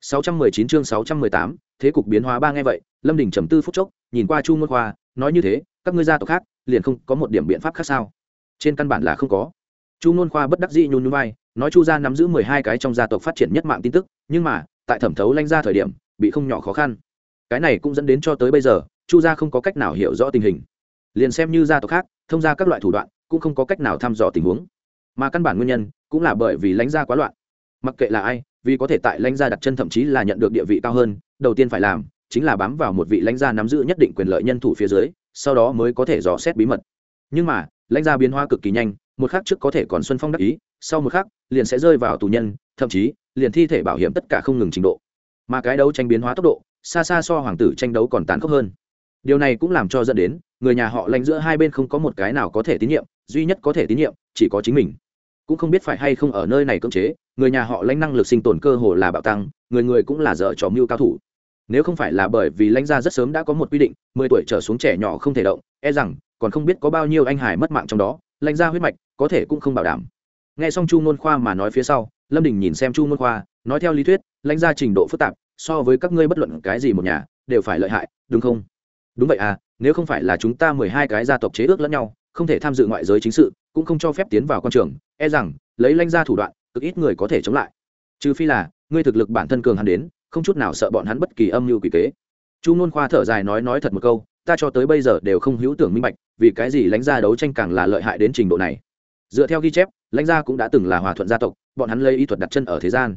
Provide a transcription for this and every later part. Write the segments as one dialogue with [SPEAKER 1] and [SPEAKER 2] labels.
[SPEAKER 1] 619 chương 618, thế cục biến hóa ba nghe vậy, Lâm Đình trầm tư phút chốc, nhìn qua Chu Môn Khoa, nói như thế, các ngươi gia tộc khác, liền không có một điểm biện pháp khác sao? Trên căn bản là không có. Chu Môn Khoa bất đắc dĩ nhún nhún vai, nói Chu gia nắm giữ 12 cái trong gia tộc phát triển nhất mạng tin tức, nhưng mà, tại thẩm thấu lanh ra thời điểm, bị không nhỏ khó khăn. Cái này cũng dẫn đến cho tới bây giờ, Chu gia không có cách nào hiểu rõ tình hình. Liền xem như gia tộc khác, thông gia các loại thủ đoạn, cũng không có cách nào thăm dò tình huống. Mà căn bản nguyên nhân, cũng là bởi vì lãnh gia quá loạn. Mặc kệ là ai, vì có thể tại lãnh gia đặt chân thậm chí là nhận được địa vị cao hơn đầu tiên phải làm chính là bám vào một vị lãnh gia nắm giữ nhất định quyền lợi nhân thủ phía dưới sau đó mới có thể dò xét bí mật. Nhưng mà lãnh gia biến hóa cực kỳ nhanh một khắc trước có thể còn xuân phong đắc ý sau một khắc liền sẽ rơi vào tù nhân thậm chí liền thi thể bảo hiểm tất cả không ngừng trình độ. Mà cái đấu tranh biến hóa tốc độ xa xa so hoàng tử tranh đấu còn tán khốc hơn. Điều này cũng làm cho dẫn đến người nhà họ lãnh giữa hai bên không có một cái nào có thể tín nhiệm duy nhất có thể tín nhiệm chỉ có chính mình cũng không biết phải hay không ở nơi này cưỡng chế, người nhà họ lãnh năng lực sinh tồn cơ hồ là bạo tăng, người người cũng là dở trò mưu cao thủ. Nếu không phải là bởi vì lãnh gia rất sớm đã có một quy định, mười tuổi trở xuống trẻ nhỏ không thể động e rằng còn không biết có bao nhiêu anh hải mất mạng trong đó, lãnh gia huyết mạch có thể cũng không bảo đảm. Nghe xong chu ngôn khoa mà nói phía sau, lâm đình nhìn xem chu ngôn khoa, nói theo lý thuyết, lãnh gia trình độ phức tạp, so với các ngươi bất luận cái gì một nhà, đều phải lợi hại, đúng không? Đúng vậy à nếu không phải là chúng ta mười hai cái gia tộc chế ước lẫn nhau, không thể tham dự ngoại giới chính sự, cũng không cho phép tiến vào quan trường e rằng, lấy lãnh gia thủ đoạn, cực ít người có thể chống lại. Trừ phi là, ngươi thực lực bản thân cường hắn đến, không chút nào sợ bọn hắn bất kỳ âm mưu quỷ kế. Chu nôn khoa thở dài nói nói thật một câu, ta cho tới bây giờ đều không hữu tưởng minh bạch, vì cái gì lãnh gia đấu tranh càng là lợi hại đến trình độ này. Dựa theo ghi chép lãnh gia cũng đã từng là hòa thuận gia tộc, bọn hắn lấy ý thuật đặt chân ở thế gian.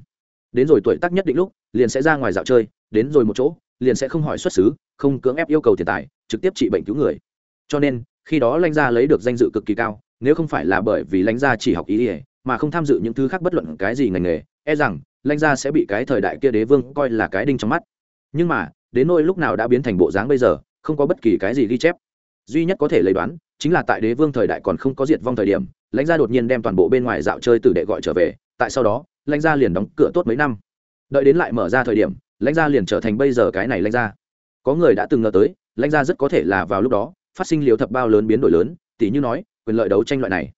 [SPEAKER 1] Đến rồi tuổi tác nhất định lúc, liền sẽ ra ngoài dạo chơi, đến rồi một chỗ, liền sẽ không hỏi xuất xứ, không cưỡng ép yêu cầu tiền tài, trực tiếp trị bệnh cứu người. Cho nên, khi đó lãnh gia lấy được danh dự cực kỳ cao nếu không phải là bởi vì lãnh gia chỉ học ý ỉa, mà không tham dự những thứ khác bất luận cái gì ngành nghề e rằng lãnh gia sẽ bị cái thời đại kia đế vương coi là cái đinh trong mắt. Nhưng mà, đến nỗi lúc nào đã biến thành bộ dáng bây giờ, không có bất kỳ cái gì ghi chép. Duy nhất có thể lấy đoán, chính là tại đế vương thời đại còn không có diệt vong thời điểm, lãnh gia đột nhiên đem toàn bộ bên ngoài dạo chơi tử đệ gọi trở về, tại sau đó, lãnh gia liền đóng cửa tốt mấy năm. Đợi đến lại mở ra thời điểm, lãnh gia liền trở thành bây giờ cái này lãnh gia. Có người đã từng ngờ tới, lãnh gia rất có thể là vào lúc đó, phát sinh liều thập bao lớn biến đổi lớn tỷ như nói quyền lợi đấu tranh loại này.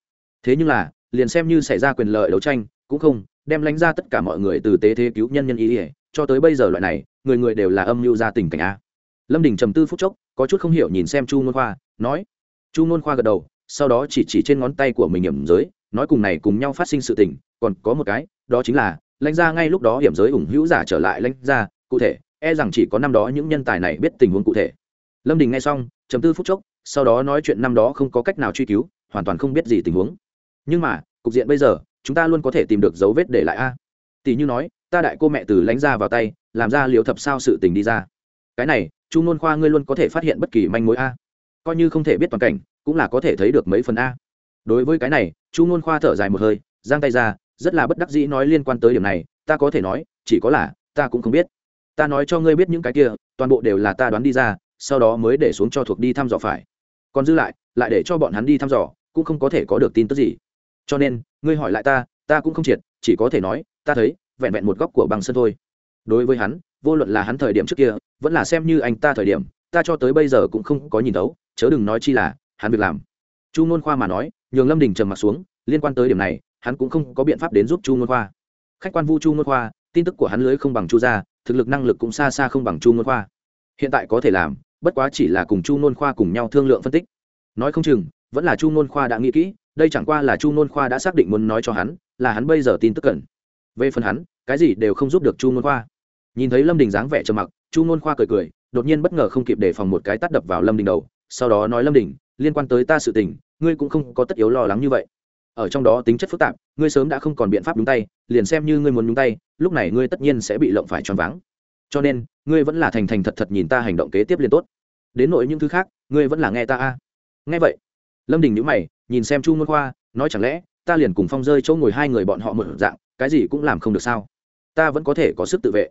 [SPEAKER 1] Thế nhưng là, liền xem như xảy ra quyền lợi đấu tranh, cũng không, đem lánh ra tất cả mọi người từ tế thế cứu nhân nhân ý ỉa cho tới bây giờ loại này, người người đều là âm mưu ra tình cảnh a. Lâm đình trầm tư phút chốc, có chút không hiểu nhìn xem chu ngôn khoa, nói. Chu ngôn khoa gật đầu, sau đó chỉ chỉ trên ngón tay của mình hiểm giới, nói cùng này cùng nhau phát sinh sự tình, còn có một cái, đó chính là lãnh ra ngay lúc đó hiểm giới ủng hữu giả trở lại lãnh ra, cụ thể e rằng chỉ có năm đó những nhân tài này biết tình huống cụ thể. Lâm đình nghe xong, trầm tư phút chốc, sau đó nói chuyện năm đó không có cách nào truy cứu hoàn toàn không biết gì tình huống. Nhưng mà, cục diện bây giờ, chúng ta luôn có thể tìm được dấu vết để lại a. Tỷ như nói, ta đại cô mẹ từ lánh ra vào tay, làm ra liều thập sao sự tình đi ra. Cái này, chu nôn khoa ngươi luôn có thể phát hiện bất kỳ manh mối a. Coi như không thể biết toàn cảnh, cũng là có thể thấy được mấy phần a. Đối với cái này, chu nôn khoa thở dài một hơi, giang tay ra, rất là bất đắc dĩ nói liên quan tới điểm này, ta có thể nói, chỉ có là, ta cũng không biết. Ta nói cho ngươi biết những cái kia, toàn bộ đều là ta đoán đi ra, sau đó mới để xuống cho thuộc đi thăm dò phải. Còn dư lại lại để cho bọn hắn đi thăm dò cũng không có thể có được tin tức gì. Cho nên, ngươi hỏi lại ta ta cũng không triệt, chỉ có thể nói, ta thấy, vẹn vẹn một góc của bằng sân thôi. Đối với hắn, vô luận là hắn thời điểm trước kia, vẫn là xem như anh ta thời điểm, ta cho tới bây giờ cũng không có nhìn đấu chớ đừng nói chi là, hắn việc làm. Chu ngôn khoa mà nói, nhường lâm đình trầm mặt xuống, liên quan tới điểm này, hắn cũng không có biện pháp đến giúp chu ngôn khoa. Khách quan vu chu ngôn khoa, tin tức của hắn lưới không bằng chu gia, thực lực năng lực cũng xa xa không bằng chu ngôn khoa. Hiện tại có thể làm, bất quá chỉ là cùng chu ngôn khoa cùng nhau thương lượng phân tích. Nói không chừng vẫn là chu ngôn khoa đã nghĩ kỹ, đây chẳng qua là chu ngôn khoa đã xác định muốn nói cho hắn, là hắn bây giờ tin tức cần. Về phần hắn, cái gì đều không giúp được chu ngôn khoa. Nhìn thấy lâm đình dáng vẻ trầm mặc, chu ngôn khoa cười cười, đột nhiên bất ngờ không kịp đề phòng một cái tắt đập vào lâm đình đầu, sau đó nói lâm đình, liên quan tới ta sự tình, ngươi cũng không có tất yếu lo lắng như vậy. Ở trong đó tính chất phức tạp, ngươi sớm đã không còn biện pháp đúng tay, liền xem như ngươi muốn đúng tay, lúc này ngươi tất nhiên sẽ bị lộng phải choáng váng. Cho nên, ngươi vẫn là thành thành thật thật nhìn ta hành động kế tiếp liền tốt. Đến nội những thứ khác, ngươi vẫn là nghe ta a. Nghe vậy lâm đình nhữ mày, nhìn xem chu môn khoa, nói chẳng lẽ ta liền cùng phong rơi chỗ ngồi hai người bọn họ một dạng, cái gì cũng làm không được sao? Ta vẫn có thể có sức tự vệ.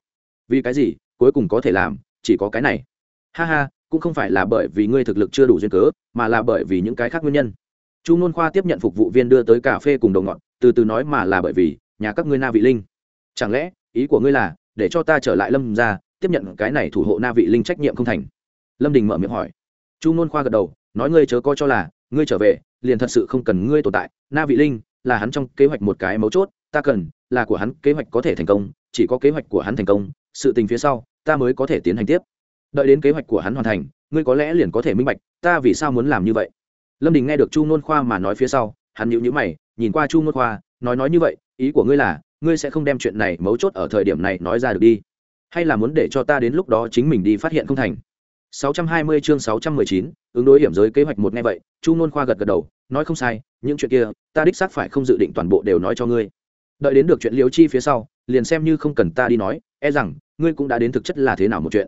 [SPEAKER 1] Vì cái gì? Cuối cùng có thể làm, chỉ có cái này. Ha ha, cũng không phải là bởi vì ngươi thực lực chưa đủ duyên cớ, mà là bởi vì những cái khác nguyên nhân. Chu môn khoa tiếp nhận phục vụ viên đưa tới cà phê cùng đầu ngọt, từ từ nói mà là bởi vì nhà các ngươi na vị linh. Chẳng lẽ, ý của ngươi là, để cho ta trở lại lâm ra tiếp nhận cái này thủ hộ na vị linh trách nhiệm không thành? Lâm đình mở miệng hỏi. Chu ngôn khoa gật đầu, nói ngươi chớ coi cho là ngươi trở về, liền thật sự không cần ngươi tồn tại. Na vị linh, là hắn trong kế hoạch một cái mấu chốt, ta cần, là của hắn kế hoạch có thể thành công, chỉ có kế hoạch của hắn thành công, sự tình phía sau, ta mới có thể tiến hành tiếp. Đợi đến kế hoạch của hắn hoàn thành, ngươi có lẽ liền có thể minh bạch, ta vì sao muốn làm như vậy. Lâm đình nghe được chu nôn khoa mà nói phía sau, hắn nhịu nhữ mày, nhìn qua chu nôn khoa, nói nói như vậy, ý của ngươi là, ngươi sẽ không đem chuyện này mấu chốt ở thời điểm này nói ra được đi. Hay là muốn để cho ta đến lúc đó chính mình đi phát hiện không thành? 620 chương 619, ứng đối hiểm giới kế hoạch một nghe vậy chu nôn khoa gật gật đầu nói không sai những chuyện kia ta đích xác phải không dự định toàn bộ đều nói cho ngươi. Đợi đến được chuyện Liễu chi phía sau liền xem như không cần ta đi nói e rằng ngươi cũng đã đến thực chất là thế nào một chuyện.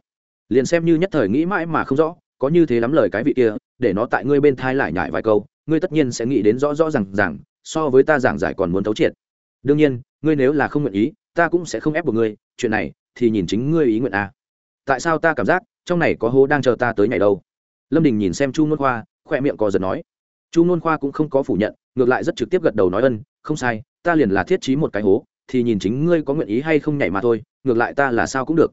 [SPEAKER 1] Liền xem như nhất thời nghĩ mãi mà không rõ có như thế lắm lời cái vị kia để nó tại ngươi bên thai lại nhại vài câu ngươi tất nhiên sẽ nghĩ đến rõ rõ ràng ràng, rằng so với ta giảng giải còn muốn thấu triệt. Đương nhiên ngươi nếu là không nguyện ý ta cũng sẽ không ép buộc ngươi chuyện này thì nhìn chính ngươi ý nguyện à. tại sao ta cảm giác trong này có hố đang chờ ta tới ngày đâu. Lâm đình nhìn xem chu n khoa khoe miệng cò giật nói. Chu n khoa cũng không có phủ nhận, ngược lại rất trực tiếp gật đầu nói ân, không sai, ta liền là thiết trí một cái hố, thì nhìn chính ngươi có nguyện ý hay không nhảy mà thôi, ngược lại ta là sao cũng được.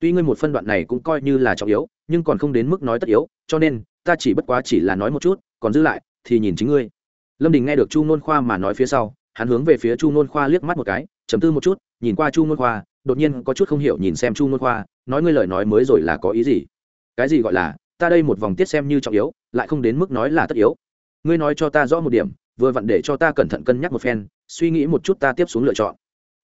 [SPEAKER 1] Tuy ngươi một phân đoạn này cũng coi như là trọng yếu, nhưng còn không đến mức nói tất yếu, cho nên, ta chỉ bất quá chỉ là nói một chút, còn giữ lại, thì nhìn chính ngươi. Lâm đình nghe được chu n khoa mà nói phía sau, hắn hướng về phía chu n khoa liếc mắt một cái chấm tư một chút, nhìn qua chu n khoa đột nhiên có chút không hiểu nhìn xem chu nôn khoa, nói ngươi lời nói mới rồi là có ý gì? Cái gì gọi là, ta đây một vòng tiết xem như trọng yếu, lại không đến mức nói là tất yếu. Ngươi nói cho ta rõ một điểm, vừa vặn để cho ta cẩn thận cân nhắc một phen, suy nghĩ một chút ta tiếp xuống lựa chọn.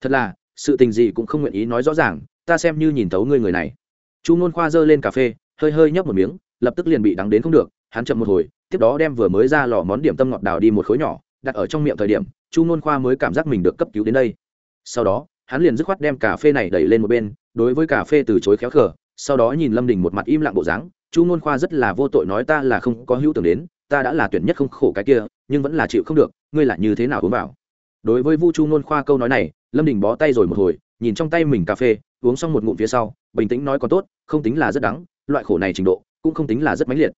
[SPEAKER 1] Thật là, sự tình gì cũng không nguyện ý nói rõ ràng, ta xem như nhìn thấu ngươi người này. Chu nôn khoa giơ lên cà phê, hơi hơi nhấp một miếng, lập tức liền bị đắng đến không được, hắn chậm một hồi, tiếp đó đem vừa mới ra lò món điểm tâm ngọt đào đi một khối nhỏ, đặt ở trong miệng thời điểm, chu nôn khoa mới cảm giác mình được cấp cứu đến đây. Sau đó hắn liền dứt khoát đem cà phê này đẩy lên một bên, đối với cà phê từ chối khéo khở sau đó nhìn lâm đình một mặt im lặng bộ dáng, chu ngôn khoa rất là vô tội nói ta là không có hữu tưởng đến, ta đã là tuyển nhất không khổ cái kia, nhưng vẫn là chịu không được, ngươi là như thế nào uống vào? Đối với vu chu ngôn khoa câu nói này, lâm đình bó tay rồi một hồi, nhìn trong tay mình cà phê, uống xong một ngụm phía sau, bình tĩnh nói còn tốt, không tính là rất đắng, loại khổ này trình độ, cũng không tính là rất mãnh liệt.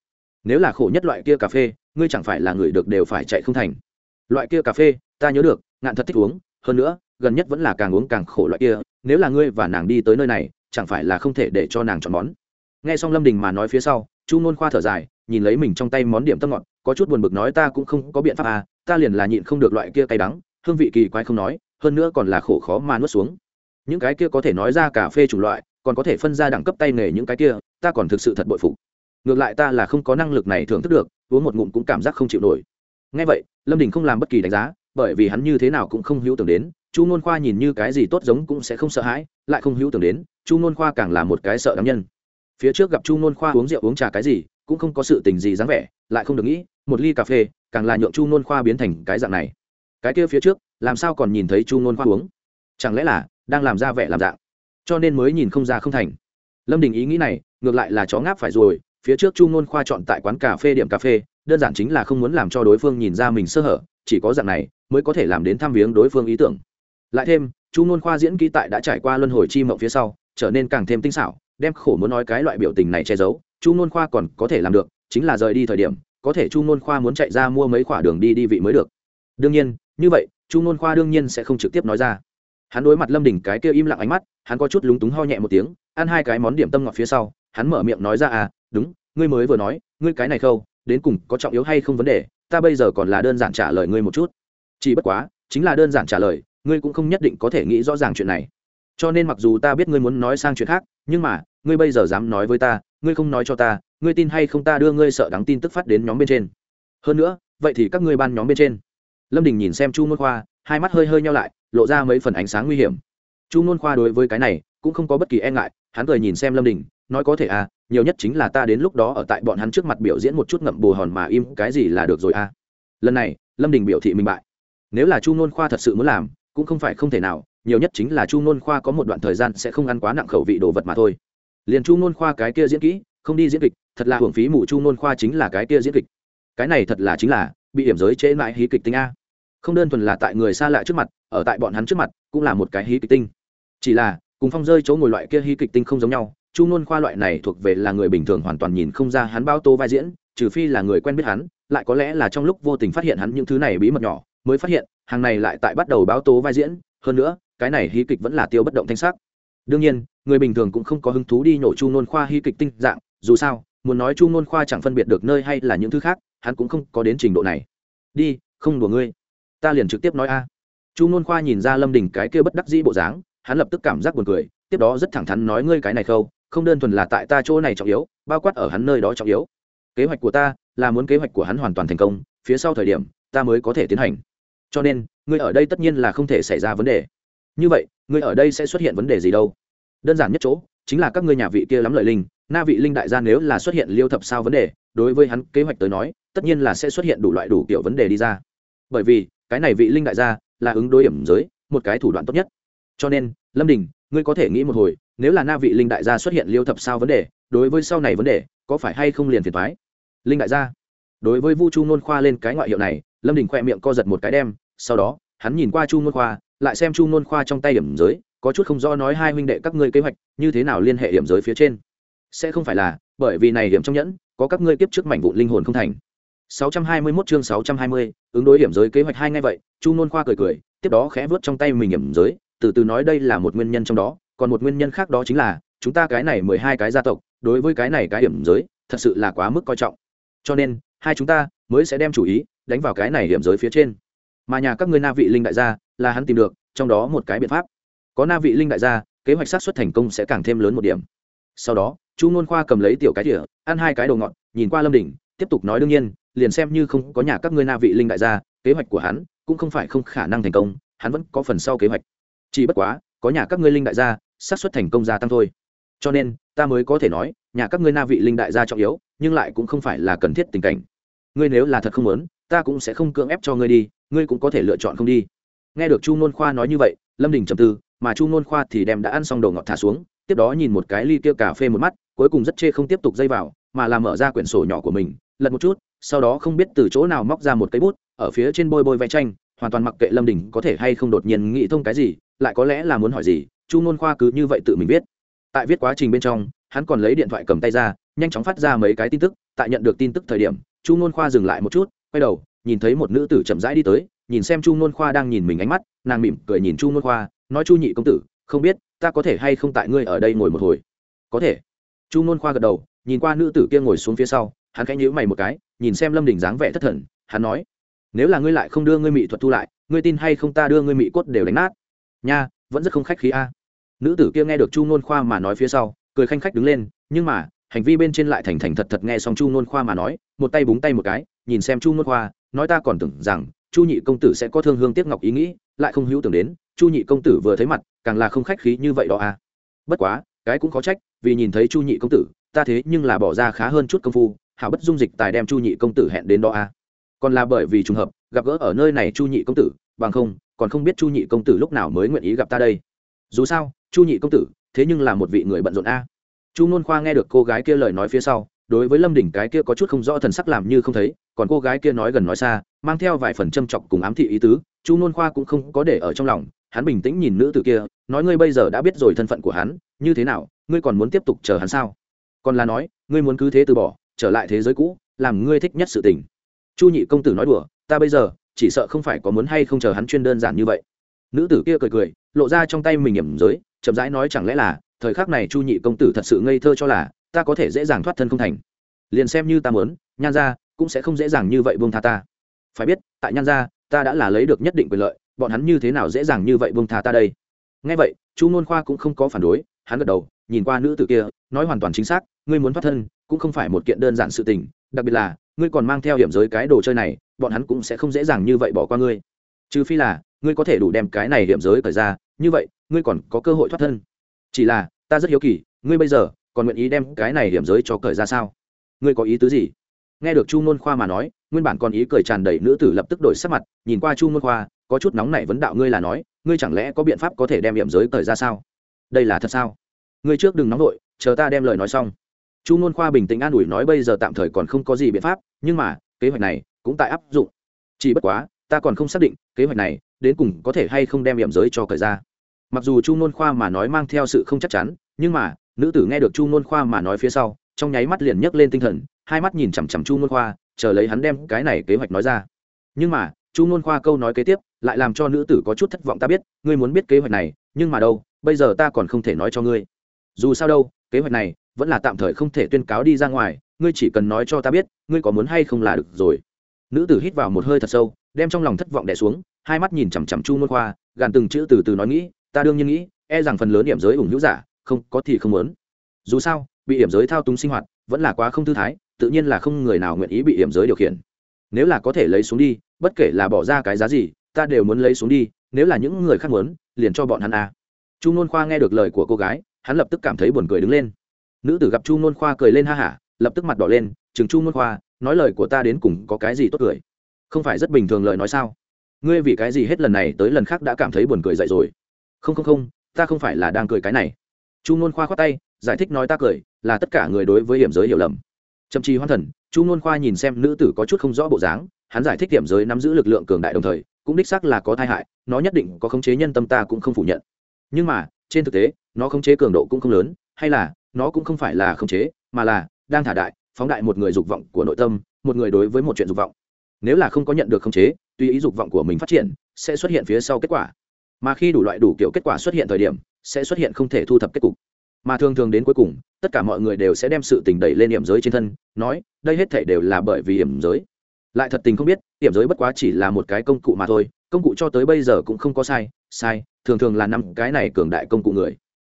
[SPEAKER 1] Nếu là khổ nhất loại kia cà phê, ngươi chẳng phải là người được đều phải chạy không thành. Loại kia cà phê, ta nhớ được, ngạn thật thích uống, hơn nữa gần nhất vẫn là càng uống càng khổ loại kia, nếu là ngươi và nàng đi tới nơi này, chẳng phải là không thể để cho nàng chọn món. Nghe xong lâm đình mà nói phía sau, chu nôn khoa thở dài, nhìn lấy mình trong tay món điểm tâm ngọt, có chút buồn bực nói ta cũng không có biện pháp à ta liền là nhịn không được loại kia cay đắng, hương vị kỳ quái không nói, hơn nữa còn là khổ khó mà nuốt xuống. Những cái kia có thể nói ra cà phê chủng loại, còn có thể phân ra đẳng cấp tay nghề những cái kia, ta còn thực sự thật bội phục. Ngược lại ta là không có năng lực này thưởng thức được, uống một ngụm cũng cảm giác không chịu nổi. Ngay vậy, lâm đình không làm bất kỳ đánh giá, bởi vì hắn như thế nào cũng không hữu tưởng đến chu ngôn khoa nhìn như cái gì tốt giống cũng sẽ không sợ hãi, lại không hữu tưởng đến, chu ngôn khoa càng là một cái sợ đáng nhân. Phía trước gặp chu ngôn khoa uống rượu uống trà cái gì, cũng không có sự tình gì dáng vẻ, lại không được nghĩ, một ly cà phê, càng là nhượng chu ngôn khoa biến thành cái dạng này. Cái kia phía trước, làm sao còn nhìn thấy chu ngôn khoa uống? Chẳng lẽ là, đang làm ra vẻ làm dạng? Cho nên mới nhìn không ra không thành. Lâm đình ý nghĩ này, ngược lại là chó ngáp phải rồi, phía trước chu ngôn khoa chọn tại quán cà phê điểm cà phê, đơn giản chính là không muốn làm cho đối phương nhìn ra mình sơ hở, chỉ có dạng này, mới có thể làm đến thăm viếng đối phương ý tưởng lại thêm, chu ngôn khoa diễn kỹ tại đã trải qua luân hồi chi mộng phía sau, trở nên càng thêm tinh xảo, đem khổ muốn nói cái loại biểu tình này che giấu, chu ngôn khoa còn có thể làm được, chính là rời đi thời điểm, có thể chu ngôn khoa muốn chạy ra mua mấy khoả đường đi đi vị mới được. Đương nhiên, như vậy, chu ngôn khoa đương nhiên sẽ không trực tiếp nói ra. Hắn đối mặt lâm đình cái kia im lặng ánh mắt, hắn có chút lúng túng ho nhẹ một tiếng, ăn hai cái món điểm tâm ngọt phía sau, hắn mở miệng nói ra à đúng, ngươi mới vừa nói, ngươi cái này khâu, đến cùng có trọng yếu hay không vấn đề, ta bây giờ còn là đơn giản trả lời ngươi một chút. Chỉ bất quá, chính là đơn giản trả lời ngươi cũng không nhất định có thể nghĩ rõ ràng chuyện này. Cho nên mặc dù ta biết ngươi muốn nói sang chuyện khác, nhưng mà, ngươi bây giờ dám nói với ta, ngươi không nói cho ta, ngươi tin hay không ta đưa ngươi sợ đáng tin tức phát đến nhóm bên trên. Hơn nữa, vậy thì các ngươi ban nhóm bên trên. Lâm đình nhìn xem chu môn khoa, hai mắt hơi hơi nhau lại, lộ ra mấy phần ánh sáng nguy hiểm. Chu môn khoa đối với cái này, cũng không có bất kỳ e ngại, hắn cười nhìn xem lâm đình, nói có thể à nhiều nhất chính là ta đến lúc đó ở tại bọn hắn trước mặt biểu diễn một chút ngậm bù hòn mà im, cái gì là được rồi à. Lần này, lâm đình biểu thị minh bại. Nếu là chu môn khoa thật sự muốn làm cũng không phải không thể nào, nhiều nhất chính là chu nôn khoa có một đoạn thời gian sẽ không ăn quá nặng khẩu vị đồ vật mà thôi. Liền chu nôn khoa cái kia diễn kỹ, không đi diễn kịch, thật là hưởng phí mù chu nôn khoa chính là cái kia diễn kịch. Cái này thật là chính là, bị hiểm giới chế mãi hí kịch tinh a. Không đơn thuần là tại người xa lạ trước mặt, ở tại bọn hắn trước mặt, cũng là một cái hí kịch tinh. Chỉ là, cùng phong rơi chỗ ngồi loại kia hí kịch tinh không giống nhau, chu nôn khoa loại này thuộc về là người bình thường hoàn toàn nhìn không ra hắn bao tô vai diễn, trừ phi là người quen biết hắn, lại có lẽ là trong lúc vô tình phát hiện hắn những thứ này bí mật nhỏ mới phát hiện, hàng này lại tại bắt đầu báo tố vai diễn, hơn nữa, cái này hí kịch vẫn là tiêu bất động thanh sắc. Đương nhiên, người bình thường cũng không có hứng thú đi nhổ chu nôn khoa hí kịch tinh dạng, dù sao, muốn nói chu nôn khoa chẳng phân biệt được nơi hay là những thứ khác, hắn cũng không có đến trình độ này. Đi, không đùa ngươi. Ta liền trực tiếp nói a. Chu nôn khoa nhìn ra lâm đình cái kia bất đắc dĩ bộ dáng, hắn lập tức cảm giác buồn cười, tiếp đó rất thẳng thắn nói ngươi cái này khâu, không đơn thuần là tại ta chỗ này trọng yếu, bao quát ở hắn nơi đó trọng yếu. Kế hoạch của ta là muốn kế hoạch của hắn hoàn toàn thành công, phía sau thời điểm, ta mới có thể tiến hành cho nên, ngươi ở đây tất nhiên là không thể xảy ra vấn đề. Như vậy, ngươi ở đây sẽ xuất hiện vấn đề gì đâu? Đơn giản nhất chỗ, chính là các ngươi nhà vị kia lắm lợi linh, na vị linh đại gia nếu là xuất hiện liêu thập sao vấn đề, đối với hắn kế hoạch tới nói, tất nhiên là sẽ xuất hiện đủ loại đủ kiểu vấn đề đi ra. Bởi vì, cái này vị linh đại gia là ứng đối điểm giới, một cái thủ đoạn tốt nhất. Cho nên, lâm đình, ngươi có thể nghĩ một hồi, nếu là na vị linh đại gia xuất hiện liêu thập sao vấn đề, đối với sau này vấn đề, có phải hay không liền phiền thoái linh đại gia, đối với vu chu nôn khoa lên cái ngoại hiệu này, lâm đình khoe miệng co giật một cái đem sau đó hắn nhìn qua chu nôn khoa lại xem chu nôn khoa trong tay điểm giới có chút không rõ nói hai huynh đệ các ngươi kế hoạch như thế nào liên hệ điểm giới phía trên sẽ không phải là bởi vì này điểm trong nhẫn có các ngươi kiếp trước mảnh vụn linh hồn không thành 621 chương 620, ứng đối hiểm giới kế hoạch hai ngay vậy, Chu Nôn Khoa cười cười, tiếp đó khẽ vớt trong tay mình hiểm giới, từ từ nói đây là một nguyên nhân trong đó, còn một nguyên nhân khác đó chính là, chúng ta cái này 12 cái gia tộc, đối với cái này cái hiểm giới, thật sự là quá mức coi trọng. Cho nên, hai chúng ta mới sẽ đem chủ ý đánh vào cái này hiểm giới phía trên. Mà nhà các ngươi Na vị linh đại gia, là hắn tìm được, trong đó một cái biện pháp. Có Na vị linh đại gia, kế hoạch sát xuất thành công sẽ càng thêm lớn một điểm. Sau đó, Chu n Khoa cầm lấy tiểu cái tỉa ăn hai cái đồ ngọn nhìn qua Lâm Đỉnh, tiếp tục nói đương nhiên, liền xem như không có nhà các ngươi na vị linh đại gia kế hoạch của hắn cũng không phải không khả năng thành công hắn vẫn có phần sau kế hoạch chỉ bất quá có nhà các ngươi linh đại gia xác suất thành công gia tăng thôi cho nên ta mới có thể nói nhà các ngươi na vị linh đại gia trọng yếu nhưng lại cũng không phải là cần thiết tình cảnh ngươi nếu là thật không muốn ta cũng sẽ không cưỡng ép cho ngươi đi ngươi cũng có thể lựa chọn không đi. Nghe được chu nôn khoa nói như vậy, lâm đình trầm tư, mà chu nôn khoa thì đem đã ăn xong đồ ngọt thả xuống, tiếp đó nhìn một cái ly kia cà phê một mắt, cuối cùng rất chê không tiếp tục dây vào, mà làm mở ra quyển sổ nhỏ của mình, lật một chút, sau đó không biết từ chỗ nào móc ra một cây bút, ở phía trên bôi bôi vẽ tranh, hoàn toàn mặc kệ lâm đình có thể hay không đột nhiên nghĩ thông cái gì, lại có lẽ là muốn hỏi gì, chu nôn khoa cứ như vậy tự mình viết. Tại viết quá trình bên trong, hắn còn lấy điện thoại cầm tay ra, nhanh chóng phát ra mấy cái tin tức, tại nhận được tin tức thời điểm, chu nôn khoa dừng lại một chút, quay đầu nhìn thấy một nữ tử chậm rãi đi tới, nhìn xem chu nôn khoa đang nhìn mình ánh mắt, nàng mỉm cười nhìn chu nôn khoa, nói, chu nhị công tử, không biết ta có thể hay không tại ngươi ở đây ngồi một hồi? Có thể. Chu nôn khoa gật đầu, nhìn qua nữ tử kia ngồi xuống phía sau, hắn khẽ nhíu mày một cái, nhìn xem lâm đình dáng vẻ thất thần, hắn nói, nếu là ngươi lại không đưa ngươi mỹ thuật thu lại, ngươi tin hay không ta đưa ngươi mỹ cốt đều đánh nát? Nha, vẫn rất không khách khí a. Nữ tử kia nghe được chu nôn khoa mà nói phía sau, cười khanh khách đứng lên, nhưng mà, hành vi bên trên lại thành thành thật thật nghe xong chu nôn khoa mà nói, một tay búng tay một cái, nhìn xem chu nôn khoa nói ta còn tưởng rằng chu nhị công tử sẽ có thương hương tiếc ngọc ý nghĩ, lại không hữu tưởng đến, chu nhị công tử vừa thấy mặt, càng là không khách khí như vậy đó à? bất quá, cái cũng có trách, vì nhìn thấy chu nhị công tử, ta thế nhưng là bỏ ra khá hơn chút công phu, hảo bất dung dịch tài đem chu nhị công tử hẹn đến đó à? còn là bởi vì trùng hợp, gặp gỡ ở nơi này chu nhị công tử, bằng không, còn không biết chu nhị công tử lúc nào mới nguyện ý gặp ta đây dù sao, chu nhị công tử, thế nhưng là một vị người bận rộn a chu nôn khoa nghe được cô gái kia lời nói phía sau đối với lâm đỉnh cái kia có chút không rõ thần sắc làm như không thấy, còn cô gái kia nói gần nói xa, mang theo vài phần châm chọc cùng ám thị ý tứ, chu nôn khoa cũng không có để ở trong lòng, hắn bình tĩnh nhìn nữ tử kia, nói ngươi bây giờ đã biết rồi thân phận của hắn, như thế nào, ngươi còn muốn tiếp tục chờ hắn sao? Còn là nói, ngươi muốn cứ thế từ bỏ, trở lại thế giới cũ, làm ngươi thích nhất sự tình. Chu nhị công tử nói đùa, ta bây giờ, chỉ sợ không phải có muốn hay không chờ hắn chuyên đơn giản như vậy. Nữ tử kia cười cười, lộ ra trong tay mình hiểm giới, chậm rãi nói chẳng lẽ là, thời khắc này chu nhị công tử thật sự ngây thơ cho là ta có thể dễ dàng thoát thân không thành. Liền xem như ta muốn, nhan ra cũng sẽ không dễ dàng như vậy buông tha ta. Phải biết, tại nhan ra ta đã là lấy được nhất định quyền lợi, bọn hắn như thế nào dễ dàng như vậy buông tha ta đây? Ngay vậy, chu nôn khoa cũng không có phản đối, hắn gật đầu, nhìn qua nữ tử kia, nói hoàn toàn chính xác, ngươi muốn thoát thân cũng không phải một kiện đơn giản sự tình, đặc biệt là, ngươi còn mang theo hiểm giới cái đồ chơi này, bọn hắn cũng sẽ không dễ dàng như vậy bỏ qua ngươi. Trừ phi là, ngươi có thể đủ đem cái này hiểm giới cởi ra, như vậy, ngươi còn có cơ hội thoát thân. Chỉ là, ta rất hiếu kỳ, ngươi bây giờ còn nguyện ý đem cái này hiểm giới cho cởi ra sao? Ngươi có ý tứ gì? Nghe được chu nôn khoa mà nói, nguyên bản còn ý cười tràn đầy nữ tử lập tức đổi sắc mặt, nhìn qua chu nôn khoa, có chút nóng nảy vấn đạo ngươi là nói, ngươi chẳng lẽ có biện pháp có thể đem hiểm giới cởi ra sao? Đây là thật sao? Ngươi trước đừng nóng vội, chờ ta đem lời nói xong. Chu môn khoa bình tĩnh an ủi nói bây giờ tạm thời còn không có gì biện pháp, nhưng mà, kế hoạch này cũng tại áp dụng. Chỉ bất quá, ta còn không xác định kế hoạch này đến cùng có thể hay không đem hiểm giới cho cởi ra. Mặc dù chu môn khoa mà nói mang theo sự không chắc chắn, nhưng mà nữ tử nghe được chu ngôn khoa mà nói phía sau, trong nháy mắt liền nhấc lên tinh thần, hai mắt nhìn chằm chằm chu ngôn khoa, chờ lấy hắn đem cái này kế hoạch nói ra. Nhưng mà, chu ngôn khoa câu nói kế tiếp lại làm cho nữ tử có chút thất vọng, ta biết, ngươi muốn biết kế hoạch này, nhưng mà đâu, bây giờ ta còn không thể nói cho ngươi. Dù sao đâu, kế hoạch này vẫn là tạm thời không thể tuyên cáo đi ra ngoài, ngươi chỉ cần nói cho ta biết, ngươi có muốn hay không là được rồi. Nữ tử hít vào một hơi thật sâu, đem trong lòng thất vọng đẻ xuống, hai mắt nhìn chằm chằm chu nôn khoa, gàn từng chữ từ từ nói nghĩ, ta đương nhiên nghĩ e rằng phần lớn điểm giới ủng hữu giả không có thì không muốn. Dù sao, bị hiểm giới thao túng sinh hoạt vẫn là quá không thư thái, tự nhiên là không người nào nguyện ý bị hiểm giới điều khiển. Nếu là có thể lấy xuống đi, bất kể là bỏ ra cái giá gì, ta đều muốn lấy xuống đi, nếu là những người khác muốn, liền cho bọn hắn a. À. chu nôn khoa nghe được lời của cô gái, hắn lập tức cảm thấy buồn cười đứng lên. Nữ tử gặp chu nôn khoa cười lên ha hả, lập tức mặt đỏ lên, chừng chu nôn khoa, nói lời của ta đến cùng có cái gì tốt cười? Không phải rất bình thường lời nói sao? Ngươi vì cái gì hết lần này tới lần khác đã cảm thấy buồn cười dậy rồi? Không không không, ta không phải là đang cười cái này chu ngôn khoa khoát tay, giải thích nói ta cười, là tất cả người đối với hiểm giới hiểu lầm. Chậm chi hoan thần, chu ngôn khoa nhìn xem nữ tử có chút không rõ bộ dáng, hắn giải thích hiểm giới nắm giữ lực lượng cường đại đồng thời, cũng đích xác là có tai hại, nó nhất định có khống chế nhân tâm ta cũng không phủ nhận. Nhưng mà, trên thực tế, nó khống chế cường độ cũng không lớn, hay là, nó cũng không phải là khống chế, mà là, đang thả đại, phóng đại một người dục vọng của nội tâm, một người đối với một chuyện dục vọng. Nếu là không có nhận được khống chế, tùy ý dục vọng của mình phát triển, sẽ xuất hiện phía sau kết quả. Mà khi đủ loại đủ kiểu kết quả xuất hiện thời điểm sẽ xuất hiện không thể thu thập kết cục. Mà thường thường đến cuối cùng tất cả mọi người đều sẽ đem sự tình đẩy lên hiểm giới trên thân nói đây hết thể đều là bởi vì hiểm giới. Lại thật tình không biết hiểm giới bất quá chỉ là một cái công cụ mà thôi công cụ cho tới bây giờ cũng không có sai sai thường thường là năm cái này cường đại công cụ người.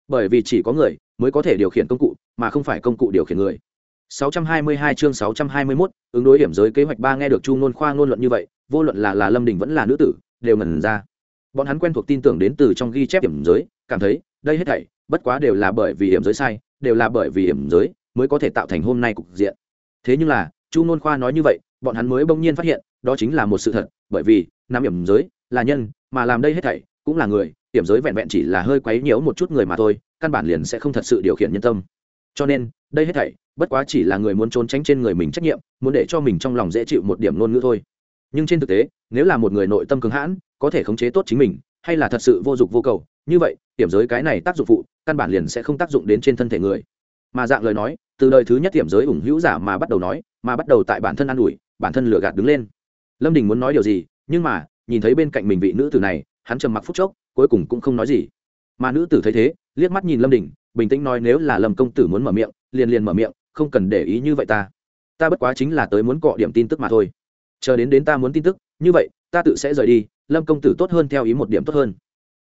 [SPEAKER 1] Bởi vì chỉ có người mới có thể điều khiển công cụ mà không phải công cụ điều khiển người. 622 chương 621, ứng đối hiểm giới kế hoạch ba nghe được Chu Nôn Khoa ngôn luận như vậy, vô luận là là Lâm Đình vẫn là nữ tử, đều ngẩn ra. Bọn hắn quen thuộc tin tưởng đến từ trong ghi chép hiểm giới, cảm thấy, đây hết thảy bất quá đều là bởi vì hiểm giới sai, đều là bởi vì hiểm giới mới có thể tạo thành hôm nay cục diện. Thế nhưng là, Chu Nôn Khoa nói như vậy, bọn hắn mới bỗng nhiên phát hiện, đó chính là một sự thật, bởi vì, nam hiểm giới là nhân, mà làm đây hết thảy cũng là người, hiểm giới vẹn vẹn chỉ là hơi quấy nhiễu một chút người mà thôi, căn bản liền sẽ không thật sự điều khiển nhân tâm. Cho nên, đây hết thảy bất quá chỉ là người muốn trốn tránh trên người mình trách nhiệm muốn để cho mình trong lòng dễ chịu một điểm ngôn ngữ thôi nhưng trên thực tế nếu là một người nội tâm cứng hãn có thể khống chế tốt chính mình, hay là thật sự vô dụng vô cầu, như vậy, hiểm giới cái này tác dụng phụ, căn bản liền sẽ không tác dụng đến trên thân thể người. Mà dạng lời nói, từ đời thứ nhất hiểm giới ủng hữu giả mà bắt đầu nói, mà bắt đầu tại bản thân an ủi, bản thân lừa gạt đứng lên. Lâm đình muốn nói điều gì, nhưng mà, nhìn thấy bên cạnh mình vị nữ tử này, hắn trầm mặc phút chốc, cuối cùng cũng không nói gì. Mà nữ tử thấy thế, liếc mắt nhìn lâm đình, bình tĩnh nói nếu là lâm công tử muốn mở miệng, liền liền mở miệng, không cần để ý như vậy ta. Ta bất quá chính là tới muốn cọ điểm tin tức mà thôi. Chờ đến đến ta muốn tin tức, như vậy, ta tự sẽ rời đi lâm công tử tốt hơn theo ý một điểm tốt hơn.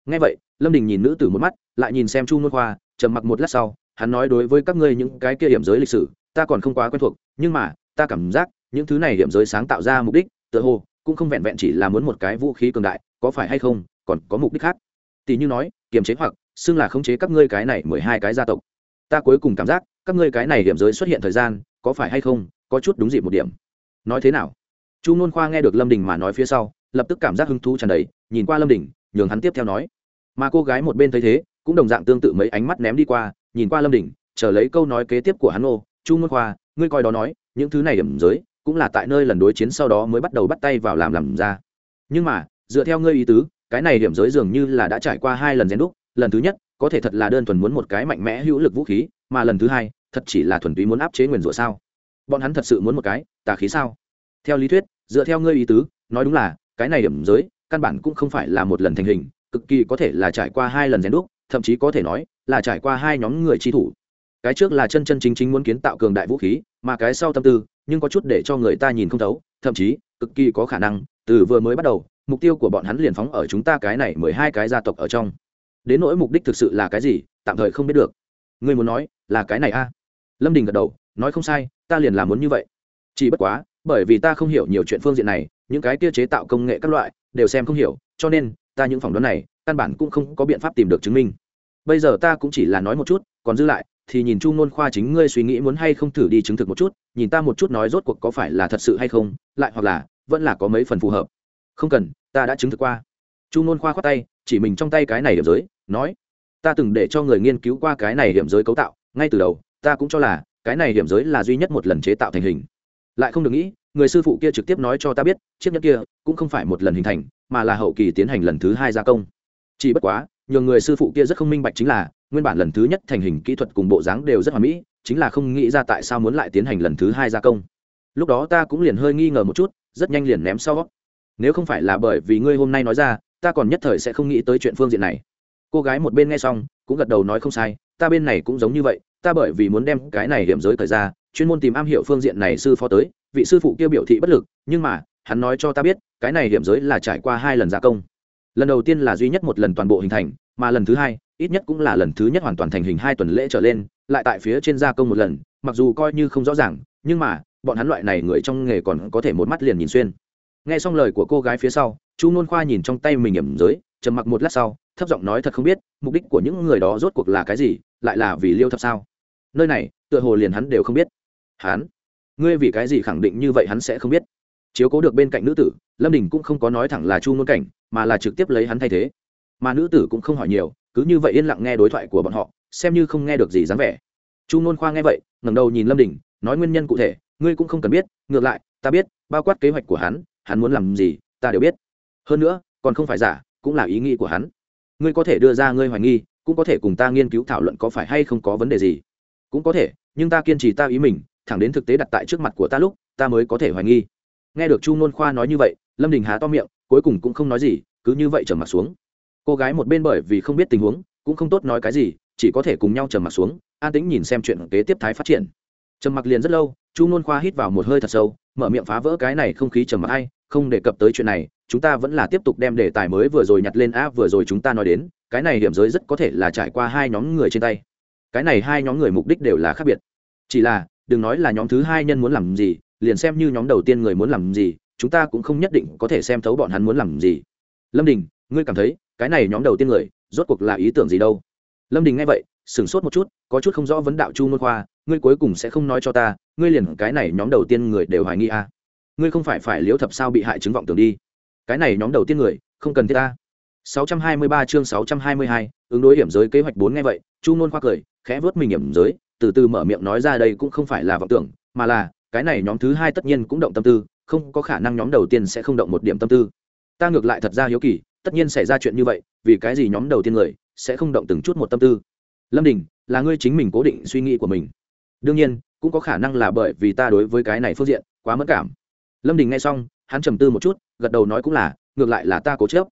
[SPEAKER 1] Ngay vậy, lâm đình nhìn nữ tử một mắt, lại nhìn xem chu nôn khoa, trầm mặc một lát sau, hắn nói đối với các ngươi những cái kia hiểm giới lịch sử, ta còn không quá quen thuộc, nhưng mà, ta cảm giác, những thứ này hiểm giới sáng tạo ra mục đích, tựa hồ, cũng không vẹn vẹn chỉ là muốn một cái vũ khí cường đại, có phải hay không, còn có mục đích khác. Tỷ như nói, kiềm chế hoặc, xưng là khống chế các ngươi cái này mười hai cái gia tộc. Ta cuối cùng cảm giác, các ngươi cái này điểm giới xuất hiện thời gian, có phải hay không, có chút đúng dịp một điểm. Nói thế nào? Chu nôn khoa nghe được lâm đình mà nói phía sau lập tức cảm giác hứng thú tràn đầy, nhìn qua lâm đình nhường hắn tiếp theo nói. Mà cô gái một bên thấy thế, cũng đồng dạng tương tự mấy ánh mắt ném đi qua, nhìn qua lâm đình chờ lấy câu nói kế tiếp của hắn ô chu nôn khoa, ngươi coi đó nói, những thứ này điểm giới, cũng là tại nơi lần đối chiến sau đó mới bắt đầu bắt tay vào làm làm ra. Nhưng mà, dựa theo ngươi ý tứ, cái này điểm giới dường như là đã trải qua hai lần rèn đúc, lần thứ nhất, có thể thật là đơn thuần muốn một cái mạnh mẽ hữu lực vũ khí, mà lần thứ hai, thật chỉ là thuần túy muốn áp chế nguyền rủa sao? Bọn hắn thật sự muốn một cái, tà khí sao? Theo lý thuyết, dựa theo ngươi ý tứ, nói đúng là cái này điểm giới, căn bản cũng không phải là một lần thành hình, cực kỳ có thể là trải qua hai lần rèn đúc, thậm chí có thể nói là trải qua hai nhóm người chi thủ. Cái trước là chân chân chính chính muốn kiến tạo cường đại vũ khí, mà cái sau tâm tư, nhưng có chút để cho người ta nhìn không thấu, thậm chí cực kỳ có khả năng, từ vừa mới bắt đầu, mục tiêu của bọn hắn liền phóng ở chúng ta cái này mười hai cái gia tộc ở trong. Đến nỗi mục đích thực sự là cái gì, tạm thời không biết được. Ngươi muốn nói là cái này a à? lâm đình gật đầu, nói không sai, ta liền làm muốn như vậy. Chỉ bất quá bởi vì ta không hiểu nhiều chuyện phương diện này, những cái kia chế tạo công nghệ các loại đều xem không hiểu, cho nên ta những phỏng đoán này căn bản cũng không có biện pháp tìm được chứng minh. Bây giờ ta cũng chỉ là nói một chút, còn dư lại thì nhìn chu ngôn khoa chính ngươi suy nghĩ muốn hay không thử đi chứng thực một chút, nhìn ta một chút nói rốt cuộc có phải là thật sự hay không, lại hoặc là vẫn là có mấy phần phù hợp. Không cần, ta đã chứng thực qua. Chu ngôn khoa khoát tay, chỉ mình trong tay cái này điểm giới, nói, ta từng để cho người nghiên cứu qua cái này điểm giới cấu tạo, ngay từ đầu, ta cũng cho là cái này điểm giới là duy nhất một lần chế tạo thành hình lại không được nghĩ, người sư phụ kia trực tiếp nói cho ta biết, chiếc nhẫn kia cũng không phải một lần hình thành, mà là hậu kỳ tiến hành lần thứ hai gia công. Chỉ bất quá nhiều người sư phụ kia rất không minh bạch chính là, nguyên bản lần thứ nhất thành hình kỹ thuật cùng bộ dáng đều rất hoàn mỹ, chính là không nghĩ ra tại sao muốn lại tiến hành lần thứ hai gia công. Lúc đó ta cũng liền hơi nghi ngờ một chút, rất nhanh liền ném sau. Nếu không phải là bởi vì ngươi hôm nay nói ra, ta còn nhất thời sẽ không nghĩ tới chuyện phương diện này. Cô gái một bên nghe xong, cũng gật đầu nói không sai ta bên này cũng giống như vậy, ta bởi vì muốn đem cái này hiểm giới thời ra, chuyên môn tìm am hiểu phương diện này sư phó tới, vị sư phụ kia biểu thị bất lực, nhưng mà, hắn nói cho ta biết, cái này hiểm giới là trải qua hai lần gia công. Lần đầu tiên là duy nhất một lần toàn bộ hình thành, mà lần thứ hai, ít nhất cũng là lần thứ nhất hoàn toàn thành hình hai tuần lễ trở lên, lại tại phía trên gia công một lần, mặc dù coi như không rõ ràng, nhưng mà, bọn hắn loại này người trong nghề còn có thể một mắt liền nhìn xuyên. Nghe xong lời của cô gái phía sau, chu nôn khoa nhìn trong tay mình hiểm giới, trầm mặc một lát sau thấp giọng nói thật không biết, mục đích của những người đó rốt cuộc là cái gì, lại là vì liêu thập sao? Nơi này, tựa hồ liền hắn đều không biết. Hắn? Ngươi vì cái gì khẳng định như vậy hắn sẽ không biết? Chiếu cố được bên cạnh nữ tử, lâm đình cũng không có nói thẳng là chu ngôn cảnh, mà là trực tiếp lấy hắn thay thế. Mà nữ tử cũng không hỏi nhiều, cứ như vậy yên lặng nghe đối thoại của bọn họ, xem như không nghe được gì dáng vẻ. Chu ngôn khoa nghe vậy, ngẩng đầu nhìn lâm đình, nói nguyên nhân cụ thể, ngươi cũng không cần biết, ngược lại, ta biết, bao quát kế hoạch của hắn hắn muốn làm gì, ta đều biết. Hơn nữa, còn không phải giả, cũng là ý nghĩ của hắn ngươi có thể đưa ra ngươi hoài nghi, cũng có thể cùng ta nghiên cứu thảo luận có phải hay không có vấn đề gì. Cũng có thể, nhưng ta kiên trì ta ý mình, thẳng đến thực tế đặt tại trước mặt của ta lúc, ta mới có thể hoài nghi. Nghe được chu nôn khoa nói như vậy, lâm đình há to miệng, cuối cùng cũng không nói gì, cứ như vậy trầm m ặ t xuống. Cô gái một bên bởi vì không biết tình huống, cũng không tốt nói cái gì, chỉ có thể cùng nhau trầm m ặ t xuống, an tĩnh nhìn xem chuyện kế tiếp thái phát triển. Trầm mặc liền rất lâu, chu nôn khoa hít vào một hơi thật sâu, mở miệng phá vỡ cái này không khí trầm mặc hay không đề cập tới chuyện này, chúng ta vẫn là tiếp tục đem đề tài mới vừa rồi nhặt lên a vừa rồi chúng ta nói đến, cái này điểm giới rất có thể là trải qua hai nhóm người trên tay. Cái này hai nhóm người mục đích đều là khác biệt. Chỉ là, đừng nói là nhóm thứ hai nhân muốn làm gì, liền xem như nhóm đầu tiên người muốn làm gì, chúng ta cũng không nhất định có thể xem thấu bọn hắn muốn làm gì. Lâm đình, ngươi cảm thấy, cái này nhóm đầu tiên người, rốt cuộc là ý tưởng gì đâu? Lâm đình nghe vậy, sửng sốt một chút, có chút không rõ vấn đạo chu môn khoa, ngươi cuối cùng sẽ không nói cho ta, ngươi liền cái này nhóm đầu tiên người đều hoài nghi à ngươi không phải phải liếu thập sao bị hại chứng vọng tưởng đi cái này nhóm đầu tiên người không cần thiết ta 623 chương 622, ứng đối hiểm giới kế hoạch 4 nghe vậy, Chu Nôn khoa cười, khẽ vớt mình hiểm giới, từ từ mở miệng nói ra đây cũng không phải là vọng tưởng, mà là, cái này nhóm thứ hai tất nhiên cũng động tâm tư, không có khả năng nhóm đầu tiên sẽ không động một điểm tâm tư. Ta ngược lại thật ra hiếu kỳ, tất nhiên xảy ra chuyện như vậy, vì cái gì nhóm đầu tiên người sẽ không động từng chút một tâm tư? Lâm Đình, là ngươi chính mình cố định suy nghĩ của mình. Đương nhiên, cũng có khả năng là bởi vì ta đối với cái này phương diện quá mất cảm. Lâm Đình nghe xong, hắn trầm tư một chút, gật đầu nói cũng là, ngược lại là ta cố chấp.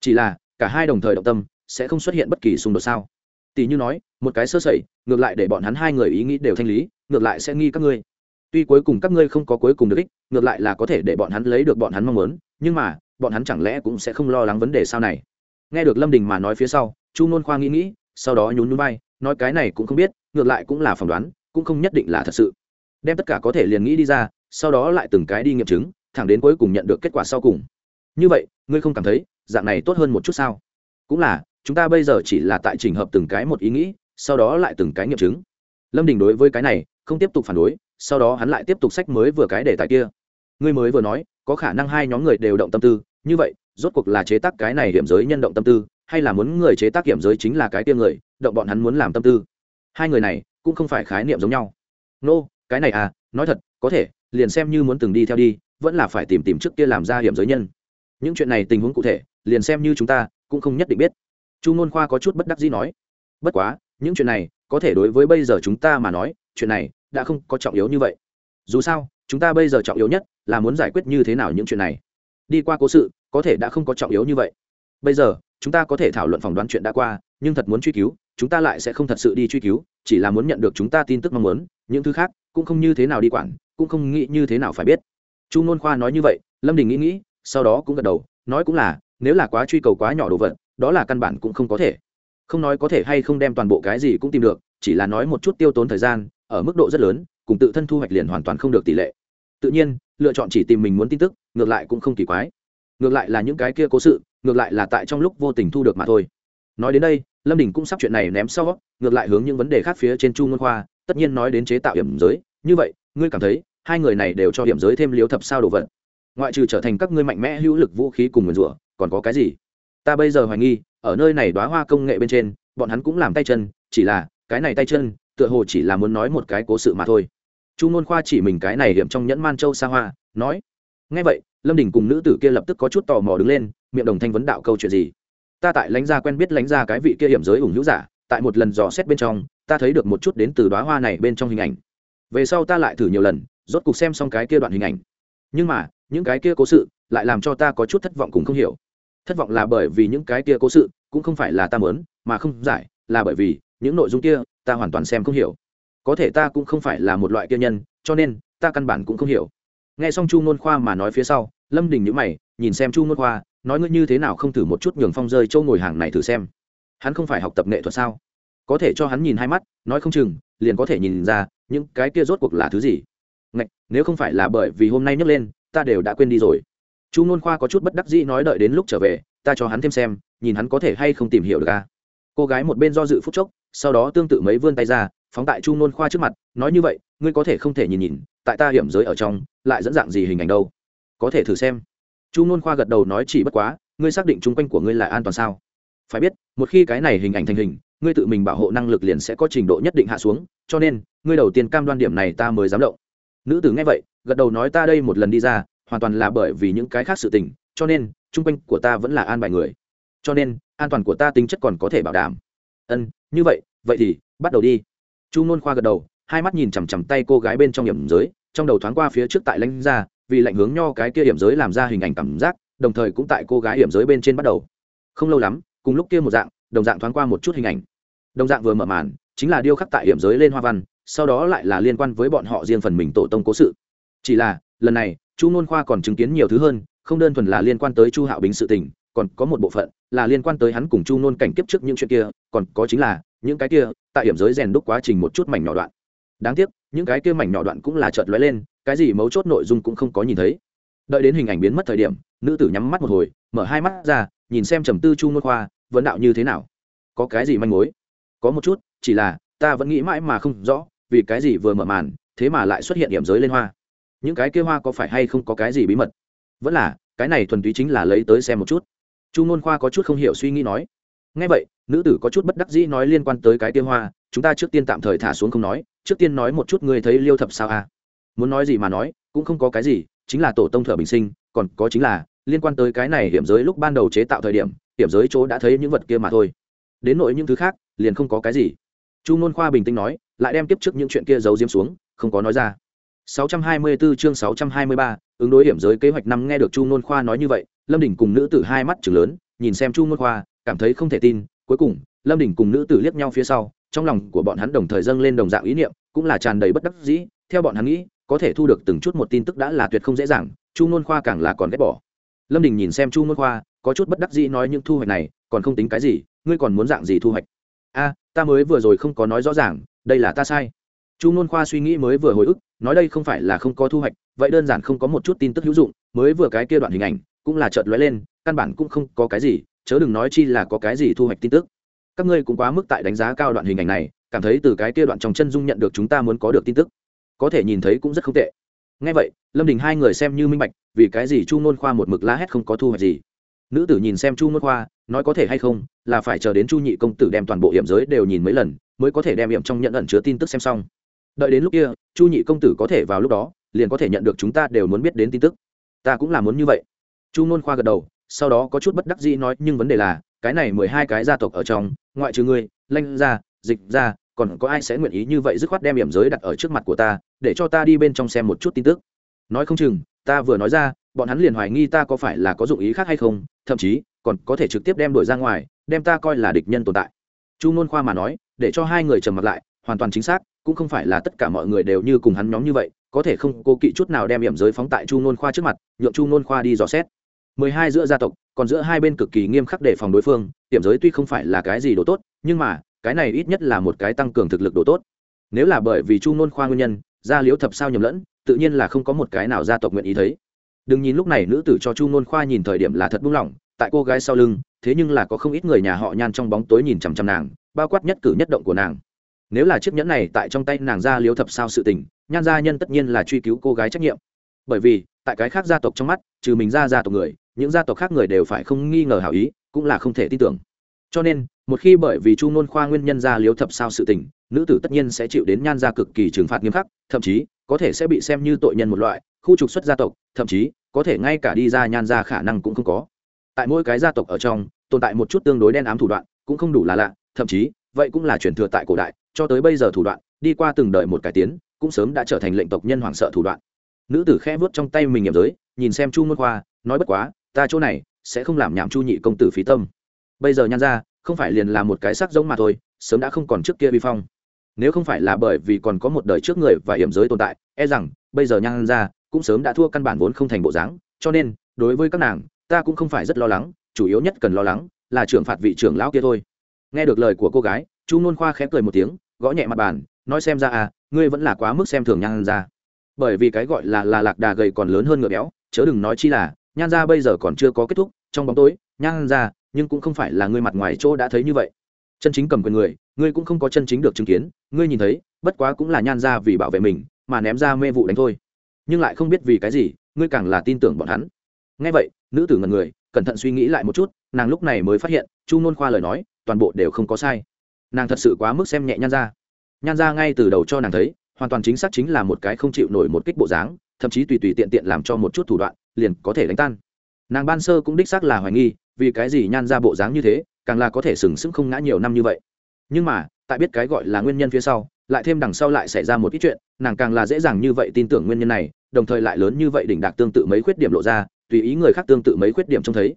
[SPEAKER 1] Chỉ là cả hai đồng thời động tâm sẽ không xuất hiện bất kỳ xung đột sao? Tỷ như nói một cái sơ sẩy ngược lại để bọn hắn hai người ý nghĩ đều thanh lý ngược lại sẽ nghi các ngươi. Tuy cuối cùng các ngươi không có cuối cùng được ích ngược lại là có thể để bọn hắn lấy được bọn hắn mong muốn nhưng mà bọn hắn chẳng lẽ cũng sẽ không lo lắng vấn đề sau này? Nghe được lâm đình mà nói phía sau chu nôn khoa nghĩ nghĩ sau đó nhún nhún bay nói cái này cũng không biết ngược lại cũng là phỏng đoán cũng không nhất định là thật sự. Đem tất cả có thể liền nghĩ đi ra sau đó lại từng cái đi nghiệm chứng thẳng đến cuối cùng nhận được kết quả sau cùng. Như vậy ngươi không cảm thấy dạng này tốt hơn một chút sao? Cũng là chúng ta bây giờ chỉ là tại trình hợp từng cái một ý nghĩ sau đó lại từng cái nghiệm chứng. Lâm đình đối với cái này không tiếp tục phản đối sau đó hắn lại tiếp tục sách mới vừa cái đề tài kia. Ngươi mới vừa nói có khả năng hai nhóm người đều động tâm tư như vậy rốt cuộc là chế tác cái này hiểm giới nhân động tâm tư hay là muốn người chế tác hiểm giới chính là cái kia người động bọn hắn muốn làm tâm tư? Hai người này cũng không phải khái niệm giống nhau. Nô、no, cái này à nói thật có thể liền xem như muốn từng đi theo đi, vẫn là phải tìm tìm trước kia làm ra hiểm giới nhân. Những chuyện này tình huống cụ thể, liền xem như chúng ta, cũng không nhất định biết. Chu ngôn khoa có chút bất đắc dĩ nói. Bất quá, những chuyện này, có thể đối với bây giờ chúng ta mà nói, chuyện này, đã không có trọng yếu như vậy. Dù sao, chúng ta bây giờ trọng yếu nhất, là muốn giải quyết như thế nào những chuyện này. Đi qua cố sự, có thể đã không có trọng yếu như vậy. Bây giờ, chúng ta có thể thảo luận phỏng đoán chuyện đã qua, nhưng thật muốn truy cứu, chúng ta lại sẽ không thật sự đi truy cứu, chỉ là muốn nhận được chúng ta tin tức mong muốn, những thứ khác, cũng không như thế nào đi quản cũng không nghĩ như thế nào phải biết. Chu nôn khoa nói như vậy, lâm đình nghĩ nghĩ, sau đó cũng gật đầu, nói cũng là, nếu là quá truy cầu quá nhỏ đồ vật, đó là căn bản cũng không có thể. Không nói có thể hay không đem toàn bộ cái gì cũng tìm được, chỉ là nói một chút tiêu tốn thời gian, ở mức độ rất lớn, cùng tự thân thu hoạch liền hoàn toàn không được tỷ lệ. Tự nhiên, lựa chọn chỉ tìm mình muốn tin tức, ngược lại cũng không kỳ quái. Ngược lại là những cái kia cố sự, ngược lại là tại trong lúc vô tình thu được mà thôi. Nói đến đây, lâm đình cũng sắp chuyện này ném sau, ngược lại hướng những vấn đề khác phía trên chu ngôn khoa, tất nhiên nói đến chế tạo hiểm giới. Như vậy, ngươi cảm thấy hai người này đều cho điểm giới thêm liếu thập sao đồ vật. Ngoại trừ trở thành các ngươi mạnh mẽ hữu lực vũ khí cùng nguyền rủa, còn có cái gì? Ta bây giờ hoài nghi, ở nơi này đoá hoa công nghệ bên trên, bọn hắn cũng làm tay chân, chỉ là, cái này tay chân, tựa hồ chỉ là muốn nói một cái cố sự mà thôi. Chu ngôn khoa chỉ mình cái này điểm trong nhẫn man châu xa hoa, nói ngay vậy, lâm đình cùng nữ tử kia lập tức có chút tò mò đứng lên, miệng đồng thanh vấn đạo câu chuyện gì? Ta tại lãnh gia quen biết lãnh gia cái vị kia hiểm giới ủng hữu giả, tại một lần dò xét bên trong, ta thấy được một chút đến từ đoá hoa này bên trong hình ảnh. Về sau ta lại thử nhiều lần rốt cục xem xong cái kia đoạn hình ảnh. Nhưng mà, những cái kia cố sự lại làm cho ta có chút thất vọng cùng không hiểu. Thất vọng là bởi vì những cái kia cố sự cũng không phải là ta mớn mà không giải, là bởi vì những nội dung kia ta hoàn toàn xem không hiểu. Có thể ta cũng không phải là một loại kia nhân, cho nên ta căn bản cũng không hiểu. Nghe xong chu ngôn khoa mà nói phía sau, lâm đình nhữ mày, nhìn xem chu ngôn khoa, nói ngươi như thế nào không thử một chút nhường phong rơi châu ngồi hàng này thử xem. Hắn không phải học tập nghệ thuật sao? Có thể cho hắn nhìn hai mắt, nói không chừng, liền có thể nhìn ra những cái kia rốt cuộc là thứ gì. Ngạch, nếu không phải là bởi vì hôm nay nhấc lên ta đều đã quên đi rồi. Chu nôn khoa có chút bất đắc dĩ nói đợi đến lúc trở về ta cho hắn thêm xem nhìn hắn có thể hay không tìm hiểu được ca cô gái một bên do dự phút chốc sau đó tương tự mấy vươn tay ra phóng tại chu nôn khoa trước mặt nói như vậy ngươi có thể không thể nhìn nhìn tại ta hiểm giới ở trong lại dẫn dạng gì hình ảnh đâu? Có thể thử xem. Chu nôn khoa gật đầu nói chỉ bất quá ngươi xác định chung quanh của ngươi là an toàn sao? Phải biết một khi cái này hình ảnh thành hình ngươi tự mình bảo hộ năng lực liền sẽ có trình độ nhất định hạ xuống cho nên ngươi đầu tiên cam đoan điểm này ta mới dám động nữ tử nghe vậy, gật đầu nói ta đây một lần đi ra, hoàn toàn là bởi vì những cái khác sự tình, cho nên, chung quanh của ta vẫn là an bài người. Cho nên, an toàn của ta tính chất còn có thể bảo đảm. Ân, như vậy vậy thì, bắt đầu đi. Chu nôn khoa gật đầu, hai mắt nhìn chằm chằm tay cô gái bên trong hiểm giới, trong đầu thoáng qua phía trước tại lãnh ra, vì lạnh hướng nho cái kia hiểm giới làm ra hình ảnh cảm giác, đồng thời cũng tại cô gái hiểm giới bên trên bắt đầu. Không lâu lắm, cùng lúc kia một dạng, đồng dạng thoáng qua một chút hình ảnh. Đồng dạng vừa mở màn, chính là điêu khắc tại hiểm giới lên hoa văn sau đó lại là liên quan với bọn họ riêng phần mình tổ tông cố sự. Chỉ là, lần này, chu nôn khoa còn chứng kiến nhiều thứ hơn, không đơn thuần là liên quan tới chu hạo bính sự tình, còn có một bộ phận là liên quan tới hắn cùng chu nôn cảnh kiếp trước những chuyện kia, còn có chính là, những cái kia, tại điểm giới rèn đúc quá trình một chút mảnh nhỏ đoạn. Đáng tiếc, những cái kia mảnh nhỏ đoạn cũng là chợt lóe lên, cái gì mấu chốt nội dung cũng không có nhìn thấy. Đợi đến hình ảnh biến mất thời điểm, nữ tử nhắm mắt một hồi, mở hai mắt ra, nhìn xem trầm tư chu nôn khoa, vấn đạo như thế nào? Có cái gì manh mối? Có một chút, chỉ là, ta vẫn nghĩ mãi mà không rõ vì cái gì vừa mở màn, thế mà lại xuất hiện điểm giới lên hoa? Những cái kia hoa có phải hay không có cái gì bí mật? Vẫn là, cái này thuần túy chính là lấy tới xem một chút. Chu ngôn khoa có chút không hiểu suy nghĩ nói. Ngay vậy, nữ tử có chút bất đắc dĩ nói liên quan tới cái kia hoa, chúng ta trước tiên tạm thời thả xuống không nói, trước tiên nói một chút người thấy liêu thập sao à? Muốn nói gì mà nói, cũng không có cái gì, chính là tổ tông thở bình sinh, còn có chính là, liên quan tới cái này hiểm giới lúc ban đầu chế tạo thời điểm, hiểm giới chỗ đã thấy những vật kia mà thôi. Đến nội những thứ khác, liền không có cái gì chu nôn khoa bình tĩnh nói lại đem tiếp trước những chuyện kia giấu diếm xuống không có nói ra. 624 chương 623, ứng đối hiểm giới kế hoạch năm nghe được chu nôn khoa nói như vậy lâm đình cùng nữ tử hai mắt chừng lớn nhìn xem chu nôn khoa cảm thấy không thể tin. Cuối cùng lâm đình cùng nữ tử liếc nhau phía sau trong lòng của bọn hắn đồng thời dâng lên đồng dạng ý niệm cũng là tràn đầy bất đắc dĩ. Theo bọn hắn nghĩ có thể thu được từng chút một tin tức đã là tuyệt không dễ dàng chu nôn khoa càng là còn ghét bỏ. Lâm đình nhìn xem chu nôn khoa có chút bất đắc dĩ nói những thu hoạch này còn không tính cái gì ngươi còn muốn dạng gì thu hoạch? A, ta mới vừa rồi không có nói rõ ràng, đây là ta sai. Chu nôn khoa suy nghĩ mới vừa hồi ức, nói đây không phải là không có thu hoạch, vậy đơn giản không có một chút tin tức hữu dụng, mới vừa cái kia đoạn hình ảnh, cũng là chợt lóe lên, căn bản cũng không có cái gì, chớ đừng nói chi là có cái gì thu hoạch tin tức. Các ngươi cũng quá mức tại đánh giá cao đoạn hình ảnh này, cảm thấy từ cái kia đoạn trong chân dung nhận được chúng ta muốn có được tin tức. Có thể nhìn thấy cũng rất không tệ. Ngay vậy, lâm đình hai người xem như minh bạch, vì cái gì chu nôn khoa một mực la hét không có thu hoạch gì. Nữ tử nhìn xem chu nôn khoa nói có thể hay không, là phải chờ đến chu nhị công tử đem toàn bộ hiểm giới đều nhìn mấy lần, mới có thể đem hiểm trong nhận ẩn chứa tin tức xem xong. Đợi đến lúc kia, chu nhị công tử có thể vào lúc đó, liền có thể nhận được chúng ta đều muốn biết đến tin tức. Ta cũng là muốn như vậy. Chu nôn khoa gật đầu, sau đó có chút bất đắc dĩ nói, nhưng vấn đề là, cái này mười hai cái gia tộc ở trong, ngoại trừ ngươi, lanh gia, dịch gia, còn có ai sẽ nguyện ý như vậy dứt khoát đem hiểm giới đặt ở trước mặt của ta, để cho ta đi bên trong xem một chút tin tức? Nói không chừng, ta vừa nói ra, bọn hắn liền hoài nghi ta có phải là có dụng ý khác hay không, thậm chí còn có thể trực tiếp đem đuổi ra ngoài, đem ta coi là địch nhân tồn tại. Chu nôn khoa mà nói, để cho hai người trầm mặt lại, hoàn toàn chính xác, cũng không phải là tất cả mọi người đều như cùng hắn nhóm như vậy, có thể không cố kỵ chút nào đem hiểm giới phóng tại chu nôn khoa trước mặt, nhượng chu nôn khoa đi dò xét. Mười hai giữa gia tộc, còn giữa hai bên cực kỳ nghiêm khắc để phòng đối phương, hiểm giới tuy không phải là cái gì đồ tốt, nhưng mà, cái này ít nhất là một cái tăng cường thực lực đồ tốt. Nếu là bởi vì chu nôn khoa nguyên nhân, gia liễu thập sao nhầm lẫn, tự nhiên là không có một cái nào gia tộc nguyện ý thấy. Đừng nhìn lúc này nữ tử cho chu nôn khoa nhìn thời điểm là thật buông lỏng tại cô gái sau lưng, thế nhưng là có không ít người nhà họ nhan trong bóng tối nhìn chằm chằm nàng, bao quát nhất cử nhất động của nàng. Nếu là chiếc nhẫn này tại trong tay nàng ra liếu thập sao sự tình, nhan gia nhân tất nhiên là truy cứu cô gái trách nhiệm. Bởi vì, tại cái khác gia tộc trong mắt, trừ mình ra gia tộc người, những gia tộc khác người đều phải không nghi ngờ hảo ý, cũng là không thể tin tưởng. Cho nên, một khi bởi vì chu nôn khoa nguyên nhân ra liếu thập sao sự tình, nữ tử tất nhiên sẽ chịu đến nhan gia cực kỳ trừng phạt nghiêm khắc, thậm chí, có thể sẽ bị xem như tội nhân một loại, khu trục xuất gia tộc, thậm chí, có thể ngay cả đi ra nhan gia khả năng cũng không có tại mỗi cái gia tộc ở trong, tồn tại một chút tương đối đen ám thủ đoạn, cũng không đủ là lạ, thậm chí, vậy cũng là truyền thừa tại cổ đại, cho tới bây giờ thủ đoạn, đi qua từng đời một cải tiến, cũng sớm đã trở thành lệnh tộc nhân hoảng sợ thủ đoạn. Nữ tử khẽ vớt trong tay mình nghiệm giới, nhìn xem chu môn khoa, nói bất quá, ta chỗ này sẽ không làm nhảm chu nhị công tử phí tâm. Bây giờ nhan ra, không phải liền là một cái sắc giống mà thôi, sớm đã không còn trước kia vi phong. Nếu không phải là bởi vì còn có một đời trước người và hiểm giới tồn tại e rằng, bây giờ nhan ra, cũng sớm đã thua căn bản vốn không thành bộ dáng, cho nên, đối với các nàng ta cũng không phải rất lo lắng, chủ yếu nhất cần lo lắng là trưởng phạt vị trưởng lão kia thôi. Nghe được lời của cô gái, chu nôn khoa khẽ cười một tiếng, gõ nhẹ mặt bàn, nói xem ra à ngươi vẫn là quá mức xem thường nhan ra bởi vì cái gọi là là lạc đà gầy còn lớn hơn ngựa béo, chớ đừng nói chi là, nhan ra bây giờ còn chưa có kết thúc, trong bóng tối, nhan ra nhưng cũng không phải là ngươi mặt ngoài chỗ đã thấy như vậy. Chân chính cầm quyền người, ngươi cũng không có chân chính được chứng kiến, ngươi nhìn thấy, bất quá cũng là nhan ra vì bảo vệ mình mà ném ra mê vụ đánh thôi. Nhưng lại không biết vì cái gì, ngươi càng là tin tưởng bọn hắn. Ngay vậy nữ tử ngần người, cẩn thận suy nghĩ lại một chút, nàng lúc này mới phát hiện, chu nôn khoa lời nói, toàn bộ đều không có sai. Nàng thật sự quá mức xem nhẹ nhan ra nhan ra ngay từ đầu cho nàng thấy, hoàn toàn chính xác chính là một cái không chịu nổi một kích bộ dáng, thậm chí tùy tùy tiện tiện làm cho một chút thủ đoạn, liền có thể đánh tan. Nàng ban sơ cũng đích xác là hoài nghi, vì cái gì nhan ra bộ dáng như thế, càng là có thể sừng sững không ngã nhiều năm như vậy. Nhưng mà, tại biết cái gọi là nguyên nhân phía sau, lại thêm đằng sau lại xảy ra một ít chuyện, nàng càng là dễ dàng như vậy tin tưởng nguyên nhân này đồng thời lại lớn như vậy đỉnh đạc tương tự mấy khuyết điểm lộ ra, tùy ý người khác tương tự mấy khuyết điểm trông thấy.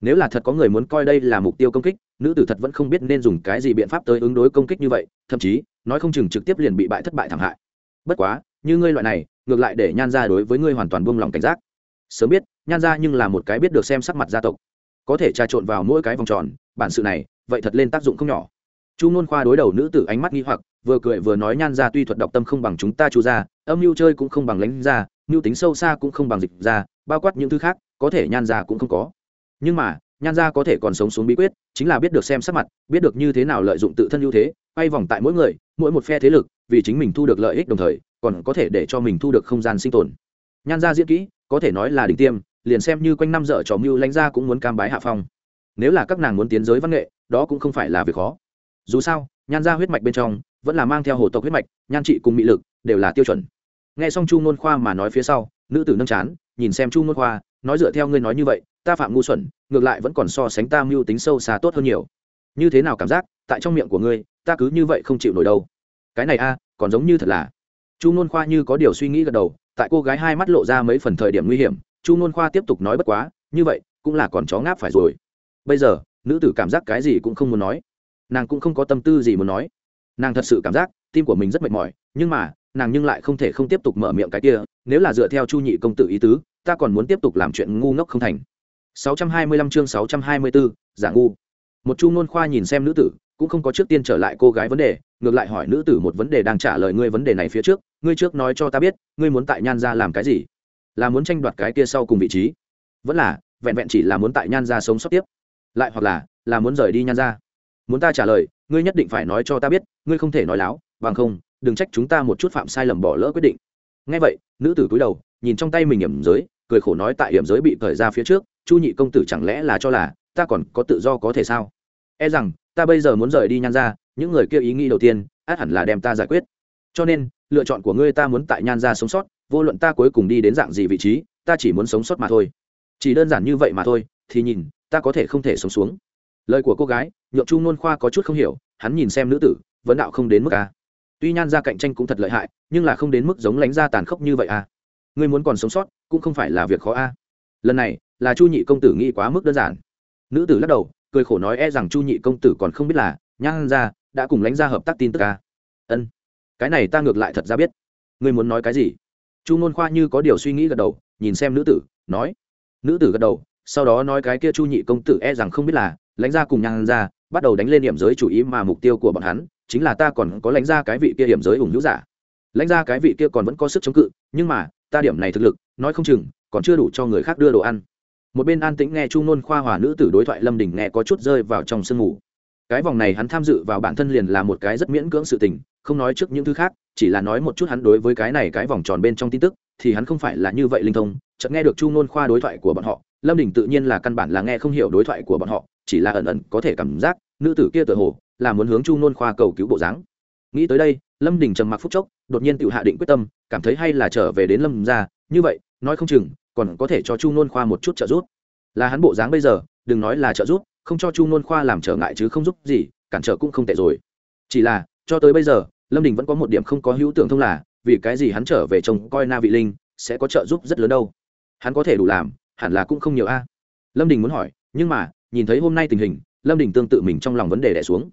[SPEAKER 1] Nếu là thật có người muốn coi đây là mục tiêu công kích, nữ tử thật vẫn không biết nên dùng cái gì biện pháp tới ứng đối công kích như vậy, thậm chí, nói không chừng trực tiếp liền bị bại thất bại thảm hại. Bất quá, như ngươi loại này, ngược lại để nhan ra đối với ngươi hoàn toàn buông lỏng cảnh giác. Sớm biết, nhan ra nhưng là một cái biết được xem sắc mặt gia tộc. Có thể trà trộn vào mỗi cái vòng tròn, bản sự này, vậy thật lên tác dụng không nhỏ. Chu nôn khoa đối đầu nữ tử ánh mắt nghi hoặc, vừa cười vừa nói nhan ra tuy thuật đọc tâm không bằng chúng ta chu ra âm mưu chơi cũng không bằng lánh ra mưu tính sâu xa cũng không bằng dịch ra bao quát những thứ khác, có thể nhan ra cũng không có. Nhưng mà, nhan ra có thể còn sống xuống bí quyết, chính là biết được xem sắc mặt, biết được như thế nào lợi dụng tự thân ưu thế, quay vòng tại mỗi người, mỗi một phe thế lực, vì chính mình thu được lợi ích đồng thời, còn có thể để cho mình thu được không gian sinh tồn. Nhan ra diễn kỹ, có thể nói là đỉnh tiêm, liền xem như quanh năm dở trò mưu lãnh ra cũng muốn cam bái hạ phong. Nếu là các nàng muốn tiến giới văn nghệ, đó cũng không phải là việc khó. Dù sao, nhan ra huyết mạch bên trong, vẫn là mang theo hồ tộc huyết mạch, nhan trị cùng mị lực, đều là tiêu chuẩn nghe xong chu ngôn khoa mà nói phía sau, nữ tử nâng chán, nhìn xem chu ngôn khoa, nói dựa theo ngươi nói như vậy, ta phạm ngu xuẩn, ngược lại vẫn còn so sánh ta mưu tính sâu xa tốt hơn nhiều. Như thế nào cảm giác, tại trong miệng của ngươi, ta cứ như vậy không chịu nổi đâu. Cái này a, còn giống như thật là. Chu ngôn khoa như có điều suy nghĩ gật đầu, tại cô gái hai mắt lộ ra mấy phần thời điểm nguy hiểm, chu ngôn khoa tiếp tục nói bất quá, như vậy, cũng là còn chó ngáp phải rồi. Bây giờ, nữ tử cảm giác cái gì cũng không muốn nói. Nàng cũng không có tâm tư gì muốn nói. Nàng thật sự cảm giác, tim của mình rất mệt mỏi, nhưng mà nàng nhưng lại không thể không tiếp tục mở miệng cái kia nếu là dựa theo chu nhị công tử ý tứ ta còn muốn tiếp tục làm chuyện ngu ngốc không thành. 625 chương 624, giả ngu. Một chu nôn khoa nhìn xem nữ tử cũng không có trước tiên trở lại cô gái vấn đề ngược lại hỏi nữ tử một vấn đề đang trả lời ngươi vấn đề này phía trước ngươi trước nói cho ta biết ngươi muốn tại nhan ra làm cái gì? Là muốn tranh đoạt cái kia sau cùng vị trí? Vẫn là vẹn vẹn chỉ là muốn tại nhan ra sống sót tiếp. Lại hoặc là là muốn rời đi nhan ra muốn ta trả lời ngươi nhất định phải nói cho ta biết ngươi không thể nói láo bằng không đừng trách chúng ta một chút phạm sai lầm bỏ lỡ quyết định. Ngay vậy, nữ tử cúi đầu, nhìn trong tay mình hiểm giới, cười khổ nói tại hiểm giới bị thời ra phía trước, chu nhị công tử chẳng lẽ là cho là ta còn có tự do có thể sao? E rằng, ta bây giờ muốn rời đi nhan ra những người kia ý nghĩ đầu tiên, át hẳn là đem ta giải quyết. Cho nên, lựa chọn của ngươi ta muốn tại nhan ra sống sót, vô luận ta cuối cùng đi đến dạng gì vị trí, ta chỉ muốn sống sót mà thôi. Chỉ đơn giản như vậy mà thôi, thì nhìn, ta có thể không thể sống xuống. Lời của cô gái, nhượng chu nôn khoa có chút không hiểu, hắn nhìn xem nữ tử, vấn đạo không đến mức a tuy nhan ra cạnh tranh cũng thật lợi hại, nhưng là không đến mức giống lánh ra tàn khốc như vậy à? ngươi muốn còn sống sót, cũng không phải là việc khó a lần này, là chu nhị công tử nghĩ quá mức đơn giản. Nữ tử lắc đầu, cười khổ nói e rằng chu nhị công tử còn không biết là nhan ra đã cùng lánh ra hợp tác tin tức a ân, cái này ta ngược lại thật ra biết. Ngươi muốn nói cái gì? Chu ngôn khoa như có điều suy nghĩ gật đầu, nhìn xem nữ tử, nói. Nữ tử gật đầu, sau đó nói cái kia chu nhị công tử e rằng không biết là lãnh gia cùng nhan ra bắt đầu đánh lên điểm giới chủ ý mà mục tiêu của bọn hắn chính là ta còn có lãnh gia cái vị kia điểm giới ủng hữu giả. Lãnh gia cái vị kia còn vẫn có sức chống cự, nhưng mà, ta điểm này thực lực, nói không chừng, còn chưa đủ cho người khác đưa đồ ăn. Một bên an tĩnh nghe chu nôn khoa hòa nữ tử đối thoại lâm đình nghe có chút rơi vào trong sương mù. Cái vòng này hắn tham dự vào bản thân liền là một cái rất miễn cưỡng sự tình, không nói trước những thứ khác, chỉ là nói một chút hắn đối với cái này cái vòng tròn bên trong tin tức, thì hắn không phải là như vậy linh thông, chợt nghe được chu nôn khoa đối thoại của bọn họ, lâm đình tự nhiên là căn bản là nghe không hiểu đối thoại của bọn họ, chỉ là ẩn ẩn có thể cảm giác, nữ tử kia tự hồ là muốn hướng chu nôn khoa cầu cứu bộ dáng. Nghĩ tới đây, lâm đình trầm mặc phúc chốc, đột nhiên tự hạ định quyết tâm, cảm thấy hay là trở về đến lâm ra như vậy, nói không chừng, còn có thể cho chu nôn khoa một chút trợ giúp. Là hắn bộ dáng bây giờ, đừng nói là trợ giúp, không cho chu nôn khoa làm trở ngại chứ không giúp gì, cản trở cũng không tệ rồi. Chỉ là, cho tới bây giờ, lâm đình vẫn có một điểm không có hữu tưởng thông là, vì cái gì hắn trở về trông coi na vị linh, sẽ có trợ giúp rất lớn đâu. Hắn có thể đủ làm, hẳn là cũng không nhiều a. Lâm đình muốn hỏi, nhưng mà, nhìn thấy hôm nay tình hình, lâm đình tương tự mình trong lòng vấn đề đẻ xuống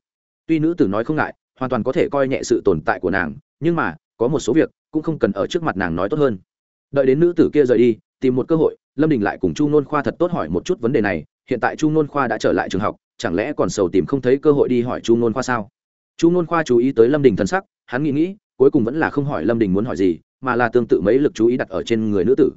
[SPEAKER 1] tuy nữ tử nói không ngại, hoàn toàn có thể coi nhẹ sự tồn tại của nàng, nhưng mà, có một số việc cũng không cần ở trước mặt nàng nói tốt hơn. Đợi đến nữ tử kia rời đi, tìm một cơ hội, lâm đình lại cùng chu nôn khoa thật tốt hỏi một chút vấn đề này. Hiện tại chu nôn khoa đã trở lại trường học, chẳng lẽ còn sầu tìm không thấy cơ hội đi hỏi chu nôn khoa sao? Chu nôn khoa chú ý tới lâm đình thân sắc, hắn nghĩ nghĩ, cuối cùng vẫn là không hỏi lâm đình muốn hỏi gì, mà là tương tự mấy lực chú ý đặt ở trên người nữ tử.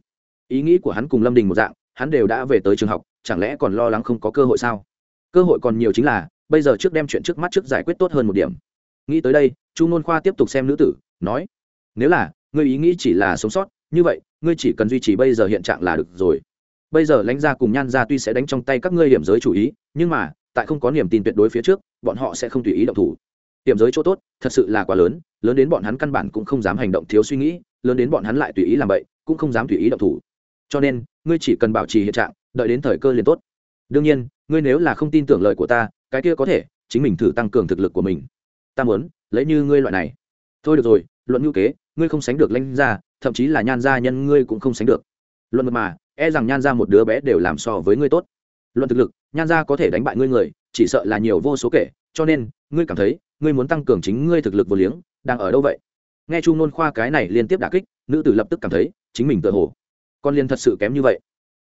[SPEAKER 1] Ý nghĩ của hắn cùng lâm đình một dạng, hắn đều đã về tới trường học, chẳng lẽ còn lo lắng không có cơ hội sao? Cơ hội còn nhiều chính là bây giờ trước đem chuyện trước mắt trước giải quyết tốt hơn một điểm. Nghĩ tới đây, chu nôn khoa tiếp tục xem nữ tử, nói, nếu là, ngươi ý nghĩ chỉ là sống sót, như vậy, ngươi chỉ cần duy trì bây giờ hiện trạng là được rồi. Bây giờ lãnh gia cùng nhan gia tuy sẽ đánh trong tay các ngươi hiểm giới chủ ý, nhưng mà, tại không có niềm tin tuyệt đối phía trước, bọn họ sẽ không tùy ý động thủ. Hiểm giới chỗ tốt, thật sự là quá lớn lớn đến bọn hắn căn bản cũng không dám hành động thiếu suy nghĩ, lớn đến bọn hắn lại tùy ý làm vậy cũng không dám tùy ý động thủ. Cho nên, ngươi chỉ cần bảo trì hiện trạng, đợi đến thời cơ liền tốt. Đương nhiên ngươi nếu là không tin tưởng lời của ta, cái kia có thể, chính mình thử tăng cường thực lực của mình. Ta muốn, lấy như ngươi loại này. Thôi được rồi, luận ngữ kế, ngươi không sánh được lãnh gia, thậm chí là nhan gia nhân ngươi cũng không sánh được. Luận mật mà e rằng nhan gia một đứa bé đều làm so với ngươi tốt. Luận thực lực, nhan gia có thể đánh bại ngươi người, chỉ sợ là nhiều vô số kể, cho nên, ngươi cảm thấy, ngươi muốn tăng cường chính ngươi thực lực vô liếng, đang ở đâu vậy? Nghe chu nôn khoa cái này liên tiếp đả kích, nữ tử lập tức cảm thấy, chính mình tự hồ, con liên thật sự kém như vậy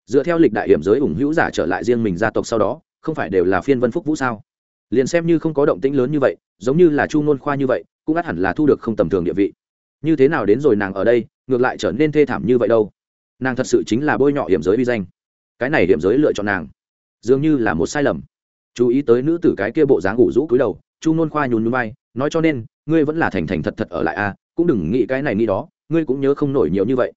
[SPEAKER 1] dựa theo lịch đại hiểm giới ủng hữu giả trở lại riêng mình gia tộc sau đó không phải đều là phiên vân phúc vũ sao? Liền xem như không có động tĩnh lớn như vậy giống như là chu nôn khoa như vậy cũng ắt hẳn là thu được không tầm thường địa vị. Như thế nào đến rồi nàng ở đây ngược lại trở nên thê thảm như vậy đâu? Nàng thật sự chính là bôi nhọ hiểm giới vi danh. Cái này hiểm giới lựa chọn nàng dường như là một sai lầm. Chú ý tới nữ tử cái kia bộ dáng ngủ rũ cúi đầu chu nôn khoa nhún nhún vai nói cho nên ngươi vẫn là thành thành thật thật ở lại a à, cũng đừng nghĩ cái này nghĩ đó ngươi cũng nhớ không nổi nhiều như vậy.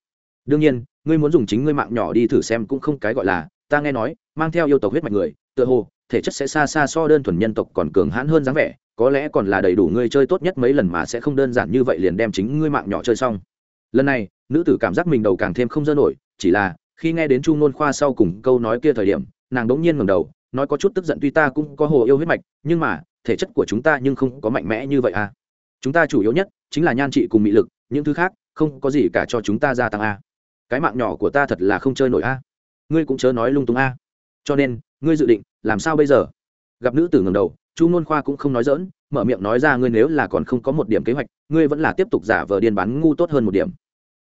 [SPEAKER 1] Đương nhiên ngươi muốn dùng chính ngươi mạng nhỏ đi thử xem cũng không cái gọi là, ta nghe nói, mang theo yêu tộc huyết mạch người, tựa hồ, thể chất sẽ xa xa so đơn thuần nhân tộc còn cường hãn hơn dáng vẻ, có lẽ còn là đầy đủ ngươi chơi tốt nhất mấy lần mà sẽ không đơn giản như vậy liền đem chính ngươi mạng nhỏ chơi xong lần này, nữ tử cảm giác mình đầu càng thêm không dơ nổi, chỉ là, khi nghe đến chu ngôn khoa sau cùng câu nói kia thời điểm, nàng đống nhiên ngầm đầu, nói có chút tức giận tuy ta cũng có hồ yêu huyết mạch, nhưng mà, thể chất của chúng ta nhưng không có mạnh mẽ như vậy à chúng ta chủ yếu nhất chính là nhan trị cùng mị lực, những thứ khác, không có gì cả cho chúng ta gia tăng à? Cái mạng nhỏ của ta thật là không chơi nổi a. Ngươi cũng chớ nói lung tung a. Cho nên, ngươi dự định, làm sao bây giờ? Gặp nữ tử ngầm đầu, chu nôn khoa cũng không nói dỡn mở miệng nói ra ngươi nếu là còn không có một điểm kế hoạch, ngươi vẫn là tiếp tục giả vờ điên bán ngu tốt hơn một điểm.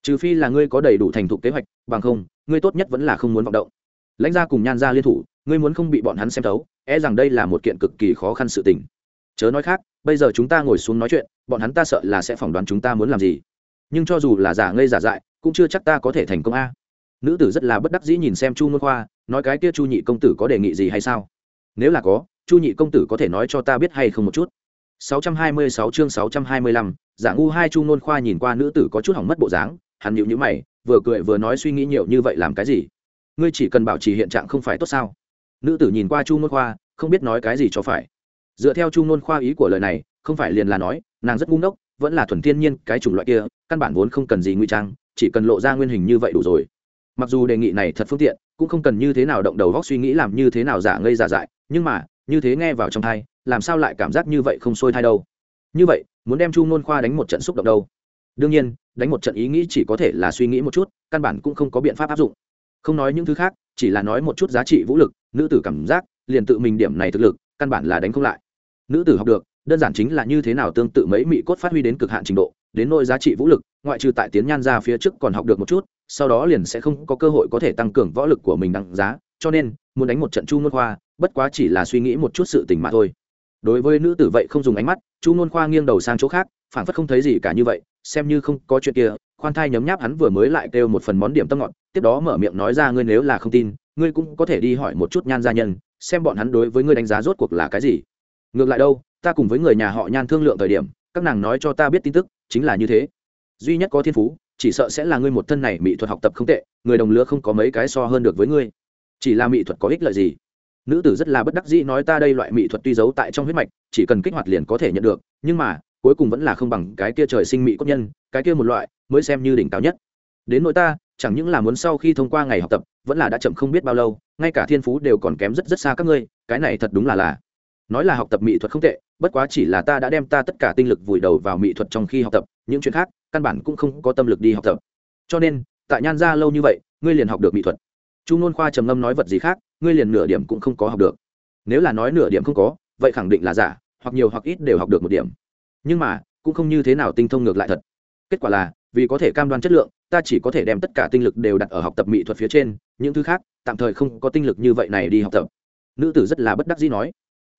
[SPEAKER 1] Trừ phi là ngươi có đầy đủ thành thục kế hoạch, bằng không, ngươi tốt nhất vẫn là không muốn vọng động. Lãnh gia cùng nhan gia liên thủ, ngươi muốn không bị bọn hắn xem thấu e rằng đây là một kiện cực kỳ khó khăn sự tình. Chớ nói khác, bây giờ chúng ta ngồi xuống nói chuyện, bọn hắn ta sợ là sẽ phỏng đoán chúng ta muốn làm gì. Nhưng cho dù là giả ngây giả dại cũng chưa chắc ta có thể thành công a. Nữ tử rất là bất đắc dĩ nhìn xem chu môn khoa nói cái kia chu nhị công tử có đề nghị gì hay sao? Nếu là có chu nhị công tử có thể nói cho ta biết hay không một chút. 626 chương 625, giả ngu hai chu nôn khoa nhìn qua nữ tử có chút hỏng mất bộ dáng hắn nhịu nhữ mày vừa cười vừa nói suy nghĩ nhiều như vậy làm cái gì? Ngươi chỉ cần bảo trì hiện trạng không phải tốt sao? Nữ tử nhìn qua chu nôn khoa không biết nói cái gì cho phải. Dựa theo chu nôn khoa ý của lời này không phải liền là nói nàng rất ngu ngốc vẫn là thuần thiên nhiên cái chủng loại kia căn bản vốn không cần gì nguy trang chỉ cần lộ ra nguyên hình như vậy đủ rồi. Mặc dù đề nghị này thật phương tiện, cũng không cần như thế nào động đầu góc suy nghĩ làm như thế nào giả ngây giả dại, nhưng mà, như thế nghe vào trong thai làm sao lại cảm giác như vậy không sôi thai đâu? Như vậy, muốn đem chu nôn khoa đánh một trận xúc động đâu? Đương nhiên, đánh một trận ý nghĩ chỉ có thể là suy nghĩ một chút, căn bản cũng không có biện pháp áp dụng. Không nói những thứ khác, chỉ là nói một chút giá trị vũ lực, nữ tử cảm giác, liền tự mình điểm này thực lực, căn bản là đánh không lại. Nữ tử học được, đơn giản chính là như thế nào tương tự mấy mị cốt phát huy đến cực hạn trình độ đến nỗi giá trị vũ lực, ngoại trừ tại tiến nhan ra phía trước còn học được một chút, sau đó liền sẽ không có cơ hội có thể tăng cường võ lực của mình đăng giá, cho nên, muốn đánh một trận chu ngôn khoa, bất quá chỉ là suy nghĩ một chút sự tình mà thôi. Đối với nữ tử vậy không dùng ánh mắt, chu ngôn khoa nghiêng đầu sang chỗ khác, phản phất không thấy gì cả như vậy, xem như không có chuyện kia, khoan thai nhấm nháp hắn vừa mới lại kêu một phần món điểm tâm ngọt, tiếp đó mở miệng nói ra ngươi nếu là không tin, ngươi cũng có thể đi hỏi một chút nhan gia nhân, xem bọn hắn đối với ngươi đánh giá rốt cuộc là cái gì. Ngược lại đâu, ta cùng với người nhà họ nhan thương lượng thời điểm, các nàng nói cho ta biết tin tức chính là như thế. Duy nhất có thiên phú, chỉ sợ sẽ là ngươi một thân này mỹ thuật học tập không tệ, người đồng lứa không có mấy cái so hơn được với ngươi. Chỉ là mỹ thuật có ích lợi gì? Nữ tử rất là bất đắc dĩ nói ta đây loại mỹ thuật tuy giấu tại trong huyết mạch, chỉ cần kích hoạt liền có thể nhận được, nhưng mà, cuối cùng vẫn là không bằng cái kia trời sinh mỹ cốt nhân, cái kia một loại, mới xem như đỉnh cao nhất. Đến nỗi ta, chẳng những là muốn sau khi thông qua ngày học tập, vẫn là đã chậm không biết bao lâu, ngay cả thiên phú đều còn kém rất rất xa các ngươi, cái này thật đúng là là nói là học tập mỹ thuật không tệ, bất quá chỉ là ta đã đem ta tất cả tinh lực vùi đầu vào mỹ thuật trong khi học tập, những chuyện khác, căn bản cũng không có tâm lực đi học tập. Cho nên, tại nhan gia lâu như vậy, ngươi liền học được mỹ thuật. Chu nôn khoa trầm ngâm nói vật gì khác, ngươi liền nửa điểm cũng không có học được. Nếu là nói nửa điểm không có, vậy khẳng định là giả, hoặc nhiều hoặc ít đều học được một điểm. Nhưng mà, cũng không như thế nào tinh thông ngược lại thật. Kết quả là, vì có thể cam đoan chất lượng, ta chỉ có thể đem tất cả tinh lực đều đặt ở học tập mỹ thuật phía trên, những thứ khác, tạm thời không có tinh lực như vậy này đi học tập. Nữ tử rất là bất đắc dĩ nói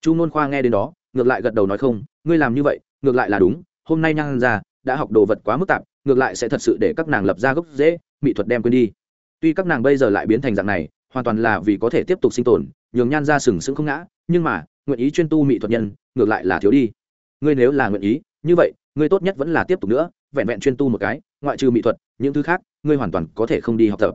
[SPEAKER 1] chu nôn khoa nghe đến đó, ngược lại gật đầu nói không, ngươi làm như vậy, ngược lại là đúng, hôm nay nhang ra, đã học đồ vật quá mức tạp, ngược lại sẽ thật sự để các nàng lập ra gốc dễ mỹ thuật đem quên đi. Tuy các nàng bây giờ lại biến thành dạng này, hoàn toàn là vì có thể tiếp tục sinh tồn, nhường nhan ra sừng sững không ngã, nhưng mà, nguyện ý chuyên tu mỹ thuật nhân, ngược lại là thiếu đi. Ngươi nếu là nguyện ý, như vậy, ngươi tốt nhất vẫn là tiếp tục nữa, vẹn vẹn chuyên tu một cái, ngoại trừ mỹ thuật, những thứ khác, ngươi hoàn toàn có thể không đi học tập.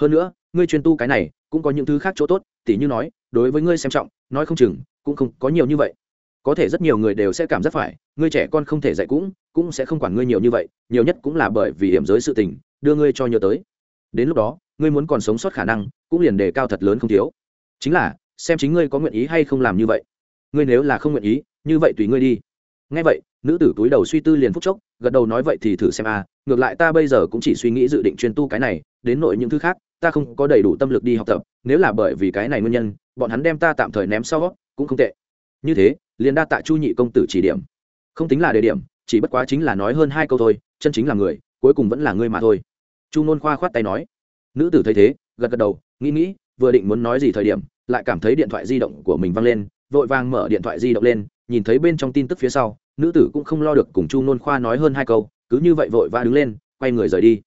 [SPEAKER 1] Hơn nữa, ngươi chuyên tu cái này, cũng có những thứ khác chỗ tốt, tỉ như nói, đối với ngươi xem trọng, nói không chừng cũng không có nhiều như vậy. Có thể rất nhiều người đều sẽ cảm giác phải, ngươi trẻ con không thể dạy cũng cũng sẽ không quản ngươi nhiều như vậy, nhiều nhất cũng là bởi vì hiểm giới sự tình, đưa ngươi cho nhớ tới. Đến lúc đó, ngươi muốn còn sống sót khả năng, cũng liền đề cao thật lớn không thiếu. Chính là, xem chính ngươi có nguyện ý hay không làm như vậy. Ngươi nếu là không nguyện ý, như vậy tùy ngươi đi. Ngay vậy, nữ tử túi đầu suy tư liền phúc chốc, gật đầu nói vậy thì thử xem a ngược lại ta bây giờ cũng chỉ suy nghĩ dự định chuyên tu cái này, đến nội những thứ khác, ta không có đầy đủ tâm lực đi học tập, nếu là bởi vì cái này nguyên nhân, bọn hắn đem ta tạm thời ném sau cũng không tệ. Như thế, liền đa tạ chu nhị công tử chỉ điểm. Không tính là đề điểm, chỉ bất quá chính là nói hơn hai câu thôi, chân chính là người, cuối cùng vẫn là ngươi mà thôi. Chu nôn khoa khoát tay nói. Nữ tử thấy thế, gật gật đầu, nghĩ nghĩ, vừa định muốn nói gì thời điểm, lại cảm thấy điện thoại di động của mình văng lên, vội vàng mở điện thoại di động lên, nhìn thấy bên trong tin tức phía sau, nữ tử cũng không lo được cùng chu nôn khoa nói hơn hai câu, cứ như vậy vội và đứng lên, quay người rời đi.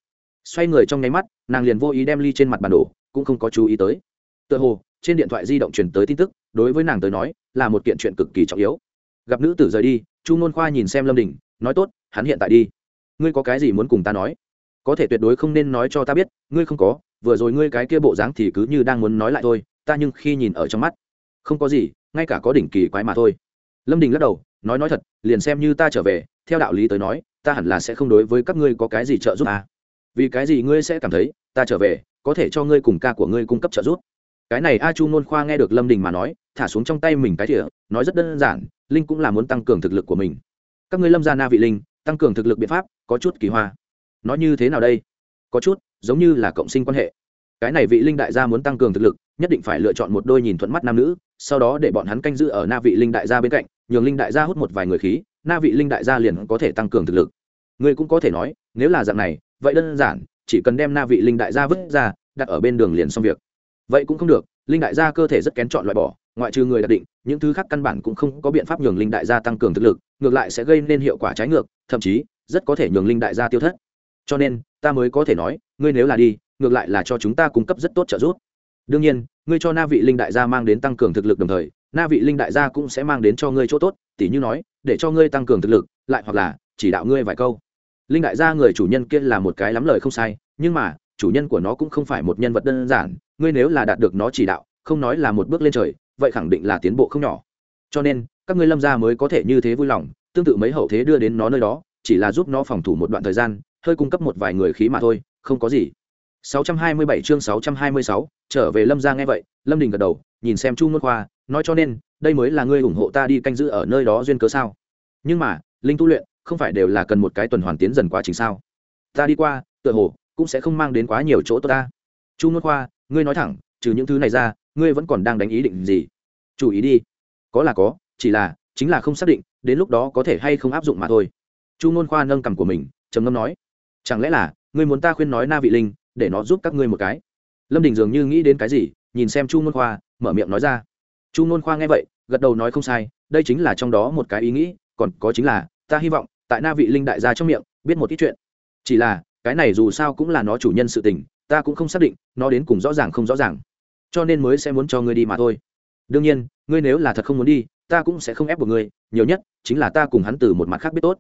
[SPEAKER 1] Xoay người trong nháy mắt, nàng liền vô ý đem ly trên mặt bản đồ, cũng không có chú ý tới. Tựa hồ, trên điện thoại di động truyền tới tin tức đối với nàng tới nói, là một kiện chuyện cực kỳ trọng yếu. Gặp nữ tử rời đi, chu nôn khoa nhìn xem lâm đình, nói tốt, hắn hiện tại đi. Ngươi có cái gì muốn cùng ta nói? Có thể tuyệt đối không nên nói cho ta biết, ngươi không có, vừa rồi ngươi cái kia bộ dáng thì cứ như đang muốn nói lại thôi, ta nhưng khi nhìn ở trong mắt, không có gì, ngay cả có đỉnh kỳ quái mà thôi. Lâm đình lắc đầu, nói nói thật, liền xem như ta trở về, theo đạo lý tới nói, ta hẳn là sẽ không đối với các ngươi có cái gì trợ giúp à. vì cái gì ngươi sẽ cảm thấy, ta trở về, có thể cho ngươi cùng ca của ngươi cung cấp trợ giúp cái này a chu nôn khoa nghe được lâm đình mà nói, thả xuống trong tay mình cái thỉa nói rất đơn giản, linh cũng là muốn tăng cường thực lực của mình. Các ngươi lâm gia na vị linh, tăng cường thực lực biện pháp, có chút kỳ hoa. Nói như thế nào đây? Có chút, giống như là cộng sinh quan hệ. Cái này vị linh đại gia muốn tăng cường thực lực, nhất định phải lựa chọn một đôi nhìn thuận mắt nam nữ, sau đó để bọn hắn canh giữ ở na vị linh đại gia bên cạnh, nhường linh đại gia hút một vài người khí, na vị linh đại gia liền có thể tăng cường thực lực. Ngươi cũng có thể nói, nếu là dạng này, vậy đơn giản, chỉ cần đem na vị linh đại gia vứt ra, đặt ở bên đường liền xong việc vậy cũng không được, linh đại gia cơ thể rất kén chọn loại bỏ, ngoại trừ người đặc định, những thứ khác căn bản cũng không có biện pháp nhường linh đại gia tăng cường thực lực, ngược lại sẽ gây nên hiệu quả trái ngược, thậm chí, rất có thể nhường linh đại gia tiêu thất. Cho nên, ta mới có thể nói, ngươi nếu là đi, ngược lại là cho chúng ta cung cấp rất tốt trợ giúp. Đương nhiên, ngươi cho na vị linh đại gia mang đến tăng cường thực lực đồng thời, na vị linh đại gia cũng sẽ mang đến cho ngươi chỗ tốt, tỉ như nói, để cho ngươi tăng cường thực lực, lại hoặc là chỉ đạo ngươi vài câu. Linh đại gia người chủ nhân kia là một cái lắm lời không sai, nhưng mà chủ nhân của nó cũng không phải một nhân vật đơn giản ngươi nếu là đạt được nó chỉ đạo không nói là một bước lên trời vậy khẳng định là tiến bộ không nhỏ. Cho nên các ngươi lâm gia mới có thể như thế vui lòng tương tự mấy hậu thế đưa đến nó nơi đó chỉ là giúp nó phòng thủ một đoạn thời gian hơi cung cấp một vài người khí mà thôi không có gì. 627 chương 626, trở về lâm gia nghe vậy lâm đình gật đầu nhìn xem chu ngôn khoa nói cho nên đây mới là ngươi ủng hộ ta đi canh giữ ở nơi đó duyên cớ sao? Nhưng mà linh tu luyện không phải đều là cần một cái tuần hoàn tiến dần quá trình sao? Ta đi qua tựa hồ cũng sẽ không mang đến quá nhiều chỗ tốt ta. Chu ngôn khoa, ngươi nói thẳng, trừ những thứ này ra, ngươi vẫn còn đang đánh ý định gì? Chủ ý đi. Có là có, chỉ là, chính là không xác định, đến lúc đó có thể hay không áp dụng mà thôi. Chu ngôn khoa nâng cằm của mình, trầm ngâm nói, chẳng lẽ là, ngươi muốn ta khuyên nói na vị linh, để nó giúp các ngươi một cái? Lâm đình dường như nghĩ đến cái gì, nhìn xem chu ngôn khoa, mở miệng nói ra. Chu ngôn khoa nghe vậy, gật đầu nói không sai, đây chính là trong đó một cái ý nghĩ, còn có chính là, ta hy vọng, tại na vị linh đại gia trong miệng, biết một ít chuyện. Chỉ là cái này dù sao cũng là nó chủ nhân sự tình, ta cũng không xác định, nó đến cùng rõ ràng không rõ ràng. Cho nên mới sẽ muốn cho ngươi đi mà thôi. Đương nhiên, ngươi nếu là thật không muốn đi, ta cũng sẽ không ép buộc ngươi, nhiều nhất chính là ta cùng hắn từ một mặt khác biết tốt.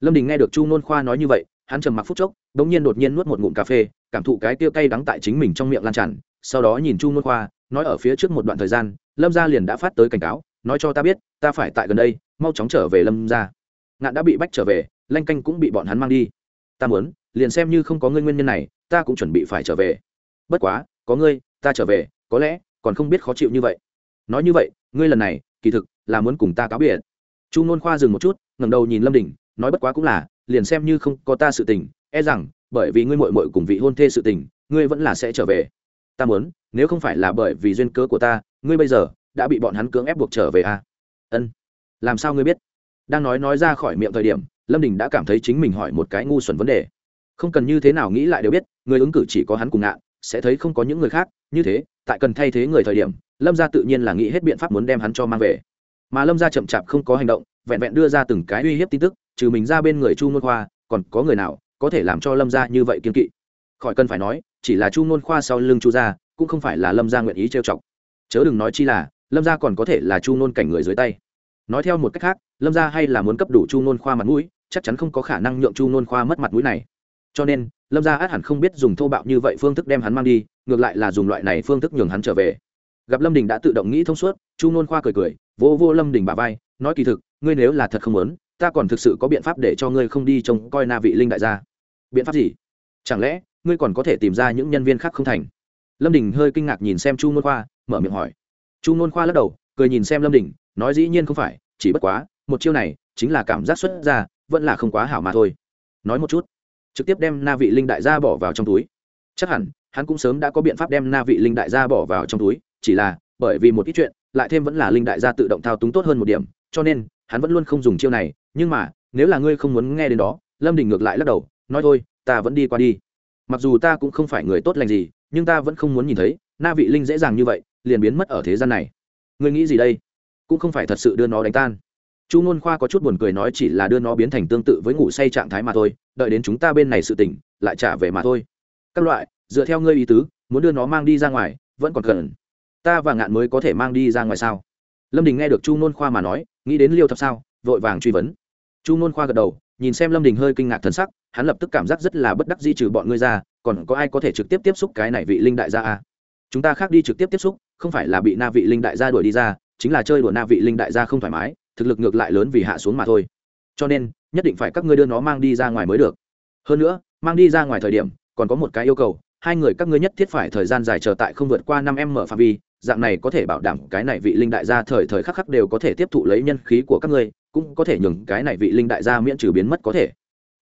[SPEAKER 1] Lâm đình nghe được chu nôn khoa nói như vậy, hắn trầm mặc phút chốc đ ỗ n g nhiên đột nhiên nuốt một ngụm cà phê, cảm thụ cái tiêu cay đắng tại chính mình trong miệng lan tràn, sau đó nhìn chu nôn khoa, nói ở phía trước một đoạn thời gian, lâm gia liền đã phát tới cảnh cáo, nói cho ta biết, ta phải tại gần đây, mau chóng trở về lâm gia. Ngạn đã bị bách trở về, lanh canh cũng bị bọn hắn mang đi. Ta muốn liền xem như không có ngươi nguyên nhân này, ta cũng chuẩn bị phải trở về. Bất quá, có ngươi, ta trở về, có lẽ còn không biết khó chịu như vậy. Nói như vậy, ngươi lần này, kỳ thực là muốn cùng ta cáo biệt. Chu nôn khoa dừng một chút, ngẩng đầu nhìn lâm đình nói bất quá cũng là, liền xem như không có ta sự tình e rằng, bởi vì ngươi mội mội cùng vị hôn thê sự tình, ngươi vẫn là sẽ trở về. Ta muốn, nếu không phải là bởi vì duyên cớ của ta, ngươi bây giờ đã bị bọn hắn cưỡng ép buộc trở về à? ân. Làm sao ngươi biết? Đang nói nói ra khỏi miệng thời điểm, lâm đình đã cảm thấy chính mình hỏi một cái ngu xuẩn vấn đề không cần như thế nào nghĩ lại đều biết, người ứng cử chỉ có hắn cùng ngạn sẽ thấy không có những người khác, như thế, tại cần thay thế người thời điểm, lâm gia tự nhiên là nghĩ hết biện pháp muốn đem hắn cho mang về. Mà lâm gia chậm chạp không có hành động, vẹn vẹn đưa ra từng cái uy hiếp tin tức, trừ mình ra bên người chu ngôn khoa, còn có người nào có thể làm cho lâm gia như vậy kiên kỵ? Khỏi cần phải nói, chỉ là chu ngôn khoa sau lưng chu gia, cũng không phải là lâm gia nguyện ý trêu chọc. Chớ đừng nói chi là, lâm gia còn có thể là chu ngôn cảnh người dưới tay. Nói theo một cách khác, lâm gia hay là muốn cấp đủ chu ngôn khoa mặt mũi, chắc chắn không có khả năng nhượng chu ngôn khoa mất mặt mũi này cho nên, lâm gia át hẳn không biết dùng thô bạo như vậy phương thức đem hắn mang đi, ngược lại là dùng loại này phương thức nhường hắn trở về. Gặp lâm đình đã tự động nghĩ thông suốt, chu Nôn khoa cười cười, vô vô lâm đình bà vai, nói kỳ thực, ngươi nếu là thật không muốn, ta còn thực sự có biện pháp để cho ngươi không đi trông coi na vị linh đại gia. Biện pháp gì? Chẳng lẽ, ngươi còn có thể tìm ra những nhân viên khác không thành? Lâm đình hơi kinh ngạc nhìn xem chu Nôn khoa, mở miệng hỏi. Chu Nôn khoa lắc đầu, cười nhìn xem lâm đình, nói dĩ nhiên không phải, chỉ bất quá, một chiêu này, chính là cảm giác xuất ra, vẫn là không quá hảo mà thôi. Nói một chút trực tiếp đem na vị linh đại gia bỏ vào trong túi. Chắc hẳn, hắn cũng sớm đã có biện pháp đem na vị linh đại gia bỏ vào trong túi, chỉ là, bởi vì một ít chuyện, lại thêm vẫn là linh đại gia tự động thao túng tốt hơn một điểm, cho nên, hắn vẫn luôn không dùng chiêu này, nhưng mà, nếu là ngươi không muốn nghe đến đó, lâm đình ngược lại lắc đầu, nói thôi, ta vẫn đi qua đi. Mặc dù ta cũng không phải người tốt lành gì, nhưng ta vẫn không muốn nhìn thấy, na vị linh dễ dàng như vậy, liền biến mất ở thế gian này. Ngươi nghĩ gì đây? Cũng không phải thật sự đưa nó đánh tan chu ngôn khoa có chút buồn cười nói chỉ là đưa nó biến thành tương tự với ngủ say trạng thái mà thôi, đợi đến chúng ta bên này sự tỉnh, lại trả về mà thôi. Các loại, dựa theo ngươi ý tứ, muốn đưa nó mang đi ra ngoài, vẫn còn cần. Ta và ngạn mới có thể mang đi ra ngoài sao? Lâm đình nghe được chu ngôn khoa mà nói, nghĩ đến liêu thập sao, vội vàng truy vấn. Chu ngôn khoa gật đầu, nhìn xem lâm đình hơi kinh ngạc thân sắc, hắn lập tức cảm giác rất là bất đắc di trừ bọn ngươi ra, còn có ai có thể trực tiếp tiếp xúc cái này vị linh đại gia à? chúng ta khác đi trực tiếp tiếp xúc, không phải là bị na vị linh đại gia đuổi đi ra, chính là chơi đùa na vị linh đại gia không thoải mái thực lực ngược lại lớn vì hạ xuống mà thôi. Cho nên, nhất định phải các ngươi đưa nó mang đi ra ngoài mới được. Hơn nữa, mang đi ra ngoài thời điểm, còn có một cái yêu cầu, hai người các ngươi nhất thiết phải thời gian dài chờ tại không vượt qua năm em mở phạm vi, dạng này có thể bảo đảm cái này vị linh đại gia thời thời khắc khắc đều có thể tiếp thụ lấy nhân khí của các ngươi, cũng có thể nhường cái này vị linh đại gia miễn trừ biến mất có thể.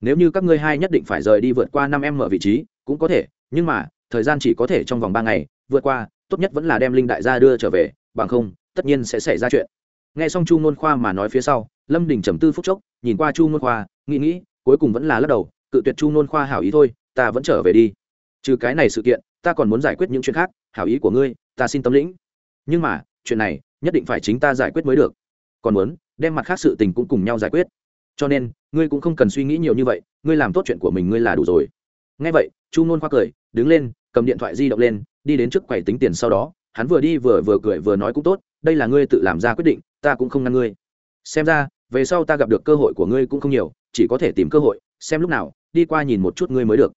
[SPEAKER 1] Nếu như các ngươi hai nhất định phải rời đi vượt qua năm em mở vị trí, cũng có thể, nhưng mà, thời gian chỉ có thể trong vòng ba ngày, vượt qua, tốt nhất vẫn là đem linh đại gia đưa trở về, bằng không, tất nhiên sẽ xảy ra chuyện nghe xong chu ngôn khoa mà nói phía sau, lâm đình trầm tư phúc chốc, nhìn qua chu ngôn khoa, nghĩ nghĩ, cuối cùng vẫn là lắc đầu, cự tuyệt chu ngôn khoa hảo ý thôi, ta vẫn trở về đi. Trừ cái này sự kiện, ta còn muốn giải quyết những chuyện khác, hảo ý của ngươi, ta xin tâm lĩnh. Nhưng mà, chuyện này, nhất định phải chính ta giải quyết mới được. Còn muốn, đem mặt khác sự tình cũng cùng nhau giải quyết. Cho nên, ngươi cũng không cần suy nghĩ nhiều như vậy, ngươi làm tốt chuyện của mình ngươi là đủ rồi. Ngay vậy, chu nôn khoa cười, đứng lên, cầm điện thoại di động lên, đi đến trước quầy tính tiền sau đó, hắn vừa đi vừa vừa cười vừa nói cũng tốt đây là ngươi tự làm ra quyết định, ta cũng không ngăn ngươi. Xem ra, về sau ta gặp được cơ hội của ngươi cũng không nhiều, chỉ có thể tìm cơ hội, xem lúc nào, đi qua nhìn một chút ngươi mới được.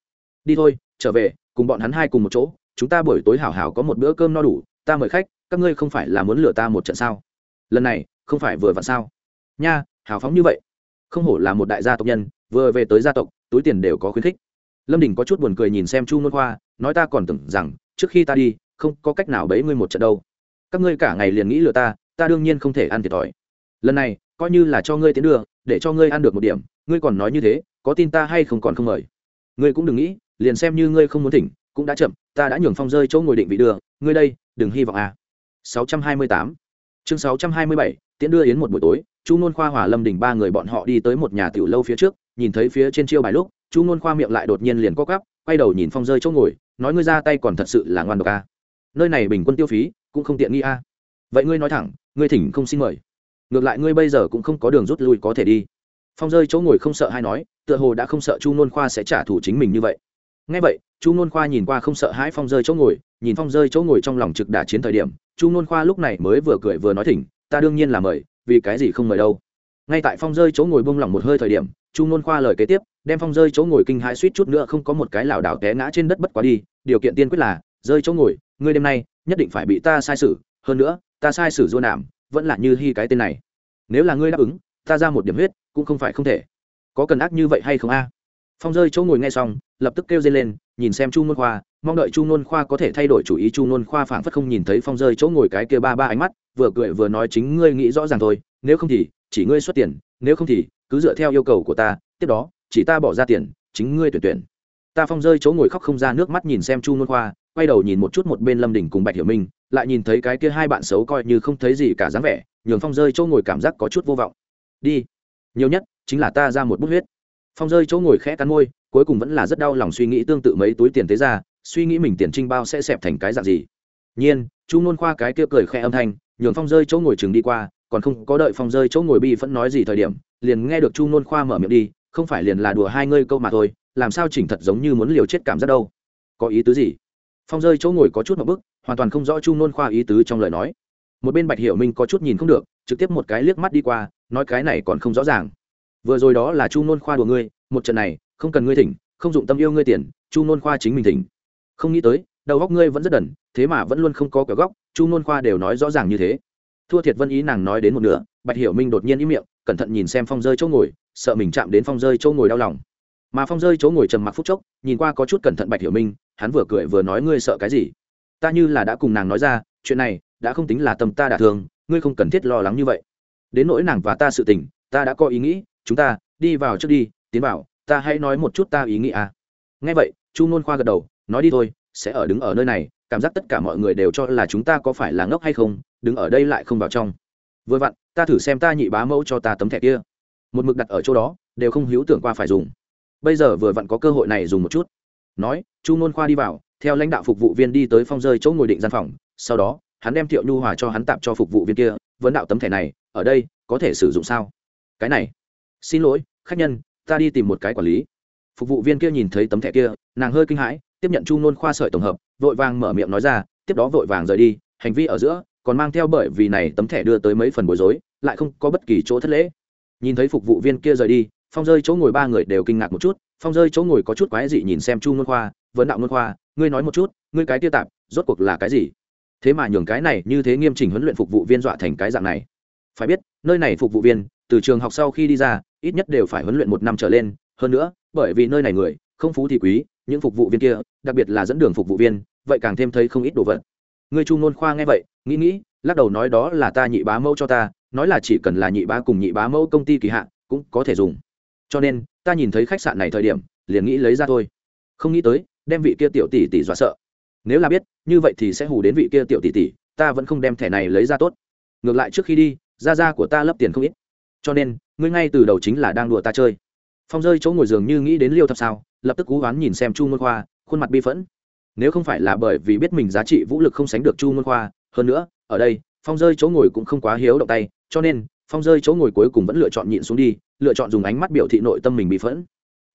[SPEAKER 1] Đi thôi, trở về, cùng bọn hắn hai cùng một chỗ, chúng ta buổi tối hảo hảo có một bữa cơm no đủ, ta mời khách, các ngươi không phải là muốn lừa ta một trận sao? Lần này, không phải vừa vặn sao? Nha, hào phóng như vậy. Không hổ là một đại gia tộc nhân, vừa về tới gia tộc, túi tiền đều có khuyến khích. Lâm đình có chút buồn cười nhìn xem chu nôn khoa, nói ta còn tưởng rằng, trước khi ta đi, không có cách nào bấy ngươi một trận đâu các ngươi cả ngày liền nghĩ lừa ta ta đương nhiên không thể ăn thiệt thòi lần này, coi như là cho ngươi tiến đường để cho ngươi ăn được một điểm, ngươi còn nói như thế, có tin ta hay không còn không mời ngươi cũng đừng nghĩ, liền xem như ngươi không muốn thỉnh, cũng đã chậm, ta đã nhường phong rơi chỗ ngồi định vị đường ngươi đây, đừng hy vọng à. 628 chương 627 tiễn đưa yến một buổi tối, chu nôn khoa hòa lâm đình ba người bọn họ đi tới một nhà tiểu lâu phía trước, nhìn thấy phía trên chiêu bài lúc, chu nôn khoa miệng lại đột nhiên liền co cắp quay đầu nhìn phong rơi chỗ ngồi, nói ngươi ra tay còn thật sự là ngoan độc à. nơi này bình quân tiêu phí cũng không tiện nghi a. À. Vậy ngươi nói thẳng, ngươi thỉnh không xin mời. Ngược lại ngươi bây giờ cũng không có đường rút lui có thể đi. Phong rơi chỗ ngồi không sợ hay nói, tựa hồ đã không sợ chu nôn khoa sẽ trả thù chính mình như vậy. Ngay vậy, chu nôn khoa nhìn qua không sợ hãi phong rơi chỗ ngồi, nhìn phong rơi chỗ ngồi trong lòng trực đả chiến thời điểm, chu nôn khoa lúc này mới vừa cười vừa nói thỉnh, ta đương nhiên là mời, vì cái gì không mời đâu? Ngay tại phong rơi chỗ ngồi bông lỏng một hơi thời điểm, chu nôn khoa lời kế tiếp, đem phong rơi chỗ ngồi kinh hãi suýt chút nữa không có một cái lảo đảo té ngã trên đất bất quá đi, điều kiện tiên quyết là, rơi chỗ ngồi, ngươi đêm nay nhất định phải bị ta sai sử hơn nữa, ta sai sử dua nảm vẫn là như hy cái tên này. Nếu là ngươi đáp ứng, ta ra một điểm huyết, cũng không phải không thể. Có cần ác như vậy hay không a? Phong rơi chỗ ngồi nghe xong, lập tức kêu dây lên, nhìn xem chu nôn khoa, mong đợi chu nôn khoa có thể thay đổi chủ ý. Chu nôn khoa phảng phất không nhìn thấy phong rơi chỗ ngồi cái kia ba ba ánh mắt, vừa cười vừa nói chính ngươi nghĩ rõ ràng thôi, nếu không thì, chỉ ngươi xuất tiền, nếu không thì, cứ dựa theo yêu cầu của ta, tiếp đó, chỉ ta bỏ ra tiền, chính ngươi tuyển tuyển. Ta phong rơi chỗ ngồi khóc không ra nước mắt nhìn xem chu nôn khoa quay đầu nhìn một chút một bên lâm đình cùng bạch hiểu minh, lại nhìn thấy cái kia hai bạn xấu coi như không thấy gì cả dáng vẻ, nhường phong rơi chỗ ngồi cảm giác có chút vô vọng. Đi, nhiều nhất chính là ta ra một bút huyết. Phong rơi chỗ ngồi khẽ cắn môi, cuối cùng vẫn là rất đau lòng suy nghĩ tương tự mấy túi tiền thế ra, suy nghĩ mình tiền trinh bao sẽ xẹp thành cái dạng gì. Nhiên, chu nôn khoa cái kia cười khẽ âm thanh, nhường phong rơi chỗ ngồi chừng đi qua, còn không có đợi phong rơi chỗ ngồi bi vẫn nói gì thời điểm, liền nghe được chu nôn khoa mở miệng đi, không phải liền là đùa hai ngươi câu mà thôi, làm sao chỉnh thật giống như muốn liều chết cảm giác đâu? Có ý tứ gì? Phong rơi chỗ ngồi có chút một bức, hoàn toàn không rõ chu nôn khoa ý tứ trong lời nói. Một bên bạch hiểu minh có chút nhìn không được, trực tiếp một cái liếc mắt đi qua, nói cái này còn không rõ ràng. Vừa rồi đó là chu nôn khoa đùa ngươi, một trận này, không cần ngươi thỉnh, không dụng tâm yêu ngươi tiền, chu nôn khoa chính mình thỉnh. Không nghĩ tới, đầu góc ngươi vẫn rất đần, thế mà vẫn luôn không có kiểu góc, chu nôn khoa đều nói rõ ràng như thế. Thua thiệt vân ý nàng nói đến một nửa, bạch hiểu minh đột nhiên ý miệng, cẩn thận nhìn xem phong rơi chỗ ngồi, sợ mình chạm đến phong rơi chỗ ngồi đau lòng mà phong rơi chỗ ngồi trầm mặc phút chốc, nhìn qua có chút cẩn thận bạch hiểu minh, hắn vừa cười vừa nói ngươi sợ cái gì? Ta như là đã cùng nàng nói ra, chuyện này đã không tính là tâm ta đả thương, ngươi không cần thiết lo lắng như vậy. Đến nỗi nàng và ta sự tình, ta đã có ý nghĩ, chúng ta đi vào trước đi, tiến vào, ta hãy nói một chút ta ý nghĩ à. Nghe vậy, chu nôn khoa gật đầu, nói đi thôi, sẽ ở đứng ở nơi này, cảm giác tất cả mọi người đều cho là chúng ta có phải là ngốc hay không, đứng ở đây lại không vào trong. Vừa vặn, ta thử xem ta nhị bá mẫu cho ta tấm thẻ kia. Một mực đặt ở chỗ đó, đều không hiếu tưởng qua phải dùng bây giờ vừa vặn có cơ hội này dùng một chút. Nói, chu nôn khoa đi vào, theo lãnh đạo phục vụ viên đi tới phong rơi chỗ ngồi định gian phòng. Sau đó, hắn đem thiệu nhu hòa cho hắn tạm cho phục vụ viên kia, vấn đạo tấm thẻ này, ở đây, có thể sử dụng sao? Cái này. Xin lỗi, khách nhân, ta đi tìm một cái quản lý. Phục vụ viên kia nhìn thấy tấm thẻ kia, nàng hơi kinh hãi, tiếp nhận chu nôn khoa sợi tổng hợp, vội vàng mở miệng nói ra, tiếp đó vội vàng rời đi, hành vi ở giữa còn mang theo bởi vì này tấm thẻ đưa tới mấy phần bối rối, lại không có bất kỳ chỗ thất lễ. Nhìn thấy phục vụ viên kia rời đi phong rơi chỗ ngồi ba người đều kinh ngạc một chút, phong rơi chỗ ngồi có chút quái dị nhìn xem chu nôn khoa, vấn đạo nôn khoa, ngươi nói một chút, ngươi cái tiêu tạp, rốt cuộc là cái gì? Thế mà nhường cái này như thế nghiêm chỉnh huấn luyện phục vụ viên dọa thành cái dạng này. Phải biết, nơi này phục vụ viên, từ trường học sau khi đi ra, ít nhất đều phải huấn luyện một năm trở lên. Hơn nữa, bởi vì nơi này người, không phú thì quý, những phục vụ viên kia, đặc biệt là dẫn đường phục vụ viên, vậy càng thêm thấy không ít đồ vật. Người chu nôn khoa nghe vậy, nghĩ nghĩ, lắc đầu nói đó là ta nhị bá mẫu cho ta, nói là chỉ cần là nhị bá cùng nhị bá mẫu công ty kỳ hạn cũng có thể dùng cho nên, ta nhìn thấy khách sạn này thời điểm, liền nghĩ lấy ra thôi. Không nghĩ tới, đem vị kia tiểu tỷ tỷ dọa sợ. Nếu là biết, như vậy thì sẽ hù đến vị kia tiểu tỷ tỷ, ta vẫn không đem thẻ này lấy ra tốt. Ngược lại trước khi đi ra ra của ta lấp tiền không ít. Cho nên, ngươi ngay từ đầu chính là đang đùa ta chơi. Phong rơi chỗ ngồi giường như nghĩ đến liêu thập sao, lập tức cú oán nhìn xem chu môn khoa, khuôn mặt bi phẫn. Nếu không phải là bởi vì biết mình giá trị vũ lực không sánh được chu môn khoa, hơn nữa, ở đây, phong rơi chỗ ngồi cũng không quá hiếu động tay, cho nên, phong rơi chỗ ngồi cuối cùng vẫn lựa chọn nhịn xuống đi lựa chọn dùng ánh mắt biểu thị nội tâm mình bị phẫn.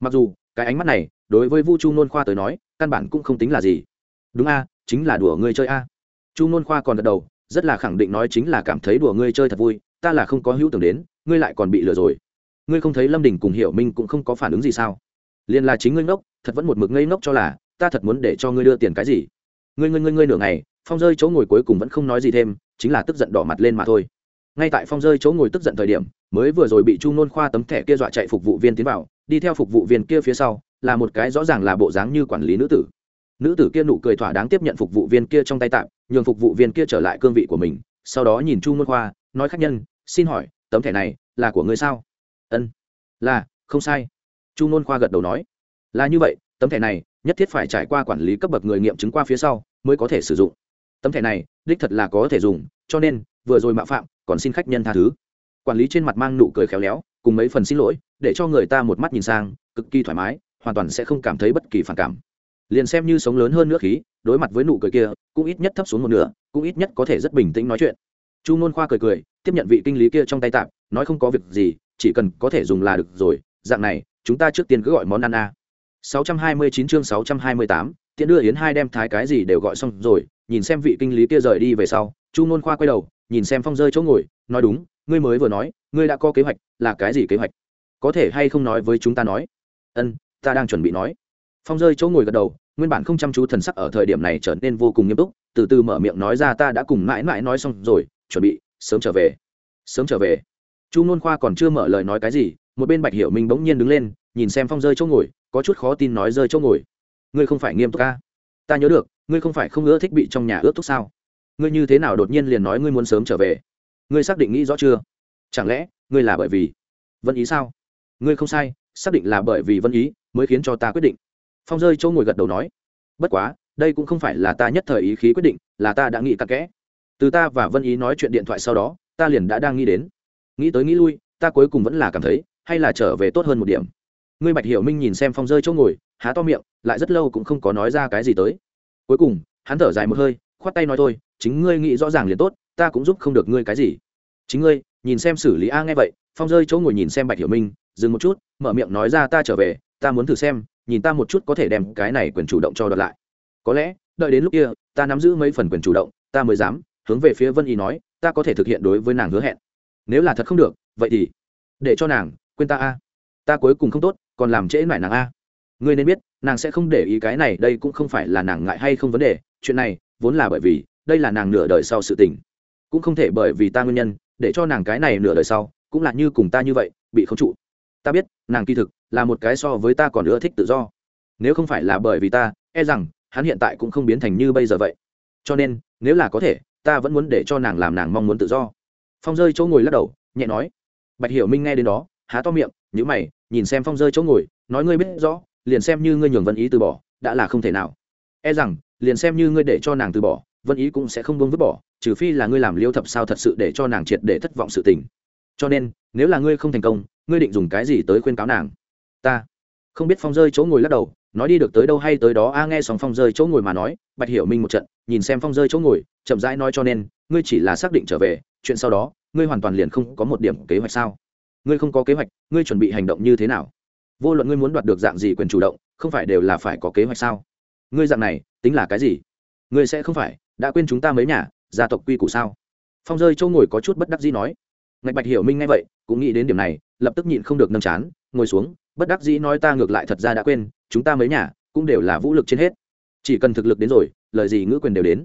[SPEAKER 1] Mặc dù, cái ánh mắt này, đối với vu chu nôn khoa tới nói, căn bản cũng không tính là gì. Đúng a, chính là đùa ngươi chơi a. Chu nôn khoa còn gật đầu, rất là khẳng định nói chính là cảm thấy đùa ngươi chơi thật vui, ta là không có hữu tưởng đến, ngươi lại còn bị lừa rồi. Ngươi không thấy lâm đình cùng hiểu minh cũng không có phản ứng gì sao? Liền là chính ngươi ngốc, thật vẫn một mực ngây ngốc cho là, ta thật muốn để cho ngươi đưa tiền cái gì? Ngươi ngươi ngươi ngươi nửa ngày, phong rơi chỗ ngồi cuối cùng vẫn không nói gì thêm, chính là tức giận đỏ mặt lên mà thôi ngay tại phong rơi chỗ ngồi tức giận thời điểm, mới vừa rồi bị chu nôn khoa tấm thẻ kia dọa chạy phục vụ viên tiến vào, đi theo phục vụ viên kia phía sau, là một cái rõ ràng là bộ dáng như quản lý nữ tử. Nữ tử kia nụ cười thỏa đáng tiếp nhận phục vụ viên kia trong tay tạm, nhường phục vụ viên kia trở lại cương vị của mình, sau đó nhìn chu nôn khoa, nói khách nhân, xin hỏi, tấm thẻ này là của ngươi sao? Ân, là, không sai. Chu nôn khoa gật đầu nói. Là như vậy, tấm thẻ này nhất thiết phải trải qua quản lý cấp bậc người nghiệm chứng qua phía sau mới có thể sử dụng. Tấm thẻ này đích thật là có thể dùng, cho nên vừa rồi mạo phạm còn xin khách nhân tha thứ. Quản lý trên mặt mang nụ cười khéo léo cùng mấy phần xin lỗi để cho người ta một mắt nhìn sang cực kỳ thoải mái hoàn toàn sẽ không cảm thấy bất kỳ phản cảm. Liền xem như sống lớn hơn nước khí đối mặt với nụ cười kia cũng ít nhất thấp xuống một nửa cũng ít nhất có thể rất bình tĩnh nói chuyện. Chu nôn khoa cười cười tiếp nhận vị kinh lý kia trong tay tạm nói không có việc gì chỉ cần có thể dùng là được rồi dạng này chúng ta trước tiên cứ gọi món ăn a. 629 chương 628, tiện đưa yến hai đem thái cái gì đều gọi xong rồi nhìn xem vị kinh lý kia rời đi về sau chu nôn khoa quay đầu nhìn xem phong rơi chỗ ngồi, nói đúng, ngươi mới vừa nói, ngươi đã có kế hoạch, là cái gì kế hoạch? Có thể hay không nói với chúng ta nói? Ân, ta đang chuẩn bị nói. Phong rơi chỗ ngồi gật đầu, nguyên bản không chăm chú thần sắc ở thời điểm này trở nên vô cùng nghiêm túc, từ từ mở miệng nói ra ta đã cùng mãi mãi nói xong rồi, chuẩn bị, sớm trở về. Sớm trở về. Chu n khoa còn chưa mở lời nói cái gì, một bên bạch hiểu minh bỗng nhiên đứng lên, nhìn xem phong rơi chỗ ngồi, có chút khó tin nói rơi chỗ ngồi. Ngươi không phải nghiêm túc ca ta nhớ được, ngươi không phải không ưa thích bị trong nhà ướt thuốc sao? Ngươi như thế nào đột nhiên liền nói ngươi muốn sớm trở về? Ngươi xác định nghĩ rõ chưa? Chẳng lẽ, ngươi là bởi vì vân ý sao? Ngươi không sai, xác định là bởi vì vân ý mới khiến cho ta quyết định. Phong rơi chỗ ngồi gật đầu nói, bất quá, đây cũng không phải là ta nhất thời ý khí quyết định, là ta đã nghĩ cặn kẽ. Từ ta và vân ý nói chuyện điện thoại sau đó, ta liền đã đang nghĩ đến. Nghĩ tới nghĩ lui, ta cuối cùng vẫn là cảm thấy, hay là trở về tốt hơn một điểm. Ngươi bạch hiểu minh nhìn xem phong rơi chỗ ngồi, há to miệng, lại rất lâu cũng không có nói ra cái gì tới. Cuối cùng, hắn thở dài một hơi khoát tay nói thôi, chính ngươi nghĩ rõ ràng liền tốt, ta cũng giúp không được ngươi cái gì. Chính ngươi, nhìn xem xử lý a nghe vậy, phong rơi chỗ ngồi nhìn xem bạch hiểu minh, dừng một chút, mở miệng nói ra ta trở về, ta muốn thử xem, nhìn ta một chút có thể đem cái này quyền chủ động cho đợt lại. Có lẽ, đợi đến lúc kia, ta nắm giữ mấy phần quyền chủ động, ta mới dám, hướng về phía vân y nói, ta có thể thực hiện đối với nàng hứa hẹn. Nếu là thật không được, vậy thì để cho nàng quên ta a. Ta cuối cùng không tốt, còn làm trễ mải nàng a. Ngươi nên biết, nàng sẽ không để ý cái này, đây cũng không phải là nàng ngại hay không vấn đề, chuyện này vốn là bởi vì đây là nàng nửa đời sau sự tình. Cũng không thể bởi vì ta nguyên nhân, để cho nàng cái này nửa đời sau, cũng là như cùng ta như vậy, bị không trụ. Ta biết, nàng kỳ thực là một cái so với ta còn ưa thích tự do. Nếu không phải là bởi vì ta e rằng, hắn hiện tại cũng không biến thành như bây giờ vậy. Cho nên, nếu là có thể, ta vẫn muốn để cho nàng làm nàng mong muốn tự do. Phong rơi chỗ ngồi lắc đầu, nhẹ nói. Bạch hiểu minh nghe đến đó, há to miệng nhữ mày, nhìn xem phong rơi chỗ ngồi, nói ngươi biết rõ, liền xem như ngươi nhường vân ý từ bỏ, đã là không thể nào. E rằng liền xem như ngươi để cho nàng từ bỏ, vân ý cũng sẽ không bông vứt bỏ, trừ phi là ngươi làm liêu thập sao thật sự để cho nàng triệt để thất vọng sự tình. Cho nên, nếu là ngươi không thành công, ngươi định dùng cái gì tới khuyên cáo nàng? Ta không biết phong rơi chỗ ngồi lắc đầu, nói đi được tới đâu hay tới đó, a, nghe xong phong rơi chỗ ngồi mà nói, bạch hiểu minh một trận, nhìn xem phong rơi chỗ ngồi, chậm rãi nói cho nên, ngươi chỉ là xác định trở về, chuyện sau đó, ngươi hoàn toàn liền không có một điểm kế hoạch sao? Ngươi không có kế hoạch, ngươi chuẩn bị hành động như thế nào? Vô luận ngươi muốn đoạt được dạng gì quyền chủ động, không phải đều là phải có kế hoạch sao? Ngươi dạng này tính là cái gì? Ngươi sẽ không phải đã quên chúng ta mấy nhà gia tộc quy củ sao? Phong rơi châu ngồi có chút bất đắc dĩ nói. Ngạch bạch hiểu minh ngay vậy, cũng nghĩ đến điểm này, lập tức nhịn không được nâng chán, ngồi xuống, bất đắc dĩ nói ta ngược lại thật ra đã quên, chúng ta mấy nhà cũng đều là vũ lực trên hết. Chỉ cần thực lực đến rồi, lời gì ngữ quyền đều đến.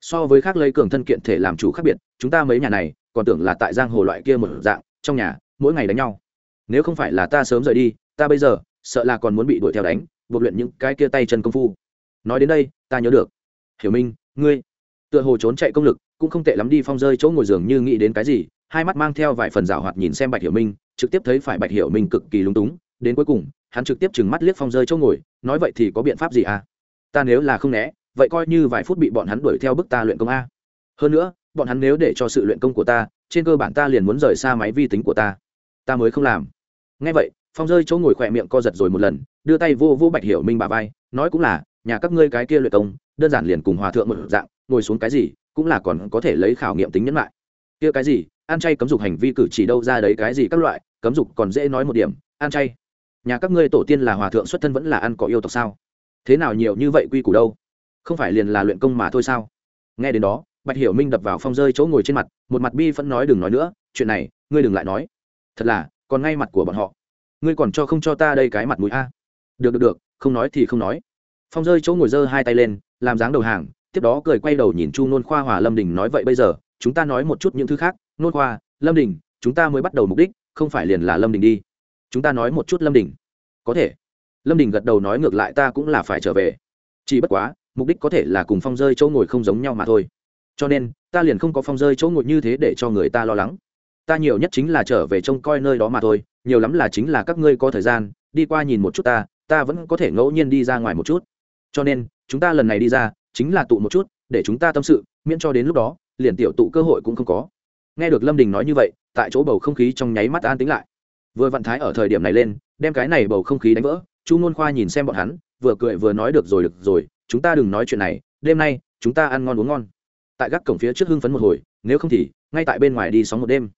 [SPEAKER 1] So với khác lấy cường thân kiện thể làm chủ khác biệt, chúng ta mấy nhà này còn tưởng là tại giang hồ loại kia một dạng, trong nhà, mỗi ngày đánh nhau. Nếu không phải là ta sớm rời đi, ta bây giờ sợ là còn muốn bị đuổi theo đánh, buộc luyện những cái kia tay chân công phu nói đến đây, ta nhớ được. Hiểu minh, ngươi tựa hồ trốn chạy công lực, cũng không tệ lắm đi phong rơi chỗ ngồi giường như nghĩ đến cái gì, hai mắt mang theo vài phần rào hoạt nhìn xem bạch hiểu minh, trực tiếp thấy phải bạch hiểu minh cực kỳ lúng túng, đến cuối cùng, hắn trực tiếp chừng mắt liếc phong rơi chỗ ngồi, nói vậy thì có biện pháp gì à? Ta nếu là không né, vậy coi như vài phút bị bọn hắn đuổi theo bức ta luyện công a. Hơn nữa, bọn hắn nếu để cho sự luyện công của ta, trên cơ bản ta liền muốn rời xa máy vi tính của ta. Ta mới không làm. Ngay vậy, phong rơi chỗ ngồi khỏe miệng co giật rồi một lần, đưa tay vô vô bạch hiểu minh bà vai, nói cũng là nhà các ngươi cái kia luyện công, đơn giản liền cùng hòa thượng một dạng, ngồi xuống cái gì, cũng là còn có thể lấy khảo nghiệm tính nhẫn lại. Kia cái gì? Ăn chay cấm dục hành vi cử chỉ đâu ra đấy cái gì các loại, cấm dục còn dễ nói một điểm, ăn chay. Nhà các ngươi tổ tiên là hòa thượng xuất thân vẫn là ăn có yêu tộc sao? Thế nào nhiều như vậy quy củ đâu? Không phải liền là luyện công mà thôi sao? Nghe đến đó, bạch hiểu minh đập vào phong rơi chỗ ngồi trên mặt, một mặt bi vẫn nói đừng nói nữa, chuyện này, ngươi đừng lại nói. Thật là, còn ngay mặt của bọn họ. Ngươi còn cho không cho ta đây cái mặt mũi a? Được được được, không nói thì không nói phong rơi chỗ ngồi giơ hai tay lên, làm dáng đầu hàng, tiếp đó cười quay đầu nhìn chu nôn khoa hòa lâm đình nói, vậy bây giờ, chúng ta nói một chút những thứ khác. Nôn khoa, lâm đình, chúng ta mới bắt đầu mục đích, không phải liền là lâm đình đi. Chúng ta nói một chút lâm đình. Có thể. Lâm đình gật đầu nói, ngược lại ta cũng là phải trở về. Chỉ bất quá, mục đích có thể là cùng phong rơi chỗ ngồi không giống nhau mà thôi. Cho nên, ta liền không có phong rơi chỗ ngồi như thế để cho người ta lo lắng. Ta nhiều nhất chính là trở về trông coi nơi đó mà thôi, nhiều lắm là chính là các ngươi có thời gian, đi qua nhìn một chút ta ta vẫn có thể ngẫu nhiên đi ra ngoài một chút cho nên, chúng ta lần này đi ra, chính là tụ một chút, để chúng ta tâm sự, miễn cho đến lúc đó, liền tiểu tụ cơ hội cũng không có. Nghe được lâm đình nói như vậy, tại chỗ bầu không khí trong nháy mắt an tính lại. Vừa vận thái ở thời điểm này lên, đem cái này bầu không khí đánh vỡ, chu n khoa nhìn xem bọn hắn, vừa cười vừa nói được rồi được rồi, chúng ta đừng nói chuyện này, đêm nay, chúng ta ăn ngon uống ngon. Tại gác cổng phía trước hưng phấn một hồi, nếu không thì, ngay tại bên ngoài đi sóng một đêm.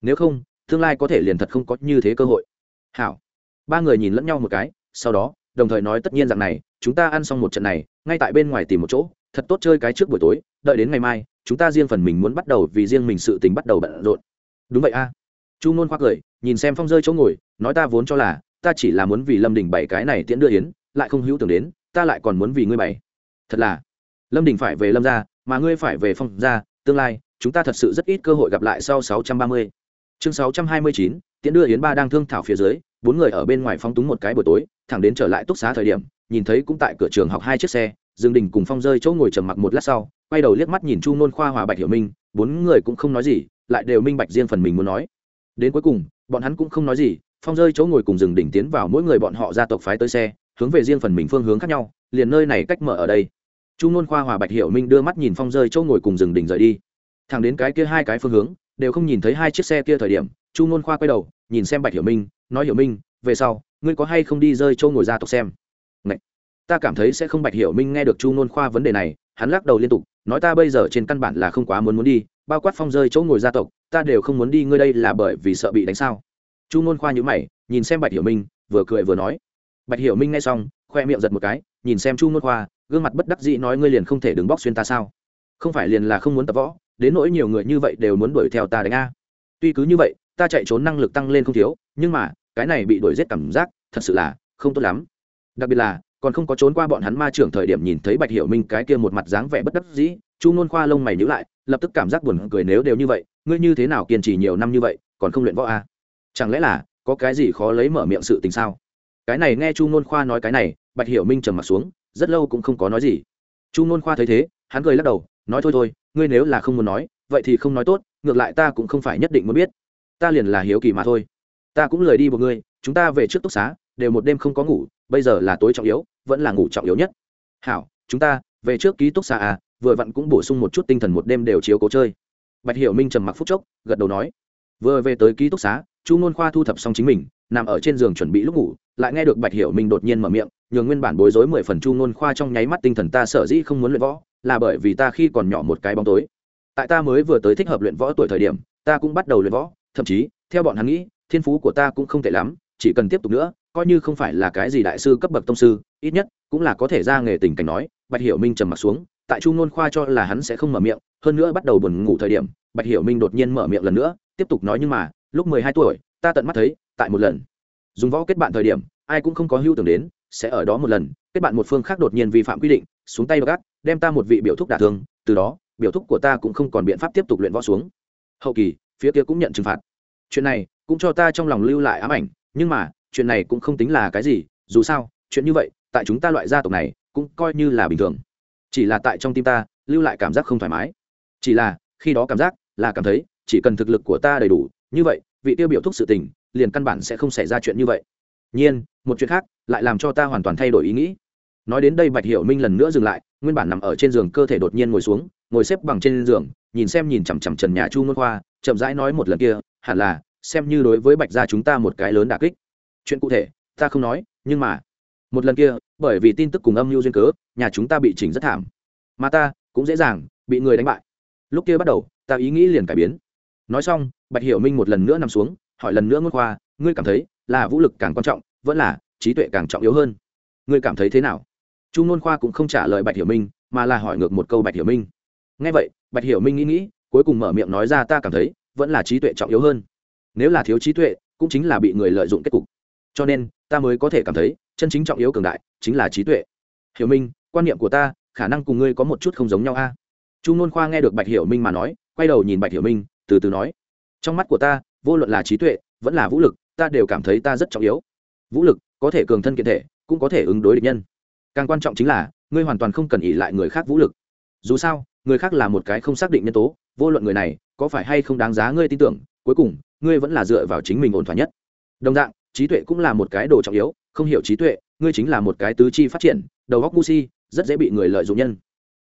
[SPEAKER 1] Nếu không, tương lai có thể liền thật không có như thế cơ hội. Hảo. Ba người nhìn lẫn nhau một cái, sau đó, đồng thời nói tất nhiên rằng này chúng ta ăn xong một trận này, ngay tại bên ngoài tìm một chỗ, thật tốt chơi cái trước buổi tối, đợi đến ngày mai, chúng ta riêng phần mình muốn bắt đầu vì riêng mình sự tình bắt đầu bận rộn. Đúng vậy a. Chu ngôn khoác cười, nhìn xem phong rơi chỗ ngồi, nói ta vốn cho là, ta chỉ là muốn vì lâm đình bảy cái này tiễn đưa yến, lại không hữu tưởng đến, ta lại còn muốn vì ngươi bảy thật là, lâm đình phải về lâm gia, mà ngươi phải về phong gia, tương lai, chúng ta thật sự rất ít cơ hội gặp lại sau sáu trăm ba mươi. Chương sáu trăm hai mươi chín, tiễn đưa yến ba đang thương thảo phía dưới, bốn người ở bên ngoài phóng túng một cái buổi tối, thẳng đến trở lại túc xá thời điểm nhìn thấy cũng tại cửa trường học hai chiếc xe, dương đình cùng phong rơi chỗ ngồi trầm mặc một lát sau, quay đầu liếc mắt nhìn chu nôn khoa, hòa bạch, hiểu minh, bốn người cũng không nói gì, lại đều minh bạch riêng phần mình muốn nói. Đến cuối cùng, bọn hắn cũng không nói gì, phong rơi chỗ ngồi cùng rừng đỉnh tiến vào mỗi người bọn họ gia tộc phái tới xe, hướng về riêng phần mình phương hướng khác nhau, liền nơi này cách mở ở đây. Chu nôn khoa, hòa bạch, hiểu minh đưa mắt nhìn phong rơi chỗ ngồi cùng rừng đỉnh rời đi. Thẳng đến cái kia hai cái phương hướng, đều không nhìn thấy hai chiếc xe kia thời điểm, chu nôn khoa quay đầu, nhìn xem bạch, hiểu minh, nói, hiểu minh, về sau, ngươi có hay không đi rơi chỗ ngồi gia tộc xem? Ta cảm thấy sẽ không bạch hiểu minh nghe được chu nôn khoa vấn đề này, hắn lắc đầu liên tục, nói ta bây giờ trên căn bản là không quá muốn muốn đi, bao quát phong rơi chỗ ngồi gia tộc, ta đều không muốn đi, ngươi đây là bởi vì sợ bị đánh sao? Chu nôn khoa nhữ mày, nhìn xem bạch hiểu minh, vừa cười vừa nói. Bạch hiểu minh nghe xong, khoe miệng giật một cái, nhìn xem chu nôn khoa, gương mặt bất đắc dĩ nói ngươi liền không thể đứng bóc xuyên ta sao? Không phải liền là không muốn tập võ, đến nỗi nhiều người như vậy đều muốn đuổi theo ta đánh a. Tuy cứ như vậy, ta chạy trốn năng lực tăng lên không thiếu, nhưng mà, cái này bị đuổi giết cảm giác, thật sự là không tốt lắm. Đặc biệt là còn không có trốn qua bọn hắn ma trưởng thời điểm nhìn thấy bạch hiểu minh cái kia một mặt dáng vẻ bất đắc dĩ, chu nôn khoa lông mày nhữ lại, lập tức cảm giác buồn cười nếu đều như vậy, ngươi như thế nào kiên trì nhiều năm như vậy, còn không luyện võ a chẳng lẽ là, có cái gì khó lấy mở miệng sự tình sao? Cái này nghe chu nôn khoa nói cái này, bạch hiểu minh trầm mặt xuống, rất lâu cũng không có nói gì. Chu nôn khoa thấy thế, hắn cười lắc đầu, nói thôi thôi, ngươi nếu là không muốn nói, vậy thì không nói tốt, ngược lại ta cũng không phải nhất định muốn biết. Ta liền là hiếu kỳ mà thôi. Ta cũng lời đi một ngươi, chúng ta về trước túc xá, đều một đêm không có ngủ bây giờ là tối trọng yếu, vẫn là ngủ trọng yếu nhất. Hảo, chúng ta, về trước ký túc xá à vừa vặn cũng bổ sung một chút tinh thần một đêm đều chiếu cố chơi. Bạch hiểu minh trầm mặc phút chốc, gật đầu nói. Vừa về tới ký túc xá, chu n khoa thu thập xong chính mình, nằm ở trên giường chuẩn bị lúc ngủ, lại nghe được bạch hiểu minh đột nhiên mở miệng, nhường nguyên bản bối rối mười phần chu n khoa trong nháy mắt tinh thần ta sở dĩ không muốn luyện võ, là bởi vì ta khi còn nhỏ một cái bóng tối. Tại ta mới vừa tới thích hợp luyện võ tuổi thời điểm, ta cũng bắt đầu luyện võ, thậm chí, theo bọn hắn nghĩ, thiên phú của ta cũng không tệ lắm, chỉ cần tiếp tục nữa coi như không phải là cái gì đại sư cấp bậc tông sư, ít nhất cũng là có thể ra nghề tình cảnh nói, bạch hiểu minh trầm m ặ t xuống, tại chu ngôn khoa cho là hắn sẽ không mở miệng, hơn nữa bắt đầu buồn ngủ thời điểm, bạch hiểu minh đột nhiên mở miệng lần nữa, tiếp tục nói nhưng mà, lúc mười hai tuổi, ta tận mắt thấy, tại một lần. Dùng võ kết bạn thời điểm, ai cũng không có hưu tưởng đến, sẽ ở đó một lần, kết bạn một phương khác đột nhiên vi phạm quy định, xuống tay gác đem ta một vị biểu thúc đả thương, từ đó, biểu thúc của ta cũng không còn biện pháp tiếp tục luyện võ xuống. Hậu kỳ, phía kia cũng nhận trừng phạt. Chuyện này cũng cho ta trong lòng lưu lại ám ảnh, nhưng mà chuyện này cũng không tính là cái gì, dù sao, chuyện như vậy, tại chúng ta loại gia tộc này, cũng coi như là bình thường. Chỉ là tại trong tim ta, lưu lại cảm giác không thoải mái. Chỉ là, khi đó cảm giác, là cảm thấy, chỉ cần thực lực của ta đầy đủ, như vậy, vị tiêu biểu thúc sự tình, liền căn bản sẽ không xảy ra chuyện như vậy. Nhiên, một chuyện khác, lại làm cho ta hoàn toàn thay đổi ý nghĩ. Nói đến đây bạch hiểu minh lần nữa dừng lại, nguyên bản nằm ở trên giường cơ thể đột nhiên ngồi xuống, ngồi xếp bằng trên giường, nhìn xem nhìn chằm chằm trần nhà chu ngôn khoa, chậm rãi nói một lần kia, hẳn là, xem như đối với bạch gia chúng ta một cái lớn đà kích chuyện cụ thể, ta không nói, nhưng mà, một lần kia, bởi vì tin tức cùng âm mưu duyên cớ, nhà chúng ta bị chỉnh rất thảm. Mà ta, cũng dễ dàng, bị người đánh bại. Lúc kia bắt đầu, ta ý nghĩ liền cải biến. Nói xong, bạch hiểu minh một lần nữa nằm xuống, hỏi lần nữa ngôn khoa, ngươi cảm thấy là vũ lực càng quan trọng, vẫn là trí tuệ càng trọng yếu hơn? Ngươi cảm thấy thế nào? Chu ngôn khoa cũng không trả lời bạch hiểu minh, mà là hỏi ngược một câu bạch hiểu minh. Ngay vậy, bạch hiểu minh nghĩ nghĩ, cuối cùng mở miệng nói ra, ta cảm thấy vẫn là trí tuệ trọng yếu hơn. Nếu là thiếu trí tuệ, cũng chính là bị người lợi dụng kết cục cho nên, ta mới có thể cảm thấy, chân chính trọng yếu cường đại chính là trí tuệ. Hiểu minh, quan niệm của ta, khả năng cùng ngươi có một chút không giống nhau a. Chu nôn khoa nghe được bạch hiểu minh mà nói, quay đầu nhìn bạch hiểu minh, từ từ nói. Trong mắt của ta, vô luận là trí tuệ, vẫn là vũ lực, ta đều cảm thấy ta rất trọng yếu. Vũ lực, có thể cường thân kiện thể, cũng có thể ứng đối địch nhân. Càng quan trọng chính là, ngươi hoàn toàn không cần ỉ lại người khác vũ lực. Dù sao, người khác là một cái không xác định nhân tố, vô luận người này có phải hay không đáng giá ngươi tin tưởng, cuối cùng, ngươi vẫn là dựa vào chính mình ổn thỏa nhất. Đồng dạng trí tuệ cũng là một cái đồ trọng yếu, không hiểu trí tuệ, ngươi chính là một cái tứ chi phát triển, đầu góc ngu si, rất dễ bị người lợi dụng nhân.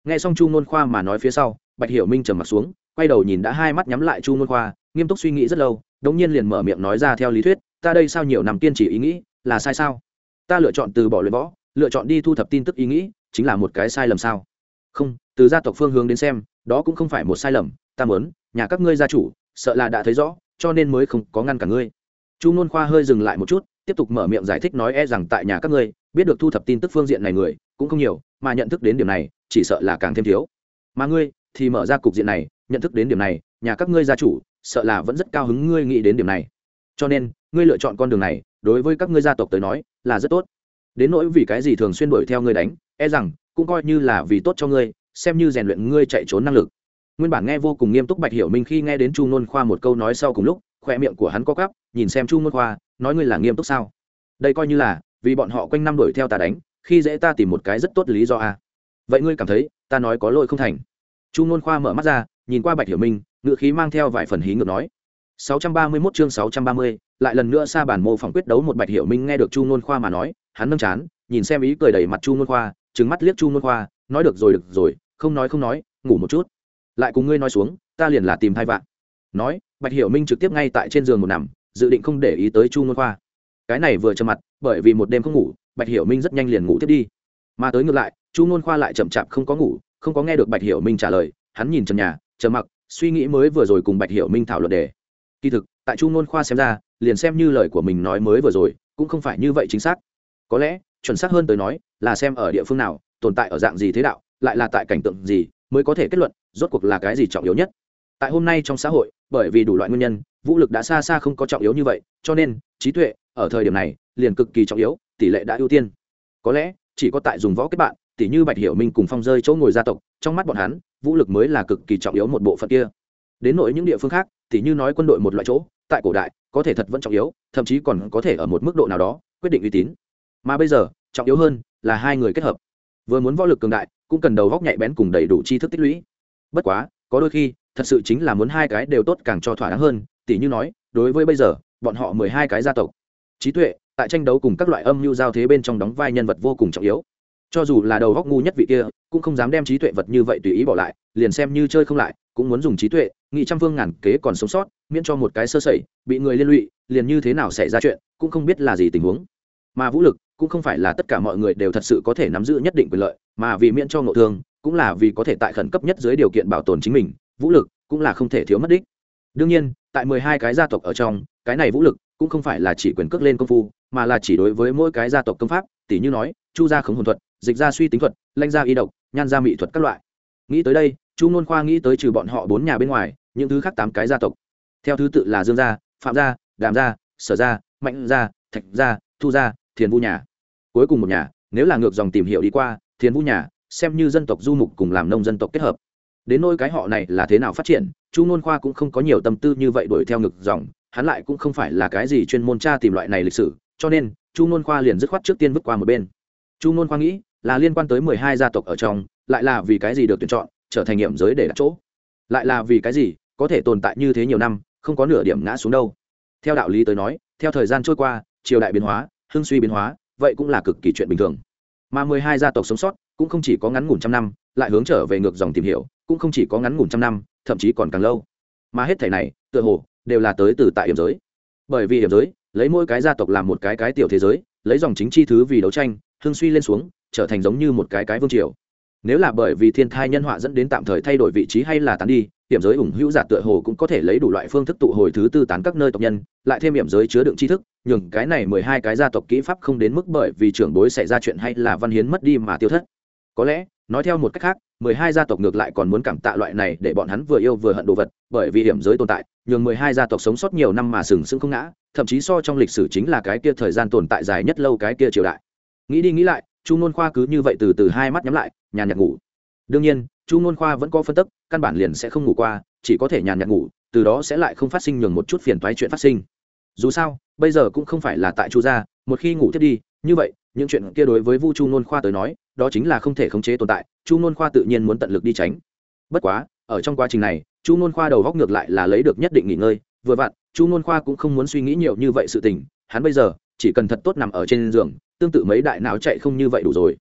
[SPEAKER 1] Nghe xong chu ngôn khoa mà nói phía sau, bạch hiểu minh trầm m ặ t xuống, quay đầu nhìn đã hai mắt nhắm lại chu ngôn khoa, nghiêm túc suy nghĩ rất lâu đống nhiên liền mở miệng nói ra theo lý thuyết, ta đây sao nhiều năm kiên trì ý nghĩ, là sai sao? Ta lựa chọn từ bỏ luyện võ, lựa chọn đi thu thập tin tức ý nghĩ, chính là một cái sai lầm sao? Không, từ gia tộc phương hướng đến xem, đó cũng không phải một sai lầm, ta mớn nhà các ngươi gia chủ, sợ là đã thấy rõ, cho nên mới không có ngăn cả ngươi chu nôn khoa hơi dừng lại một chút, tiếp tục mở miệng giải thích nói e rằng tại nhà các ngươi, biết được thu thập tin tức phương diện này người, cũng không nhiều, mà nhận thức đến điểm này, chỉ sợ là càng thêm thiếu. Mà ngươi, thì mở ra cục diện này, nhận thức đến điểm này, nhà các ngươi gia chủ, sợ là vẫn rất cao hứng ngươi nghĩ đến điểm này. Cho nên, ngươi lựa chọn con đường này, đối với các ngươi gia tộc tới nói, là rất tốt. Đến nỗi vì cái gì thường xuyên đuổi theo ngươi đánh e rằng, cũng coi như là vì tốt cho ngươi, xem như rèn luyện ngươi chạy trốn năng lực. Nguyên bản nghe vô cùng nghiêm túc bạch hiểu minh khi nghe đến chu nôn khoa một câu nói sau cùng lúc khoe miệng của hắn có cắp nhìn xem chu nôn khoa nói ngươi là nghiêm túc sao? Đây coi như là vì bọn họ quanh năm đuổi theo ta đánh khi dễ ta tìm một cái rất tốt lý do a. Vậy ngươi cảm thấy ta nói có lỗi không thành? Chu nôn khoa mở mắt ra nhìn qua bạch hiểu minh ngự khí mang theo vài phần hí ngược nói. 631 chương 630, lại lần nữa xa bản mô phỏng quyết đấu một bạch hiểu minh nghe được chu nôn khoa mà nói hắn nâng chán nhìn xem ý cười đầy mặt chu nôn khoa trừng mắt liếc chu nôn khoa nói được rồi được rồi không nói không nói ngủ một chút. Lại cùng ngươi nói xuống ta liền là tìm thai vạn. Nói bạch hiểu minh trực tiếp ngay tại trên giường một nằm, dự định không để ý tới chu nôn khoa. Cái này vừa trầm mặt, bởi vì một đêm không ngủ, bạch hiểu minh rất nhanh liền ngủ tiếp đi. Mà tới ngược lại, chu nôn khoa lại chậm chạp không có ngủ, không có nghe được bạch hiểu minh trả lời, hắn nhìn trần nhà chờ mặc, suy nghĩ mới vừa rồi cùng bạch hiểu minh thảo luận đề. Kỳ thực, tại chu nôn khoa xem ra, liền xem như lời của mình nói mới vừa rồi, cũng không phải như vậy chính xác. Có lẽ, chuẩn xác hơn tới nói, là xem ở địa phương nào, tồn tại ở dạng gì thế đạo, lại là tại cảnh tượng gì, mới có thể kết luận rốt cuộc là cái gì trọng yếu nhất tại hôm nay trong xã hội, bởi vì đủ loại nguyên nhân, vũ lực đã xa xa không có trọng yếu như vậy, cho nên, trí tuệ, ở thời điểm này, liền cực kỳ trọng yếu, tỷ lệ đã ưu tiên. Có lẽ, chỉ có tại dùng võ kết bạn, tỷ như bạch hiểu minh cùng phong rơi chỗ ngồi gia tộc, trong mắt bọn hắn, vũ lực mới là cực kỳ trọng yếu một bộ phận kia. Đến nội những địa phương khác, tỷ như nói quân đội một loại chỗ, tại cổ đại, có thể thật vẫn trọng yếu, thậm chí còn có thể ở một mức độ nào đó, quyết định uy tín. Mà bây giờ, trọng yếu hơn là hai người kết hợp. Vừa muốn võ lực cường đại, cũng cần đầu góc nhạy bén cùng đầy đủ tri thức tích lũy. Bất quá, có đôi khi thật sự chính là muốn hai cái đều tốt càng cho thỏa đáng hơn tỷ như nói, đối với bây giờ, bọn họ mười hai cái gia tộc. Trí tuệ, tại tranh đấu cùng các loại âm mưu giao thế bên trong đóng vai nhân vật vô cùng trọng yếu. Cho dù là đầu góc ngu nhất vị kia, cũng không dám đem trí tuệ vật như vậy tùy ý bỏ lại, liền xem như chơi không lại, cũng muốn dùng trí tuệ nghị trăm phương ngàn kế còn sống sót, miễn cho một cái sơ sẩy, bị người liên lụy, liền như thế nào xảy ra chuyện, cũng không biết là gì tình huống. Mà vũ lực, cũng không phải là tất cả mọi người đều thật sự có thể nắm giữ nhất định quyền lợi, mà vì miễn cho ngộ thương, cũng là vì có thể tại khẩn cấp nhất dưới điều kiện bảo tồn chính mình vũ lực cũng là không thể thiếu mất đích. Đương nhiên, tại mười hai cái gia tộc ở trong, cái này vũ lực cũng không phải là chỉ quyền cước lên công phu, mà là chỉ đối với mỗi cái gia tộc công pháp tỷ như nói, chu gia khống hồn thuật, dịch gia suy tính thuật, lanh gia y độc, nhan gia mỹ thuật các loại. Nghĩ tới đây, chu nôn khoa nghĩ tới trừ bọn họ bốn nhà bên ngoài, những thứ khác tám cái gia tộc. Theo thứ tự là dương gia, phạm gia, đàm gia, sở gia, mạnh gia, thạch gia, thu gia, thiền vu nhà. Cuối cùng một nhà, nếu là ngược dòng tìm hiểu đi qua, thiền vu nhà, xem như dân tộc du mục cùng làm nông dân tộc kết hợp đến nôi cái họ này là thế nào phát triển, chu nôn khoa cũng không có nhiều tâm tư như vậy đuổi theo ngược dòng, hắn lại cũng không phải là cái gì chuyên môn tra tìm loại này lịch sử, cho nên, chu nôn khoa liền dứt khoát trước tiên vứt qua một bên. Chu nôn khoa nghĩ là liên quan tới mười hai gia tộc ở trong, lại là vì cái gì được tuyển chọn, trở thành nghiệm giới để đặt chỗ. Lại là vì cái gì, có thể tồn tại như thế nhiều năm, không có nửa điểm ngã xuống đâu. Theo đạo lý tới nói, theo thời gian trôi qua, triều đại biến hóa, hưng suy biến hóa, vậy cũng là cực kỳ chuyện bình thường. Mà mười hai gia tộc sống sót, cũng không chỉ có ngắn ngủn trăm năm, lại hướng trở về ngược dòng tìm hiểu cũng không chỉ có ngắn ngủn trăm năm, thậm chí còn càng lâu. Mà hết thể này, tựa hồ, đều là tới từ tại hiểm giới. Bởi vì hiểm giới, lấy mỗi cái gia tộc làm một cái cái tiểu thế giới, lấy dòng chính chi thứ vì đấu tranh hương suy lên xuống, trở thành giống như một cái cái vương triều. Nếu là bởi vì thiên thai nhân họa dẫn đến tạm thời thay đổi vị trí hay là tán đi, hiểm giới ủng hữu giả tựa hồ cũng có thể lấy đủ loại phương thức tụ hồi thứ tư tán các nơi tộc nhân, lại thêm hiểm giới chứa đựng tri thức, nhường cái này mười hai cái gia tộc kỹ pháp không đến mức bởi vì trưởng bối xảy ra chuyện hay là văn hiến mất đi mà tiêu thất. Có lẽ nói theo một cách khác, mười hai gia tộc ngược lại còn muốn cảm tạ loại này để bọn hắn vừa yêu vừa hận đồ vật, bởi vì hiểm giới tồn tại, nhường mười hai gia tộc sống sót nhiều năm mà sừng sững không ngã, thậm chí so trong lịch sử chính là cái kia thời gian tồn tại dài nhất lâu cái kia triều đại. Nghĩ đi nghĩ lại, chu ngôn khoa cứ như vậy từ từ hai mắt nhắm lại, nhàn nhạt ngủ. Đương nhiên, chu ngôn khoa vẫn có phân tức, căn bản liền sẽ không ngủ qua, chỉ có thể nhàn nhạt ngủ, từ đó sẽ lại không phát sinh nhường một chút phiền toái chuyện phát sinh. Dù sao, bây giờ cũng không phải là tại chu gia, một khi ngủ thiết đi, như vậy, những chuyện kia đối với vu chu ngôn khoa tới nói đó chính là không thể khống chế tồn tại, chu ngôn khoa tự nhiên muốn tận lực đi tránh. Bất quá, ở trong quá trình này, chu ngôn khoa đầu góc ngược lại là lấy được nhất định nghỉ ngơi, vừa vặn, chu ngôn khoa cũng không muốn suy nghĩ nhiều như vậy sự tình, hắn bây giờ chỉ cần thật tốt nằm ở trên giường, tương tự mấy đại não chạy không như vậy đủ rồi.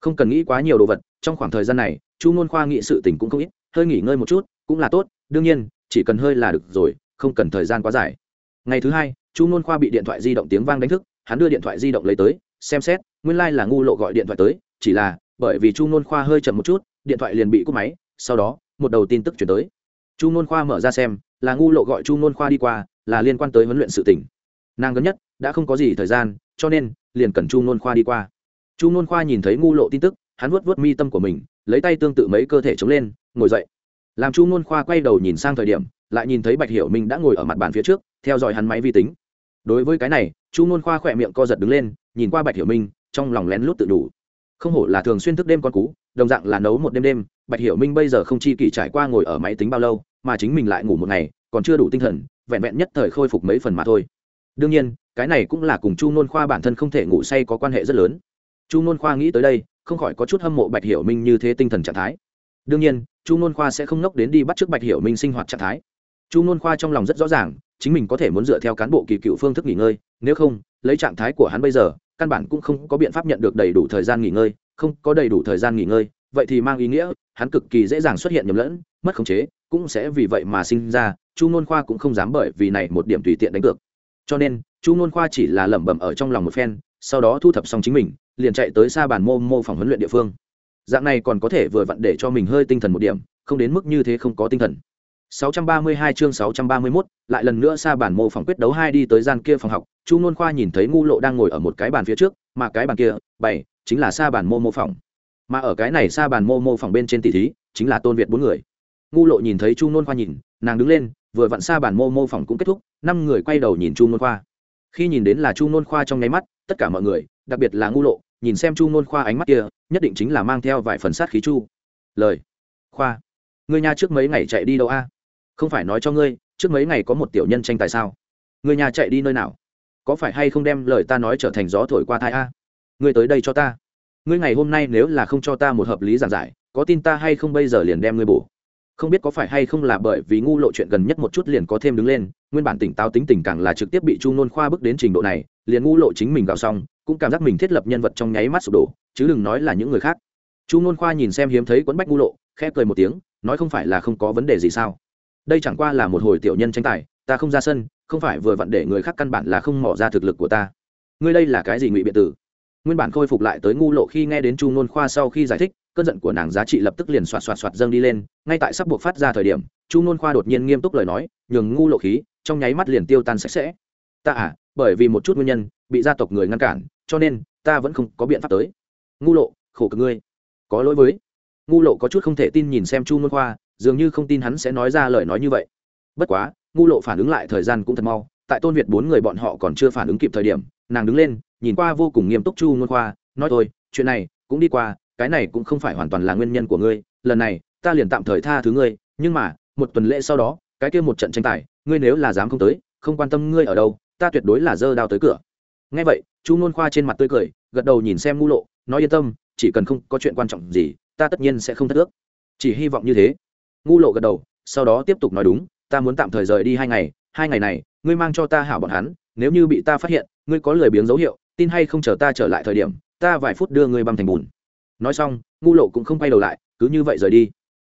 [SPEAKER 1] Không cần nghĩ quá nhiều đồ vật, trong khoảng thời gian này, chu ngôn khoa nghĩ sự tình cũng không ít, hơi nghỉ ngơi một chút, cũng là tốt, đương nhiên, chỉ cần hơi là được rồi, không cần thời gian quá dài. Ngày thứ hai, chu ngôn khoa bị điện thoại di động tiếng vang đánh thức, hắn đưa điện thoại di động lấy tới, xem xét, nguyên lai、like、là ngu lộ gọi điện thoại tới chỉ là, bởi vì chu ngôn khoa hơi chậm một chút, điện thoại liền bị cúp máy, sau đó, một đầu tin tức chuyển tới. Chu ngôn khoa mở ra xem, là ngu lộ gọi chu ngôn khoa đi qua, là liên quan tới huấn luyện sự tỉnh nàng gần nhất, đã không có gì thời gian, cho nên, liền cần chu ngôn khoa đi qua. Chu ngôn khoa nhìn thấy ngu lộ tin tức, hắn vuốt vuốt mi tâm của mình, lấy tay tương tự mấy cơ thể chống lên, ngồi dậy. Làm chu ngôn khoa quay đầu nhìn sang thời điểm, lại nhìn thấy bạch hiểu minh đã ngồi ở mặt bàn phía trước, theo dõi hắn máy vi tính. Đối với cái này, chu ngôn khoa khỏe miệng co giật đứng lên, nhìn qua bạch hiểu minh, trong lòng lén lút tự đủ không hổ là thường xuyên thức đêm con cú, đồng dạng là nấu một đêm đêm. Bạch hiểu minh bây giờ không chi kỷ trải qua ngồi ở máy tính bao lâu, mà chính mình lại ngủ một ngày, còn chưa đủ tinh thần, vẹn vẹn nhất thời khôi phục mấy phần mà thôi. Đương nhiên, cái này cũng là cùng chu nôn khoa bản thân không thể ngủ say có quan hệ rất lớn. Chu nôn khoa nghĩ tới đây, không khỏi có chút hâm mộ bạch hiểu minh như thế tinh thần trạng thái. Đương nhiên, chu nôn khoa sẽ không nốc đến đi bắt t r ư ớ c bạch hiểu minh sinh hoạt trạng thái. Chu nôn khoa trong lòng rất rõ ràng, chính mình có thể muốn dựa theo cán bộ kỳ cựu phương thức nghỉ ngơi, nếu không, lấy trạng thái của hắn bây giờ căn bản cũng không có biện pháp nhận được đầy đủ thời gian nghỉ ngơi, không có đầy đủ thời gian nghỉ ngơi, vậy thì mang ý nghĩa, hắn cực kỳ dễ dàng xuất hiện nhầm lẫn, mất khống chế, cũng sẽ vì vậy mà sinh ra, chu n khoa cũng không dám bởi vì này một điểm tùy tiện đánh cược. Cho nên, chu n khoa chỉ là lẩm bẩm ở trong lòng một phen, sau đó thu thập xong chính mình, liền chạy tới xa bàn mô mô phòng huấn luyện địa phương. Dạng này còn có thể vừa vặn để cho mình hơi tinh thần một điểm, không đến mức như thế không có tinh thần. 632 chương 631, lại lần nữa xa bản mô phòng quyết đấu hai đi tới gian kia phòng học, Chu Nôn Khoa nhìn thấy ngu lộ đang ngồi ở một cái bàn phía trước, mà cái bàn kia, bảy, chính là xa bản mô mô phòng. Mà ở cái này xa bản mô mô phòng bên trên tỷ thí, chính là Tôn Việt bốn người. Ngu lộ nhìn thấy Chu Nôn Khoa nhìn, nàng đứng lên, vừa vặn xa bản mô mô phòng cũng kết thúc, năm người quay đầu nhìn Chu Nôn Khoa. Khi nhìn đến là Chu Nôn Khoa trong ngáy mắt, tất cả mọi người, đặc biệt là ngu lộ, nhìn xem Chu Nôn Khoa ánh mắt kia, nhất định chính là mang theo vài phần sát khí chu. Lời, Khoa, ngươi nha trước mấy ngày chạy đi đâu a? Không phải nói cho ngươi, trước mấy ngày có một tiểu nhân tranh tài sao? Người nhà chạy đi nơi nào? Có phải hay không đem lời ta nói trở thành gió thổi qua thai a? Ngươi tới đây cho ta. Ngươi ngày hôm nay nếu là không cho ta một hợp lý giảng giải, có tin ta hay không bây giờ liền đem ngươi bổ? Không biết có phải hay không là bởi vì ngu lộ chuyện gần nhất một chút liền có thêm đứng lên, nguyên bản tỉnh táo tính tình càng là trực tiếp bị chu nôn khoa bước đến trình độ này, liền ngu lộ chính mình gào xong, cũng cảm giác mình thiết lập nhân vật trong nháy mắt sụp đổ, chứ đừng nói là những người khác. Chu nôn khoa nhìn xem hiếm thấy quấn bách ngu lộ, khẽ cười một tiếng, nói không phải là không có vấn đề gì sao? Đây chẳng qua là một hồi tiểu nhân tranh tài, ta không ra sân, không phải vừa vặn để người khác căn bản là không mỏ ra thực lực của ta. Ngươi đây là cái gì ngụy biện tử? Nguyên bản khôi phục lại tới ngu lộ khi nghe đến chu nôn khoa sau khi giải thích, cơn giận của nàng giá trị lập tức liền xoạt xoạt xoạt dâng đi lên, ngay tại sắp buộc phát ra thời điểm, chu nôn khoa đột nhiên nghiêm túc lời nói, nhường ngu lộ khí, trong nháy mắt liền tiêu tan sạch sẽ. Ta à bởi vì một chút nguyên nhân, bị gia tộc người ngăn cản, cho nên ta vẫn không có biện pháp tới. Ngu lộ, khổ cực ngươi. Có lỗi với. Ngu lộ có chút không thể tin nhìn xem chu nôn khoa dường như không tin hắn sẽ nói ra lời nói như vậy. Bất quá, ngu lộ phản ứng lại thời gian cũng thật mau, tại tôn việt bốn người bọn họ còn chưa phản ứng kịp thời điểm, nàng đứng lên, nhìn qua vô cùng nghiêm túc chu ngôn khoa, nói thôi, chuyện này cũng đi qua, cái này cũng không phải hoàn toàn là nguyên nhân của ngươi, lần này, ta liền tạm thời tha thứ ngươi, nhưng mà, một tuần lễ sau đó, cái kia một trận tranh tài, ngươi nếu là dám không tới, không quan tâm ngươi ở đâu, ta tuyệt đối là dơ đao tới cửa. Ngay vậy, chu ngôn khoa trên mặt tươi cười, gật đầu nhìn xem ngu lộ, nói yên tâm, chỉ cần không có chuyện quan trọng gì, ta tất nhiên sẽ không thất ước. Chỉ hy vọng như thế ngu lộ gật đầu, sau đó tiếp tục nói đúng, ta muốn tạm thời rời đi hai ngày hai ngày này, ngươi mang cho ta hảo bọn hắn, nếu như bị ta phát hiện, ngươi có lười biếng dấu hiệu, tin hay không chờ ta trở lại thời điểm, ta vài phút đưa ngươi băm thành bùn. Nói xong, ngu lộ cũng không quay đầu lại, cứ như vậy rời đi.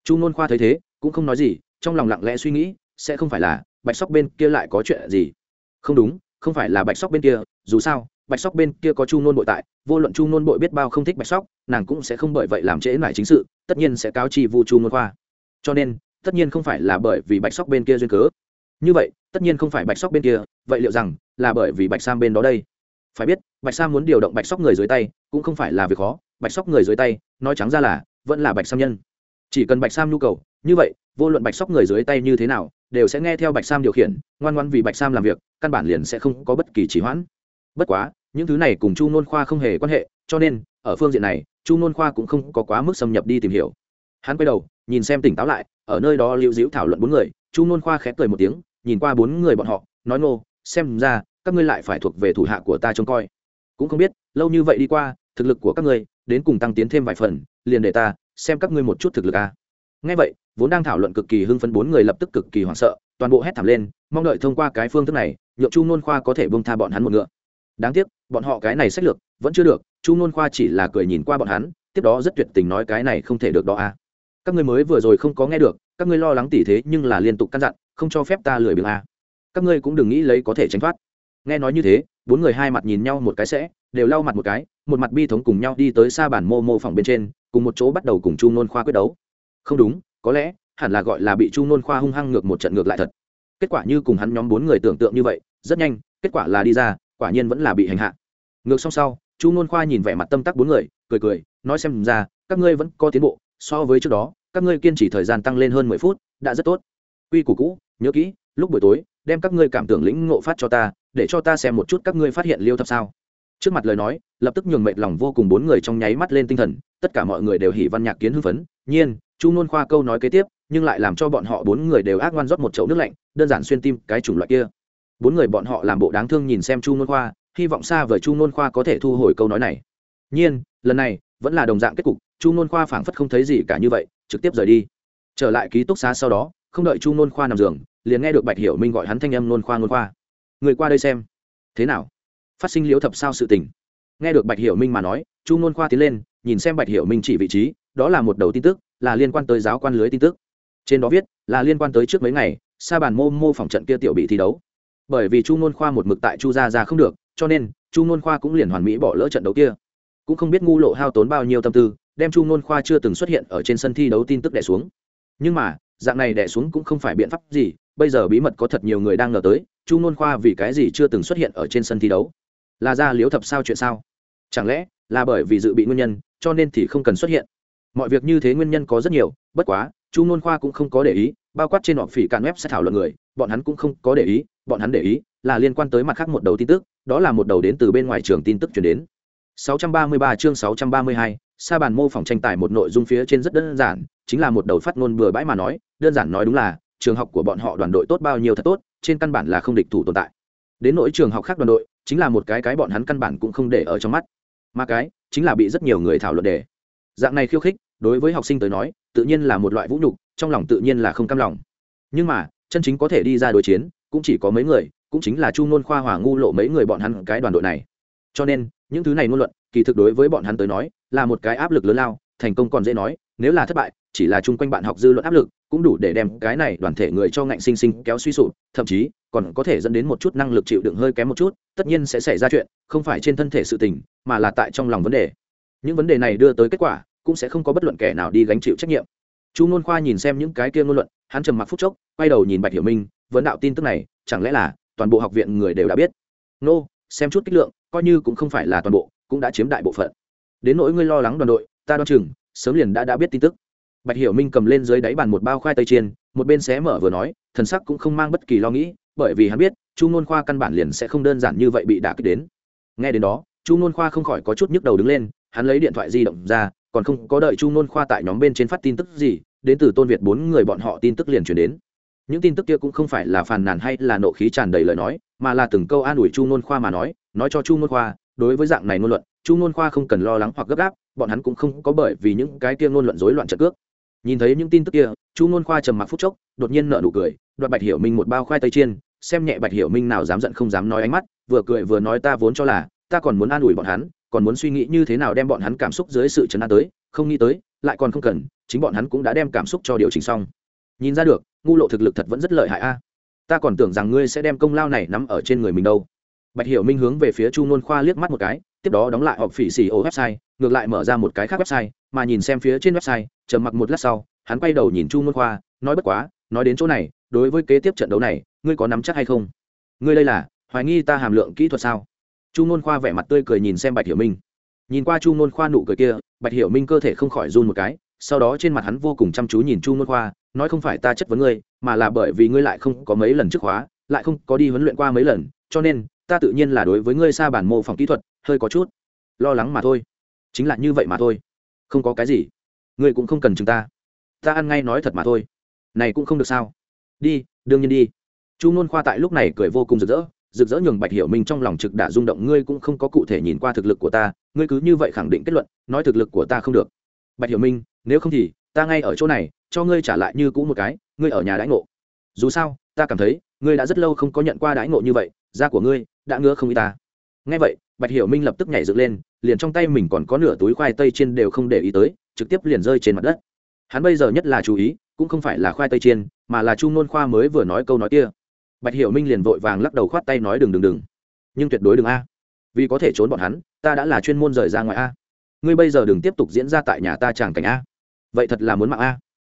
[SPEAKER 1] Chu nôn khoa thấy thế, cũng không nói gì, trong lòng lặng lẽ suy nghĩ, sẽ không phải là bạch sóc bên kia lại có chuyện gì? Không đúng, không phải là bạch sóc bên kia, dù sao, bạch sóc bên kia có chu nôn bội tại, vô luận chu nôn bội biết bao không thích bạch sóc, nàng cũng sẽ không bởi vậy làm trễ lại chính sự, tất nhiên sẽ cáo chi vu chu nôn khoa cho nên, tất nhiên không phải là bởi vì bạch sóc bên kia duyên cớ. Như vậy, tất nhiên không phải bạch sóc bên kia, vậy liệu rằng là bởi vì bạch sam bên đó đây? Phải biết, bạch sam muốn điều động bạch sóc người dưới tay, cũng không phải là việc khó. Bạch sóc người dưới tay, nói trắng ra là, vẫn là bạch sam nhân. Chỉ cần bạch sam nhu cầu, như vậy, vô luận bạch sóc người dưới tay như thế nào, đều sẽ nghe theo bạch sam điều khiển, ngoan ngoan vì bạch sam làm việc, căn bản liền sẽ không có bất kỳ trì hoãn. Bất quá, những thứ này cùng chu nôn khoa không hề quan hệ, cho nên, ở phương diện này, chu nôn khoa cũng không có quá mức xâm nhập đi tìm hiểu hắn quay đầu, nhìn xem tỉnh táo lại, ở nơi đó lưu dĩu thảo luận bốn người, chu nôn khoa khép cười một tiếng, nhìn qua bốn người bọn họ, nói ngô, xem ra, các ngươi lại phải thuộc về thủ hạ của ta trông coi. Cũng không biết, lâu như vậy đi qua, thực lực của các ngươi, đến cùng tăng tiến thêm vài phần, liền để ta xem các ngươi một chút thực lực a. À. ngay vậy, vốn đang thảo luận cực kỳ hưng phấn bốn người lập tức cực kỳ hoảng sợ, toàn bộ hét thảm lên, mong đợi thông qua cái phương thức này, nhượng chu nôn khoa có thể bông tha bọn hắn một ngựa. Đáng tiếc, bọn họ cái này sách lược vẫn chưa được, chu nôn khoa chỉ là cười nhìn qua bọn hắn, tiếp đó rất tuyệt tình nói cái này không thể được đó a. à các ngươi mới vừa rồi không có nghe được, các ngươi lo lắng tỉ thế nhưng là liên tục căn dặn, không cho phép ta lười biếng a các ngươi cũng đừng nghĩ lấy có thể tránh thoát. Nghe nói như thế, bốn người hai mặt nhìn nhau một cái sẽ, đều lau mặt một cái, một mặt bi thống cùng nhau đi tới xa bản mô mô phòng bên trên, cùng một chỗ bắt đầu cùng chu nôn khoa quyết đấu. Không đúng, có lẽ, hẳn là gọi là bị chu nôn khoa hung hăng ngược một trận ngược lại thật. Kết quả như cùng hắn nhóm bốn người tưởng tượng như vậy, rất nhanh, kết quả là đi ra, quả nhiên vẫn là bị hành hạ. Ngược xong sau, chu nôn khoa nhìn vẻ mặt tâm tắc bốn người, cười cười, nói xem ra, các ngươi vẫn có tiến bộ so với trước đó, các ngươi kiên trì thời gian tăng lên hơn mười phút, đã rất tốt. Quy củ cũ, nhớ kỹ, lúc buổi tối, đem các ngươi cảm tưởng lĩnh ngộ phát cho ta, để cho ta xem một chút các ngươi phát hiện liêu thập sao. Trước mặt lời nói, lập tức nhường mệt lòng vô cùng bốn người trong nháy mắt lên tinh thần, tất cả mọi người đều hỉ văn nhạc kiến hưng phấn. Nhiên, chu nôn khoa câu nói kế tiếp, nhưng lại làm cho bọn họ bốn người đều ác ngoan rót một chậu nước lạnh, đơn giản xuyên tim, cái chủng loại kia. Bốn người bọn họ làm bộ đáng thương nhìn xem chu nôn khoa, hy vọng xa vời chu nôn khoa có thể thu hồi câu nói này. Nhiên, lần này, vẫn là đồng dạng kết cục chu nôn khoa phảng phất không thấy gì cả như vậy, trực tiếp rời đi. Trở lại ký túc xá sau đó, không đợi chu nôn khoa nằm giường, liền nghe được bạch hiểu minh gọi hắn thanh âm nôn khoa nôn khoa, người qua đây xem. Thế nào? Phát sinh liễu thập sao sự tình? Nghe được bạch hiểu minh mà nói, chu nôn khoa tiến lên, nhìn xem bạch hiểu minh chỉ vị trí, đó là một đầu tin tức, là liên quan tới giáo quan lưới tin tức. Trên đó viết, là liên quan tới trước mấy ngày, sa bàn mô mô phòng trận kia tiểu bị thi đấu. Bởi vì chu nôn khoa một mực tại chu gia ra không được, cho nên chu nôn khoa cũng liền hoàn mỹ bỏ lỡ trận đấu kia. Cũng không biết ngu lộ hao tốn bao nhiêu tâm tư đem chu ngôn khoa chưa từng xuất hiện ở trên sân thi đấu tin tức đẻ xuống. Nhưng mà, dạng này đẻ xuống cũng không phải biện pháp gì, bây giờ bí mật có thật nhiều người đang ngờ tới, chu ngôn khoa vì cái gì chưa từng xuất hiện ở trên sân thi đấu? Là ra liếu thập sao chuyện sao? Chẳng lẽ là bởi vì dự bị nguyên nhân, cho nên thì không cần xuất hiện? Mọi việc như thế nguyên nhân có rất nhiều, bất quá, chu ngôn khoa cũng không có để ý, bao quát trên họ phỉ cạn web sẽ thảo luận người, bọn hắn cũng không có để ý, bọn hắn để ý là liên quan tới mặt khác một đầu tin tức, đó là một đầu đến từ bên ngoài trường tin tức chuyển đến. 633 chương 632, sa bàn mô phỏng tranh tài một nội dung phía trên rất đơn giản chính là một đầu phát ngôn bừa bãi mà nói đơn giản nói đúng là trường học của bọn họ đoàn đội tốt bao nhiêu thật tốt trên căn bản là không địch thủ tồn tại. Đến nỗi trường học khác đoàn đội chính là một cái cái bọn hắn căn bản cũng không để ở trong mắt. Mà cái chính là bị rất nhiều người thảo luận đề. Dạng này khiêu khích đối với học sinh tới nói tự nhiên là một loại vũ nhục trong lòng tự nhiên là không cam lòng. Nhưng mà chân chính có thể đi ra đối chiến cũng chỉ có mấy người cũng chính là chu nôn khoa hòa ngu lộ mấy người bọn hắn cái đoàn đội này. Cho nên những thứ này ngôn luận kỳ thực đối với bọn hắn tới nói là một cái áp lực lớn lao thành công còn dễ nói nếu là thất bại chỉ là chung quanh bạn học dư luận áp lực cũng đủ để đem cái này đoàn thể người cho ngạnh sinh sinh kéo suy sụp thậm chí còn có thể dẫn đến một chút năng lực chịu đựng hơi kém một chút tất nhiên sẽ xảy ra chuyện không phải trên thân thể sự tình mà là tại trong lòng vấn đề. Những vấn đề này đưa tới kết quả cũng sẽ không có bất luận kẻ nào đi gánh chịu trách nhiệm. Chu ngôn khoa nhìn xem những cái kia ngôn luận hắn trầm mặc phút chốc quay đầu nhìn bạch hiểu minh vấn đạo tin tức này chẳng lẽ là toàn bộ học viện người đều đã biết? Nô、no, xem chút kích lượng, coi như cũng không phải là toàn bộ, cũng đã chiếm đại bộ phận. Đến nỗi ngươi lo lắng đoàn đội, ta đoan chừng, sớm liền đã đã biết tin tức. Bạch hiểu minh cầm lên dưới đáy bàn một bao khoai tây chiên, một bên xé mở vừa nói, thần sắc cũng không mang bất kỳ lo nghĩ, bởi vì hắn biết, chu ngôn khoa căn bản liền sẽ không đơn giản như vậy bị đả kích đến. Nghe đến đó, chu ngôn khoa không khỏi có chút nhức đầu đứng lên, hắn lấy điện thoại di động ra, còn không có đợi chu ngôn khoa tại nhóm bên trên phát tin tức gì, đến từ tôn việt bốn người bọn họ tin tức liền chuyển đến những tin tức kia cũng không phải là phàn nàn hay là nộ khí tràn đầy lời nói, mà là từng câu an ủi chu ngôn khoa mà nói nói cho chu ngôn khoa, đối với dạng này ngôn luận, chu ngôn khoa không cần lo lắng hoặc gấp gáp, bọn hắn cũng không có bởi vì những cái kia ngôn luận rối loạn trận cước. Nhìn thấy những tin tức kia, chu ngôn khoa trầm mặc phút chốc, đột nhiên nợ nụ cười, đoạt bạch hiểu minh một bao khoai tây chiên, xem nhẹ bạch hiểu minh nào dám giận không dám nói ánh mắt, vừa cười vừa nói ta vốn cho là, ta còn muốn an ủi bọn hắn, còn muốn suy nghĩ như thế nào đem bọn hắn cảm xúc dưới sự chấn an tới, không nghĩ tới, lại còn không cần, chính bọn hắn cũng đã đem cảm xúc cho điều chỉnh xong nhìn ra được, ngu lộ thực lực thật vẫn rất lợi hại a. Ta còn tưởng rằng ngươi sẽ đem công lao này nắm ở trên người mình đâu. Bạch hiểu minh hướng về phía chu nôn khoa liếc mắt một cái, tiếp đó đóng lại họp phỉ xì ô website, ngược lại mở ra một cái khác website, mà nhìn xem phía trên website, trầm mặc một lát sau, hắn quay đầu nhìn chu nôn khoa, nói bất quá, nói đến chỗ này, đối với kế tiếp trận đấu này, ngươi có nắm chắc hay không? Ngươi đây là, hoài nghi ta hàm lượng kỹ thuật sao? Chu nôn khoa vẻ mặt tươi cười nhìn xem bạch hiểu minh. Nhìn qua chu nôn khoa nụ cười kia, bạch hiểu minh cơ thể không khỏi run một cái sau đó trên mặt hắn vô cùng chăm chú nhìn chu nôn khoa, nói không phải ta chất vấn ngươi, mà là bởi vì ngươi lại không có mấy lần trước khóa, lại không có đi huấn luyện qua mấy lần, cho nên, ta tự nhiên là đối với ngươi xa bản mô phỏng kỹ thuật, hơi có chút lo lắng mà thôi. Chính là như vậy mà thôi. Không có cái gì. Ngươi cũng không cần chúng ta. Ta ăn ngay nói thật mà thôi. Này cũng không được sao. Đi, đương nhiên đi. Chu nôn khoa tại lúc này cười vô cùng rực rỡ rực rỡ nhường bạch hiểu minh trong lòng trực đã rung động, ngươi cũng không có cụ thể nhìn qua thực lực của ta, ngươi cứ như vậy khẳng định kết luận, nói thực lực của ta không được bạch hiểu minh, nếu không thì, ta ngay ở chỗ này, cho ngươi trả lại như cũ một cái, ngươi ở nhà đãi ngộ. Dù sao, ta cảm thấy, ngươi đã rất lâu không có nhận qua đãi ngộ như vậy, da của ngươi đã ngứa không y ta. Nghe vậy, bạch hiểu minh lập tức nhảy dựng lên, liền trong tay mình còn có nửa túi khoai tây chiên đều không để ý tới, trực tiếp liền rơi trên mặt đất. Hắn bây giờ nhất là chú ý, cũng không phải là khoai tây chiên, mà là chu nôn khoa mới vừa nói câu nói kia. Bạch hiểu minh liền vội vàng lắc đầu khoát tay nói đừng đừng đừng. Nhưng tuyệt đối đừng a. Vì có thể trốn bọn hắn, ta đã là chuyên môn rời ra ngoài a ngươi bây giờ đừng tiếp tục diễn ra tại nhà ta chàng cảnh a. Vậy thật là muốn mạng a.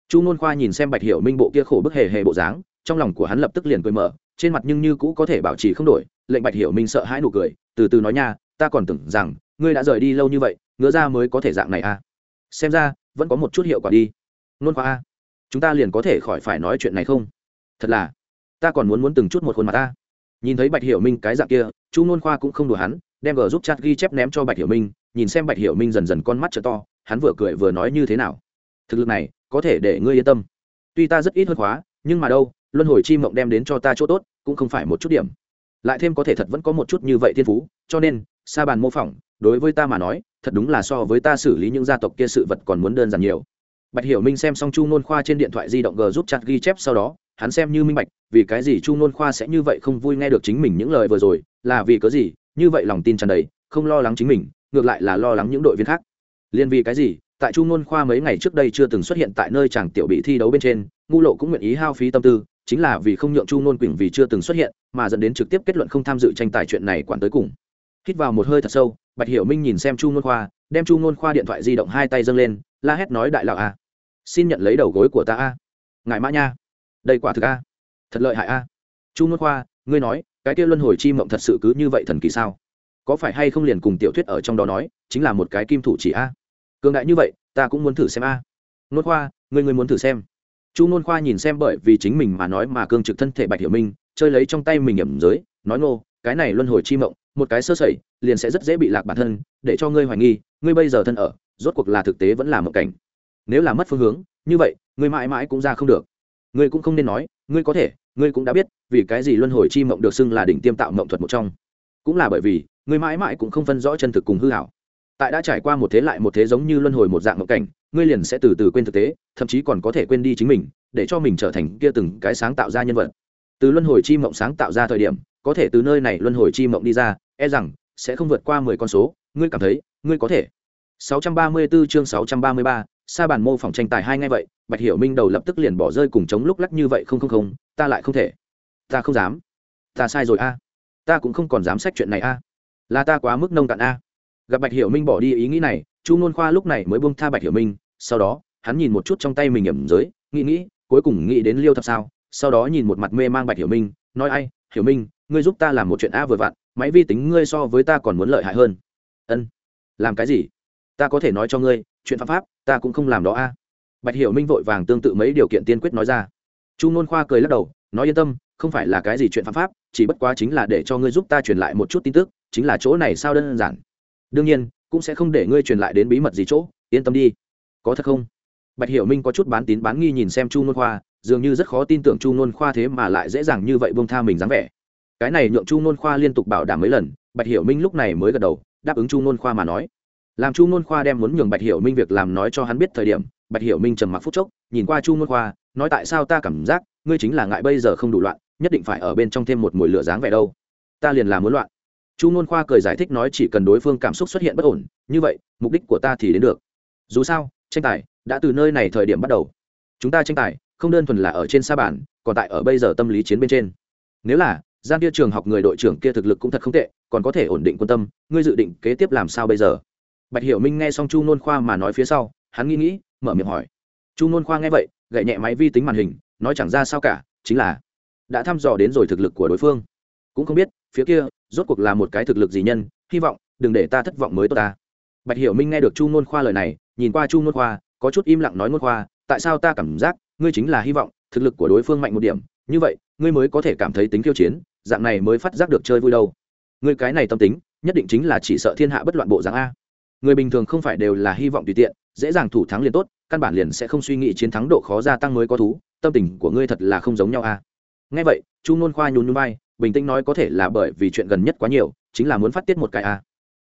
[SPEAKER 1] Chu nôn khoa nhìn xem bạch hiểu minh bộ kia khổ bức hề hề bộ dáng, trong lòng của hắn lập tức liền cười mở, trên mặt nhưng như cũ có thể bảo trì không đổi, lệnh bạch hiểu minh sợ hãi nụ cười, từ từ nói nha, ta còn tưởng rằng, ngươi đã rời đi lâu như vậy, ngứa ra mới có thể dạng này a. Xem ra, vẫn có một chút hiệu quả đi. Nôn khoa a, chúng ta liền có thể khỏi phải nói chuyện này không? Thật là, ta còn muốn muốn từng chút một khuôn mặt ta nhìn thấy bạch hiểu minh cái dạng kia, chu nôn khoa cũng không đùa hắn đem gờ giúp chat ghi chép ném cho bạch hiểu minh, nhìn xem bạch hiểu minh dần dần con mắt t to, hắn vừa cười vừa nói như thế nào. Thực lực này, có thể để ngươi yên tâm. Tuy ta rất ít hơn khóa, nhưng mà đâu, luân hồi chi mộng đem đến cho ta chỗ tốt, cũng không phải một chút điểm. Lại thêm có thể thật vẫn có một chút như vậy thiên phú, cho nên, sa bàn mô phỏng, đối với ta mà nói, thật đúng là so với ta xử lý những gia tộc kia sự vật còn muốn đơn giản nhiều. Bạch hiểu minh xem xong chu nôn khoa trên điện thoại di động g giúp chặt ghi chép sau đó, hắn xem như minh bạch, vì cái gì chu nôn khoa sẽ như vậy không vui nghe được chính mình những lời vừa rồi, là vì có gì như vậy lòng tin tràn đầy, không lo lắng chính mình, ngược lại là lo lắng những đội viên khác. Liên vì cái gì? Tại chu ngôn khoa mấy ngày trước đây chưa từng xuất hiện tại nơi chàng tiểu bị thi đấu bên trên ngu lộ cũng nguyện ý hao phí tâm tư, chính là vì không nhượng chu ngôn quỳnh vì chưa từng xuất hiện, mà dẫn đến trực tiếp kết luận không tham dự tranh tài chuyện này quản tới cùng. Hít vào một hơi thật sâu, bạch hiểu minh nhìn xem chu ngôn khoa, đem chu ngôn khoa điện thoại di động hai tay dâng lên, la hét nói đại lão a, xin nhận lấy đầu gối của ta a. Ngài mã nha, đây quả thực a, thật lợi hại a. Chu ngôn khoa, ngươi nói cái kia luân hồi chi mộng thật sự cứ như vậy thần kỳ sao? Có phải hay không liền cùng tiểu thuyết ở trong đó nói, chính là một cái kim thủ chỉ a? Cường đại như vậy, ta cũng muốn thử xem a. Nôn khoa, ngươi ngươi muốn thử xem. Chu nôn khoa nhìn xem bởi vì chính mình mà nói mà cương trực thân thể bạch hiểu minh, chơi lấy trong tay mình ẩm giới, nói ngô, cái này luân hồi chi mộng, một cái sơ sẩy, liền sẽ rất dễ bị lạc bản thân, để cho ngươi hoài nghi, ngươi bây giờ thân ở, rốt cuộc là thực tế vẫn là một cảnh. Nếu là mất phương hướng, như vậy, ngươi mãi mãi cũng ra không được. Ngươi cũng không nên nói, ngươi có thể ngươi cũng đã biết vì cái gì luân hồi chi mộng được xưng là đỉnh tiêm tạo mộng thuật một trong. Cũng là bởi vì ngươi mãi mãi cũng không phân rõ chân thực cùng hư hảo. Tại đã trải qua một thế lại một thế giống như luân hồi một dạng mộng cảnh ngươi liền sẽ từ từ quên thực tế thậm chí còn có thể quên đi chính mình để cho mình trở thành kia từng cái sáng tạo ra nhân vật. Từ luân hồi chi mộng sáng tạo ra thời điểm có thể từ nơi này luân hồi chi mộng đi ra e rằng sẽ không vượt qua mười con số ngươi cảm thấy ngươi có thể. 634 chương 633, sa bản mô phỏng tranh tài hai ngay vậy bạch hiểu minh đầu lập tức liền bỏ rơi cùng chống lúc lắc như vậy, không không không, ta lại không thể. Ta không dám. Ta sai rồi a. Ta cũng không còn dám sách chuyện này a. Là ta quá mức nông cạn a. Gặp bạch hiểu minh bỏ đi ý nghĩ này, chu nôn khoa lúc này mới buông tha bạch hiểu minh, sau đó, hắn nhìn một chút trong tay mình ẩm giới, nghĩ nghĩ, cuối cùng nghĩ đến liêu thập sao, sau đó nhìn một mặt mê mang bạch hiểu minh, nói ai, hiểu minh, ngươi giúp ta làm một chuyện a vừa vặn, máy vi tính ngươi so với ta còn muốn lợi hại hơn. Ân, làm cái gì? Ta có thể nói cho ngươi, chuyện pháp pháp, ta cũng không làm đó a bạch hiểu minh vội vàng tương tự mấy điều kiện tiên quyết nói ra. Chu nôn khoa cười lắc đầu, nói yên tâm, không phải là cái gì chuyện pháp pháp, chỉ bất quá chính là để cho ngươi giúp ta truyền lại một chút tin tức, chính là chỗ này sao đơn giản. Đương nhiên, cũng sẽ không để ngươi truyền lại đến bí mật gì chỗ, yên tâm đi. Có thật không? Bạch hiểu minh có chút bán tín bán nghi nhìn xem chu nôn khoa, dường như rất khó tin tưởng chu nôn khoa thế mà lại dễ dàng như vậy bông tha mình dáng vẻ. Cái này nhượng chu nôn khoa liên tục bảo đảm mấy lần, bạch hiểu minh lúc này mới gật đầu, đáp ứng chu nôn khoa mà nói. Làm chu nôn khoa đem muốn nhường bạch hiểu minh việc làm nói cho hắn biết thời điểm bạch hiểu minh trầm mặc phút chốc, nhìn qua chu nôn khoa, nói tại sao ta cảm giác ngươi chính là ngại bây giờ không đủ loạn, nhất định phải ở bên trong thêm một mùi lửa dáng vẻ đâu. Ta liền là muốn loạn. Chu nôn khoa cười giải thích nói chỉ cần đối phương cảm xúc xuất hiện bất ổn, như vậy, mục đích của ta thì đến được. Dù sao, tranh tài đã từ nơi này thời điểm bắt đầu. Chúng ta tranh tài không đơn thuần là ở trên sa bản còn tại ở bây giờ tâm lý chiến bên trên. Nếu là, gian kia trường học người đội trưởng kia thực lực cũng thật không tệ, còn có thể ổn định quân tâm, ngươi dự định kế tiếp làm sao bây giờ? Bạch hiểu minh nghe xong chu nôn khoa mà nói phía sau, hắn nghĩ nghĩ mở miệng hỏi. Chu nôn khoa nghe vậy, gậy nhẹ máy vi tính màn hình, nói chẳng ra sao cả, chính là đã thăm dò đến rồi thực lực của đối phương. Cũng không biết, phía kia, rốt cuộc là một cái thực lực gì nhân, hy vọng, đừng để ta thất vọng mới tốt ta. Bạch hiểu minh nghe được chu nôn khoa lời này, nhìn qua chu nôn khoa, có chút im lặng nói nôn khoa, tại sao ta cảm giác, ngươi chính là hy vọng, thực lực của đối phương mạnh một điểm, như vậy, ngươi mới có thể cảm thấy tính khiêu chiến, dạng này mới phát giác được chơi vui đâu. Ngươi cái này tâm tính, nhất định chính là chỉ sợ thiên hạ bất loạn bộ dáng a. Người bình thường không phải đều là hy vọng tùy tiện dễ dàng thủ thắng liền tốt, căn bản liền sẽ không suy nghĩ chiến thắng độ khó gia tăng mới có thú, tâm tình của ngươi thật là không giống nhau à. a ngay vậy, chu nôn khoa nhún nhún vai, bình tĩnh nói có thể là bởi vì chuyện gần nhất quá nhiều, chính là muốn phát tiết một cái a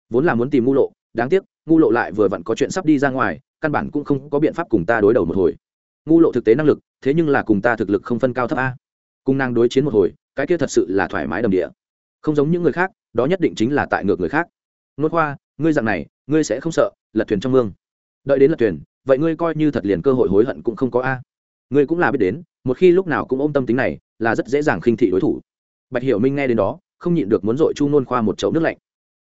[SPEAKER 1] vốn là muốn tìm ngu lộ, đáng tiếc, ngu lộ lại vừa vặn có chuyện sắp đi ra ngoài, căn bản cũng không có biện pháp cùng ta đối đầu một hồi. Ngu lộ thực tế năng lực, thế nhưng là cùng ta thực lực không phân cao thấp a cùng nàng đối chiến một hồi, cái kia thật sự là thoải mái đầm địa. Không giống những người khác, đó nhất định chính là tại ngược người khác. Nốt khoa, ngươi dạng này, ngươi sẽ không sợ, lật thuyền trong mương đợi đến lật tuyển vậy ngươi coi như thật liền cơ hội hối hận cũng không có a. Ngươi cũng là biết đến, một khi lúc nào cũng ôm tâm tính này, là rất dễ dàng khinh thị đối thủ. Bạch hiểu minh nghe đến đó, không nhịn được muốn dội chu nôn khoa một chậu nước lạnh.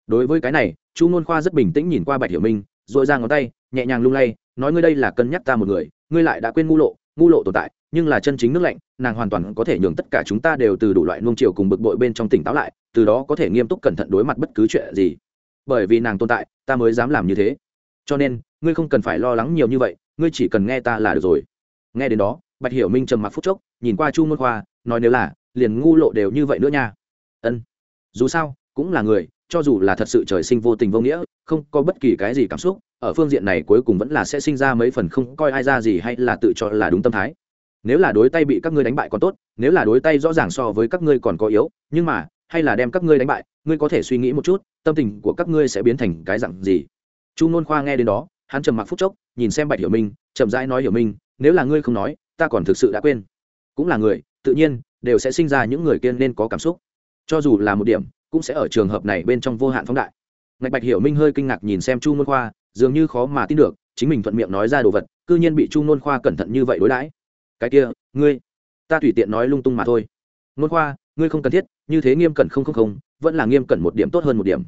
[SPEAKER 1] Đối với cái này, chu nôn khoa rất bình tĩnh nhìn qua bạch hiểu minh dội ra ngón tay, nhẹ nhàng lung lay, nói ngươi đây là cân nhắc ta một người, ngươi lại đã quên ngu lộ ngu lộ tồn tại, nhưng là chân chính nước lạnh, nàng hoàn toàn có thể nhường tất cả chúng ta đều từ đủ loại nung chiều cùng bực bội bên trong tỉnh táo lại, từ đó có thể nghiêm túc cẩn thận đối mặt bất cứ chuyện gì. Bởi vì nàng tồn tại, ta mới dám làm như thế cho nên, ngươi không cần phải lo lắng nhiều như vậy, ngươi chỉ cần nghe ta là được rồi. Nghe đến đó, bạch hiểu minh trầm mặc phút chốc, nhìn qua chu môn khoa, nói nếu là, liền ngu lộ đều như vậy nữa nha. Ân. Dù sao, cũng là người, cho dù là thật sự trời sinh vô tình vô nghĩa, không có bất kỳ cái gì cảm xúc, ở phương diện này cuối cùng vẫn là sẽ sinh ra mấy phần không coi ai ra gì hay là tự cho là đúng tâm thái. Nếu là đối tay bị các ngươi đánh bại còn tốt, nếu là đối tay rõ ràng so với các ngươi còn có yếu, nhưng mà, hay là đem các ngươi đánh bại, ngươi có thể suy nghĩ một chút, tâm tình của các ngươi sẽ biến thành cái dặn gì? Chu nôn khoa nghe đến đó, hắn trầm mặc phút chốc, nhìn xem bạch hiểu minh, chậm rãi nói, hiểu minh, nếu là ngươi không nói, ta còn thực sự đã quên. Cũng là người, tự nhiên, đều sẽ sinh ra những người kiên nên có cảm xúc. Cho dù là một điểm, cũng sẽ ở trường hợp này bên trong vô hạn phóng đại. Ngạch bạch hiểu minh hơi kinh ngạc nhìn xem chu nôn khoa, dường như khó mà tin được, chính mình thuận miệng nói ra đồ vật, cư nhiên bị chu nôn khoa cẩn thận như vậy đối đãi. Cái kia, ngươi, ta tùy tiện nói lung tung mà thôi. Nôn khoa, ngươi không cần thiết, như thế nghiêm cẩn không không không, vẫn là nghiêm cẩn một điểm tốt hơn một điểm.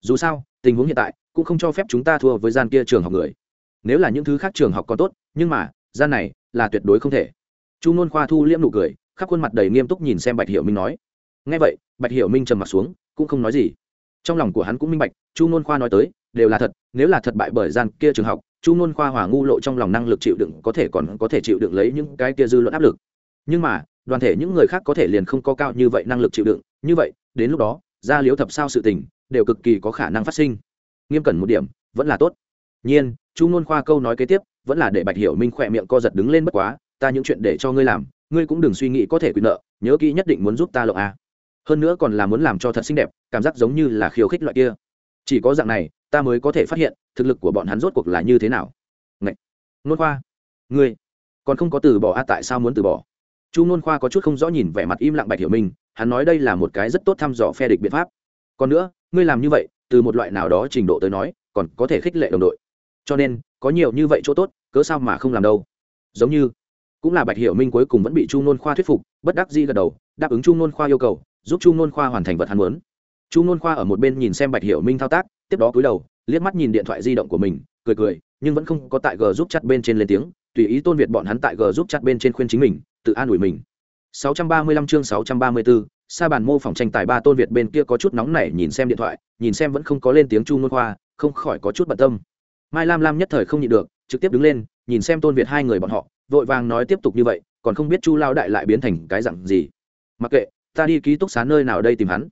[SPEAKER 1] Dù sao, tình huống hiện tại cũng không cho phép chúng ta thua với gian kia trường học người. Nếu là những thứ khác trường học còn tốt, nhưng mà, gian này là tuyệt đối không thể. Chu nôn khoa thu liễm nụ cười, khắp khuôn mặt đầy nghiêm túc nhìn xem bạch hiểu minh nói. Ngay vậy, bạch hiểu minh trầm mặt xuống, cũng không nói gì. Trong lòng của hắn cũng minh bạch, chu nôn khoa nói tới, đều là thật, nếu là thật bại bởi gian kia trường học, chu nôn khoa hòa ngu lộ trong lòng năng lực chịu đựng có thể còn có thể chịu đựng lấy những cái kia dư luận áp lực. Nhưng mà, đoàn thể những người khác có thể liền không có cao như vậy năng lực chịu đựng. Như vậy, đến lúc đó ra liếu thập sao sự tình, đều cực kỳ có khả năng phát sinh nghiêm cẩn một điểm, vẫn là tốt. Nhiên, chu nôn khoa câu nói kế tiếp, vẫn là để bạch hiểu minh khỏe miệng co giật đứng lên bất quá, ta những chuyện để cho ngươi làm, ngươi cũng đừng suy nghĩ có thể quyền nợ, nhớ kỹ nhất định muốn giúp ta lộng a. Hơn nữa còn là muốn làm cho thật xinh đẹp, cảm giác giống như là khiêu khích loại kia. Chỉ có dạng này, ta mới có thể phát hiện, thực lực của bọn hắn rốt cuộc là như thế nào. Ngậy! nôn khoa. Ngươi. Còn không có từ bỏ a, tại sao muốn từ bỏ? Chu nôn khoa có chút không rõ nhìn vẻ mặt im lặng bạch hiểu minh, hắn nói đây là một cái rất tốt thăm dò phe địch biện pháp. Còn nữa, ngươi làm như vậy từ một loại nào đó trình độ tới nói còn có thể khích lệ đồng đội. Cho nên có nhiều như vậy chỗ tốt cớ sao mà không làm đâu? Giống như cũng là bạch hiểu minh cuối cùng vẫn bị chu nôn khoa thuyết phục bất đắc dĩ gật đầu đáp ứng chu nôn khoa yêu cầu giúp chu nôn khoa hoàn thành vật hắn muốn. Chu nôn khoa ở một bên nhìn xem bạch hiểu minh thao tác tiếp đó cúi đầu liếc mắt nhìn điện thoại di động của mình cười cười nhưng vẫn không có tại g giúp chặt bên trên lên tiếng tùy ý tôn việt bọn hắn tại g giúp chặt bên trên khuyên chính mình tự an ủi mình. 635 chương 634, sa bàn mô phỏng tranh tài ba tôn việt bên kia có chút nóng nảy nhìn xem điện thoại, nhìn xem vẫn không có lên tiếng chu ngôn khoa, không khỏi có chút bận tâm. Mai lam lam nhất thời không nhịn được, trực tiếp đứng lên, nhìn xem tôn việt hai người bọn họ, vội vàng nói tiếp tục như vậy, còn không biết chu lao đại lại biến thành cái dặn gì. Mặc kệ, ta đi ký túc xá nơi nào đây tìm hắn,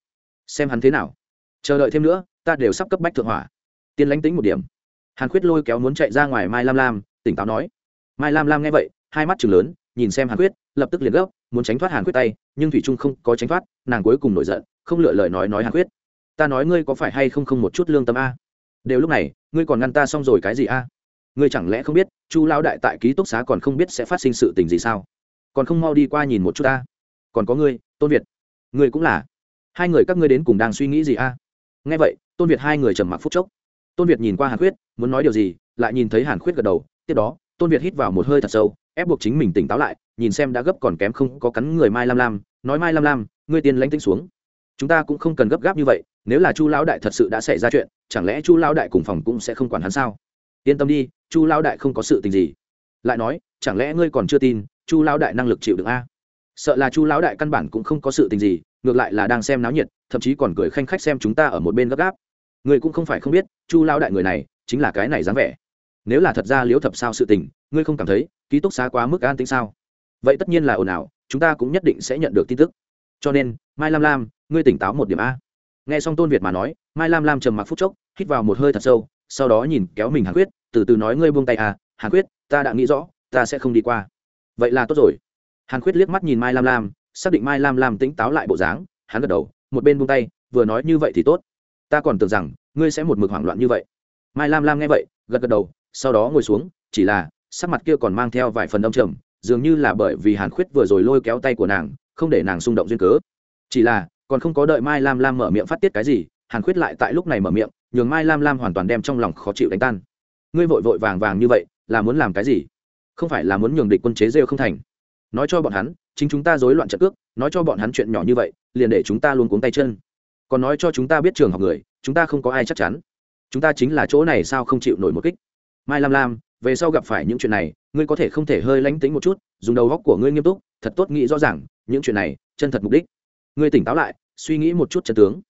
[SPEAKER 1] xem hắn thế nào. Chờ đợi thêm nữa, ta đều sắp cấp bách thượng hỏa. Tiên lánh tính một điểm. Hàn khuyết lôi kéo muốn chạy ra ngoài mai lam lam, tỉnh táo nói. Mai lam lam nghe vậy, hai mắt chừng lớn, nhìn xem hàn khuyết, lập tức liền gấp muốn tránh thoát hàn khuyết tay, nhưng thủy trung không có tránh thoát, nàng cuối cùng nổi giận, không lựa lời nói nói hàn khuyết. Ta nói ngươi có phải hay không không một chút lương tâm a? Đều lúc này, ngươi còn ngăn ta xong rồi cái gì a? Ngươi chẳng lẽ không biết, chu lao đại tại ký túc xá còn không biết sẽ phát sinh sự tình gì sao? Còn không mau đi qua nhìn một chút ta. Còn có ngươi, tôn việt. Ngươi cũng là. Hai người các ngươi đến cùng đang suy nghĩ gì a? Nghe vậy, tôn việt hai người trầm mặc phút chốc. Tôn việt nhìn qua hàn khuyết, muốn nói điều gì, lại nhìn thấy hàn khuyết gật đầu, tiếp đó tôn việt hít vào một hơi thật sâu, ép buộc chính mình tỉnh táo lại, nhìn xem đã gấp còn kém không, có cắn người mai lam lam, nói mai lam lam, ngươi tiên lánh tinh xuống. Chúng ta cũng không cần gấp gáp như vậy, nếu là chu lão đại thật sự đã xảy ra chuyện, chẳng lẽ chu lão đại cùng phòng cũng sẽ không quản hắn sao? Yên tâm đi, chu lão đại không có sự tình gì. Lại nói, chẳng lẽ ngươi còn chưa tin, chu lão đại năng lực chịu được a? Sợ là chu lão đại căn bản cũng không có sự tình gì, ngược lại là đang xem náo nhiệt, thậm chí còn cười khanh khách xem chúng ta ở một bên gấp gáp. Ngươi cũng không phải không biết, chu lão đại người này, chính là cái này dáng vẻ nếu là thật ra liễu thập sao sự tình, ngươi không cảm thấy ký túc xá quá mức an tính sao? Vậy tất nhiên là ồn ào, chúng ta cũng nhất định sẽ nhận được tin tức. Cho nên, mai lam lam, ngươi tỉnh táo một điểm a. Nghe xong tôn việt mà nói, mai lam lam trầm mặc phút chốc, hít vào một hơi thật sâu, sau đó nhìn kéo mình hàn quyết, từ từ nói ngươi buông tay à hàn quyết, ta đã nghĩ rõ, ta sẽ không đi qua. Vậy là tốt rồi. Hàn quyết liếc mắt nhìn mai lam lam, xác định mai lam lam tỉnh táo lại bộ dáng, hắn gật đầu, một bên buông tay, vừa nói như vậy thì tốt. Ta còn tưởng rằng, ngươi sẽ một mực hoảng loạn như vậy. Mai lam lam nghe vậy, gật gật đầu sau đó ngồi xuống, chỉ là, sắc mặt kia còn mang theo vài phần đông trầm, dường như là bởi vì hàn khuyết vừa rồi lôi kéo tay của nàng, không để nàng xung động duyên cớ. Chỉ là, còn không có đợi mai lam lam mở miệng phát tiết cái gì, hàn khuyết lại tại lúc này mở miệng, nhường mai lam lam hoàn toàn đem trong lòng khó chịu đánh tan. Ngươi vội vội vàng vàng như vậy, là muốn làm cái gì? Không phải là muốn nhường địch quân chế rêu không thành. Nói cho bọn hắn, chính chúng ta rối loạn trận cước, nói cho bọn hắn chuyện nhỏ như vậy, liền để chúng ta luôn cuống tay chân. Còn nói cho chúng ta biết trường học người, chúng ta không có ai chắc chắn. Chúng ta chính là chỗ này sao không chịu nổi một kích? Mai lam lam, về sau gặp phải những chuyện này, ngươi có thể không thể hơi lánh tính một chút, dùng đầu góc của ngươi nghiêm túc, thật tốt nghĩ rõ ràng, những chuyện này, chân thật mục đích. Ngươi tỉnh táo lại, suy nghĩ một chút chân tướng.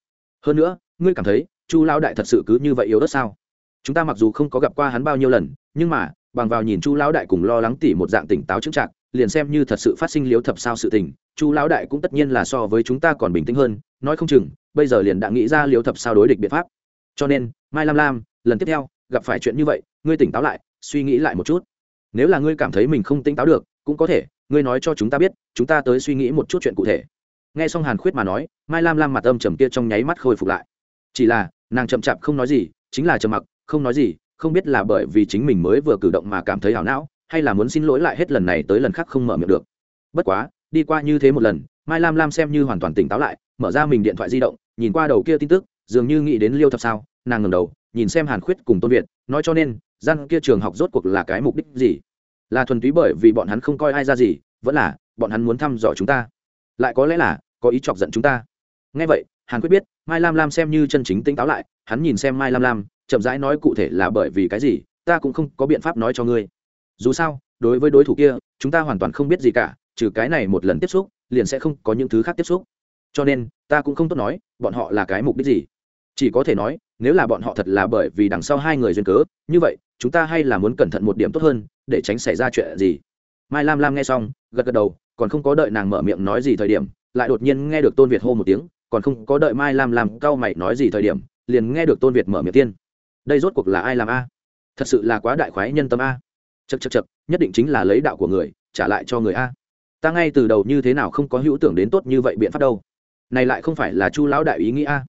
[SPEAKER 1] Hơn nữa, ngươi cảm thấy, chu lao đại thật sự cứ như vậy yếu đất sao? Chúng ta mặc dù không có gặp qua hắn bao nhiêu lần, nhưng mà, bằng vào nhìn chu lão đại cùng lo lắng tỉ một dạng tỉnh táo chững chạc liền xem như thật sự phát sinh liếu thập sao sự tình, chu lão đại cũng tất nhiên là so với chúng ta còn bình tĩnh hơn, nói không chừng, bây giờ liền đã nghĩ ra liếu thập sao đối địch biện pháp. Cho nên, mai lam lam, lần tiếp theo, gặp phải chuyện như vậy ngươi tỉnh táo lại, suy nghĩ lại một chút. Nếu là ngươi cảm thấy mình không tỉnh táo được, cũng có thể, ngươi nói cho chúng ta biết, chúng ta tới suy nghĩ một chút chuyện cụ thể. Nghe xong hàn khuyết mà nói, mai lam lam mặt âm trầm kia trong nháy mắt khôi phục lại. Chỉ là, nàng chậm chạp không nói gì, chính là trầm mặc, không nói gì, không biết là bởi vì chính mình mới vừa cử động mà cảm thấy hảo não, hay là muốn xin lỗi lại hết lần này tới lần khác không mở miệng được. Bất quá, đi qua như thế một lần, mai lam lam xem như hoàn toàn tỉnh táo lại, mở ra mình điện thoại di động, nhìn qua đầu kia tin tức, dường như nghĩ đến liêu thập sao, nàng ngầm đầu, nhìn xem hàn khuyết cùng tôn việt, nói cho nên gian kia trường học rốt cuộc là cái mục đích gì? Là thuần túy bởi vì bọn hắn không coi ai ra gì, vẫn là bọn hắn muốn thăm dò chúng ta. Lại có lẽ là có ý chọc giận chúng ta. Ngay vậy, hàn quyết biết, mai lam lam xem như chân chính tỉnh táo lại, hắn nhìn xem mai lam lam, chậm rãi nói cụ thể là bởi vì cái gì, ta cũng không có biện pháp nói cho ngươi. Dù sao, đối với đối thủ kia, chúng ta hoàn toàn không biết gì cả, trừ cái này một lần tiếp xúc, liền sẽ không có những thứ khác tiếp xúc. Cho nên, ta cũng không tốt nói, bọn họ là cái mục đích gì chỉ có thể nói, nếu là bọn họ thật là bởi vì đằng sau hai người duyên cớ, như vậy, chúng ta hay là muốn cẩn thận một điểm tốt hơn, để tránh xảy ra chuyện gì? Mai lam lam nghe xong, gật gật đầu, còn không có đợi nàng mở miệng nói gì thời điểm, lại đột nhiên nghe được tôn việt hô một tiếng, còn không có đợi mai lam lam cau mày nói gì thời điểm, liền nghe được tôn việt mở miệng tiên. Đây rốt cuộc là ai làm a? Thật sự là quá đại khoái nhân tâm a. Chật chật chật nhất định chính là lấy đạo của người, trả lại cho người a. Ta ngay từ đầu như thế nào không có hữu tưởng đến tốt như vậy biện pháp đâu. Này lại không phải là chu lão đại ý nghĩ a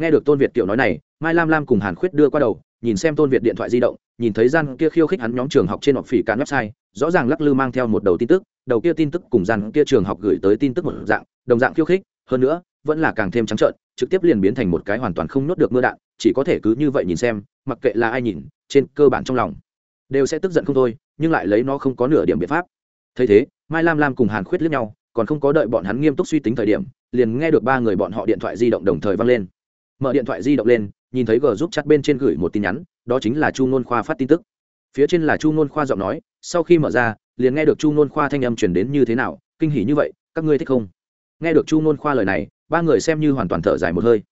[SPEAKER 1] nghe được tôn việt tiểu nói này, mai lam lam cùng hàn khuyết đưa qua đầu, nhìn xem tôn việt điện thoại di động, nhìn thấy gian kia khiêu khích hắn nhóm trường học trên học phỉ cán website, rõ ràng lắc lư mang theo một đầu tin tức, đầu kia tin tức cùng gian kia trường học gửi tới tin tức một dạng, đồng dạng khiêu khích, hơn nữa, vẫn là càng thêm trắng trợn, trực tiếp liền biến thành một cái hoàn toàn không nuốt được mưa đạn, chỉ có thể cứ như vậy nhìn xem, mặc kệ là ai nhìn, trên cơ bản trong lòng, đều sẽ tức giận không thôi, nhưng lại lấy nó không có nửa điểm biện pháp. Thấy thế, mai lam lam cùng hàn khuyết lướt nhau, còn không có đợi bọn hắn nghiêm túc suy tính thời điểm, liền nghe được ba người bọn họ điện thoại di động đồng thời vang lên mở điện thoại di động lên, nhìn thấy g giúp chặt bên trên gửi một tin nhắn, đó chính là chu ngôn khoa phát tin tức. Phía trên là chu ngôn khoa giọng nói, sau khi mở ra, liền nghe được chu ngôn khoa thanh âm chuyển đến như thế nào, kinh hỉ như vậy, các ngươi thích không? Nghe được chu ngôn khoa lời này, ba người xem như hoàn toàn thở dài một hơi.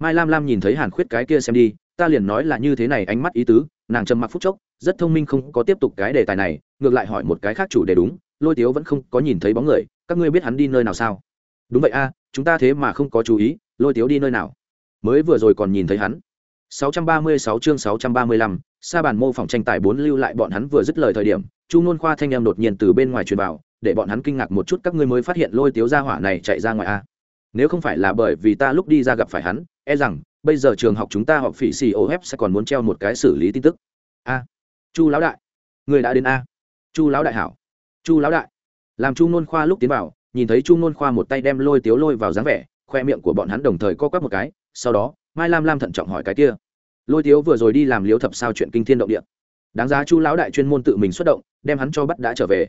[SPEAKER 1] Mai lam lam nhìn thấy hàn khuyết cái kia xem đi, ta liền nói là như thế này ánh mắt ý tứ, nàng trầm mặc phúc chốc, rất thông minh không có tiếp tục cái đề tài này, ngược lại hỏi một cái khác chủ đề đúng, lôi tiếu vẫn không có nhìn thấy bóng người, các ngươi biết hắn đi nơi nào sao? Đúng vậy a, chúng ta thế mà không có chú ý, lôi tiếu đi nơi nào? Mới vừa rồi còn nhìn thấy hắn. 636 chương 635, sa bàn mô phỏng tranh tài bốn lưu lại bọn hắn vừa dứt lời thời điểm chu nôn khoa thanh em đột nhiên từ bên ngoài truyền vào để bọn hắn kinh ngạc một chút các ngươi mới phát hiện lôi tiếu gia hỏa này chạy ra ngoài a. Nếu không phải là bởi vì ta lúc đi ra gặp phải hắn e rằng bây giờ trường học chúng ta họp phỉ xì ô sẽ còn muốn treo một cái xử lý tin tức. A. Chu lão đại. Người đã đến a. Chu lão đại hảo. Chu lão đại. Làm chu nôn khoa lúc tiến vào nhìn thấy chu nôn khoa một tay đem lôi tiếu lôi vào dáng vẻ khoe miệng của bọn hắn đồng thời co quắp một cái sau đó, mai lam lam thận trọng hỏi cái kia. Lôi tiếu vừa rồi đi làm liếu thập sao chuyện kinh thiên động địa. Đáng giá chu lão đại chuyên môn tự mình xuất động, đem hắn cho bắt đã trở về.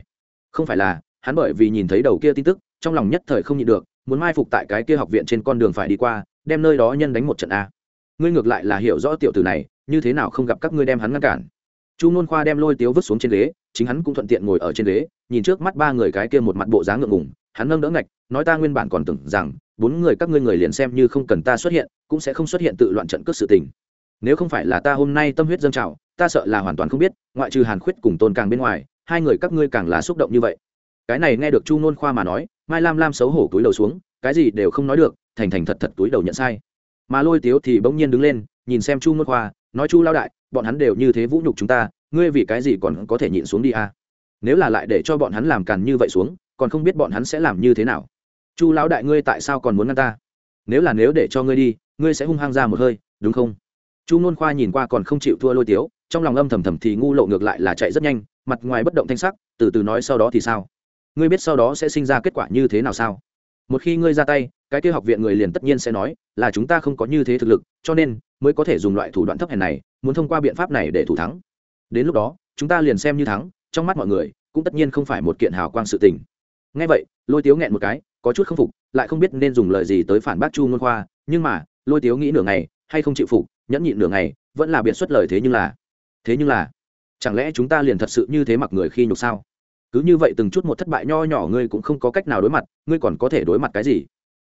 [SPEAKER 1] Không phải là, hắn bởi vì nhìn thấy đầu kia tin tức, trong lòng nhất thời không nhịn được, muốn mai phục tại cái kia học viện trên con đường phải đi qua, đem nơi đó nhân đánh một trận a. Ngươi ngược lại là hiểu rõ tiểu tử này, như thế nào không gặp các ngươi đem hắn ngăn cản. Chu nôn khoa đem lôi tiếu vứt xuống trên ghế, chính hắn cũng thuận tiện ngồi ở trên ghế, nhìn trước mắt ba người cái kia một mặt bộ dáng ngượng ngùng, hắn nâng đỡ ngạch, nói ta nguyên bản còn tưởng rằng bốn người các ngươi người liền xem như không cần ta xuất hiện, cũng sẽ không xuất hiện tự loạn trận cướp sự tình. Nếu không phải là ta hôm nay tâm huyết dâng trào, ta sợ là hoàn toàn không biết, ngoại trừ hàn khuyết cùng tôn càng bên ngoài, hai người các ngươi càng là xúc động như vậy. Cái này nghe được chu nôn khoa mà nói, mai lam lam xấu hổ túi đầu xuống, cái gì đều không nói được, thành thành thật thật túi đầu nhận sai. Mà lôi tiếu thì bỗng nhiên đứng lên, nhìn xem chu nôn khoa, nói chu lao đại, bọn hắn đều như thế vũ nhục chúng ta, ngươi vì cái gì còn có thể nhịn xuống đi à? nếu là lại để cho bọn hắn làm càn như vậy xuống, còn không biết bọn hắn sẽ làm như thế nào chu lão đại ngươi tại sao còn muốn ngăn ta? Nếu là nếu để cho ngươi đi, ngươi sẽ hung hăng ra một hơi, đúng không? Chu nôn khoa nhìn qua còn không chịu thua lôi tiếu, trong lòng âm thầm thầm thì ngu lộ ngược lại là chạy rất nhanh, mặt ngoài bất động thanh sắc, từ từ nói sau đó thì sao? Ngươi biết sau đó sẽ sinh ra kết quả như thế nào sao? Một khi ngươi ra tay, cái kia học viện người liền tất nhiên sẽ nói là chúng ta không có như thế thực lực, cho nên mới có thể dùng loại thủ đoạn thấp hèn này, muốn thông qua biện pháp này để thủ thắng. Đến lúc đó, chúng ta liền xem như thắng, trong mắt mọi người cũng tất nhiên không phải một kiện hào quang sự tình. Ngay vậy, lôi tiếu nghẹn một cái có chút không phục, lại không biết nên dùng lời gì tới phản bác chu ngôn khoa, nhưng mà, lôi tiếu nghĩ nửa ngày, hay không chịu phục, nhẫn nhịn nửa ngày, vẫn là biệt xuất lời thế nhưng là, thế nhưng là, chẳng lẽ chúng ta liền thật sự như thế mặc người khi nhục sao? Cứ như vậy từng chút một thất bại nho nhỏ ngươi cũng không có cách nào đối mặt, ngươi còn có thể đối mặt cái gì?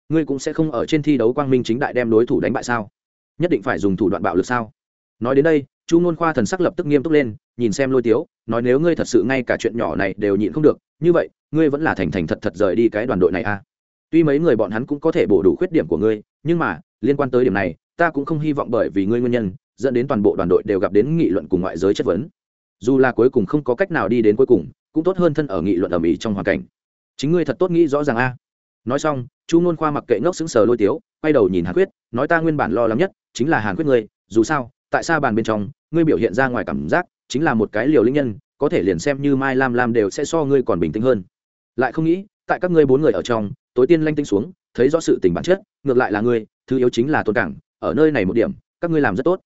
[SPEAKER 1] Ngươi cũng sẽ không ở trên thi đấu quang minh chính đại đem đối thủ đánh bại sao? Nhất định phải dùng thủ đoạn bạo lực sao? Nói đến đây, chu ngôn khoa thần sắc lập tức nghiêm túc lên, nhìn xem lôi tiếu, nói nếu ngươi thật sự ngay cả chuyện nhỏ này đều nhịn không được như vậy, ngươi vẫn là thành thành thật thật rời đi cái đoàn đội này à? Tuy mấy người bọn hắn cũng có thể bổ đủ khuyết điểm của ngươi, nhưng mà, liên quan tới điểm này, ta cũng không hy vọng bởi vì ngươi nguyên nhân, dẫn đến toàn bộ đoàn đội đều gặp đến nghị luận cùng ngoại giới chất vấn. Dù là cuối cùng không có cách nào đi đến cuối cùng, cũng tốt hơn thân ở nghị luận ở mỹ trong hoàn cảnh. Chính ngươi thật tốt nghĩ rõ ràng a. Nói xong, chu ngôn khoa mặc kệ ngốc xứng sờ lôi tiếu, quay đầu nhìn hàn quyết, nói ta nguyên bản lo lắng nhất chính là hàn quyết ngươi, dù sao, tại sao bàn bên trong, ngươi biểu hiện ra ngoài cảm giác chính là một cái liều linh nhân có thể liền xem như mai lam lam đều sẽ so ngươi còn bình tĩnh hơn. Lại không nghĩ, tại các ngươi bốn người ở trong, tối tiên lanh tinh xuống, thấy rõ sự tình bản chất, ngược lại là ngươi, thứ yếu chính là tôn cảng, ở nơi này một điểm, các ngươi làm rất tốt.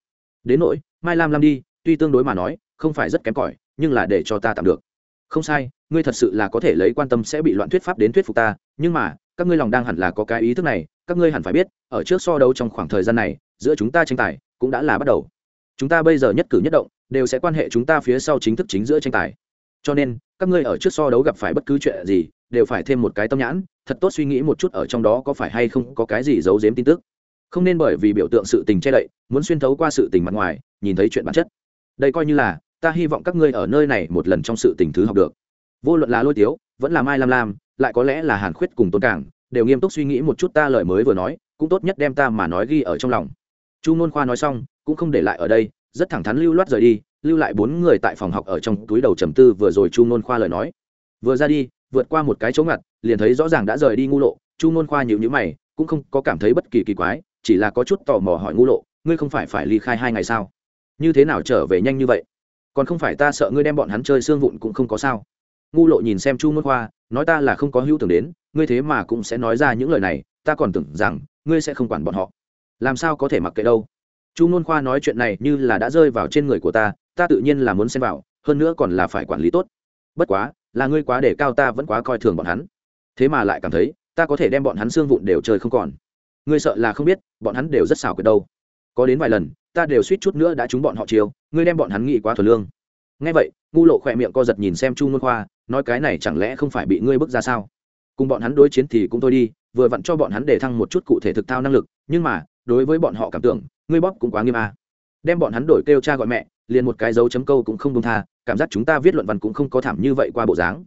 [SPEAKER 1] Đến nỗi, mai lam lam đi, tuy tương đối mà nói, không phải rất kém cỏi, nhưng là để cho ta tạm được. Không sai, ngươi thật sự là có thể lấy quan tâm sẽ bị loạn thuyết pháp đến thuyết phục ta, nhưng mà, các ngươi lòng đang hẳn là có cái ý thức này, các ngươi hẳn phải biết, ở trước so đấu trong khoảng thời gian này, giữa chúng ta tranh tài, cũng đã là bắt đầu. Chúng ta bây giờ nhất cử nhất động đều sẽ quan hệ chúng ta phía sau chính thức chính giữa tranh tài. Cho nên, các ngươi ở trước so đấu gặp phải bất cứ chuyện gì, đều phải thêm một cái tâm nhãn, thật tốt suy nghĩ một chút ở trong đó có phải hay không có cái gì giấu giếm tin tức. Không nên bởi vì biểu tượng sự tình che đậy, muốn xuyên thấu qua sự tình mặt ngoài, nhìn thấy chuyện bản chất. Đây coi như là, ta hy vọng các ngươi ở nơi này một lần trong sự tình thứ học được. Vô luận là lôi tiếu, vẫn là mai lam lam, lại có lẽ là hàn khuyết cùng tôn cảng, đều nghiêm túc suy nghĩ một chút ta lời mới vừa nói, cũng tốt nhất đem ta mà nói ghi ở trong lòng. Chu ngôn khoa nói xong, cũng không để lại ở đây rất thẳng thắn lưu loát rời đi, lưu lại bốn người tại phòng học ở trong túi đầu trầm tư vừa rồi chu ngôn khoa lời nói. Vừa ra đi, vượt qua một cái chỗ ngặt, liền thấy rõ ràng đã rời đi ngu lộ. Chu ngôn khoa nhịu nhữ mày, cũng không có cảm thấy bất kỳ kỳ quái, chỉ là có chút tò mò hỏi ngu lộ, ngươi không phải phải ly khai hai ngày sao? Như thế nào trở về nhanh như vậy? Còn không phải ta sợ ngươi đem bọn hắn chơi xương vụn cũng không có sao? Ngu lộ nhìn xem chu ngôn khoa, nói ta là không có hữu tưởng đến, ngươi thế mà cũng sẽ nói ra những lời này, ta còn tưởng rằng ngươi sẽ không quản bọn họ. Làm sao có thể mặc kệ đâu? Chu n khoa nói chuyện này như là đã rơi vào trên người của ta ta tự nhiên là muốn xem vào, hơn nữa còn là phải quản lý tốt. Bất quá, là ngươi quá để cao ta vẫn quá coi thường bọn hắn. Thế mà lại cảm thấy, ta có thể đem bọn hắn xương vụn đều chơi không còn. Ngươi sợ là không biết, bọn hắn đều rất xảo quyệt đâu. Có đến vài lần, ta đều suýt chút nữa đã trúng bọn họ chiều ngươi đem bọn hắn nghĩ quá thuần lương. Ngay vậy, ngu lộ khỏe miệng co giật nhìn xem chu n khoa, nói cái này chẳng lẽ không phải bị ngươi bước ra sao? Cùng bọn hắn đối chiến thì cũng thôi đi, vừa vặn cho bọn hắn để thăng một chút cụ thể thực thao năng lực, nhưng mà, đối với bọn họ cảm tưởng ngươi bóp cũng quá nghiêm à. đem bọn hắn đổi kêu cha gọi mẹ, liền một cái dấu chấm câu cũng không đông tha, cảm giác chúng ta viết luận văn cũng không có thảm như vậy qua bộ dáng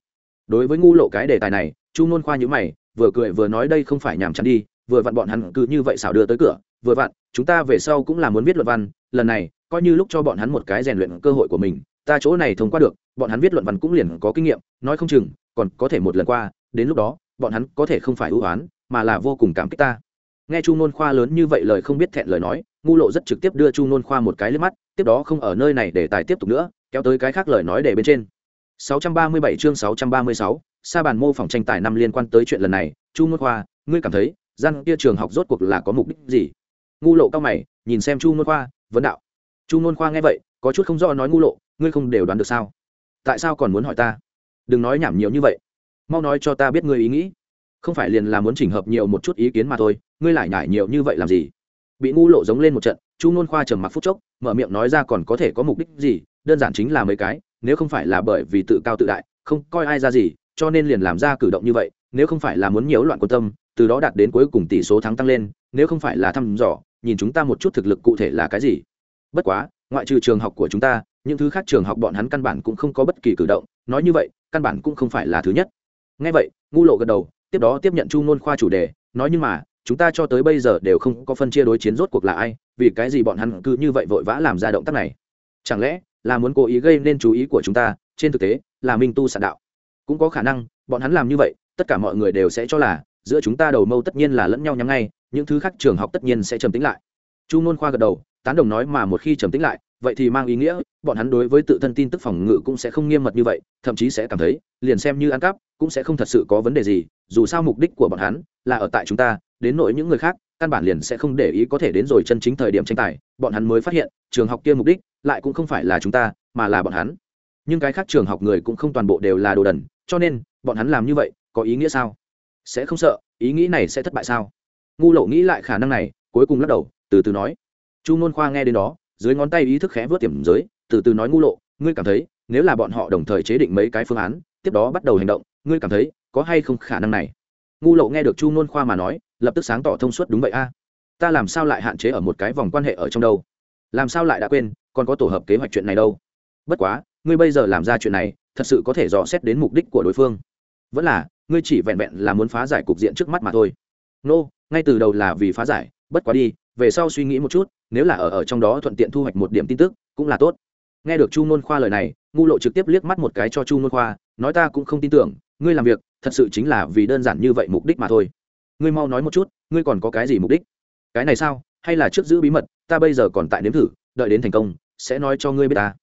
[SPEAKER 1] đối với ngu lộ cái đề tài này, chu nôn khoa nhữ mày, vừa cười vừa nói đây không phải nhàm chán đi, vừa vặn bọn hắn cứ như vậy xảo đưa tới cửa, vừa vặn, chúng ta về sau cũng là muốn viết luận văn, lần này, coi như lúc cho bọn hắn một cái rèn luyện cơ hội của mình, ta chỗ này thông qua được, bọn hắn viết luận văn cũng liền có kinh nghiệm, nói không chừng, còn có thể một lần qua, đến lúc đó, bọn hắn có thể không phải ưu oán, mà là vô cùng cảm kích ta nghe chu nôn khoa lớn như vậy lời không biết thẹn lời nói ngu lộ rất trực tiếp đưa chu nôn khoa một cái lên mắt tiếp đó không ở nơi này để tài tiếp tục nữa kéo tới cái khác lời nói để bên trên. 637 chương 636, sa bàn mô phỏng tranh tài năm liên quan tới chuyện lần này chu nôn khoa ngươi cảm thấy gian kia trường học rốt cuộc là có mục đích gì? Ngu lộ cao mày nhìn xem chu nôn khoa vấn đạo. Chu nôn khoa nghe vậy có chút không rõ nói ngu lộ ngươi không đều đoán được sao? Tại sao còn muốn hỏi ta? Đừng nói nhảm nhiều như vậy. Mau nói cho ta biết ngươi ý nghĩ không phải liền là muốn chỉnh hợp nhiều một chút ý kiến mà thôi, ngươi lại nhải nhiều như vậy làm gì? Bị ngu lộ giống lên một trận, chu nôn khoa trầm mặc phút chốc, mở miệng nói ra còn có thể có mục đích gì, đơn giản chính là mấy cái, nếu không phải là bởi vì tự cao tự đại, không coi ai ra gì, cho nên liền làm ra cử động như vậy, nếu không phải là muốn nhiễu loạn quan tâm, từ đó đạt đến cuối cùng tỷ số thắng tăng lên, nếu không phải là thăm dò, nhìn chúng ta một chút thực lực cụ thể là cái gì. Bất quá, ngoại trừ trường học của chúng ta, những thứ khác trường học bọn hắn căn bản cũng không có bất kỳ cử động, nói như vậy, căn bản cũng không phải là thứ nhất. Ngay vậy, ngu lộ gật đầu tiếp đó tiếp nhận chu ngôn khoa chủ đề, nói nhưng mà, chúng ta cho tới bây giờ đều không có phân chia đối chiến rốt cuộc là ai, vì cái gì bọn hắn cứ như vậy vội vã làm ra động tác này? Chẳng lẽ là muốn cố ý gây nên chú ý của chúng ta, trên thực tế, là minh tu sạn đạo? Cũng có khả năng, bọn hắn làm như vậy, tất cả mọi người đều sẽ cho là, giữa chúng ta đầu mâu tất nhiên là lẫn nhau nhắm ngay, những thứ khác trường học tất nhiên sẽ trầm tính lại. Chu ngôn khoa gật đầu, tán đồng nói mà một khi trầm tính lại vậy thì mang ý nghĩa, bọn hắn đối với tự thân tin tức phòng ngự cũng sẽ không nghiêm mật như vậy, thậm chí sẽ cảm thấy, liền xem như ăn cắp, cũng sẽ không thật sự có vấn đề gì, dù sao mục đích của bọn hắn là ở tại chúng ta, đến nội những người khác, căn bản liền sẽ không để ý có thể đến rồi chân chính thời điểm tranh tài, bọn hắn mới phát hiện, trường học kia mục đích lại cũng không phải là chúng ta, mà là bọn hắn. Nhưng cái khác trường học người cũng không toàn bộ đều là đồ đần, cho nên, bọn hắn làm như vậy, có ý nghĩa sao? Sẽ không sợ, ý nghĩ này sẽ thất bại sao? Ngu lộ nghĩ lại khả năng này, cuối cùng lắc đầu, từ từ nói. Chu n khoa nghe đến đó dưới ngón tay ý thức khẽ vớt tiềm giới từ từ nói ngu lộ ngươi cảm thấy nếu là bọn họ đồng thời chế định mấy cái phương án tiếp đó bắt đầu hành động ngươi cảm thấy có hay không khả năng này? Ngu lộ nghe được chu nôn khoa mà nói lập tức sáng tỏ thông suốt đúng vậy a ta làm sao lại hạn chế ở một cái vòng quan hệ ở trong đâu? Làm sao lại đã quên còn có tổ hợp kế hoạch chuyện này đâu? Bất quá ngươi bây giờ làm ra chuyện này thật sự có thể dò xét đến mục đích của đối phương. Vẫn là ngươi chỉ vẹn vẹn là muốn phá giải cục diện trước mắt mà thôi. Nô、no, ngay từ đầu là vì phá giải bất quá đi về sau suy nghĩ một chút, nếu là ở ở trong đó thuận tiện thu hoạch một điểm tin tức, cũng là tốt. Nghe được chu nôn khoa lời này, ngu lộ trực tiếp liếc mắt một cái cho chu nôn khoa, nói ta cũng không tin tưởng, ngươi làm việc, thật sự chính là vì đơn giản như vậy mục đích mà thôi. Ngươi mau nói một chút, ngươi còn có cái gì mục đích? Cái này sao? Hay là trước giữ bí mật, ta bây giờ còn tại nếm thử, đợi đến thành công, sẽ nói cho ngươi biết ta.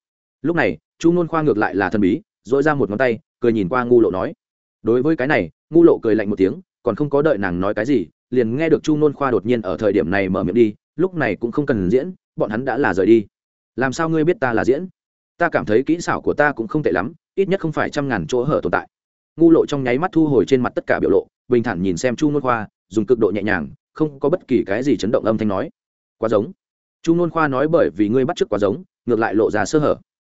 [SPEAKER 1] Lúc này, chu nôn khoa ngược lại là thần bí dội ra một ngón tay, cười nhìn qua ngu lộ nói. Đối với cái này, ngu lộ cười lạnh một tiếng, còn không có đợi nàng nói cái gì liền nghe được chu nôn khoa đột nhiên ở thời điểm này mở miệng đi, lúc này cũng không cần diễn, bọn hắn đã là rời đi. Làm sao ngươi biết ta là diễn? Ta cảm thấy kỹ xảo của ta cũng không tệ lắm, ít nhất không phải trăm ngàn chỗ hở tồn tại. Ngu lộ trong nháy mắt thu hồi trên mặt tất cả biểu lộ, bình thản nhìn xem chu nôn khoa, dùng cực độ nhẹ nhàng, không có bất kỳ cái gì chấn động âm thanh nói. Quá giống. Chu nôn khoa nói bởi vì ngươi bắt chước quá giống, ngược lại lộ ra sơ hở.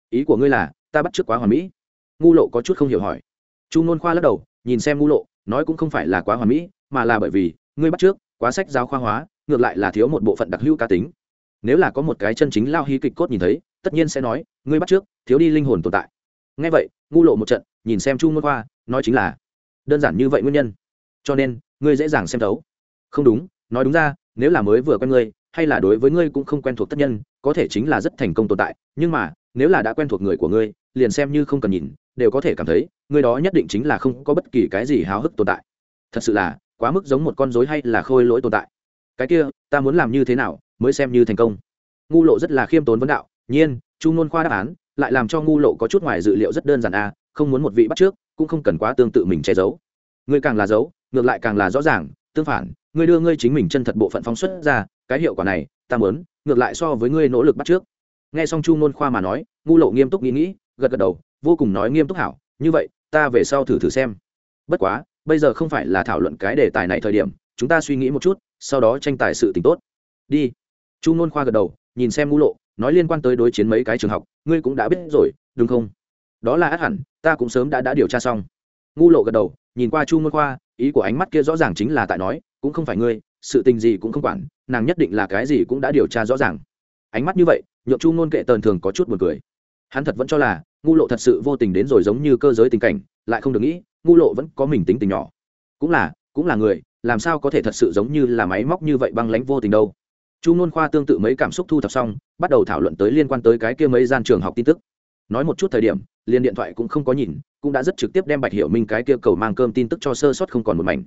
[SPEAKER 1] Ý của ngươi là, ta bắt chước quá hoàn mỹ? Ngu lộ có chút không hiểu hỏi. Chu nôn khoa lắc đầu, nhìn xem ngu lộ, nói cũng không phải là quá hoàn mỹ, mà là bởi vì ngươi bắt trước, quá sách giáo khoa hóa, ngược lại là thiếu một bộ phận đặc hữu cá tính. Nếu là có một cái chân chính lao hí kịch cốt nhìn thấy, tất nhiên sẽ nói, ngươi bắt trước, thiếu đi linh hồn tồn tại. Ngay vậy, ngu lộ một trận, nhìn xem chu ngôn khoa, nói chính là, đơn giản như vậy nguyên nhân. Cho nên, ngươi dễ dàng xem thấu. Không đúng, nói đúng ra, nếu là mới vừa quen ngươi, hay là đối với ngươi cũng không quen thuộc tất nhân, có thể chính là rất thành công tồn tại, nhưng mà, nếu là đã quen thuộc người của ngươi, liền xem như không cần nhìn, đều có thể cảm thấy, người đó nhất định chính là không có bất kỳ cái gì háo hức tồn tại. Thật sự là quá mức giống một con rối hay là khôi lỗi tồn tại. Cái kia, ta muốn làm như thế nào mới xem như thành công? Ngu lộ rất là khiêm tốn vấn đạo, nhiên, chu nôn khoa đáp án, lại làm cho ngu lộ có chút ngoài dự liệu rất đơn giản a không muốn một vị bắt trước, cũng không cần quá tương tự mình che giấu. Ngươi càng là giấu, ngược lại càng là rõ ràng, tương phản, ngươi đưa ngươi chính mình chân thật bộ phận phóng xuất ra, cái hiệu quả này, ta muốn, ngược lại so với ngươi nỗ lực bắt trước. Nghe xong chu nôn khoa mà nói, ngu lộ nghiêm túc nghĩ nghĩ, gật gật đầu, vô cùng nói nghiêm túc hảo, như vậy, ta về sau thử thử xem. Bất quá bây giờ không phải là thảo luận cái đề tài này thời điểm, chúng ta suy nghĩ một chút, sau đó tranh tài sự t ì n h tốt. Đi. Chu nôn khoa gật đầu, nhìn xem Ngũ lộ, nói liên quan tới đối chiến mấy cái trường học, ngươi cũng đã biết rồi, đúng không? Đó là át hẳn, ta cũng sớm đã đã điều tra xong. Ngu lộ gật đầu, nhìn qua chu nôn khoa, ý của ánh mắt kia rõ ràng chính là tại nói, cũng không phải ngươi, sự tình gì cũng không quản, nàng nhất định là cái gì cũng đã điều tra rõ ràng. Ánh mắt như vậy nhộn chu nôn kệ tờn thường có chút b u ồ n cười. Hắn thật vẫn cho là ngu lộ thật sự vô tình đến rồi giống như cơ giới tình cảnh, lại không được nghĩ ngu lộ vẫn có mình tính tình nhỏ. Cũng là cũng là người, làm sao có thể thật sự giống như là máy móc như vậy băng lánh vô tình đâu. Chu nôn khoa tương tự mấy cảm xúc thu thập xong, bắt đầu thảo luận tới liên quan tới cái kia mấy gian trường học tin tức. Nói một chút thời điểm, liền điện thoại cũng không có nhìn, cũng đã rất trực tiếp đem bạch hiểu minh cái kia cầu mang cơm tin tức cho sơ sót không còn một mảnh.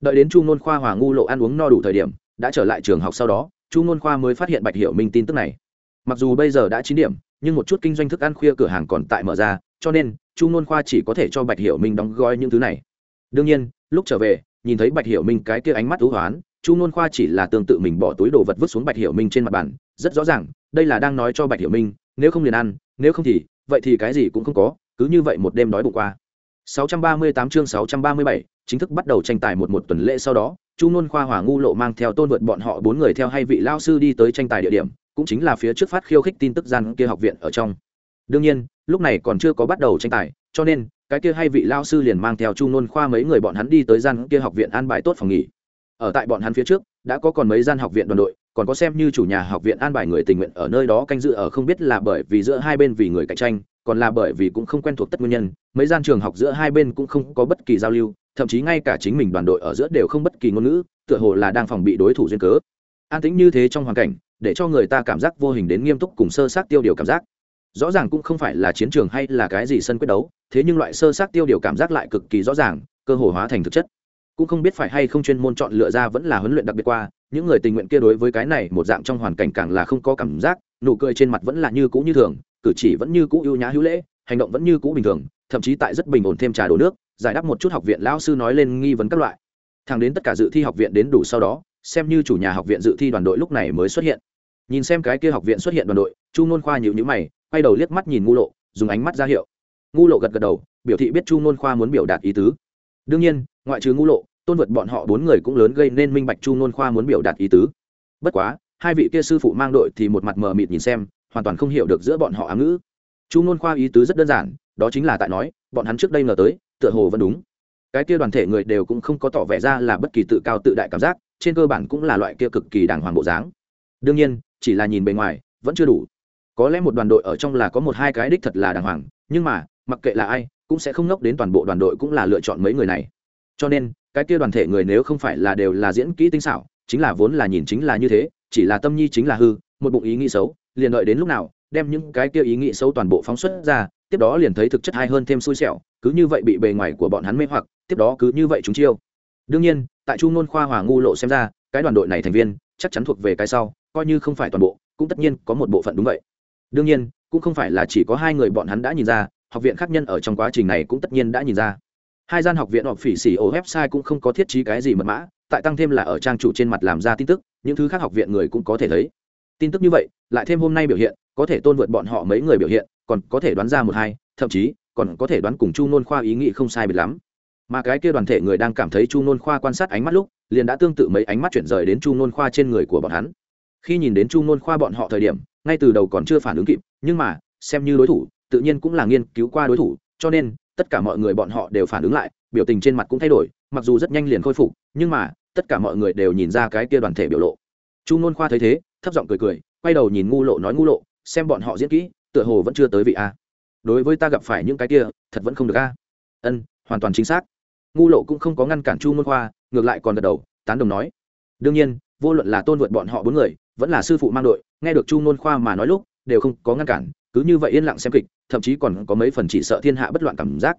[SPEAKER 1] Đợi đến chu nôn khoa hòa ngu lộ ăn uống no đủ thời điểm, đã trở lại trường học sau đó, chu nôn khoa mới phát hiện bạch hiểu minh tin tức này. Mặc dù bây giờ đã chín điểm, nhưng một chút kinh doanh thức ăn khuya cửa hàng còn tại mở ra, cho nên chu nôn khoa chỉ có thể cho bạch hiểu minh đóng gói những thứ này. Đương nhiên lúc trở về nhìn thấy bạch hiểu minh cái kia ánh mắt thú hoán chu nôn khoa chỉ là tương tự mình bỏ túi đồ vật vứt xuống bạch hiểu minh trên mặt bàn rất rõ ràng đây là đang nói cho bạch hiểu minh nếu không liền ăn nếu không thì vậy thì cái gì cũng không có cứ như vậy một đêm đói bụng qua. 638 chương 637, chính thức bắt đầu tranh tài một một tuần lễ sau đó chu nôn khoa hỏa ngu lộ mang theo tôn vượt bọn họ bốn người theo hai vị lao sư đi tới tranh tài địa điểm cũng chính là phía trước phát khiêu khích tin tức gian kia học viện ở trong. Đương nhiên lúc này còn chưa có bắt đầu tranh tài, cho nên, cái kia hai vị lao sư liền mang theo chu nôn khoa mấy người bọn hắn đi tới gian kia học viện an bài tốt phòng nghỉ. Ở tại bọn hắn phía trước, đã có còn mấy gian học viện đoàn đội, còn có xem như chủ nhà học viện an bài người tình nguyện ở nơi đó canh dự ở không biết là bởi vì giữa hai bên vì người cạnh tranh, còn là bởi vì cũng không quen thuộc tất nguyên nhân, mấy gian trường học giữa hai bên cũng không có bất kỳ giao lưu, thậm chí ngay cả chính mình đoàn đội ở giữa đều không bất kỳ ngôn ngữ, tựa hồ là đang phòng bị đối thủ duyên cớ. An tĩnh như thế trong hoàn cảnh, để cho người ta cảm giác vô hình đến nghiêm túc cùng sơ sát tiêu điều cảm giác rõ ràng cũng không phải là chiến trường hay là cái gì sân quyết đấu, thế nhưng loại sơ sát tiêu điều cảm giác lại cực kỳ rõ ràng, cơ hồ hóa thành thực chất. Cũng không biết phải hay không chuyên môn chọn lựa ra vẫn là huấn luyện đặc biệt qua, những người tình nguyện kia đối với cái này một dạng trong hoàn cảnh càng là không có cảm giác, nụ cười trên mặt vẫn là như cũ như thường, cử chỉ vẫn như cũ ưu nhã hữu lễ, hành động vẫn như cũ bình thường, thậm chí tại rất bình ổn thêm trà đổ nước, giải đáp một chút học viện lão sư nói lên nghi vấn các loại. Thẳng đến tất cả dự thi học viện đến đủ sau đó, xem như chủ nhà học viện dự thi đoàn đội lúc này mới xuất hiện. Nhìn xem cái kia học viện xuất hiện đoàn đội, chu nôn khoa nhịu nhữ mày quay đầu liếc mắt nhìn ngu lộ, dùng ánh mắt ra hiệu. Ngu lộ gật gật đầu, biểu thị biết chu nôn khoa muốn biểu đạt ý tứ. Đương nhiên, ngoại trừ ngu lộ, tôn vượt bọn họ bốn người cũng lớn gây nên minh bạch chu nôn khoa muốn biểu đạt ý tứ. Bất quá, hai vị kia sư phụ mang đội thì một mặt mờ mịt nhìn xem, hoàn toàn không hiểu được giữa bọn họ ám ngữ. Chu nôn khoa ý tứ rất đơn giản, đó chính là tại nói, bọn hắn trước đây ngờ tới, tựa hồ vẫn đúng. Cái kia đoàn thể người đều cũng không có tỏ vẻ ra là bất kỳ tự cao tự đại cảm giác, trên cơ bản cũng là loại kia cực kỳ đàng hoàng bộ dáng. Đương nhiên, chỉ là nhìn bề ngoài, vẫn chưa đủ có lẽ một đoàn đội ở trong là có một hai cái đích thật là đàng hoàng, nhưng mà, mặc kệ là ai, cũng sẽ không ngốc đến toàn bộ đoàn đội cũng là lựa chọn mấy người này. Cho nên, cái kia đoàn thể người nếu không phải là đều là diễn kỹ tinh xảo, chính là vốn là nhìn chính là như thế, chỉ là tâm nhi chính là hư, một bụng ý nghĩ xấu, liền đợi đến lúc nào, đem những cái kia ý nghĩ xấu toàn bộ phóng xuất ra, tiếp đó liền thấy thực chất hay hơn thêm xui xẻo, cứ như vậy bị bề ngoài của bọn hắn mê hoặc, tiếp đó cứ như vậy chúng chiêu. Đương nhiên, tại trung nôn khoa hòa ngu lộ xem ra, cái đoàn đội này thành viên, chắc chắn thuộc về cái sau, coi như không phải toàn bộ, cũng tất nhiên có một bộ phận đúng vậy đương nhiên, cũng không phải là chỉ có hai người bọn hắn đã nhìn ra, học viện khác nhân ở trong quá trình này cũng tất nhiên đã nhìn ra. Hai gian học viện họp phỉ xỉ ổ website cũng không có thiết trí cái gì mật mã, tại tăng thêm là ở trang chủ trên mặt làm ra tin tức, những thứ khác học viện người cũng có thể thấy. Tin tức như vậy, lại thêm hôm nay biểu hiện, có thể tôn vượt bọn họ mấy người biểu hiện, còn có thể đoán ra một hai, thậm chí, còn có thể đoán cùng chu nôn khoa ý nghĩ không sai biệt lắm. Mà cái kia đoàn thể người đang cảm thấy chu nôn khoa quan sát ánh mắt lúc, liền đã tương tự mấy ánh mắt chuyển rời đến chu nôn khoa trên người của bọn hắn khi nhìn đến chu nôn khoa bọn họ thời điểm, ngay từ đầu còn chưa phản ứng kịp, nhưng mà, xem như đối thủ, tự nhiên cũng là nghiên cứu qua đối thủ, cho nên, tất cả mọi người bọn họ đều phản ứng lại, biểu tình trên mặt cũng thay đổi, mặc dù rất nhanh liền khôi phục, nhưng mà, tất cả mọi người đều nhìn ra cái kia đoàn thể biểu lộ. Chu nôn khoa thấy thế, thấp giọng cười cười, quay đầu nhìn ngu lộ nói ngu lộ, xem bọn họ diễn kỹ, tựa hồ vẫn chưa tới vị a. Đối với ta gặp phải những cái kia, thật vẫn không được a. Ân, hoàn toàn chính xác. Ngu lộ cũng không có ngăn cản chu nôn khoa, ngược lại còn gật đầu, tán đồng nói. Đương nhiên, vô luận là tôn vượt bọn họ bốn người vẫn là sư phụ mang đội, nghe được chu ngôn khoa mà nói lúc, đều không có ngăn cản, cứ như vậy yên lặng xem kịch, thậm chí còn có mấy phần chỉ sợ thiên hạ bất loạn cảm giác.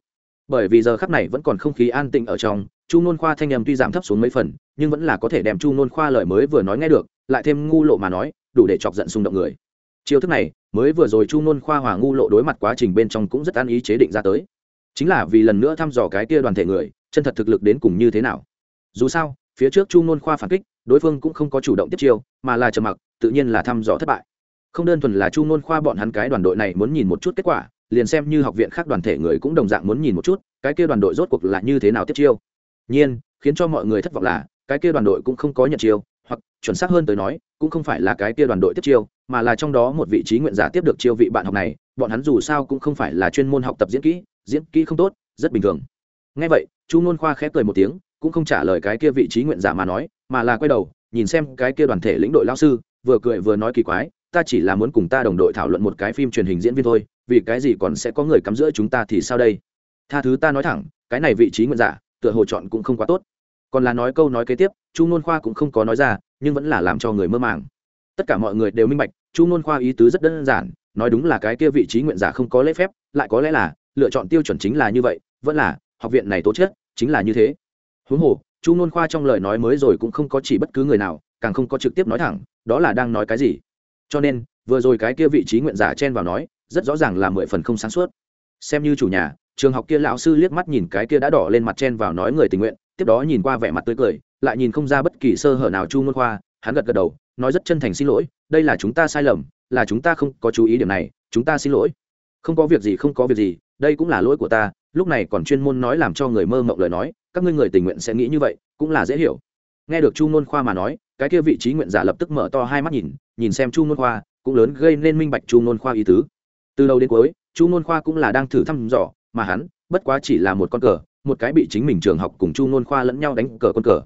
[SPEAKER 1] Bởi vì giờ khắc này vẫn còn không khí an tĩnh ở trong, chu ngôn khoa thanh em tuy giảm thấp xuống mấy phần, nhưng vẫn là có thể đem chu ngôn khoa lời mới vừa nói nghe được, lại thêm ngu lộ mà nói, đủ để chọc giận xung động người. Chiêu thức này, mới vừa rồi chu ngôn khoa hòa ngu lộ đối mặt quá trình bên trong cũng rất an ý chế định ra tới. Chính là vì lần nữa thăm dò cái kia đoàn thể người, chân thật thực lực đến cùng như thế nào. Dù sao, phía trước chu ngôn khoa phản kích đối phương cũng không có chủ động tiếp chiêu, mà là trầm mặc, tự nhiên là thăm dò thất bại. Không đơn thuần là chu nôn khoa bọn hắn cái đoàn đội này muốn nhìn một chút kết quả, liền xem như học viện khác đoàn thể người cũng đồng dạng muốn nhìn một chút, cái kia đoàn đội rốt cuộc là như thế nào tiếp chiêu. Nhiên, khiến cho mọi người thất vọng là, cái kia đoàn đội cũng không có nhận chiêu, hoặc chuẩn xác hơn tới nói, cũng không phải là cái kia đoàn đội tiếp chiêu, mà là trong đó một vị trí nguyện giả tiếp được chiêu vị bạn học này, bọn hắn dù sao cũng không phải là chuyên môn học tập diễn kỹ diễn kỹ không tốt, rất bình thường. Ngay vậy, chu nôn khoa khẽ cười một tiếng cũng không trả lời cái kia vị trí nguyện giả mà nói, mà là quay đầu, nhìn xem cái kia đoàn thể lĩnh đội lao sư, vừa cười vừa nói kỳ quái, ta chỉ là muốn cùng ta đồng đội thảo luận một cái phim truyền hình diễn viên thôi, vì cái gì còn sẽ có người cắm giữa chúng ta thì sao đây? Tha thứ ta nói thẳng, cái này vị trí nguyện giả, tựa hồ chọn cũng không quá tốt. Còn là nói câu nói kế tiếp, chu nôn khoa cũng không có nói ra, nhưng vẫn là làm cho người mơ màng. Tất cả mọi người đều minh bạch, chu nôn khoa ý tứ rất đơn giản, nói đúng là cái kia vị trí nguyện giả không có lễ phép, lại có lẽ là lựa chọn tiêu chuẩn chính là như vậy, vẫn là học viện này tố chất chính là như thế huống hồ, chu nôn khoa trong lời nói mới rồi cũng không có chỉ bất cứ người nào, càng không có trực tiếp nói thẳng, đó là đang nói cái gì. Cho nên, vừa rồi cái kia vị trí nguyện giả chen vào nói, rất rõ ràng là mười phần không sáng suốt. Xem như chủ nhà, trường học kia lão sư liếc mắt nhìn cái kia đã đỏ lên mặt chen vào nói người tình nguyện, tiếp đó nhìn qua vẻ mặt tươi cười, lại nhìn không ra bất kỳ sơ hở nào chu ngôn khoa, hắn gật gật đầu, nói rất chân thành xin lỗi, đây là chúng ta sai lầm, là chúng ta không có chú ý điểm này, chúng ta xin lỗi. Không có việc gì, không có việc gì, đây cũng là lỗi của ta, lúc này còn chuyên môn nói làm cho người mơ mộng lời nói các ngươi người tình nguyện sẽ nghĩ như vậy cũng là dễ hiểu. Nghe được chu nôn khoa mà nói cái kia vị trí nguyện giả lập tức mở to hai mắt nhìn nhìn xem chu nôn khoa cũng lớn gây nên minh bạch chu nôn khoa ý tứ. Từ đầu đến cuối chu nôn khoa cũng là đang thử thăm dò mà hắn bất quá chỉ là một con cờ một cái bị chính mình trường học cùng chu nôn khoa lẫn nhau đánh cờ con cờ.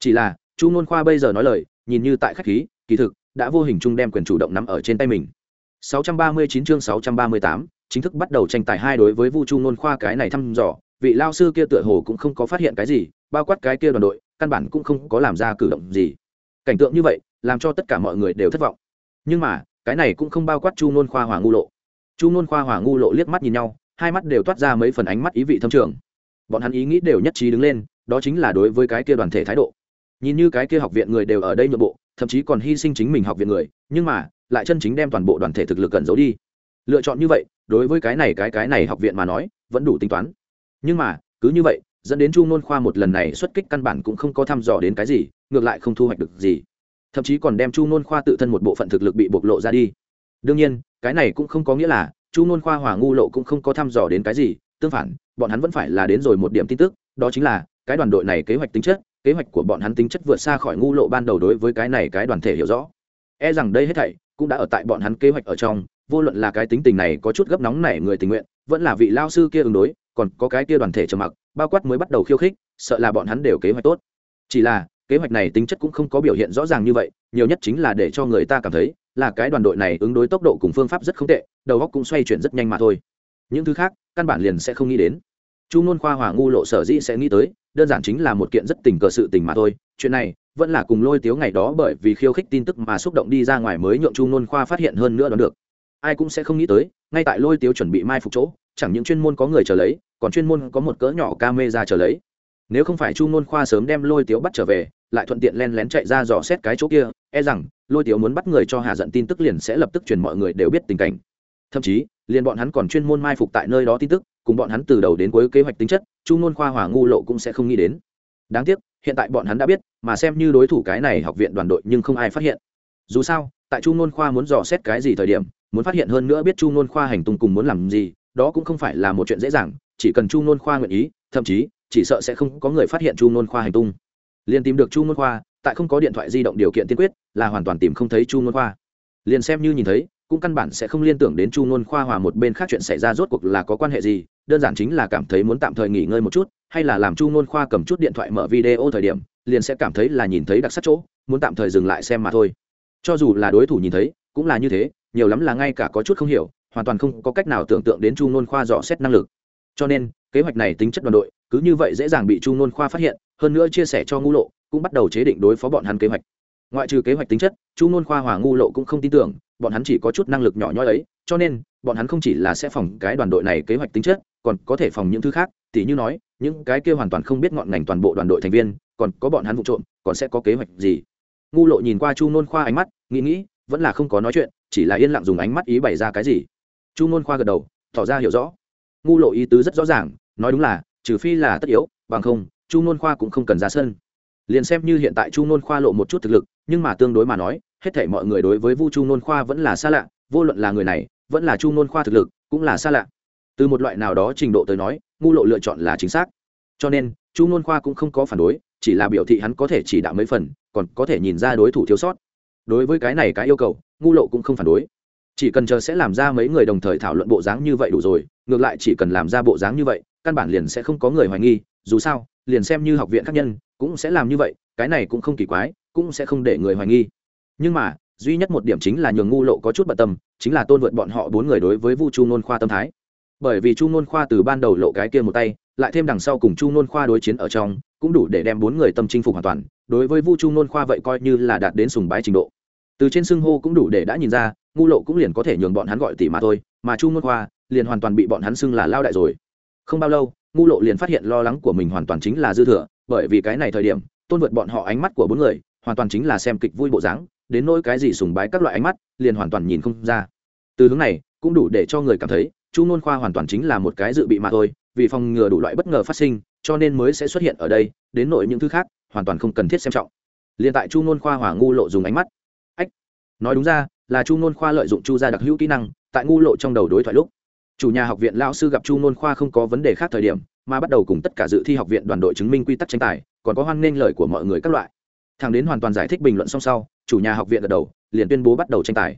[SPEAKER 1] Chỉ là chu nôn khoa bây giờ nói lời nhìn như tại khách khí kỳ thực đã vô hình chung đem quyền chủ động nắm ở trên tay mình. 639 chương 638, chính thức bắt đầu tranh tài hai đối với Vu Chu Nôn Khoa cái này thăm dò, vị lao sư kia tựa hồ cũng không có phát hiện cái gì, bao quát cái kia đoàn đội, căn bản cũng không có làm ra cử động gì. Cảnh tượng như vậy, làm cho tất cả mọi người đều thất vọng. Nhưng mà, cái này cũng không bao quát Chu Nôn Khoa Hòa ngu lộ. Chu Nôn Khoa Hòa ngu lộ liếc mắt nhìn nhau, hai mắt đều toát ra mấy phần ánh mắt ý vị thâm trường. Bọn hắn ý nghĩ đều nhất trí đứng lên, đó chính là đối với cái kia đoàn thể thái độ. Nhìn như cái kia học viện người đều ở đây nội bộ, thậm chí còn hy sinh chính mình học viện người, nhưng mà, lại chân chính đem toàn bộ đoàn thể thực lực cẩn giấu đi lựa chọn như vậy đối với cái này cái cái này học viện mà nói vẫn đủ tính toán nhưng mà, cứ như vậy, dẫn đến chu nôn khoa một lần này xuất kích căn bản cũng không có thăm dò đến cái gì, ngược lại không thu hoạch được gì. Thậm chí còn đem chu nôn khoa tự thân một bộ phận thực lực bị bộc lộ ra đi. Đương nhiên, cái này cũng không có nghĩa là chu nôn khoa hòa ngu lộ cũng không có thăm dò đến cái gì. Tương phản, bọn hắn vẫn phải là đến rồi một điểm tin tức, đó chính là cái đoàn đội này kế hoạch tính chất, kế hoạch của bọn hắn tính chất vượt xa khỏi ngu lộ ban đầu đối với cái này cái đoàn thể hiểu rõ. E rằng đây hết thảy cũng đã ở tại bọn hắn kế hoạch ở trong, vô luận là cái tính tình này có chút gấp nóng này người tình nguyện, vẫn là vị lao sư kia ứng đối còn có cái kia đoàn thể trầm mặc, bao quát mới bắt đầu khiêu khích, sợ là bọn hắn đều kế hoạch tốt. Chỉ là, kế hoạch này tính chất cũng không có biểu hiện rõ ràng như vậy, nhiều nhất chính là để cho người ta cảm thấy là cái đoàn đội này ứng đối tốc độ cùng phương pháp rất không tệ, đầu góc cũng xoay chuyển rất nhanh mà thôi. Những thứ khác, căn bản liền sẽ không nghĩ đến. Chu n khoa hòa ngu lộ sở dĩ sẽ nghĩ tới, đơn giản chính là một kiện rất tình cờ sự tình mà thôi. Chuyện này vẫn là cùng lôi tiếu ngày đó bởi vì khiêu khích tin tức mà xúc động đi ra ngoài mới nhượng chu n khoa phát hiện hơn nữa đón được. Ai cũng sẽ không nghĩ tới, ngay tại lôi tiếu chuẩn bị mai phục chỗ chẳng những chuyên môn có người chờ lấy, còn chuyên môn có một cỡ nhỏ ca mê ra chờ lấy. Nếu không phải chu nôn khoa sớm đem lôi tiếu bắt trở về, lại thuận tiện len lén chạy ra dò xét cái chỗ kia e rằng lôi tiếu muốn bắt người cho hạ giận tin tức liền sẽ lập tức truyền mọi người đều biết tình cảnh. Thậm chí, liền bọn hắn còn chuyên môn mai phục tại nơi đó tin tức, cùng bọn hắn từ đầu đến cuối kế hoạch tính chất, chu nôn khoa hỏa ngu lộ cũng sẽ không nghĩ đến. Đáng tiếc, hiện tại bọn hắn đã biết, mà xem như đối thủ cái này học viện đoàn đội nhưng không ai phát hiện. Dù sao, tại chu nôn khoa muốn dò xét cái gì thời điểm, muốn phát hiện hơn nữa biết chu nôn khoa hành tung cùng muốn làm gì đó cũng không phải là một chuyện dễ dàng, chỉ cần chu nôn khoa nguyện ý, thậm chí, chỉ sợ sẽ không có người phát hiện chu nôn khoa hành tung. Liền tìm được chu nôn khoa, tại không có điện thoại di động điều kiện tiên quyết, là hoàn toàn tìm không thấy chu nôn khoa. Liền xem như nhìn thấy, cũng căn bản sẽ không liên tưởng đến chu nôn khoa hòa một bên khác chuyện xảy ra rốt cuộc là có quan hệ gì, đơn giản chính là cảm thấy muốn tạm thời nghỉ ngơi một chút, hay là làm chu nôn khoa cầm chút điện thoại mở video thời điểm, liền sẽ cảm thấy là nhìn thấy đặc sắc chỗ, muốn tạm thời dừng lại xem mà thôi. Cho dù là đối thủ nhìn thấy, cũng là như thế, nhiều lắm là ngay cả có chút không hiểu hoàn toàn không có cách nào tưởng tượng đến chu nôn khoa dò xét năng lực. Cho nên, kế hoạch này tính chất đoàn đội, cứ như vậy dễ dàng bị chu nôn khoa phát hiện, hơn nữa chia sẻ cho Ngũ lộ, cũng bắt đầu chế định đối phó bọn hắn kế hoạch. Ngoại trừ kế hoạch tính chất, chu nôn khoa hòa ngu lộ cũng không tin tưởng, bọn hắn chỉ có chút năng lực nhỏ nhoi ấy, cho nên, bọn hắn không chỉ là sẽ phòng cái đoàn đội này kế hoạch tính chất, còn có thể phòng những thứ khác, tỉ như nói, những cái kia hoàn toàn không biết ngọn ngành toàn bộ đoàn đội thành viên, còn có bọn hắn vụ trộm, còn sẽ có kế hoạch gì? Ngu lộ nhìn qua chu nôn khoa ánh mắt, nghĩ nghĩ, vẫn là không có nói chuyện, chỉ là yên lặng dùng ánh mắt ý bày ra cái gì chu nôn khoa gật đầu, tỏ ra hiểu rõ. Ngu lộ ý tứ rất rõ ràng, nói đúng là, trừ phi là tất yếu, bằng không, chu nôn khoa cũng không cần ra sân. Liền xem như hiện tại chu nôn khoa lộ một chút thực lực, nhưng mà tương đối mà nói, hết thể mọi người đối với vu chu nôn khoa vẫn là xa lạ, vô luận là người này, vẫn là chu nôn khoa thực lực, cũng là xa lạ. Từ một loại nào đó trình độ tới nói, ngu lộ lựa chọn là chính xác. Cho nên, chu nôn khoa cũng không có phản đối, chỉ là biểu thị hắn có thể chỉ đạo mấy phần, còn có thể nhìn ra đối thủ thiếu sót. Đối với cái này cái yêu cầu, ngu lộ cũng không phản đối chỉ cần chờ sẽ làm ra mấy người đồng thời thảo luận bộ dáng như vậy đủ rồi, ngược lại chỉ cần làm ra bộ dáng như vậy, căn bản liền sẽ không có người hoài nghi, dù sao, liền xem như học viện khác nhân, cũng sẽ làm như vậy, cái này cũng không kỳ quái, cũng sẽ không để người hoài nghi. Nhưng mà, duy nhất một điểm chính là nhường ngu lộ có chút bận tâm, chính là tôn vượt bọn họ bốn người đối với vu chu nôn khoa tâm thái. Bởi vì chu nôn khoa từ ban đầu lộ cái kia một tay, lại thêm đằng sau cùng chu nôn khoa đối chiến ở trong, cũng đủ để đem bốn người tâm chinh phục hoàn toàn. Đối với vu chu nôn khoa vậy coi như là đạt đến sùng bái trình độ từ trên xưng hô cũng đủ để đã nhìn ra, ngu lộ cũng liền có thể nhường bọn hắn gọi tỷ mà thôi, mà chu nôn khoa liền hoàn toàn bị bọn hắn xưng là lao đại rồi. Không bao lâu, ngu lộ liền phát hiện lo lắng của mình hoàn toàn chính là dư thừa, bởi vì cái này thời điểm, tôn vượt bọn họ ánh mắt của bốn người hoàn toàn chính là xem kịch vui bộ dáng, đến nỗi cái gì sùng bái các loại ánh mắt liền hoàn toàn nhìn không ra. Từ hướng này, cũng đủ để cho người cảm thấy, chu nôn khoa hoàn toàn chính là một cái dự bị mà thôi, vì phòng ngừa đủ loại bất ngờ phát sinh, cho nên mới sẽ xuất hiện ở đây, đến nội những thứ khác, hoàn toàn không cần thiết xem trọng. Liền tại chu nôn khoa hỏa ngu lộ dùng ánh mắt nói đúng ra, là chu nôn khoa lợi dụng chu gia đặc hữu kỹ năng, tại ngu lộ trong đầu đối thoại lúc. Chủ nhà học viện lao sư gặp chu nôn khoa không có vấn đề khác thời điểm, mà bắt đầu cùng tất cả dự thi học viện đoàn đội chứng minh quy tắc tranh tài, còn có hoan nghênh lời của mọi người các loại. Thằng đến hoàn toàn giải thích bình luận xong sau, chủ nhà học viện gật đầu, liền tuyên bố bắt đầu tranh tài.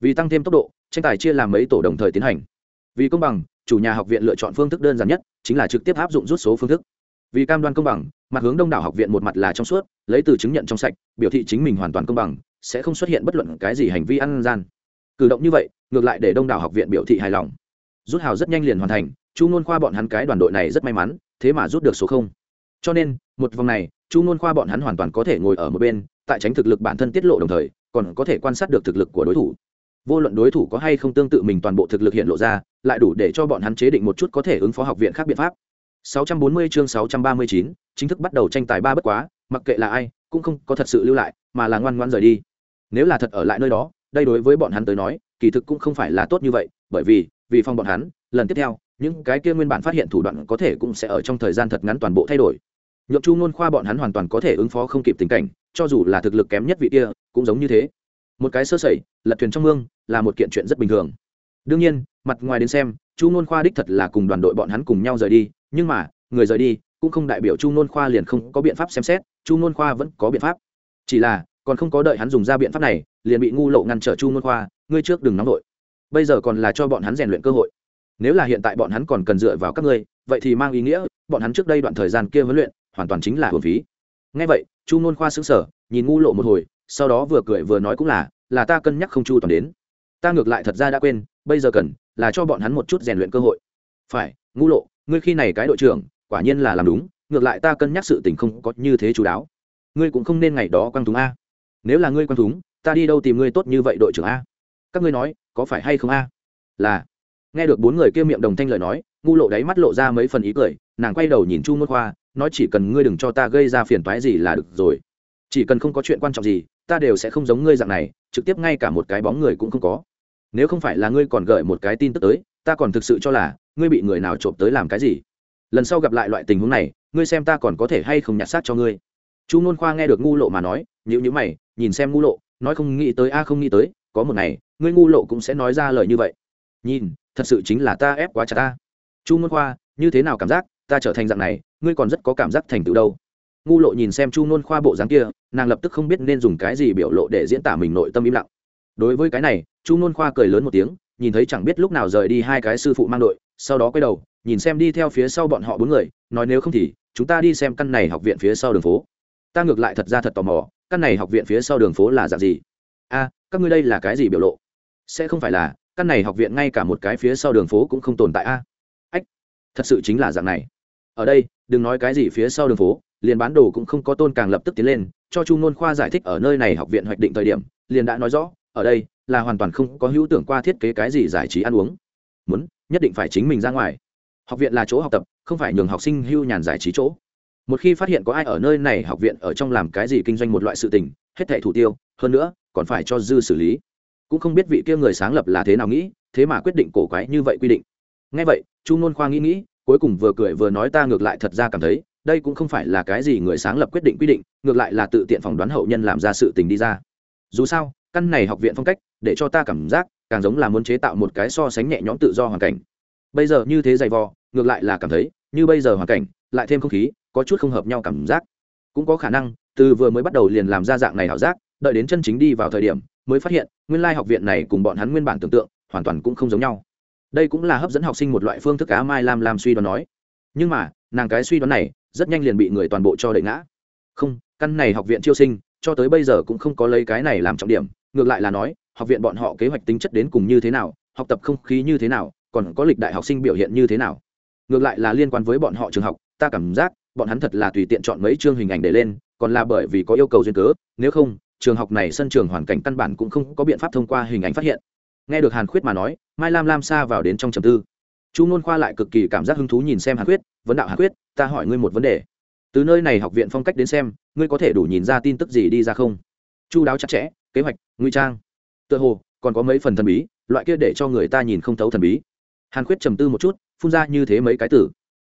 [SPEAKER 1] Vì tăng thêm tốc độ, tranh tài chia làm mấy tổ đồng thời tiến hành. Vì công bằng, chủ nhà học viện lựa chọn phương thức đơn giản nhất, chính là trực tiếp áp dụng rút số phương thức. Vì cam đoan công bằng, mặt hướng đông đảo học viện một mặt là trong suốt, lấy từ chứng nhận trong sạch, biểu thị chính mình hoàn toàn công bằng sẽ không xuất hiện bất luận cái gì hành vi ăn gian. Cử động như vậy ngược lại để đông đảo học viện biểu thị hài lòng. Rút hào rất nhanh liền hoàn thành chu ngôn khoa bọn hắn cái đoàn đội này rất may mắn thế mà rút được số không. Cho nên một vòng này chu ngôn khoa bọn hắn hoàn toàn có thể ngồi ở một bên tại tránh thực lực bản thân tiết lộ đồng thời còn có thể quan sát được thực lực của đối thủ. Vô luận đối thủ có hay không tương tự mình toàn bộ thực lực hiện lộ ra lại đủ để cho bọn hắn chế định một chút có thể ứng phó học viện khác biện pháp. 640 chương 639, chính thức bắt đầu tranh tài ba bất quá mặc kệ là ai cũng không có thật sự lưu lại mà là ngoan ngoan rời đi nếu là thật ở lại nơi đó, đây đối với bọn hắn tới nói, kỳ thực cũng không phải là tốt như vậy, bởi vì vì phong bọn hắn, lần tiếp theo, những cái kia nguyên bản phát hiện thủ đoạn có thể cũng sẽ ở trong thời gian thật ngắn toàn bộ thay đổi. Nhượng chu ngôn khoa bọn hắn hoàn toàn có thể ứng phó không kịp tình cảnh, cho dù là thực lực kém nhất vị kia, cũng giống như thế. Một cái sơ sẩy, lật thuyền trong mương, là một kiện chuyện rất bình thường. Đương nhiên, mặt ngoài đến xem, chu ngôn khoa đích thật là cùng đoàn đội bọn hắn cùng nhau rời đi, nhưng mà, người rời đi, cũng không đại biểu chu ngôn khoa liền không có biện pháp xem xét, chu ngôn khoa vẫn có biện pháp. Chỉ là còn không có đợi hắn dùng ra biện pháp này, liền bị ngu lộ ngăn trở chu ngôn khoa, ngươi trước đừng nóng vội. Bây giờ còn là cho bọn hắn rèn luyện cơ hội. Nếu là hiện tại bọn hắn còn cần dựa vào các ngươi, vậy thì mang ý nghĩa, bọn hắn trước đây đoạn thời gian kia huấn luyện, hoàn toàn chính là hồn phí. Ngay vậy, chu ngôn khoa xứng sở nhìn ngu lộ một hồi, sau đó vừa cười vừa nói cũng là là ta cân nhắc không chu toàn đến. Ta ngược lại thật ra đã quên, bây giờ cần là cho bọn hắn một chút rèn luyện cơ hội. Phải, ngu lộ, ngươi khi này cái đội trưởng, quả nhiên là làm đúng, ngược lại ta cân nhắc sự tình không có như thế chú đáo. Ngươi cũng không nên ngày đó quăng thúng a nếu là ngươi quan thúng, ta đi đâu tìm ngươi tốt như vậy đội trưởng a? Các ngươi nói, có phải hay không a? Là. Nghe được bốn người kia miệng đồng thanh lời nói, ngu lộ đáy mắt lộ ra mấy phần ý cười, nàng quay đầu nhìn chu môn khoa, nói chỉ cần ngươi đừng cho ta gây ra phiền toái gì là được rồi. Chỉ cần không có chuyện quan trọng gì, ta đều sẽ không giống ngươi dạng này, trực tiếp ngay cả một cái bóng người cũng không có. Nếu không phải là ngươi còn gợi một cái tin tức tới, ta còn thực sự cho là, ngươi bị người nào trộm tới làm cái gì? Lần sau gặp lại loại tình huống này, ngươi xem ta còn có thể hay không nhặt xác cho ngươi chu nôn khoa nghe được ngu lộ mà nói nhữ nhữ mày, nhìn xem ngu lộ, nói không nghĩ tới, a à không nghĩ tới, có một ngày, ngươi ngu lộ cũng sẽ nói ra lời như vậy. Nhìn, thật sự chính là ta ép quá chặt ta. Chu nôn khoa, như thế nào cảm giác, ta trở thành dạng này, ngươi còn rất có cảm giác thành tựu đâu. Ngu lộ nhìn xem chu nôn khoa bộ dáng kia, nàng lập tức không biết nên dùng cái gì biểu lộ để diễn tả mình nội tâm im lặng. Đối với cái này, chu nôn khoa cười lớn một tiếng, nhìn thấy chẳng biết lúc nào rời đi hai cái sư phụ mang đội, sau đó quay đầu, nhìn xem đi theo phía sau bọn họ bốn người, nói nếu không thì, chúng ta đi xem căn này học viện phía sau đường phố ta ngược lại thật ra thật tò mò, căn này học viện phía sau đường phố là dạng gì? A, các ngươi đây là cái gì biểu lộ? Sẽ không phải là, căn này học viện ngay cả một cái phía sau đường phố cũng không tồn tại a. Ách, thật sự chính là dạng này. Ở đây, đừng nói cái gì phía sau đường phố, liền bán đồ cũng không có tôn càng lập tức tiến lên, cho chu nôn khoa giải thích ở nơi này học viện hoạch định thời điểm, liền đã nói rõ, ở đây là hoàn toàn không có hữu tưởng qua thiết kế cái gì giải trí ăn uống. Muốn, nhất định phải chính mình ra ngoài. Học viện là chỗ học tập, không phải nhường học sinh hưu nhàn giải trí chỗ một khi phát hiện có ai ở nơi này học viện ở trong làm cái gì kinh doanh một loại sự tình, hết thẻ thủ tiêu, hơn nữa, còn phải cho dư xử lý. Cũng không biết vị kia người sáng lập là thế nào nghĩ, thế mà quyết định cổ quái như vậy quy định. Ngay vậy, chu nôn khoa nghĩ nghĩ, cuối cùng vừa cười vừa nói ta ngược lại thật ra cảm thấy, đây cũng không phải là cái gì người sáng lập quyết định quy định, ngược lại là tự tiện phỏng đoán hậu nhân làm ra sự tình đi ra. Dù sao, căn này học viện phong cách, để cho ta cảm giác, càng giống là muốn chế tạo một cái so sánh nhẹ nhõm tự do hoàn cảnh. Bây giờ như thế dày vò, ngược lại là cảm thấy, như bây giờ hoàn cảnh, lại thêm không khí có chút không hợp nhau cảm giác. Cũng có khả năng, từ vừa mới bắt đầu liền làm ra dạng này ảo giác, đợi đến chân chính đi vào thời điểm, mới phát hiện, nguyên lai học viện này cùng bọn hắn nguyên bản tưởng tượng, hoàn toàn cũng không giống nhau. Đây cũng là hấp dẫn học sinh một loại phương thức cá mai lam lam suy đoán nói. Nhưng mà, nàng cái suy đoán này, rất nhanh liền bị người toàn bộ cho đẩy ngã. Không, căn này học viện chiêu sinh, cho tới bây giờ cũng không có lấy cái này làm trọng điểm, ngược lại là nói, học viện bọn họ kế hoạch tính chất đến cùng như thế nào, học tập không khí như thế nào, còn có lịch đại học sinh biểu hiện như thế nào. Ngược lại là liên quan với bọn họ trường học, ta cảm giác bọn hắn thật là tùy tiện chọn mấy chương hình ảnh để lên, còn là bởi vì có yêu cầu duyên cớ, nếu không, trường học này sân trường hoàn cảnh căn bản cũng không có biện pháp thông qua hình ảnh phát hiện. Nghe được hàn khuyết mà nói, mai lam lam xa vào đến trong trầm tư. Chu nôn khoa lại cực kỳ cảm giác hứng thú nhìn xem hàn khuyết, vấn đạo hàn khuyết, ta hỏi ngươi một vấn đề. Từ nơi này học viện phong cách đến xem, ngươi có thể đủ nhìn ra tin tức gì đi ra không? Chu đáo chặt chẽ, kế hoạch nguy trang. Tựa hồ, còn có mấy phần thần bí, loại kia để cho người ta nhìn không thấu thần bí. Hàn khuyết trầm tư một chút, phun ra như thế mấy cái tử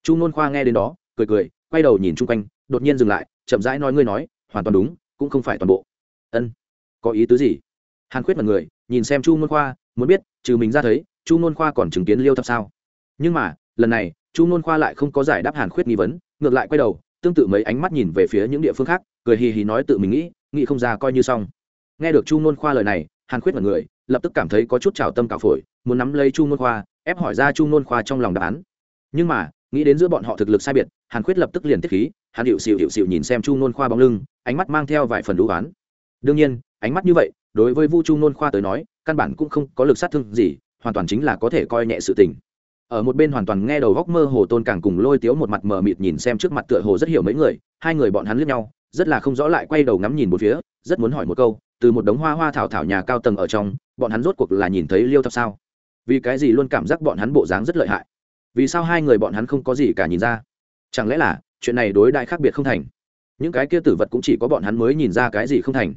[SPEAKER 1] chu nôn khoa nghe đến đó, cười cười quay đầu nhìn chung quanh, đột nhiên dừng lại, chậm rãi nói, ngươi nói, hoàn toàn đúng, cũng không phải toàn bộ. Ân, có ý tứ gì? Hàn khuyết mật người, nhìn xem chu nôn khoa, muốn biết, trừ mình ra thấy, chu nôn khoa còn chứng kiến liêu thập sao? Nhưng mà, lần này, chu nôn khoa lại không có giải đáp hàn khuyết nghi vấn, ngược lại quay đầu, tương tự mấy ánh mắt nhìn về phía những địa phương khác, cười hì hì nói tự mình nghĩ nghĩ không ra coi như xong. Nghe được chu nôn khoa lời này, hàn khuyết mật người, lập tức cảm thấy có chút trào tâm cào phổi, muốn nắm lấy chu nôn khoa, ép hỏi ra chu nôn khoa trong lòng đáp án. Nhưng mà nghĩ đến giữa bọn họ thực lực sai biệt, hàn khuyết lập tức liền tiết khí hàn hiệu xịu hiệu xịu nhìn xem chu nôn khoa bóng lưng, ánh mắt mang theo vài phần đũ oán. Đương nhiên, ánh mắt như vậy, đối với vu chu nôn khoa tới nói, căn bản cũng không có lực sát thương gì, hoàn toàn chính là có thể coi nhẹ sự tình. Ở một bên hoàn toàn nghe đầu góc mơ hồ tôn càng cùng lôi tiếu một mặt mờ mịt nhìn xem trước mặt tựa hồ rất hiểu mấy người, hai người bọn hắn lướt nhau, rất là không rõ lại quay đầu ngắm nhìn một phía, rất muốn hỏi một câu, từ một đống hoa hoa thảo thảo nhà cao tầng ở trong, bọn hắn rốt cuộc là nhìn thấy liêu thập sao? Vì cái gì luôn cảm giác bọn hắn bộ dáng rất lợi hại? Vì sao hai người bọn hắn không có gì cả nhìn ra? Chẳng lẽ là chuyện này đối đại khác biệt không thành? Những cái kia tử vật cũng chỉ có bọn hắn mới nhìn ra cái gì không thành.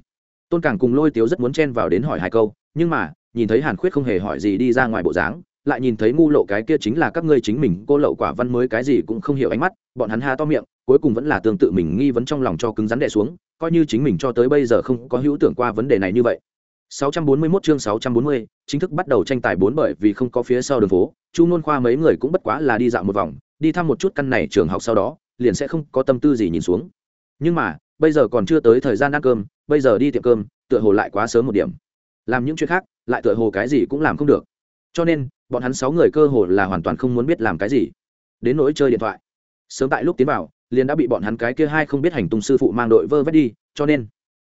[SPEAKER 1] Tôn càng cùng lôi tiếu rất muốn chen vào đến hỏi hai câu, nhưng mà, nhìn thấy hàn khuyết không hề hỏi gì đi ra ngoài bộ dáng, lại nhìn thấy ngu lộ cái kia chính là các ngươi chính mình, cô lậu quả văn mới cái gì cũng không hiểu ánh mắt, bọn hắn ha to miệng, cuối cùng vẫn là tương tự mình nghi vấn trong lòng cho cứng rắn đè xuống, coi như chính mình cho tới bây giờ không có hữu tưởng qua vấn đề này như vậy. 641 chương 640, chính thức bắt đầu tranh tài bốn bởi vì không có phía sau đường phố, Chu Nôn Khoa mấy người cũng bất quá là đi dạo một vòng, đi thăm một chút căn này trường học sau đó, liền sẽ không có tâm tư gì nhìn xuống. Nhưng mà, bây giờ còn chưa tới thời gian ăn cơm, bây giờ đi tiệm cơm, tựa hồ lại quá sớm một điểm. Làm những chuyện khác, lại tựa hồ cái gì cũng làm không được. Cho nên, bọn hắn sáu người cơ hồ là hoàn toàn không muốn biết làm cái gì. Đến nỗi chơi điện thoại. Sớm tại lúc tiến vào, liền đã bị bọn hắn cái kia hai không biết hành tung sư phụ mang đội vơ vét đi, cho nên,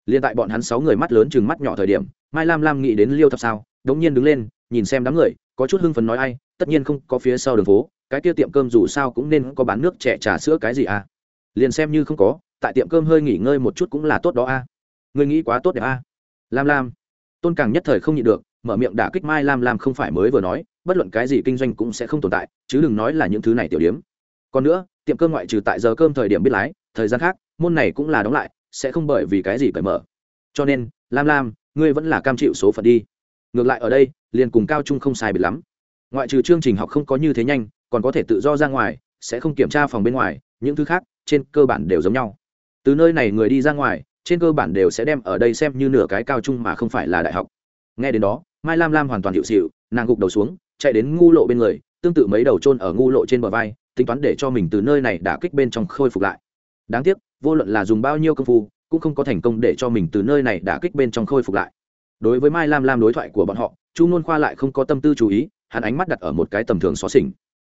[SPEAKER 1] liền tại bọn hắn sáu người mắt lớn chừng mắt nhỏ thời điểm, mai lam lam nghĩ đến liêu thập sao, đống nhiên đứng lên, nhìn xem đám người, có chút hưng phấn nói ai, tất nhiên không có phía sau đường phố, cái kia tiệm cơm dù sao cũng nên có bán nước trẻ trà sữa cái gì à liền xem như không có, tại tiệm cơm hơi nghỉ ngơi một chút cũng là tốt đó a à. người nghĩ quá tốt đẹp a à. lam lam, tôn càng nhất thời không nhịn được, mở miệng đả kích mai lam lam không phải mới vừa nói, bất luận cái gì kinh doanh cũng sẽ không tồn tại, chứ đừng nói là những thứ này tiểu điếm còn nữa, tiệm cơm ngoại trừ tại giờ cơm thời điểm biết lái, thời gian khác, môn này cũng là đóng lại, sẽ không bởi vì cái gì cởi mở cho nên, lam lam ngươi vẫn là cam chịu số phận đi. Ngược lại ở đây, liền cùng cao trung không sai biệt lắm. Ngoại trừ chương trình học không có như thế nhanh, còn có thể tự do ra ngoài, sẽ không kiểm tra phòng bên ngoài, những thứ khác, trên cơ bản đều giống nhau. Từ nơi này người đi ra ngoài, trên cơ bản đều sẽ đem ở đây xem như nửa cái cao trung mà không phải là đại học. Nghe đến đó, mai lam lam hoàn toàn hiệu xịu, nàng gục đầu xuống, chạy đến ngu lộ bên người, tương tự mấy đầu trôn ở ngu lộ trên bờ vai, tính toán để cho mình từ nơi này đã kích bên trong khôi phục lại. Đáng tiếc, vô luận là dùng bao nhiêu công phu cũng không có thành công để cho mình từ nơi này đã kích bên trong khôi phục lại. Đối với mai lam lam đối thoại của bọn họ, chu nôn khoa lại không có tâm tư chú ý, hắn ánh mắt đặt ở một cái tầm thường xó xỉnh.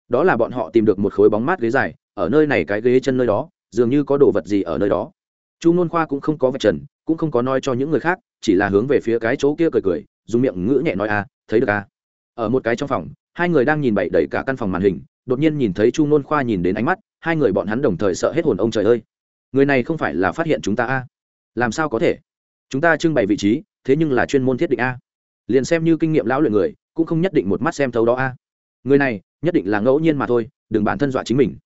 [SPEAKER 1] Đó là bọn họ tìm được một khối bóng mát ghế dài, ở nơi này cái ghế chân nơi đó, dường như có đồ vật gì ở nơi đó. Chu nôn khoa cũng không có vật trần, cũng không có nói cho những người khác, chỉ là hướng về phía cái chỗ kia cười cười, dùng miệng ngữ nhẹ nói a thấy được a ở một cái trong phòng, hai người đang nhìn bậy đẩy cả căn phòng màn hình, đột nhiên nhìn thấy chu nôn khoa nhìn đến ánh mắt, hai người bọn hắn đồng thời sợ hết hồn, ông trời ơi người này không phải là phát hiện chúng ta a? Làm sao có thể? Chúng ta trưng bày vị trí, thế nhưng là chuyên môn thiết định a. Liền xem như kinh nghiệm lão luyện người, cũng không nhất định một mắt xem thấu đó a. Người này, nhất định là ngẫu nhiên mà thôi, đừng bản thân dọa chính mình.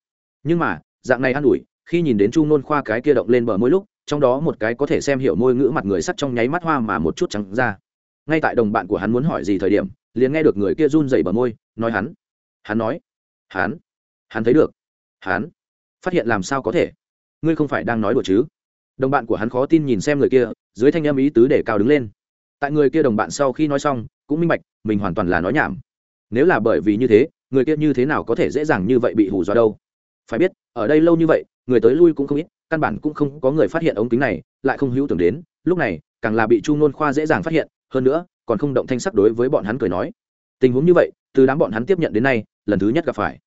[SPEAKER 1] Nhưng mà, dạng này an ủi, khi nhìn đến chu nôn khoa cái kia động lên bờ môi lúc, trong đó một cái có thể xem hiểu môi ngữ mặt người sắt trong nháy mắt hoa mà một chút trắng ra. Ngay tại đồng bạn của hắn muốn hỏi gì thời điểm, liền nghe được người kia run dày bờ môi, nói hắn. Hắn nói. Hắn. Hắn thấy được. Hắn. Phát hiện làm sao có thể ngươi không phải đang nói đùa chứ? Đồng bạn của hắn khó tin nhìn xem người kia, dưới thanh âm ý tứ để cao đứng lên. Tại người kia đồng bạn sau khi nói xong, cũng minh bạch, mình hoàn toàn là nói nhảm. Nếu là bởi vì như thế, người kia như thế nào có thể dễ dàng như vậy bị hù dọa đâu? Phải biết, ở đây lâu như vậy, người tới lui cũng không ít, căn bản cũng không có người phát hiện ống kính này, lại không hữu tưởng đến, lúc này, càng là bị chu nôn khoa dễ dàng phát hiện, hơn nữa, còn không động thanh sắc đối với bọn hắn cười nói. Tình huống như vậy, từ đám bọn hắn tiếp nhận đến nay, lần thứ nhất gặp phải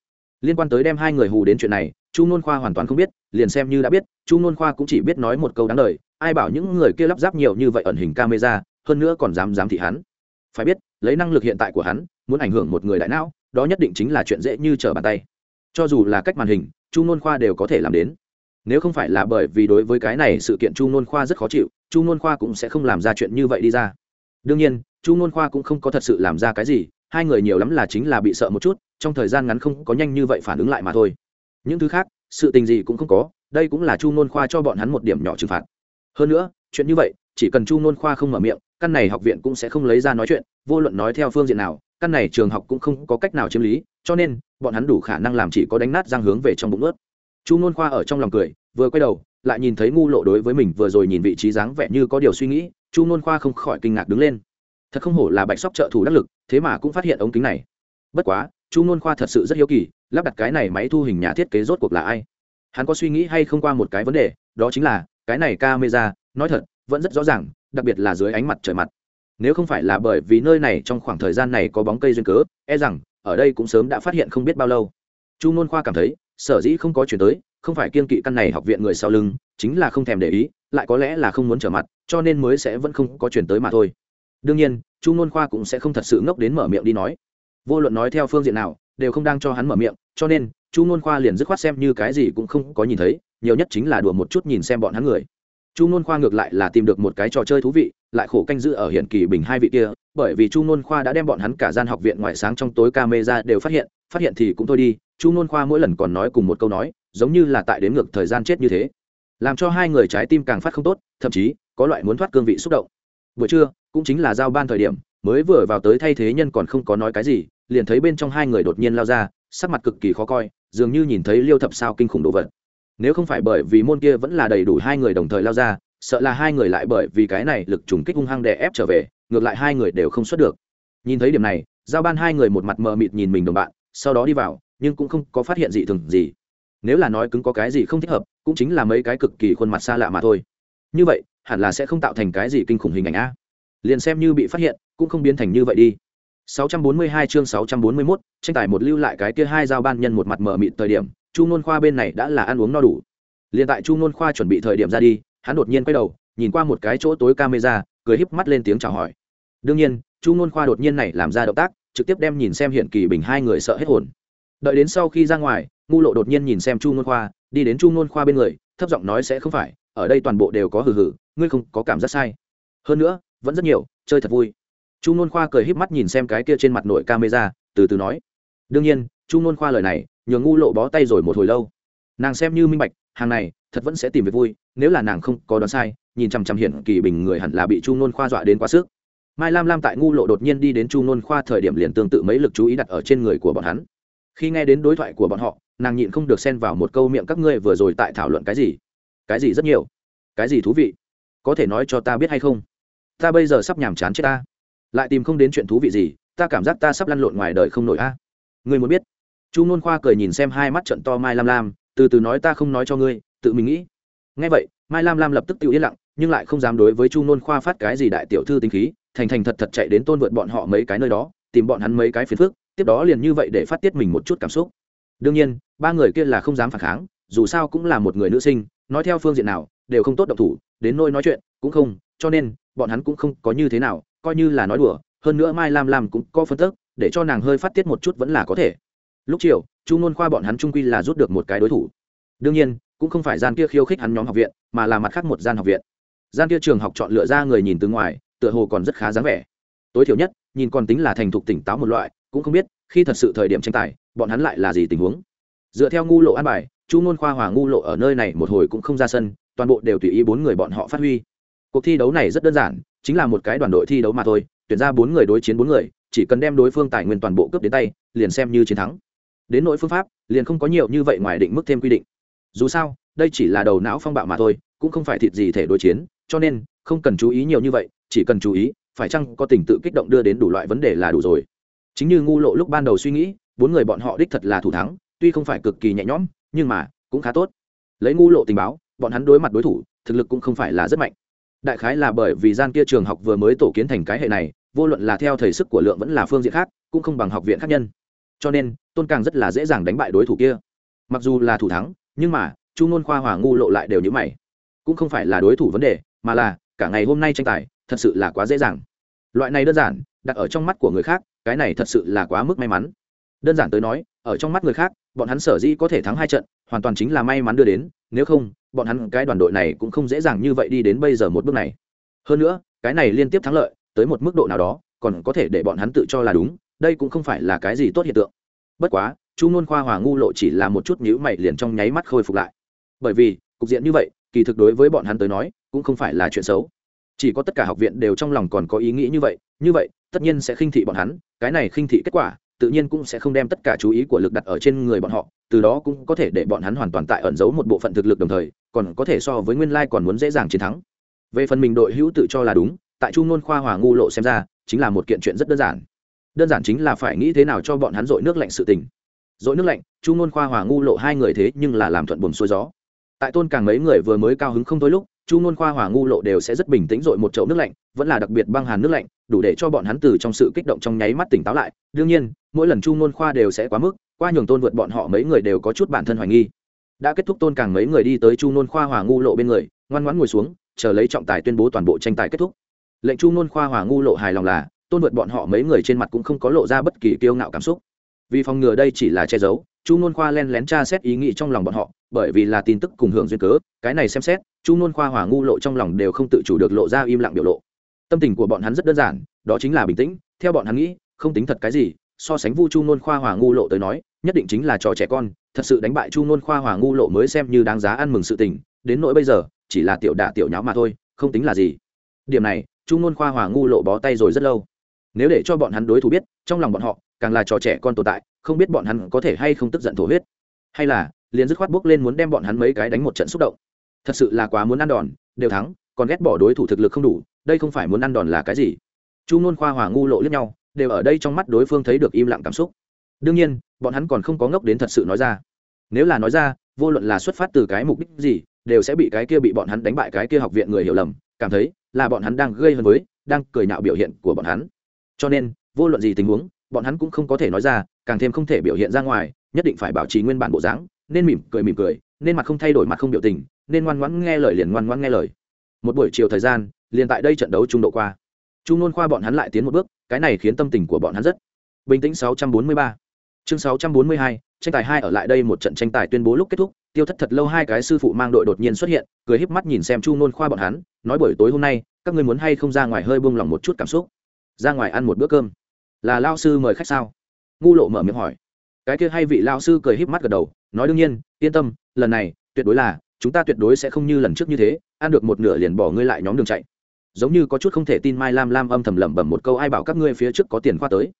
[SPEAKER 1] liên quan tới đem hai người hù đến chuyện này, chu nôn khoa hoàn toàn không biết, liền xem như đã biết, chu nôn khoa cũng chỉ biết nói một câu đáng lời, ai bảo những người kia lắp ráp nhiều như vậy ẩn hình camera, hơn nữa còn dám dám thị hắn. Phải biết, lấy năng lực hiện tại của hắn, muốn ảnh hưởng một người đại não, đó nhất định chính là chuyện dễ như trở bàn tay. Cho dù là cách màn hình, chu nôn khoa đều có thể làm đến. Nếu không phải là bởi vì đối với cái này sự kiện chu nôn khoa rất khó chịu, chu nôn khoa cũng sẽ không làm ra chuyện như vậy đi ra. Đương nhiên, chu nôn khoa cũng không có thật sự làm ra cái gì hai người nhiều lắm là chính là bị sợ một chút, trong thời gian ngắn không có nhanh như vậy phản ứng lại mà thôi. Những thứ khác, sự tình gì cũng không có, đây cũng là chu nôn khoa cho bọn hắn một điểm nhỏ trừng phạt. Hơn nữa, chuyện như vậy, chỉ cần chu nôn khoa không mở miệng, căn này học viện cũng sẽ không lấy ra nói chuyện, vô luận nói theo phương diện nào, căn này trường học cũng không có cách nào chiếm lý, cho nên, bọn hắn đủ khả năng làm chỉ có đánh nát răng hướng về trong bụng ướt. Chu nôn khoa ở trong lòng cười, vừa quay đầu, lại nhìn thấy ngu lộ đối với mình vừa rồi nhìn vị trí dáng vẻ như có điều suy nghĩ, chu nôn khoa không khỏi kinh ngạc đứng lên thật không hổ là bạch sóc trợ thủ đắc lực, thế mà cũng phát hiện ống kính này. Bất quá, chu nôn khoa thật sự rất hiếu kỳ, lắp đặt cái này máy thu hình nhà thiết kế rốt cuộc là ai? Hắn có suy nghĩ hay không qua một cái vấn đề, đó chính là, cái này camera, nói thật, vẫn rất rõ ràng, đặc biệt là dưới ánh mặt trời mặt. Nếu không phải là bởi vì nơi này trong khoảng thời gian này có bóng cây duyên cớ e rằng, ở đây cũng sớm đã phát hiện không biết bao lâu. Chu nôn khoa cảm thấy, sở dĩ không có chuyển tới, không phải kiên kỵ căn này học viện người sau lưng, chính là không thèm để ý, lại có lẽ là không muốn trở mặt, cho nên mới sẽ vẫn không có chuyển tới mà thôi đương nhiên, chu nôn khoa cũng sẽ không thật sự ngốc đến mở miệng đi nói. Vô luận nói theo phương diện nào, đều không đang cho hắn mở miệng, cho nên, chu nôn khoa liền dứt khoát xem như cái gì cũng không có nhìn thấy, nhiều nhất chính là đùa một chút nhìn xem bọn hắn người. Chu nôn khoa ngược lại là tìm được một cái trò chơi thú vị, lại khổ canh giữ ở hiện kỳ bình hai vị kia, bởi vì chu nôn khoa đã đem bọn hắn cả gian học viện ngoại sáng trong tối ca mê ra đều phát hiện phát hiện thì cũng thôi đi, chu nôn khoa mỗi lần còn nói cùng một câu nói, giống như là tại đến ngược thời gian chết như thế. Làm cho hai người trái tim càng phát không tốt, thậm chí, có loại muốn thoát cương vị xúc động. Buổi trưa cũng chính là giao ban thời điểm, mới vừa vào tới thay thế nhân còn không có nói cái gì, liền thấy bên trong hai người đột nhiên lao ra, sắc mặt cực kỳ khó coi, dường như nhìn thấy liêu thập sao kinh khủng đồ vật. Nếu không phải bởi vì môn kia vẫn là đầy đủ hai người đồng thời lao ra, sợ là hai người lại bởi vì cái này lực trùng kích hung hăng đè ép trở về, ngược lại hai người đều không xuất được. Nhìn thấy điểm này, giao ban hai người một mặt mờ mịt nhìn mình đồng bạn, sau đó đi vào, nhưng cũng không có phát hiện gì thường gì. Nếu là nói cứng có cái gì không thích hợp, cũng chính là mấy cái cực kỳ khuôn mặt xa lạ mà thôi. Như vậy, hẳn là sẽ không tạo thành cái gì kinh khủng hình ảnh a liền xem như bị phát hiện cũng không biến thành như vậy đi. 642 chương 641, tranh tài một lưu lại cái kia hai giao ban nhân một mặt mở mịt thời điểm chu nôn khoa bên này đã là ăn uống no đủ. Liền tại chu nôn khoa chuẩn bị thời điểm ra đi hắn đột nhiên quay đầu nhìn qua một cái chỗ tối camera cười híp mắt lên tiếng chào hỏi. Đương nhiên chu nôn khoa đột nhiên này làm ra động tác trực tiếp đem nhìn xem hiện kỳ bình hai người sợ hết hồn. Đợi đến sau khi ra ngoài ngu lộ đột nhiên nhìn xem chu nôn khoa đi đến chu nôn khoa bên người thấp giọng nói sẽ không phải ở đây toàn bộ đều có hừ hừ ngươi không có cảm giác sai. Hơn nữa vẫn rất nhiều, chơi thật vui. Chu nôn khoa cười híp mắt nhìn xem cái kia trên mặt nội camera, từ từ nói, đương nhiên, chu nôn khoa lời này, nhường ngu lộ bó tay rồi một hồi lâu. Nàng xem như minh bạch, hàng này, thật vẫn sẽ tìm việc vui, nếu là nàng không có đoán sai, nhìn chằm chằm hiển kỳ bình người hẳn là bị chu nôn khoa dọa đến quá sức. Mai lam lam tại ngu lộ đột nhiên đi đến chu nôn khoa thời điểm liền tương tự mấy lực chú ý đặt ở trên người của bọn hắn. Khi nghe đến đối thoại của bọn họ, nàng nhịn không được xen vào một câu miệng các ngươi vừa rồi tại thảo luận cái gì? Cái gì rất nhiều? Cái gì thú vị? Có thể nói cho ta biết hay không? Ta bây giờ sắp nhàm chán chết ta. Lại tìm không đến chuyện thú vị gì, ta cảm giác ta sắp lăn lộn ngoài đời không nổi a. À? người muốn biết? Chu nôn khoa cười nhìn xem hai mắt trận to mai lam lam, từ từ nói ta không nói cho ngươi, tự mình nghĩ. Ngay vậy, mai lam lam lập tức tự yên lặng, nhưng lại không dám đối với chu nôn khoa phát cái gì đại tiểu thư tính khí, thành thành thật thật chạy đến tôn vượt bọn họ mấy cái nơi đó, tìm bọn hắn mấy cái phiền phức, tiếp đó liền như vậy để phát tiết mình một chút cảm xúc. Đương nhiên, ba người kia là không dám phản kháng, dù sao cũng là một người nữ sinh, nói theo phương diện nào, đều không tốt độc thủ, đến nôi nói chuyện, cũng không, cho nên bọn hắn cũng không có như thế nào, coi như là nói đùa, hơn nữa mai lam lam cũng có phân tức, để cho nàng hơi phát tiết một chút vẫn là có thể. Lúc chiều, chu ngôn khoa bọn hắn trung quy là rút được một cái đối thủ. Đương nhiên, cũng không phải gian kia khiêu khích hắn nhóm học viện, mà là mặt khác một gian học viện. Gian kia trường học chọn lựa ra người nhìn từ ngoài, tựa hồ còn rất khá dáng vẻ. Tối thiểu nhất, nhìn còn tính là thành thục tỉnh táo một loại, cũng không biết, khi thật sự thời điểm tranh tài, bọn hắn lại là gì tình huống. Dựa theo ngu lộ an bài, chu ngôn khoa hòa ngu lộ ở nơi này một hồi cũng không ra sân, toàn bộ đều tùy ý bốn người bọn họ phát huy cuộc thi đấu này rất đơn giản, chính là một cái đoàn đội thi đấu mà thôi, tuyển ra bốn người đối chiến bốn người, chỉ cần đem đối phương tài nguyên toàn bộ cướp đến tay, liền xem như chiến thắng. Đến nỗi phương pháp, liền không có nhiều như vậy ngoài định mức thêm quy định. Dù sao, đây chỉ là đầu não phong bạo mà thôi, cũng không phải thịt gì thể đối chiến, cho nên, không cần chú ý nhiều như vậy, chỉ cần chú ý, phải chăng có tình tự kích động đưa đến đủ loại vấn đề là đủ rồi. Chính như ngu lộ lúc ban đầu suy nghĩ, bốn người bọn họ đích thật là thủ thắng, tuy không phải cực kỳ nhẹ nhõm, nhưng mà, cũng khá tốt. Lấy ngu lộ tình báo, bọn hắn đối mặt đối thủ, thực lực cũng không phải là rất mạnh đại khái là bởi vì gian kia trường học vừa mới tổ kiến thành cái hệ này, vô luận là theo thầy sức của lượng vẫn là phương diện khác, cũng không bằng học viện khác nhân. Cho nên, tôn càng rất là dễ dàng đánh bại đối thủ kia. Mặc dù là thủ thắng, nhưng mà, chu ngôn khoa hòa ngu lộ lại đều như mày. Cũng không phải là đối thủ vấn đề, mà là, cả ngày hôm nay tranh tài, thật sự là quá dễ dàng. Loại này đơn giản, đặt ở trong mắt của người khác, cái này thật sự là quá mức may mắn. Đơn giản tới nói, ở trong mắt người khác, bọn hắn sở dĩ có thể thắng hai trận, hoàn toàn chính là may mắn đưa đến nếu không, bọn hắn cái đoàn đội này cũng không dễ dàng như vậy đi đến bây giờ một bước này. Hơn nữa, cái này liên tiếp thắng lợi, tới một mức độ nào đó, còn có thể để bọn hắn tự cho là đúng, đây cũng không phải là cái gì tốt hiện tượng. Bất quá, chu nôn khoa hòa ngu lộ chỉ là một chút nhữ mày liền trong nháy mắt khôi phục lại. Bởi vì, cục diện như vậy, kỳ thực đối với bọn hắn tới nói, cũng không phải là chuyện xấu. Chỉ có tất cả học viện đều trong lòng còn có ý nghĩ như vậy như vậy, tất nhiên sẽ khinh thị bọn hắn, cái này khinh thị kết quả, tự nhiên cũng sẽ không đem tất cả chú ý của lực đặt ở trên người bọn họ từ đó cũng có thể để bọn hắn hoàn toàn tại ẩn giấu một bộ phận thực lực đồng thời, còn có thể so với nguyên lai còn muốn dễ dàng chiến thắng. Về phần mình đội hữu tự cho là đúng, tại trung ngôn khoa hòa ngu lộ xem ra, chính là một kiện chuyện rất đơn giản. Đơn giản chính là phải nghĩ thế nào cho bọn hắn dội nước lạnh sự tình. Dội nước lạnh trung ngôn khoa hòa ngu lộ hai người thế nhưng là làm thuận buồm xuôi gió tại tôn càng mấy người vừa mới cao hứng không thôi lúc, chu nôn khoa hòa ngu lộ đều sẽ rất bình tĩnh dội một chậu nước lạnh, vẫn là đặc biệt băng hàn nước lạnh, đủ để cho bọn hắn từ trong sự kích động trong nháy mắt tỉnh táo lại. Đương nhiên, mỗi lần chu nôn khoa đều sẽ quá mức, qua nhường tôn vượt bọn họ mấy người đều có chút bản thân hoài nghi. Đã kết thúc tôn càng mấy người đi tới chu nôn khoa hòa ngu lộ bên người, ngoan ngoãn ngồi xuống, chờ lấy trọng tài tuyên bố toàn bộ tranh tài kết thúc. Lệnh chu nôn khoa hòa ngu lộ hài lòng là, tôn vượt bọn họ mấy người trên mặt cũng không có lộ ra bất kỳ kiêu ngạo cảm xúc vì phòng ngừa đây chỉ là che giấu, chu nôn khoa len lén tra xét ý nghĩ trong lòng bọn họ, bởi vì là tin tức cùng hưởng duyên cớ, cái này xem xét, chu nôn khoa hòa ngu lộ trong lòng đều không tự chủ được lộ ra im lặng biểu lộ. Tâm tình của bọn hắn rất đơn giản, đó chính là bình tĩnh, theo bọn hắn nghĩ, không tính thật cái gì, so sánh vu chu nôn khoa hòa ngu lộ tới nói, nhất định chính là trò trẻ con, thật sự đánh bại chu nôn khoa hòa ngu lộ mới xem như đáng giá ăn mừng sự tình, đến nỗi bây giờ, chỉ là tiểu đả tiểu nháo mà thôi, không tính là gì. Điểm này, chu nôn khoa hòa ngu lộ bó tay rồi rất lâu nếu để cho bọn hắn đối thủ biết, trong lòng bọn họ, càng là trò trẻ con tồn tại, không biết bọn hắn có thể hay không tức giận thổ huyết. Hay là, liền dứt khoát bước lên muốn đem bọn hắn mấy cái đánh một trận xúc động. Thật sự là quá muốn ăn đòn, đều thắng, còn ghét bỏ đối thủ thực lực không đủ, đây không phải muốn ăn đòn là cái gì? Chu nôn khoa hòa ngu lộ lẫn nhau, đều ở đây trong mắt đối phương thấy được im lặng cảm xúc. Đương nhiên, bọn hắn còn không có ngốc đến thật sự nói ra. Nếu là nói ra, vô luận là xuất phát từ cái mục đích gì, đều sẽ bị cái kia bị bọn hắn đánh bại cái kia học viện người hiểu lầm, cảm thấy là bọn hắn đang gây hơn với, đang cười nhạo biểu hiện của bọn hắn cho nên vô luận gì tình huống bọn hắn cũng không có thể nói ra càng thêm không thể biểu hiện ra ngoài nhất định phải bảo trì nguyên bản bộ dáng nên mỉm cười mỉm cười nên mặt không thay đổi mặt không biểu tình nên ngoan ngoãn nghe lời liền ngoan ngoãn nghe lời. Một buổi chiều thời gian liền tại đây trận đấu trung độ qua. Trung nôn khoa bọn hắn lại tiến một bước cái này khiến tâm tình của bọn hắn rất bình tĩnh. 643. chương 642, tranh tài hai ở lại đây một trận tranh tài tuyên bố lúc kết thúc tiêu thất thật lâu hai cái sư phụ mang đội đột nhiên xuất hiện cười híp mắt nhìn xem chu nôn khoa bọn hắn nói buổi tối hôm nay các ngươi muốn hay không ra ngoài hơi buông lỏng một chút cảm xúc? Ra ngoài ăn một bữa cơm. Là lao sư mời khách sao? Ngu lộ mở miệng hỏi. Cái kia hay vị lao sư cười híp mắt gật đầu, nói đương nhiên, yên tâm, lần này, tuyệt đối là, chúng ta tuyệt đối sẽ không như lần trước như thế, ăn được một nửa liền bỏ ngươi lại nhóm đường chạy. Giống như có chút không thể tin mai lam lam âm thầm lẩm bẩm một câu ai bảo các ngươi phía trước có tiền khoa tới.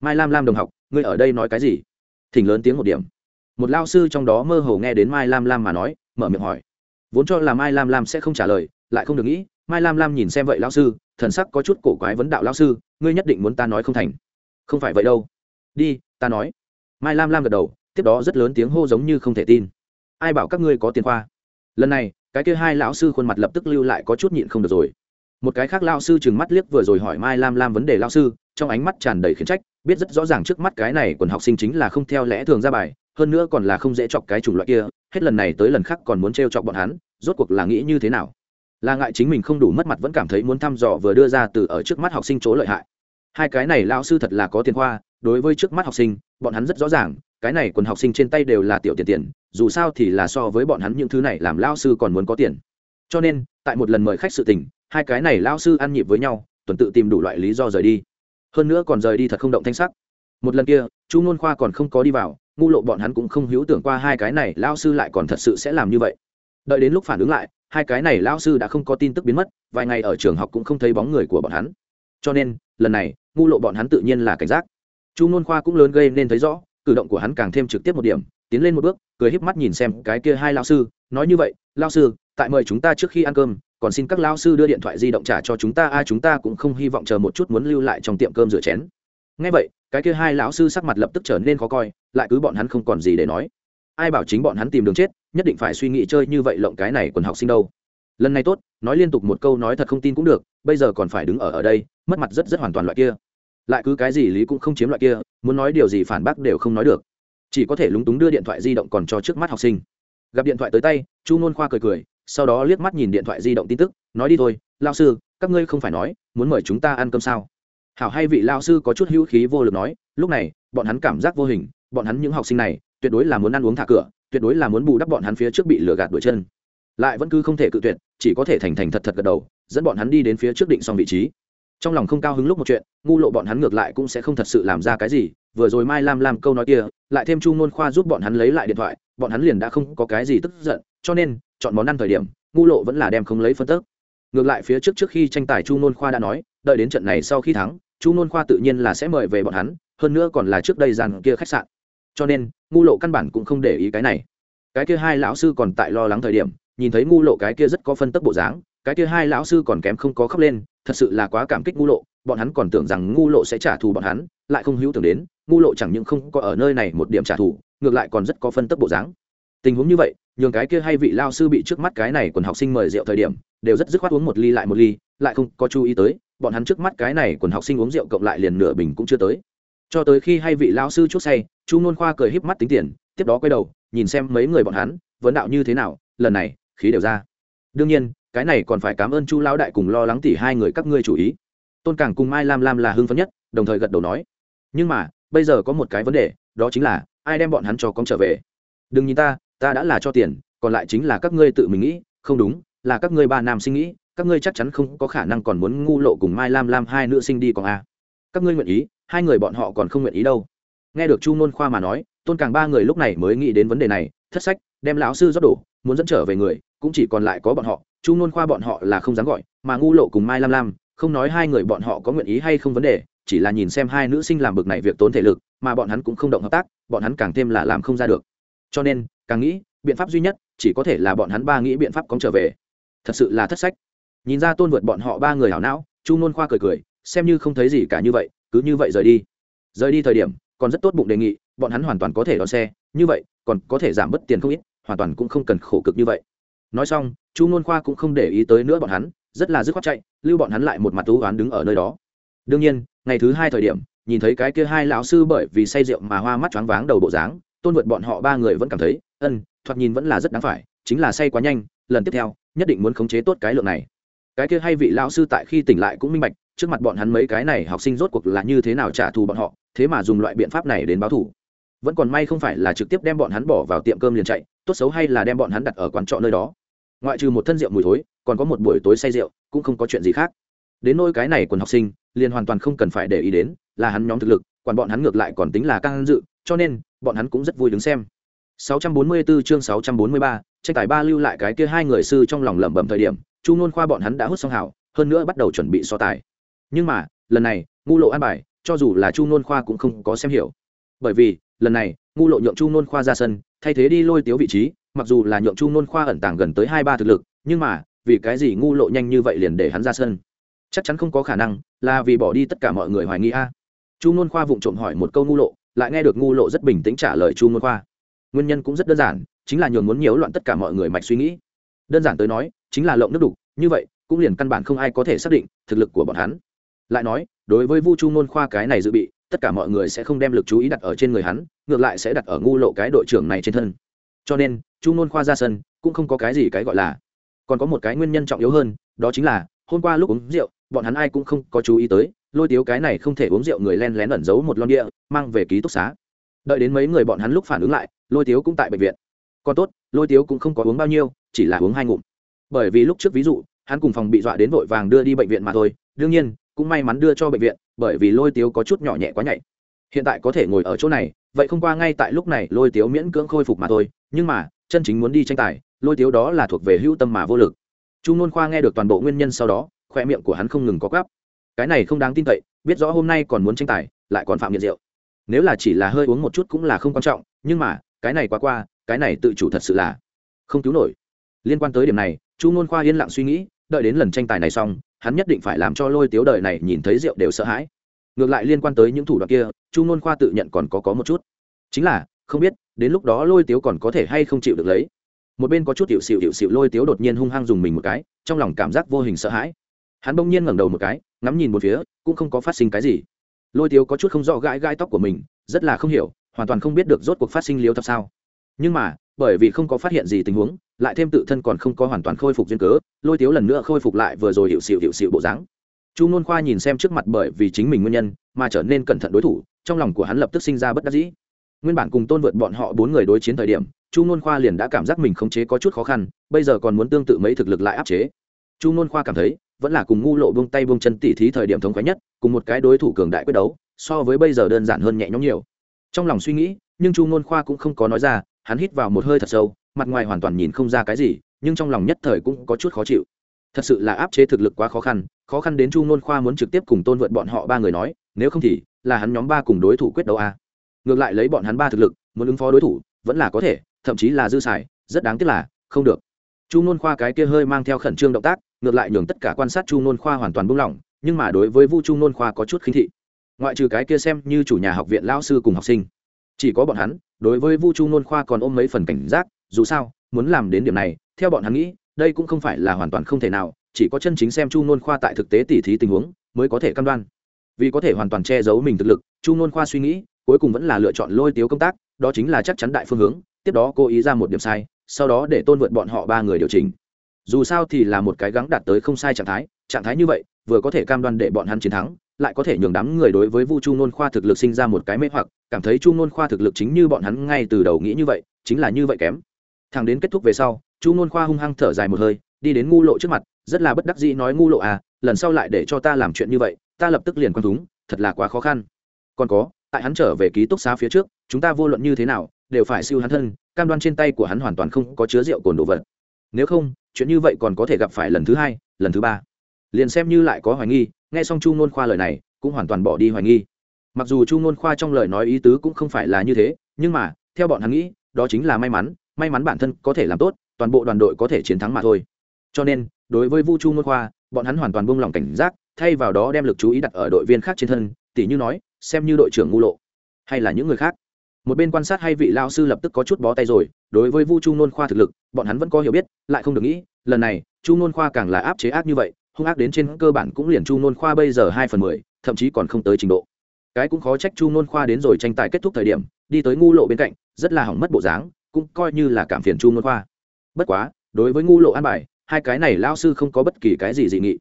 [SPEAKER 1] Mai lam lam đồng học, ngươi ở đây nói cái gì? Thỉnh lớn tiếng một điểm. Một lao sư trong đó mơ hồ nghe đến mai lam lam mà nói, mở miệng hỏi. Vốn cho là mai lam lam sẽ không trả lời, lại không được nghĩ, mai lam lam nhìn xem vậy lao sư thần sắc có chút cổ quái vấn đạo lão sư, ngươi nhất định muốn ta nói không thành. Không phải vậy đâu. Đi, ta nói. Mai lam lam gật đầu, tiếp đó rất lớn tiếng hô giống như không thể tin. Ai bảo các ngươi có tiền khoa? Lần này, cái kia hai lão sư khuôn mặt lập tức lưu lại có chút nhịn không được rồi. Một cái khác lão sư chừng mắt liếc vừa rồi hỏi mai lam lam vấn đề lão sư, trong ánh mắt tràn đầy khiển trách, biết rất rõ ràng trước mắt cái này quần học sinh chính là không theo lẽ thường ra bài, hơn nữa còn là không dễ chọc cái chủng loại kia, hết lần này tới lần khác còn muốn t chọc bọn hắn, rốt cuộc là nghĩ như thế nào? Là ngại chính mình không đủ mất mặt vẫn cảm thấy muốn thăm dò vừa đưa ra từ ở trước mắt học sinh chỗ lợi hại. Hai cái này lao sư thật là có tiền khoa, đối với trước mắt học sinh, bọn hắn rất rõ ràng, cái này quần học sinh trên tay đều là tiểu tiền tiền, dù sao thì là so với bọn hắn những thứ này làm lao sư còn muốn có tiền. Cho nên, tại một lần mời khách sự tình, hai cái này lao sư ăn nhịp với nhau, tuần tự tìm đủ loại lý do rời đi. Hơn nữa còn rời đi thật không động thanh sắc. Một lần kia, chu ngôn khoa còn không có đi vào, ngu lộ bọn hắn cũng không hiếu tưởng qua hai cái này lao sư lại còn thật sự sẽ làm như vậy. Đợi đến lúc phản ứng lại hai cái này lão sư đã không có tin tức biến mất, vài ngày ở trường học cũng không thấy bóng người của bọn hắn. Cho nên, lần này, ngu lộ bọn hắn tự nhiên là cảnh giác. Chu ngôn khoa cũng lớn gây nên thấy rõ, cử động của hắn càng thêm trực tiếp một điểm, tiến lên một bước, cười híp mắt nhìn xem cái kia hai lao sư, nói như vậy lao sư, tại mời chúng ta trước khi ăn cơm, còn xin các lao sư đưa điện thoại di động trả cho chúng ta ai chúng ta cũng không hy vọng chờ một chút muốn lưu lại trong tiệm cơm rửa chén. Ngay vậy, cái kia hai lão sư sắc mặt lập tức trở nên khó coi, lại cứ bọn hắn không còn gì để nói ai bảo chính bọn hắn tìm đường chết, nhất định phải suy nghĩ chơi như vậy lộng cái này còn học sinh đâu. Lần này tốt, nói liên tục một câu nói thật không tin cũng được, bây giờ còn phải đứng ở ở đây, mất mặt rất rất hoàn toàn loại kia. Lại cứ cái gì lý cũng không chiếm loại kia, muốn nói điều gì phản bác đều không nói được. Chỉ có thể lúng túng đưa điện thoại di động còn cho trước mắt học sinh. Gặp điện thoại tới tay, chu nôn khoa cười cười, sau đó liếc mắt nhìn điện thoại di động tin tức, nói đi thôi lao sư, các ngươi không phải nói, muốn mời chúng ta ăn cơm sao? Hảo hay vị lao sư có chút hữu khí vô lực nói, lúc này, bọn hắn cảm giác vô hình, bọn hắn những học sinh này tuyệt đối là muốn ăn uống thả cửa, tuyệt đối là muốn bù đắp bọn hắn phía trước bị lừa gạt đuổi chân. Lại vẫn cứ không thể cự tuyệt, chỉ có thể thành thành thật thật gật đầu, dẫn bọn hắn đi đến phía trước định xong vị trí. Trong lòng không cao hứng lúc một chuyện, ngu lộ bọn hắn ngược lại cũng sẽ không thật sự làm ra cái gì, vừa rồi mai lam làm câu nói kia, lại thêm chu ngôn khoa giúp bọn hắn lấy lại điện thoại, bọn hắn liền đã không có cái gì tức giận, cho nên, chọn món ăn thời điểm, ngu lộ vẫn là đem không lấy phân tức. Ngược lại phía trước trước khi tranh tài chu ngôn khoa đã nói, đợi đến trận này sau khi thắng, chu ngôn khoa tự nhiên là sẽ mời về bọn hắn, hơn nữa còn là trước đây dàn kia khách sạn cho nên, ngu lộ căn bản cũng không để ý cái này. Cái kia hai lão sư còn tại lo lắng thời điểm, nhìn thấy ngu lộ cái kia rất có phân tức bộ dáng, cái kia hai lão sư còn kém không có khóc lên, thật sự là quá cảm kích ngu lộ, bọn hắn còn tưởng rằng ngu lộ sẽ trả thù bọn hắn, lại không hữu tưởng đến, ngu lộ chẳng những không có ở nơi này một điểm trả thù, ngược lại còn rất có phân tức bộ dáng. Tình huống như vậy, nhường cái kia hay vị lao sư bị trước mắt cái này quần học sinh mời rượu thời điểm, đều rất dứt khoát uống một ly lại một ly, lại không có chú ý tới, bọn hắn trước mắt cái này quần học sinh uống rượu cộng lại liền nửa bình cũng chưa tới. Cho tới khi hay vị lao sư chút say chu nôn khoa cười híp mắt tính tiền, tiếp đó quay đầu, nhìn xem mấy người bọn hắn, vấn đạo như thế nào, lần này, khí đều ra. Đương nhiên, cái này còn phải cảm ơn chu lão đại cùng lo lắng tỉ hai người các ngươi chủ ý. Tôn càng cùng mai lam lam là hưng phấn nhất, đồng thời gật đầu nói. Nhưng mà, bây giờ có một cái vấn đề, đó chính là, ai đem bọn hắn cho con trở về? Đừng nhìn ta ta đã là cho tiền, còn lại chính là các ngươi tự mình nghĩ, không đúng, là các ngươi ba nam sinh nghĩ, các ngươi chắc chắn không có khả năng còn muốn ngu lộ cùng mai lam lam hai nữ sinh đi còn a à. các ngươi nguyện ý, hai người bọn họ còn không nguyện ý đâu nghe được chu nôn khoa mà nói, tôn càng ba người lúc này mới nghĩ đến vấn đề này, thất sách, đem lão sư rót đổ muốn dẫn trở về người, cũng chỉ còn lại có bọn họ, chu nôn khoa bọn họ là không dám gọi, mà ngu lộ cùng mai lam lam, không nói hai người bọn họ có nguyện ý hay không vấn đề, chỉ là nhìn xem hai nữ sinh làm bực này việc tốn thể lực, mà bọn hắn cũng không động hợp tác, bọn hắn càng thêm là làm không ra được. Cho nên, càng nghĩ, biện pháp duy nhất, chỉ có thể là bọn hắn ba nghĩ biện pháp cóng trở về. Thật sự là thất sách. Nhìn ra tôn vượt bọn họ ba người hảo não, chu nôn khoa cười cười, xem như không thấy gì cả như vậy, cứ như vậy rời đi. Rời đi thời điểm còn rất tốt bụng đề nghị, bọn hắn hoàn toàn có thể đón xe, như vậy, còn có thể giảm bớt tiền không ít, hoàn toàn cũng không cần khổ cực như vậy. Nói xong, chu ngôn khoa cũng không để ý tới nữa bọn hắn, rất là dứt khoát chạy, lưu bọn hắn lại một mặt tú oán đứng ở nơi đó. Đương nhiên, ngày thứ hai thời điểm, nhìn thấy cái kia hai lão sư bởi vì say rượu mà hoa mắt choáng váng đầu bộ dáng, tôn vượt bọn họ ba người vẫn cảm thấy ân thoạt nhìn vẫn là rất đáng phải, chính là say quá nhanh, lần tiếp theo, nhất định muốn khống chế tốt cái lượng này. Cái kia hay vị lão sư tại khi tỉnh lại cũng minh bạch, trước mặt bọn hắn mấy cái này học sinh rốt cuộc là như thế nào trả thù bọn họ thế mà dùng loại biện pháp này đến báo thù vẫn còn may không phải là trực tiếp đem bọn hắn bỏ vào tiệm cơm liền chạy tốt xấu hay là đem bọn hắn đặt ở quán trọ nơi đó. Ngoại trừ một thân rượu mùi thối còn có một buổi tối say rượu cũng không có chuyện gì khác. Đến nỗi cái này quần học sinh liền hoàn toàn không cần phải để ý đến là hắn nhóm thực lực còn bọn hắn ngược lại còn tính là căng dự cho nên bọn hắn cũng rất vui đứng xem. 644 chương 643, tranh tài ba lưu lại cái kia hai người sư trong lòng lẩm bẩm thời điểm chu nôn khoa bọn hắn đã hút xong hảo hơn nữa bắt đầu chuẩn bị so tài. Nhưng mà lần này ngu lộ an bài cho dù là chu nôn khoa cũng không có xem hiểu. Bởi vì, lần này, ngu lộ nhượng chu nôn khoa ra sân, thay thế đi lôi tiếu vị trí, mặc dù là nhượng chu nôn khoa ẩn tàng gần tới hai ba thực lực, nhưng mà, vì cái gì ngu lộ nhanh như vậy liền để hắn ra sân? Chắc chắn không có khả năng, là vì bỏ đi tất cả mọi người hoài nghi a. Chu nôn khoa vụng trộm hỏi một câu ngu lộ, lại nghe được ngu lộ rất bình tĩnh trả lời chu nôn khoa. Nguyên nhân cũng rất đơn giản, chính là nhường muốn nhiễu loạn tất cả mọi người mạch suy nghĩ. Đơn giản tới nói, chính là lộng nước đục, như vậy, cũng liền căn bản không ai có thể xác định thực lực của bọn hắn. Lại nói đối với vu chu nôn khoa cái này dự bị, tất cả mọi người sẽ không đem lực chú ý đặt ở trên người hắn, ngược lại sẽ đặt ở ngu lộ cái đội trưởng này trên thân. Cho nên, chu nôn khoa ra sân cũng không có cái gì cái gọi là. Còn có một cái nguyên nhân trọng yếu hơn, đó chính là, hôm qua lúc uống rượu, bọn hắn ai cũng không có chú ý tới, lôi tiếu cái này không thể uống rượu người len lén ẩn giấu một lon địa, mang về ký túc xá. Đợi đến mấy người bọn hắn lúc phản ứng lại, lôi tiếu cũng tại bệnh viện. Còn tốt, lôi tiếu cũng không có uống bao nhiêu, chỉ là uống hai ngụm. Bởi vì lúc trước ví dụ, hắn cùng phòng bị dọa đến vội vàng đưa đi bệnh viện mà thôi, đương nhiên cũng may mắn đưa cho bệnh viện, bởi vì lôi tiếu có chút nhỏ nhẹ quá nhạy. Hiện tại có thể ngồi ở chỗ này, vậy không qua ngay tại lúc này, lôi tiếu miễn cưỡng khôi phục mà thôi, nhưng mà, chân chính muốn đi tranh tài, lôi tiếu đó là thuộc về hữu tâm mà vô lực. Chu nôn khoa nghe được toàn bộ nguyên nhân sau đó khoe miệng của hắn không ngừng có gắp cái này không đáng tin cậy, biết rõ hôm nay còn muốn tranh tài, lại còn phạm nghiện rượu. Nếu là chỉ là hơi uống một chút cũng là không quan trọng, nhưng mà, cái này quá qua, cái này tự chủ thật sự là không cứu nổi. Liên quan tới điểm này, chu nôn khoa yên lặng suy nghĩ, đợi đến lần tranh tài này xong hắn nhất định phải làm cho lôi tiếu đời này nhìn thấy rượu đều sợ hãi. Ngược lại liên quan tới những thủ đoạn kia, chu nôn khoa tự nhận còn có có một chút. Chính là, không biết, đến lúc đó lôi tiếu còn có thể hay không chịu được lấy. Một bên có chút hiệu xịu hiệu xịu lôi tiếu đột nhiên hung hăng dùng mình một cái, trong lòng cảm giác vô hình sợ hãi. Hắn bỗng nhiên ngẩng đầu một cái, ngắm nhìn một phía, cũng không có phát sinh cái gì. Lôi tiếu có chút không rõ gãi gai tóc của mình, rất là không hiểu, hoàn toàn không biết được rốt cuộc phát sinh liếu thật sao. Nhưng mà bởi vì không có phát hiện gì tình huống, lại thêm tự thân còn không có hoàn toàn khôi phục duyên cớ, lôi tiếu lần nữa khôi phục lại vừa rồi hiệu xịu hiệu xịu bộ dáng. Chu n khoa nhìn xem trước mặt bởi vì chính mình nguyên nhân mà trở nên cẩn thận đối thủ, trong lòng của hắn lập tức sinh ra bất đắc dĩ. Nguyên bản cùng tôn vượt bọn họ bốn người đối chiến thời điểm, chu n khoa liền đã cảm giác mình khống chế có chút khó khăn, bây giờ còn muốn tương tự mấy thực lực lại áp chế. Chu n khoa cảm thấy, vẫn là cùng ngu lộ buông tay buông chân tỉ thí thời điểm thống khoái nhất, cùng một cái đối thủ cường đại quyết đấu, so với bây giờ đơn giản hơn nhẹ nhõm nhiều. Trong lòng suy nghĩ, nhưng chu n khoa cũng không có nói ra hắn hít vào một hơi thật sâu, mặt ngoài hoàn toàn nhìn không ra cái gì, nhưng trong lòng nhất thời cũng có chút khó chịu. Thật sự là áp chế thực lực quá khó khăn khó khăn đến chu nôn khoa muốn trực tiếp cùng tôn vượt bọn họ ba người nói, nếu không thì, là hắn nhóm ba cùng đối thủ quyết đấu a. Ngược lại lấy bọn hắn ba thực lực, muốn ứng phó đối thủ, vẫn là có thể, thậm chí là dư xài, rất đáng tiếc là, không được. Chu nôn khoa cái kia hơi mang theo khẩn trương động tác, ngược lại nhường tất cả quan sát chu nôn khoa hoàn toàn buông lỏng, nhưng mà đối với vu chu nôn khoa có chút khinh thị. Ngoại trừ cái kia xem như chủ nhà học viện lao sư cùng học sinh chỉ có bọn hắn, đối với vu chu nôn khoa còn ôm mấy phần cảnh giác, dù sao, muốn làm đến điểm này, theo bọn hắn nghĩ, đây cũng không phải là hoàn toàn không thể nào, chỉ có chân chính xem chu nôn khoa tại thực tế tỉ thí tình huống, mới có thể căn đoan. Vì có thể hoàn toàn che giấu mình thực lực, chu nôn khoa suy nghĩ, cuối cùng vẫn là lựa chọn lôi tiếu công tác, đó chính là chắc chắn đại phương hướng, tiếp đó cố ý ra một điểm sai, sau đó để tôn vượt bọn họ ba người điều chỉnh. Dù sao thì là một cái gắng đạt tới không sai trạng thái trạng thái như vậy, vừa có thể cam đoan để bọn hắn chiến thắng lại có thể nhường đám người đối với vu chu nôn khoa thực lực sinh ra một cái mê hoặc, cảm thấy chu nôn khoa thực lực chính như bọn hắn ngay từ đầu nghĩ như vậy, chính là như vậy kém. Thằng đến kết thúc về sau, chu nôn khoa hung hăng thở dài một hơi, đi đến ngu lộ trước mặt, rất là bất đắc dĩ nói, ngu lộ à lần sau lại để cho ta làm chuyện như vậy, ta lập tức liền quan thúng, thật là quá khó khăn. Còn có, tại hắn trở về ký túc xá phía trước, chúng ta vô luận như thế nào, đều phải siêu hắn thân, cam đoan trên tay của hắn hoàn toàn không có chứa rượu cồn đồ vật. Nếu không, chuyện như vậy còn có thể gặp phải lần thứ hai, lần thứ ba. Liền xem như lại có hoài nghi nghe xong chu ngôn khoa lời này, cũng hoàn toàn bỏ đi hoài nghi. Mặc dù chu ngôn khoa trong lời nói ý tứ cũng không phải là như thế, nhưng mà, theo bọn hắn nghĩ, đó chính là may mắn may mắn bản thân có thể làm tốt, toàn bộ đoàn đội có thể chiến thắng mà thôi. Cho nên, đối với vu chu ngôn khoa, bọn hắn hoàn toàn buông lỏng cảnh giác, thay vào đó đem lực chú ý đặt ở đội viên khác trên thân tỷ như nói, xem như đội trưởng ngu lộ, hay là những người khác. Một bên quan sát hay vị lao sư lập tức có chút bó tay rồi, đối với vu chu ngôn khoa thực lực, bọn hắn vẫn có hiểu biết, lại không được nghĩ, lần này, chu ngôn khoa càng là áp chế ác như vậy hung ác đến trên cơ bản cũng liền chu nôn khoa bây giờ hai phần mười, thậm chí còn không tới trình độ. Cái cũng khó trách chu nôn khoa đến rồi tranh tài kết thúc thời điểm, đi tới ngu lộ bên cạnh, rất là hỏng mất bộ dáng, cũng coi như là cảm phiền chu nôn khoa. Bất quá, đối với ngu lộ an bài, hai cái này lao sư không có bất kỳ cái gì dị nghị.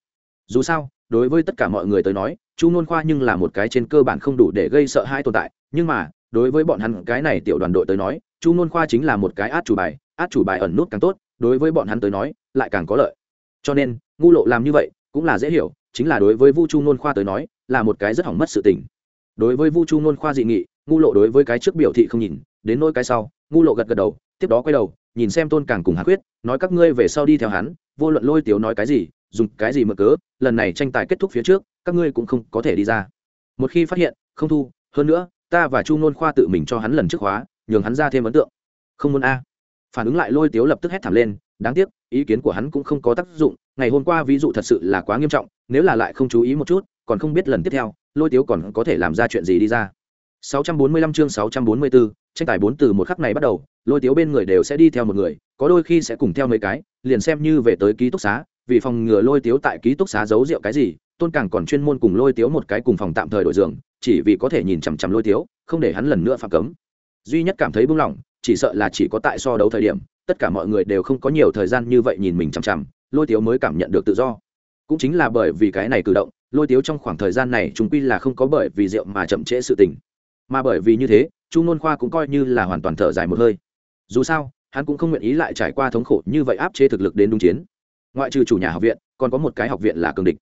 [SPEAKER 1] Dù sao, đối với tất cả mọi người tới nói, chu nôn khoa nhưng là một cái trên cơ bản không đủ để gây sợ hãi tồn tại, nhưng mà, đối với bọn hắn cái này tiểu đoàn đội tới nói, chu nôn khoa chính là một cái át chủ bài, át chủ bài ẩn nút càng tốt, đối với bọn hắn tới nói, lại càng có lợi cho nên, ngu lộ làm như vậy cũng là dễ hiểu, chính là đối với vu chu nôn khoa tới nói là một cái rất hỏng mất sự tình. Đối với vu chu nôn khoa dị nghị, ngu lộ đối với cái trước biểu thị không nhìn, đến nỗi cái sau, ngu lộ gật gật đầu, tiếp đó quay đầu, nhìn xem tôn càng cùng hàn quyết nói các ngươi về sau đi theo hắn, vô luận lôi tiếu nói cái gì, dùng cái gì mở cớ, lần này tranh tài kết thúc phía trước, các ngươi cũng không có thể đi ra. Một khi phát hiện, không thu, hơn nữa, ta và chu nôn khoa tự mình cho hắn lần trước hóa, nhường hắn ra thêm ấn tượng. Không muốn a. Phản ứng lại lôi tiếu lập tức hét thảm lên, đáng tiếc ý kiến của hắn cũng không có tác dụng ngày hôm qua ví dụ thật sự là quá nghiêm trọng nếu là lại không chú ý một chút còn không biết lần tiếp theo lôi tiếu còn có thể làm ra chuyện gì đi ra 645 chương 644, tranh tài bốn từ một khắc này bắt đầu, lôi tiếu bên người đều sẽ đi theo một người, có đôi khi sẽ cùng theo mấy cái, liền xem như về tới ký túc xá, vì phòng ngừa lôi tiếu tại ký túc xá giấu rượu cái gì, tôn càng còn chuyên môn cùng lôi tiếu một cái cùng phòng tạm thời đổi giường, chỉ vì có thể nhìn chằm chằm lôi tiếu, không để hắn lần nữa phạm cấm. Duy nhất cảm thấy buông lỏng, chỉ sợ là chỉ có tại so đấu thời điểm, tất cả mọi người đều không có nhiều thời gian như vậy nhìn mình chằm chằm, lôi tiếu mới cảm nhận được tự do. Cũng chính là bởi vì cái này cử động, lôi tiếu trong khoảng thời gian này chúng quy là không có bởi vì rượu mà chậm trễ sự tình. Mà bởi vì như thế chu nôn khoa cũng coi như là hoàn toàn thở dài một hơi. Dù sao hắn cũng không nguyện ý lại trải qua thống khổ như vậy áp chế thực lực đến đúng chiến. Ngoại trừ chủ nhà học viện còn có một cái học viện là cường địch.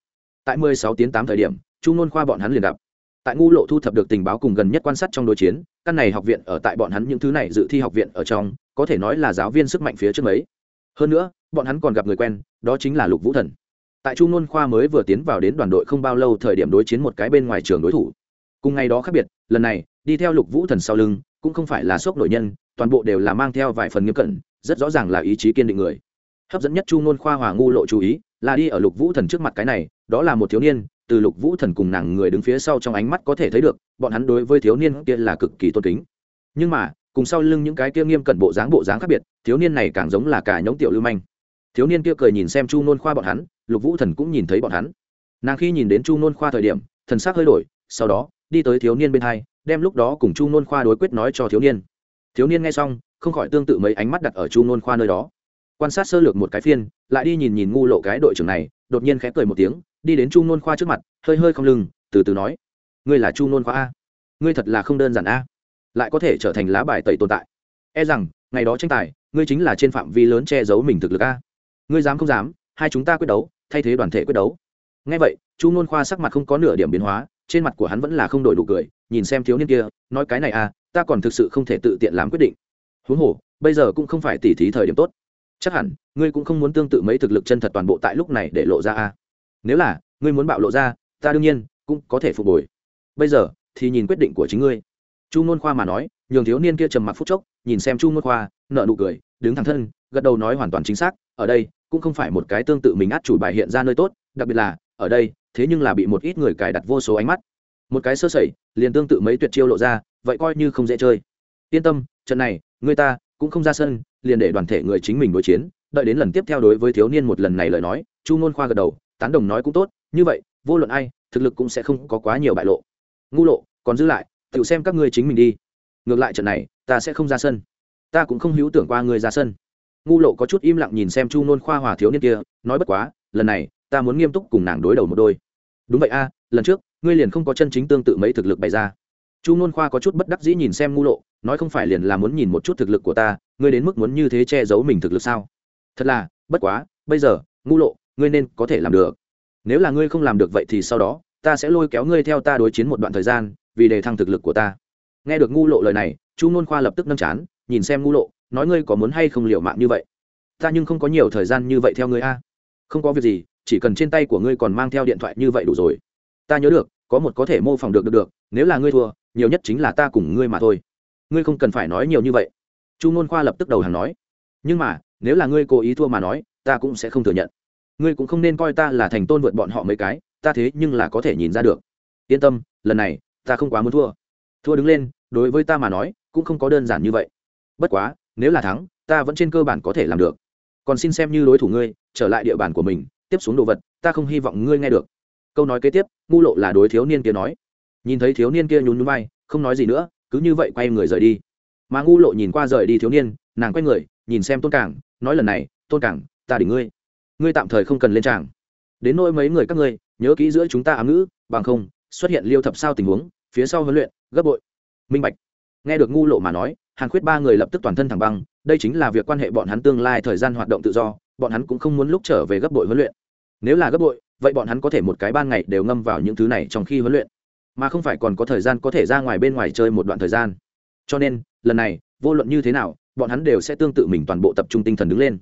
[SPEAKER 1] Tại mười sáu tiếng tám thời điểm chu nôn khoa bọn hắn liền gặp. Tại ngu lộ thu thập được tình báo cùng gần nhất quan sát trong đối chiến căn này học viện ở tại bọn hắn những thứ này dự thi học viện ở trong có thể nói là giáo viên sức mạnh phía trước mấy. Hơn nữa, bọn hắn còn gặp người quen, đó chính là lục vũ thần. Tại chu nôn khoa mới vừa tiến vào đến đoàn đội không bao lâu thời điểm đối chiến một cái bên ngoài trường đối thủ. Cùng ngày đó khác biệt, lần này, đi theo lục vũ thần sau lưng, cũng không phải là sốc nội nhân, toàn bộ đều là mang theo vài phần nghiêm cẩn, rất rõ ràng là ý chí kiên định người. Hấp dẫn nhất chu nôn khoa hòa ngu lộ chú ý, là đi ở lục vũ thần trước mặt cái này, đó là một thiếu niên, từ lục vũ thần cùng nàng người đứng phía sau trong ánh mắt có thể thấy được, bọn hắn đối với thiếu niên kia là cực kỳ tôn kính. Nhưng mà cùng sau lưng những cái kia nghiêm cẩn bộ dáng bộ dáng khác biệt, thiếu niên này càng giống là cả nhóm tiểu lưu manh. Thiếu niên kia cười nhìn xem chu nôn khoa bọn hắn, lục vũ thần cũng nhìn thấy bọn hắn. Nàng khi nhìn đến chu nôn khoa thời điểm, thần s ắ c hơi đổi, sau đó, đi tới thiếu niên bên hai, đem lúc đó cùng chu nôn khoa đối quyết nói cho thiếu niên. Thiếu niên nghe xong, không khỏi tương tự mấy ánh mắt đặt ở chu nôn khoa nơi đó. Quan sát sơ lược một cái phiên, lại đi nhìn nhìn ngu lộ cái đội trưởng này, đột nhiên khẽ cười một tiếng, đi đến chu nôn khoa trước mặt, hơi hơi không lưng, từ từ nói, ngươi là chu nôn khoa a? Ngươi thật là không đơn giản a? Lại có thể trở thành lá bài tẩy tồn tại. E rằng, ngày đó tranh tài, ngươi chính là trên phạm vi lớn che giấu mình thực lực a. Ngươi dám không dám, hai chúng ta quyết đấu, thay thế đoàn thể quyết đấu. Ngay vậy, chu nôn khoa sắc mặt không có nửa điểm biến hóa, trên mặt của hắn vẫn là không đổi đủ cười, nhìn xem thiếu niên kia, nói cái này à ta còn thực sự không thể tự tiện làm quyết định. Huống hồ, bây giờ cũng không phải tỉ thí thời điểm tốt. Chắc hẳn, ngươi cũng không muốn tương tự mấy thực lực chân thật toàn bộ tại lúc này để lộ ra à nếu là, ngươi muốn bạo lộ ra, ta đương nhiên cũng có thể phục hồi. Bây giờ, thì nhìn quyết định của chính ngươi chu nôn khoa mà nói, nhường thiếu niên kia trầm mặc phút chốc, nhìn xem chu nôn khoa nợ nụ cười, đứng thẳng thân, gật đầu nói hoàn toàn chính xác, ở đây, cũng không phải một cái tương tự mình át chủ bài hiện ra nơi tốt, đặc biệt là, ở đây, thế nhưng là bị một ít người cài đặt vô số ánh mắt. Một cái sơ sẩy, liền tương tự mấy tuyệt chiêu lộ ra, vậy coi như không dễ chơi. Yên tâm, trận này, người ta cũng không ra sân, liền để đoàn thể người chính mình đối chiến, đợi đến lần tiếp theo đối với thiếu niên một lần này lời nói, chu ngôn khoa gật đầu, tán đồng nói cũng tốt, như vậy, vô luận ai, thực lực cũng sẽ không có quá nhiều bại lộ. Ngu lộ, còn giữ lại tự xem các ngươi chính mình đi. Ngược lại trận này, ta sẽ không ra sân. Ta cũng không hữu tưởng qua người ra sân. Ngu lộ có chút im lặng nhìn xem chu nôn khoa hòa thiếu niên kia, nói bất quá, lần này, ta muốn nghiêm túc cùng nàng đối đầu một đôi. Đúng vậy a, lần trước, ngươi liền không có chân chính tương tự mấy thực lực bày ra. Chu nôn khoa có chút bất đắc dĩ nhìn xem ngu lộ, nói không phải liền là muốn nhìn một chút thực lực của ta, ngươi đến mức muốn như thế che giấu mình thực lực sao? Thật là, bất quá, bây giờ, ngu lộ, ngươi nên có thể làm được. Nếu là ngươi không làm được vậy thì sau đó, ta sẽ lôi kéo ngươi theo ta đối chiến một đoạn thời gian vì đề thăng thực lực của ta. Nghe được ngu lộ lời này, chu nôn khoa lập tức nâng chán, nhìn xem ngu lộ, nói ngươi có muốn hay không liều mạng như vậy? Ta nhưng không có nhiều thời gian như vậy theo ngươi a. Không có việc gì, chỉ cần trên tay của ngươi còn mang theo điện thoại như vậy đủ rồi. Ta nhớ được, có một có thể mô phỏng được được được, nếu là ngươi thua, nhiều nhất chính là ta cùng ngươi mà thôi. Ngươi không cần phải nói nhiều như vậy. Chu ngôn khoa lập tức đầu hàng nói. Nhưng mà, nếu là ngươi cố ý thua mà nói, ta cũng sẽ không thừa nhận. Ngươi cũng không nên coi ta là thành tôn vượt bọn họ mấy cái, ta thế nhưng là có thể nhìn ra được. Yên tâm, lần này ta không quá muốn thua. Thua đứng lên, đối với ta mà nói, cũng không có đơn giản như vậy. Bất quá, nếu là thắng, ta vẫn trên cơ bản có thể làm được. Còn xin xem như đối thủ ngươi, trở lại địa bàn của mình, tiếp xuống đồ vật, ta không hy vọng ngươi nghe được. Câu nói kế tiếp, ngu lộ là đối thiếu niên kia nói. Nhìn thấy thiếu niên kia nhún núi bay không nói gì nữa, cứ như vậy quay người rời đi. Mà ngu lộ nhìn qua rời đi thiếu niên, nàng quay người, nhìn xem tôn cảng, nói lần này, tôn cảng, ta đỉnh ngươi. Ngươi tạm thời không cần lên tràng. Đến nỗi mấy người các ngươi, nhớ kỹ giữa chúng ta ám ngữ, bằng không xuất hiện liêu thập sao tình huống, phía sau huấn luyện, gấp bội. Minh bạch. Nghe được ngu lộ mà nói, hàn khuyết ba người lập tức toàn thân thẳng băng, đây chính là việc quan hệ bọn hắn tương lai thời gian hoạt động tự do, bọn hắn cũng không muốn lúc trở về gấp bội huấn luyện. Nếu là gấp bội, vậy bọn hắn có thể một cái ban ngày đều ngâm vào những thứ này trong khi huấn luyện. Mà không phải còn có thời gian có thể ra ngoài bên ngoài chơi một đoạn thời gian. Cho nên, lần này, vô luận như thế nào, bọn hắn đều sẽ tương tự mình toàn bộ tập trung tinh thần đứng lên.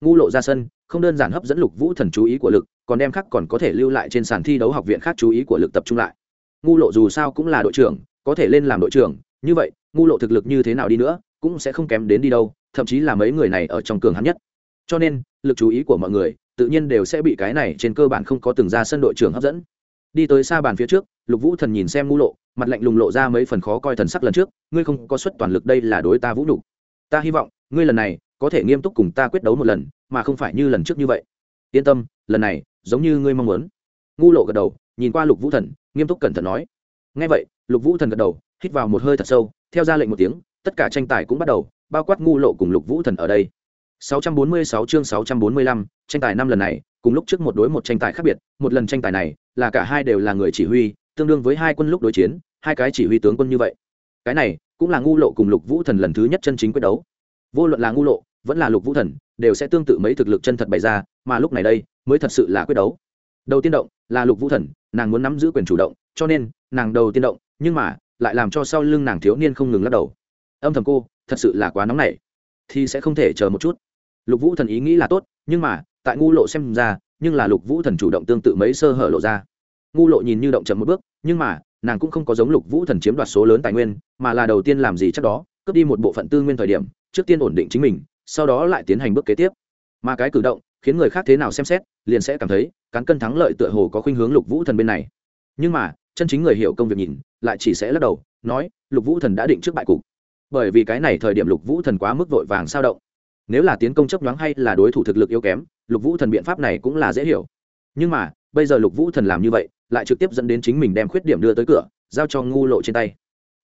[SPEAKER 1] Ngu lộ ra sân, không đơn giản hấp dẫn lục vũ thần chú ý của lực còn đem khác còn có thể lưu lại trên sàn thi đấu học viện khác chú ý của lực tập trung lại. Ngu lộ dù sao cũng là đội trưởng, có thể lên làm đội trưởng, như vậy, ngu lộ thực lực như thế nào đi nữa, cũng sẽ không kém đến đi đâu, thậm chí là mấy người này ở trong cường hắn nhất. Cho nên, lực chú ý của mọi người, tự nhiên đều sẽ bị cái này trên cơ bản không có từng ra sân đội trưởng hấp dẫn. Đi tới xa bàn phía trước, lục vũ thần nhìn xem ngu lộ, mặt lạnh lùng lộ ra mấy phần khó coi thần sắc lần trước, ngươi không có suất toàn lực đây là đối ta vũ nhục. Ta hy vọng, ngươi lần này có thể nghiêm túc cùng ta quyết đấu một lần, mà không phải như lần trước như vậy. Yên tâm, lần này giống như ngươi mong muốn. Ngu lộ gật đầu nhìn qua lục vũ thần nghiêm túc cẩn thận nói. Ngay vậy lục vũ thần gật đầu hít vào một hơi thật sâu theo ra lệnh một tiếng tất cả tranh tài cũng bắt đầu bao quát ngu lộ cùng lục vũ thần ở đây. 646 chương 645, tranh tài năm lần này cùng lúc trước một đối một tranh tài khác biệt một lần tranh tài này là cả hai đều là người chỉ huy tương đương với hai quân lúc đối chiến hai cái chỉ huy tướng quân như vậy. Cái này cũng là ngu lộ cùng lục vũ thần lần thứ nhất chân chính quyết đấu. Vô luận là ngu lộ vẫn là lục vũ thần đều sẽ tương tự mấy thực lực chân thật bày ra mà lúc này đây mới thật sự là quyết đấu. Đầu tiên động là lục vũ thần, nàng muốn nắm giữ quyền chủ động, cho nên nàng đầu tiên động, nhưng mà lại làm cho sau lưng nàng thiếu niên không ngừng lắc đầu. Âm thầm cô, thật sự là quá nóng nảy, thì sẽ không thể chờ một chút. Lục vũ thần ý nghĩ là tốt, nhưng mà tại ngu lộ xem ra, nhưng là lục vũ thần chủ động tương tự mấy sơ hở lộ ra. Ngu lộ nhìn như động chậm một bước, nhưng mà nàng cũng không có giống lục vũ thần chiếm đoạt số lớn tài nguyên, mà là đầu tiên làm gì chắc đó, cướp đi một bộ phận tư nguyên thời điểm, trước tiên ổn định chính mình, sau đó lại tiến hành bước kế tiếp. Mà cái cử động khiến người khác thế nào xem xét, liền sẽ cảm thấy cán cân thắng lợi tựa hồ có khuynh hướng lục vũ thần bên này. Nhưng mà, chân chính người hiểu công việc nhìn, lại chỉ sẽ lắc đầu, nói, lục vũ thần đã định trước bại cục. Bởi vì cái này thời điểm lục vũ thần quá mức vội vàng sao động. Nếu là tiến công chấp đoán hay là đối thủ thực lực yếu kém, lục vũ thần biện pháp này cũng là dễ hiểu. Nhưng mà, bây giờ lục vũ thần làm như vậy, lại trực tiếp dẫn đến chính mình đem khuyết điểm đưa tới cửa, giao cho ngu lộ trên tay.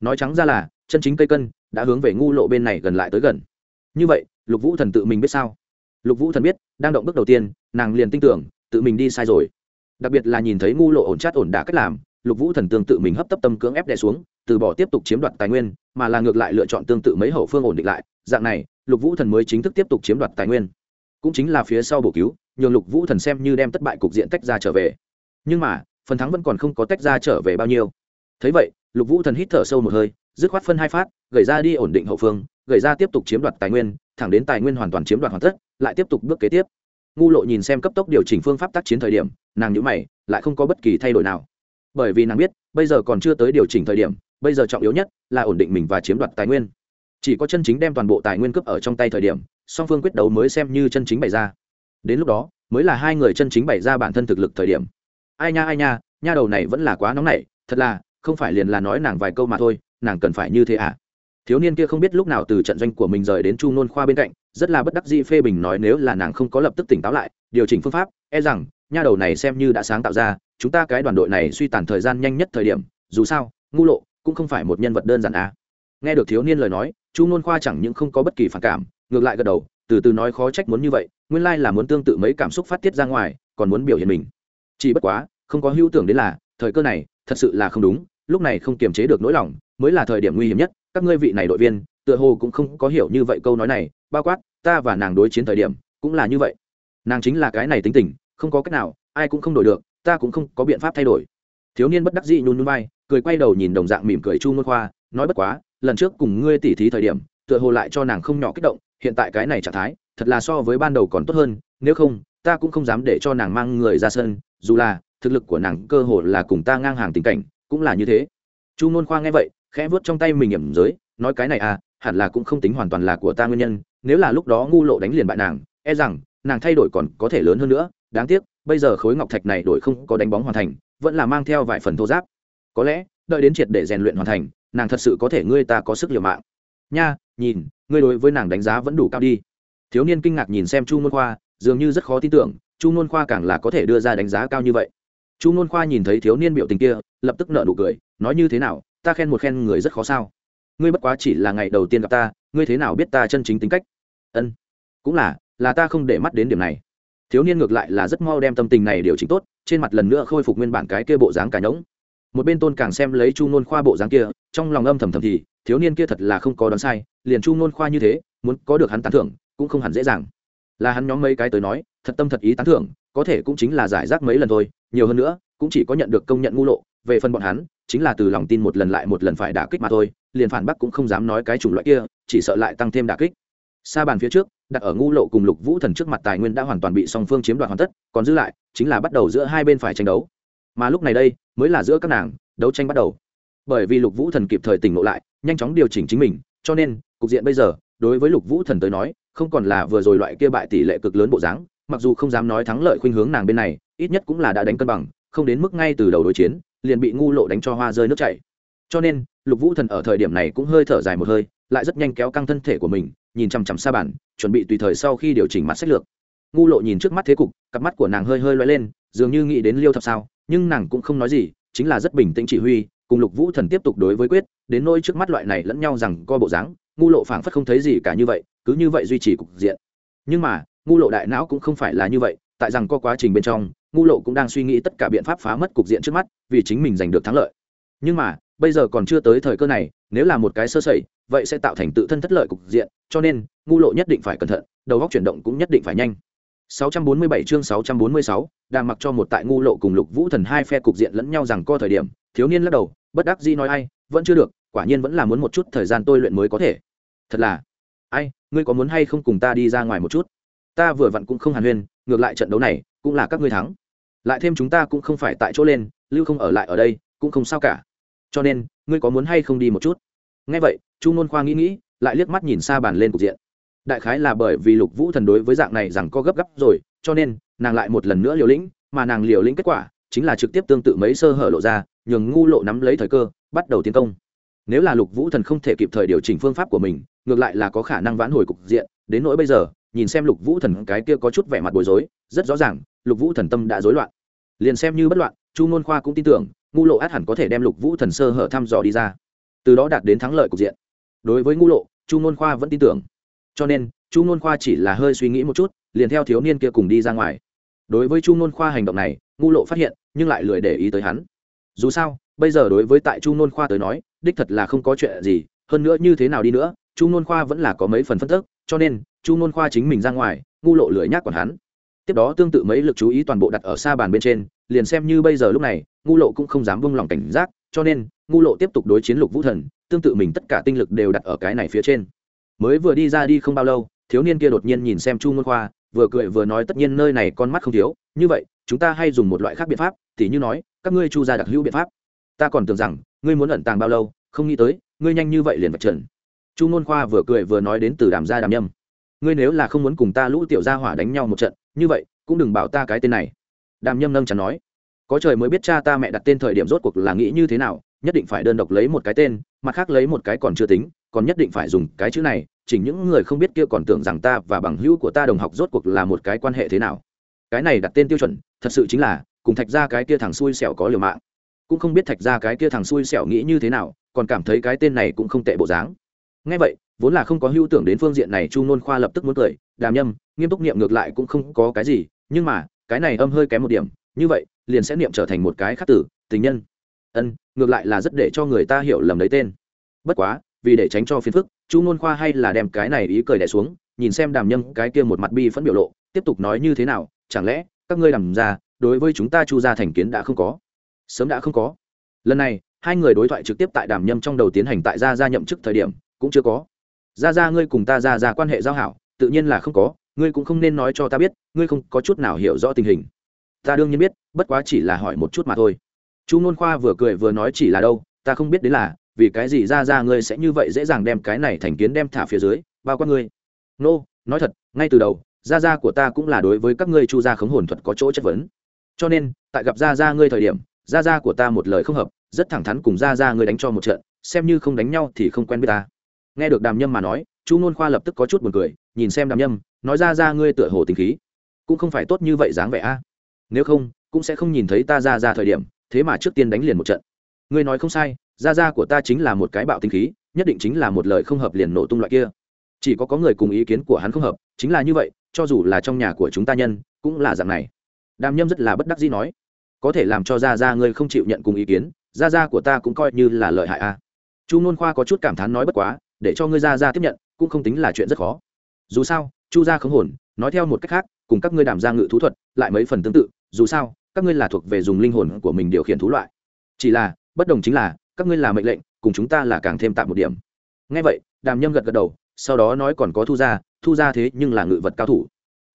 [SPEAKER 1] Nói trắng ra là, chân chính cây cân đã hướng về ngu lộ bên này gần lại tới gần. Như vậy, lục vũ thần tự mình biết sao? Lục vũ thần biết, đang động bước đầu tiên, nàng liền tin tưởng, tự mình đi sai rồi. Đặc biệt là nhìn thấy ngu lộ ổn chát ổn đã cách làm, lục vũ thần tương tự mình hấp tấp tâm cưỡng ép đè xuống, từ bỏ tiếp tục chiếm đoạt tài nguyên, mà là ngược lại lựa chọn tương tự mấy hậu phương ổn định lại. Dạng này, lục vũ thần mới chính thức tiếp tục chiếm đoạt tài nguyên. Cũng chính là phía sau bổ cứu, nhường lục vũ thần xem như đem thất bại cục diện tách ra trở về. Nhưng mà, phần thắng vẫn còn không có tách ra trở về bao nhiêu. Thấy vậy, lục vũ thần hít thở sâu một hơi, dứt khoát phân hai phát, gầy ra đi ổn định hậu phương, gầy ra tiếp tục chiếm đoạt tài nguyên, thẳng đến tài nguyên hoàn toàn chiếm đoạt hoàn tất lại tiếp tục bước kế tiếp. Ngu lộ nhìn xem cấp tốc điều chỉnh phương pháp tác chiến thời điểm, nàng nhữ mày, lại không có bất kỳ thay đổi nào. Bởi vì nàng biết, bây giờ còn chưa tới điều chỉnh thời điểm, bây giờ trọng yếu nhất là ổn định mình và chiếm đoạt tài nguyên. Chỉ có chân chính đem toàn bộ tài nguyên cướp ở trong tay thời điểm, song phương quyết đấu mới xem như chân chính bày ra. Đến lúc đó, mới là hai người chân chính bày ra bản thân thực lực thời điểm. Ai nha ai nha nha đầu này vẫn là quá nóng nảy, thật là, không phải liền là nói nàng vài câu mà thôi, nàng cần phải như thế à? Thiếu niên kia không biết lúc nào từ trận doanh của mình rời đến chu nôn khoa bên cạnh, rất là bất đắc dĩ phê bình nói nếu là nàng không có lập tức tỉnh táo lại, điều chỉnh phương pháp e rằng, nha đầu này xem như đã sáng tạo ra, chúng ta cái đoàn đội này suy tàn thời gian nhanh nhất thời điểm, dù sao, ngu lộ, cũng không phải một nhân vật đơn giản à. nghe được thiếu niên lời nói, chu nôn khoa chẳng những không có bất kỳ phản cảm, ngược lại gật đầu, từ từ nói khó trách muốn như vậy, nguyên lai là muốn tương tự mấy cảm xúc phát tiết ra ngoài, còn muốn biểu hiện mình chỉ bất quá, không có hữu tưởng đến là, thời cơ này, thật sự là không đúng, lúc này không kiềm chế được nỗi lòng, mới là thời điểm nguy hiểm nhất các ngươi vị này đội viên, tựa hồ cũng không có hiểu như vậy câu nói này, bao quát, ta và nàng đối chiến thời điểm, cũng là như vậy. Nàng chính là cái này tính tình, không có cách nào, ai cũng không đổi được, ta cũng không có biện pháp thay đổi. Thiếu niên bất đắc dĩ nhún nhún vai, cười quay đầu nhìn đồng dạng mỉm cười chu ngôn khoa, nói bất quá, lần trước cùng ngươi tỉ thí thời điểm, tựa hồ lại cho nàng không nhỏ kích động, hiện tại cái này trạng thái, thật là so với ban đầu còn tốt hơn, nếu không, ta cũng không dám để cho nàng mang người ra sân, dù là thực lực của nàng cơ hồ là cùng ta ngang hàng tình cảnh, cũng là như thế. Chu ngôn khoa nghe vậy khẽ vớt trong tay mình ẩm giới, nói cái này à hẳn là cũng không tính hoàn toàn là của ta nguyên nhân, nếu là lúc đó ngu lộ đánh liền bại nàng e rằng, nàng thay đổi còn có thể lớn hơn nữa, đáng tiếc, bây giờ khối ngọc thạch này đổi không có đánh bóng hoàn thành, vẫn là mang theo vài phần thô giáp. Có lẽ, đợi đến triệt để rèn luyện hoàn thành, nàng thật sự có thể ngươi ta có sức liều mạng. Nha, nhìn, ngươi đối với nàng đánh giá vẫn đủ cao đi. Thiếu niên kinh ngạc nhìn xem chu môn khoa, dường như rất khó tin tưởng, chu môn khoa càng là có thể đưa ra đánh giá cao như vậy. Chu môn khoa nhìn thấy thiếu niên biểu tình kia, lập tức nợ nụ cười, nói như thế nào ta khen một khen người rất khó sao. Ngươi bất quá chỉ là ngày đầu tiên gặp ta, ngươi thế nào biết ta chân chính tính cách? Ân, cũng là là ta không để mắt đến điểm này. Thiếu niên ngược lại là rất mau đem tâm tình này điều chỉnh tốt, trên mặt lần nữa khôi phục nguyên bản cái kia bộ dáng cả nhỗng. Một bên tôn càng xem lấy chu nôn khoa bộ dáng kia, trong lòng âm thầm thầm thì, thiếu niên kia thật là không có đoán sai, liền chu nôn khoa như thế, muốn có được hắn tán thưởng, cũng không hẳn dễ dàng. Là hắn nhóm mấy cái tới nói, thật tâm thật ý tán thưởng, có thể cũng chính là giải rác mấy lần thôi, nhiều hơn nữa, cũng chỉ có nhận được công nhận ngu lộ về phần bọn hắn, chính là từ lòng tin một lần lại một lần phải đả kích mà thôi, liền phản bác cũng không dám nói cái chủng loại kia, chỉ sợ lại tăng thêm đả kích. Xa bàn phía trước, đặt ở ngu lộ cùng lục vũ thần trước mặt tài nguyên đã hoàn toàn bị song phương chiếm đoạt hoàn tất, còn giữ lại, chính là bắt đầu giữa hai bên phải tranh đấu. Mà lúc này đây, mới là giữa các nàng, đấu tranh bắt đầu. Bởi vì lục vũ thần kịp thời tỉnh ngộ lại, nhanh chóng điều chỉnh chính mình, cho nên, cục diện bây giờ, đối với lục vũ thần tới nói, không còn là vừa rồi loại kia bại tỷ lệ cực lớn bộ dáng, mặc dù không dám nói thắng lợi khuynh hướng nàng bên này, ít nhất cũng là đã đánh cân bằng không đến mức ngay từ đầu đối chiến, liền bị ngu lộ đánh cho hoa rơi nước chảy. Cho nên, lục vũ thần ở thời điểm này cũng hơi thở dài một hơi, lại rất nhanh kéo căng thân thể của mình, nhìn chằm chằm xa bản, chuẩn bị tùy thời sau khi điều chỉnh mặt sách lược. Ngu lộ nhìn trước mắt thế cục, cặp mắt của nàng hơi hơi loay lên, dường như nghĩ đến liêu thập sao, nhưng nàng cũng không nói gì, chính là rất bình tĩnh chỉ huy, cùng lục vũ thần tiếp tục đối với quyết, đến nỗi trước mắt loại này lẫn nhau rằng co bộ dáng, ngu lộ phảng phất không thấy gì cả như vậy, cứ như vậy duy trì cục diện. Nhưng mà, ngu lộ đại não cũng không phải là như vậy tại rằng có quá trình bên trong ngu lộ cũng đang suy nghĩ tất cả biện pháp phá mất cục diện trước mắt vì chính mình giành được thắng lợi. Nhưng mà bây giờ còn chưa tới thời cơ này nếu là một cái sơ sẩy vậy sẽ tạo thành tự thân thất lợi cục diện cho nên ngu lộ nhất định phải cẩn thận đầu góc chuyển động cũng nhất định phải nhanh. 647 chương 646, đang mặc cho một tại ngu lộ cùng lục vũ thần hai phe cục diện lẫn nhau rằng co thời điểm thiếu niên lắc đầu bất đắc dĩ nói ai vẫn chưa được quả nhiên vẫn là muốn một chút thời gian tôi luyện mới có thể. Thật là ai ngươi có muốn hay không cùng ta đi ra ngoài một chút? Ta vừa vặn cũng không hàn huyên ngược lại trận đấu này cũng là các ngươi thắng. Lại thêm chúng ta cũng không phải tại chỗ lên, lưu không ở lại ở đây cũng không sao cả. Cho nên, ngươi có muốn hay không đi một chút? Ngay vậy, chu nôn khoa nghĩ nghĩ, lại liếc mắt nhìn xa bàn lên cục diện. Đại khái là bởi vì lục vũ thần đối với dạng này rằng có gấp gấp rồi, cho nên, nàng lại một lần nữa liều lĩnh, mà nàng liều lĩnh kết quả chính là trực tiếp tương tự mấy sơ hở lộ ra, nhường ngu lộ nắm lấy thời cơ, bắt đầu tiến công. Nếu là lục vũ thần không thể kịp thời điều chỉnh phương pháp của mình, ngược lại là có khả năng vãn hồi cục diện, đến nỗi bây giờ nhìn xem lục vũ thần cái kia có chút vẻ mặt bối rối, rất rõ ràng, lục vũ thần tâm đã rối loạn. Liền xem như bất loạn, chu ngôn khoa cũng tin tưởng ngu lộ át hẳn có thể đem lục vũ thần sơ hở thăm dò đi ra. Từ đó đạt đến thắng lợi cục diện. Đối với ngu lộ, chu ngôn khoa vẫn tin tưởng. Cho nên, chu ngôn khoa chỉ là hơi suy nghĩ một chút, liền theo thiếu niên kia cùng đi ra ngoài. Đối với chu ngôn khoa hành động này ngu lộ phát hiện, nhưng lại lười để ý tới hắn. Dù sao, bây giờ đối với tại chu ngôn khoa tới nói, đích thật là không có chuyện gì, hơn nữa như thế nào đi nữa, chu ngôn khoa vẫn là có mấy phần phân tức cho nên, chu ngôn khoa chính mình ra ngoài, ngu lộ lưỡi nhác còn hắn. Tiếp đó tương tự mấy lực chú ý toàn bộ đặt ở xa bàn bên trên, liền xem như bây giờ lúc này, ngu lộ cũng không dám vung lòng cảnh giác, cho nên, ngu lộ tiếp tục đối chiến lục vũ thần, tương tự mình tất cả tinh lực đều đặt ở cái này phía trên. Mới vừa đi ra đi không bao lâu, thiếu niên kia đột nhiên nhìn xem chu ngôn khoa, vừa cười vừa nói tất nhiên nơi này con mắt không thiếu, như vậy, chúng ta hay dùng một loại khác biện pháp thì như nói, các ngươi chu ra đặc hữu biện pháp. Ta còn tưởng rằng, ngươi muốn ẩn tàng bao lâu, không nghĩ tới, ngươi nhanh như vậy liền vạch trần chu ngôn khoa vừa cười vừa nói đến từ đàm gia đàm nhâm. Ngươi nếu là không muốn cùng ta lũ tiểu gia hỏa đánh nhau một trận, như vậy, cũng đừng bảo ta cái tên này. Đàm nhâm nâng chắn nói. Có trời mới biết cha ta mẹ đặt tên thời điểm rốt cuộc là nghĩ như thế nào, nhất định phải đơn độc lấy một cái tên, mặt khác lấy một cái còn chưa tính, còn nhất định phải dùng cái chữ này, chỉnh những người không biết kia còn tưởng rằng ta và bằng hữu của ta đồng học rốt cuộc là một cái quan hệ thế nào. Cái này đặt tên tiêu chuẩn, thật sự chính là, cùng thạch ra cái kia thằng xui xẻo có liều mạng. Cũng không biết thạch ra cái kia thằng xui xẻo nghĩ như thế nào, còn cảm thấy cái tên này cũng không tệ bộ dáng ngay vậy, vốn là không có hữu tưởng đến phương diện này, chu nôn khoa lập tức muốn cười, đàm nhâm, nghiêm túc niệm ngược lại cũng không có cái gì, nhưng mà, cái này âm hơi kém một điểm, như vậy, liền sẽ niệm trở thành một cái khắc tử, tình nhân. Ân, ngược lại là rất để cho người ta hiểu lầm lấy tên. Bất quá, vì để tránh cho phiền phức, chu nôn khoa hay là đem cái này ý cười đẻ xuống, nhìn xem đàm nhâm cái kia một mặt bi phẫn biểu lộ, tiếp tục nói như thế nào, chẳng lẽ, các ngươi đàm ra đối với chúng ta chu ra thành kiến đã không có? Sớm đã không có. Lần này, hai người đối thoại trực tiếp tại đàm nhâm trong đầu tiến hành tại gia gia nhậm chức thời điểm cũng chưa có. Gia gia ngươi cùng ta gia gia quan hệ giao hảo tự nhiên là không có ngươi cũng không nên nói cho ta biết ngươi không có chút nào hiểu rõ tình hình. Ta đương nhiên biết bất quá chỉ là hỏi một chút mà thôi. Chu ngôn khoa vừa cười vừa nói chỉ là đâu ta không biết đến là vì cái gì ra ra ngươi sẽ như vậy dễ dàng đem cái này thành kiến đem thả phía dưới bao quát ngươi. Nô、no, nói thật ngay từ đầu gia gia của ta cũng là đối với các ngươi chu gia khống hồn thuật có chỗ chất vấn. Cho nên tại gặp gia gia ngươi thời điểm gia gia của ta một lời không hợp rất thẳng thắn cùng gia gia ngươi đánh cho một trận xem như không đánh nhau thì không quen biết ta nghe được đàm nhâm mà nói, chu ngôn khoa lập tức có chút buồn cười, nhìn xem đàm nhâm, nói ra ra ngươi tựa hồ tình khí, cũng không phải tốt như vậy dáng vẻ a. Nếu không, cũng sẽ không nhìn thấy ta ra ra thời điểm, thế mà trước tiên đánh liền một trận. Ngươi nói không sai, ra ra của ta chính là một cái bạo tinh khí, nhất định chính là một lời không hợp liền nổ tung loại kia. Chỉ có có người cùng ý kiến của hắn không hợp, chính là như vậy, cho dù là trong nhà của chúng ta nhân, cũng là dạng này. Đàm nhâm rất là bất đắc dĩ nói, có thể làm cho ra ra ngươi không chịu nhận cùng ý kiến, ra ra của ta cũng coi như là lợi hại a. Chu nôn khoa có chút cảm thán nói bất quá để cho ngươi ra ra tiếp nhận, cũng không tính là chuyện rất khó. Dù sao, chu gia khống hồn, nói theo một cách khác, cùng các ngươi đảm gia ngự thú thuật, lại mấy phần tương tự, dù sao, các ngươi là thuộc về dùng linh hồn của mình điều khiển thú loại. Chỉ là, bất đồng chính là, các ngươi là mệnh lệnh, cùng chúng ta là càng thêm tạm một điểm. Ngay vậy, đàm nhâm gật gật đầu, sau đó nói còn có thu gia thu gia thế nhưng là ngự vật cao thủ.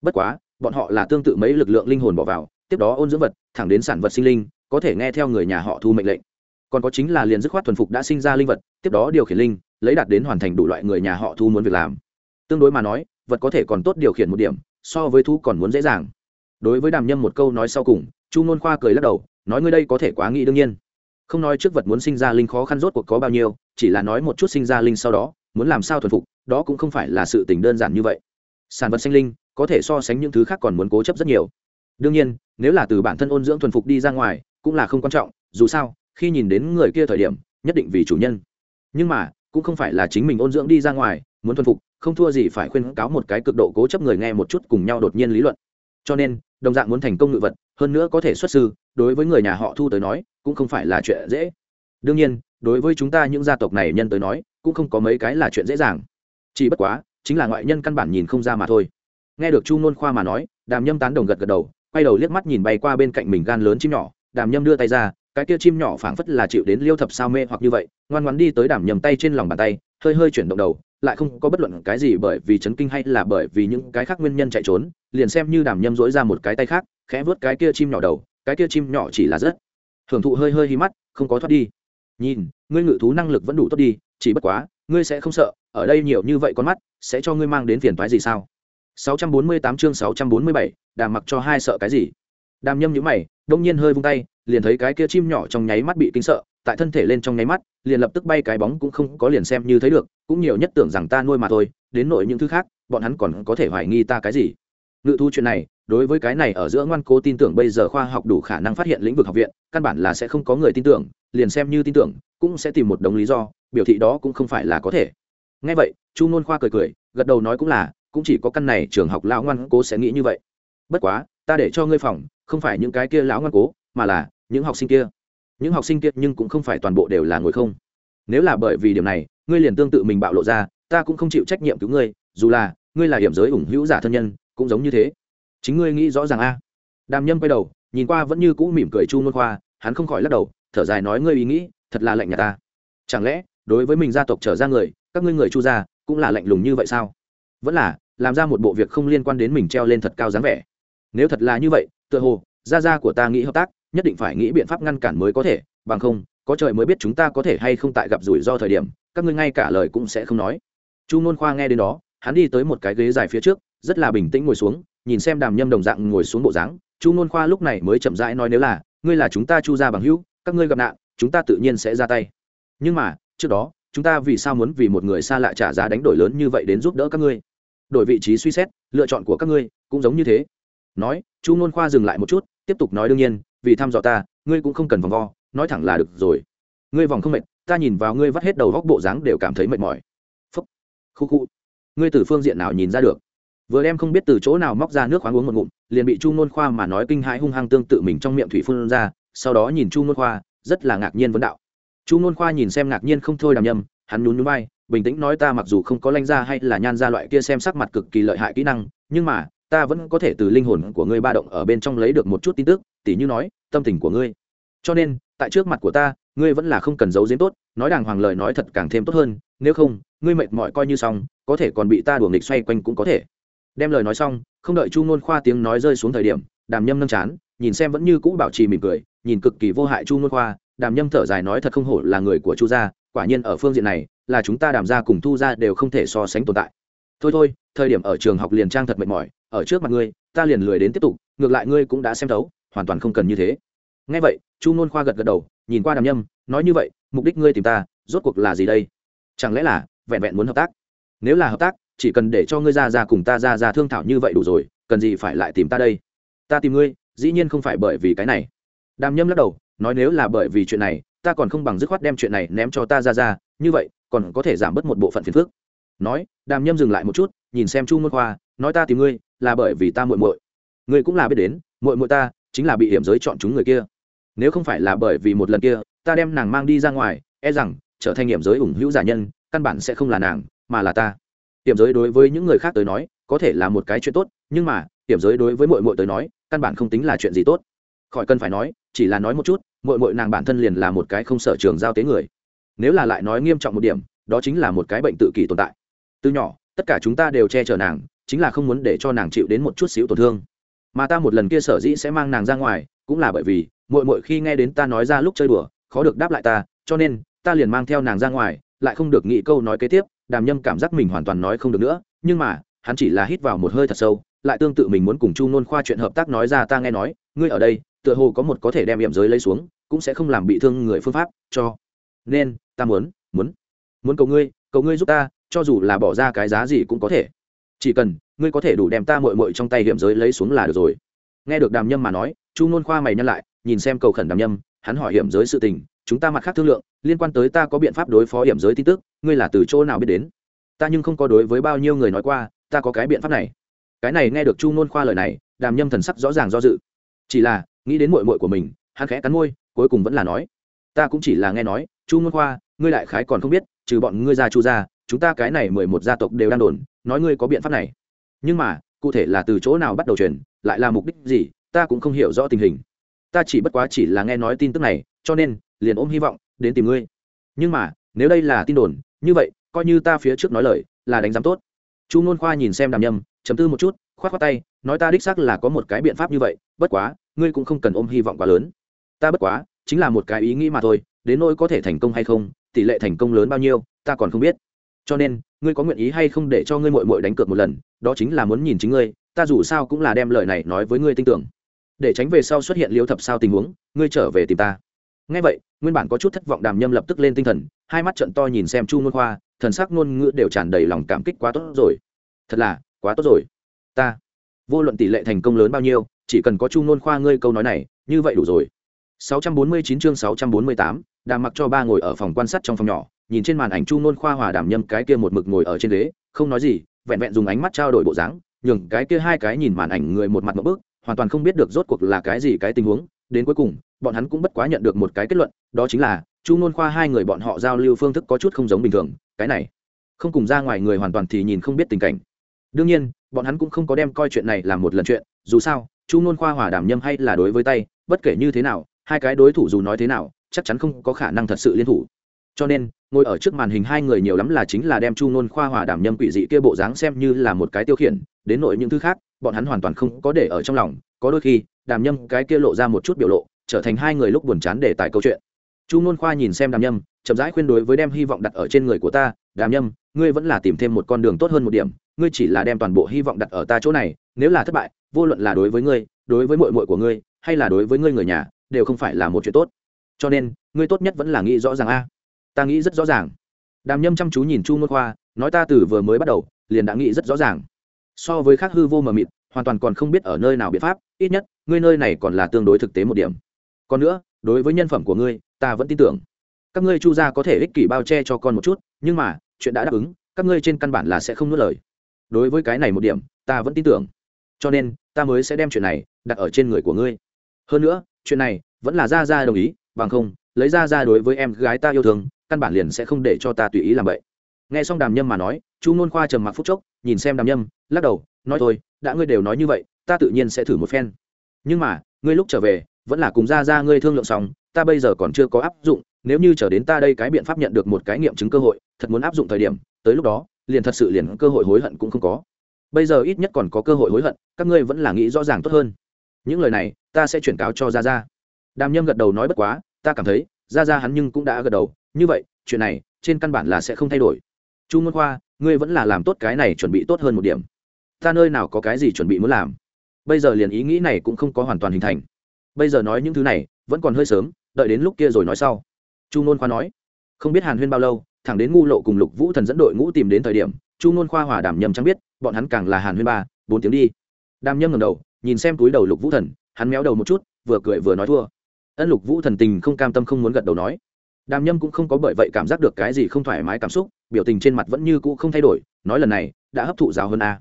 [SPEAKER 1] Bất quá, bọn họ là tương tự mấy lực lượng linh hồn bỏ vào, tiếp đó ôn dưỡng vật, thẳng đến sản vật sinh linh, có thể nghe theo người nhà họ thu mệnh lệnh. Còn có chính là liền dứt khoát thuần phục đã sinh ra linh vật, tiếp đó điều khiển linh lấy đạt đến hoàn thành đủ loại người nhà họ thu muốn việc làm. Tương đối mà nói, vật có thể còn tốt điều khiển một điểm, so với thu còn muốn dễ dàng. Đối với đàm nhâm một câu nói sau cùng, chu ngôn khoa cười lắc đầu, nói ngươi đây có thể quá nghĩ đương nhiên. Không nói trước vật muốn sinh ra linh khó khăn rốt cuộc có bao nhiêu, chỉ là nói một chút sinh ra linh sau đó, muốn làm sao thuần phục, đó cũng không phải là sự tình đơn giản như vậy. Sản vật sinh linh, có thể so sánh những thứ khác còn muốn cố chấp rất nhiều. Đương nhiên, nếu là từ bản thân ôn dưỡng thuần phục đi ra ngoài, cũng là không quan trọng, dù sao, khi nhìn đến người kia thời điểm, nhất định vì chủ nhân. Nhưng mà cũng không phải là chính mình ôn dưỡng đi ra ngoài, muốn thuần phục, không thua gì phải khuyên cáo một cái cực độ cố chấp người nghe một chút cùng nhau đột nhiên lý luận. Cho nên, đồng dạng muốn thành công ngự vật, hơn nữa có thể xuất sư, đối với người nhà họ thu tới nói, cũng không phải là chuyện dễ. Đương nhiên, đối với chúng ta những gia tộc này nhân tới nói, cũng không có mấy cái là chuyện dễ dàng. Chỉ bất quá, chính là ngoại nhân căn bản nhìn không ra mà thôi. Nghe được chu nôn khoa mà nói, đàm nhâm tán đồng gật gật đầu, quay đầu liếc mắt nhìn bay qua bên cạnh mình gan lớn chim nhỏ, đàm nhâm đưa tay ra cái kia chim nhỏ phảng phất là chịu đến liêu thập sao mê hoặc như vậy ngoan ngoan đi tới đàm nhâm tay trên lòng bàn tay hơi hơi chuyển động đầu lại không có bất luận cái gì bởi vì chấn kinh hay là bởi vì những cái khác nguyên nhân chạy trốn liền xem như đàm nhâm dỗi ra một cái tay khác khẽ vớt cái kia chim nhỏ đầu cái kia chim nhỏ chỉ là rất. Hưởng thụ hơi hơi hi mắt không có thoát đi. Nhìn ngươi ngự thú năng lực vẫn đủ tốt đi chỉ bất quá ngươi sẽ không sợ ở đây nhiều như vậy con mắt sẽ cho ngươi mang đến phiền toái gì sao? 648 chương 647, đàm mặc cho hai sợ cái gì? Đàm nhâm nhíu mày đông nhiên hơi vung tay liền thấy cái kia chim nhỏ trong nháy mắt bị kinh sợ, tại thân thể lên trong nháy mắt, liền lập tức bay cái bóng cũng không có liền xem như thấy được, cũng nhiều nhất tưởng rằng ta nuôi mà thôi, đến nội những thứ khác, bọn hắn còn có thể hoài nghi ta cái gì. Ngự thu chuyện này, đối với cái này ở giữa ngoan cố tin tưởng bây giờ khoa học đủ khả năng phát hiện lĩnh vực học viện, căn bản là sẽ không có người tin tưởng, liền xem như tin tưởng, cũng sẽ tìm một đống lý do, biểu thị đó cũng không phải là có thể. Ngay vậy, chu nôn khoa cười cười, gật đầu nói cũng là, cũng chỉ có căn này trường học lão ngoan cố sẽ nghĩ như vậy. Bất quá, ta để cho ngươi phòng, không phải những cái kia lão ngoan cố mà là, những học sinh kia. Những học sinh kia nhưng cũng không phải toàn bộ đều là ngồi không. Nếu là bởi vì điểm này, ngươi liền tương tự mình bạo lộ ra, ta cũng không chịu trách nhiệm cứu ngươi, dù là, ngươi là hiểm giới ủng hữu giả thân nhân, cũng giống như thế. Chính ngươi nghĩ rõ ràng a. Đàm nhâm quay đầu, nhìn qua vẫn như cũ mỉm cười chu môn khoa, hắn không khỏi lắc đầu, thở dài nói ngươi ý nghĩ, thật là lạnh nhà ta. Chẳng lẽ, đối với mình gia tộc trở ra người, các ngươi người chu gia, cũng là lạnh lùng như vậy sao? Vẫn là, làm ra một bộ việc không liên quan đến mình treo lên thật cao dáng vẻ. Nếu thật là như vậy, tựa hồ, gia gia của ta nghĩ hợp tác nhất định phải nghĩ biện pháp ngăn cản mới có thể, bằng không, có trời mới biết chúng ta có thể hay không tại gặp rủi ro thời điểm, các ngươi ngay cả lời cũng sẽ không nói. Chu nôn khoa nghe đến đó, hắn đi tới một cái ghế dài phía trước, rất là bình tĩnh ngồi xuống, nhìn xem đàm nhâm đồng dạng ngồi xuống bộ dáng. Chu nôn khoa lúc này mới chậm rãi nói nếu là, ngươi là chúng ta chu ra bằng hữu, các ngươi gặp nạn, chúng ta tự nhiên sẽ ra tay. Nhưng mà, trước đó, chúng ta vì sao muốn vì một người xa lạ trả giá đánh đổi lớn như vậy đến giúp đỡ các ngươi? Đổi vị trí suy xét, lựa chọn của các ngươi cũng giống như thế. Nói, chu nôn khoa dừng lại một chút, tiếp tục nói đương nhiên vì thăm dò ta, ngươi cũng không cần vòng vo, nói thẳng là được rồi. Ngươi vòng không mệt, ta nhìn vào ngươi vắt hết đầu góc bộ dáng đều cảm thấy mệt mỏi. Phúc, khu khu. Ngươi từ phương diện nào nhìn ra được? Vừa đem không biết từ chỗ nào móc ra nước khoáng uống một ngụm, liền bị chu nôn khoa mà nói kinh hãi hung hăng tương tự mình trong miệng thủy phun ra, sau đó nhìn chu nôn khoa, rất là ngạc nhiên vấn đạo. Chu nôn khoa nhìn xem ngạc nhiên không thôi đàm nhầm, hắn nhún nhún vai, bình tĩnh nói ta mặc dù không có lanh ra hay là nhan ra loại kia xem sắc mặt cực kỳ lợi hại kỹ năng, nhưng mà ta vẫn có thể từ linh hồn của ngươi ba động ở bên trong lấy được một chút tin tức, tỉ như nói, tâm tình của ngươi. Cho nên, tại trước mặt của ta, ngươi vẫn là không cần giấu giếm tốt, nói đàng hoàng lời nói thật càng thêm tốt hơn, nếu không, ngươi mệt mỏi coi như xong, có thể còn bị ta đuổi nghịch xoay quanh cũng có thể. Đem lời nói xong, không đợi chu ngôn khoa tiếng nói rơi xuống thời điểm, đàm nhâm nâng chán, nhìn xem vẫn như cũ bảo trì mỉm cười, nhìn cực kỳ vô hại chu ngôn khoa, đàm nhâm thở dài nói thật không hổ là người của chu gia, quả nhiên ở phương diện này, là chúng ta đàm gia cùng thu gia đều không thể so sánh tồn tại. Thôi thôi, thời điểm ở trường học liền trang thật mệt mỏi ở trước mặt ngươi, ta liền lười đến tiếp tục, ngược lại ngươi cũng đã xem thấu, hoàn toàn không cần như thế. Ngay vậy, chu ngôn khoa gật gật đầu, nhìn qua đàm nhâm, nói như vậy, mục đích ngươi tìm ta, rốt cuộc là gì đây? Chẳng lẽ là vẹn vẹn muốn hợp tác? Nếu là hợp tác, chỉ cần để cho ngươi ra ra cùng ta ra ra thương thảo như vậy đủ rồi, cần gì phải lại tìm ta đây? Ta tìm ngươi, dĩ nhiên không phải bởi vì cái này. Đàm nhâm lắc đầu, nói nếu là bởi vì chuyện này, ta còn không bằng dứt khoát đem chuyện này ném cho ta ra ra, như vậy, còn có thể giảm bớt một bộ phận phiền phức. Nói, đàm nhâm dừng lại một chút, nhìn xem chu môn khoa, nói ta tìm ngươi là bởi vì ta muội muội. Ngươi cũng là biết đến, muội muội ta chính là bị hiểm giới chọn chúng người kia. Nếu không phải là bởi vì một lần kia, ta đem nàng mang đi ra ngoài e rằng trở thành hiểm giới ủng hữu giả nhân, căn bản sẽ không là nàng, mà là ta. Hiểm giới đối với những người khác tới nói, có thể là một cái chuyện tốt, nhưng mà, hiểm giới đối với muội muội tới nói, căn bản không tính là chuyện gì tốt. Khỏi cần phải nói, chỉ là nói một chút, muội muội nàng bản thân liền là một cái không sở trường giao tế người. Nếu là lại nói nghiêm trọng một điểm, đó chính là một cái bệnh tự kỷ tồn tại. Từ nhỏ, tất cả chúng ta đều che chở nàng chính là không muốn để cho nàng chịu đến một chút xíu tổn thương. Mà ta một lần kia sở dĩ sẽ mang nàng ra ngoài, cũng là bởi vì, muội muội khi nghe đến ta nói ra lúc chơi đùa, khó được đáp lại ta, cho nên, ta liền mang theo nàng ra ngoài, lại không được nghĩ câu nói kế tiếp, đàm nhâm cảm giác mình hoàn toàn nói không được nữa, nhưng mà, hắn chỉ là hít vào một hơi thật sâu, lại tương tự mình muốn cùng chu nôn khoa chuyện hợp tác nói ra ta nghe nói, ngươi ở đây, tựa hồ có một có thể đem hiểm giới lấy xuống, cũng sẽ không làm bị thương người phương pháp, cho nên, ta muốn muốn muốn cầu ngươi cầu ngươi giúp ta, cho dù là bỏ ra cái giá gì cũng có thể chỉ cần, ngươi có thể đủ đem ta mội mội trong tay hiểm giới lấy xuống là được rồi. Nghe được đàm nhâm mà nói, chu nôn khoa mày nhân lại, nhìn xem cầu khẩn đàm nhâm, hắn hỏi hiểm giới sự tình, chúng ta mặt khác thương lượng, liên quan tới ta có biện pháp đối phó hiểm giới tin tức, ngươi là từ chỗ nào biết đến? Ta nhưng không có đối với bao nhiêu người nói qua, ta có cái biện pháp này. Cái này nghe được chu nôn khoa lời này, đàm nhâm thần sắc rõ ràng do dự. Chỉ là, nghĩ đến mội mội của mình, hắn khẽ cắn môi, cuối cùng vẫn là nói, ta cũng chỉ là nghe nói, chu nôn khoa, ngươi đại khái còn không biết, trừ bọn ngươi ra chu ra chúng ta cái này mười một gia tộc đều đang đồn nói ngươi có biện pháp này. Nhưng mà, cụ thể là từ chỗ nào bắt đầu truyền, lại là mục đích gì, ta cũng không hiểu rõ tình hình. Ta chỉ bất quá chỉ là nghe nói tin tức này, cho nên, liền ôm hy vọng, đến tìm ngươi. Nhưng mà, nếu đây là tin đồn, như vậy, coi như ta phía trước nói lời, là đánh giám tốt. Chu ngôn khoa nhìn xem đàm nhâm, chấm tư một chút k h o á t k tay, nói ta đích xác là có một cái biện pháp như vậy, bất quá, ngươi cũng không cần ôm hy vọng quá lớn. Ta bất quá, chính là một cái ý nghĩ mà thôi, đến nỗi có thể thành công hay không, tỷ lệ thành công lớn bao nhiêu, ta còn không biết cho nên ngươi có nguyện ý hay không để cho ngươi mội mội đánh cược một lần đó chính là muốn nhìn chính ngươi ta dù sao cũng là đem lời này nói với ngươi tin tưởng. Để tránh về sau xuất hiện liêu thập sao tình huống ngươi trở về tìm ta. Ngay vậy nguyên bản có chút thất vọng đàm nhâm lập tức lên tinh thần hai mắt trận to nhìn xem chu ngôn khoa thần sắc ngôn ngữ đều tràn đầy lòng cảm kích quá tốt rồi. Thật là quá tốt rồi. Ta vô luận tỷ lệ thành công lớn bao nhiêu chỉ cần có chu ngôn khoa ngươi câu nói này như vậy đủ rồi. 649 chương 648, đàm mặc cho ba ngồi ở phòng quan sát trong phòng nhỏ nhìn trên màn ảnh chu Nôn khoa hòa đảm nhâm cái kia một mực ngồi ở trên ghế, không nói gì, vẹn vẹn dùng ánh mắt trao đổi bộ dáng, nhường cái kia hai cái nhìn màn ảnh người một mặt một bước, hoàn toàn không biết được rốt cuộc là cái gì cái tình huống. Đến cuối cùng, bọn hắn cũng bất quá nhận được một cái kết luận, đó chính là chu Nôn khoa hai người bọn họ giao lưu phương thức có chút không giống bình thường, cái này, không cùng ra ngoài người hoàn toàn thì nhìn không biết tình cảnh. Đương nhiên, bọn hắn cũng không có đem coi chuyện này làm một lần chuyện, dù sao, chu Nôn khoa hòa đảm nhâm hay là đối với tay, bất kể như thế nào, hai cái đối thủ dù nói thế nào, chắc chắn không có khả năng thật sự liên thủ cho nên, ngồi ở trước màn hình hai người nhiều lắm là chính là đem chu ngôn khoa hòa đảm nhâm quỷ dị kia bộ dáng xem như là một cái tiêu khiển, đến nội những thứ khác, bọn hắn hoàn toàn không có để ở trong lòng, có đôi khi, đàm nhâm cái kia lộ ra một chút biểu lộ, trở thành hai người lúc buồn chán để tải câu chuyện. Chu ngôn khoa nhìn xem đàm nhâm, chậm rãi khuyên đối với đem hy vọng đặt ở trên người của ta, đàm nhâm, ngươi vẫn là tìm thêm một con đường tốt hơn một điểm, ngươi chỉ là đem toàn bộ hy vọng đặt ở ta chỗ này, nếu là thất bại, vô luận là đối với ngươi, đối với mội mội của ngươi, hay là đối với ngươi người nhà, đều không phải là một chuyện tốt. Cho nên, ngươi tốt nhất vẫn là nghĩ rõ ràng a ta nghĩ rất rõ ràng. Đàm nhâm chăm chú nhìn chu ngôn khoa, nói ta từ vừa mới bắt đầu, liền đã nghĩ rất rõ ràng. So với khác hư vô mờ mịt, hoàn toàn còn không biết ở nơi nào biện pháp, ít nhất, ngươi nơi này còn là tương đối thực tế một điểm. Còn nữa, đối với nhân phẩm của ngươi, ta vẫn tin tưởng. Các ngươi chu gia có thể ích kỷ bao che cho con một chút, nhưng mà, chuyện đã đáp ứng, các ngươi trên căn bản là sẽ không nuốt lời. Đối với cái này một điểm, ta vẫn tin tưởng. Cho nên, ta mới sẽ đem chuyện này đặt ở trên người của ngươi. Hơn nữa, chuyện này vẫn là ra ra đồng ý, bằng không, lấy ra ra đối với em gái ta yêu thương căn bản liền sẽ không để cho ta tùy ý làm vậy. Nghe xong đàm nhâm mà nói, chu ngôn khoa trầm mặc phúc chốc, nhìn xem đàm nhâm, lắc đầu, nói thôi, đã ngươi đều nói như vậy, ta tự nhiên sẽ thử một phen. Nhưng mà, ngươi lúc trở về, vẫn là cùng ra ra ngươi thương lượng xong, ta bây giờ còn chưa có áp dụng, nếu như trở đến ta đây cái biện pháp nhận được một cái nghiệm chứng cơ hội, thật muốn áp dụng thời điểm, tới lúc đó, liền thật sự liền cơ hội hối hận cũng không có. Bây giờ ít nhất còn có cơ hội hối hận, các ngươi vẫn là nghĩ rõ ràng tốt hơn. Những lời này, ta sẽ chuyển cáo cho ra ra. Đàm nhâm gật đầu nói bất quá, ta cảm thấy, ra ra hắn nhưng cũng đã gật đầu như vậy, chuyện này, trên căn bản là sẽ không thay đổi. Chu môn khoa, ngươi vẫn là làm tốt cái này chuẩn bị tốt hơn một điểm. Ta nơi nào có cái gì chuẩn bị muốn làm? Bây giờ liền ý nghĩ này cũng không có hoàn toàn hình thành. Bây giờ nói những thứ này, vẫn còn hơi sớm, đợi đến lúc kia rồi nói sau. Chu môn khoa nói, không biết hàn huyên bao lâu, thẳng đến ngu lộ cùng lục vũ thần dẫn đội ngũ tìm đến thời điểm, chu môn khoa hòa đảm nhầm chẳng biết, bọn hắn càng là hàn huyên ba, bốn tiếng đi. Đàm nhâm ngầm đầu, nhìn xem túi đầu lục vũ thần, hắn méo đầu một chút, vừa cười vừa nói thua. Ân lục vũ thần tình không cam tâm không muốn gật đầu nói đàm nhâm cũng không có bởi vậy cảm giác được cái gì không thoải mái cảm xúc, biểu tình trên mặt vẫn như cũ không thay đổi, nói lần này, đã hấp thụ giáo hơn a.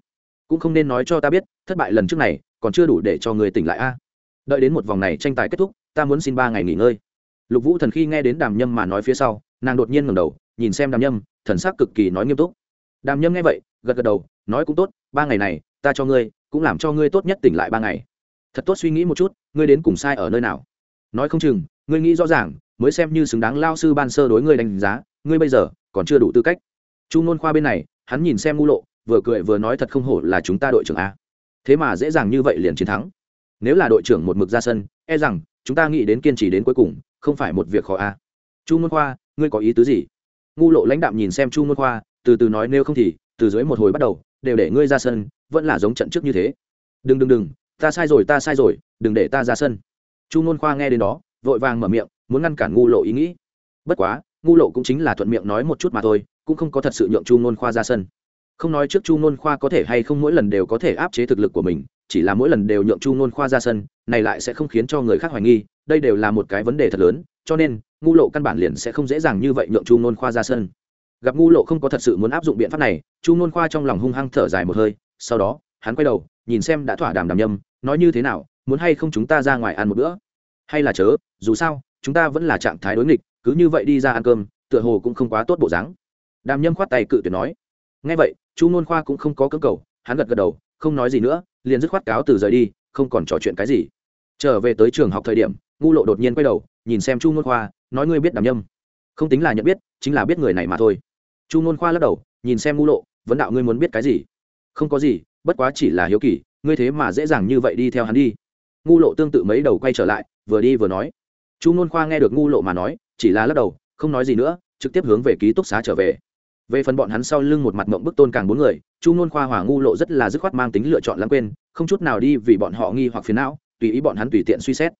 [SPEAKER 1] Cũng không nên nói cho ta biết, thất bại lần trước này, còn chưa đủ để cho người tỉnh lại a. Đợi đến một vòng này tranh tài kết thúc, ta muốn xin ba ngày nghỉ ngơi. Lục vũ thần khi nghe đến đàm nhâm mà nói phía sau, nàng đột nhiên ngầm đầu, nhìn xem đàm nhâm, thần sắc cực kỳ nói nghiêm túc. Đàm nhâm nghe vậy, gật gật đầu, nói cũng tốt, ba ngày này, ta cho ngươi, cũng làm cho ngươi tốt nhất tỉnh lại ba ngày. Thật tốt suy nghĩ một chút, ngươi đến cùng sai ở nơi nào? Nói không chừng, ngươi nghĩ rõ ràng mới xem như xứng đáng lao sư ban sơ đối ngươi đánh giá, ngươi bây giờ còn chưa đủ tư cách. Chu ngôn khoa bên này, hắn nhìn xem ngu lộ, vừa cười vừa nói thật không hổ là chúng ta đội trưởng a. Thế mà dễ dàng như vậy liền chiến thắng. Nếu là đội trưởng một mực ra sân e rằng chúng ta nghĩ đến kiên trì đến cuối cùng, không phải một việc khó a. Chu ngôn khoa, ngươi có ý tứ gì? Ngu lộ lãnh đạm nhìn xem chu ngôn khoa, từ từ nói nếu không thì, từ dưới một hồi bắt đầu, đều để ngươi ra sân, vẫn là giống trận trước như thế. Đừng đừng đừng, ta sai rồi, ta sai rồi, đừng để ta ra sân. Chu ngôn khoa nghe đến đó, vội vàng mở miệng muốn ngăn cản ngu lộ ý nghĩ. Bất quá, ngu lộ cũng chính là thuận miệng nói một chút mà thôi, cũng không có thật sự nhượng chu nôn khoa ra sân. Không nói trước chu nôn khoa có thể hay không mỗi lần đều có thể áp chế thực lực của mình, chỉ là mỗi lần đều nhượng chu nôn khoa ra sân, này lại sẽ không khiến cho người khác hoài nghi, đây đều là một cái vấn đề thật lớn, cho nên, ngu lộ căn bản liền sẽ không dễ dàng như vậy nhượng chu nôn khoa ra sân. Gặp ngu lộ không có thật sự muốn áp dụng biện pháp này, chu nôn khoa trong lòng hung hăng thở dài một hơi, sau đó, hắn quay đầu, nhìn xem đã thỏa đàm đàm nhâm, nói như thế nào, muốn hay không chúng ta ra ngoài ăn một bữa? Hay là chớ, dù sao chúng ta vẫn là trạng thái đối nghịch, cứ như vậy đi ra ăn cơm, tựa hồ cũng không quá tốt bộ dáng. Đàm nhâm khoát tay cự tuyệt nói. Ngay vậy, chu nôn khoa cũng không có cơ cầu, hắn gật gật đầu, không nói gì nữa, liền dứt khoát cáo từ rời đi, không còn trò chuyện cái gì. Trở về tới trường học thời điểm ngu lộ đột nhiên quay đầu, nhìn xem chu nôn khoa, nói ngươi biết đàm nhâm? Không tính là nhận biết, chính là biết người này mà thôi. Chu nôn khoa lắc đầu, nhìn xem ngu lộ, vấn đạo ngươi muốn biết cái gì? Không có gì, bất quá chỉ là hiếu kỳ, ngươi thế mà dễ dàng như vậy đi theo hắn đi. Ngu lộ tương tự mấy đầu quay trở lại, vừa đi vừa nói chu nôn khoa nghe được ngu lộ mà nói, chỉ là lắc đầu, không nói gì nữa, trực tiếp hướng về ký túc xá trở về. Về phần bọn hắn sau lưng một mặt mộng bức tôn càng bốn người, chu nôn khoa hòa ngu lộ rất là dứt khoát mang tính lựa chọn lãng quên, không chút nào đi vì bọn họ nghi hoặc phiền não, tùy ý bọn hắn tùy tiện suy xét.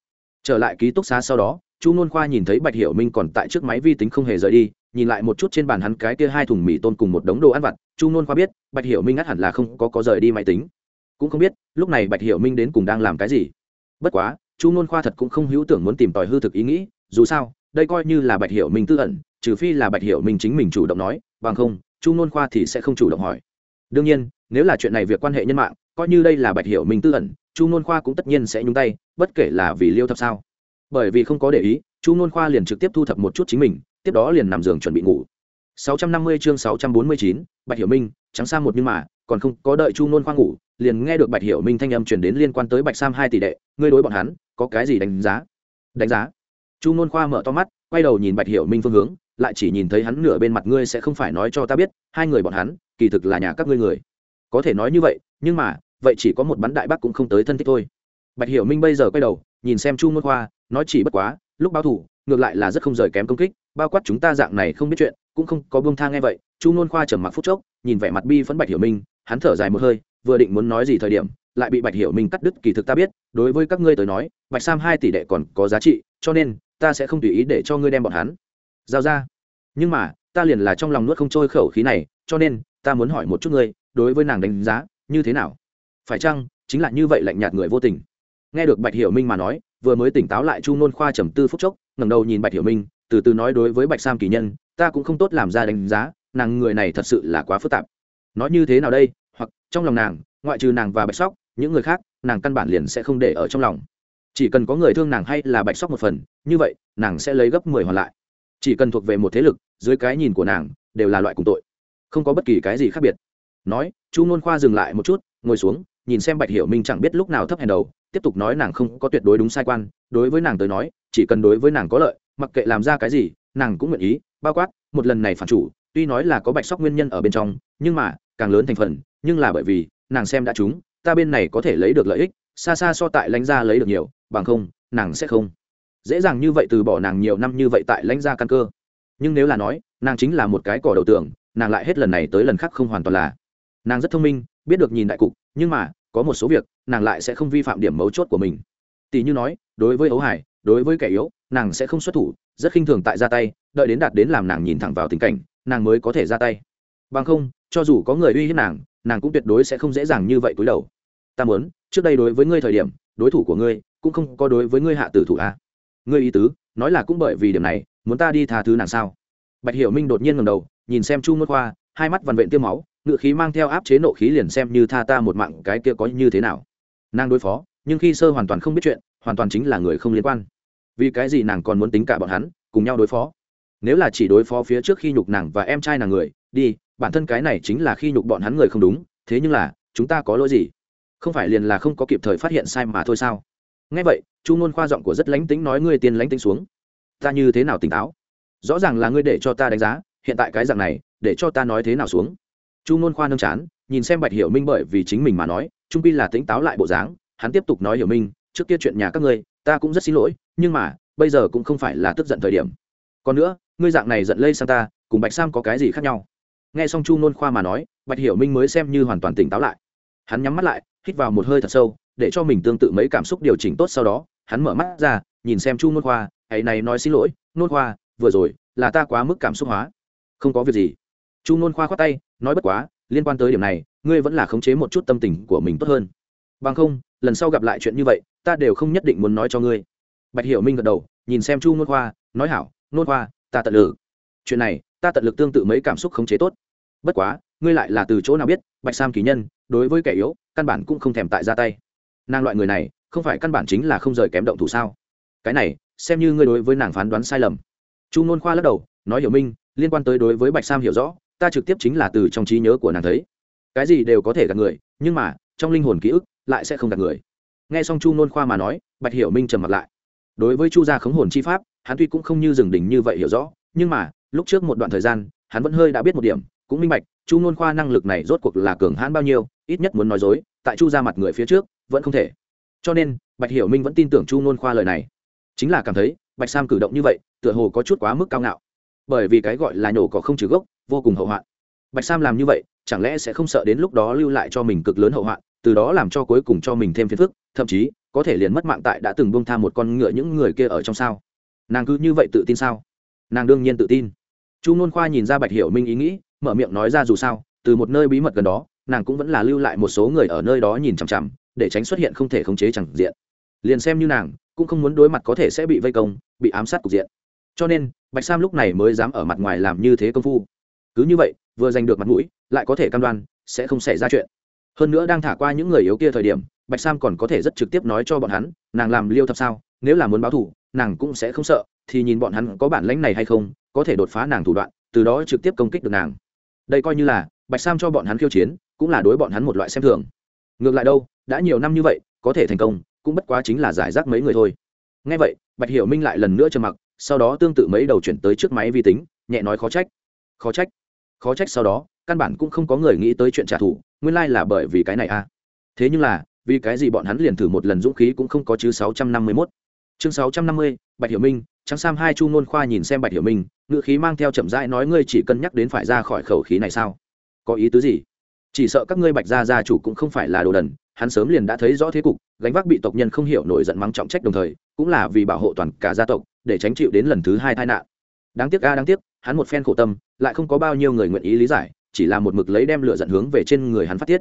[SPEAKER 1] Trở lại ký túc xá sau đó, chu nôn khoa nhìn thấy bạch hiểu minh còn tại trước máy vi tính không hề rời đi, nhìn lại một chút trên bàn hắn cái kia hai thùng mì tôn cùng một đống đồ ăn vặt, chu nôn khoa biết, bạch hiểu minh ngắt hẳn là không có có rời đi máy tính. Cũng không biết, lúc này bạch hiểu minh đến cùng đang làm cái gì. Bất quá chu ngôn khoa thật cũng không hữu tưởng muốn tìm tòi hư thực ý nghĩ dù sao đây coi như là bạch hiểu mình tư ẩn trừ phi là bạch hiểu mình chính mình chủ động nói bằng không chu ngôn khoa thì sẽ không chủ động hỏi. Đương nhiên nếu là chuyện này việc quan hệ nhân mạng coi như đây là bạch hiểu mình tư ẩn chu ngôn khoa cũng tất nhiên sẽ nhúng tay bất kể là vì liêu thập sao. Bởi vì không có để ý chu ngôn khoa liền trực tiếp thu thập một chút chính mình tiếp đó liền nằm giường chuẩn bị ngủ. 650 chương 649, Bạch Hiểu Minh, trắng sang một nhưng mà, còn không có đợi Chu ngôn khoa ngủ, liền nghe được Bạch Hiểu Minh thanh âm truyền đến liên quan tới Bạch Sam hai tỷ đệ, ngươi đối bọn hắn, có cái gì đánh giá? Đánh giá? Chu Nôn khoa mở to mắt, quay đầu nhìn Bạch Hiểu Minh phương hướng, lại chỉ nhìn thấy hắn nửa bên mặt ngươi sẽ không phải nói cho ta biết, hai người bọn hắn, kỳ thực là nhà các ngươi người. Có thể nói như vậy, nhưng mà, vậy chỉ có một bắn đại bác cũng không tới thân thích thôi. Bạch Hiểu Minh bây giờ quay đầu, nhìn xem Chu Nôn khoa, nói chỉ bất quá, lúc báo thủ, ngược lại là rất không rời kém công kích, bao quát chúng ta dạng này không biết chuyện cũng không có buông tha nghe vậy chu nôn khoa trầm mặc phút chốc nhìn vẻ mặt bi phấn bạch hiểu minh hắn thở dài một hơi vừa định muốn nói gì thời điểm lại bị bạch hiểu minh cắt đứt kỳ thực ta biết, đối với các ngươi tới nói, bạch sam hai tỷ đệ còn có giá trị, cho nên, ta sẽ không tùy ý để cho ngươi đem bọn hắn giao ra. Nhưng mà, ta liền là trong lòng nuốt không trôi khẩu khí này, cho nên, ta muốn hỏi một chút ngươi, đối với nàng đánh giá, như thế nào? Phải chăng, chính là như vậy lạnh nhạt người vô tình? Nghe được bạch hiểu minh mà nói, vừa mới tỉnh táo lại chu nôn khoa trầm tư phút chốc, ngẩng đầu nhìn bạch hiểu minh, từ từ nói đối với bạch sam kỳ nhân, ta cũng không tốt làm ra đánh giá, nàng người này thật sự là quá phức tạp. Nói như thế nào đây? Hoặc, trong lòng nàng ngoại trừ nàng và bạch sóc, những người khác, nàng căn bản liền sẽ không để ở trong lòng. Chỉ cần có người thương nàng hay là bạch sóc một phần, như vậy, nàng sẽ lấy gấp mười hoàn lại. Chỉ cần thuộc về một thế lực, dưới cái nhìn của nàng, đều là loại cùng tội. Không có bất kỳ cái gì khác biệt. Nói, chu nôn khoa dừng lại một chút, ngồi xuống, nhìn xem bạch hiểu minh chẳng biết lúc nào thấp hèn đầu, tiếp tục nói nàng không có tuyệt đối đúng sai quan, đối với nàng tới nói, chỉ cần đối với nàng có lợi, mặc kệ làm ra cái gì, nàng cũng nguyện ý, bao quát, một lần này phản chủ, tuy nói là có bạch sóc nguyên nhân ở bên trong, nhưng mà, càng lớn thành phần, nhưng là bởi vì nàng xem đã chúng ta bên này có thể lấy được lợi ích, xa xa so tại lãnh gia lấy được nhiều, bằng không, nàng sẽ không. Dễ dàng như vậy từ bỏ nàng nhiều năm như vậy tại lãnh gia căn cơ. Nhưng nếu là nói, nàng chính là một cái cỏ đầu tường, nàng lại hết lần này tới lần khác không hoàn toàn là. Nàng rất thông minh, biết được nhìn đại cục, nhưng mà, có một số việc, nàng lại sẽ không vi phạm điểm mấu chốt của mình. Tỷ như nói, đối với ấu hải, đối với kẻ yếu, nàng sẽ không xuất thủ, rất khinh thường tại ra tay, đợi đến đạt đến làm nàng nhìn thẳng vào tình cảnh, nàng mới có thể ra tay. Bằng không, cho dù có người uy hiếp nàng nàng cũng tuyệt đối sẽ không dễ dàng như vậy cúi đầu. Ta muốn, trước đây đối với ngươi thời điểm, đối thủ của ngươi cũng không có đối với ngươi hạ tử thủ a à. ngươi ý tứ, nói là cũng bởi vì điểm này, muốn ta đi tha thứ nàng sao? Bạch hiểu minh đột nhiên ngầm đầu, nhìn xem chu môn khoa, hai mắt vằn vện tiêu máu, ngựa khí mang theo áp chế nộ khí liền xem như tha ta một mạng cái kia có như thế nào. Nàng đối phó, nhưng khi sơ hoàn toàn không biết chuyện, hoàn toàn chính là người không liên quan. Vì cái gì nàng còn muốn tính cả bọn hắn, cùng nhau đối phó? Nếu là chỉ đối phó phía trước khi nhục nàng và em trai nàng người, đi bản thân cái này chính là khi nhục bọn hắn người không đúng, thế nhưng là, chúng ta có lỗi gì? Không phải liền là không có kịp thời phát hiện sai mà thôi sao? Ngay vậy, chu ngôn khoa giọng của rất lánh tính nói ngươi tiên lánh tính xuống. Ta như thế nào tỉnh táo? Rõ ràng là ngươi để cho ta đánh giá, hiện tại cái dạng này, để cho ta nói thế nào xuống? Chu ngôn khoa nâng chán, nhìn xem bạch hiểu minh bởi vì chính mình mà nói, trung pi là tỉnh táo lại bộ dáng, hắn tiếp tục nói hiểu minh, trước kia chuyện nhà các ngươi, ta cũng rất xin lỗi, nhưng mà, bây giờ cũng không phải là tức giận thời điểm. Còn nữa, ngươi dạng này giận lây sang ta, cùng bạch sam có cái gì khác nhau? Nghe xong chu nôn khoa mà nói, bạch hiểu minh mới xem như hoàn toàn tỉnh táo lại. Hắn nhắm mắt lại, hít vào một hơi thật sâu, để cho mình tương tự mấy cảm xúc điều chỉnh tốt sau đó, hắn mở mắt ra, nhìn xem chu nôn khoa hãy này nói xin lỗi, nôn khoa, vừa rồi là ta quá mức cảm xúc hóa. Không có việc gì. Chu nôn khoa khoát tay, nói bất quá, liên quan tới điểm này, ngươi vẫn là khống chế một chút tâm tình của mình tốt hơn. Bằng không, lần sau gặp lại chuyện như vậy, ta đều không nhất định muốn nói cho ngươi. Bạch hiểu minh gật đầu, nhìn xem chu nôn khoa, nói hảo, nôn khoa, ta tận lử chuyện này ta tận lực tương tự mấy cảm xúc khống chế tốt. Bất quá, ngươi lại là từ chỗ nào biết, bạch sam kỳ nhân, đối với kẻ yếu, căn bản cũng không thèm tại ra tay. Nàng loại người này, không phải căn bản chính là không rời kém động thủ sao? Cái này, xem như ngươi đối với nàng phán đoán sai lầm. Chu nôn khoa lắc đầu, nói hiểu minh, liên quan tới đối với bạch sam hiểu rõ, ta trực tiếp chính là từ trong trí nhớ của nàng thấy. Cái gì đều có thể gạt người, nhưng mà, trong linh hồn ký ức, lại sẽ không gạt người. Nghe xong chu nôn khoa mà nói, bạch hiểu minh trầm mặt lại. Đối với chu gia khống hồn chi pháp, hắn tuy cũng không như rừng đỉnh như vậy hiểu rõ, nhưng mà lúc trước một đoạn thời gian, hắn vẫn hơi đã biết một điểm, cũng minh bạch, chu nôn khoa năng lực này rốt cuộc là cường hãn bao nhiêu, ít nhất muốn nói dối, tại chu ra mặt người phía trước, vẫn không thể. Cho nên, bạch hiểu minh vẫn tin tưởng chu nôn khoa lời này. Chính là cảm thấy, bạch sam cử động như vậy, tựa hồ có chút quá mức cao ngạo. Bởi vì cái gọi là nhổ cỏ không trừ gốc, vô cùng hậu hoạn. Bạch sam làm như vậy, chẳng lẽ sẽ không sợ đến lúc đó lưu lại cho mình cực lớn hậu hoạn, từ đó làm cho cuối cùng cho mình thêm phiền phức, thậm chí, có thể liền mất mạng tại đã từng bông tha một con ngựa những người kia ở trong sao. Nàng cứ như vậy tự tin sao? Nàng đương nhiên tự tin chu nôn khoa nhìn ra bạch hiểu minh ý nghĩ, mở miệng nói ra dù sao, từ một nơi bí mật gần đó, nàng cũng vẫn là lưu lại một số người ở nơi đó nhìn chằm chằm, để tránh xuất hiện không thể khống chế chẳng diện. Liền xem như nàng, cũng không muốn đối mặt có thể sẽ bị vây công, bị ám sát cục diện. Cho nên, bạch sam lúc này mới dám ở mặt ngoài làm như thế công phu. Cứ như vậy, vừa giành được mặt mũi, lại có thể cam đoan, sẽ không xảy ra chuyện. Hơn nữa đang thả qua những người yếu kia thời điểm bạch sam còn có thể rất trực tiếp nói cho bọn hắn, nàng làm liêu thập sao? Nếu là muốn báo thù, nàng cũng sẽ không sợ, thì nhìn bọn hắn có bản lãnh này hay không, có thể đột phá nàng thủ đoạn, từ đó trực tiếp công kích được nàng. Đây coi như là, bạch sam cho bọn hắn khiêu chiến, cũng là đối bọn hắn một loại xem thường. Ngược lại đâu, đã nhiều năm như vậy, có thể thành công, cũng bất quá chính là giải rác mấy người thôi. Ngay vậy, bạch hiểu minh lại lần nữa trầm mặc, sau đó tương tự mấy đầu chuyển tới trước máy vi tính, nhẹ nói khó trách. Khó trách? Khó trách sau đó, căn bản cũng không có người nghĩ tới chuyện trả thù, nguyên lai、like、là bởi vì cái này à. thế nhưng là vì cái gì bọn hắn liền thử một lần dũng khí cũng không có chứ sáu trăm năm mươi mốt. Chương sáu trăm năm mươi, bạch hiểu minh, trắng sam hai chu nôn khoa nhìn xem bạch hiểu minh, ngữ khí mang theo chậm rãi nói ngươi chỉ cân nhắc đến phải ra khỏi khẩu khí này sao? Có ý tứ gì? Chỉ sợ các ngươi bạch gia gia chủ cũng không phải là đồ đần, hắn sớm liền đã thấy rõ thế cục, gánh vác bị tộc nhân không hiểu nổi giận mắng trọng trách đồng thời, cũng là vì bảo hộ toàn cả gia tộc, để tránh chịu đến lần thứ hai tai nạn. Đáng tiếc ga đáng tiếc, hắn một phen khổ tâm, lại không có bao nhiêu người nguyện ý lý giải, chỉ là một mực lấy đem lửa giận hướng về trên người hắn phát tiết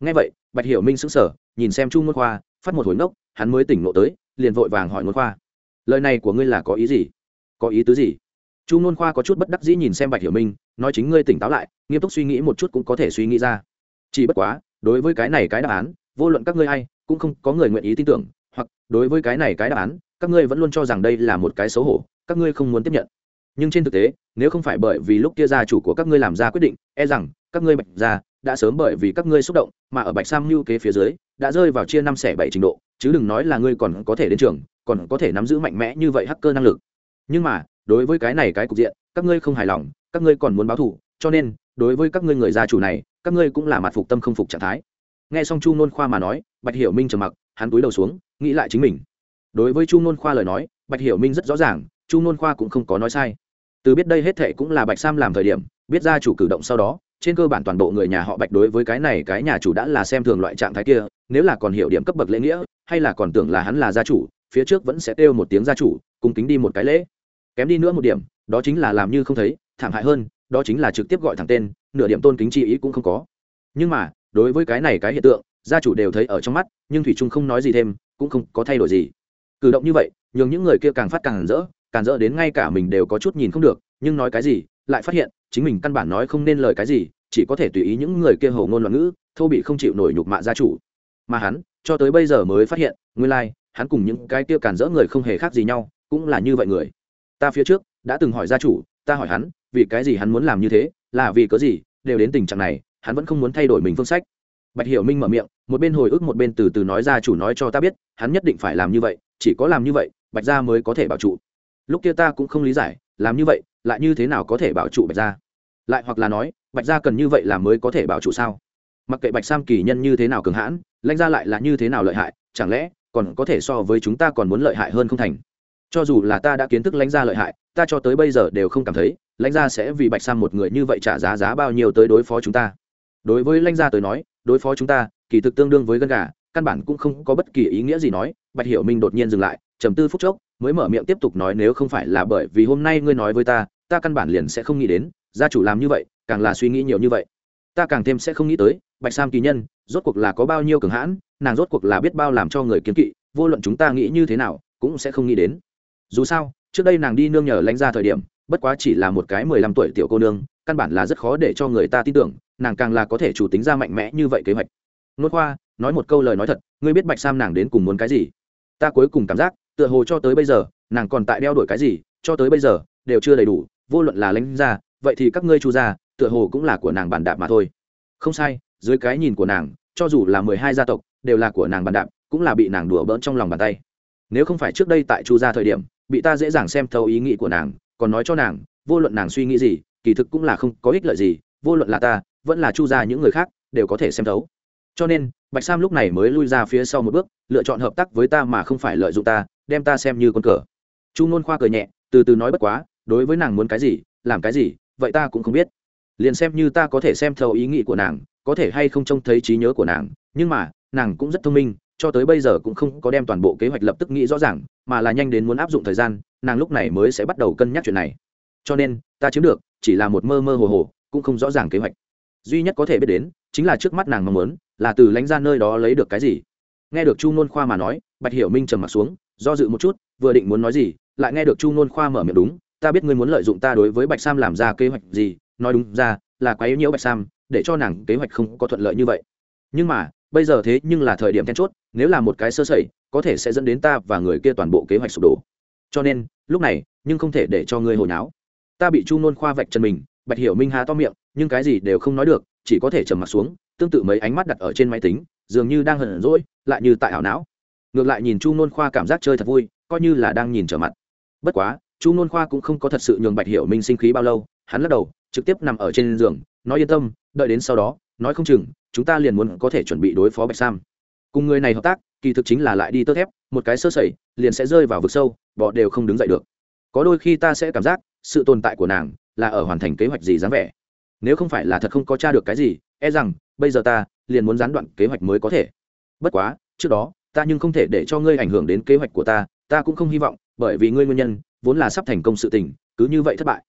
[SPEAKER 1] nghe vậy, bạch hiểu minh sững sờ, nhìn xem chu ngôn khoa, phát một hồi ngốc, hắn mới tỉnh ngộ tới, liền vội vàng hỏi ngôn khoa. Lời này của ngươi là có ý gì? Có ý tứ gì? Chu ngôn khoa có chút bất đắc dĩ nhìn xem bạch hiểu minh, nói chính ngươi tỉnh táo lại, nghiêm túc suy nghĩ một chút cũng có thể suy nghĩ ra. Chỉ bất quá, đối với cái này cái đáp án, vô luận các ngươi hay cũng không có người nguyện ý tin tưởng, hoặc đối với cái này cái đáp án, các ngươi vẫn luôn cho rằng đây là một cái xấu hổ, các ngươi không muốn tiếp nhận. Nhưng trên thực tế, nếu không phải bởi vì lúc kia gia chủ của các ngươi làm ra quyết định e rằng các ngươi bạch ra đã sớm bởi vì các ngươi xúc động, mà ở bạch sam lưu kế phía dưới, đã rơi vào chia năm xẻ bảy trình độ, chứ đừng nói là ngươi còn có thể đến trường, còn có thể nắm giữ mạnh mẽ như vậy hacker năng lực. Nhưng mà, đối với cái này cái cục diện, các ngươi không hài lòng, các ngươi còn muốn báo thù, cho nên, đối với các ngươi người gia chủ này, các ngươi cũng là mặt phục tâm không phục trạng thái. Nghe xong chu nôn khoa mà nói, bạch hiểu minh trầm mặc, hắn túi đầu xuống, nghĩ lại chính mình. Đối với chu nôn khoa lời nói, bạch hiểu minh rất rõ ràng, chu nôn khoa cũng không có nói sai. Từ biết đây hết thệ cũng là bạch sam làm thời điểm, biết gia chủ cử động sau đó trên cơ bản toàn bộ người nhà họ bạch đối với cái này cái nhà chủ đã là xem thường loại trạng thái kia, nếu là còn hiểu điểm cấp bậc lễ nghĩa, hay là còn tưởng là hắn là gia chủ, phía trước vẫn sẽ kêu một tiếng gia chủ cùng kính đi một cái lễ. Kém đi nữa một điểm, đó chính là làm như không thấy, thảm hại hơn, đó chính là trực tiếp gọi thẳng tên, nửa điểm tôn kính chi ý cũng không có. Nhưng mà, đối với cái này cái hiện tượng, gia chủ đều thấy ở trong mắt, nhưng thủy trung không nói gì thêm, cũng không có thay đổi gì. Cử động như vậy, nhường những người kia càng phát càng rỡ càng rỡ đến ngay cả mình đều có chút nhìn không được, nhưng nói cái gì, lại phát hiện chính mình căn bản nói không nên lời cái gì, chỉ có thể tùy ý những người kia hầu ngôn loạn ngữ, thô bị không chịu nổi nhục mạ gia chủ. Mà hắn, cho tới bây giờ mới phát hiện, nguyên lai, hắn cùng những cái kia cản rỡ người không hề khác gì nhau, cũng là như vậy người. Ta phía trước, đã từng hỏi gia chủ, ta hỏi hắn, vì cái gì hắn muốn làm như thế, là vì cớ gì, đều đến tình trạng này, hắn vẫn không muốn thay đổi mình phương sách. Bạch hiểu minh mở miệng, một bên hồi ức một bên từ từ nói gia chủ nói cho ta biết, hắn nhất định phải làm như vậy, chỉ có làm như vậy, bạch gia mới có thể bảo trụ. Lúc kia ta cũng không lý giải, làm như vậy lại như thế nào có thể bảo trụ bạch gia? Lại hoặc là nói, bạch gia cần như vậy là mới có thể bảo trụ sao? Mặc kệ bạch sam kỳ nhân như thế nào cường hãn, lãnh gia lại là như thế nào lợi hại, chẳng lẽ còn có thể so với chúng ta còn muốn lợi hại hơn không thành? Cho dù là ta đã kiến thức lãnh gia lợi hại, ta cho tới bây giờ đều không cảm thấy lãnh gia sẽ vì bạch sam một người như vậy trả giá giá bao nhiêu tới đối phó chúng ta. Đối với lãnh gia tới nói, đối phó chúng ta, kỳ thực tương đương với gân gà, căn bản cũng không có bất kỳ ý nghĩa gì nói, bạch hiểu minh đột nhiên dừng lại, trầm tư phút chốc mới mở miệng tiếp tục nói nếu không phải là bởi vì hôm nay ngươi nói với ta ta căn bản liền sẽ không nghĩ đến, gia chủ làm như vậy, càng là suy nghĩ nhiều như vậy. Ta càng thêm sẽ không nghĩ tới, bạch sam kỳ nhân, rốt cuộc là có bao nhiêu cường hãn, nàng rốt cuộc là biết bao làm cho người kiếm kỵ, vô luận chúng ta nghĩ như thế nào, cũng sẽ không nghĩ đến. Dù sao, trước đây nàng đi nương nhờ lãnh ra thời điểm, bất quá chỉ là một cái mười lăm tuổi tiểu cô nương, căn bản là rất khó để cho người ta tin tưởng, nàng càng là có thể chủ tính ra mạnh mẽ như vậy kế hoạch. Nốt khoa, nói một câu lời nói thật, ngươi biết bạch sam nàng đến cùng muốn cái gì? Ta cuối cùng cảm giác tựa hồ cho tới bây giờ, nàng còn tại đeo đuổi cái gì, cho tới bây giờ, đều chưa đầy đủ, vô luận là lãnh ra vậy thì các ngươi chu ra tựa hồ cũng là của nàng bản đạp mà thôi. Không sai, dưới cái nhìn của nàng, cho dù là mười hai gia tộc, đều là của nàng bản đạp, cũng là bị nàng đùa bỡn trong lòng bàn tay. Nếu không phải trước đây tại chu gia thời điểm, bị ta dễ dàng xem thấu ý nghĩ của nàng, còn nói cho nàng, vô luận nàng suy nghĩ gì, kỳ thực cũng là không có ích lợi gì, vô luận là ta, vẫn là chu gia những người khác, đều có thể xem thấu cho nên, bạch sam lúc này mới lui ra phía sau một bước, lựa chọn hợp tác với ta mà không phải lợi dụng ta, đem ta xem như con cờ. Chu nôn khoa cười nhẹ, từ từ nói bất quá, đối với nàng muốn cái gì, làm cái gì, vậy ta cũng không biết. Liền xem như ta có thể xem thấu ý nghĩ của nàng, có thể hay không trông thấy trí nhớ của nàng, nhưng mà, nàng cũng rất thông minh, cho tới bây giờ cũng không có đem toàn bộ kế hoạch lập tức nghĩ rõ ràng, mà là nhanh đến muốn áp dụng thời gian, nàng lúc này mới sẽ bắt đầu cân nhắc chuyện này. Cho nên, ta chiếm được, chỉ là một mơ mơ hồ hồ, cũng không rõ ràng kế hoạch. Duy nhất có thể biết đến, chính là trước mắt nàng mong muốn là từ lãnh ra nơi đó lấy được cái gì? Nghe được chu nôn khoa mà nói, bạch hiểu minh trầm m ặ t xuống, do dự một chút, vừa định muốn nói gì, lại nghe được chu nôn khoa mở miệng đúng, ta biết ngươi muốn lợi dụng ta đối với bạch sam làm ra kế hoạch gì, nói đúng ra, là quá yếu nhiễu bạch sam, để cho nàng kế hoạch không có thuận lợi như vậy. Nhưng mà, bây giờ thế nhưng là thời điểm then chốt, nếu là một cái sơ sẩy, có thể sẽ dẫn đến ta và người kia toàn bộ kế hoạch sụp đổ. Cho nên, lúc này, nhưng không thể để cho ngươi hồi náo. Ta bị chu nôn khoa vạch chân mình, bạch hiểu minh há to miệng, nhưng cái gì đều không nói được chỉ có thể trầm mặt xuống, tương tự mấy ánh mắt đặt ở trên máy tính, dường như đang hận rỗi lại như tại ảo não. Ngược lại nhìn chu nôn khoa cảm giác chơi thật vui, coi như là đang nhìn trở mặt. Bất quá, chu nôn khoa cũng không có thật sự nhường bạch hiểu minh sinh khí bao lâu, hắn lắc đầu, trực tiếp nằm ở trên giường, nói yên tâm, đợi đến sau đó, nói không chừng, chúng ta liền muốn có thể chuẩn bị đối phó bạch sam. Cùng người này hợp tác, kỳ thực chính là lại đi tơ thép, một cái sơ sẩy, liền sẽ rơi vào vực sâu, bọ đều không đứng dậy được. Có đôi khi ta sẽ cảm giác, sự tồn tại của nàng là ở hoàn thành kế hoạch gì dáng vẻ nếu không phải là thật không có t r a được cái gì e rằng bây giờ ta liền muốn gián đoạn kế hoạch mới có thể bất quá trước đó ta nhưng không thể để cho ngươi ảnh hưởng đến kế hoạch của ta ta cũng không hy vọng bởi vì ngươi nguyên nhân vốn là sắp thành công sự tình cứ như vậy thất bại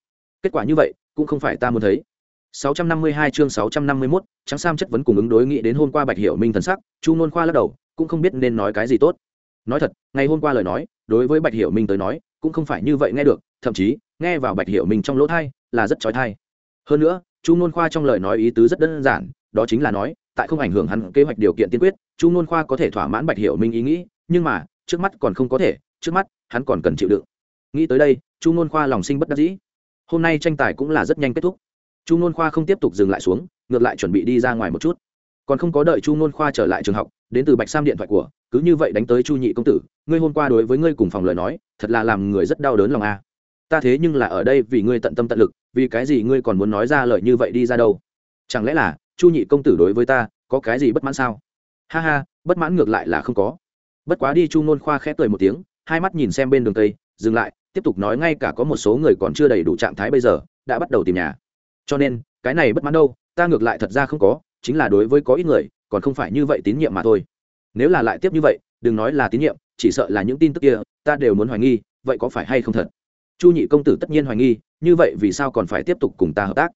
[SPEAKER 1] kết quả như vậy cũng không phải ta muốn thấy 652 chương 651, trắng sam chất vấn cùng ứng đối nghĩ đến hôm qua Bạch Hiểu Minh thần sắc, Chu Nôn Khoa lắc đầu, cũng không biết nên nói cái gì tốt. Nói thật, ngày hôm qua lời nói, đối với Bạch Hiểu Minh tới nói, cũng không phải như vậy nghe được, thậm chí, nghe vào Bạch Hiểu Minh trong lỗ tai, là rất chói tai. Hơn nữa, Chu Nôn Khoa trong lời nói ý tứ rất đơn giản, đó chính là nói, tại không ảnh hưởng hắn kế hoạch điều kiện tiên quyết, Chu Nôn Khoa có thể thỏa mãn Bạch Hiểu Minh ý nghĩ, nhưng mà, trước mắt còn không có thể, trước mắt, hắn còn cần chịu đựng. Nghĩ tới đây, Chu Nôn Khoa lòng sinh bất đắc dĩ. Hôm nay tranh tài cũng là rất nhanh kết thúc chu nôn khoa không tiếp tục dừng lại xuống ngược lại chuẩn bị đi ra ngoài một chút còn không có đợi chu nôn khoa trở lại trường học đến từ bạch sam điện thoại của cứ như vậy đánh tới chu nhị công tử ngươi hôm qua đối với ngươi cùng phòng lời nói thật là làm người rất đau đớn lòng a ta thế nhưng là ở đây vì ngươi tận tâm tận lực vì cái gì ngươi còn muốn nói ra lời như vậy đi ra đâu? Chẳng lẽ là, chu nhị công tử đối với ta, có cái gì bất mãn sao? Ha ha, bất mãn ngược lại là không có. Bất quá đi chu nôn khoa khẽ cười một tiếng, hai mắt nhìn xem bên đường tây, dừng lại, tiếp tục nói ngay cả có một số người còn chưa đầy đủ trạng thái bây giờ, đã bắt đầu tìm nhà. Cho nên, cái này bất mãn đâu, ta ngược lại thật ra không có, chính là đối với có ít người, còn không phải như vậy tín nhiệm mà thôi. Nếu là lại tiếp như vậy, đừng nói là tín nhiệm, chỉ sợ là những tin tức kia, ta đều muốn hoài nghi, vậy có phải hay không thật? Chu nhị công tử tất nhiên hoài nghi như vậy vì sao còn phải tiếp tục cùng ta hợp tác?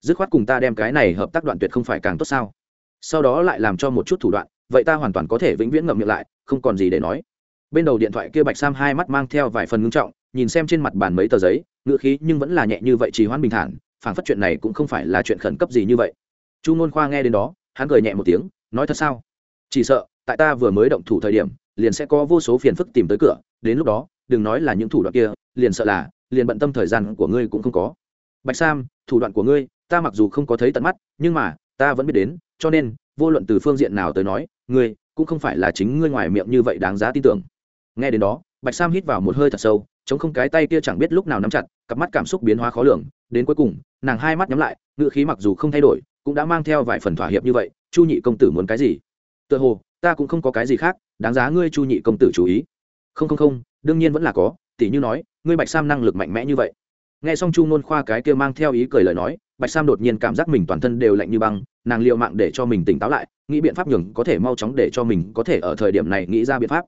[SPEAKER 1] Dứt khoát cùng ta đem cái này hợp tác đoạn tuyệt không phải càng tốt sao? Sau đó lại làm cho một chút thủ đoạn, vậy ta hoàn toàn có thể vĩnh viễn ngậm miệng lại, không còn gì để nói. Bên đầu điện thoại kia bạch sam hai mắt mang theo vài phần ngưng trọng, nhìn xem trên mặt bàn mấy tờ giấy ngựa khí nhưng vẫn là nhẹ như vậy trì hoãn bình thản phản phất chuyện này cũng không phải là chuyện khẩn cấp gì như vậy. Chu ngôn khoa nghe đến đó, hắn cười nhẹ một tiếng, nói thật sao? Chỉ sợ, tại ta vừa mới động thủ thời điểm, liền sẽ có vô số phiền phức tìm tới cửa, đến lúc đó, đừng nói là những thủ đoạn kia, liền sợ là liền bận tâm thời gian của ngươi cũng không có. Bạch sam, thủ đoạn của ngươi, ta mặc dù không có thấy tận mắt, nhưng mà, ta vẫn biết đến, cho nên, vô luận từ phương diện nào tới nói, ngươi cũng không phải là chính ngươi ngoài miệng như vậy đáng giá tin tưởng. Nghe đến đó, bạch sam hít vào một hơi thật sâu, chống không cái tay kia chẳng biết lúc nào nắm chặt, cặp mắt cảm xúc biến hóa khó lường, đến cuối cùng, nàng hai mắt nhắm lại ngự khí mặc dù không thay đổi, cũng đã mang theo vài phần thỏa hiệp như vậy, chu nhị công tử muốn cái gì? Tựa hồ, ta cũng không có cái gì khác, đáng giá ngươi chu nhị công tử chú ý. Không không không, đương nhiên vẫn là có, tỷ như nói ngươi bạch sam năng lực mạnh mẽ như vậy. Nghe xong chu nôn khoa cái kia mang theo ý cười lời nói, bạch sam đột nhiên cảm giác mình toàn thân đều lạnh như băng, nàng liệu mạng để cho mình tỉnh táo lại, nghĩ biện pháp nhường có thể mau chóng để cho mình có thể ở thời điểm này nghĩ ra biện pháp.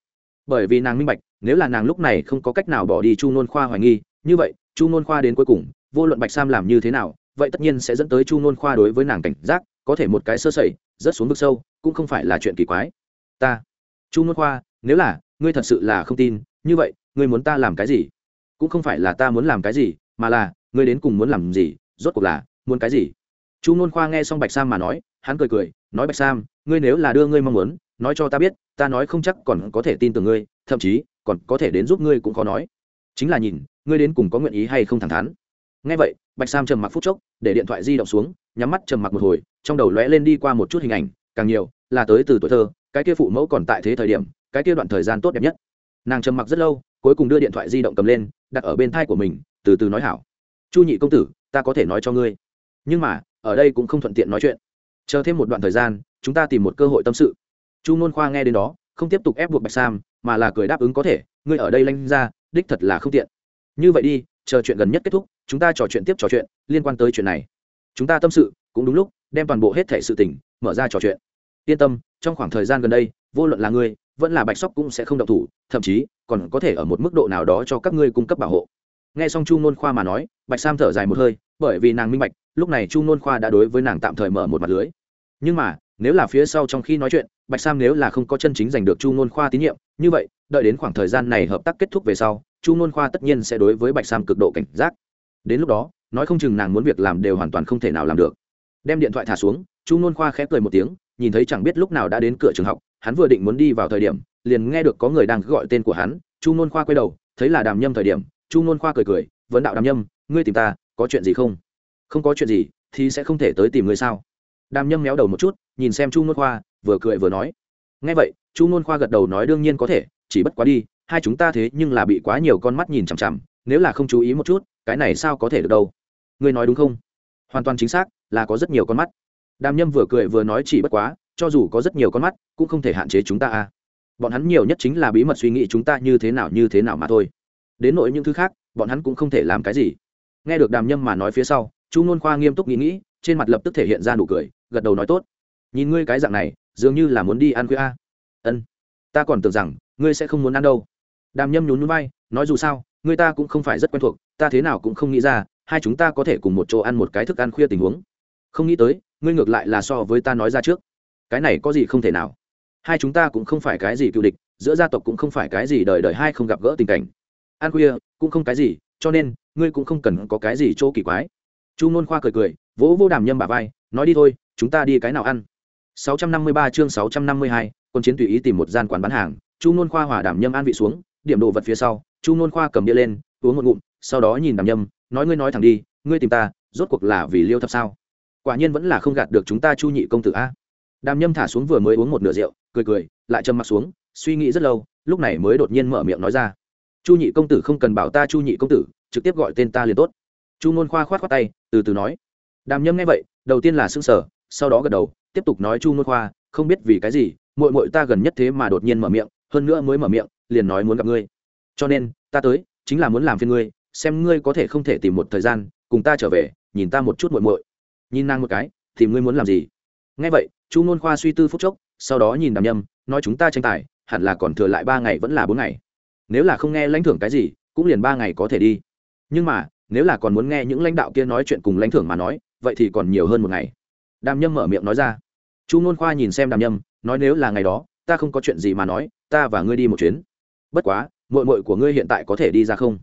[SPEAKER 1] Bởi vì nàng minh bạch, nếu là nàng lúc này không có cách nào bỏ đi chu nôn khoa hoài nghi, như vậy, chu nôn khoa đến cuối cùng, vô luận bạch sam làm như thế nào, vậy tất nhiên sẽ dẫn tới chu nôn khoa đối với nàng cảnh giác, có thể một cái sơ sẩy, rớt xuống vực sâu, cũng không phải là chuyện kỳ quái. Ta, chu nôn khoa, nếu là, ngươi thật sự là không tin, như vậy, ngươi muốn ta làm cái gì? Cũng không phải là ta muốn làm cái gì, mà là, ngươi đến cùng muốn làm gì, rốt cuộc là, muốn cái gì? Chu nôn khoa nghe xong bạch sam mà nói, hắn cười cười, nói bạch sam, ngươi nếu là đưa ngươi mong muốn, nói cho ta biết, ta nói không chắc còn có thể tin tưởng ngươi, thậm chí, còn có thể đến giúp ngươi cũng khó nói. Chính là nhìn, ngươi đến cùng có nguyện ý hay không thẳng thắn. Ngay vậy, bạch sam trầm mặc phút chốc, để điện thoại di động xuống, nhắm mắt trầm mặc một hồi, trong đầu lóe lên đi qua một chút hình ảnh, càng nhiều, là tới từ tuổi thơ, cái kia phụ mẫu còn tại thế thời điểm, cái kia đoạn thời gian tốt đẹp nhất. Nàng trầm mặc rất lâu cuối cùng đưa điện thoại di động cầm lên, đặt ở bên thai của mình, từ từ nói hảo. Chu nhị công tử, ta có thể nói cho ngươi. Nhưng mà, ở đây cũng không thuận tiện nói chuyện. Chờ thêm một đoạn thời gian, chúng ta tìm một cơ hội tâm sự. Chu nôn khoa nghe đến đó, không tiếp tục ép buộc bạch sam, mà là cười đáp ứng có thể, ngươi ở đây lanh ra, đích thật là không tiện. Như vậy đi, chờ chuyện gần nhất kết thúc, chúng ta trò chuyện tiếp trò chuyện liên quan tới chuyện này. Chúng ta tâm sự, cũng đúng lúc, đem toàn bộ hết thể sự tình, mở ra trò chuyện. Yên tâm, trong khoảng thời gian gần đây, vô luận là ngươi vẫn là bạch sóc cũng sẽ không động thủ, thậm chí còn có thể ở một mức độ nào đó cho các ngươi cung cấp bảo hộ. Nghe xong chu nôn khoa mà nói, bạch sam thở dài một hơi, bởi vì nàng minh bạch, lúc này chu nôn khoa đã đối với nàng tạm thời mở một mặt lưới. Nhưng mà, nếu là phía sau trong khi nói chuyện, bạch sam nếu là không có chân chính giành được chu nôn khoa tín nhiệm, như vậy, đợi đến khoảng thời gian này hợp tác kết thúc về sau, chu nôn khoa tất nhiên sẽ đối với bạch sam cực độ cảnh giác. Đến lúc đó, nói không chừng nàng muốn việc làm đều hoàn toàn không thể nào làm được. Đem điện thoại thả xuống, chu nôn khoa khẽ cười một tiếng nhìn thấy chẳng biết lúc nào đã đến cửa trường học, hắn vừa định muốn đi vào thời điểm, liền nghe được có người đang gọi tên của hắn, chu nôn khoa quay đầu, thấy là đàm nhâm thời điểm, chu nôn khoa cười cười, vấn đạo đàm nhâm, ngươi tìm ta, có chuyện gì không? Không có chuyện gì, thì sẽ không thể tới tìm ngươi sao? Đàm nhâm méo đầu một chút, nhìn xem chu nôn khoa, vừa cười vừa nói. Nghe vậy, chu nôn khoa gật đầu nói đương nhiên có thể, chỉ bất quá đi, hai chúng ta thế nhưng là bị quá nhiều con mắt nhìn chằm chằm, nếu là không chú ý một chút, cái này sao có thể được đâu? Ngươi nói đúng không? Hoàn toàn chính xác, là có rất nhiều con mắt đàm nhâm vừa cười vừa nói chỉ bất quá, cho dù có rất nhiều con mắt, cũng không thể hạn chế chúng ta à bọn hắn nhiều nhất chính là bí mật suy nghĩ chúng ta như thế nào như thế nào mà thôi. Đến nỗi những thứ khác, bọn hắn cũng không thể làm cái gì. Nghe được đàm nhâm mà nói phía sau, chu ngôn khoa nghiêm túc nghĩ nghĩ, trên mặt lập tức thể hiện ra nụ cười, gật đầu nói tốt. Nhìn ngươi cái dạng này, dường như là muốn đi ăn khuya a. Ân. Ta còn tưởng rằng, ngươi sẽ không muốn ăn đâu. Đàm nhâm nhún nhún bay nói dù sao người ta cũng không phải rất quen thuộc, ta thế nào cũng không nghĩ ra, hai chúng ta có thể cùng một chỗ ăn một cái thức ăn khuya tình huống không nghĩ tới ngươi ngược lại là so với ta nói ra trước. Cái này có gì không thể nào. Hai chúng ta cũng không phải cái gì cựu địch giữa gia tộc cũng không phải cái gì đời đời hai không gặp gỡ tình cảnh. An khuya cũng không cái gì cho nên ngươi cũng không cần có cái gì chỗ kỳ quái. Chu nôn khoa cười cười vỗ vô đàm nhâm bà vai nói đi thôi chúng ta đi cái nào ăn? 653 chương 652, quân chiến tùy ý tìm một gian quán bán hàng. Chu nôn khoa hòa đàm nhâm an vị xuống điểm đồ vật phía sau chu nôn khoa cầm đĩa lên uống một ngụm sau đó nhìn đàm nhâm nói ngươi nói thẳng đi ngươi tìm ta rốt cuộc là vì liêu thập sao? Quả nhiên vẫn là không gạt được chúng ta chu nhị công tử a. Đàm nhâm thả xuống vừa mới uống một nửa rượu, cười cười, lại châm mặt xuống, suy nghĩ rất lâu, lúc này mới đột nhiên mở miệng nói ra. Chu nhị công tử không cần bảo ta chu nhị công tử, trực tiếp gọi tên ta liền tốt. Chu ngôn khoa khoát khoát tay, từ từ nói. Đàm nhâm nghe vậy, đầu tiên là s ư n g sở sau đó gật đầu, tiếp tục nói chu ngôn khoa, không biết vì cái gì mội mội ta gần nhất thế mà đột nhiên mở miệng, hơn nữa mới mở miệng, liền nói muốn gặp ngươi. Cho nên, ta tới, chính là muốn làm phiên ngươi, xem ngươi có thể không thể tìm một thời gian, cùng ta trở về, nhìn ta một chút mội mội nhìn nàng một cái, thì ngươi muốn làm gì? Nghe vậy, chu ngôn khoa suy tư phúc chốc, sau đó nhìn đàm nhâm, nói chúng ta tranh tài, hẳn là còn thừa lại ba ngày vẫn là bốn ngày. Nếu là không nghe lãnh thưởng cái gì, cũng liền ba ngày có thể đi. Nhưng mà, nếu là còn muốn nghe những lãnh đạo kia nói chuyện cùng lãnh thưởng mà nói, vậy thì còn nhiều hơn một ngày. Đàm nhâm mở miệng nói ra. Chu ngôn khoa nhìn xem đàm nhâm, nói nếu là ngày đó, ta không có chuyện gì mà nói, ta và ngươi đi một chuyến. Bất quá mội mội của ngươi hiện tại có thể đi ra không?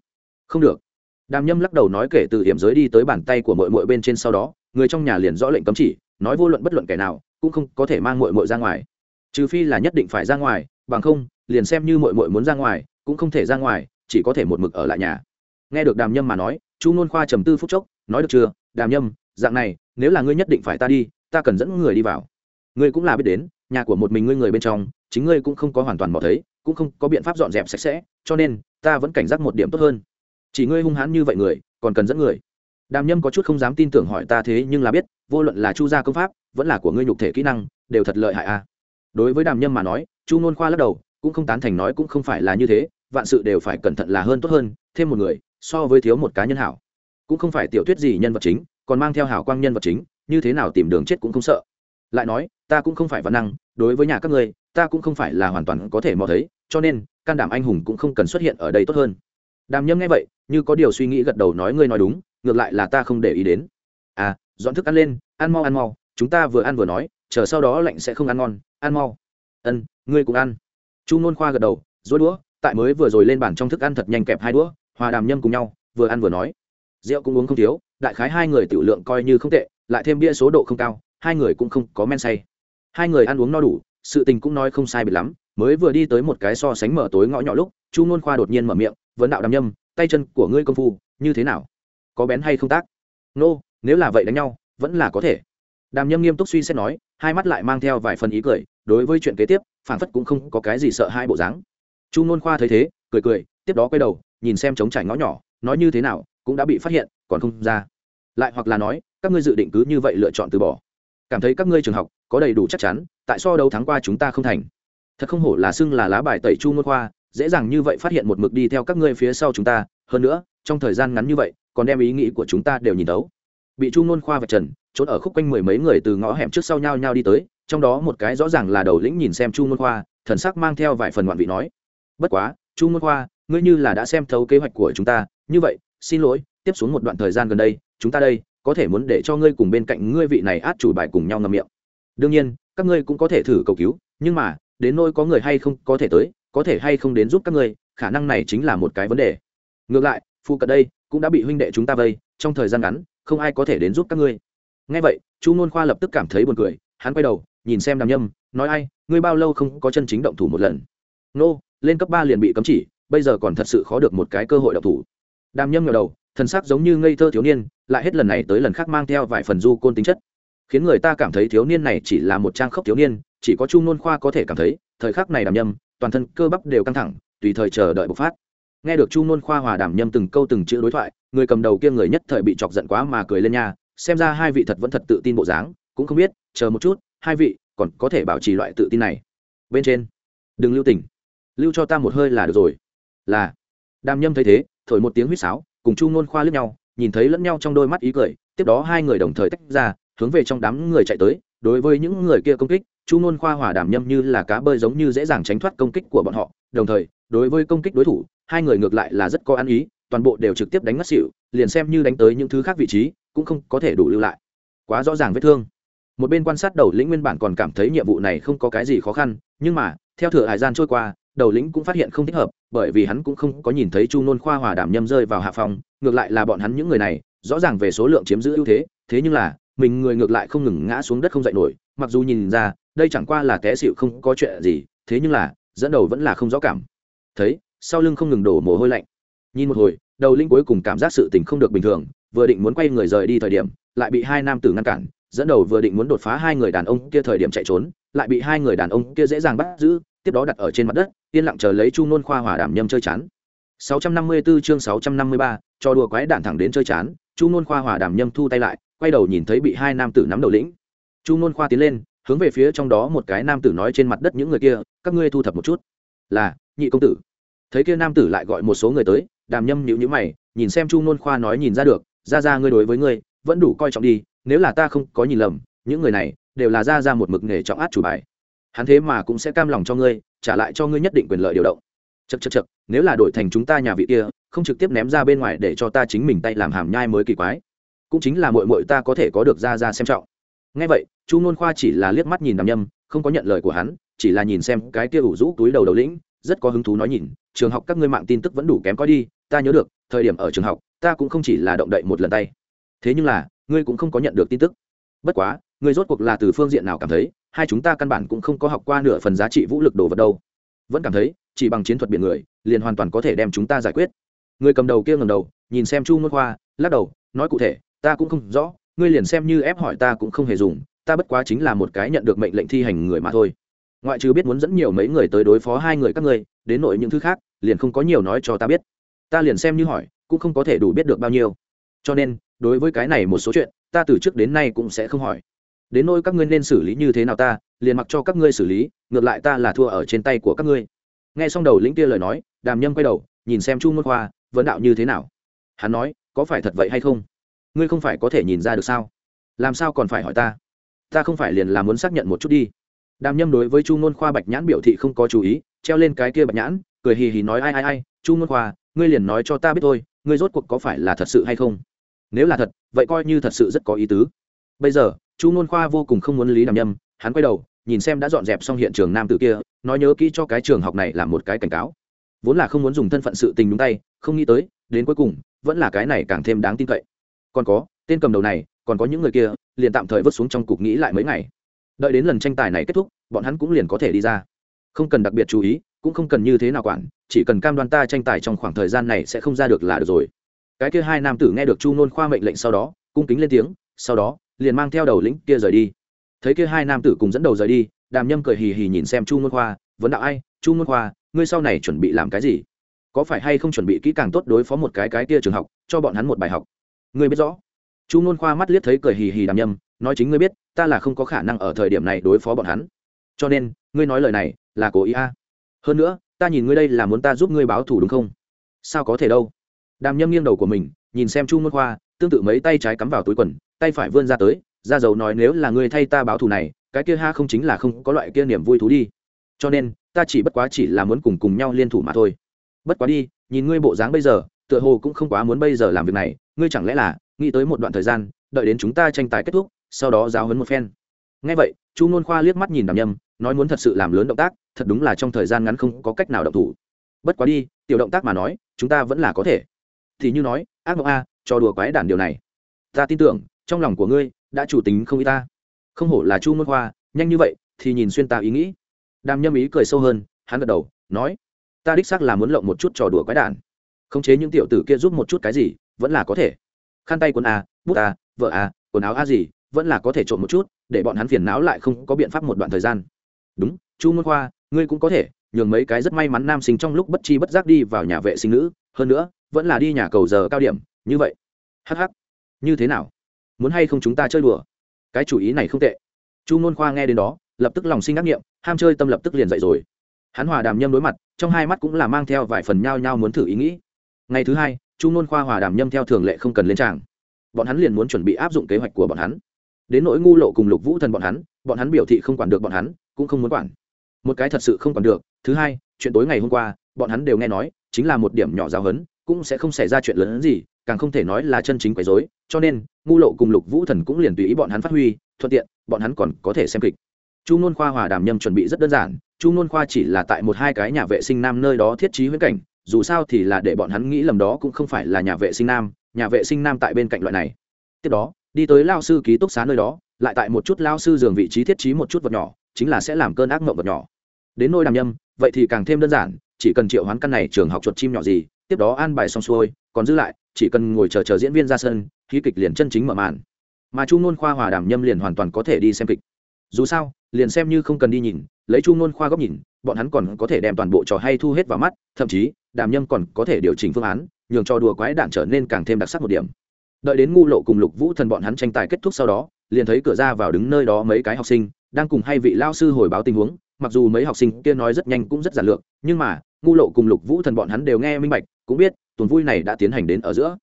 [SPEAKER 1] Không được. Đàm nhâm lắc đầu nói kể từ hiểm giới đi tới bàn tay của mội mội bên trên sau đó người trong nhà liền rõ lệnh cấm chỉ, nói vô luận bất luận kẻ nào, cũng không có thể mang mội mội ra ngoài. Trừ phi là nhất định phải ra ngoài, bằng không, liền xem như mội mội muốn ra ngoài, cũng không thể ra ngoài, chỉ có thể một mực ở lại nhà. Nghe được đàm nhâm mà nói, chu nôn khoa trầm tư phúc chốc, nói được chưa, đàm nhâm, dạng này, nếu là ngươi nhất định phải ta đi, ta cần dẫn người đi vào. Ngươi cũng là biết đến, nhà của một mình ngươi người bên trong, chính ngươi cũng không có hoàn toàn mò thấy, cũng không có biện pháp dọn dẹp sạch sẽ, cho nên, ta vẫn cảnh giác một điểm tốt hơn. Chỉ ngươi hung hãn như vậy người, còn cần dẫn người đàm nhâm có chút không dám tin tưởng hỏi ta thế nhưng là biết, vô luận là chu gia công pháp, vẫn là của ngươi nhục thể kỹ năng, đều thật lợi hại a đối với đàm nhâm mà nói, chu nôn khoa lắc đầu, cũng không tán thành nói cũng không phải là như thế, vạn sự đều phải cẩn thận là hơn tốt hơn, thêm một người, so với thiếu một cá nhân hảo. Cũng không phải tiểu thuyết gì nhân vật chính, còn mang theo hảo quang nhân vật chính, như thế nào tìm đường chết cũng không sợ. Lại nói, ta cũng không phải văn năng, đối với nhà các ngươi, ta cũng không phải là hoàn toàn có thể mò thấy, cho nên, can đảm anh hùng cũng không cần xuất hiện ở đây tốt hơn. Đàm nhâm nghe vậy, như có điều suy nghĩ gật đầu nói ngươi nói đúng ngược lại là ta không để ý đến. À dọn thức ăn lên, ăn mau ăn mau, chúng ta vừa ăn vừa nói, chờ sau đó lạnh sẽ không ăn ngon, ăn mau. Ân, ngươi cũng ăn. Chu nôn khoa gật đầu dối đũa, tại mới vừa rồi lên bàn trong thức ăn thật nhanh kẹp hai đũa, hòa đàm nhâm cùng nhau, vừa ăn vừa nói. Rượu cũng uống không thiếu, đại khái hai người tiểu lượng coi như không tệ, lại thêm bia số độ không cao, hai người cũng không có men say. Hai người ăn uống no đủ, sự tình cũng nói không sai biệt lắm, mới vừa đi tới một cái so sánh mở tối ngõ nhỏ lúc, chu nôn khoa đột nhiên mở miệng, vấn đạo đàm nhâm, tay chân của ngươi công phu, như thế nào? Có bén hay không tác? Nô、no, nếu là vậy đánh nhau vẫn là có thể. Đàm nhâm nghiêm túc suy xét nói hai mắt lại mang theo vài phần ý cười đối với chuyện kế tiếp phản phất cũng không có cái gì sợ hai bộ dáng. Chu nôn khoa thấy thế cười cười tiếp đó quay đầu nhìn xem trống trải ngõ nhỏ nói như thế nào cũng đã bị phát hiện còn không ra. Lại hoặc là nói các ngươi dự định cứ như vậy lựa chọn từ bỏ. Cảm thấy các ngươi trường học có đầy đủ chắc chắn tại so đâu tháng qua chúng ta không thành. Thật không hổ là xưng là lá bài tẩy chu nôn khoa dễ dàng như vậy phát hiện một mực đi theo các ngươi phía sau chúng ta. Hơn nữa trong thời gian ngắn như vậy còn đem ý nghĩ của chúng ta đều nhìn tấu bị chu nôn khoa và trần, trốn ở khúc quanh mười mấy người từ ngõ hẻm trước sau nhau nhau đi tới, trong đó một cái rõ ràng là đầu lĩnh nhìn xem chu nôn khoa, thần sắc mang theo vài phần ngoạn vị nói, bất quá, chu nôn khoa, ngươi như là đã xem thấu kế hoạch của chúng ta, như vậy, xin lỗi, tiếp xuống một đoạn thời gian gần đây, chúng ta đây, có thể muốn để cho ngươi cùng bên cạnh ngươi vị này át chủ bài cùng nhau ngầm miệng. Đương nhiên, các ngươi cũng có thể thử cầu cứu, nhưng mà, đến nôi có người hay không có thể tới, có thể hay không đến giúp các ngươi, khả năng này chính là một cái vấn đề. Ngược lại phụ cận đây cũng đã bị huynh đệ chúng ta vây, trong thời gian ngắn, không ai có thể đến giúp các ngươi. Ngay vậy, chu n khoa lập tức cảm thấy buồn cười, hắn quay đầu, nhìn xem đàm nhâm, nói ai, ngươi bao lâu không có chân chính động thủ một lần? Nô, lên cấp ba liền bị cấm chỉ, bây giờ còn thật sự khó được một cái cơ hội động thủ. Đàm nhâm ngờ đầu, thần sắc giống như ngây thơ thiếu niên, lại hết lần này tới lần khác mang theo vài phần du côn tính chất. Khiến người ta cảm thấy thiếu niên này chỉ là một trang khốc thiếu niên, chỉ có chu n khoa có thể cảm thấy, thời khắc này đàm nhâm, toàn thân cơ bắp đều căng thẳng, tùy thời chờ đợi bộc phát nghe được chu nôn khoa hòa Đảm nhâm từng câu từng chữ đối thoại, người cầm đầu kia người nhất thời bị chọc giận quá mà cười lên nha, xem ra hai vị thật vẫn thật tự tin bộ dáng, cũng không biết, chờ một chút, hai vị còn có thể bảo trì loại tự tin này. Bên trên, đừng lưu tình. Lưu cho ta một hơi là được rồi. Là. Đàm nhâm thấy thế, thổi một tiếng huýt sáo, cùng chu ngôn khoa lướt nhau, nhìn thấy lẫn nhau trong đôi mắt ý cười, tiếp đó hai người đồng thời tách ra, hướng về trong đám người chạy tới. Đối với những người kia công kích, chu ngôn khoa hòa đàm nhâm như là cá bơi giống như dễ dàng tránh thoát công kích của bọn họ. Đồng thời, đối với công kích đối thủ hai người ngược lại là rất có ăn ý, toàn bộ đều trực tiếp đánh ngất xỉu, liền xem như đánh tới những thứ khác vị trí, cũng không có thể đủ lưu lại. Quá rõ ràng vết thương. Một bên quan sát đầu lĩnh nguyên bản còn cảm thấy nhiệm vụ này không có cái gì khó khăn, nhưng mà, theo thừa hải gian trôi qua, đầu lĩnh cũng phát hiện không thích hợp, bởi vì hắn cũng không có nhìn thấy chu nôn khoa hòa đảm nhâm rơi vào hạ phòng, ngược lại là bọn hắn những người này, rõ ràng về số lượng chiếm giữ ưu thế thế nhưng là, mình người ngược lại không ngừng ngã xuống đất không dậy nổi, mặc dù nhìn ra, đây chẳng qua là té xịu không có chuyện gì, thế nhưng là, dẫn đầu vẫn là không rõ cảm. Thấy sau lưng không ngừng đổ mồ hôi lạnh. Nhìn một hồi đầu linh cuối cùng cảm giác sự tình không được bình thường vừa định muốn quay người rời đi thời điểm lại bị hai nam tử ngăn cản dẫn đầu vừa định muốn đột phá hai người đàn ông kia thời điểm chạy trốn lại bị hai người đàn ông kia dễ dàng bắt giữ tiếp đó đặt ở trên mặt đất yên lặng chờ lấy chu nôn khoa hòa đảm nhâm chơi chán. 654 chương 653, cho đùa quái đạn thẳng đến chơi chán chu nôn khoa hòa đảm nhâm thu tay lại quay đầu nhìn thấy bị hai nam tử nắm đầu lĩnh. Chu nôn khoa tiến lên hướng về phía trong đó một cái nam tử nói trên mặt đất những người kia các ngươi thu thập một chút. Là nhị công tử thấy kia nam tử lại gọi một số người tới, đàm nhâm nhữ nhữ mày, nhìn xem chu nôn khoa nói nhìn ra được, ra ra ngươi đối với ngươi, vẫn đủ coi trọng đi, nếu là ta không có nhìn lầm, những người này đều là ra ra một mực nghề trọng át chủ bài. Hắn thế mà cũng sẽ cam lòng cho ngươi, trả lại cho ngươi nhất định quyền lợi điều động. Chật chật chật nếu là đổi thành chúng ta nhà vị kia, không trực tiếp ném ra bên ngoài để cho ta chính mình tay làm hàm nhai mới kỳ quái. Cũng chính là mội mội ta có thể có được ra ra xem trọng. Ngay vậy, chu nôn khoa chỉ là liếc mắt nhìn đàm nhâm, không có nhận lời của hắn, chỉ là nhìn xem cái kia ủ rũ túi đầu đầu lĩnh rất có hứng thú nói nhìn, trường học các ngươi mạng tin tức vẫn đủ kém coi đi, ta nhớ được, thời điểm ở trường học, ta cũng không chỉ là động đậy một lần tay. Thế nhưng là, ngươi cũng không có nhận được tin tức. Bất quá, ngươi rốt cuộc là từ phương diện nào cảm thấy, hai chúng ta căn bản cũng không có học qua nửa phần giá trị vũ lực đồ vật đâu. Vẫn cảm thấy, chỉ bằng chiến thuật biển người, liền hoàn toàn có thể đem chúng ta giải quyết. Người cầm đầu kia ngầm đầu, nhìn xem chu ngôn khoa, lắc đầu, nói cụ thể, ta cũng không rõ, ngươi liền xem như ép hỏi ta cũng không hề dùng, ta bất quá chính là một cái nhận được mệnh lệnh thi hành người mà thôi ngoại trừ biết muốn dẫn nhiều mấy người tới đối phó hai người các ngươi, đến nội những thứ khác, liền không có nhiều nói cho ta biết. Ta liền xem như hỏi, cũng không có thể đủ biết được bao nhiêu. Cho nên, đối với cái này một số chuyện, ta từ trước đến nay cũng sẽ không hỏi. Đến nỗi các ngươi nên xử lý như thế nào ta, liền mặc cho các ngươi xử lý, ngược lại ta là thua ở trên tay của các ngươi. Nghe xong đầu lĩnh kia lời nói, đàm nhâm quay đầu, nhìn xem chu môn khoa, vấn đạo như thế nào? Hắn nói, có phải thật vậy hay không? Ngươi không phải có thể nhìn ra được sao? Làm sao còn phải hỏi ta? Ta không phải liền là muốn xác nhận một chút đi đàm nhâm đối với chu môn khoa bạch nhãn biểu thị không có chú ý, treo lên cái kia bạch nhãn, cười hì hì nói ai ai ai, chu ngôn khoa, ngươi liền nói cho ta biết thôi, ngươi rốt cuộc có phải là thật sự hay không? Nếu là thật, vậy coi như thật sự rất có ý tứ. Bây giờ, chu ngôn khoa vô cùng không muốn lý đàm nhâm, hắn quay đầu, nhìn xem đã dọn dẹp xong hiện trường nam tử kia, nói nhớ kỹ cho cái trường học này là một cái cảnh cáo. Vốn là không muốn dùng thân phận sự tình đúng tay, không nghĩ tới, đến cuối cùng, vẫn là cái này càng thêm đáng tin cậy. Còn có, tên cầm đầu này, còn có những người kia, liền tạm thời vứt xuống trong cục nghĩ lại mấy ngày đợi đến lần tranh tài này kết thúc, bọn hắn cũng liền có thể đi ra. Không cần đặc biệt chú ý, cũng không cần như thế nào quản, chỉ cần cam đoan ta tranh tài trong khoảng thời gian này sẽ không ra được là được rồi. Cái kia hai nam tử nghe được chu nôn khoa mệnh lệnh sau đó, cung kính lên tiếng, sau đó, liền mang theo đầu lĩnh kia rời đi. Thấy kia hai nam tử cùng dẫn đầu rời đi, đàm nhâm cười hì hì nhìn xem chu nôn khoa, vấn đạo ai? Chu nôn khoa, ngươi sau này chuẩn bị làm cái gì? Có phải hay không chuẩn bị kỹ càng tốt đối phó một cái cái kia trường học, cho bọn hắn một bài học? Ngươi biết rõ. Chu nôn khoa mắt liếc thấy cười hì hì đàm nhâm nói chính ngươi biết, ta là không có khả năng ở thời điểm này đối phó bọn hắn. Cho nên, ngươi nói lời này là cố ý a. Hơn nữa, ta nhìn ngươi đây là muốn ta giúp ngươi báo thù đúng không? Sao có thể đâu? Đàm nhâm nghiêng đầu của mình, nhìn xem chu Môn khoa, tương tự mấy tay trái cắm vào túi quần, tay phải vươn ra tới, ra dầu nói nếu là ngươi thay ta báo thù này, cái kia ha không chính là không có loại kia niềm vui thú đi. Cho nên, ta chỉ bất quá chỉ là muốn cùng cùng nhau liên thủ mà thôi. Bất quá đi, nhìn ngươi bộ dáng bây giờ, tựa hồ cũng không quá muốn bây giờ làm việc này, ngươi chẳng lẽ là nghĩ tới một đoạn thời gian, đợi đến chúng ta tranh tài kết thúc sau đó giáo hấn một phen. Ngay vậy, chu nôn khoa liếc mắt nhìn đàm nhâm, nói muốn thật sự làm lớn động tác, thật đúng là trong thời gian ngắn không có cách nào động thủ. Bất quá đi, tiểu động tác mà nói, chúng ta vẫn là có thể. Thì như nói, ác mộng a, cho đùa quái đản điều này. Ta tin tưởng, trong lòng của ngươi, đã chủ tính không y ta. Không hổ là chu nôn khoa, nhanh như vậy thì nhìn xuyên ta ý nghĩ. Đàm nhâm ý cười sâu hơn, hắn gật đầu, nói, ta đích xác là muốn lộng một chút trò đùa quái đản. Khống chế những tiểu tử kia giúp một chút cái gì, vẫn là có thể. Khăn tay quần a, bút a, vợ a, quần áo a gì vẫn là có thể trộn một chút, để bọn hắn phiền não lại không có biện pháp một đoạn thời gian. Đúng, chu môn khoa, ngươi cũng có thể, nhường mấy cái rất may mắn nam sinh trong lúc bất chi bất giác đi vào nhà vệ sinh nữ, hơn nữa, vẫn là đi nhà cầu giờ cao điểm, như vậy. Hh như thế nào? Muốn hay không chúng ta chơi đùa? Cái chủ ý này không tệ. Chu môn khoa nghe đến đó, lập tức lòng sinh ác nghiệm, ham chơi tâm lập tức liền dậy rồi. Hắn hòa đàm nhâm đối mặt, trong hai mắt cũng là mang theo vài phần nhao nhao muốn thử ý nghĩ. Ngày thứ hai, chu môn khoa hòa đàm nhâm theo thường lệ không cần lên tràng. Bọn hắn liền muốn chuẩn bị áp dụng kế hoạch của bọn hắn đến nỗi ngu lộ cùng lục vũ thần bọn hắn bọn hắn biểu thị không quản được bọn hắn, cũng không muốn quản. Một cái thật sự không quản được. Thứ hai, chuyện tối ngày hôm qua, bọn hắn đều nghe nói, chính là một điểm nhỏ giáo hấn cũng sẽ không xảy ra chuyện lớn hơn gì, càng không thể nói là chân chính quấy dối cho nên, ngu lộ cùng lục vũ thần cũng liền tùy ý bọn hắn phát huy, thuận tiện, bọn hắn còn có thể xem kịch. Chu nôn khoa hòa đàm nhâm chuẩn bị rất đơn giản. Chu nôn khoa chỉ là tại một hai cái nhà vệ sinh nam nơi đó thiết trí huyễn cảnh, dù sao thì là để bọn hắn nghĩ lầm đó cũng không phải là nhà vệ sinh nam. Nhà vệ sinh nam tại bên cạnh loại này. Tiếp đó đi tới lao sư ký túc xá nơi đó, lại tại một chút lao sư giường vị trí thiết trí một chút vật nhỏ, chính là sẽ làm cơn ác mộng vật nhỏ. Đến nôi đàm nhâm, vậy thì càng thêm đơn giản, chỉ cần triệu hoán căn này trường học chuột chim nhỏ gì, tiếp đó an bài xong xuôi, còn giữ lại, chỉ cần ngồi chờ chờ diễn viên ra sân khí kịch liền chân chính mở màn. Mà chu ngôn khoa hòa đàm nhâm liền hoàn toàn có thể đi xem kịch. Dù sao, liền xem như không cần đi nhìn, lấy chu ngôn khoa góc nhìn, bọn hắn còn có thể đem toàn bộ trò hay thu hết vào mắt, thậm chí, đàm nhâm còn có thể điều chỉnh phương án, nhường cho đùa quái đạn trở nên càng thêm đặc sắc một điểm đợi đến ngu lộ cùng lục vũ thần bọn hắn tranh tài kết thúc sau đó liền thấy cửa ra vào đứng nơi đó mấy cái học sinh đang cùng hai vị lao sư hồi báo tình huống. Mặc dù mấy học sinh kia nói rất nhanh cũng rất giản lược nhưng mà ngu lộ cùng lục vũ thần bọn hắn đều nghe minh bạch cũng biết tuần vui này đã tiến hành đến ở giữa.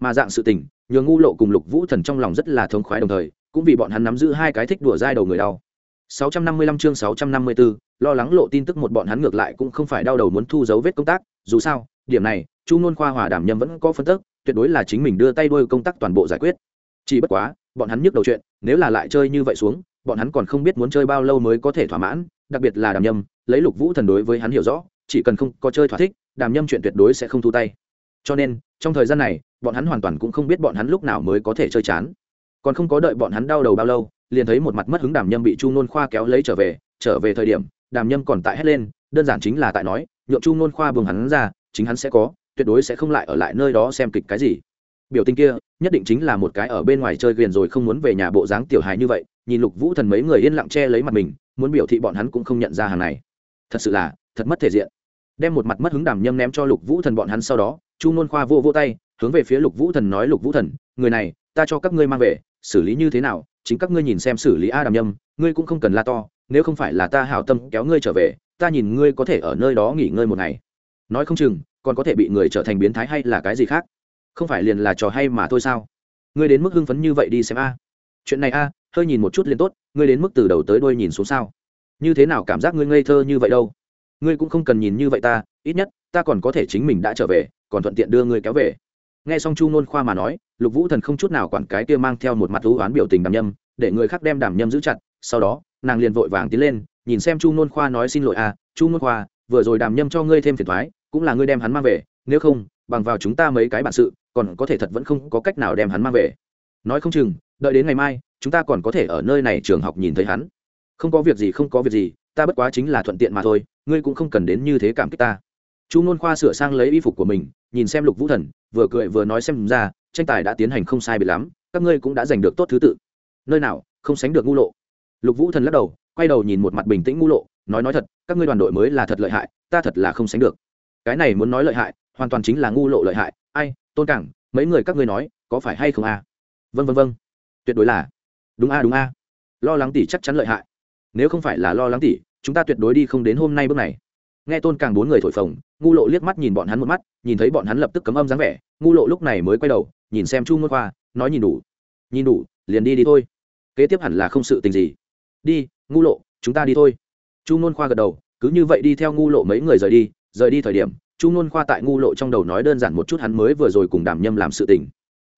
[SPEAKER 1] Mà dạng sự tình nhờ ngu lộ cùng lục vũ thần trong lòng rất là thống khoái đồng thời cũng vì bọn hắn nắm giữ hai cái thích đùa dai đầu người đau. 655 chương 654, lo lắng lộ tin tức một bọn hắn ngược lại cũng không phải đau đầu muốn thu dấu vết công tác. Dù sao điểm này chu nôn khoa hòa đảm nhâm vẫn có phân tức tuyệt đối là chính mình đưa tay đôi công tác toàn bộ giải quyết. Chỉ bất quá, bọn hắn nhức đầu chuyện, nếu là lại chơi như vậy xuống, bọn hắn còn không biết muốn chơi bao lâu mới có thể thỏa mãn, đặc biệt là đàm nhâm, lấy lục vũ thần đối với hắn hiểu rõ, chỉ cần không có chơi thỏa thích, đàm nhâm chuyện tuyệt đối sẽ không thu tay. Cho nên, trong thời gian này, bọn hắn hoàn toàn cũng không biết bọn hắn lúc nào mới có thể chơi chán. Còn không có đợi bọn hắn đau đầu bao lâu, liền thấy một mặt mất hứng đàm nhâm bị chu nôn khoa kéo lấy trở về trở về thời điểm, đàm nhâm còn tại hét lên, đơn giản chính là tại nói, nhượng chu nôn khoa buông hắn ra, chính hắn sẽ có tuyệt đối sẽ không lại ở lại nơi đó xem kịch cái gì. Biểu tình kia, nhất định chính là một cái ở bên ngoài chơi ghiền rồi không muốn về nhà bộ dáng tiểu hài như vậy, nhìn lục vũ thần mấy người yên lặng che lấy mặt mình, muốn biểu thị bọn hắn cũng không nhận ra hàng này. Thật sự là, thật mất thể diện. Đem một mặt mất hứng đàm nhâm ném cho lục vũ thần bọn hắn sau đó, chu nôn khoa vô vô tay, hướng về phía lục vũ thần nói, lục vũ thần, người này, ta cho các ngươi mang về, xử lý như thế nào, chính các ngươi nhìn xem xử lý a đàm nhâm, ngươi cũng không cần la to, nếu không phải là ta hảo tâm kéo ngươi trở về, ta nhìn ngươi có thể ở nơi đó nghỉ ngơi một ngày. Nói không chừng còn có thể bị người trở thành biến thái hay là cái gì khác? Không phải liền là trò hay mà thôi sao? Ngươi đến mức hưng phấn như vậy đi xem a. Chuyện này a, hơi nhìn một chút liền tốt, ngươi đến mức từ đầu tới đuôi nhìn xuống sao? Như thế nào cảm giác ngươi ngây thơ như vậy đâu? Ngươi cũng không cần nhìn như vậy ta, ít nhất, ta còn có thể chính mình đã trở về, còn thuận tiện đưa ngươi kéo về. Nghe xong chu nôn khoa mà nói, lục vũ thần không chút nào quản cái kia mang theo một mặt thú oán biểu tình đàm nhâm, để người khác đem đàm nhâm giữ chặt, sau đó, nàng liền vội vàng tiến lên, nhìn xem chu nôn khoa nói xin lỗi à chu nôn khoa, vừa rồi đàm nhâm cho ngươi thêm phiền thoái cũng là ngươi đem hắn mang về, nếu không, bằng vào chúng ta mấy cái bản sự, còn có thể thật vẫn không có cách nào đem hắn mang về. Nói không chừng, đợi đến ngày mai, chúng ta còn có thể ở nơi này trường học nhìn thấy hắn. Không có việc gì, không có việc gì, ta bất quá chính là thuận tiện mà thôi, ngươi cũng không cần đến như thế cảm kích ta. Chu ngôn khoa sửa sang lấy y phục của mình, nhìn xem lục vũ thần, vừa cười vừa nói xem ra, tranh tài đã tiến hành không sai bị lắm, các ngươi cũng đã giành được tốt thứ tự. Nơi nào, không sánh được ngu lộ. Lục vũ thần lắc đầu, quay đầu nhìn một mặt bình tĩnh ngu lộ, nói nói thật, các ngươi đoàn đội mới là thật lợi hại, ta thật là không sánh được cái này muốn nói lợi hại, hoàn toàn chính là ngu lộ lợi hại. Ai, tôn cảng, mấy người các ngươi nói, có phải hay không a? À? vân vân vân tuyệt đối là. Đúng a đúng a. Lo lắng tỷ chắc chắn lợi hại. Nếu không phải là lo lắng tỷ, chúng ta tuyệt đối đi không đến hôm nay bước này. Nghe tôn càng bốn người thổi phồng, ngu lộ liếc mắt nhìn bọn hắn một mắt, nhìn thấy bọn hắn lập tức cấm âm dáng vẻ, ngu lộ lúc này mới quay đầu, nhìn xem chu ngôn khoa, nói nhìn đủ. Nhìn đủ, liền đi đi thôi. Kế tiếp hẳn là không sự tình gì. Đi, ngu lộ, chúng ta đi thôi. Chu ngôn khoa gật đầu, cứ như vậy đi theo ngu lộ mấy người rời đi rời đi thời điểm, chu ngôn khoa tại ngu lộ trong đầu nói đơn giản một chút hắn mới vừa rồi cùng đàm nhâm làm sự tình.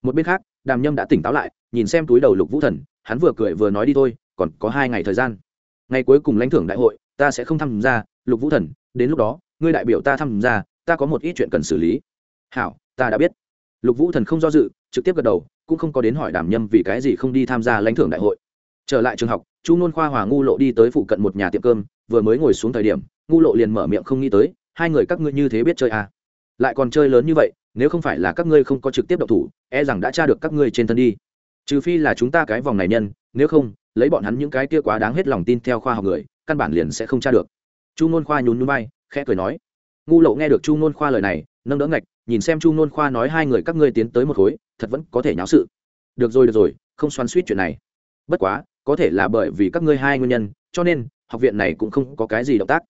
[SPEAKER 1] Một bên khác, đàm nhâm đã tỉnh táo lại, nhìn xem túi đầu lục vũ thần, hắn vừa cười vừa nói đi thôi, còn có hai ngày thời gian. Ngày cuối cùng lãnh thưởng đại hội, ta sẽ không tham gia, lục vũ thần, đến lúc đó, ngươi đại biểu ta tham gia, ta có một ít chuyện cần xử lý. Hảo, ta đã biết. Lục vũ thần không do dự, trực tiếp gật đầu, cũng không có đến hỏi đàm nhâm vì cái gì không đi tham gia lãnh thưởng đại hội. Trở lại trường học, chu nôn khoa hòa ngu lộ đi tới phụ cận một nhà tiệm cơm, vừa mới ngồi xuống thời điểm, ngu lộ liền mở miệng không nghĩ tới hai người các ngươi như thế biết chơi à. lại còn chơi lớn như vậy, nếu không phải là các ngươi không có trực tiếp động thủ e rằng đã tra được các ngươi trên thân đi. Trừ phi là chúng ta cái vòng này nhân, nếu không, lấy bọn hắn những cái kia quá đáng hết lòng tin theo khoa học người, căn bản liền sẽ không tra được. Chu nôn khoa nhún núi bay khẽ cười nói. Ngu lộ nghe được chu nôn khoa lời này, nâng đỡ ngạch, nhìn xem chu nôn khoa nói hai người các ngươi tiến tới một khối, thật vẫn có thể nháo sự. Được rồi được rồi, không xoắn suýt chuyện này. Bất quá, có thể là bởi vì các ngươi hai nguyên nhân, cho nên, học viện này cũng không có cái gì động tác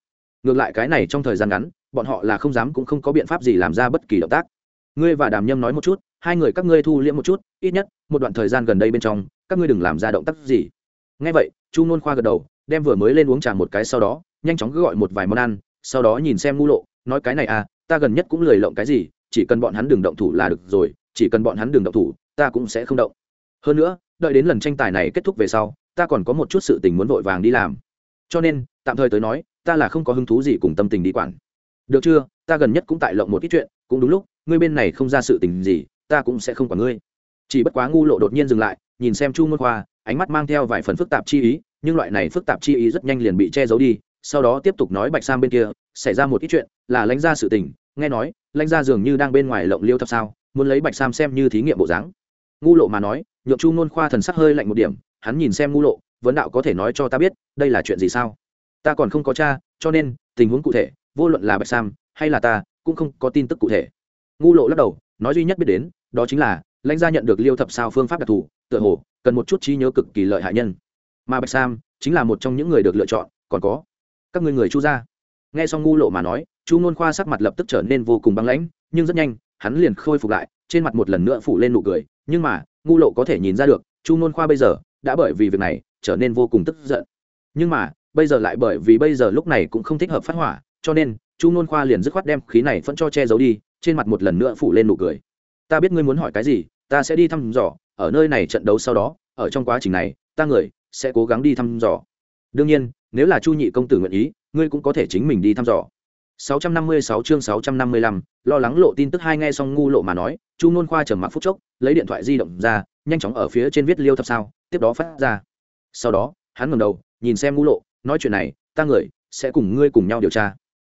[SPEAKER 1] ngược lại cái này trong thời gian ngắn, bọn họ là không dám cũng không có biện pháp gì làm ra bất kỳ động tác. Ngươi và đàm nhâm nói một chút, hai người các ngươi thu liễm một chút, ít nhất, một đoạn thời gian gần đây bên trong, các ngươi đừng làm ra động tác gì. Ngay vậy, chu nôn khoa gật đầu, đem vừa mới lên uống trà một cái sau đó, nhanh chóng gọi một vài món ăn, sau đó nhìn xem ngu lộ, nói cái này à ta gần nhất cũng lười lộng cái gì, chỉ cần bọn hắn đừng động thủ là được rồi, chỉ cần bọn hắn đừng động thủ, ta cũng sẽ không động. Hơn nữa, đợi đến lần tranh tài này kết thúc về sau, ta còn có một chút sự tình muốn vội vàng đi làm. Cho nên, tạm thời tới nói ta là không có hứng thú gì cùng tâm tình đi quản. Được chưa? Ta gần nhất cũng tại lộng một ít chuyện, cũng đúng lúc, ngươi bên này không ra sự tình gì, ta cũng sẽ không quản ngươi. Chỉ bất quá ngu lộ đột nhiên dừng lại, nhìn xem chu môn khoa, ánh mắt mang theo vài phần phức tạp chi ý, nhưng loại này phức tạp chi ý rất nhanh liền bị che giấu đi, sau đó tiếp tục nói bạch sam bên kia, xảy ra một ít chuyện, là lãnh ra sự tình, nghe nói, lãnh ra dường như đang bên ngoài lộng liêu thập sao, muốn lấy bạch sam xem như thí nghiệm bộ dáng. Ngu lộ mà nói, nhượng chu môn khoa thần sắc hơi lạnh một điểm, hắn nhìn xem ngu lộ, vấn đạo có thể nói cho ta biết, đây là chuyện gì sao? Ta còn không có cha, cho nên, tình huống cụ thể, vô luận là bạch sam hay là ta, cũng không có tin tức cụ thể. Ngu lộ lắc đầu, nói duy nhất biết đến, đó chính là, lãnh gia nhận được liêu thập sao phương pháp đặc thù, tựa hồ, cần một chút trí nhớ cực kỳ lợi hại nhân. Mà bạch sam chính là một trong những người được lựa chọn, còn có các người người chu gia. Nghe xong ngu lộ mà nói, chu nôn khoa sắc mặt lập tức trở nên vô cùng băng lãnh, nhưng rất nhanh, hắn liền khôi phục lại, trên mặt một lần nữa phủ lên nụ cười, nhưng mà, ngu lộ có thể nhìn ra được, chu nôn khoa bây giờ, đã bởi vì việc này, trở nên vô cùng tức giận. Nhưng mà bây giờ lại bởi vì bây giờ lúc này cũng không thích hợp phát hỏa cho nên chu nôn khoa liền dứt khoát đem khí này vẫn cho che giấu đi trên mặt một lần nữa phủ lên nụ cười. Ta biết ngươi muốn hỏi cái gì ta sẽ đi thăm dò ở nơi này trận đấu sau đó ở trong quá trình này ta người sẽ cố gắng đi thăm dò. Đương nhiên nếu là chu nhị công tử nguyện ý ngươi cũng có thể chính mình đi thăm dò. 656 chương 655, lo lắng lộ tin tức hai nghe xong ngu lộ mà nói chu nôn khoa trầm mặc phút chốc lấy điện thoại di động ra nhanh chóng ở phía trên viết liêu thập sao tiếp đó phát ra. Sau đó hắn ngẩng đầu nhìn xem ngu lộ nói chuyện này, ta người sẽ cùng ngươi cùng nhau điều tra.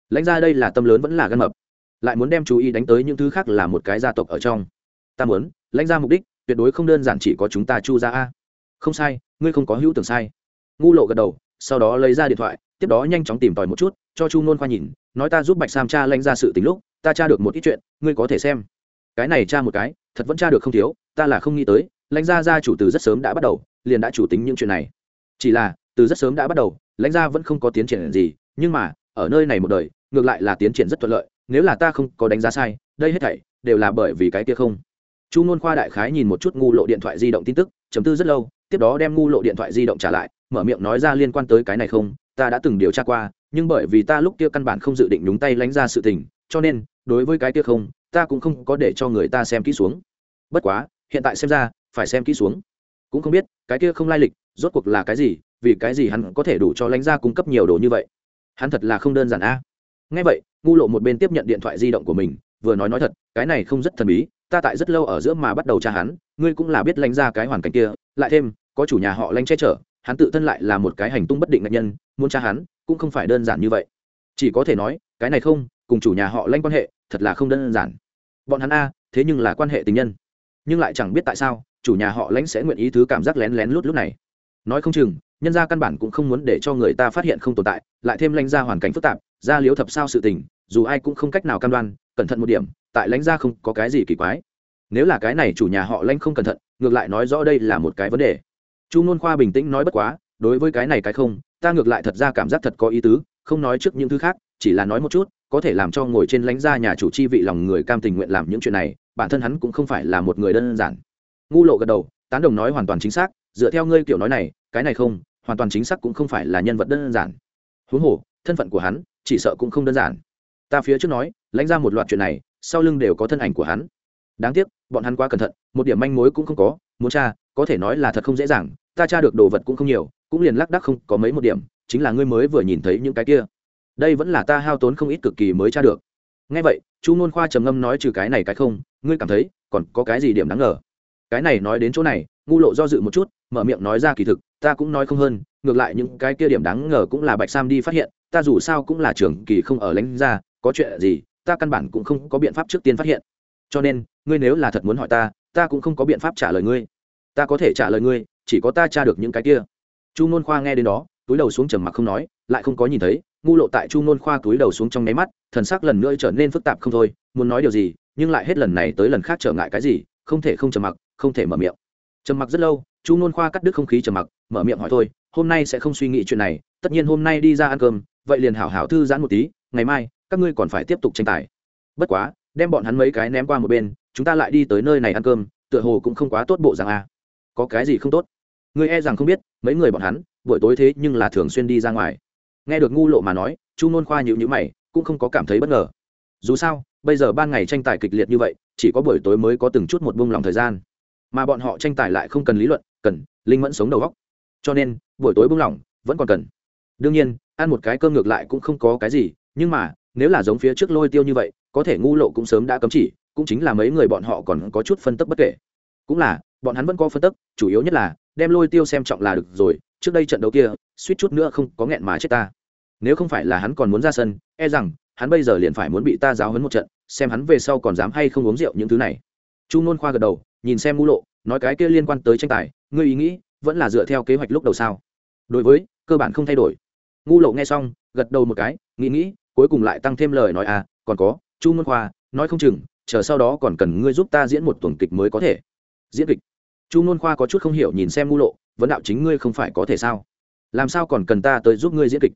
[SPEAKER 1] Lãnh ra đây là tâm lớn vẫn là gan mập. Lại muốn đem chú ý đánh tới những thứ khác là một cái gia tộc ở trong. Ta muốn, lãnh ra mục đích, tuyệt đối không đơn giản chỉ có chúng ta chu ra a. Không sai, ngươi không có hữu tưởng sai. Ngu lộ gật đầu, sau đó lấy ra điện thoại, tiếp đó nhanh chóng tìm tòi một chút, cho chu nôn khoa nhìn, nói ta giúp bạch sam cha lãnh ra sự tính lúc, ta tra được một ít chuyện, ngươi có thể xem. Cái này tra một cái, thật vẫn tra được không thiếu, ta là không nghĩ tới, lãnh gia gia chủ từ rất sớm đã bắt đầu, liền đã chủ tính những chuyện này. Chỉ là từ rất sớm đã bắt đầu, lãnh gia vẫn không có tiến triển gì, nhưng mà, ở nơi này một đời, ngược lại là tiến triển rất thuận lợi, nếu là ta không có đánh giá sai, đây hết thảy đều là bởi vì cái kia không. Chu n khoa đại khái nhìn một chút ngu lộ điện thoại di động tin tức chấm tư rất lâu, tiếp đó đem ngu lộ điện thoại di động trả lại, mở miệng nói ra liên quan tới cái này không, ta đã từng điều tra qua, nhưng bởi vì ta lúc kia căn bản không dự định nhúng tay lánh ra sự tình, cho nên, đối với cái kia không, ta cũng không có để cho người ta xem kỹ xuống. Bất quá, hiện tại xem ra, phải xem kỹ xuống. Cũng không biết, cái kia không lai lịch, rốt cuộc là cái gì vì cái gì hắn có thể đủ cho lãnh gia cung cấp nhiều đồ như vậy? Hắn thật là không đơn giản a. À. ngay vậy, ngu lộ một bên tiếp nhận điện thoại di động của mình, vừa nói nói thật, cái này không rất thần bí, ta tại rất lâu ở giữa mà bắt đầu tra hắn, ngươi cũng là biết lãnh ra cái hoàn cảnh kia, lại thêm, có chủ nhà họ lãnh che chở, hắn tự thân lại là một cái hành tung bất định nạn nhân, muốn tra hắn, cũng không phải đơn giản như vậy. Chỉ có thể nói, cái này không, cùng chủ nhà họ lãnh quan hệ, thật là không đơn giản. Bọn hắn a, thế nhưng là quan hệ tình nhân. Nhưng lại chẳng biết tại sao, chủ nhà họ lãnh sẽ nguyện ý thứ cảm giác lén lén lút lúc này. Nói không chừng nhân gia căn bản cũng không muốn để cho người ta phát hiện không tồn tại, lại thêm lãnh gia hoàn cảnh phức tạp, gia liếu thập sao sự tình, dù ai cũng không cách nào cam đoan, cẩn thận một điểm, tại lãnh gia không có cái gì kỳ quái. Nếu là cái này chủ nhà họ lãnh không cẩn thận, ngược lại nói rõ đây là một cái vấn đề. Chu nôn khoa bình tĩnh nói bất quá, đối với cái này cái không, ta ngược lại thật ra cảm giác thật có ý tứ, không nói trước những thứ khác, chỉ là nói một chút, có thể làm cho ngồi trên lãnh gia nhà chủ chi vị lòng người cam tình nguyện làm những chuyện này, bản thân hắn cũng không phải là một người đơn giản. Ngu lộ gật đầu, tán đồng nói hoàn toàn chính xác, dựa theo ngươi kiểu nói này, cái này không hoàn toàn chính xác cũng không phải là nhân vật đơn giản. Huống hồ, thân phận của hắn, chỉ sợ cũng không đơn giản. Ta phía trước nói, lãnh ra một loạt chuyện này, sau lưng đều có thân ảnh của hắn. Đáng tiếc, bọn hắn quá cẩn thận, một điểm manh mối cũng không có, muốn tra, có thể nói là thật không dễ dàng, ta tra được đồ vật cũng không nhiều, cũng liền lác đắc không có mấy một điểm, chính là ngươi mới vừa nhìn thấy những cái kia. Đây vẫn là ta hao tốn không ít cực kỳ mới tra được. Ngay vậy, chu Ngôn khoa trầm ngâm nói trừ cái này cái không, ngươi cảm thấy, còn có cái gì điểm đáng ngờ? Cái này nói đến chỗ này, ngu lộ do dự một chút, mở miệng nói ra kỳ thực ta cũng nói không hơn, ngược lại những cái kia điểm đáng ngờ cũng là bạch sam đi phát hiện, ta dù sao cũng là trưởng kỳ không ở lãnh ra, có chuyện gì, ta căn bản cũng không có biện pháp trước tiên phát hiện. Cho nên, ngươi nếu là thật muốn hỏi ta ta cũng không có biện pháp trả lời ngươi. Ta có thể trả lời ngươi, chỉ có ta tra được những cái kia. Chu nôn khoa nghe đến đó, túi đầu xuống trầm mặc không nói, lại không có nhìn thấy, ngu lộ tại chu nôn khoa túi đầu xuống trong nháy mắt, thần sắc lần nữa trở nên phức tạp không thôi, muốn nói điều gì, nhưng lại hết lần này tới lần khác trở ngại cái gì, không thể không trầm mặc, không thể mở miệng. Trầm mặc rất lâu, chu nôn khoa cắt đứt không khí trầm mặc mở miệng hỏi thôi, hôm nay sẽ không suy nghĩ chuyện này, tất nhiên hôm nay đi ra ăn cơm, vậy liền hảo hảo thư giãn một tí, ngày mai, các ngươi còn phải tiếp tục tranh tài. Bất quá, đem bọn hắn mấy cái ném qua một bên, chúng ta lại đi tới nơi này ăn cơm, tựa hồ cũng không quá tốt bộ rằng a. À. có cái gì không tốt? Ngươi e rằng không biết, mấy người bọn hắn, buổi tối thế nhưng là thường xuyên đi ra ngoài. Nghe được ngu lộ mà nói, chu nôn khoa nhịu nhữ mày, cũng không có cảm thấy bất ngờ. Dù sao, bây giờ ban ngày tranh tài kịch liệt như vậy, chỉ có buổi tối mới có từng chút một buông lòng thời gian. Mà bọn họ tranh tài lại không cần lý luận, cần linh mẫn sống đầu góc cho nên, buổi tối buông lỏng, vẫn còn cần. Đương nhiên, ăn một cái cơm ngược lại cũng không có cái gì, nhưng mà, nếu là giống phía trước lôi tiêu như vậy, có thể ngu lộ cũng sớm đã cấm chỉ, cũng chính là mấy người bọn họ còn có chút phân tức bất kể. Cũng là, bọn hắn vẫn có phân tức, chủ yếu nhất là, đem lôi tiêu xem trọng là được rồi, trước đây trận đấu kia, suýt chút nữa không có nghẹn mà chết ta. Nếu không phải là hắn còn muốn ra sân e rằng, hắn bây giờ liền phải muốn bị ta giáo hấn một trận, xem hắn về sau còn dám hay không uống rượu những thứ này. Chu nôn khoa gật đầu, nhìn xem ngu lộ, nói cái kia liên quan tới tranh tài, ngươi ý nghĩ? Vẫn là dựa theo kế hoạch lúc đầu sao? Đối với, cơ bản không thay đổi. Ngu lộ nghe xong, gật đầu một cái, nghĩ nghĩ, cuối cùng lại tăng thêm lời nói à còn có, chu môn khoa, nói không chừng, chờ sau đó còn cần ngươi giúp ta diễn một tuần kịch mới có thể. Diễn kịch? Chu môn khoa có chút không hiểu nhìn xem ngu lộ, vấn đạo chính ngươi không phải có thể sao? Làm sao còn cần ta tới giúp ngươi diễn kịch?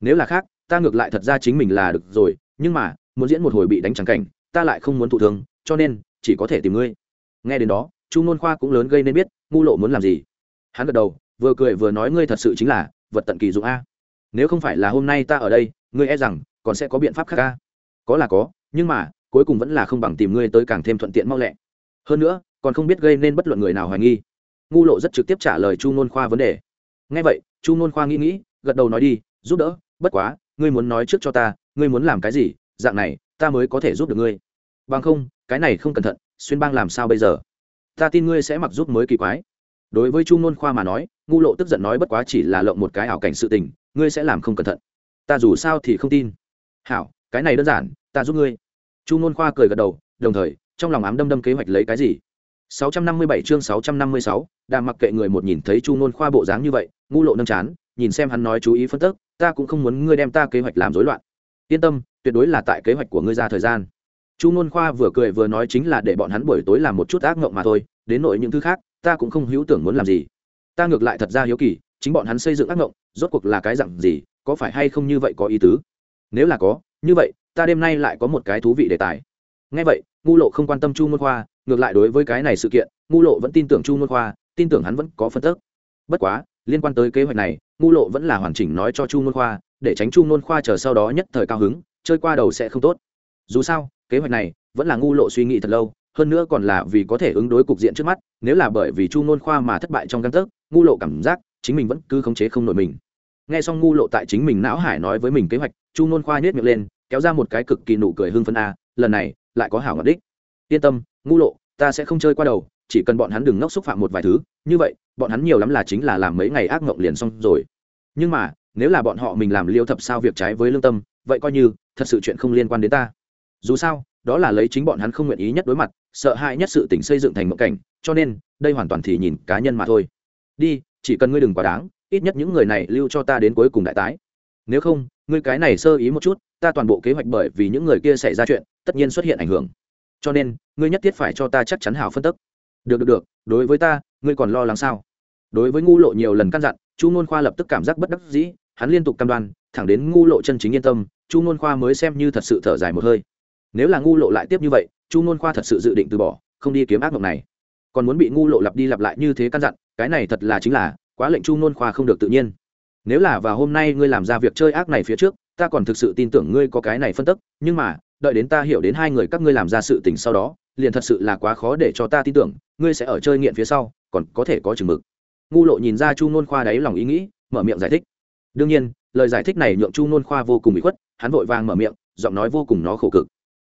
[SPEAKER 1] Nếu là khác, ta ngược lại thật ra chính mình là được rồi, nhưng mà, muốn diễn một hồi bị đánh trắng cảnh, ta lại không muốn thụ thương, cho nên, chỉ có thể tìm ngươi. Nghe đến đó, chu môn khoa cũng lớn gây nên biết, ngu lộ muốn làm gì hắn gật đầu, vừa cười vừa nói ngươi thật sự chính là vật tận kỳ dụng a. Nếu không phải là hôm nay ta ở đây, ngươi e rằng còn sẽ có biện pháp khác a. Có là có, nhưng mà, cuối cùng vẫn là không bằng tìm ngươi tới càng thêm thuận tiện mau lẹ. Hơn nữa, còn không biết gây nên bất luận người nào hoài nghi. Ngu lộ rất trực tiếp trả lời chu nôn khoa vấn đề. Ngay vậy, chu nôn khoa nghĩ nghĩ, gật đầu nói đi, giúp đỡ, bất quá, ngươi muốn nói trước cho ta, ngươi muốn làm cái gì, dạng này, ta mới có thể giúp được ngươi. Bằng không, cái này không cẩn thận, xuyên bang làm sao bây giờ? Ta tin ngươi sẽ mặc giúp mới kỳ quái đối với chu nôn khoa mà nói ngu lộ tức giận nói bất quá chỉ là lộng một cái ảo cảnh sự tình ngươi sẽ làm không cẩn thận. Ta dù sao thì không tin. Hảo cái này đơn giản ta giúp ngươi. Chu nôn khoa cười gật đầu đồng thời trong lòng ám đâm đâm kế hoạch lấy cái gì? 657 chương 656, Đàm mặc kệ người một nhìn thấy chu nôn khoa bộ dáng như vậy ngu lộ nâng chán nhìn xem hắn nói chú ý phân tức ta cũng không muốn ngươi đem ta kế hoạch làm rối loạn. Yên tâm tuyệt đối là tại kế hoạch của ngươi ra thời gian. Chu nôn khoa vừa cười vừa nói chính là để bọn hắn buổi tối làm một chút ác mộng mà thôi đến nội những thứ khác ta cũng không hữu tưởng muốn làm gì. Ta ngược lại thật ra hiếu kỳ, chính bọn hắn xây dựng ác mộng rốt cuộc là cái dặn gì, có phải hay không như vậy có ý tứ? Nếu là có, như vậy, ta đêm nay lại có một cái thú vị đề tài. Ngay vậy, ngu lộ không quan tâm chu môn khoa, ngược lại đối với cái này sự kiện, ngu lộ vẫn tin tưởng chu môn khoa, tin tưởng hắn vẫn có phân tức. Bất quá, liên quan tới kế hoạch này, ngu lộ vẫn là hoàn chỉnh nói cho chu môn khoa, để tránh chu môn khoa chờ sau đó nhất thời cao hứng, chơi qua đầu sẽ không tốt. Dù sao, kế hoạch này vẫn là ngu lộ suy nghĩ thật lâu hơn nữa còn là vì có thể ứng đối cục diện trước mắt, nếu là bởi vì chu nôn khoa mà thất bại trong căn tấc, ngu lộ cảm giác chính mình vẫn cứ khống chế không nổi mình. Nghe xong ngu lộ tại chính mình não hải nói với mình kế hoạch, chu nôn khoa nhét miệng lên, kéo ra một cái cực kỳ nụ cười hưng phân a à, lần này lại có hảo ngọc đích. Yên tâm, ngu lộ, ta sẽ không chơi qua đầu, chỉ cần bọn hắn đừng ngốc xúc phạm một vài thứ, như vậy, bọn hắn nhiều lắm là chính là làm mấy ngày ác mộng liền xong rồi. Nhưng mà, nếu là bọn họ mình làm liêu thập sao việc trái với lương tâm, vậy coi như, thật sự chuyện không liên quan đến ta. Dù sao đó là lấy chính bọn hắn không nguyện ý nhất đối mặt, sợ hãi nhất sự tỉnh xây dựng thành mộng cảnh, cho nên, đây hoàn toàn thì nhìn cá nhân mà thôi. Đi, chỉ cần ngươi đừng quá đáng, ít nhất những người này lưu cho ta đến cuối cùng đại tái. Nếu không, ngươi cái này sơ ý một chút, ta toàn bộ kế hoạch bởi vì những người kia xảy ra chuyện, tất nhiên xuất hiện ảnh hưởng. Cho nên, ngươi nhất thiết phải cho ta chắc chắn hào phân tức. Được được được, đối với ta, ngươi còn lo lắng sao? Đối với ngu lộ nhiều lần căn dặn, chu nôn khoa lập tức cảm giác bất đắc dĩ, hắn liên tục cam đoan, thẳng đến ngu lộ chân chính yên tâm, chu nôn khoa mới xem như thật sự thở dài một hơi nếu là ngu lộ lại tiếp như vậy, chu nôn khoa thật sự dự định từ bỏ, không đi kiếm ác mộng này. Còn muốn bị ngu lộ lặp đi lặp lại như thế căn dặn, cái này thật là chính là, quá lệnh chu nôn khoa không được tự nhiên. Nếu là vào hôm nay ngươi làm ra việc chơi ác này phía trước, ta còn thực sự tin tưởng ngươi có cái này phân tức, nhưng mà, đợi đến ta hiểu đến hai người các ngươi làm ra sự tình sau đó, liền thật sự là quá khó để cho ta tin tưởng, ngươi sẽ ở chơi nghiện phía sau, còn có thể có chừng mực. Ngu lộ nhìn ra chu nôn khoa đáy lòng ý nghĩ, mở miệng giải thích. Đương nhiên, lời giải thích này nhượng chu nôn khoa vô cùng bị khuất, hắn vội vàng mở miệng, giọng nói vô cùng nó khổ cực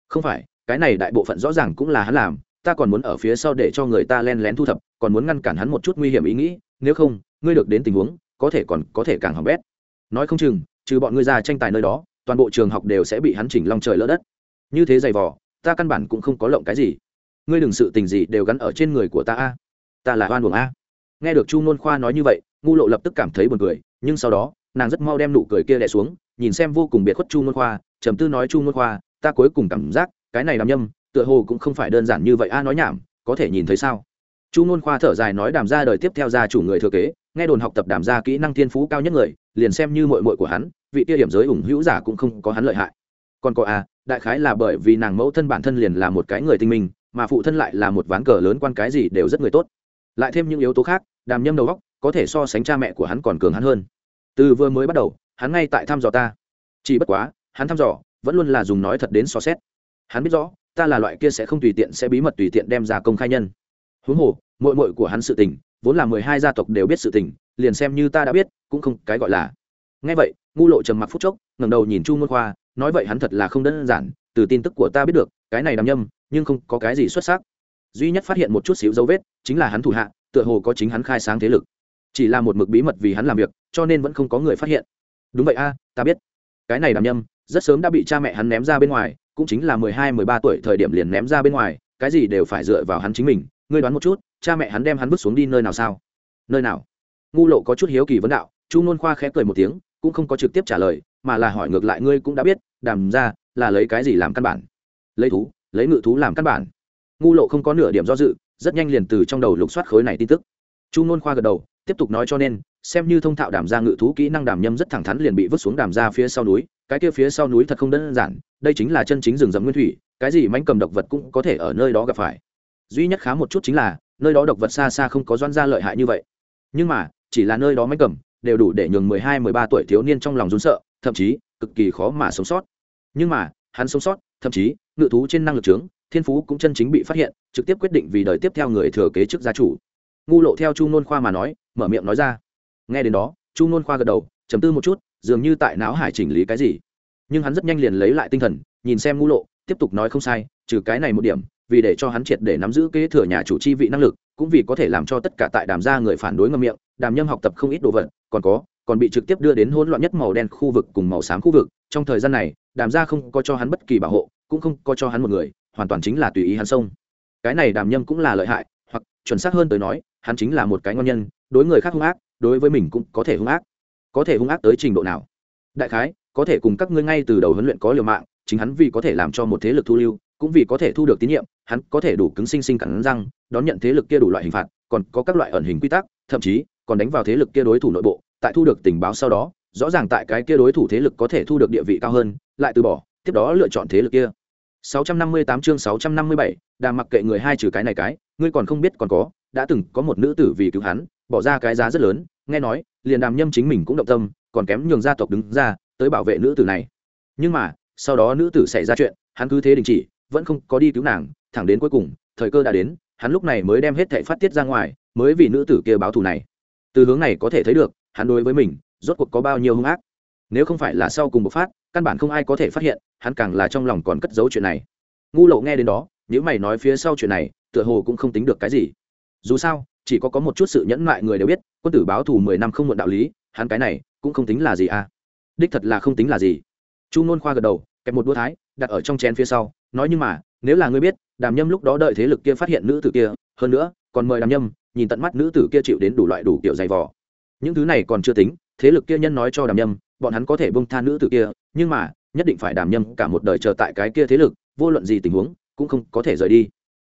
[SPEAKER 1] không phải, cái này đại bộ phận rõ ràng cũng là hắn làm, ta còn muốn ở phía sau để cho người ta len lén thu thập, còn muốn ngăn cản hắn một chút nguy hiểm ý nghĩ, nếu không, ngươi được đến tình huống, có thể còn có thể càng hỏng bét. Nói không chừng, trừ bọn ngươi ra tranh tài nơi đó, toàn bộ trường học đều sẽ bị hắn chỉnh long trời lỡ đất. Như thế giày vò, ta căn bản cũng không có lộng cái gì. Ngươi đừng sự tình gì đều gắn ở trên người của ta a. Ta là oan buồng a. Nghe được chu nôn khoa nói như vậy, ngu lộ lập tức cảm thấy buồn cười, nhưng sau đó, nàng rất mau đem nụ cười kia đẻ xuống, nhìn xem vô cùng biệt khuất chu nôn khoa, trầm tư nói chu nôn khoa ta cuối cùng cảm giác, cái này đàm nhâm, tựa hồ cũng không phải đơn giản như vậy. A, nói nhảm, có thể nhìn thấy sao? Chu n khoa thở dài nói, đàm ra đời tiếp theo gia chủ người thừa kế, nghe đồn học tập đàm ra kỹ năng thiên phú cao nhất người, liền xem như mội mội của hắn, vị kia điểm giới ủng hữu giả cũng không có hắn lợi hại. Còn có a, đại khái là bởi vì nàng mẫu thân bản thân liền là một cái người tinh minh, mà phụ thân lại là một ván cờ lớn quan cái gì đều rất người tốt. Lại thêm những yếu tố khác, đàm nhâm đầu góc có thể so sánh cha mẹ của hắn còn cường hắn hơn. Từ vừa mới bắt đầu, hắn ngay tại thăm dò ta. Chỉ bất quá, hắn thăm dò vẫn luôn là dùng nói thật đến so xét. Hắn biết rõ, ta là loại kia sẽ không tùy tiện, sẽ bí mật tùy tiện đem ra công khai nhân. Huống hồ mội mội của hắn sự tình, vốn là mười hai gia tộc đều biết sự tình, liền xem như ta đã biết, cũng không cái gọi là. Nghe vậy, ngu lộ trầm mặc phút chốc, ngẩng đầu nhìn chu môn khoa, nói vậy hắn thật là không đơn giản, từ tin tức của ta biết được, cái này đàm nhâm, nhưng không có cái gì xuất sắc. Duy nhất phát hiện một chút xíu dấu vết, chính là hắn thủ hạ, tựa hồ có chính hắn khai sáng thế lực. Chỉ là một mực bí mật vì hắn làm việc, cho nên vẫn không có người phát hiện. Đúng vậy a, ta biết. Cái này đàm nhâm rất sớm đã bị cha mẹ hắn ném ra bên ngoài, cũng chính là mười hai, mười ba tuổi thời điểm liền ném ra bên ngoài, cái gì đều phải dựa vào hắn chính mình. Ngươi đoán một chút, cha mẹ hắn đem hắn vứt xuống đi nơi nào sao? Nơi nào? Ngu lộ có chút hiếu kỳ vấn đạo. Chu nôn khoa khẽ cười một tiếng, cũng không có trực tiếp trả lời, mà là hỏi ngược lại ngươi cũng đã biết, đàm ra, là lấy cái gì làm căn bản? Lấy thú, lấy ngự thú làm căn bản. Ngu lộ không có nửa điểm do dự, rất nhanh liền từ trong đầu lục soát khối này tin tức. Chu nôn khoa gật đầu, tiếp tục nói cho nên, xem như thông thạo đàm ra ngự thú kỹ năng đàm nhâm rất thẳng thắn liền bị vứt xuống đàm ra phía sau núi cái kia phía sau núi thật không đơn giản, đây chính là chân chính rừng rậm nguyên thủy, cái gì mánh cầm độc vật cũng có thể ở nơi đó gặp phải. Duy nhất khá một chút chính là, nơi đó độc vật xa xa không có doan gia lợi hại như vậy. Nhưng mà, chỉ là nơi đó mánh cầm, đều đủ để nhường mười hai, mười ba tuổi thiếu niên trong lòng rún sợ, thậm chí, cực kỳ khó mà sống sót. Nhưng mà, hắn sống sót, thậm chí, ngự thú trên năng lực trướng thiên phú cũng chân chính bị phát hiện, trực tiếp quyết định vì đời tiếp theo người thừa kế chức gia chủ. Ngu lộ theo chu nôn khoa mà nói, mở miệng nói ra. Nghe đến đó, chu nôn khoa gật đầu chấm tư một chút dường như tại não hải chỉnh lý cái gì. Nhưng hắn rất nhanh liền lấy lại tinh thần, nhìn xem ngũ lộ, tiếp tục nói không sai, trừ cái này một điểm, vì để cho hắn triệt để nắm giữ kế thừa nhà chủ chi vị năng lực, cũng vì có thể làm cho tất cả tại đàm gia người phản đối ngâm miệng, đàm nhâm học tập không ít đồ vật, còn có, còn bị trực tiếp đưa đến hỗn loạn nhất màu đen khu vực cùng màu xám khu vực. Trong thời gian này, đàm gia không có cho hắn bất kỳ bảo hộ, cũng không có cho hắn một người, hoàn toàn chính là tùy ý hắn xông. Cái này đàm nhâm cũng là lợi hại, hoặc chuẩn xác hơn tới nói, hắn chính là một cái ngon nhân, đối người khác hung ác, đối với mình cũng có thể hung ác có thể hung ác tới trình độ nào? Đại khái có thể cùng các ngươi ngay từ đầu huấn luyện có liều mạng chính hắn vì có thể làm cho một thế lực thu lưu cũng vì có thể thu được tín nhiệm hắn có thể đủ cứng sinh sinh cắn răng đón nhận thế lực kia đủ loại hình phạt còn có các loại ẩn hình quy tắc thậm chí còn đánh vào thế lực kia đối thủ nội bộ tại thu được tình báo sau đó rõ ràng tại cái kia đối thủ thế lực có thể thu được địa vị cao hơn lại từ bỏ tiếp đó lựa chọn thế lực kia. 658 chương 657, đàm mặc kệ người hai trừ cái này cái ngươi còn không biết còn có đã từng có một nữ tử vì cứu hắn bỏ ra cái giá rất lớn nghe nói, liền đàm nhâm chính mình cũng động tâm, còn kém nhường gia tộc đứng ra, tới bảo vệ nữ tử này. Nhưng mà, sau đó nữ tử xảy ra chuyện, hắn cứ thế đình chỉ, vẫn không có đi cứu nàng, thẳng đến cuối cùng, thời cơ đã đến, hắn lúc này mới đem hết thệ phát tiết ra ngoài, mới vì nữ tử kia báo thù này. Từ hướng này có thể thấy được, hắn đối với mình, rốt cuộc có bao nhiêu hung ác. Nếu không phải là sau cùng bộc phát, căn bản không ai có thể phát hiện, hắn càng là trong lòng còn cất giấu chuyện này. Ngu lộ nghe đến đó nếu mày nói phía sau chuyện này, tựa hồ cũng không tính được cái gì. Dù sao chỉ có có một chút sự nhẫn nại người đều biết, quân tử báo thù mười năm không muộn đạo lý, hắn cái này cũng không tính là gì à. Đích thật là không tính là gì. Chu nôn khoa gật đầu, kẹp một đũa thái, đặt ở trong chén phía sau, nói nhưng mà, nếu là ngươi biết, đàm nhâm lúc đó đợi thế lực kia phát hiện nữ tử kia, hơn nữa, còn mời đàm nhâm, nhìn tận mắt nữ tử kia chịu đến đủ loại đủ kiểu dày vò. Những thứ này còn chưa tính, thế lực kia nhân nói cho đàm nhâm, bọn hắn có thể bông tha nữ tử kia, nhưng mà, nhất định phải đàm nhâm cả một đời chờ tại cái kia thế lực, vô luận gì tình huống, cũng không có thể rời đi.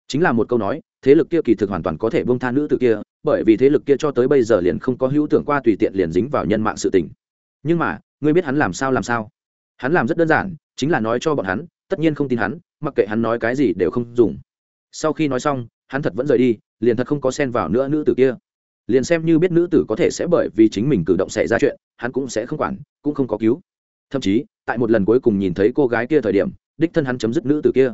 [SPEAKER 1] Chính là một câu nói thế lực kia kỳ thực hoàn toàn có thể bông tha nữ tử kia, bởi vì thế lực kia cho tới bây giờ liền không có hữu tưởng qua tùy tiện liền dính vào nhân mạng sự tình. Nhưng mà, ngươi biết hắn làm sao làm sao? Hắn làm rất đơn giản, chính là nói cho bọn hắn, tất nhiên không tin hắn, mặc kệ hắn nói cái gì đều không dùng. Sau khi nói xong, hắn thật vẫn rời đi, liền thật không có xen vào nữa nữ tử kia. Liền xem như biết nữ tử có thể sẽ bởi vì chính mình cử động xảy ra chuyện, hắn cũng sẽ không quản, cũng không có cứu. Thậm chí, tại một lần cuối cùng nhìn thấy cô gái kia thời điểm, đích thân hắn chấm dứt nữ tử kia.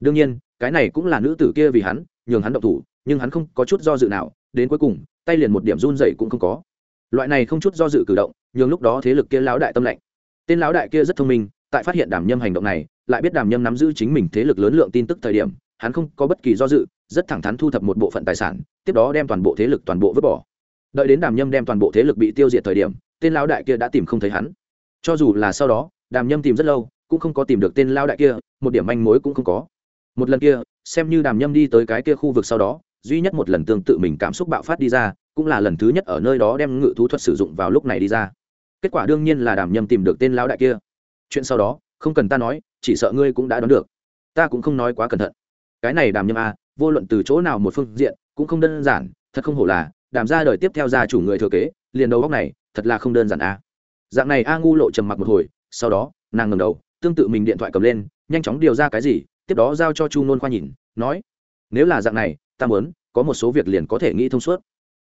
[SPEAKER 1] Đương nhiên, cái này cũng là nữ tử kia vì hắn nhường hắn động thủ, nhưng hắn không có chút do dự nào, đến cuối cùng, tay liền một điểm run dậy cũng không có. Loại này không chút do dự cử động, nhường lúc đó thế lực kia lão đại tâm lạnh. Tên lão đại kia rất thông minh, tại phát hiện đàm nhâm hành động này, lại biết đàm nhâm nắm giữ chính mình thế lực lớn lượng tin tức thời điểm, hắn không có bất kỳ do dự, rất thẳng thắn thu thập một bộ phận tài sản, tiếp đó đem toàn bộ thế lực toàn bộ vứt bỏ. Đợi đến đàm nhâm đem toàn bộ thế lực bị tiêu diệt thời điểm, tên lão đại kia đã tìm không thấy hắn. Cho dù là sau đó, đàm nhâm tìm rất lâu, cũng không có tìm được tên lão đại kia, một điểm manh mối cũng không có một lần kia, xem như đàm nhâm đi tới cái kia khu vực sau đó, duy nhất một lần tương tự mình cảm xúc bạo phát đi ra, cũng là lần thứ nhất ở nơi đó đem ngự thú thuật sử dụng vào lúc này đi ra. Kết quả đương nhiên là đàm nhâm tìm được tên lão đại kia. Chuyện sau đó, không cần ta nói, chỉ sợ ngươi cũng đã đoán được. Ta cũng không nói quá cẩn thận. Cái này đàm nhâm a, vô luận từ chỗ nào một phương diện, cũng không đơn giản, thật không hổ là, đàm ra đời tiếp theo gia chủ người thừa kế, liền đầu góc này, thật là không đơn giản a. Dạng này a ngu lộ trầm mặc một hồi, sau đó, nàng ngầm đầu, tương tự mình điện thoại cầm lên, nhanh chóng điều ra cái gì tiếp đó giao cho chu nôn khoa nhìn, nói, nếu là dạng này, ta muốn, có một số việc liền có thể nghĩ thông suốt.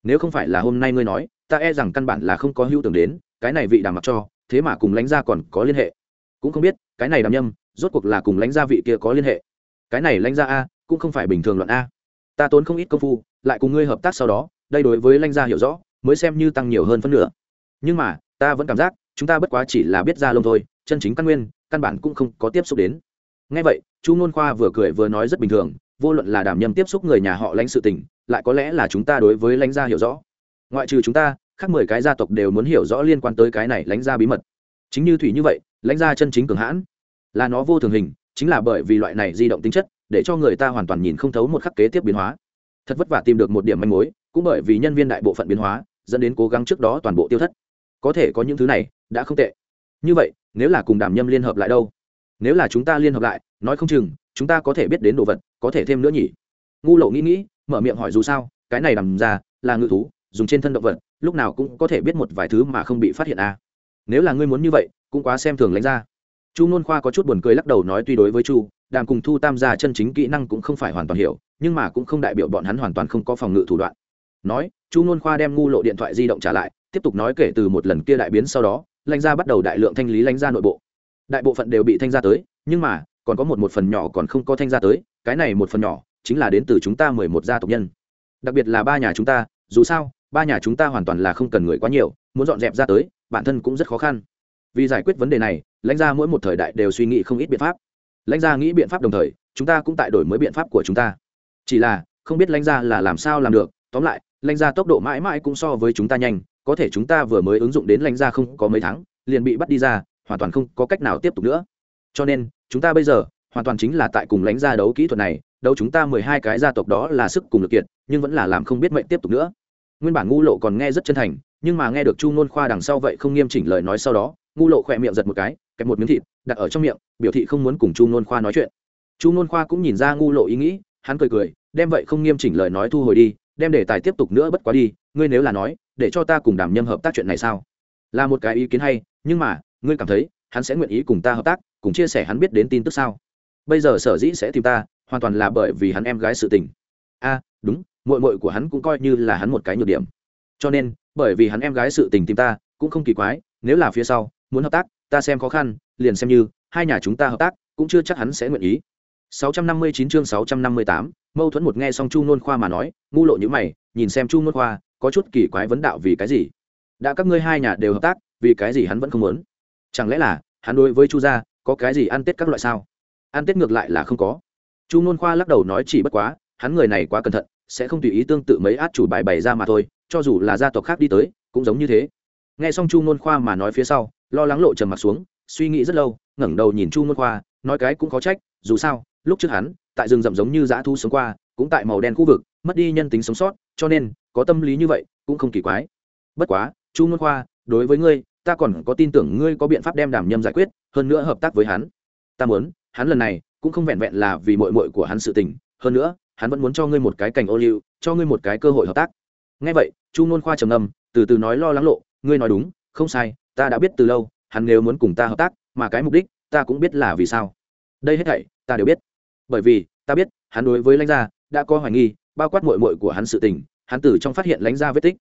[SPEAKER 1] Nếu không phải là hôm nay ngươi nói, ta e rằng căn bản là không có hữu tưởng đến, cái này vị đàm mặc cho, thế mà cùng lãnh gia còn có liên hệ. Cũng không biết, cái này đàm nhâm, rốt cuộc là cùng lãnh gia vị kia có liên hệ. Cái này lãnh gia a, cũng không phải bình thường luận a. Ta tốn không ít công phu, lại cùng ngươi hợp tác sau đó, đây đối với lãnh gia hiểu rõ, mới xem như tăng nhiều hơn phân nửa. Nhưng mà, ta vẫn cảm giác, chúng ta bất quá chỉ là biết ra lông thôi, chân chính căn nguyên, căn bản cũng không có tiếp xúc đến ngay vậy, chu ngôn khoa vừa cười vừa nói rất bình thường, vô luận là đảm nhâm tiếp xúc người nhà họ lãnh sự tình, lại có lẽ là chúng ta đối với lãnh gia hiểu rõ. Ngoại trừ chúng ta, khác mười cái gia tộc đều muốn hiểu rõ liên quan tới cái này lãnh gia bí mật. Chính như thủy như vậy, lãnh gia chân chính cường hãn. Là nó vô thường hình, chính là bởi vì loại này di động tính chất, để cho người ta hoàn toàn nhìn không thấu một khắc kế tiếp biến hóa. Thật vất vả tìm được một điểm manh mối, cũng bởi vì nhân viên đại bộ phận biến hóa, dẫn đến cố gắng trước đó toàn bộ tiêu thất. Có thể có những thứ này, đã không tệ. Như vậy, nếu là cùng đảm nhâm liên hợp lại đâu? Nếu là chúng ta liên hợp lại, nói không chừng, chúng ta có thể biết đến đồ vật, có thể thêm nữa nhỉ? Ngu lộ nghĩ nghĩ, mở miệng hỏi dù sao, cái này làm ra, là ngự thú, dùng trên thân động vật, lúc nào cũng có thể biết một vài thứ mà không bị phát hiện à. nếu là ngươi muốn như vậy, cũng quá xem thường lãnh ra chu n khoa có chút buồn cười lắc đầu nói tuy đối với chu, đàm cùng thu tam gia chân chính kỹ năng cũng không phải hoàn toàn hiểu, nhưng mà cũng không đại biểu bọn hắn hoàn toàn không có phòng ngự thủ đoạn. Nói, chu n khoa đem ngu lộ điện thoại di động trả lại, tiếp tục nói kể từ một lần kia đại biến sau đó, lãnh gia bắt đầu đại lượng thanh lý lãnh gia nội bộ đại bộ phận đều bị thanh ra tới, nhưng mà, còn có một một phần nhỏ còn không có thanh ra tới, cái này một phần nhỏ chính là đến từ chúng ta mười một gia tộc nhân. Đặc biệt là ba nhà chúng ta, dù sao, ba nhà chúng ta hoàn toàn là không cần người quá nhiều, muốn dọn dẹp ra tới, bản thân cũng rất khó khăn. Vì giải quyết vấn đề này, lãnh gia mỗi một thời đại đều suy nghĩ không ít biện pháp. Lãnh gia nghĩ biện pháp đồng thời, chúng ta cũng tại đổi mới biện pháp của chúng ta. Chỉ là, không biết lãnh gia là làm sao làm được, tóm lại, lãnh gia tốc độ mãi mãi cũng so với chúng ta nhanh, có thể chúng ta vừa mới ứng dụng đến lãnh gia không có mấy tháng, liền bị bắt đi ra hoàn toàn không có cách nào tiếp tục nữa. Cho nên, chúng ta bây giờ, hoàn toàn chính là tại cùng lãnh gia đấu kỹ thuật này, đấu chúng ta mười hai cái gia tộc đó là sức cùng lực kiệt, nhưng vẫn là làm không biết mệnh tiếp tục nữa. Nguyên bản ngu lộ còn nghe rất chân thành, nhưng mà nghe được chu nôn khoa đằng sau vậy không nghiêm chỉnh lời nói sau đó, ngu lộ khỏe miệng giật một cái, kẹp một miếng thịt, đặt ở trong miệng, biểu thị không muốn cùng chu nôn khoa nói chuyện. Chu nôn khoa cũng nhìn ra ngu lộ ý nghĩ, hắn cười cười, đem vậy không nghiêm chỉnh lời nói thu hồi đi, đem đề tài tiếp tục nữa bất quá đi, ngươi nếu là nói, để cho ta cùng đảm nhâm hợp tác chuyện này sao? Là một cái ý kiến hay, nhưng mà ngươi cảm thấy hắn sẽ nguyện ý cùng ta hợp tác cùng chia sẻ hắn biết đến tin tức sao? Bây giờ sở dĩ sẽ tìm ta hoàn toàn là bởi vì hắn em gái sự tình. A đúng mội mội của hắn cũng coi như là hắn một cái nhược điểm. Cho nên bởi vì hắn em gái sự tình tìm ta cũng không kỳ quái nếu là phía sau muốn hợp tác ta xem khó khăn liền xem như hai nhà chúng ta hợp tác cũng chưa chắc hắn sẽ nguyện ý. 659 chương 658, mâu thuẫn một nghe xong chu nôn khoa mà nói ngu lộ như mày nhìn xem chu nôn khoa có chút kỳ quái vấn đạo vì cái gì? Đã các ngươi hai nhà đều hợp tác vì cái gì hắn vẫn không muốn? Chẳng lẽ là, hắn đối với chu gia có cái gì ăn tết các loại sao? Ăn tết ngược lại là không có. Chu nôn khoa lắc đầu nói chỉ bất quá, hắn người này quá cẩn thận, sẽ không tùy ý tương tự mấy át chủ bài bày ra mà thôi, cho dù là gia tộc khác đi tới, cũng giống như thế. Nghe xong chu nôn khoa mà nói phía sau, lo lắng lộ trầm mặt xuống, suy nghĩ rất lâu, ngẩng đầu nhìn chu nôn khoa, nói cái cũng có trách, dù sao, lúc trước hắn, tại rừng rậm giống như dã thu sống qua, cũng tại màu đen khu vực, mất đi nhân tính sống sót, cho nên, có tâm lý như vậy, cũng không kỳ quái. Bất quá, chu nôn khoa, đối với ngươi ta còn có tin tưởng ngươi có biện pháp đem đàm nhâm giải quyết, hơn nữa hợp tác với hắn. Ta muốn, hắn lần này cũng không vẹn vẹn là vì mội mội của hắn sự tình, hơn nữa, hắn vẫn muốn cho ngươi một cái cành ô liu, cho ngươi một cái cơ hội hợp tác. Ngay vậy, chu nôn khoa trầm ngâm, từ từ nói lo lắng lộ, ngươi nói đúng, không sai, ta đã biết từ lâu, hắn nếu muốn cùng ta hợp tác, mà cái mục đích, ta cũng biết là vì sao. Đây hết thảy, ta đều biết. Bởi vì, ta biết, hắn đối với lãnh gia đã có hoài nghi, bao quát mội mội của hắn sự tình, hắn từ trong phát hiện lãnh gia vết tích.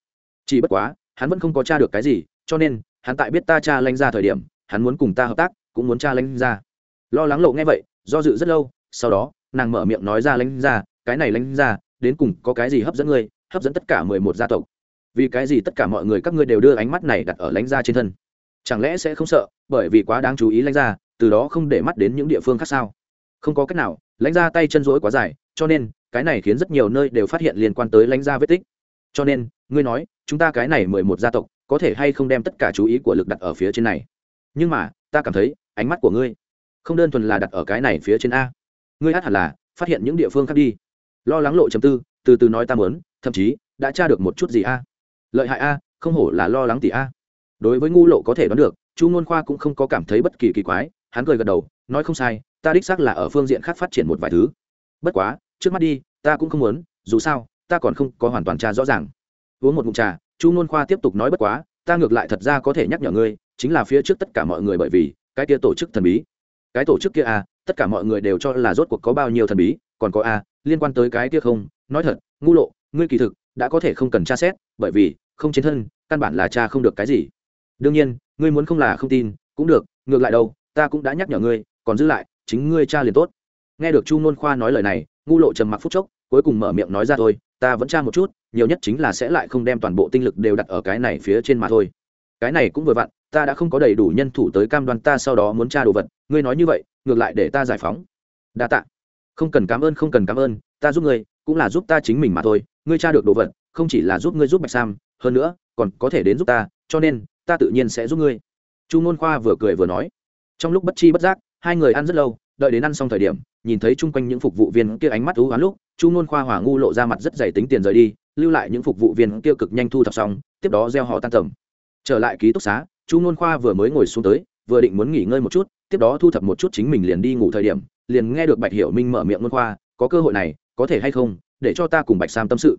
[SPEAKER 1] Chỉ bất quá, hắn vẫn không có t r a được cái gì, cho nên hắn tại biết ta cha lãnh gia thời điểm, hắn muốn cùng ta hợp tác, cũng muốn cha lãnh gia lo lắng lộ nghe vậy, do dự rất lâu, sau đó, nàng mở miệng nói ra lãnh gia cái này lãnh gia đến cùng có cái gì hấp dẫn ngươi, hấp dẫn tất cả mười một gia tộc. Vì cái gì tất cả mọi người các ngươi đều đưa ánh mắt này đặt ở lãnh gia trên thân? Chẳng lẽ sẽ không sợ, bởi vì quá đáng chú ý lãnh gia từ đó không để mắt đến những địa phương khác sao? Không có cách nào lãnh gia tay chân rỗi quá dài, cho nên, cái này khiến rất nhiều nơi đều phát hiện liên quan tới lãnh gia vết tích. Cho nên, ngươi nói, chúng ta cái này mười một gia tộc có thể hay không đem tất cả chú ý của lực đặt ở phía trên này. Nhưng mà, ta cảm thấy, ánh mắt của ngươi, không đơn thuần là đặt ở cái này phía trên a. Ngươi hát hẳn là, phát hiện những địa phương khác đi. Lo lắng lộ chấm tư, từ từ nói ta muốn, thậm chí, đã tra được một chút gì a. Lợi hại a, không hổ là lo lắng tỷ a. Đối với ngu lộ có thể đoán được, chu ngôn khoa cũng không có cảm thấy bất kỳ kỳ quái, hắn cười gật đầu, nói không sai, ta đích xác là ở phương diện khác phát triển một vài thứ. Bất quá, trước mắt đi, ta cũng không muốn, dù sao, ta còn không có hoàn toàn tra rõ ràng. Uống một mụn trà chu ngôn khoa tiếp tục nói bất quá, ta ngược lại thật ra có thể nhắc nhở ngươi, chính là phía trước tất cả mọi người bởi vì cái kia tổ chức thần bí. Cái tổ chức kia a tất cả mọi người đều cho là rốt cuộc có bao nhiêu thần bí, còn có a liên quan tới cái kia không? Nói thật, ngu lộ, ngươi kỳ thực đã có thể không cần tra xét, bởi vì không chiến thân, căn bản là cha không được cái gì. Đương nhiên, ngươi muốn không là không tin, cũng được, ngược lại đâu, ta cũng đã nhắc nhở ngươi, còn giữ lại, chính ngươi cha liền tốt. Nghe được chu nôn khoa nói lời này, ngu lộ trầm mặc phút chốc, cuối cùng mở miệng nói ra thôi, ta vẫn tra một chút nhiều nhất chính là sẽ lại không đem toàn bộ tinh lực đều đặt ở cái này phía trên mà thôi. Cái này cũng vừa vặn, ta đã không có đầy đủ nhân thủ tới cam đoan ta sau đó muốn tra đồ vật. Ngươi nói như vậy, ngược lại để ta giải phóng. Đa tạ. Không cần cảm ơn, không cần cảm ơn, ta giúp ngươi, cũng là giúp ta chính mình mà thôi. Ngươi tra được đồ vật, không chỉ là giúp ngươi giúp bạch sam, hơn nữa, còn có thể đến giúp ta, cho nên, ta tự nhiên sẽ giúp ngươi. Chu ngôn khoa vừa cười vừa nói. Trong lúc bất chi bất giác, hai người ăn rất lâu, đợi đến ăn xong thời điểm, nhìn thấy chung quanh những phục vụ viên kia ánh mắt thú hoán lúc, chu ngôn khoa hỏa ngu lộ ra mặt rất dày tính tiền rời đi lưu lại những phục vụ viên kia cực nhanh thu thập xong, tiếp đó gieo họ tan tầm. Trở lại ký túc xá, chu Nôn khoa vừa mới ngồi xuống tới, vừa định muốn nghỉ ngơi một chút, tiếp đó thu thập một chút chính mình liền đi ngủ thời điểm, liền nghe được bạch hiểu minh mở miệng Nôn khoa, có cơ hội này, có thể hay không, để cho ta cùng bạch sam tâm sự?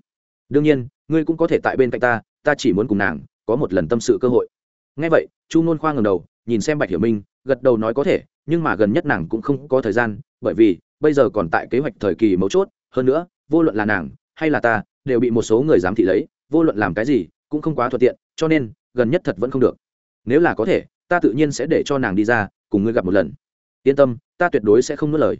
[SPEAKER 1] Đương nhiên, ngươi cũng có thể tại bên cạnh ta ta chỉ muốn cùng nàng có một lần tâm sự cơ hội. Ngay vậy, chu nôn khoa ngầm đầu, nhìn xem bạch hiểu minh, gật đầu nói có thể, nhưng mà gần nhất nàng cũng không có thời gian, bởi vì bây giờ còn tại kế hoạch thời kỳ mấu chốt, hơn nữa, vô luận là nàng hay là ta đều bị một số người giám thị lấy, vô luận làm cái gì cũng không quá thuận tiện, cho nên gần nhất thật vẫn không được. Nếu là có thể, ta tự nhiên sẽ để cho nàng đi ra, cùng ngươi gặp một lần. Yên tâm, ta tuyệt đối sẽ không nuốt lời.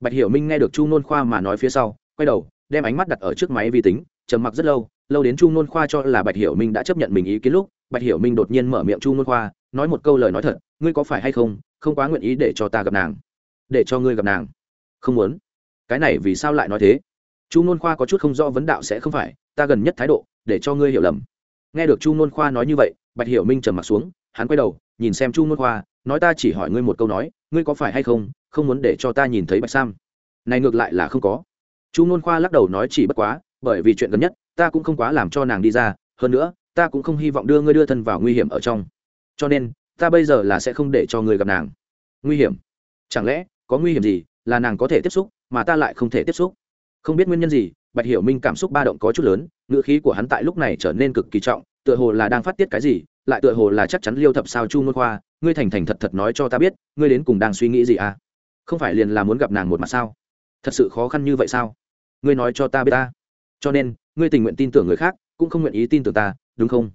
[SPEAKER 1] Bạch hiểu minh nghe được chu nôn khoa mà nói phía sau, quay đầu, đem ánh mắt đặt ở trước máy vi tính, trầm mặc rất lâu lâu đến chu nôn khoa cho là bạch hiểu minh đã chấp nhận mình ý kiến lúc, bạch hiểu minh đột nhiên mở miệng chu nôn khoa, nói một câu lời nói thật, ngươi có phải hay không không quá nguyện ý để cho ta gặp nàng? Để cho ngươi gặp nàng? Không muốn. Cái này vì sao lại nói thế? Chu nôn khoa có chút không rõ vấn đạo sẽ không phải, ta gần nhất thái độ, để cho ngươi hiểu lầm. Nghe được chu nôn khoa nói như vậy, bạch hiểu minh trầm mặc xuống, hắn quay đầu, nhìn xem chu nôn khoa, nói ta chỉ hỏi ngươi một câu nói, ngươi có phải hay không không muốn để cho ta nhìn thấy bạch sam? Này ngược lại là không có. Chu nôn khoa lắc đầu nói chỉ bất quá, bởi vì chuyện gần nhất, ta cũng không quá làm cho nàng đi ra, hơn nữa, ta cũng không hy vọng đưa ngươi đưa thân vào nguy hiểm ở trong. Cho nên, ta bây giờ là sẽ không để cho ngươi gặp nàng. Nguy hiểm? Chẳng lẽ, có nguy hiểm gì là nàng có thể tiếp xúc, mà ta lại không thể tiếp xúc? Không biết nguyên nhân gì, bạch hiểu minh cảm xúc ba động có chút lớn, ngữ khí của hắn tại lúc này trở nên cực kỳ trọng, tựa hồ là đang phát tiết cái gì, lại tựa hồ là chắc chắn liêu thập sao chu ngôn khoa, ngươi thành thành thật thật nói cho ta biết, ngươi đến cùng đang suy nghĩ gì à? Không phải liền là muốn gặp nàng một mặt sao? Thật sự khó khăn như vậy sao? Ngươi nói cho ta biết ta. Cho nên, ngươi tình nguyện tin tưởng người khác, cũng không nguyện ý tin tưởng ta, đúng không?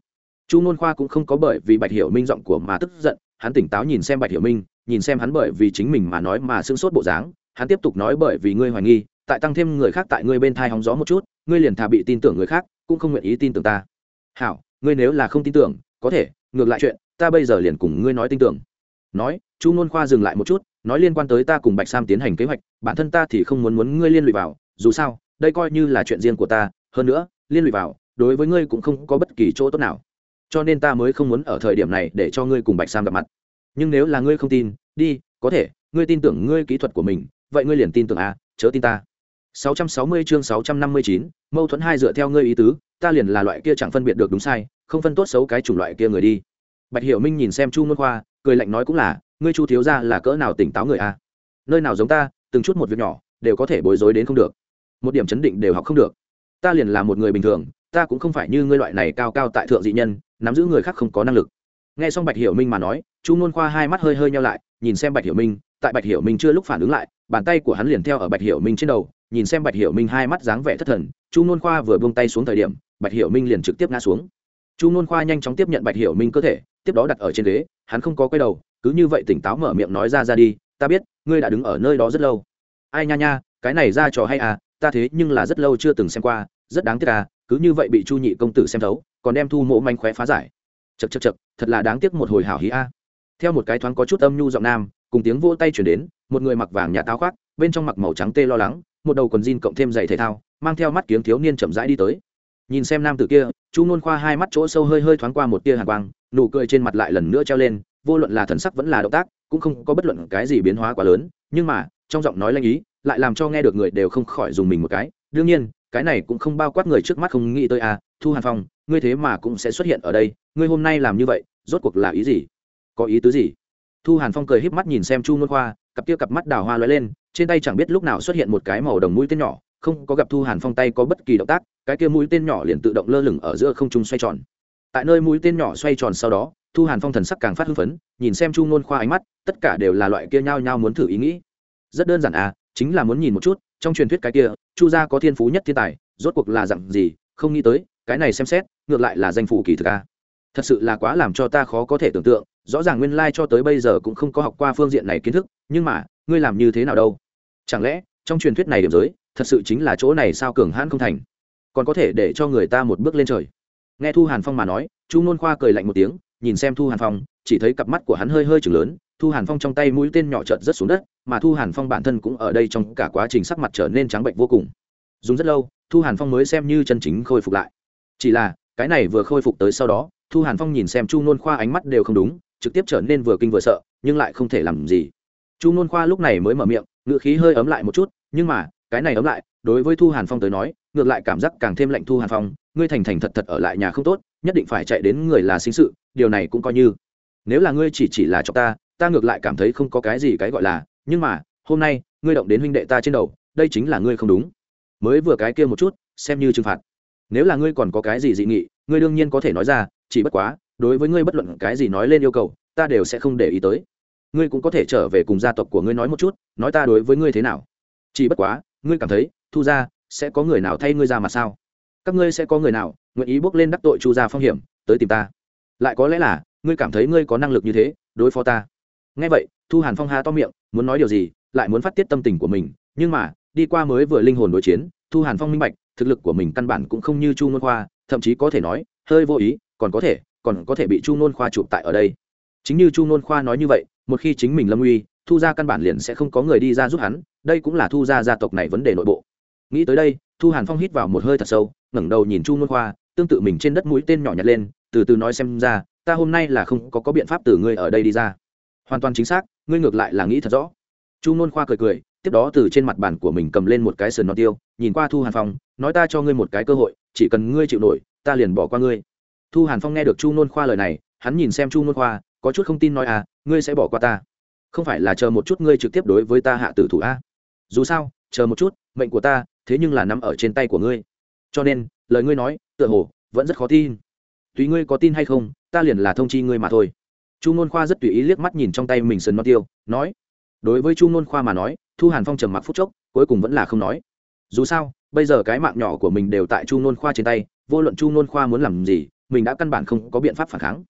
[SPEAKER 1] Chu ngôn khoa cũng không có bởi vì bạch hiểu minh giọng của mà tức giận, hắn tỉnh táo nhìn xem bạch hiểu minh, nhìn xem hắn bởi vì chính mình mà nói mà sưng sốt bộ dáng, hắn tiếp tục nói bởi vì ngươi hoài nghi tại tăng thêm người khác tại ngươi bên thai hóng gió một chút ngươi liền thà bị tin tưởng người khác cũng không nguyện ý tin tưởng ta. Hảo ngươi nếu là không tin tưởng có thể ngược lại chuyện ta bây giờ liền cùng ngươi nói tin tưởng. Nói chu n khoa dừng lại một chút nói liên quan tới ta cùng bạch sam tiến hành kế hoạch bản thân ta thì không muốn muốn ngươi liên lụy vào dù sao đây coi như là chuyện riêng của ta hơn nữa liên lụy vào đối với ngươi cũng không có bất kỳ chỗ tốt nào. Cho nên ta mới không muốn ở thời điểm này để cho ngươi cùng bạch sam gặp mặt. Nhưng nếu là ngươi không tin đi có thể ngươi tin tưởng ngươi kỹ thuật của mình vậy ngươi liền tin tưởng a à, chớ tin ta. 660 chương 659, mâu thuẫn hai dựa theo ngươi ý tứ ta liền là loại kia chẳng phân biệt được đúng sai không phân tốt xấu cái chủng loại kia người đi. Bạch hiểu minh nhìn xem chu môn khoa cười lạnh nói cũng là ngươi chu thiếu gia là cỡ nào tỉnh táo người a? Nơi nào giống ta từng chút một việc nhỏ đều có thể bối rối đến không được. Một điểm chấn định đều học không được. Ta liền là một người bình thường ta cũng không phải như ngươi loại này cao cao tại thượng dị nhân nắm giữ người khác không có năng lực. Nghe xong bạch hiểu minh mà nói chu Môn khoa hai mắt hơi hơi nheo lại nhìn xem bạch hiểu minh tại bạch hiểu minh chưa lúc phản ứng lại bàn tay của hắn liền theo ở bạch hiểu minh trên đầu nhìn xem bạch hiểu minh hai mắt dáng vẻ thất thần, chu nôn khoa vừa buông tay xuống thời điểm, bạch hiểu minh liền trực tiếp ngã xuống. Chu nôn khoa nhanh chóng tiếp nhận bạch hiểu minh cơ thể, tiếp đó đặt ở trên ghế, hắn không có quay đầu, cứ như vậy tỉnh táo mở miệng nói ra ra đi, ta biết, ngươi đã đứng ở nơi đó rất lâu. Ai nha nha, cái này ra trò hay à ta thế nhưng là rất lâu chưa từng xem qua, rất đáng tiếc à cứ như vậy bị chu nhị công tử xem thấu, còn đem thu mộ manh khóe phá giải. Chật chật chật thật là đáng tiếc một hồi hảo hí a. Theo một cái thoáng có chút âm nhu giọng nam, cùng tiếng vỗ tay chuyển đến, một người mặc vàng nhà táo khoác, bên trong mặc màu trắng tê lo lắng một đầu quần jean cộng thêm giày thể thao, mang theo mắt kiếng thiếu niên chậm rãi đi tới. Nhìn xem nam tử kia, chu nôn khoa hai mắt chỗ sâu hơi hơi thoáng qua một tia hàn quang, nụ cười trên mặt lại lần nữa treo lên, vô luận là thần sắc vẫn là động tác, cũng không có bất luận cái gì biến hóa quá lớn, nhưng mà, trong giọng nói lanh ý, lại làm cho nghe được người đều không khỏi dùng mình một cái. Đương nhiên, cái này cũng không bao quát người trước mắt không nghĩ tới à thu hàn phong, ngươi thế mà cũng sẽ xuất hiện ở đây, ngươi hôm nay làm như vậy, rốt cuộc là ý gì? Có ý tứ gì? Thu hàn phong cười híp mắt nhìn xem chu nôn khoa, cặp kia cặp mắt đào hoa lóe lên trên tay chẳng biết lúc nào xuất hiện một cái màu đồng mũi tên nhỏ, không có gặp thu hàn phong tay có bất kỳ động tác, cái kia mũi tên nhỏ liền tự động lơ lửng ở giữa không trung xoay tròn. Tại nơi mũi tên nhỏ xoay tròn sau đó, thu hàn phong thần sắc càng phát hưng phấn, nhìn xem chu ngôn khoa ánh mắt, tất cả đều là loại kia nhao nhao muốn thử ý nghĩ. Rất đơn giản à chính là muốn nhìn một chút, trong truyền thuyết cái kia, chu gia có thiên phú nhất thiên tài, rốt cuộc là dặn gì, không nghĩ tới, cái này xem xét, ngược lại là danh phủ kỳ thực à. thật sự là quá làm cho ta khó có thể tưởng tượng, rõ ràng nguyên lai cho tới bây giờ cũng không có học qua phương diện này kiến thức, nhưng mà, ngươi làm như thế nào đâu? Chẳng lẽ, trong truyền thuyết này điểm giới, thật sự chính là chỗ này sao cường hãn không thành? Còn có thể để cho người ta một bước lên trời. Nghe thu hàn phong mà nói, chu nôn khoa cười lạnh một tiếng, nhìn xem thu hàn phong, chỉ thấy cặp mắt của hắn hơi hơi chừng lớn, thu hàn phong trong tay mũi tên nhỏ trợt rất xuống đất, mà thu hàn phong bản thân cũng ở đây trong cả quá trình sắc mặt trở nên trắng bệnh vô cùng. Dùng rất lâu, thu hàn phong mới xem như chân chính khôi phục lại. Chỉ là, cái này vừa khôi phục tới sau đó, thu hàn phong nhìn xem chu nôn khoa ánh mắt đều không đúng, trực tiếp trở nên vừa kinh vừa sợ, nhưng lại không thể làm gì. Chu nôn khoa lúc này mới mở miệng ngự khí hơi ấm lại một chút, nhưng mà, cái này ấm lại, đối với thu hàn phong tới nói, ngược lại cảm giác càng thêm lạnh thu hàn phong, ngươi thành thành thật thật ở lại nhà không tốt, nhất định phải chạy đến người là sinh sự, điều này cũng coi như. Nếu là ngươi chỉ chỉ là cho ta ta ngược lại cảm thấy không có cái gì cái gọi là, nhưng mà, hôm nay, ngươi động đến huynh đệ ta trên đầu, đây chính là ngươi không đúng. Mới vừa cái kia một chút, xem như trừng phạt. Nếu là ngươi còn có cái gì dị nghị, ngươi đương nhiên có thể nói ra, chỉ bất quá, đối với ngươi bất luận cái gì nói lên yêu cầu, ta đều sẽ không để ý tới ngươi cũng có thể trở về cùng gia tộc của ngươi nói một chút, nói ta đối với ngươi thế nào. Chỉ bất quá, ngươi cảm thấy, thu ra sẽ có người nào thay ngươi ra mà sao? Các ngươi sẽ có người nào nguyện ý bước lên đắc tội chu gia phong hiểm, tới tìm ta? Lại có lẽ là, ngươi cảm thấy ngươi có năng lực như thế, đối phó ta. Ngay vậy, thu hàn phong ha to miệng, muốn nói điều gì, lại muốn phát tiết tâm tình của mình, nhưng mà, đi qua mới vừa linh hồn đối chiến, thu hàn phong minh bạch, thực lực của mình căn bản cũng không như chu ngôn khoa, thậm chí có thể nói, hơi vô ý, còn có thể, còn có thể bị chu ngôn khoa chụp tại ở đây chính như chu ngôn khoa nói như vậy một khi chính mình lâm uy thu ra căn bản liền sẽ không có người đi ra giúp hắn đây cũng là thu ra gia tộc này vấn đề nội bộ. Nghĩ tới đây thu hàn phong hít vào một hơi thật sâu ngẩng đầu nhìn chu ngôn khoa tương tự mình trên đất mũi tên nhỏ nhặt lên từ từ nói xem ra ta hôm nay là không có, có biện pháp từ ngươi ở đây đi ra. Hoàn toàn chính xác ngươi ngược lại là nghĩ thật rõ. Chu ngôn khoa cười cười tiếp đó từ trên mặt bàn của mình cầm lên một cái sườn non tiêu nhìn qua thu hàn phong nói ta cho ngươi một cái cơ hội chỉ cần ngươi chịu nổi ta liền bỏ qua ngươi. Thu hàn phong nghe được chu nôn khoa lời này hắn nhìn xem chu nôn khoa có chút không tin nói à ngươi sẽ bỏ qua ta. Không phải là chờ một chút ngươi trực tiếp đối với ta hạ tử thủ a? Dù sao, chờ một chút, mệnh của ta, thế nhưng là nằm ở trên tay của ngươi. Cho nên, lời ngươi nói, tựa hồ, vẫn rất khó tin. Tùy ngươi có tin hay không, ta liền là thông chi ngươi mà thôi. Chu nôn khoa rất tùy ý liếc mắt nhìn trong tay mình sơn non tiêu, nói, đối với chu nôn khoa mà nói, thu hàn phong trầm mặc phút chốc, cuối cùng vẫn là không nói. Dù sao, bây giờ cái mạng nhỏ của mình đều tại chu nôn khoa trên tay, vô luận chu nôn khoa muốn làm gì, mình đã căn bản không có biện pháp phản kháng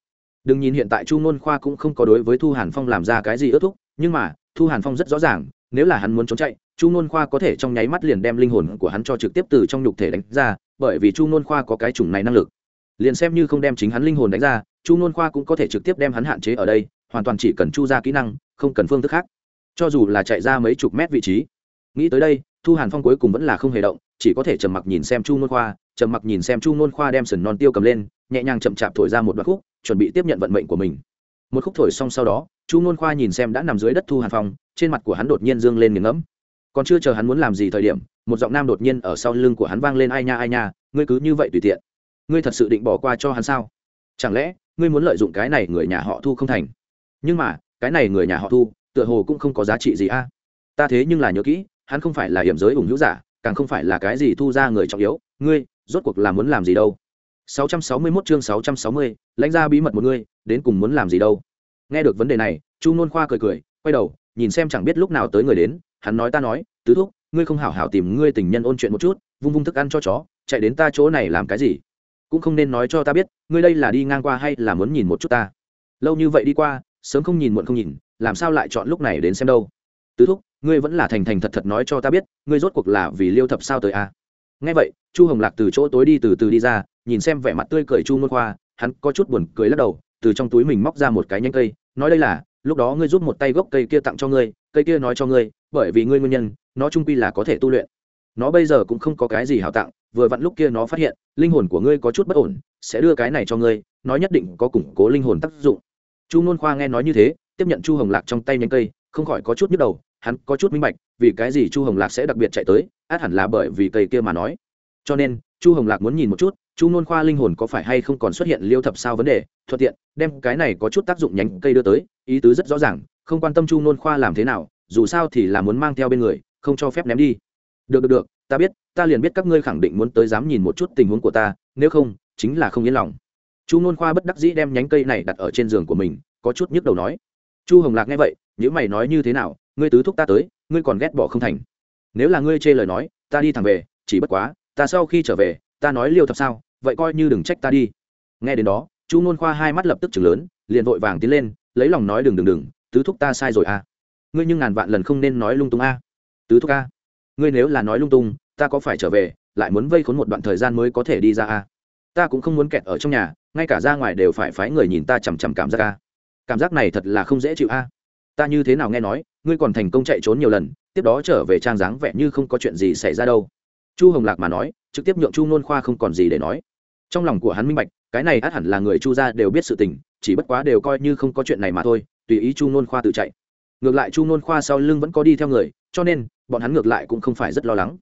[SPEAKER 1] đừng nhìn hiện tại chu ngôn khoa cũng không có đối với thu hàn phong làm ra cái gì ước thúc, nhưng mà, thu hàn phong rất rõ ràng, nếu là hắn muốn trốn chạy, chu ngôn khoa có thể trong nháy mắt liền đem linh hồn của hắn cho trực tiếp từ trong nhục thể đánh ra, bởi vì chu ngôn khoa có cái chủng này năng lực. Liền xem như không đem chính hắn linh hồn đánh ra, chu ngôn khoa cũng có thể trực tiếp đem hắn hạn chế ở đây, hoàn toàn chỉ cần chu ra kỹ năng, không cần phương thức khác. Cho dù là chạy ra mấy chục mét vị trí. Nghĩ tới đây, thu hàn phong cuối cùng vẫn là không hề động, chỉ có thể trầm mặc nhìn xem chu ngôn khoa, trầm mặc nhìn xem chu ngôn khoa đem sần non tiêu cầm lên, nhẹ nhàng chậm chạp thổi ra một đoạn khúc chuẩn bị tiếp nhận vận mệnh của mình. Một khúc thổi xong sau đó, chu ngôn khoa nhìn xem đã nằm dưới đất thu hàn phong, trên mặt của hắn đột nhiên dương lên nghiền ngẫm. Còn chưa chờ hắn muốn làm gì thời điểm, một giọng nam đột nhiên ở sau lưng của hắn vang lên ai nha ai nha, ngươi cứ như vậy tùy tiện. Ngươi thật sự định bỏ qua cho hắn sao? Chẳng lẽ, ngươi muốn lợi dụng cái này người nhà họ thu không thành? Nhưng mà, cái này người nhà họ thu, tựa hồ cũng không có giá trị gì a. Ta thế nhưng là nhớ kỹ, hắn không phải là hiểm giới ủng hữu giả, càng không phải là cái gì thu ra người trọng yếu. Ngươi, rốt cuộc là muốn làm gì đâu? 661 chương 660, lãnh ra bí mật một ngươi đến cùng muốn làm gì đâu. Nghe được vấn đề này chu nôn khoa cười cười quay đầu nhìn xem chẳng biết lúc nào tới người đến hắn nói ta nói tứ thúc ngươi không hảo hảo tìm ngươi tình nhân ôn chuyện một chút vung vung thức ăn cho chó chạy đến ta chỗ này làm cái gì? Cũng không nên nói cho ta biết ngươi đây là đi ngang qua hay là muốn nhìn một chút ta? Lâu như vậy đi qua sớm không nhìn muộn không nhìn làm sao lại chọn lúc này đến xem đâu? Tứ thúc ngươi vẫn là thành thành thật thật nói cho ta biết ngươi rốt cuộc là vì liêu thập sao tới a à? nghe vậy chu hồng lạc từ chỗ tối đi từ từ đi ra nhìn xem vẻ mặt tươi cười chu môn khoa, hắn có chút buồn cười lắc đầu, từ trong túi mình móc ra một cái nhánh cây, nói đây là, lúc đó ngươi giúp một tay gốc cây kia tặng cho ngươi, cây kia nói cho ngươi, bởi vì ngươi nguyên nhân, nó trung quy là có thể tu luyện. Nó bây giờ cũng không có cái gì hảo tặng, vừa vặn lúc kia nó phát hiện, linh hồn của ngươi có chút bất ổn, sẽ đưa cái này cho ngươi, nó nhất định có củng cố linh hồn tác dụng. Chu nôn khoa nghe nói như thế, tiếp nhận chu hồng lạc trong tay nhánh cây, không khỏi có chút nhức đầu, hắn có chút minh bạch, vì cái gì chu hồng lạc sẽ đặc biệt chạy tới, át hẳn là bởi vì cây kia mà nói. Cho nên, chu hồng lạc muốn nhìn một chút chu nôn khoa linh hồn có phải hay không còn xuất hiện liêu thập sao vấn đề? Thuận tiện, đem cái này có chút tác dụng nhánh cây đưa tới, ý tứ rất rõ ràng, không quan tâm chu nôn khoa làm thế nào, dù sao thì là muốn mang theo bên người, không cho phép ném đi. Được được được, ta biết, ta liền biết các ngươi khẳng định muốn tới dám nhìn một chút tình huống của ta, nếu không, chính là không yên lòng. Chu nôn khoa bất đắc dĩ đem nhánh cây này đặt ở trên giường của mình, có chút nhức đầu nói. Chu hồng lạc nghe vậy những mày nói như thế nào, ngươi tứ thúc ta tới, ngươi còn ghét bỏ không thành. Nếu là ngươi chê lời nói, ta đi thẳng về, chỉ bất quá, ta sau khi trở về, ta nói liêu thập sao vậy coi như đừng trách ta đi. Nghe đến đó, chu nôn khoa hai mắt lập tức chừng lớn, liền vội vàng tiến lên, lấy lòng nói đừng đừng đừng, tứ thúc ta sai rồi à. Ngươi nhưng ngàn vạn lần không nên nói lung tung a tứ thúc a ngươi nếu là nói lung tung, ta có phải trở về, lại muốn vây khốn một đoạn thời gian mới có thể đi ra a ta cũng không muốn kẹt ở trong nhà, ngay cả ra ngoài đều phải phái người nhìn ta chằm chằm cảm giác a cảm giác này thật là không dễ chịu a ta như thế nào nghe nói, ngươi còn thành công chạy trốn nhiều lần, tiếp đó trở về trang dáng vẻ như không có chuyện gì xảy ra đâu. Chu hồng lạc mà nói, trực tiếp nhượng chu nôn khoa không còn gì để nói trong lòng của hắn minh bạch, cái này át hẳn là người chu gia đều biết sự tình, chỉ bất quá đều coi như không có chuyện này mà thôi, tùy ý chu nôn khoa tự chạy. Ngược lại chu nôn khoa sau lưng vẫn có đi theo người, cho nên, bọn hắn ngược lại cũng không phải rất lo lắng.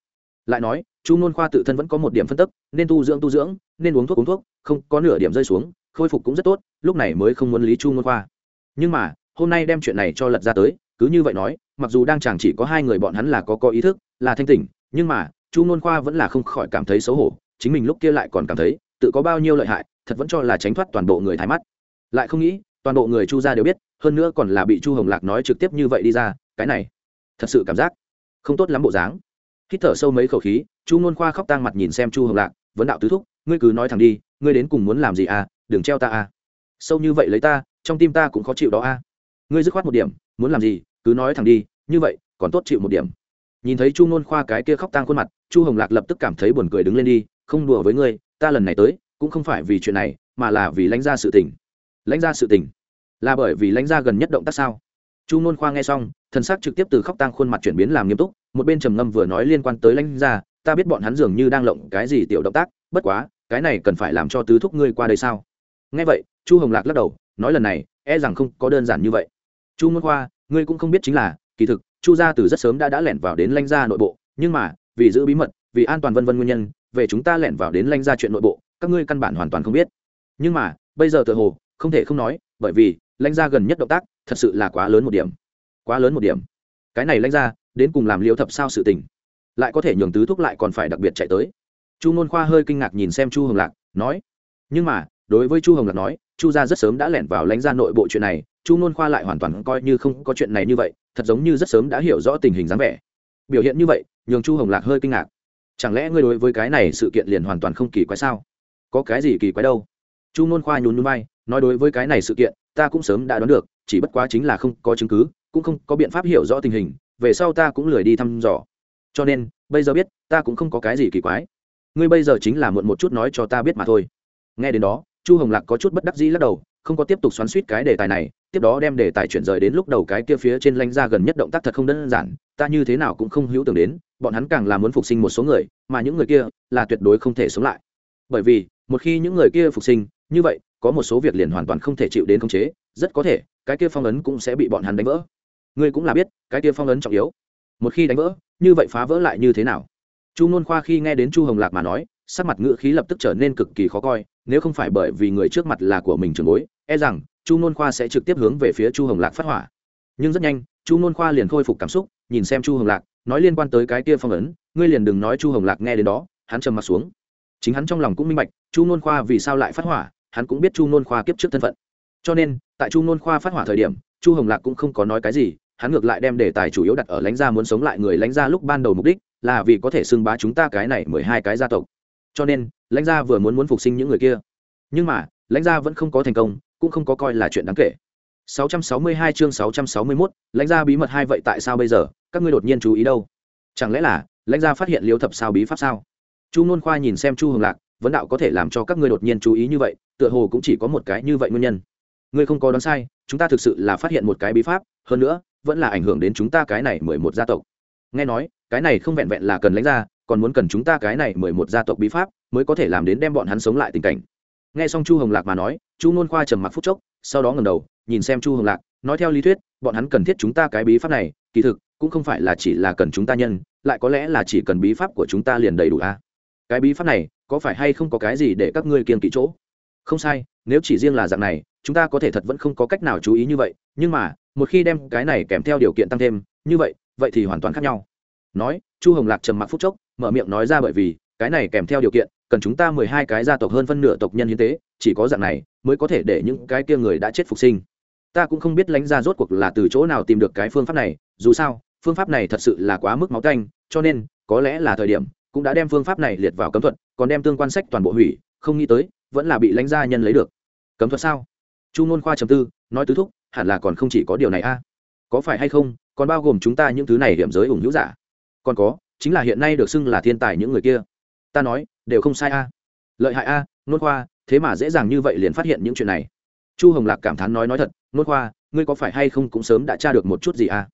[SPEAKER 1] Lại nói, chu nôn khoa tự thân vẫn có một điểm phân tức, nên tu dưỡng tu dưỡng, nên uống thuốc uống thuốc, không có nửa điểm rơi xuống, khôi phục cũng rất tốt, lúc này mới không muốn lý chu nôn khoa. Nhưng mà, hôm nay đem chuyện này cho lật ra tới, cứ như vậy nói, mặc dù đang chẳng chỉ có hai người bọn hắn là có có ý thức, là thanh tỉnh, nhưng mà, chu nôn khoa vẫn là không khỏi cảm thấy xấu hổ, chính mình lúc kia lại còn cảm thấy tự có bao nhiêu lợi hại, thật vẫn cho là tránh thoát toàn bộ người thái mắt. Lại không nghĩ, toàn bộ người chu gia đều biết, hơn nữa còn là bị chu hồng lạc nói trực tiếp như vậy đi ra, cái này, thật sự cảm giác không tốt lắm bộ dáng. Hít thở sâu mấy khẩu khí, chu ngôn khoa khóc tang mặt nhìn xem chu hồng lạc, vấn đạo tứ thúc, ngươi cứ nói thẳng đi, ngươi đến cùng muốn làm gì à đừng treo ta à. Sâu như vậy lấy ta, trong tim ta cũng khó chịu đó à. Ngươi dứt khoát một điểm, muốn làm gì, cứ nói thẳng đi, như vậy, còn tốt chịu một điểm. Nhìn thấy chu ngôn khoa cái kia khóc tang khuôn mặt, chu hồng lạc lập tức cảm thấy buồn cười đứng lên đi, không đùa với ngươi ta lần này tới, cũng không phải vì chuyện này, mà là vì lãnh ra sự tình. Lãnh ra sự tình? Là bởi vì lãnh ra gần nhất động tác sao? Chu nôn khoa nghe xong, thần sắc trực tiếp từ khóc tang khuôn mặt chuyển biến làm nghiêm túc, một bên trầm ngâm vừa nói liên quan tới lãnh ra ta biết bọn hắn dường như đang lộng cái gì tiểu động tác, bất quá, cái này cần phải làm cho tứ thúc ngươi qua đây sao? Nghe vậy, chu hồng lạc lắc đầu, nói lần này e rằng không có đơn giản như vậy. Chu nôn khoa, ngươi cũng không biết chính là, kỳ thực, chu gia từ rất sớm đã đã lẻn vào đến lãnh gia nội bộ, nhưng mà, vì giữ bí mật, vì an toàn vân vân nguyên nhân về chúng ta lẻn vào đến lãnh gia chuyện nội bộ, các ngươi căn bản hoàn toàn không biết. Nhưng mà, bây giờ tự hồ, không thể không nói, bởi vì lãnh gia gần nhất động tác, thật sự là quá lớn một điểm. Quá lớn một điểm. Cái này lãnh gia đến cùng làm liêu thập sao sự tình. Lại có thể nhường tứ thúc lại còn phải đặc biệt chạy tới. Chu nôn khoa hơi kinh ngạc nhìn xem chu hồng lạc, nói, nhưng mà, đối với chu hồng lạc nói, chu gia rất sớm đã lẻn vào lãnh gia nội bộ chuyện này, chu nôn khoa lại hoàn toàn coi như không có chuyện này như vậy, thật giống như rất sớm đã hiểu rõ tình hình dáng vẻ. Biểu hiện như vậy, nhường chu hồng lạc hơi kinh ngạc chẳng lẽ ngươi đối với cái này sự kiện liền hoàn toàn không kỳ quái sao? Có cái gì kỳ quái đâu? Chu nôn khoa nhún nhún vai, nói đối với cái này sự kiện, ta cũng sớm đã đoán được, chỉ bất quá chính là không có chứng cứ, cũng không có biện pháp hiểu rõ tình hình, về sau ta cũng lười đi thăm dò. Cho nên, bây giờ biết, ta cũng không có cái gì kỳ quái. Ngươi bây giờ chính là muộn một chút nói cho ta biết mà thôi. Nghe đến đó, chu hồng lạc có chút bất đắc dĩ lắc đầu, không có tiếp tục xoắn suýt cái đề tài này, tiếp đó đem đề tài chuyển rời đến lúc đầu cái kia phía trên lanh ra gần nhất động tác thật không đơn giản, ta như thế nào cũng không hữu tưởng đến bọn hắn càng là muốn phục sinh một số người, mà những người kia là tuyệt đối không thể sống lại. Bởi vì, một khi những người kia phục sinh, như vậy, có một số việc liền hoàn toàn không thể chịu đến khống chế, rất có thể, cái kia phong ấn cũng sẽ bị bọn hắn đánh vỡ. Ngươi cũng là biết, cái kia phong ấn trọng yếu. Một khi đánh vỡ, như vậy phá vỡ lại như thế nào? Chu nôn khoa khi nghe đến chu hồng lạc mà nói, sắc mặt ngữ khí lập tức trở nên cực kỳ khó coi, nếu không phải bởi vì người trước mặt là của mình trường bối e rằng chu nôn khoa sẽ trực tiếp hướng về phía chu hồng lạc phát hỏa. Nhưng rất nhanh, chu nôn khoa liền khôi phục cảm xúc, nhìn xem chu hồng lạc nói liên quan tới cái kia phong ấn ngươi liền đừng nói chu hồng lạc nghe đến đó hắn trầm m ặ t xuống. Chính hắn trong lòng cũng minh bạch chu nôn khoa vì sao lại phát hỏa hắn cũng biết chu nôn khoa kiếp trước thân phận. Cho nên tại chu nôn khoa phát hỏa thời điểm chu hồng lạc cũng không có nói cái gì hắn ngược lại đem đề tài chủ yếu đặt ở lãnh gia muốn sống lại người lãnh gia lúc ban đầu mục đích là vì có thể xưng bá chúng ta cái này mười hai cái gia tộc. Cho nên lãnh gia vừa muốn muốn phục sinh những người kia. Nhưng mà lãnh gia vẫn không có thành công cũng không có coi là chuyện đáng kể. 662 chương 661, lãnh gia bí mật hai vậy tại sao bây giờ? Các ngươi đột nhiên chú ý đâu? Chẳng lẽ là, lãnh gia phát hiện liêu thập sao bí pháp sao? Chu nôn khoa nhìn xem chu hồng lạc, vấn đạo có thể làm cho các ngươi đột nhiên chú ý như vậy, tựa hồ cũng chỉ có một cái như vậy nguyên nhân. Ngươi không có đoán sai, chúng ta thực sự là phát hiện một cái bí pháp, hơn nữa, vẫn là ảnh hưởng đến chúng ta cái này mười một gia tộc. Nghe nói, cái này không vẹn vẹn là cần lãnh gia, còn muốn cần chúng ta cái này mười một gia tộc bí pháp mới có thể làm đến đem bọn hắn sống lại tình cảnh. Nghe xong chu hồng lạc mà nói, chu nôn khoa trầm mặc phút chốc, sau đó ngầm đầu, nhìn xem chu hồng lạc, nói theo lý thuyết, bọn hắn cần thiết chúng ta cái bí pháp này, kỳ thực cũng không phải là chỉ là cần chúng ta nhân, lại có lẽ là chỉ cần bí pháp của chúng ta liền đầy đủ a cái bí pháp này, có phải hay không có cái gì để các ngươi kiên kỵ chỗ? Không sai, nếu chỉ riêng là dạng này, chúng ta có thể thật vẫn không có cách nào chú ý như vậy, nhưng mà, một khi đem cái này kèm theo điều kiện tăng thêm, như vậy vậy thì hoàn toàn khác nhau. Nói, chu hồng lạc trầm mặc phút chốc, mở miệng nói ra bởi vì, cái này kèm theo điều kiện, cần chúng ta mười hai cái gia tộc hơn phân nửa tộc nhân hiến tế, chỉ có dạng này, mới có thể để những cái kia người đã chết phục sinh. Ta cũng không biết lãnh ra rốt cuộc là từ chỗ nào tìm được cái phương pháp này, dù sao phương pháp này thật sự là quá mức máu canh cho nên, có lẽ là thời điểm, cũng đã đem phương pháp này liệt vào cấm thuật, còn đem tương quan sách toàn bộ hủy, không nghĩ tới, vẫn là bị lãnh gia nhân lấy được. Cấm thuật sao? Chu ngôn khoa trầm tư, nói tứ thúc, hẳn là còn không chỉ có điều này a. Có phải hay không, còn bao gồm chúng ta những thứ này hiểm giới ủng hữu giả? Còn có, chính là hiện nay được xưng là thiên tài những người kia. Ta nói, đều không sai a. Lợi hại a nôn khoa, thế mà dễ dàng như vậy liền phát hiện những chuyện này. Chu hồng lạc cảm thán nói nói thật nôn khoa, ngươi có phải hay không cũng sớm đã tra được một chút gì a?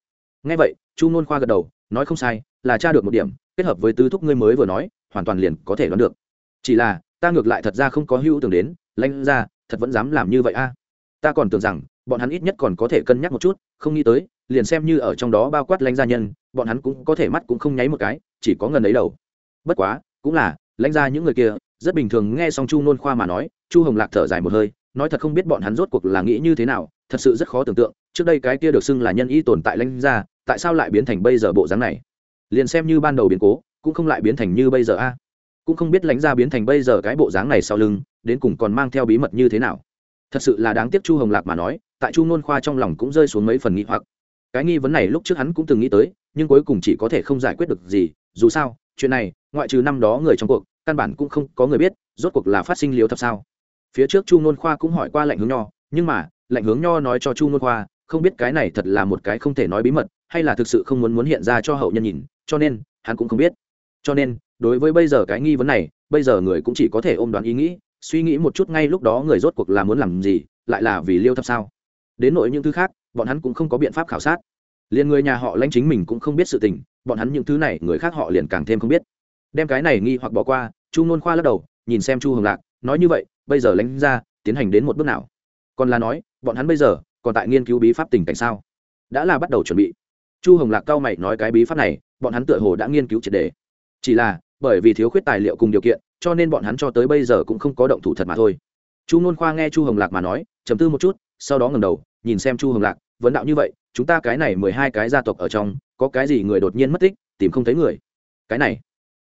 [SPEAKER 1] Nghe vậy, chu nôn khoa gật đầu, nói không sai, là tra được một điểm, kết hợp với tứ thúc ngươi mới vừa nói, hoàn toàn liền có thể đoán được. Chỉ là, ta ngược lại thật ra không có hữu tưởng đến, lãnh ra, thật vẫn dám làm như vậy a. Ta còn tưởng rằng, bọn hắn ít nhất còn có thể cân nhắc một chút, không nghĩ tới, liền xem như ở trong đó bao quát lãnh gia nhân, bọn hắn cũng có thể mắt cũng không nháy một cái, chỉ có ngần ấy đầu. Bất quá, cũng là, lãnh ra những người kia, rất bình thường nghe xong chu nôn khoa mà nói, chu hồng lạc thở dài một hơi, nói thật không biết bọn hắn rốt cuộc là nghĩ như thế nào thật sự rất khó tưởng tượng, trước đây cái kia được xưng là nhân y tồn tại lãnh ra, tại sao lại biến thành bây giờ bộ dáng này? Liền xem như ban đầu biến cố, cũng không lại biến thành như bây giờ a. Cũng không biết lãnh ra biến thành bây giờ cái bộ dáng này sau lưng, đến cùng còn mang theo bí mật như thế nào. Thật sự là đáng tiếc chu hồng lạc mà nói, tại chu nôn khoa trong lòng cũng rơi xuống mấy phần nghi hoặc. Cái nghi vấn này lúc trước hắn cũng từng nghĩ tới, nhưng cuối cùng chỉ có thể không giải quyết được gì, dù sao, chuyện này, ngoại trừ năm đó người trong cuộc, căn bản cũng không có người biết, rốt cuộc là phát sinh liếu thập sao. Phía trước chu nôn khoa cũng hỏi qua lệnh hướng nho, nhưng mà lệnh hướng nho nói cho chu nôn khoa, không biết cái này thật là một cái không thể nói bí mật, hay là thực sự không muốn muốn hiện ra cho hậu nhân nhìn, cho nên, hắn cũng không biết. Cho nên, đối với bây giờ cái nghi vấn này, bây giờ người cũng chỉ có thể ôm đoán ý nghĩ, suy nghĩ một chút ngay lúc đó người rốt cuộc là muốn làm gì, lại là vì liêu thập sao? Đến nội những thứ khác, bọn hắn cũng không có biện pháp khảo sát. Liền người nhà họ lãnh chính mình cũng không biết sự tình, bọn hắn những thứ này, người khác họ liền càng thêm không biết. Đem cái này nghi hoặc bỏ qua, chu nôn khoa lắc đầu, nhìn xem chu hồng lạc, nói như vậy, bây giờ lãnh ra, tiến hành đến một bước nào? Còn là nói bọn hắn bây giờ còn tại nghiên cứu bí pháp tình cảnh sao? Đã là bắt đầu chuẩn bị. Chu hồng lạc cao mày nói cái bí pháp này, bọn hắn tựa hồ đã nghiên cứu triệt đề. Chỉ là, bởi vì thiếu khuyết tài liệu cùng điều kiện, cho nên bọn hắn cho tới bây giờ cũng không có động thủ thật mà thôi. Chu nôn khoa nghe chu hồng lạc mà nói chấm tư một chút, sau đó ngầm đầu, nhìn xem chu hồng lạc, vấn đạo như vậy, chúng ta cái này mười hai cái gia tộc ở trong, có cái gì người đột nhiên mất tích, tìm không thấy người. Cái này,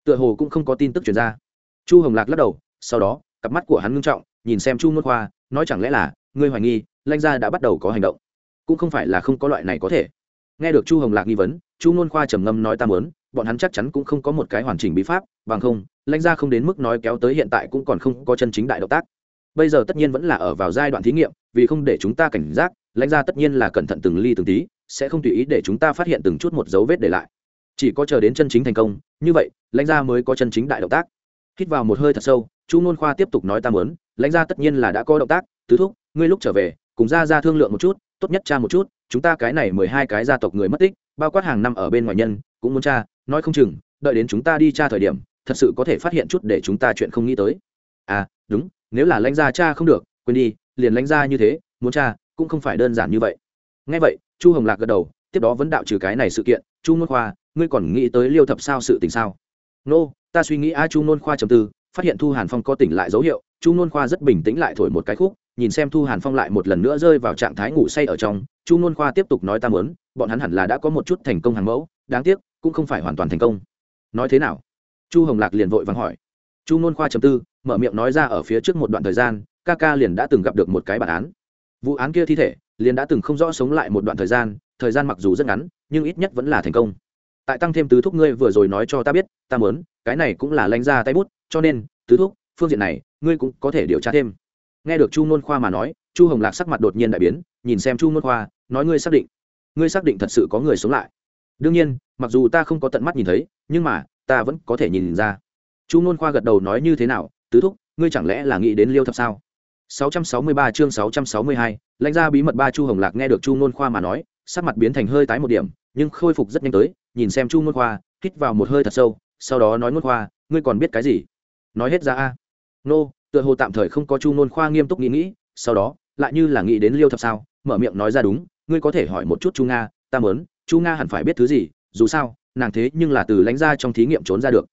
[SPEAKER 1] tựa hồ cũng không có tin tức chuyển ra. Chu hồng lạc lắc đầu, sau đó, cặp mắt của hắn ngưng trọng, nhìn xem chu nôn khoa, nói chẳng lẽ là ngươi hoài nghi lanh gia đã bắt đầu có hành động. Cũng không phải là không có loại này có thể. Nghe được chu hồng lạc nghi vấn, chu nôn khoa trầm ngâm nói ta mớn bọn hắn chắc chắn cũng không có một cái hoàn chỉnh bí pháp, bằng không, lãnh gia không đến mức nói kéo tới hiện tại cũng còn không có chân chính đại động tác. Bây giờ tất nhiên vẫn là ở vào giai đoạn thí nghiệm, vì không để chúng ta cảnh giác, lãnh gia tất nhiên là cẩn thận từng ly từng tí, sẽ không tùy ý để chúng ta phát hiện từng chút một dấu vết để lại. Chỉ có chờ đến chân chính thành công, như vậy, lãnh gia mới có chân chính đại động tác. Hít vào một hơi thật sâu, chu nôn khoa tiếp tục nói ta mớn lãnh gia tất nhiên là đã có động tác, tứ thúc ngươi lúc trở về, cùng ra ra thương lượng một chút, tốt nhất cha một chút, chúng ta cái này mười hai cái gia tộc người mất tích, bao quát hàng năm ở bên ngoài nhân, cũng muốn cha nói không chừng, đợi đến chúng ta đi cha thời điểm, thật sự có thể phát hiện chút để chúng ta chuyện không nghĩ tới. À đúng, nếu là lãnh gia cha không được, quên đi, liền lãnh gia như thế, muốn cha cũng không phải đơn giản như vậy. Ngay vậy, chu hồng lạc gật đầu, tiếp đó vẫn đạo trừ cái này sự kiện, chu nôn khoa, ngươi còn nghĩ tới liêu thập sao sự tình sao? Nô, ta suy nghĩ, a, chu nôn khoa trầm tư, phát hiện thu hàn phong có tỉnh lại dấu hiệu, chu nôn khoa rất bình tĩnh lại thổi một cái khúc nhìn xem thu hàn phong lại một lần nữa rơi vào trạng thái ngủ say ở trong, chu nôn khoa tiếp tục nói ta mớn bọn hắn hẳn là đã có một chút thành công hàng mẫu, đáng tiếc, cũng không phải hoàn toàn thành công. Nói thế nào? Chu hồng lạc liền vội vắng hỏi. Chu nôn khoa chấm tư, mở miệng nói ra ở phía trước một đoạn thời gian, ca ca liền đã từng gặp được một cái bản án. Vụ án kia thi thể, liền đã từng không rõ sống lại một đoạn thời gian thời gian mặc dù rất ngắn, nhưng ít nhất vẫn là thành công. Tại tăng thêm tứ thúc ngươi vừa rồi nói cho ta biết, ta muốn, cái này cũng là lanh ra tay bút, cho nên, tứ thúc, phương diện này, ngươi cũng có thể điều tra thêm nghe được chu nôn khoa mà nói chu hồng lạc sắc mặt đột nhiên đại biến nhìn xem chu nôn khoa nói ngươi xác định ngươi xác định thật sự có người sống lại. Đương nhiên mặc dù ta không có tận mắt nhìn thấy nhưng mà ta vẫn có thể nhìn ra. Chu nôn khoa gật đầu nói như thế nào tứ thúc ngươi chẳng lẽ là nghĩ đến liêu thập sao? 663 chương 662, lãnh gia bí mật ba chu hồng lạc nghe được chu nôn khoa mà nói sắc mặt biến thành hơi tái một điểm nhưng khôi phục rất nhanh tới nhìn xem chu nôn khoa hít vào một hơi thật sâu sau đó nói nôn khoa ngươi còn biết cái gì? Nói hết ra a. Nô tựa hồ tạm thời không có chu nôn khoa nghiêm túc nghĩ nghĩ, sau đó, lại như là nghĩ đến liêu thập sao, mở miệng nói ra đúng, ngươi có thể hỏi một chút chu nga, ta mớn chu nga hẳn phải biết thứ gì, dù sao, nàng thế nhưng là từ lãnh gia trong thí nghiệm trốn ra được.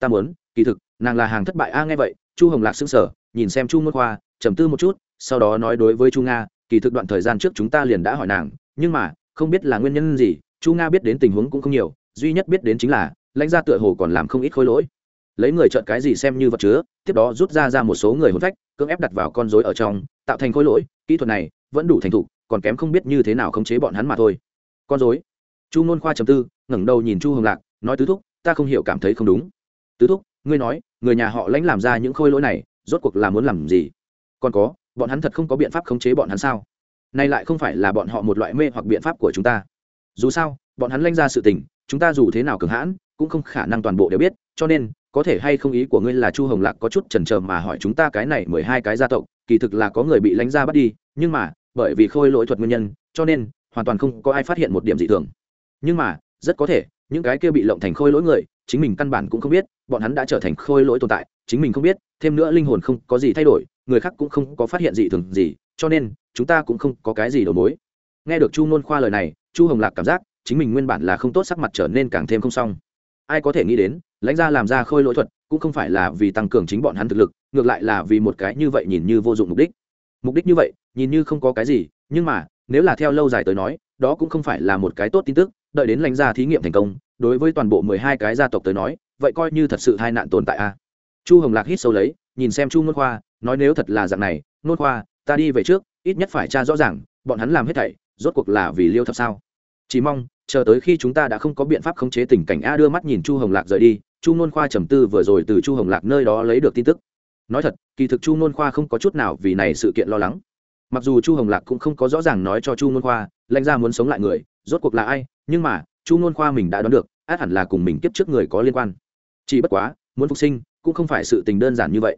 [SPEAKER 1] Ta mớn kỳ thực, nàng là hàng thất bại, a, nghe vậy, chu hồng lạc xưng sở nhìn xem chu nôn khoa, trầm tư một chút, sau đó nói đối với chu nga, kỳ thực đoạn thời gian trước chúng ta liền đã hỏi nàng, nhưng mà, không biết là nguyên nhân gì, chu nga biết đến tình huống cũng không nhiều, duy nhất biết đến chính là, lãnh gia tựa hồ còn làm không ít khối lỗi lấy người trợn cái gì xem như vật chứa, tiếp đó rút ra ra một số người hôn phách, cưỡng ép đặt vào con dối ở trong, tạo thành khối lỗi, kỹ thuật này vẫn đủ thành thục, còn kém không biết như thế nào khống chế bọn hắn mà thôi. Con dối chu ngôn khoa trầm tư, ngẩng đầu nhìn chu hồng lạc, nói tứ thúc, ta không hiểu cảm thấy không đúng. Tứ thúc, ngươi nói, người nhà họ lãnh làm ra những khôi lỗi này, rốt cuộc là muốn làm gì? Còn có, bọn hắn thật không có biện pháp khống chế bọn hắn sao? Nay lại không phải là bọn họ một loại mê hoặc biện pháp của chúng ta. Dù sao, bọn hắn lanh ra sự tình, chúng ta dù thế nào cường hãn, cũng không khả năng toàn bộ đều biết, cho nên có thể hay không ý của ngươi là chu hồng lạc có chút chần chờ mà hỏi chúng ta cái này mười hai cái gia tộc, kỳ thực là có người bị lánh ra bắt đi, nhưng mà, bởi vì khôi lỗi thuật nguyên nhân, cho nên, hoàn toàn không có ai phát hiện một điểm dị thường. Nhưng mà, rất có thể, những cái kia bị lộng thành khôi lỗi người, chính mình căn bản cũng không biết, bọn hắn đã trở thành khôi lỗi tồn tại, chính mình không biết, thêm nữa linh hồn không có gì thay đổi, người khác cũng không có phát hiện dị thường gì, cho nên, chúng ta cũng không có cái gì đầu mối. Nghe được chu nôn khoa lời này, chu hồng lạc cảm giác, chính mình nguyên bản là không tốt sắc mặt trở nên càng thêm không xong. Ai có thể nghĩ đến lãnh gia làm ra khôi lỗi thuật, cũng không phải là vì tăng cường chính bọn hắn thực lực, ngược lại là vì một cái như vậy nhìn như vô dụng mục đích. Mục đích như vậy, nhìn như không có cái gì, nhưng mà, nếu là theo lâu dài tới nói, đó cũng không phải là một cái tốt tin tức, đợi đến lãnh gia thí nghiệm thành công, đối với toàn bộ mười hai cái gia tộc tới nói, vậy coi như thật sự tai nạn tồn tại a. Chu hồng lạc hít sâu lấy, nhìn xem chu ngôn khoa, nói nếu thật là dạng này, ngôn khoa, ta đi về trước, ít nhất phải tra rõ ràng, bọn hắn làm hết thảy, rốt cuộc là vì liêu thập sao? Chỉ mong, chờ tới khi chúng ta đã không có biện pháp khống chế tình cảnh a đưa mắt nhìn chu hồng lạc rời đi chu nôn khoa trầm tư vừa rồi từ chu hồng lạc nơi đó lấy được tin tức. Nói thật, kỳ thực chu nôn khoa không có chút nào vì này sự kiện lo lắng. Mặc dù chu hồng lạc cũng không có rõ ràng nói cho chu nôn khoa, lãnh ra muốn sống lại người, rốt cuộc là ai, nhưng mà, chu nôn khoa mình đã đoán được, át hẳn là cùng mình kiếp trước người có liên quan. Chỉ bất quá, muốn phục sinh, cũng không phải sự tình đơn giản như vậy.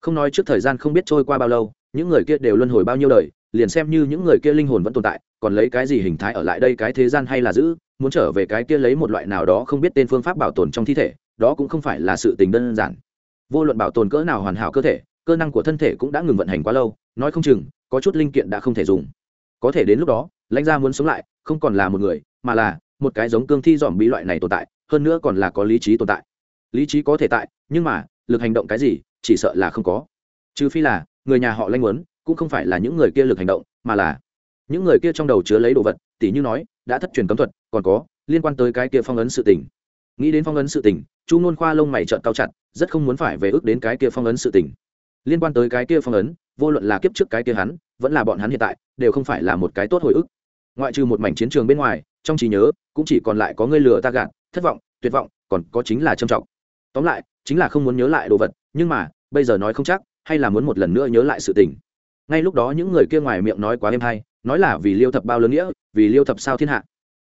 [SPEAKER 1] Không nói trước thời gian không biết trôi qua bao lâu, những người kia đều luân hồi bao nhiêu đời, liền xem như những người kia linh hồn vẫn tồn tại, còn lấy cái gì hình thái ở lại đây, cái thế gian hay là giữ, muốn trở về cái kia lấy một loại nào đó không biết tên phương pháp bảo tồn trong thi thể đó cũng không phải là sự tình đơn giản. Vô luận bảo tồn cỡ nào hoàn hảo cơ thể, cơ năng của thân thể cũng đã ngừng vận hành quá lâu, nói không chừng, có chút linh kiện đã không thể dùng. Có thể đến lúc đó, lãnh gia muốn sống lại, không còn là một người, mà là một cái giống cương thi dòm bí loại này tồn tại, hơn nữa còn là có lý trí tồn tại. Lý trí có thể tại, nhưng mà, lực hành động cái gì, chỉ sợ là không có. Trừ phi là, người nhà họ lanh muốn, cũng không phải là những người kia lực hành động, mà là những người kia trong đầu chứa lấy đồ vật, tỉ như nói, đã thất truyền cấm thuật, còn có, liên quan tới cái kia phong ấn sự tình nghĩ đến phong ấn sự tình, chu ngôn khoa lông mày trợn cao chặt, rất không muốn phải về ước đến cái kia phong ấn sự tình. Liên quan tới cái kia phong ấn, vô luận là kiếp trước cái kia hắn, vẫn là bọn hắn hiện tại, đều không phải là một cái tốt hồi ức. Ngoại trừ một mảnh chiến trường bên ngoài, trong trí nhớ, cũng chỉ còn lại có ngươi lừa ta gạt, thất vọng, tuyệt vọng, còn có chính là trầm trọng. Tóm lại, chính là không muốn nhớ lại đồ vật, nhưng mà, bây giờ nói không chắc, hay là muốn một lần nữa nhớ lại sự tình. Ngay lúc đó những người kia ngoài miệng nói quá êm hay, nói là vì liêu thập bao lớn nghĩa, vì liêu thập sao thiên hạ.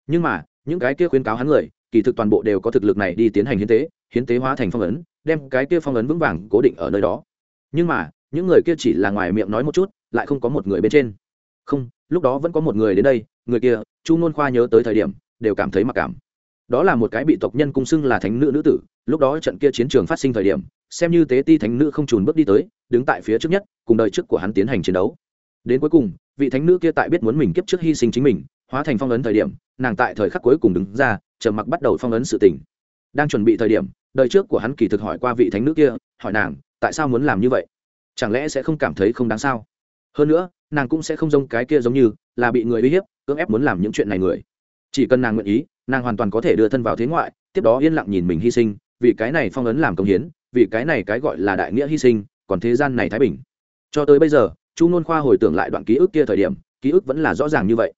[SPEAKER 1] Nhưng mà, những cái kia khuyên cáo hắn người kỳ thực toàn bộ đều có thực lực này đi tiến hành hiến tế hiến tế hóa thành phong ấn, đem cái kia phong ấn vững vàng cố định ở nơi đó. Nhưng mà, những người kia chỉ là ngoài miệng nói một chút, lại không có một người bên trên. Không, lúc đó vẫn có một người đến đây, người kia, chu n khoa nhớ tới thời điểm, đều cảm thấy mặc cảm. Đó là một cái bị tộc nhân cung xưng là thánh nữ nữ tử, lúc đó trận kia chiến trường phát sinh thời điểm, xem như tế ti thánh nữ không trùn bước đi tới, đứng tại phía trước nhất, cùng đời trước của hắn tiến hành chiến đấu. Đến cuối cùng, vị thánh nữ kia tại biết muốn mình kiếp trước hy sinh chính mình, hóa thành phong ấn thời điểm, nàng tại thời khắc cuối cùng đứng ra trầm mặc bắt đầu phong ấn sự tình. Đang chuẩn bị thời điểm, đời trước của hắn kỳ thực hỏi qua vị thánh nữ kia, hỏi nàng, tại sao muốn làm như vậy? Chẳng lẽ sẽ không cảm thấy không đáng sao? Hơn nữa, nàng cũng sẽ không giống cái kia giống như, là bị người uy hiếp, cưỡng ép muốn làm những chuyện này người. Chỉ cần nàng nguyện ý, nàng hoàn toàn có thể đưa thân vào thế ngoại, tiếp đó yên lặng nhìn mình hy sinh, vì cái này phong ấn làm công hiến, vì cái này cái gọi là đại nghĩa hy sinh, còn thế gian này thái bình. Cho tới bây giờ, chu nôn khoa hồi tưởng lại đoạn ký ức kia thời điểm, ký ức vẫn là rõ ràng như vậy.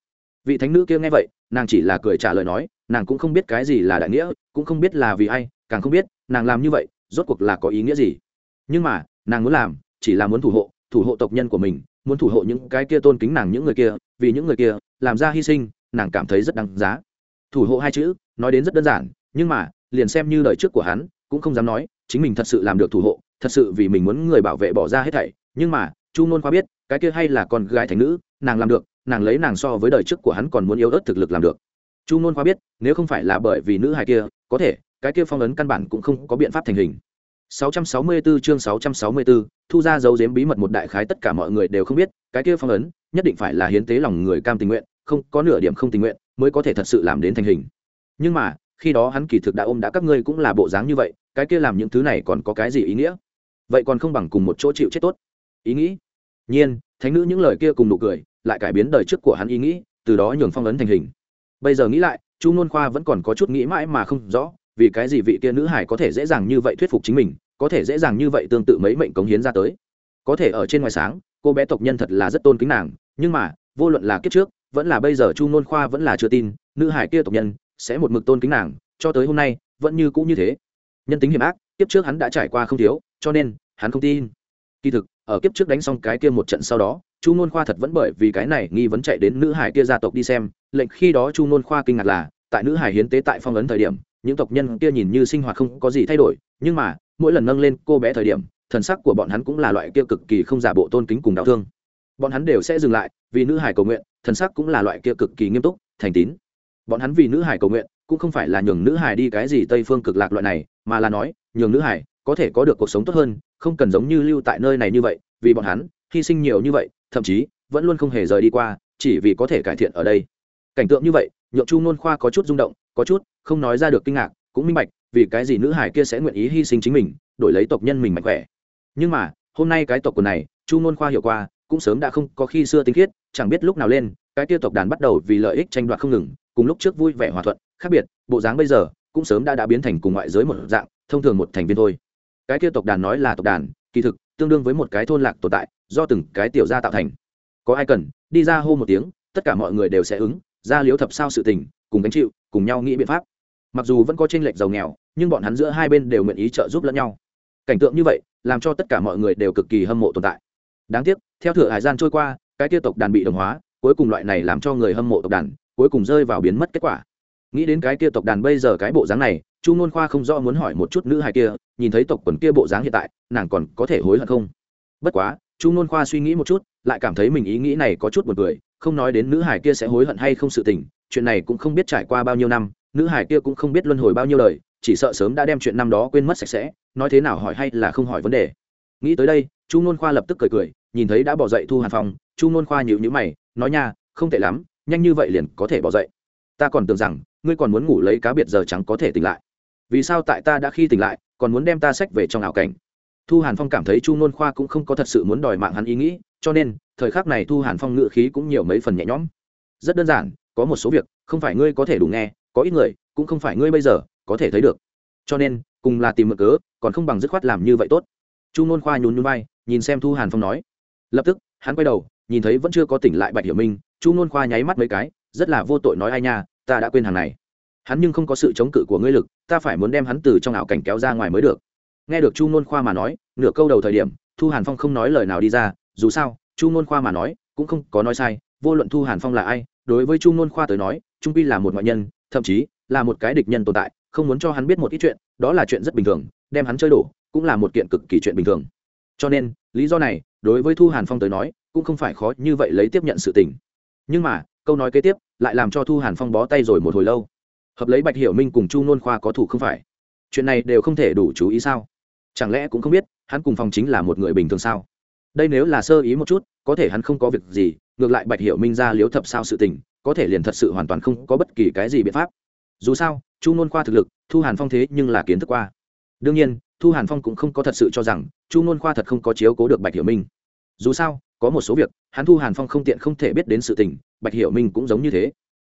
[SPEAKER 1] Vị thánh nữ kia nghe vậy, nàng chỉ là cười trả lời nói nàng cũng không biết cái gì là đại nghĩa, cũng không biết là vì ai, càng không biết nàng làm như vậy rốt cuộc là có ý nghĩa gì. Nhưng mà, nàng muốn làm, chỉ là muốn thủ hộ thủ hộ tộc nhân của mình, muốn thủ hộ những cái kia tôn kính nàng những người kia, vì những người kia làm ra hy sinh, nàng cảm thấy rất đáng giá. Thủ hộ hai chữ, nói đến rất đơn giản, nhưng mà, liền xem như lời trước của hắn, cũng không dám nói, chính mình thật sự làm được thủ hộ, thật sự vì mình muốn người bảo vệ bỏ ra hết thảy. Nhưng mà, chu nôn khoa biết, cái kia hay là con gái thành nữ, nàng làm được, nàng lấy nàng so với đời trước của hắn còn muốn yếu ớt thực lực làm được chu nôn khoa biết nếu không phải là bởi vì nữ hài kia có thể cái kia phong ấn căn bản cũng không có biện pháp thành hình 664 chương 664, thu ra dấu giếm bí mật một đại khái tất cả mọi người đều không biết, cái kia phong ấn, nhất định phải là hiến tế lòng người cam tình nguyện, không có nửa điểm không tình nguyện, mới có thể thật sự làm đến thành hình. Nhưng mà, khi đó hắn kỳ thực đã ôm đã các ngươi cũng là bộ dáng như vậy, cái kia làm những thứ này còn có cái gì ý nghĩa? Vậy còn không bằng cùng một chỗ chịu chết tốt. Ý nghĩ. Nhiên, thánh nữ những lời kia cùng nụ cười, lại cải biến đời trước của hắn ý nghĩ, từ đó nhường phong ấn thành hình. Bây giờ nghĩ lại, Chu Nôn Khoa vẫn còn có chút nghĩ mãi mà không rõ, vì cái gì vị kia nữ hải có thể dễ dàng như vậy thuyết phục chính mình có thể dễ dàng như vậy tương tự mấy mệnh cống hiến ra tới. Có thể ở trên ngoài sáng cô bé tộc nhân thật là rất tôn kính nàng nhưng mà vô luận là kiếp trước vẫn là bây giờ chu nôn khoa vẫn là chưa tin nữ hải kia tộc nhân sẽ một mực tôn kính nàng cho tới hôm nay vẫn như cũ như thế. Nhân tính hiểm ác kiếp trước hắn đã trải qua không thiếu cho nên hắn không tin. Kỳ thực ở kiếp trước đánh xong cái kia một trận sau đó chu nôn khoa thật vẫn bởi vì cái này nghi vấn chạy đến nữ hải kia gia tộc đi xem, lệnh khi đó chu nôn khoa kinh ngạc là, tại nữ hải hiến tế tại phong ấn thời điểm, những tộc nhân kia nhìn như sinh hoạt không có gì thay đổi, nhưng mà, mỗi lần nâng lên cô bé thời điểm, thần sắc của bọn hắn cũng là loại kia cực kỳ không giả bộ tôn kính cùng đau thương. Bọn hắn đều sẽ dừng lại, vì nữ hải cầu nguyện, thần sắc cũng là loại kia cực kỳ nghiêm túc, thành tín. Bọn hắn vì nữ hải cầu nguyện, cũng không phải là nhường nữ hải đi cái gì tây phương cực lạc loại này, mà là nói, nhường nữ hải có thể có được cuộc sống tốt hơn, không cần giống như lưu tại nơi này như vậy, vì bọn hắn hy sinh nhiều như vậy, thậm chí vẫn luôn không hề rời đi qua, chỉ vì có thể cải thiện ở đây. Cảnh tượng như vậy, nhượng chu nôn khoa có chút rung động, có chút không nói ra được kinh ngạc, cũng minh bạch vì cái gì nữ hải kia sẽ nguyện ý hy sinh chính mình, đổi lấy tộc nhân mình mạnh khỏe. Nhưng mà, hôm nay cái tộc quần này, chu nôn khoa hiểu qua, cũng sớm đã không có khi xưa tinh khiết, chẳng biết lúc nào lên, cái kia tộc đàn bắt đầu vì lợi ích tranh đoạt không ngừng, cùng lúc trước vui vẻ hòa thuận, khác biệt, bộ dáng bây giờ cũng sớm đã đã biến thành cùng ngoại giới một dạng, thông thường một thành viên thôi. Cái kia tộc đàn nói là tộc đàn, kỳ thực tương đương với một cái thôn lạc tồn tại, do từng cái tiểu gia tạo thành. Có ai cần, đi ra hô một tiếng, tất cả mọi người đều sẽ ứng, ra liếu thập sao sự tình, cùng gánh chịu, cùng nhau nghĩ biện pháp. Mặc dù vẫn có tranh lệch giàu nghèo, nhưng bọn hắn giữa hai bên đều nguyện ý trợ giúp lẫn nhau. Cảnh tượng như vậy, làm cho tất cả mọi người đều cực kỳ hâm mộ tồn tại. Đáng tiếc, theo thừa hải gian trôi qua, cái tiêu tộc đàn bị đồng hóa, cuối cùng loại này làm cho người hâm mộ tộc đàn, cuối cùng rơi vào biến mất kết quả. Nghĩ đến cái tiêu tộc đàn bây giờ cái bộ dáng này chu ngôn khoa không rõ muốn hỏi một chút nữ hài kia nhìn thấy tộc quần kia bộ dáng hiện tại nàng còn có thể hối hận không? Bất quá chu ngôn khoa suy nghĩ một chút lại cảm thấy mình ý nghĩ này có chút buồn cười không nói đến nữ hài kia sẽ hối hận hay không sự tình chuyện này cũng không biết trải qua bao nhiêu năm nữ hải kia cũng không biết luân hồi bao nhiêu lời chỉ sợ sớm đã đem chuyện năm đó quên mất sạch sẽ nói thế nào hỏi hay là không hỏi vấn đề. Nghĩ tới đây chu ngôn khoa lập tức cười cười nhìn thấy đã bỏ dậy thu hàn phòng, chu ngôn khoa nhịu nhữ mày nói nha không tệ lắm nhanh như vậy liền có thể bỏ dậy. Ta còn tưởng rằng ngươi còn muốn ngủ lấy cá biệt giờ trắng có thể tỉnh lại vì sao tại ta đã khi tỉnh lại, còn muốn đem ta sách về trong ảo cảnh? Thu hàn phong cảm thấy chu nôn khoa cũng không có thật sự muốn đòi mạng hắn ý nghĩ, cho nên, thời khắc này thu hàn phong ngự khí cũng nhiều mấy phần nhẹ nhõm. Rất đơn giản, có một số việc, không phải ngươi có thể đủ nghe, có ít người, cũng không phải ngươi bây giờ có thể thấy được. Cho nên, cùng là tìm mực cớ, còn không bằng dứt khoát làm như vậy tốt. Chu ngôn khoa nhún nhún vai, nhìn xem thu hàn phong nói. Lập tức, hắn quay đầu, nhìn thấy vẫn chưa có tỉnh lại bạch hiểu minh, chu ngôn khoa nháy mắt mấy cái, rất là vô tội nói ai nha, ta đã quên hàng này hắn nhưng không có sự chống cự của ngươi lực, ta phải muốn đem hắn từ trong ảo cảnh kéo ra ngoài mới được. Nghe được chu ngôn khoa mà nói, nửa câu đầu thời điểm, thu hàn phong không nói lời nào đi ra, dù sao, chu nôn khoa mà nói, cũng không có nói sai, vô luận thu hàn phong là ai, đối với chu nôn khoa tới nói, trung pi là một ngoại nhân, thậm chí là một cái địch nhân tồn tại, không muốn cho hắn biết một ít chuyện, đó là chuyện rất bình thường, đem hắn chơi đổ, cũng là một kiện cực kỳ chuyện bình thường. Cho nên, lý do này, đối với thu hàn phong tới nói, cũng không phải khó như vậy lấy tiếp nhận sự tình. Nhưng mà, câu nói kế tiếp, lại làm cho thu hàn phong bó tay rồi một hồi lâu hợp lấy bạch hiểu minh cùng chu nôn khoa có thủ không phải? Chuyện này đều không thể đủ chú ý sao? Chẳng lẽ cũng không biết, hắn cùng phòng chính là một người bình thường sao? Đây nếu là sơ ý một chút, có thể hắn không có việc gì, ngược lại bạch hiểu minh ra liếu thập sao sự tình, có thể liền thật sự hoàn toàn không có bất kỳ cái gì biện pháp. Dù sao, chu nôn khoa thực lực, thu hàn phong thế nhưng là kiến thức qua. Đương nhiên, thu hàn phong cũng không có thật sự cho rằng, chu nôn khoa thật không có chiếu cố được bạch hiểu minh. Dù sao, có một số việc, hắn thu hàn phong không tiện không thể biết đến sự tình, bạch hiểu minh cũng giống như thế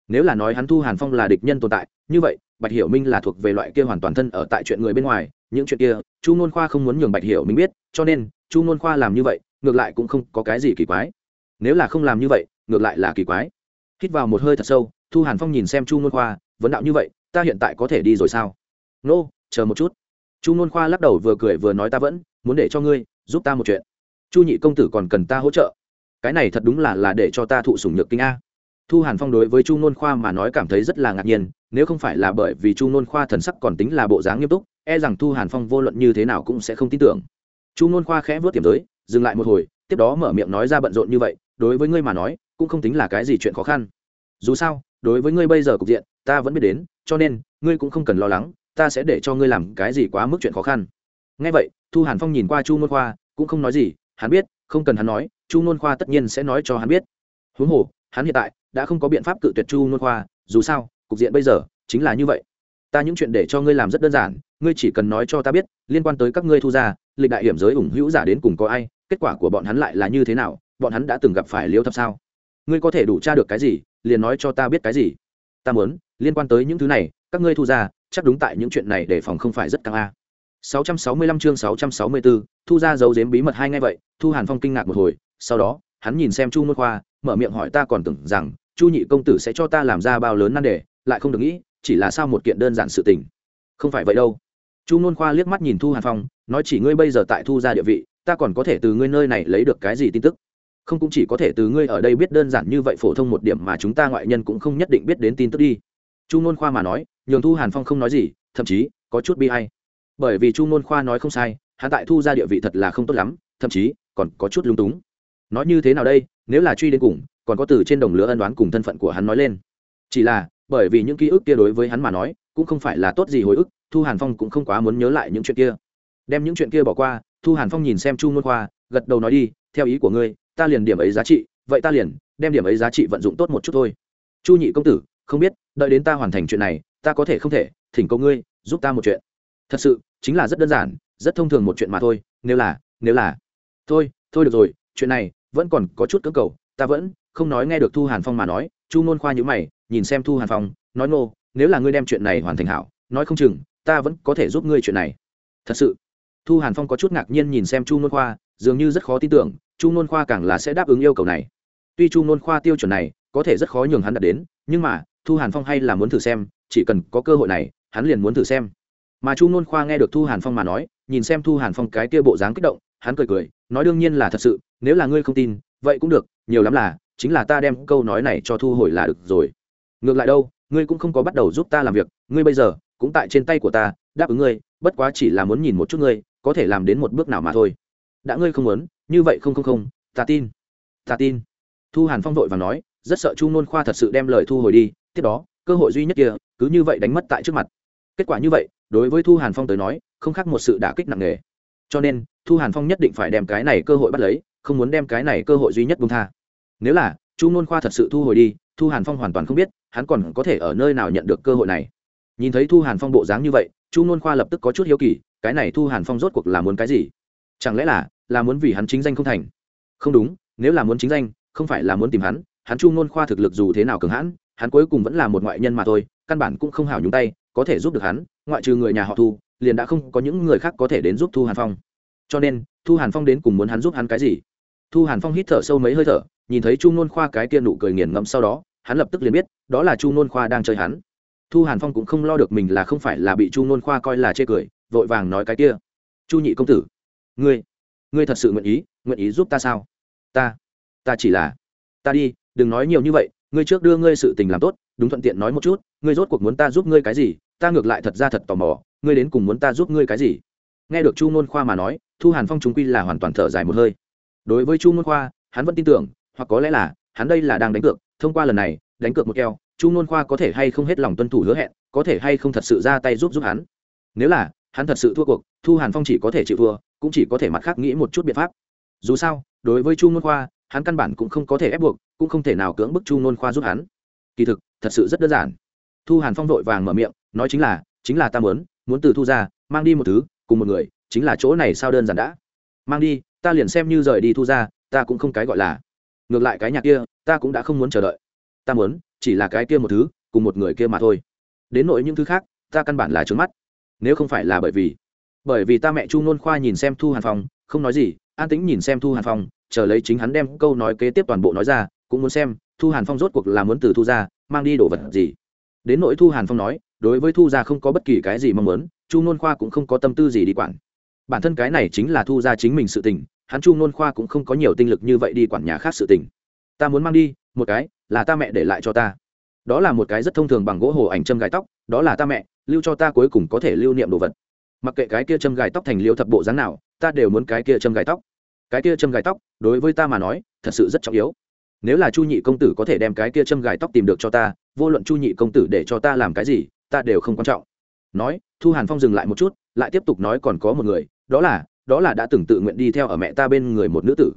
[SPEAKER 1] nếu là nói hắn thu hàn phong là địch nhân tồn tại như vậy bạch hiểu minh là thuộc về loại kia hoàn toàn thân ở tại chuyện người bên ngoài những chuyện kia chu nôn khoa không muốn nhường bạch hiểu minh biết cho nên chu nôn khoa làm như vậy ngược lại cũng không có cái gì kỳ quái. Nếu là không làm như vậy ngược lại là kỳ quái. Hít vào một hơi thật sâu thu hàn phong nhìn xem chu nôn khoa vấn đạo như vậy ta hiện tại có thể đi rồi sao? Nô、no, chờ một chút. Chu nôn khoa lắc đầu vừa cười vừa nói ta vẫn muốn để cho ngươi giúp ta một chuyện. Chu nhị công tử còn cần ta hỗ trợ. Cái này thật đúng là là để cho ta thụ sủng nhược kinh a thu hàn phong đối với chu nôn khoa mà nói cảm thấy rất là ngạc nhiên, nếu không phải là bởi vì chu nôn khoa thần sắc còn tính là bộ dáng nghiêm túc e rằng thu hàn phong vô luận như thế nào cũng sẽ không tin tưởng. Chu nôn khoa khẽ vớt tiềm tới, dừng lại một hồi, tiếp đó mở miệng nói ra bận rộn như vậy, đối với ngươi mà nói, cũng không tính là cái gì chuyện khó khăn. Dù sao, đối với ngươi bây giờ cục diện, ta vẫn biết đến, cho nên, ngươi cũng không cần lo lắng, ta sẽ để cho ngươi làm cái gì quá mức chuyện khó khăn. Ngay vậy, thu hàn phong nhìn qua chu nôn khoa, cũng không nói gì, hắn biết, không cần hắn nói, chu nôn khoa tất nhiên sẽ nói cho hắn biết. Huống hồ hắn hiện tại đã không có biện pháp cự tuyệt chu nôn khoa dù sao cục diện bây giờ chính là như vậy. Ta những chuyện để cho ngươi làm rất đơn giản ngươi chỉ cần nói cho ta biết liên quan tới các ngươi thu ra lịch đại hiểm giới ủng hữu giả đến cùng có ai kết quả của bọn hắn lại là như thế nào bọn hắn đã từng gặp phải liêu thập sao? Ngươi có thể đủ tra được cái gì liền nói cho ta biết cái gì? Ta muốn liên quan tới những thứ này các ngươi thu ra chắc đúng tại những chuyện này để phòng không phải rất căng a. 665 chương 664, thu ra dấu giếm bí mật hai ngay vậy thu hàn phong kinh ngạc một hồi sau đó hắn nhìn xem chu môn khoa mở miệng hỏi ta còn tưởng rằng, chu nhị công tử sẽ cho ta làm ra bao lớn nan đề, lại không được nghĩ, chỉ là sao một kiện đơn giản sự tình. Không phải vậy đâu. Chu Nôn khoa liếc mắt nhìn thu hàn phong, nói chỉ ngươi bây giờ tại thu ra địa vị, ta còn có thể từ ngươi nơi này lấy được cái gì tin tức? Không cũng chỉ có thể từ ngươi ở đây biết đơn giản như vậy phổ thông một điểm mà chúng ta ngoại nhân cũng không nhất định biết đến tin tức đi. Chu nôn khoa mà nói, nhường thu hàn phong không nói gì, thậm chí, có chút bi hay bởi vì chu nôn khoa nói không sai hạ tại thu ra địa vị thật là không tốt lắm, thậm chí, còn có chút lung túng. Nói như thế nào đây nếu là truy đến cùng, còn có từ trên đồng lửa ân đoán cùng thân phận của hắn nói lên. Chỉ là, bởi vì những ký ức kia đối với hắn mà nói, cũng không phải là tốt gì hồi ức, thu hàn phong cũng không quá muốn nhớ lại những chuyện kia. Đem những chuyện kia bỏ qua, thu hàn phong nhìn xem chu ngôn khoa, gật đầu nói đi, theo ý của ngươi, ta liền điểm ấy giá trị, vậy ta liền đem điểm ấy giá trị vận dụng tốt một chút thôi. Chu nhị công tử, không biết, đợi đến ta hoàn thành chuyện này, ta có thể không thể, thỉnh cầu ngươi, giúp ta một chuyện. Thật sự, chính là rất đơn giản, rất thông thường một chuyện mà thôi, nếu là nếu là. Thôi thôi được rồi, chuyện này vẫn còn có chút cưỡng cầu, ta vẫn không nói nghe được thu hàn phong mà nói, chu nôn khoa nhữ mày, nhìn xem thu hàn phong, nói ngô, nếu là ngươi đem chuyện này hoàn thành hảo, nói không chừng, ta vẫn có thể giúp ngươi chuyện này. Thật sự, thu hàn phong có chút ngạc nhiên nhìn xem chu nôn khoa, dường như rất khó tin tưởng, chu nôn khoa càng là sẽ đáp ứng yêu cầu này. Tuy chu nôn khoa tiêu chuẩn này có thể rất khó nhường hắn đạt đến, nhưng mà, thu hàn phong hay là muốn thử xem, chỉ cần có cơ hội này, hắn liền muốn thử xem. Mà chu nôn khoa nghe được thu hàn phong mà nói, nhìn xem thu hàn phong cái kia bộ dáng kích động, hắn cười cười, nói đương nhiên là thật sự nếu là ngươi không tin, vậy cũng được, nhiều lắm là, chính là ta đem câu nói này cho thu hồi là được rồi. Ngược lại đâu, ngươi cũng không có bắt đầu giúp ta làm việc, ngươi bây giờ cũng tại trên tay của ta, đáp ứng ngươi, bất quá chỉ là muốn nhìn một chút ngươi, có thể làm đến một bước nào mà thôi. Đã ngươi không muốn, như vậy không không không, ta tin ta tin. Thu hàn phong vội và nói, rất sợ chu nôn khoa thật sự đem lời thu hồi đi, tiếp đó, cơ hội duy nhất kia, cứ như vậy đánh mất tại trước mặt. Kết quả như vậy, đối với thu hàn phong tới nói, không khác một sự đả kích nặng nề. Cho nên, thu hàn phong nhất định phải đem cái này cơ hội bắt lấy không muốn đem cái này cơ hội duy nhất bung tha. Nếu là, chu nôn khoa thật sự thu hồi đi, thu hàn phong hoàn toàn không biết, hắn còn có thể ở nơi nào nhận được cơ hội này. Nhìn thấy thu hàn phong bộ dáng như vậy, chu nôn khoa lập tức có chút hiếu kỳ, cái này thu hàn phong rốt cuộc là muốn cái gì? Chẳng lẽ là là muốn vì hắn chính danh không thành? Không đúng, nếu là muốn chính danh, không phải là muốn tìm hắn hắn chu nôn khoa thực lực dù thế nào cường hãn, hắn cuối cùng vẫn là một ngoại nhân mà thôi, căn bản cũng không hảo nhúng tay, có thể giúp được hắn, ngoại trừ người nhà họ thu, liền đã không có những người khác có thể đến giúp thu hàn phong. Cho nên, thu hàn phong đến cùng muốn hắn giúp hắn cái gì? Thu hàn phong hít thở sâu mấy hơi thở, nhìn thấy chu nôn khoa cái kia nụ cười nghiền ngẫm sau đó, hắn lập tức liền biết, đó là chu nôn khoa đang chơi hắn. Thu hàn phong cũng không lo được mình là không phải là bị chu nôn khoa coi là chê cười, vội vàng nói cái kia. Chu nhị công tử, ngươi ngươi thật sự nguyện ý nguyện ý giúp ta sao? Ta ta chỉ là, ta đi, đừng nói nhiều như vậy, ngươi trước đưa ngươi sự tình làm tốt, đúng thuận tiện nói một chút, ngươi rốt cuộc muốn ta giúp ngươi cái gì, ta ngược lại thật ra thật tò mò, ngươi đến cùng muốn ta giúp ngươi cái gì? Nghe được chu ngôn khoa mà nói, thu hàn phong chúng quy là hoàn toàn thở dài một hơi đối với chu ngôn khoa, hắn vẫn tin tưởng, hoặc có lẽ là, hắn đây là đang đánh cược, thông qua lần này, đánh cược một keo, chu ngôn khoa có thể hay không hết lòng tuân thủ hứa hẹn, có thể hay không thật sự ra tay giúp giúp hắn. Nếu là, hắn thật sự thua cuộc, thu hàn phong chỉ có thể chịu thua, cũng chỉ có thể mặt khác nghĩ một chút biện pháp. Dù sao, đối với chu ngôn khoa, hắn căn bản cũng không có thể ép buộc, cũng không thể nào cưỡng bức chu ngôn khoa giúp hắn. Kỳ thực, thật sự rất đơn giản. Thu hàn phong vội vàng mở miệng, nói chính là chính là ta muốn muốn từ thu ra, mang đi một thứ, cùng một người, chính là chỗ này sao đơn giản đã. Mang đi ta liền xem như rời đi thu ra, ta cũng không cái gọi là. Ngược lại cái nhà kia, ta cũng đã không muốn chờ đợi. Ta muốn, chỉ là cái kia một thứ, cùng một người kia mà thôi. Đến nội những thứ khác, ta căn bản là trướng mắt. Nếu không phải là bởi vì bởi vì ta mẹ chu nôn khoa nhìn xem thu hàn phong, không nói gì, an tĩnh nhìn xem thu hàn phong, chờ lấy chính hắn đem câu nói kế tiếp toàn bộ nói ra, cũng muốn xem, thu hàn phong rốt cuộc là muốn từ thu ra, mang đi đồ vật gì. Đến nỗi thu hàn phong nói, đối với thu ra không có bất kỳ cái gì mong muốn, chu nôn khoa cũng không có tâm tư gì đi quản. Bản thân cái này chính là thu ra chính mình sự tình hắn chu nôn khoa cũng không có nhiều tinh lực như vậy đi quản nhà khác sự tình. Ta muốn mang đi, một cái, là ta mẹ để lại cho ta. Đó là một cái rất thông thường bằng gỗ hồ ảnh châm gài tóc, đó là ta mẹ, lưu cho ta cuối cùng có thể lưu niệm đồ vật. Mặc kệ cái kia châm gài tóc thành liêu thập bộ dáng nào, ta đều muốn cái kia châm gài tóc. Cái kia châm gài tóc, đối với ta mà nói, thật sự rất trọng yếu. Nếu là chu nhị công tử có thể đem cái kia châm gài tóc tìm được cho ta, vô luận chu nhị công tử để cho ta làm cái gì, ta đều không quan trọng. Nói, thu hàn phong dừng lại một chút, lại tiếp tục nói còn có một người, đó là đó là đã từng tự nguyện đi theo ở mẹ ta bên người một nữ tử.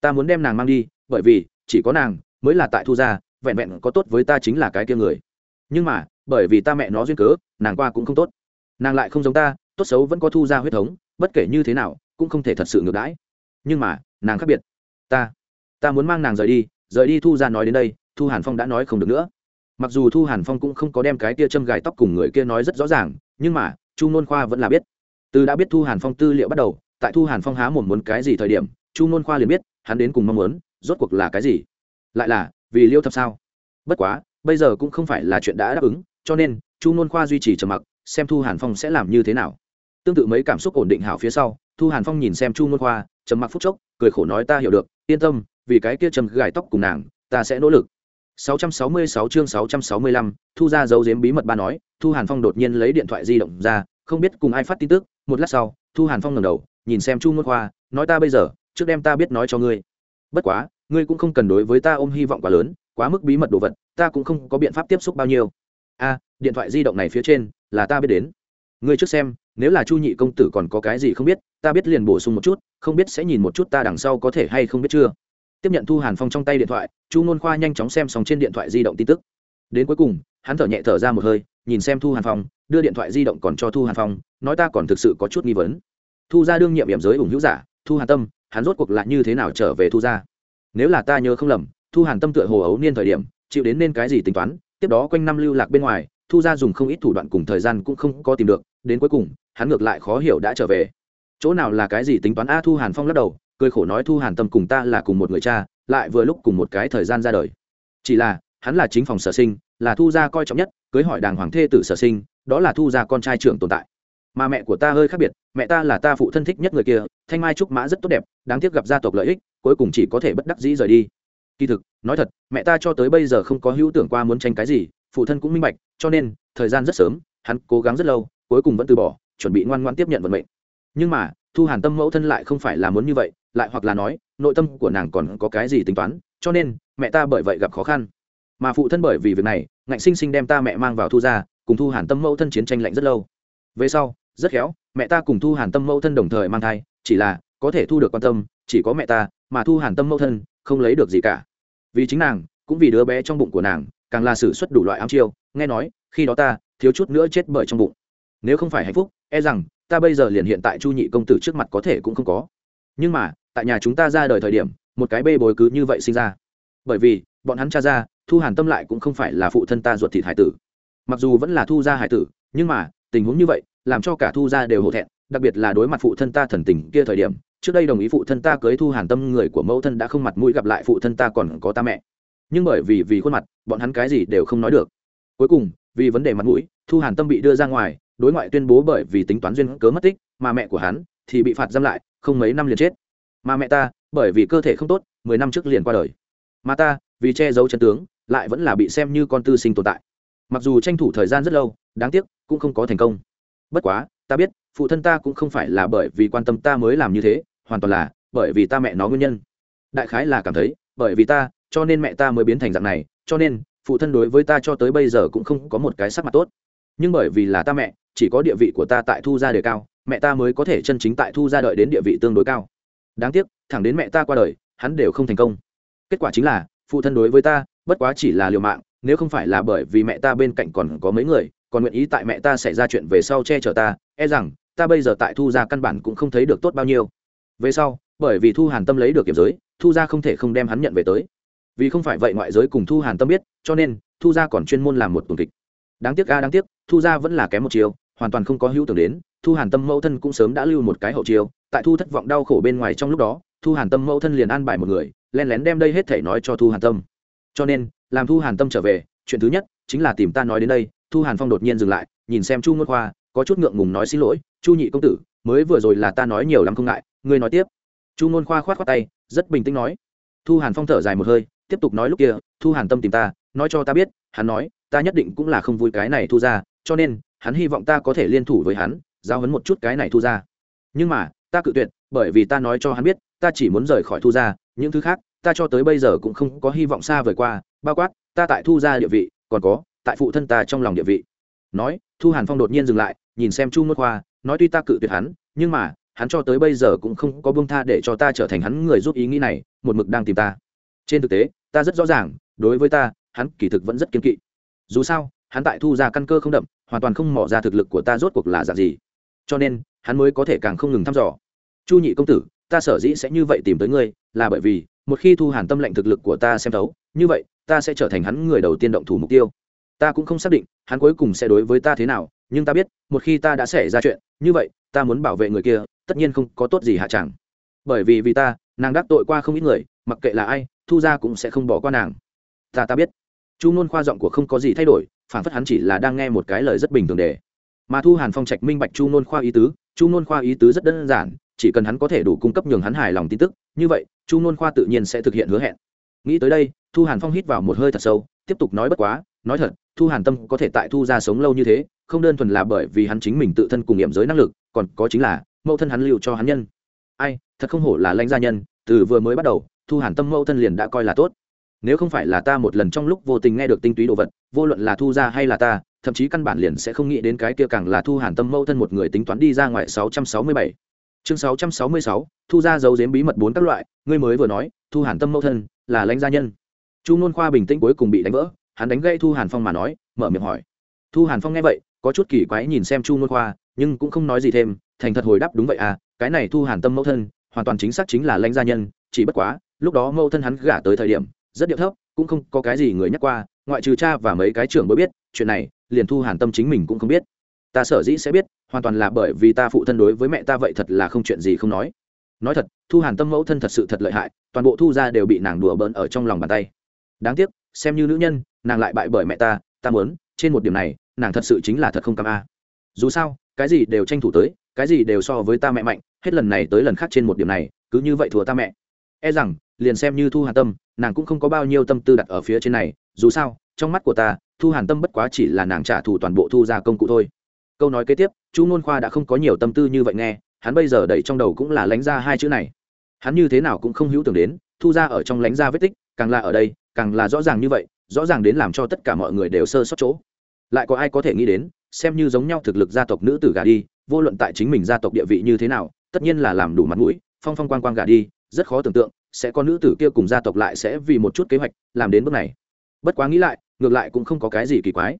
[SPEAKER 1] Ta muốn đem nàng mang đi, bởi vì, chỉ có nàng mới là tại thu gia, vẹn vẹn có tốt với ta chính là cái kia người. Nhưng mà, bởi vì ta mẹ nó duyên cớ, nàng qua cũng không tốt. Nàng lại không giống ta, tốt xấu vẫn có thu gia huyết thống, bất kể như thế nào, cũng không thể thật sự ngược đãi. Nhưng mà, nàng khác biệt. Ta ta muốn mang nàng rời đi rời đi thu gia nói đến đây, thu hàn phong đã nói không được nữa. Mặc dù thu hàn phong cũng không có đem cái kia châm gài tóc cùng người kia nói rất rõ ràng, nhưng mà, chu nôn khoa vẫn là biết. Từ đã biết thu hàn phong tư liệu bắt đầu tại thu hàn phong há một muốn cái gì thời điểm chu nôn khoa liền biết hắn đến cùng mong muốn rốt cuộc là cái gì? Lại là vì liêu thập sao? Bất quá bây giờ cũng không phải là chuyện đã đáp ứng cho nên chu nôn khoa duy trì trầm mặc xem thu hàn phong sẽ làm như thế nào. Tương tự mấy cảm xúc ổn định hảo phía sau thu hàn phong nhìn xem chu nôn khoa trầm mặc phút chốc cười khổ nói ta hiểu được yên tâm vì cái kia trầm gài tóc cùng nàng ta sẽ nỗ lực. 666 chương 665, thu ra dấu giếm bí mật ba nói thu hàn phong đột nhiên lấy điện thoại di động ra không biết cùng ai phát tin tức một lát sau thu hàn phong ngẩng đầu nhìn xem chu nôn khoa, nói ta bây giờ, trước đem ta biết nói cho ngươi. Bất quá, ngươi cũng không cần đối với ta ôm hy vọng quá lớn, quá mức bí mật đồ vật, ta cũng không có biện pháp tiếp xúc bao nhiêu. A, điện thoại di động này phía trên, là ta biết đến. Ngươi trước xem, nếu là chu nhị công tử còn có cái gì không biết, ta biết liền bổ sung một chút, không biết sẽ nhìn một chút ta đằng sau có thể hay không biết chưa. Tiếp nhận thu hàn phong trong tay điện thoại, chu ngôn khoa nhanh chóng xem xong trên điện thoại di động tin tức. Đến cuối cùng, hắn thở nhẹ thở ra một hơi, nhìn xem thu hàn phong, đưa điện thoại di động còn cho thu hàn phong, nói ta còn thực sự có chút nghi vấn thu ra đương nhiệm điểm giới ủng hữu giả, thu hàn tâm, hắn rốt cuộc lại như thế nào trở về thu ra nếu là ta nhớ không lầm, thu hàn tâm tựa hồ ấu niên thời điểm, chịu đến nên cái gì tính toán, tiếp đó quanh năm lưu lạc bên ngoài, thu ra dùng không ít thủ đoạn cùng thời gian cũng không có tìm được, đến cuối cùng, hắn ngược lại khó hiểu đã trở về. Chỗ nào là cái gì tính toán? A, thu hàn phong lắc đầu, cười khổ nói thu hàn tâm cùng ta là cùng một người cha, lại vừa lúc cùng một cái thời gian ra đời. Chỉ là, hắn là chính phòng sở sinh, là thu gia coi trọng nhất, cưới hỏi đàng hoàng thê tử sở sinh, đó là thu gia con trai trưởng tồn tại mà mẹ của ta hơi khác biệt, mẹ ta là ta phụ thân thích nhất người kia, thanh mai trúc mã rất tốt đẹp, đáng tiếc gặp gia tộc lợi ích, cuối cùng chỉ có thể bất đắc dĩ rời đi. Kỳ thực, nói thật, mẹ ta cho tới bây giờ không có hữu tưởng qua muốn tranh cái gì, phụ thân cũng minh bạch, cho nên, thời gian rất sớm, hắn cố gắng rất lâu, cuối cùng vẫn từ bỏ, chuẩn bị ngoan ngoan tiếp nhận vận mệnh. Nhưng mà, thu hàn tâm mẫu thân lại không phải là muốn như vậy, lại hoặc là nói, nội tâm của nàng còn có cái gì tính toán, cho nên, mẹ ta bởi vậy gặp khó khăn. Mà phụ thân bởi vì việc này, ngạnh sinh sinh đem ta mẹ mang vào thu ra cùng thu hàn tâm mẫu thân chiến tranh lạnh rất lâu. Về sau rất khéo, mẹ ta cùng thu hàn tâm mẫu thân đồng thời mang thai, chỉ là, có thể thu được quan tâm, chỉ có mẹ ta, mà thu hàn tâm mẫu thân, không lấy được gì cả. Vì chính nàng, cũng vì đứa bé trong bụng của nàng, càng là xử suất đủ loại ám chiêu, nghe nói, khi đó ta, thiếu chút nữa chết bởi trong bụng. Nếu không phải hạnh phúc e rằng, ta bây giờ liền hiện tại chu nhị công tử trước mặt có thể cũng không có. Nhưng mà, tại nhà chúng ta ra đời thời điểm, một cái bê bối cứ như vậy sinh ra. Bởi vì, bọn hắn cha ra, thu hàn tâm lại cũng không phải là phụ thân ta ruột thịt hải tử. Mặc dù vẫn là thu ra hải tử, nhưng mà, tình huống như vậy làm cho cả thu ra đều hổ thẹn, đặc biệt là đối mặt phụ thân ta thần tình kia thời điểm, trước đây đồng ý phụ thân ta cưới thu hàn tâm người của mẫu thân đã không mặt mũi gặp lại phụ thân ta còn có ta mẹ. Nhưng bởi vì vì khuôn mặt, bọn hắn cái gì đều không nói được. Cuối cùng, vì vấn đề mặt mũi, thu hàn tâm bị đưa ra ngoài, đối ngoại tuyên bố bởi vì tính toán duyên cớ mất tích, mà mẹ của hắn thì bị phạt giam lại, không mấy năm liền chết. Mà mẹ ta, bởi vì cơ thể không tốt, mười năm trước liền qua đời. Mà ta, vì che giấu chân tướng, lại vẫn là bị xem như con tư sinh tồn tại. Mặc dù tranh thủ thời gian rất lâu, đáng tiếc, cũng không có thành công bất quá, ta biết, phụ thân ta cũng không phải là bởi vì quan tâm ta mới làm như thế, hoàn toàn là bởi vì ta mẹ nó nguyên nhân. Đại khái là cảm thấy, bởi vì ta, cho nên mẹ ta mới biến thành dạng này, cho nên, phụ thân đối với ta cho tới bây giờ cũng không có một cái sắc mặt tốt. Nhưng bởi vì là ta mẹ, chỉ có địa vị của ta tại thu gia đề cao, mẹ ta mới có thể chân chính tại thu gia đợi đến địa vị tương đối cao. Đáng tiếc, thẳng đến mẹ ta qua đời, hắn đều không thành công. Kết quả chính là, phụ thân đối với ta, bất quá chỉ là liều mạng, nếu không phải là bởi vì mẹ ta bên cạnh còn có mấy người còn nguyện ý tại mẹ ta xảy ra chuyện về sau che chở ta e rằng, ta bây giờ tại thu gia căn bản cũng không thấy được tốt bao nhiêu. Về sau, bởi vì thu hàn tâm lấy được kiểm giới, thu gia không thể không đem hắn nhận về tới. Vì không phải vậy ngoại giới cùng thu hàn tâm biết, cho nên, thu gia còn chuyên môn làm một tuần kịch. Đáng tiếc ga, đáng tiếc, thu gia vẫn là kém một chiều, hoàn toàn không có hữu tưởng đến, thu hàn tâm mẫu thân cũng sớm đã lưu một cái hậu chiều. Tại thu thất vọng đau khổ bên ngoài trong lúc đó, thu hàn tâm mẫu thân liền an bài một người len lén đem đây hết thể nói cho thu hàn tâm. Cho nên, làm thu hàn tâm trở về, chuyện thứ nhất chính là tìm ta nói đến đây thu hàn phong đột nhiên dừng lại, nhìn xem chu ngôn khoa, có chút ngượng ngùng nói xin lỗi, chu nhị công tử, mới vừa rồi là ta nói nhiều lắm không ngại, ngươi nói tiếp. Chu ngôn khoa khoát khoát tay, rất bình tĩnh nói. Thu hàn phong thở dài một hơi, tiếp tục nói lúc kia, thu hàn tâm tìm ta, nói cho ta biết, hắn nói, ta nhất định cũng là không vui cái này thu ra, cho nên, hắn hy vọng ta có thể liên thủ với hắn giao hấn một chút cái này thu ra. Nhưng mà, ta cự tuyệt, bởi vì ta nói cho hắn biết, ta chỉ muốn rời khỏi thu ra, những thứ khác, ta cho tới bây giờ cũng không có hy vọng xa vời qua, bao quát, ta tại thu ra địa vị, còn có tại phụ thân ta trong lòng địa vị. Nói, thu hàn phong đột nhiên dừng lại, nhìn xem chu ngôn khoa, nói tuy ta cự tuyệt hắn, nhưng mà, hắn cho tới bây giờ cũng không có bông tha để cho ta trở thành hắn người giúp ý nghĩ này, một mực đang tìm ta. Trên thực tế, ta rất rõ ràng, đối với ta, hắn kỳ thực vẫn rất kiên kỵ. Dù sao, hắn tại thu ra căn cơ không đậm, hoàn toàn không mỏ ra thực lực của ta rốt cuộc là dạng gì. Cho nên, hắn mới có thể càng không ngừng thăm dò. Chu nhị công tử, ta sở dĩ sẽ như vậy tìm tới ngươi, là bởi vì, một khi thu hàn tâm lệnh thực lực của ta xem thấu, như vậy, ta sẽ trở thành hắn người đầu tiên động thủ mục tiêu ta cũng không xác định hắn cuối cùng sẽ đối với ta thế nào, nhưng ta biết, một khi ta đã xảy ra chuyện như vậy, ta muốn bảo vệ người kia, tất nhiên không có tốt gì hạ chẳng. Bởi vì vì ta, nàng đắc tội qua không ít người, mặc kệ là ai, thu ra cũng sẽ không bỏ qua nàng. Ta ta biết. Chu nôn khoa giọng của không có gì thay đổi phản phất hắn chỉ là đang nghe một cái lời rất bình thường để mà thu hàn phong trạch minh bạch chu nôn khoa ý tứ, chu nôn khoa ý tứ rất đơn giản, chỉ cần hắn có thể đủ cung cấp nhường hắn hài lòng tin tức, như vậy, chu nôn khoa tự nhiên sẽ thực hiện hứa hẹn. Nghĩ tới đây, thu hàn phong hít vào một hơi thật sâu, tiếp tục nói bất quá nói thật thu hàn tâm có thể tại thu ra sống lâu như thế không đơn thuần là bởi vì hắn chính mình tự thân cùng nghiệm giới năng lực còn có chính là mẫu thân hắn lưu cho hắn nhân. Ai thật không hổ là lãnh gia nhân từ vừa mới bắt đầu thu hàn tâm mẫu thân liền đã coi là tốt. Nếu không phải là ta một lần trong lúc vô tình nghe được tinh túy đồ vật vô luận là thu ra hay là ta thậm chí căn bản liền sẽ không nghĩ đến cái kia càng là thu hàn tâm mẫu thân một người tính toán đi ra ngoài 667. chương 666, thu ra giấu giếm bí mật bốn các loại ngươi mới vừa nói thu hàn tâm mẫu thân là lãnh gia nhân. Chu nôn khoa bình tĩnh cuối cùng bị đánh vỡ hắn đánh gây thu hàn phong mà nói, mở miệng hỏi. Thu hàn phong nghe vậy, có chút kỳ quái nhìn xem chu nôn khoa, nhưng cũng không nói gì thêm, thành thật hồi đáp đúng vậy à cái này thu hàn tâm mẫu thân, hoàn toàn chính xác chính là lãnh gia nhân, chỉ bất quá, lúc đó mẫu thân hắn gả tới thời điểm, rất điệu thấp, cũng không có cái gì người nhắc qua, ngoại trừ cha và mấy cái trưởng mới biết, chuyện này, liền thu hàn tâm chính mình cũng không biết. Ta sở dĩ sẽ biết, hoàn toàn là bởi vì ta phụ thân đối với mẹ ta vậy thật là không chuyện gì không nói. Nói thật, thu hàn tâm mẫu thân thật sự thật lợi hại, toàn bộ thu ra đều bị nàng đùa bỡn ở trong lòng bàn tay. Đáng tiếc, xem như nữ nhân nàng lại bại bởi mẹ ta ta muốn, trên một điểm này, nàng thật sự chính là thật không cam a. Dù sao, cái gì đều tranh thủ tới, cái gì đều so với ta mẹ mạnh, hết lần này tới lần khác trên một điểm này, cứ như vậy thua ta mẹ. E rằng, liền xem như thu hàn tâm, nàng cũng không có bao nhiêu tâm tư đặt ở phía trên này, dù sao, trong mắt của ta, thu hàn tâm bất quá chỉ là nàng trả thù toàn bộ thu ra công cụ thôi. Câu nói kế tiếp, chú nôn khoa đã không có nhiều tâm tư như vậy nghe, hắn bây giờ đẩy trong đầu cũng là lánh ra hai chữ này. Hắn như thế nào cũng không hữu tưởng đến, thu ra ở trong lánh ra vết tích, càng là ở đây, càng là rõ ràng như vậy rõ ràng đến làm cho tất cả mọi người đều sơ sót chỗ. Lại có ai có thể nghĩ đến, xem như giống nhau thực lực gia tộc nữ tử gà đi, vô luận tại chính mình gia tộc địa vị như thế nào, tất nhiên là làm đủ mặt mũi, phong phong quang quang gà đi, rất khó tưởng tượng, sẽ có nữ tử kia cùng gia tộc lại sẽ vì một chút kế hoạch, làm đến bước này. Bất quá nghĩ lại, ngược lại cũng không có cái gì kỳ quái.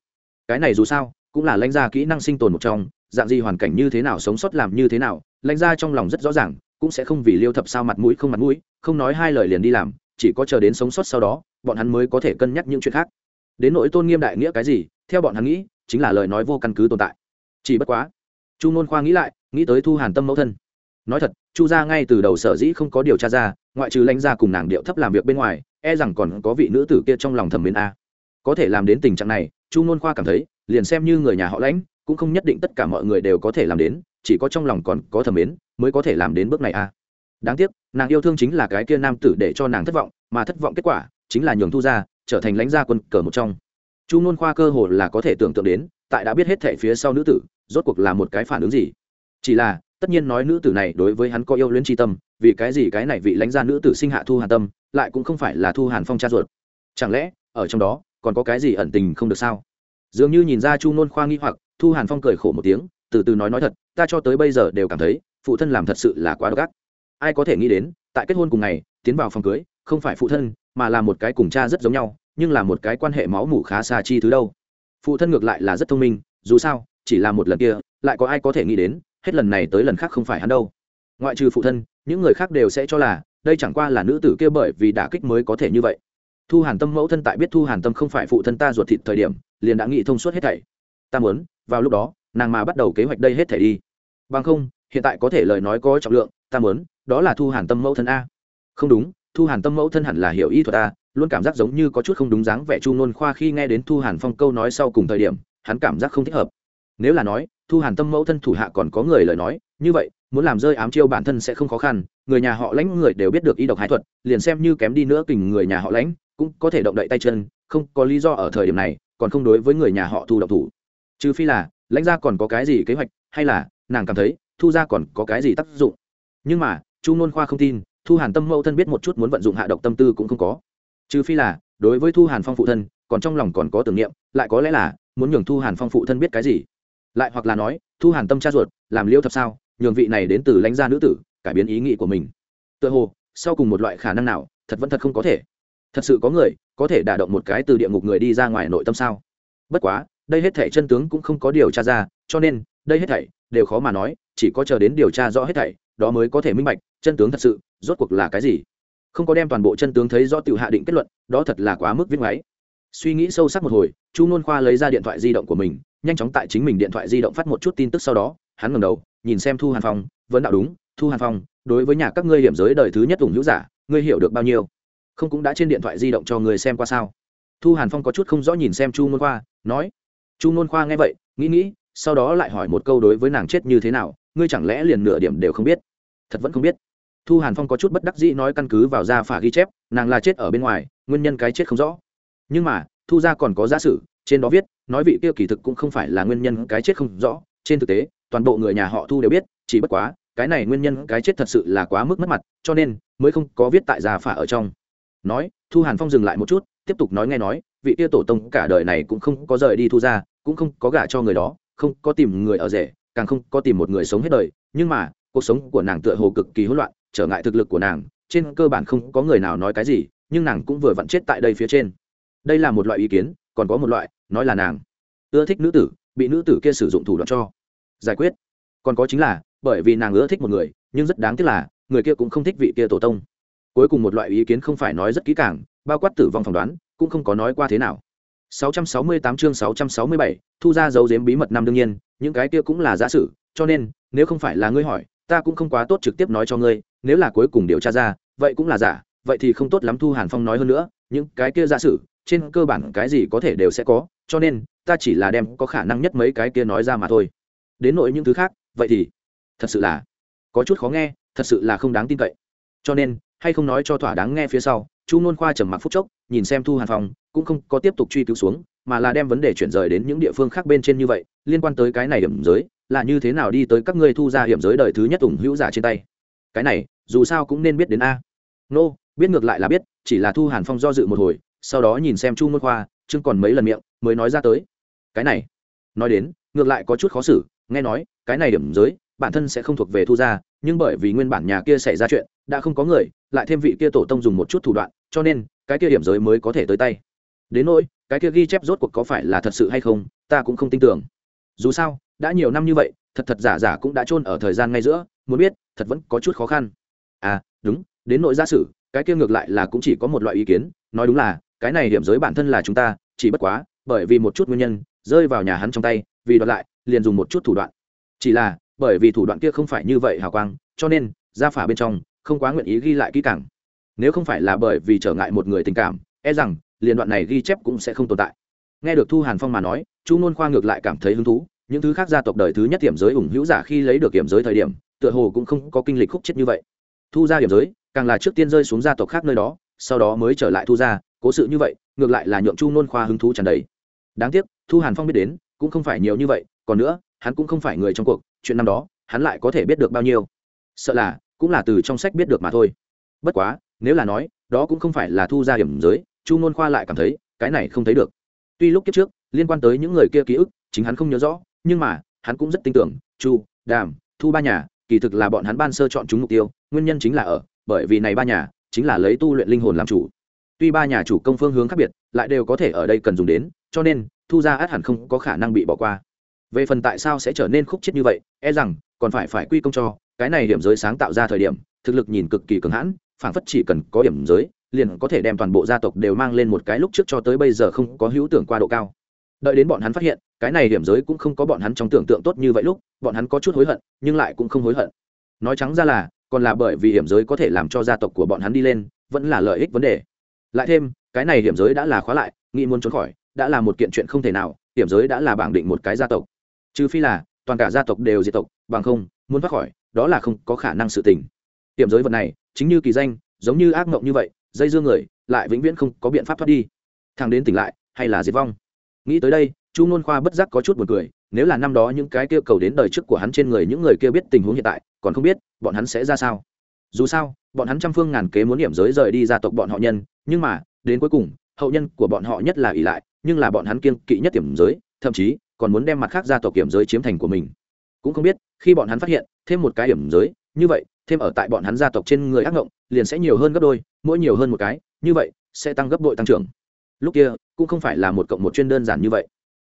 [SPEAKER 1] Cái này dù sao, cũng là lãnh gia kỹ năng sinh tồn một trong, dạng gì hoàn cảnh như thế nào, sống sót làm như thế nào, lãnh gia trong lòng rất rõ ràng, cũng sẽ không vì liêu thập sao mặt mũi không mặt mũi, không nói hai lời liền đi làm chỉ có chờ đến sống sót sau đó, bọn hắn mới có thể cân nhắc những chuyện khác. Đến nỗi tôn nghiêm đại nghĩa cái gì, theo bọn hắn nghĩ, chính là lời nói vô căn cứ tồn tại. Chỉ bất quá, chu nôn khoa nghĩ lại, nghĩ tới thu hàn tâm mẫu thân. Nói thật, chu gia ngay từ đầu sở dĩ không có điều tra ra, ngoại trừ lãnh gia cùng nàng điệu thấp làm việc bên ngoài e rằng còn có vị nữ tử kia trong lòng thẩm mến a. Có thể làm đến tình trạng này, chu nôn khoa cảm thấy, liền xem như người nhà họ lãnh, cũng không nhất định tất cả mọi người đều có thể làm đến, chỉ có trong lòng còn có thẩm mến, mới có thể làm đến bước này a đáng tiếc, nàng yêu thương chính là cái kia nam tử để cho nàng thất vọng, mà thất vọng kết quả chính là nhường thu ra trở thành lãnh gia quân cờ một trong. Chu nôn khoa cơ hồ là có thể tưởng tượng đến, tại đã biết hết thẻ phía sau nữ tử, rốt cuộc là một cái phản ứng gì. Chỉ là, tất nhiên nói nữ tử này đối với hắn có yêu luyến tri tâm, vì cái gì cái này vị lãnh gia nữ tử sinh hạ thu hàn tâm, lại cũng không phải là thu hàn phong cha ruột. Chẳng lẽ, ở trong đó, còn có cái gì ẩn tình không được sao? Dường như nhìn ra chu nôn khoa nghi hoặc, thu hàn phong cười khổ một tiếng, từ từ nói nói thật, ta cho tới bây giờ đều cảm thấy, phụ thân làm thật sự là quá độc ác ai có thể nghĩ đến, tại kết hôn cùng ngày, tiến vào phòng cưới, không phải phụ thân, mà là một cái cùng cha rất giống nhau, nhưng là một cái quan hệ máu mủ khá xa chi thứ đâu. Phụ thân ngược lại là rất thông minh, dù sao, chỉ là một lần kia, lại có ai có thể nghĩ đến, hết lần này tới lần khác không phải hắn đâu. Ngoại trừ phụ thân, những người khác đều sẽ cho là, đây chẳng qua là nữ tử kia bởi vì đả kích mới có thể như vậy. Thu hàn tâm mẫu thân tại biết thu hàn tâm không phải phụ thân ta ruột thịt thời điểm, liền đã nghĩ thông suốt hết thảy. Ta muốn, vào lúc đó, nàng mà bắt đầu kế hoạch đây hết thảy đi. Bằng không, hiện tại có thể lời nói có trọng lượng, ta muốn đó là thu hàn tâm mẫu thân a. Không đúng, thu hàn tâm mẫu thân hẳn là hiểu ý thuật a, luôn cảm giác giống như có chút không đúng dáng vẻ chu nôn khoa khi nghe đến thu hàn phong câu nói sau cùng thời điểm, hắn cảm giác không thích hợp. Nếu là nói, thu hàn tâm mẫu thân thủ hạ còn có người lời nói, như vậy, muốn làm rơi ám chiêu bản thân sẽ không khó khăn, người nhà họ lãnh người đều biết được y độc hái thuật, liền xem như kém đi nữa kình người nhà họ lãnh cũng có thể động đậy tay chân, không có lý do ở thời điểm này, còn không đối với người nhà họ thu độc thủ. Trừ phi là, lãnh gia còn có cái gì kế hoạch, hay là, nàng cảm thấy, thu ra còn có cái gì tác dụng. Nhưng mà chu nôn khoa không tin, thu hàn tâm mẫu thân biết một chút muốn vận dụng hạ độc tâm tư cũng không có. Trừ phi là, đối với thu hàn phong phụ thân, còn trong lòng còn có tưởng niệm, lại có lẽ là, muốn nhường thu hàn phong phụ thân biết cái gì. Lại hoặc là nói, thu hàn tâm cha ruột, làm liêu thập sao, nhường vị này đến từ lãnh gia nữ tử, cải biến ý nghĩ của mình. Tựa hồ, sau cùng một loại khả năng nào, thật vẫn thật không có thể. Thật sự có người, có thể đả động một cái từ địa ngục người đi ra ngoài nội tâm sao? Bất quá, đây hết thảy chân tướng cũng không có điều tra ra, cho nên, đây hết thảy, đều khó mà nói, chỉ có chờ đến điều tra rõ hết thảy, đó mới có thể minh bạch chân tướng thật sự, rốt cuộc là cái gì? Không có đem toàn bộ chân tướng thấy rõ tự hạ định kết luận, đó thật là quá mức viết máy suy nghĩ sâu sắc một hồi, chu nôn khoa lấy ra điện thoại di động của mình, nhanh chóng tại chính mình điện thoại di động phát một chút tin tức sau đó, hắn ngẩng đầu, nhìn xem thu hàn phong vẫn đạo đúng, thu hàn phong, đối với nhà các ngươi hiểm giới đời thứ nhất ủng hữu giả, ngươi hiểu được bao nhiêu? Không cũng đã trên điện thoại di động cho người xem qua sao? Thu hàn phong có chút không rõ nhìn xem chu nôn khoa, nói, chu nôn khoa nghe vậy, nghĩ nghĩ, sau đó lại hỏi một câu đối với nàng chết như thế nào, ngươi chẳng lẽ liền nửa điểm đều không biết? Thật vẫn không biết thu hàn phong có chút bất đắc dĩ nói căn cứ vào gia phả ghi chép nàng là chết ở bên ngoài nguyên nhân cái chết không rõ. Nhưng mà thu gia còn có giả sử trên đó viết nói vị kia kỳ thực cũng không phải là nguyên nhân cái chết không rõ. Trên thực tế toàn bộ người nhà họ thu đều biết chỉ bất quá cái này nguyên nhân cái chết thật sự là quá mức mất mặt cho nên mới không có viết tại gia phả ở trong. Nói thu hàn phong dừng lại một chút tiếp tục nói nghe nói vị kia tổ tông cả đời này cũng không có rời đi thu gia, cũng không có gả cho người đó không có tìm người ở rể càng không có tìm một người sống hết đời. Nhưng mà cuộc sống của nàng tựa hồ cực kỳ hỗn loạn trở ngại thực lực của nàng trên cơ bản không có người nào nói cái gì nhưng nàng cũng vừa vặn chết tại đây phía trên. Đây là một loại ý kiến còn có một loại nói là nàng ưa thích nữ tử bị nữ tử kia sử dụng thủ đoạn cho giải quyết. Còn có chính là bởi vì nàng ưa thích một người nhưng rất đáng tiếc là người kia cũng không thích vị kia tổ tông. Cuối cùng một loại ý kiến không phải nói rất kỹ càng bao quát tử vong phỏng đoán cũng không có nói qua thế nào. 668 chương 667, thu ra dấu giếm bí mật năm đương nhiên những cái kia cũng là giả sử cho nên nếu không phải là ngươi hỏi ta cũng không quá tốt trực tiếp nói cho ngươi, nếu là cuối cùng điều tra ra, vậy cũng là giả, vậy thì không tốt lắm thu hàn phong nói hơn nữa, những cái kia giả sử, trên cơ bản cái gì có thể đều sẽ có, cho nên, ta chỉ là đem có khả năng nhất mấy cái kia nói ra mà thôi. Đến nội những thứ khác, vậy thì, thật sự là, có chút khó nghe, thật sự là không đáng tin cậy. Cho nên, hay không nói cho thỏa đáng nghe phía sau, chu nôn khoa trầm mặc phút chốc, nhìn xem thu hàn phong, cũng không có tiếp tục truy cứu xuống, mà là đem vấn đề chuyển rời đến những địa phương khác bên trên như vậy, liên quan tới cái này điểm giới là như thế nào đi tới các ngươi thu ra hiểm giới đời thứ nhất ủng hữu giả trên tay? Cái này dù sao cũng nên biết đến a. Nô、no, biết ngược lại là biết chỉ là thu hàn phong do dự một hồi sau đó nhìn xem chu môn khoa chưng còn mấy lần miệng mới nói ra tới. Cái này nói đến ngược lại có chút khó xử nghe nói cái này điểm giới bản thân sẽ không thuộc về thu ra nhưng bởi vì nguyên bản nhà kia xảy ra chuyện đã không có người lại thêm vị kia tổ tông dùng một chút thủ đoạn cho nên cái kia điểm giới mới có thể tới tay. Đến nỗi cái kia ghi chép rốt cuộc có phải là thật sự hay không ta cũng không tin tưởng dù sao, đã nhiều năm như vậy, thật thật giả giả cũng đã chôn ở thời gian ngay giữa, muốn biết, thật vẫn có chút khó khăn. À đúng, đến nội gia sử, cái kia ngược lại là cũng chỉ có một loại ý kiến, nói đúng là, cái này điểm giới bản thân là chúng ta, chỉ bất quá, bởi vì một chút nguyên nhân, rơi vào nhà hắn trong tay, vì đoạt lại, liền dùng một chút thủ đoạn. Chỉ là, bởi vì thủ đoạn kia không phải như vậy hào quang, cho nên, gia phả bên trong, không quá nguyện ý ghi lại kỹ càng. Nếu không phải là bởi vì trở ngại một người tình cảm e rằng, liền đoạn này ghi chép cũng sẽ không tồn tại nghe được thu hàn phong mà nói, chu nôn khoa ngược lại cảm thấy hứng thú. Những thứ khác gia tộc đời thứ nhất điểm giới ủng hữu giả khi lấy được điểm giới thời điểm, tựa hồ cũng không có kinh lịch khúc chết như vậy. Thu ra điểm giới, càng là trước tiên rơi xuống gia tộc khác nơi đó, sau đó mới trở lại thu ra, cố sự như vậy, ngược lại là nhượng chu nôn khoa hứng thú tràn đầy. Đáng tiếc, thu hàn phong biết đến, cũng không phải nhiều như vậy, còn nữa, hắn cũng không phải người trong cuộc, chuyện năm đó, hắn lại có thể biết được bao nhiêu. Sợ là, cũng là từ trong sách biết được mà thôi. Bất quá, nếu là nói, đó cũng không phải là thu ra điểm giới, chu nôn khoa lại cảm thấy, cái này không thấy được tuy lúc kiếp trước, liên quan tới những người kia ký ức, chính hắn không nhớ rõ, nhưng mà, hắn cũng rất tin tưởng, chu, đàm, thu ba nhà, kỳ thực là bọn hắn ban sơ chọn chúng mục tiêu, nguyên nhân chính là ở, bởi vì này ba nhà, chính là lấy tu luyện linh hồn làm chủ. Tuy ba nhà chủ công phương hướng khác biệt, lại đều có thể ở đây cần dùng đến, cho nên, thu ra át hẳn không có khả năng bị bỏ qua. Về phần tại sao sẽ trở nên khúc chết như vậy e rằng, còn phải phải quy công cho, cái này điểm giới sáng tạo ra thời điểm, thực lực nhìn cực kỳ cường hãn, phảng phất chỉ cần có điểm giới liền có thể đem toàn bộ gia tộc đều mang lên một cái lúc trước cho tới bây giờ không có hữu tưởng qua độ cao. Đợi đến bọn hắn phát hiện, cái này điểm giới cũng không có bọn hắn trong tưởng tượng tốt như vậy lúc, bọn hắn có chút hối hận, nhưng lại cũng không hối hận. Nói trắng ra là, còn là bởi vì hiểm giới có thể làm cho gia tộc của bọn hắn đi lên, vẫn là lợi ích vấn đề. Lại thêm, cái này hiểm giới đã là khóa lại, nghĩ muốn trốn khỏi, đã là một kiện chuyện không thể nào, hiểm giới đã là bảng định một cái gia tộc. Trừ phi là, toàn cả gia tộc đều diệt tộc, bằng không, muốn thoát khỏi, đó là không có khả năng sự tình. Hiểm giới vật này, chính như kỳ danh, giống như ác mộng như vậy dây dưa người, lại vĩnh viễn không có biện pháp thoát đi. Thằng đến tỉnh lại, hay là diệt vong? Nghĩ tới đây, chu nôn khoa bất giác có chút buồn cười, nếu là năm đó những cái kia cầu đến đời trước của hắn trên người những người kia biết tình huống hiện tại, còn không biết, bọn hắn sẽ ra sao? Dù sao, bọn hắn trăm phương ngàn kế muốn điểm giới rời đi gia tộc bọn họ nhân, nhưng mà, đến cuối cùng, hậu nhân của bọn họ nhất là ỷ lại, nhưng là bọn hắn kiên kỵ nhất điểm giới, thậm chí, còn muốn đem mặt khác gia tộc kiểm giới chiếm thành của mình. Cũng không biết, khi bọn hắn phát hiện thêm một cái điểm giới, như vậy, thêm ở tại bọn hắn gia tộc trên người ác ngộng, liền sẽ nhiều hơn gấp đôi mỗi nhiều hơn một cái như vậy sẽ tăng gấp bội tăng trưởng. Lúc kia cũng không phải là một cộng một chuyên đơn giản như vậy.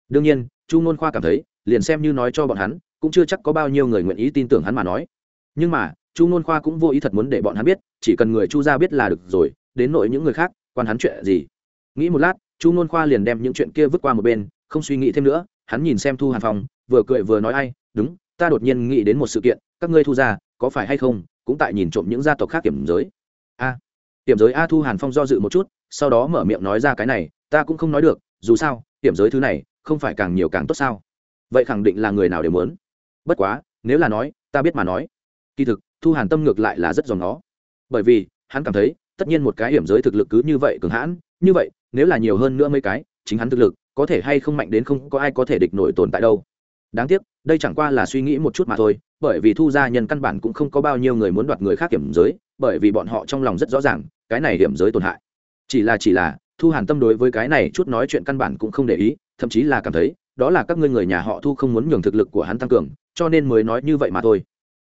[SPEAKER 1] Đương nhiên chu ngôn khoa cảm thấy liền xem như nói cho bọn hắn cũng chưa chắc có bao nhiêu người nguyện ý tin tưởng hắn mà nói. Nhưng mà chu ngôn khoa cũng vô ý thật muốn để bọn hắn biết chỉ cần người chu ra biết là được rồi đến nội những người khác quan hắn chuyện gì. Nghĩ một lát chu ngôn khoa liền đem những chuyện kia vứt qua một bên không suy nghĩ thêm nữa hắn nhìn xem thu hàn Phòng, vừa cười vừa nói ai đúng ta đột nhiên nghĩ đến một sự kiện các ngươi thu ra có phải hay không cũng tại nhìn trộm những gia tộc khác kiểm giới. A à, hiểm giới a thu hàn phong do dự một chút, sau đó mở miệng nói ra cái này, ta cũng không nói được, dù sao hiểm giới thứ này, không phải càng nhiều càng tốt sao? Vậy khẳng định là người nào đều muốn. Bất quá, nếu là nói, ta biết mà nói. Kỳ thực, thu hàn tâm ngược lại là rất dòng nó. Bởi vì, hắn cảm thấy, tất nhiên một cái hiểm giới thực lực cứ như vậy cường hãn, như vậy, nếu là nhiều hơn nữa mấy cái, chính hắn thực lực, có thể hay không mạnh đến không có ai có thể địch nổi tồn tại đâu. Đáng tiếc, đây chẳng qua là suy nghĩ một chút mà thôi, bởi vì thu gia nhân căn bản cũng không có bao nhiêu người muốn đoạt người khác hiểm giới, bởi vì bọn họ trong lòng rất rõ ràng cái này hiểm giới tổn hại. Chỉ là chỉ là, thu hàn tâm đối với cái này chút nói chuyện căn bản cũng không để ý, thậm chí là cảm thấy, đó là các ngươi người nhà họ thu không muốn nhường thực lực của hắn tăng cường, cho nên mới nói như vậy mà thôi.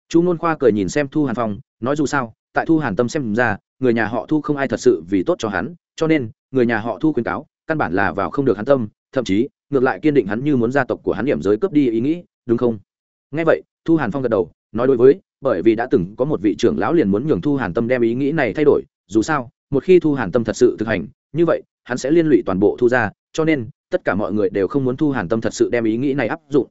[SPEAKER 1] Chu ngôn khoa cười nhìn xem thu hàn phong, nói dù sao, tại thu hàn tâm xem ra, người nhà họ thu không ai thật sự vì tốt cho hắn, cho nên, người nhà họ thu khuyên cáo, căn bản là vào không được hắn tâm, thậm chí, ngược lại kiên định hắn như muốn gia tộc của hắn điểm giới cướp đi ý nghĩ, đúng không? Ngay vậy, thu hàn phong gật đầu, nói đối với, bởi vì đã từng có một vị trưởng lão liền muốn nhường thu hàn tâm đem ý nghĩ này thay đổi dù sao, một khi thu hàn tâm thật sự thực hành, như vậy, hắn sẽ liên lụy toàn bộ thu ra cho nên, tất cả mọi người đều không muốn thu hàn tâm thật sự đem ý nghĩ này áp dụng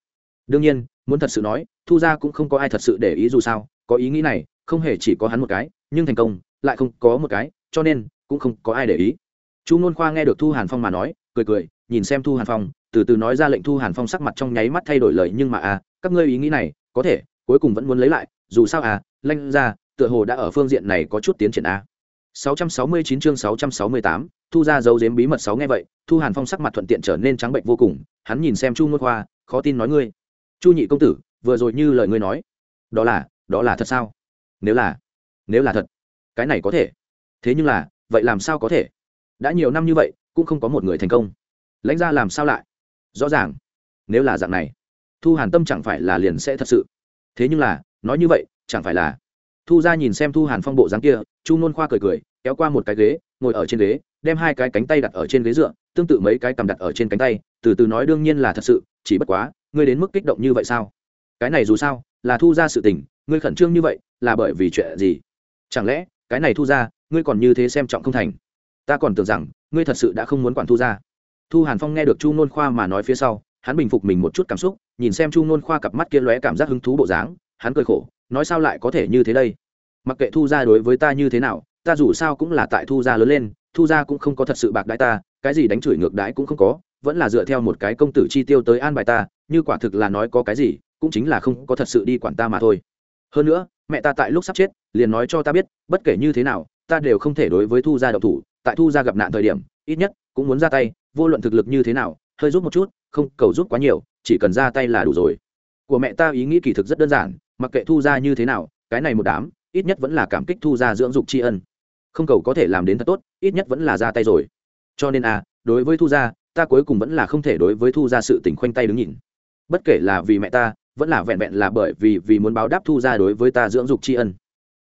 [SPEAKER 1] đương nhiên, muốn thật sự nói, thu ra cũng không có ai thật sự để ý dù sao, có ý nghĩ này, không hề chỉ có hắn một cái, nhưng thành công, lại không có một cái, cho nên, cũng không có ai để ý chu n khoa nghe được thu hàn phong mà nói, cười cười, nhìn xem thu hàn phong, từ từ nói ra lệnh thu hàn phong sắc mặt trong nháy mắt thay đổi lời, nhưng mà à các ngươi ý nghĩ này, có thể, cuối cùng vẫn muốn lấy lại, dù sao à lanh ra tựa hồ đã ở phương diện này có chút tiến triển à. 669 chương 668, thu ra dấu giếm bí mật sáu nghe vậy thu hàn phong sắc mặt thuận tiện trở nên trắng bệnh vô cùng hắn nhìn xem chu ngôn khoa khó tin nói ngươi. Chu nhị công tử vừa rồi như lời ngươi nói. Đó là đó là thật sao? Nếu là nếu là thật cái này có thể. Thế nhưng là vậy làm sao có thể? Đã nhiều năm như vậy cũng không có một người thành công. Lãnh ra làm sao lại? Rõ ràng nếu là dạng này thu hàn tâm chẳng phải là liền sẽ thật sự. Thế nhưng là nói như vậy chẳng phải là thu ra nhìn xem thu hàn phong bộ dáng kia, chu nôn khoa cười cười, kéo qua một cái ghế, ngồi ở trên ghế, đem hai cái cánh tay đặt ở trên ghế dựa, tương tự mấy cái cầm đặt ở trên cánh tay, từ từ nói đương nhiên là thật sự, chỉ bất quá, ngươi đến mức kích động như vậy sao? Cái này dù sao, là thu ra sự tình, ngươi khẩn trương như vậy, là bởi vì chuyện gì? Chẳng lẽ, cái này thu ra ngươi còn như thế xem trọng không thành? Ta còn tưởng rằng, ngươi thật sự đã không muốn quản thu ra thu hàn phong nghe được chu nôn khoa mà nói phía sau, hắn bình phục mình một chút cảm xúc, nhìn xem chu nôn khoa cặp mắt kia lóe cảm giác hứng thú bộ dáng, hắn cười khổ nói sao lại có thể như thế đây? Mặc kệ thu ra đối với ta như thế nào, ta dù sao cũng là tại thu ra lớn lên, thu ra cũng không có thật sự bạc đãi ta, cái gì đánh chửi ngược đãi cũng không có, vẫn là dựa theo một cái công tử chi tiêu tới an bài ta, như quả thực là nói có cái gì, cũng chính là không có thật sự đi quản ta mà thôi. Hơn nữa, mẹ ta tại lúc sắp chết, liền nói cho ta biết, bất kể như thế nào, ta đều không thể đối với thu gia độc thủ, tại thu gia gặp nạn thời điểm, ít nhất, cũng muốn ra tay, vô luận thực lực như thế nào, hơi giúp một chút, không cầu giúp quá nhiều, chỉ cần ra tay là đủ rồi. Của mẹ ta ý nghĩ kỳ thực rất đơn giản mặc kệ thu gia như thế nào, cái này một đám, ít nhất vẫn là cảm kích thu gia dưỡng dục tri ân. Không cầu có thể làm đến thật tốt, ít nhất vẫn là ra tay rồi. Cho nên à đối với thu gia ta cuối cùng vẫn là không thể đối với thu gia sự tình khoanh tay đứng nhìn. Bất kể là vì mẹ ta, vẫn là vẹn vẹn là bởi vì vì muốn báo đáp thu gia đối với ta dưỡng dục tri ân.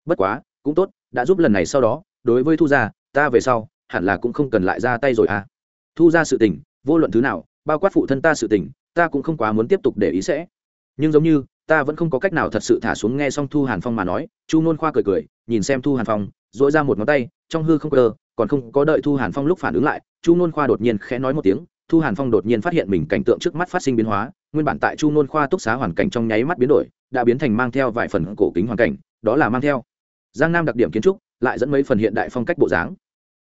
[SPEAKER 1] Bất quá, cũng tốt, đã giúp lần này sau đó, đối với thu gia ta về sau, hẳn là cũng không cần lại ra tay rồi à. Thu ra sự tình, vô luận thứ nào, bao quát phụ thân ta sự tình, ta cũng không quá muốn tiếp tục để ý sẽ. Nhưng giống như ta vẫn không có cách nào thật sự thả xuống nghe xong thu hàn phong mà nói, chu nôn khoa cười cười, nhìn xem thu hàn phong dội ra một ngón tay, trong hư không cơ còn không có đợi thu hàn phong lúc phản ứng lại, chu nôn khoa đột nhiên khẽ nói một tiếng, thu hàn phong đột nhiên phát hiện mình cảnh tượng trước mắt phát sinh biến hóa, nguyên bản tại chu nôn khoa túc xá hoàn cảnh trong nháy mắt biến đổi, đã biến thành mang theo vài phần cổ kính hoàn cảnh, đó là mang theo. Giang nam đặc điểm kiến trúc, lại dẫn mấy phần hiện đại phong cách bộ dáng.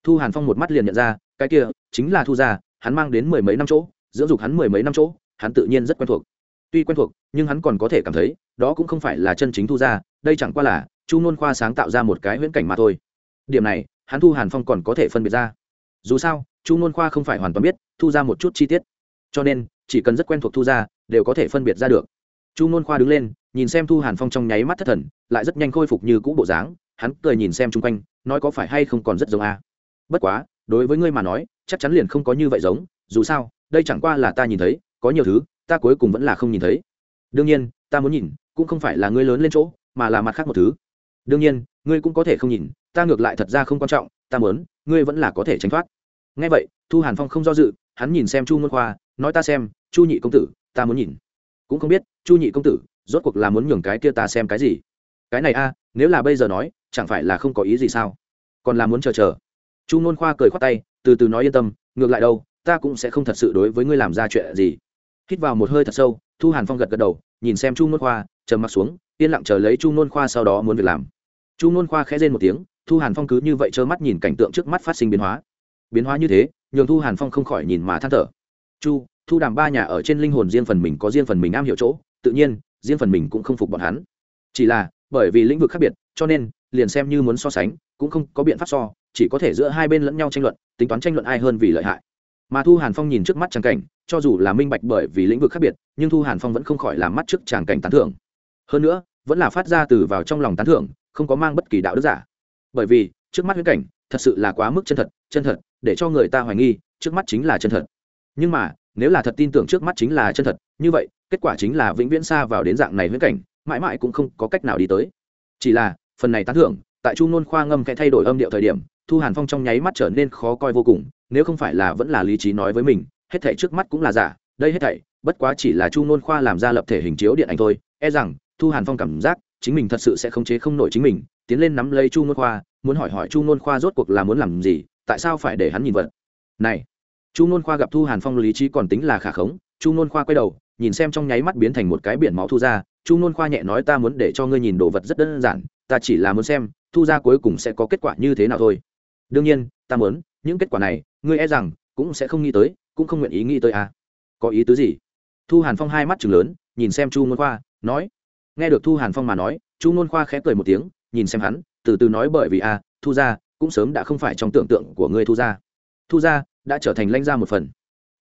[SPEAKER 1] Thu hàn phong một mắt liền nhận ra, cái kia, chính là thu gia, hắn mang đến mười mấy năm chỗ, dưỡng dục hắn mười mấy năm chỗ, hắn tự nhiên rất quen thuộc tuy quen thuộc nhưng hắn còn có thể cảm thấy đó cũng không phải là chân chính thu ra, đây chẳng qua là chu nôn khoa sáng tạo ra một cái huyễn cảnh mà thôi. Điểm này hắn thu hàn phong còn có thể phân biệt ra. Dù sao chu nôn khoa không phải hoàn toàn biết thu ra một chút chi tiết. Cho nên chỉ cần rất quen thuộc thu ra đều có thể phân biệt ra được. Chu nôn khoa đứng lên nhìn xem thu hàn phong trong nháy mắt thất thần lại rất nhanh khôi phục như cũ bộ dáng hắn cười nhìn xem chung quanh nói có phải hay không còn rất giống a? Bất quá đối với ngươi mà nói chắc chắn liền không có như vậy giống dù sao đây chẳng qua là ta nhìn thấy có nhiều thứ ta cuối cùng vẫn là không nhìn thấy. Đương nhiên, ta muốn nhìn, cũng không phải là ngươi lớn lên chỗ, mà là mặt khác một thứ. Đương nhiên, ngươi cũng có thể không nhìn, ta ngược lại thật ra không quan trọng, ta muốn, ngươi vẫn là có thể tránh thoát. Ngay vậy, thu hàn phong không do dự, hắn nhìn xem chu ngôn khoa, nói ta xem, chu nhị công tử, ta muốn nhìn. Cũng không biết, chu nhị công tử, rốt cuộc là muốn nhường cái kia ta xem cái gì? Cái này a, nếu là bây giờ nói, chẳng phải là không có ý gì sao? Còn là muốn chờ chờ. Chu nôn khoa cười khoát tay, từ từ nói yên tâm, ngược lại đâu, ta cũng sẽ không thật sự đối với ngươi làm ra chuyện gì hít vào một hơi thật sâu, thu hàn phong gật gật đầu, nhìn xem chu nôn khoa, trầm mặc xuống, yên lặng chờ lấy chu nôn khoa sau đó muốn việc làm. Chu nôn khoa khẽ rên một tiếng, thu hàn phong cứ như vậy trơ mắt nhìn cảnh tượng trước mắt phát sinh biến hóa. Biến hóa như thế, nhường thu hàn phong không khỏi nhìn mà than thở. Chu, thu đàm ba nhà ở trên linh hồn riêng phần mình có riêng phần mình am hiểu chỗ, tự nhiên, riêng phần mình cũng không phục bọn hắn. Chỉ là, bởi vì lĩnh vực khác biệt, cho nên, liền xem như muốn so sánh, cũng không có biện pháp so, chỉ có thể giữa hai bên lẫn nhau tranh luận, tính toán tranh luận ai hơn vì lợi hại mà thu hàn phong nhìn trước mắt tràng cảnh, cho dù là minh bạch bởi vì lĩnh vực khác biệt, nhưng thu hàn phong vẫn không khỏi làm mắt trước tràng cảnh tán thưởng. Hơn nữa, vẫn là phát ra từ vào trong lòng tán thưởng, không có mang bất kỳ đạo đức giả. Bởi vì, trước mắt huyễn cảnh, thật sự là quá mức chân thật chân thật, để cho người ta hoài nghi, trước mắt chính là chân thật. Nhưng mà, nếu là thật tin tưởng trước mắt chính là chân thật, như vậy, kết quả chính là vĩnh viễn xa vào đến dạng này huyễn cảnh, mãi mãi cũng không có cách nào đi tới. Chỉ là, phần này tán thưởng, tại trung nôn khoa ngâm cái thay đổi âm điệu thời điểm, thu hàn phong trong nháy mắt trở nên khó coi vô cùng nếu không phải là vẫn là lý trí nói với mình, hết thảy trước mắt cũng là giả, đây hết thảy, bất quá chỉ là chu nôn khoa làm ra lập thể hình chiếu điện ảnh thôi e rằng, thu hàn phong cảm giác, chính mình thật sự sẽ khống chế không nổi chính mình, tiến lên nắm lấy chu nôn khoa, muốn hỏi hỏi chu nôn khoa rốt cuộc là muốn làm gì, tại sao phải để hắn nhìn vật. Này, chu nôn khoa gặp thu hàn phong lý trí còn tính là khả khống, chu nôn khoa quay đầu, nhìn xem trong nháy mắt biến thành một cái biển máu thu ra, chu nôn khoa nhẹ nói ta muốn để cho ngươi nhìn đồ vật rất đơn giản, ta chỉ là muốn xem, thu ra cuối cùng sẽ có kết quả như thế nào thôi. Đương nhiên, ta muốn những kết quả này ngươi e rằng cũng sẽ không nghĩ tới cũng không nguyện ý nghĩ tới à. có ý tứ gì thu hàn phong hai mắt chừng lớn nhìn xem chu nôn khoa nói nghe được thu hàn phong mà nói chu nôn khoa khẽ cười một tiếng nhìn xem hắn từ từ nói bởi vì à, thu ra cũng sớm đã không phải trong tưởng tượng của ngươi thu ra thu ra đã trở thành lãnh ra một phần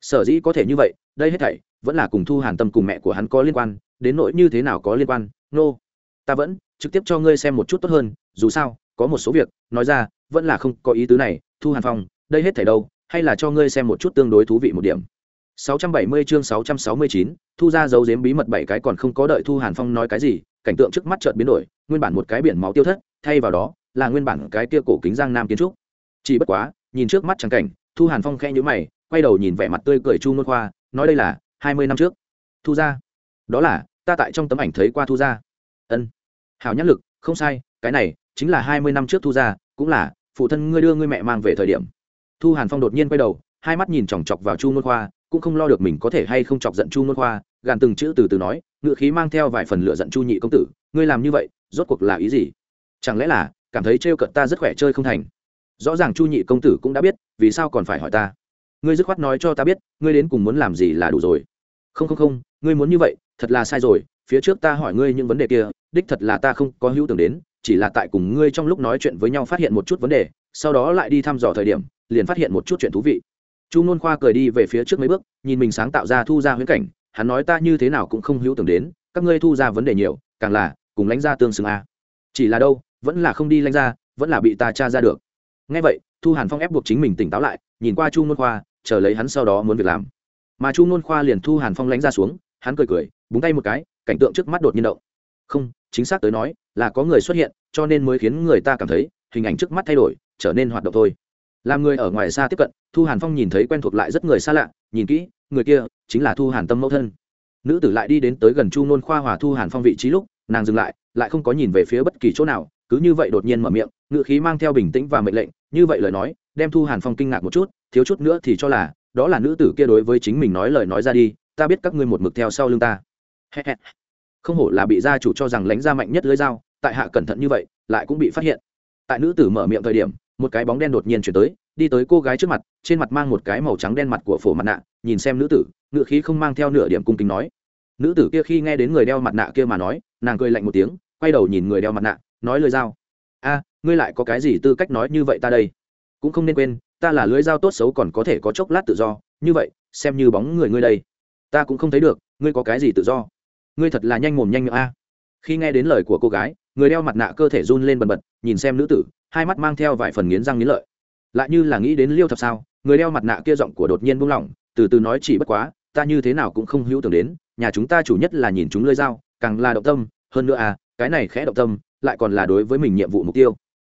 [SPEAKER 1] sở dĩ có thể như vậy đây hết thảy vẫn là cùng thu hàn tâm cùng mẹ của hắn có liên quan đến nỗi như thế nào có liên quan nô、no. ta vẫn trực tiếp cho ngươi xem một chút tốt hơn dù sao có một số việc nói ra vẫn là không có ý tứ này thu hàn phong đây hết thảy đâu hay là cho ngươi xem một chút tương đối thú vị một điểm. 670 chương 669, thu ra dấu giếm bí mật bảy cái còn không có đợi thu hàn phong nói cái gì cảnh tượng trước mắt chợt biến đổi nguyên bản một cái biển máu tiêu thất thay vào đó là nguyên bản cái kia cổ kính giang nam kiến trúc. Chỉ bất quá nhìn trước mắt chẳng cảnh thu hàn phong khẽ nhíu mày quay đầu nhìn vẻ mặt tươi cười chu nôn khoa nói đây là hai mươi năm trước. Thu ra. Đó là ta tại trong tấm ảnh thấy qua thu ra. Ân. Hảo nhãn lực không sai cái này chính là hai mươi năm trước thu ra cũng là phụ thân ngươi đưa ngươi mẹ mang về thời điểm thu hàn phong đột nhiên quay đầu, hai mắt nhìn chòng chọc vào chu n khoa, cũng không lo được mình có thể hay không chọc giận chu n khoa, gàn từng chữ từ từ nói ngự khí mang theo vài phần lựa giận chu nhị công tử, ngươi làm như vậy, rốt cuộc là ý gì? Chẳng lẽ là cảm thấy trêu cận ta rất khỏe chơi không thành? Rõ ràng chu nhị công tử cũng đã biết, vì sao còn phải hỏi ta. Ngươi dứt khoát nói cho ta biết, ngươi đến cùng muốn làm gì là đủ rồi. Không không không, ngươi muốn như vậy, thật là sai rồi, phía trước ta hỏi ngươi những vấn đề kia, đích thật là ta không có hữu tưởng đến, chỉ là tại cùng ngươi trong lúc nói chuyện với nhau phát hiện một chút vấn đề, sau đó lại đi thăm dò thời điểm liền phát hiện một chút chuyện thú vị. Chu nôn khoa cười đi về phía trước mấy bước, nhìn mình sáng tạo ra thu ra huyễn cảnh, hắn nói ta như thế nào cũng không hữu tưởng đến, các ngươi thu ra vấn đề nhiều, càng là, cùng lãnh ra tương xứng a. Chỉ là đâu, vẫn là không đi lãnh ra vẫn là bị ta tra ra được. Ngay vậy, thu hàn phong ép buộc chính mình tỉnh táo lại, nhìn qua chu nôn khoa, chờ lấy hắn sau đó muốn việc làm. Mà chu nôn khoa liền thu hàn phong lãnh ra xuống, hắn cười cười, búng tay một cái, cảnh tượng trước mắt đột nhiên động. Không, chính xác tới nói, là có người xuất hiện, cho nên mới khiến người ta cảm thấy, hình ảnh trước mắt thay đổi, trở nên hoạt động thôi làm người ở ngoài xa tiếp cận, thu hàn phong nhìn thấy quen thuộc lại rất người xa lạ, nhìn kỹ, người kia chính là thu hàn tâm mẫu thân. Nữ tử lại đi đến tới gần chu nôn khoa hòa thu hàn phong vị trí lúc, nàng dừng lại lại không có nhìn về phía bất kỳ chỗ nào, cứ như vậy đột nhiên mở miệng ngự khí mang theo bình tĩnh và mệnh lệnh, như vậy lời nói, đem thu hàn phong kinh ngạc một chút, thiếu chút nữa thì cho là, đó là nữ tử kia đối với chính mình nói lời nói ra đi, ta biết các ngươi một mực theo sau lưng ta. Không hổ là bị gia chủ cho rằng lãnh ra mạnh nhất lưới dao, tại hạ cẩn thận như vậy, lại cũng bị phát hiện. Tại nữ tử mở miệng thời điểm một cái bóng đen đột nhiên chuyển tới, đi tới cô gái trước mặt, trên mặt mang một cái màu trắng đen mặt của phổ mặt nạ, nhìn xem nữ tử ngự khí không mang theo nửa điểm cung kính nói. Nữ tử kia khi nghe đến người đeo mặt nạ kia mà nói, nàng cười lạnh một tiếng, quay đầu nhìn người đeo mặt nạ, nói lời dao a, ngươi lại có cái gì tư cách nói như vậy ta đây? Cũng không nên quên, ta là lưới dao tốt xấu còn có thể có chốc lát tự do, như vậy, xem như bóng người ngươi đây. Ta cũng không thấy được, ngươi có cái gì tự do? Ngươi thật là nhanh mồm nhanh miệng a khi nghe đến lời của cô gái, người đeo mặt nạ cơ thể run lên bần bật, nhìn xem nữ tử, hai mắt mang theo vài phần nghiến răng nghiến lợi. Lại như là nghĩ đến liêu thập sao, người đeo mặt nạ kia giọng của đột nhiên buông lỏng, từ từ nói chỉ bất quá, ta như thế nào cũng không hữu tưởng đến, nhà chúng ta chủ nhất là nhìn chúng lơi dao, càng là động tâm, hơn nữa à cái này khẽ động tâm, lại còn là đối với mình nhiệm vụ mục tiêu.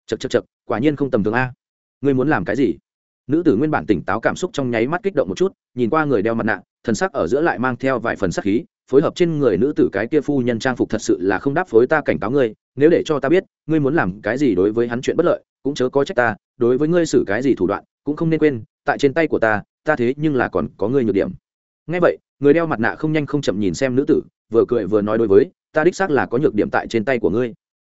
[SPEAKER 1] Chật chật chật quả nhiên không tầm thường a. Ngươi muốn làm cái gì? Nữ tử nguyên bản tỉnh táo cảm xúc trong nháy mắt kích động một chút, nhìn qua người đeo mặt nạ, thần sắc ở giữa lại mang theo vài phần sắc khí phối hợp trên người nữ tử cái kia phu nhân trang phục thật sự là không đáp phối ta cảnh cáo ngươi, nếu để cho ta biết, ngươi muốn làm cái gì đối với hắn chuyện bất lợi, cũng chớ có trách ta, đối với ngươi xử cái gì thủ đoạn, cũng không nên quên, tại trên tay của ta ta thế nhưng là còn có ngươi nhược điểm. Ngay vậy, người đeo mặt nạ không nhanh không chậm nhìn xem nữ tử, vừa cười vừa nói đối với, ta đích xác là có nhược điểm tại trên tay của ngươi.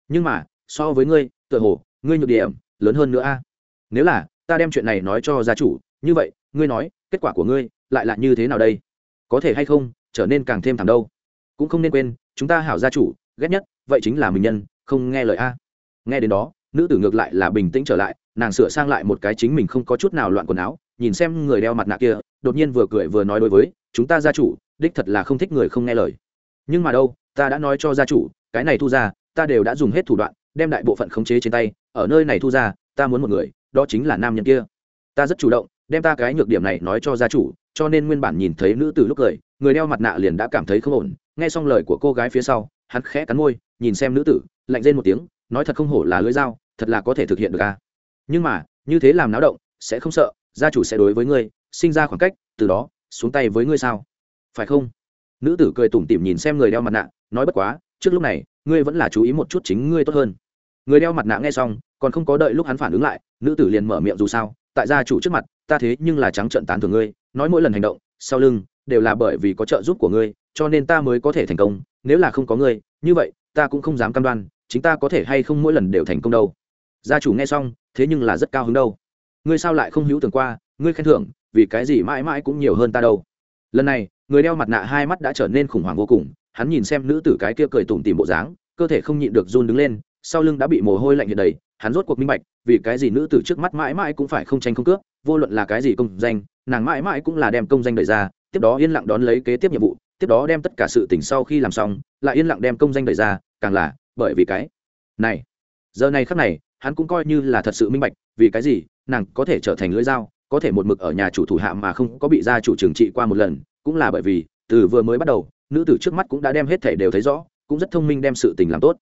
[SPEAKER 1] Nhưng mà, so với ngươi, tựa hồ, ngươi nhược điểm, lớn hơn nữa a. Nếu là, ta đem chuyện này nói cho gia chủ, như vậy, ngươi nói, kết quả của ngươi, lại là như thế nào đây? Có thể hay không trở nên càng thêm thảm đâu. Cũng không nên quên, chúng ta hảo gia chủ, ghét nhất, vậy chính là mình nhân, không nghe lời a. Nghe đến đó, nữ tử ngược lại là bình tĩnh trở lại, nàng sửa sang lại một cái chính mình không có chút nào loạn quần áo, nhìn xem người đeo mặt nạ kia, đột nhiên vừa cười vừa nói đối với, chúng ta gia chủ, đích thật là không thích người không nghe lời. Nhưng mà đâu, ta đã nói cho gia chủ, cái này thu ra, ta đều đã dùng hết thủ đoạn, đem đại bộ phận khống chế trên tay, ở nơi này thu ra, ta muốn một người, đó chính là nam nhân kia. Ta rất chủ động, đem ta cái nhược điểm này nói cho gia chủ cho nên nguyên bản nhìn thấy nữ tử lúc cười, người đeo mặt nạ liền đã cảm thấy không ổn. Nghe xong lời của cô gái phía sau, hắn khẽ cắn môi, nhìn xem nữ tử, lạnh rên một tiếng, nói thật không hổ là lưỡi dao, thật là có thể thực hiện được à. Nhưng mà, như thế làm náo động, sẽ không sợ, gia chủ sẽ đối với ngươi, sinh ra khoảng cách, từ đó, xuống tay với ngươi sao? Phải không? Nữ tử cười tủm tỉm nhìn xem người đeo mặt nạ, nói bất quá, trước lúc này, ngươi vẫn là chú ý một chút chính ngươi tốt hơn. Người đeo mặt nạ nghe xong, còn không có đợi lúc hắn phản ứng lại, nữ tử liền mở miệng dù sao, tại gia chủ trước mặt ta thế nhưng là trắng trợn tán thưởng ngươi, nói mỗi lần hành động, sau lưng, đều là bởi vì có trợ giúp của ngươi, cho nên ta mới có thể thành công, nếu là không có ngươi, như vậy, ta cũng không dám cam đoan, chính ta có thể hay không mỗi lần đều thành công đâu. Gia chủ nghe xong, thế nhưng là rất cao hứng đâu. Ngươi sao lại không hữu tưởng qua, ngươi khen thưởng, vì cái gì mãi mãi cũng nhiều hơn ta đâu. Lần này, người đeo mặt nạ hai mắt đã trở nên khủng hoảng vô cùng, hắn nhìn xem nữ tử cái kia cười tủm tìm bộ dáng, cơ thể không nhịn được run đứng lên, sau lưng đã bị mồ hôi lạnh hiện đầy hắn rốt cuộc minh bạch, vì cái gì nữ tử trước mắt mãi mãi cũng phải không tranh không cướp, vô luận là cái gì công danh, nàng mãi mãi cũng là đem công danh đẩy ra, tiếp đó yên lặng đón lấy kế tiếp nhiệm vụ, tiếp đó đem tất cả sự tình sau khi làm xong, lại yên lặng đem công danh đẩy ra, càng là, bởi vì cái này, giờ này khắc này, hắn cũng coi như là thật sự minh bạch, vì cái gì, nàng có thể trở thành lưỡi dao, có thể một mực ở nhà chủ thủ hạ mà không có bị gia chủ trừng trị qua một lần, cũng là bởi vì, từ vừa mới bắt đầu, nữ tử trước mắt cũng đã đem hết thể đều thấy rõ, cũng rất thông minh đem sự tình làm tốt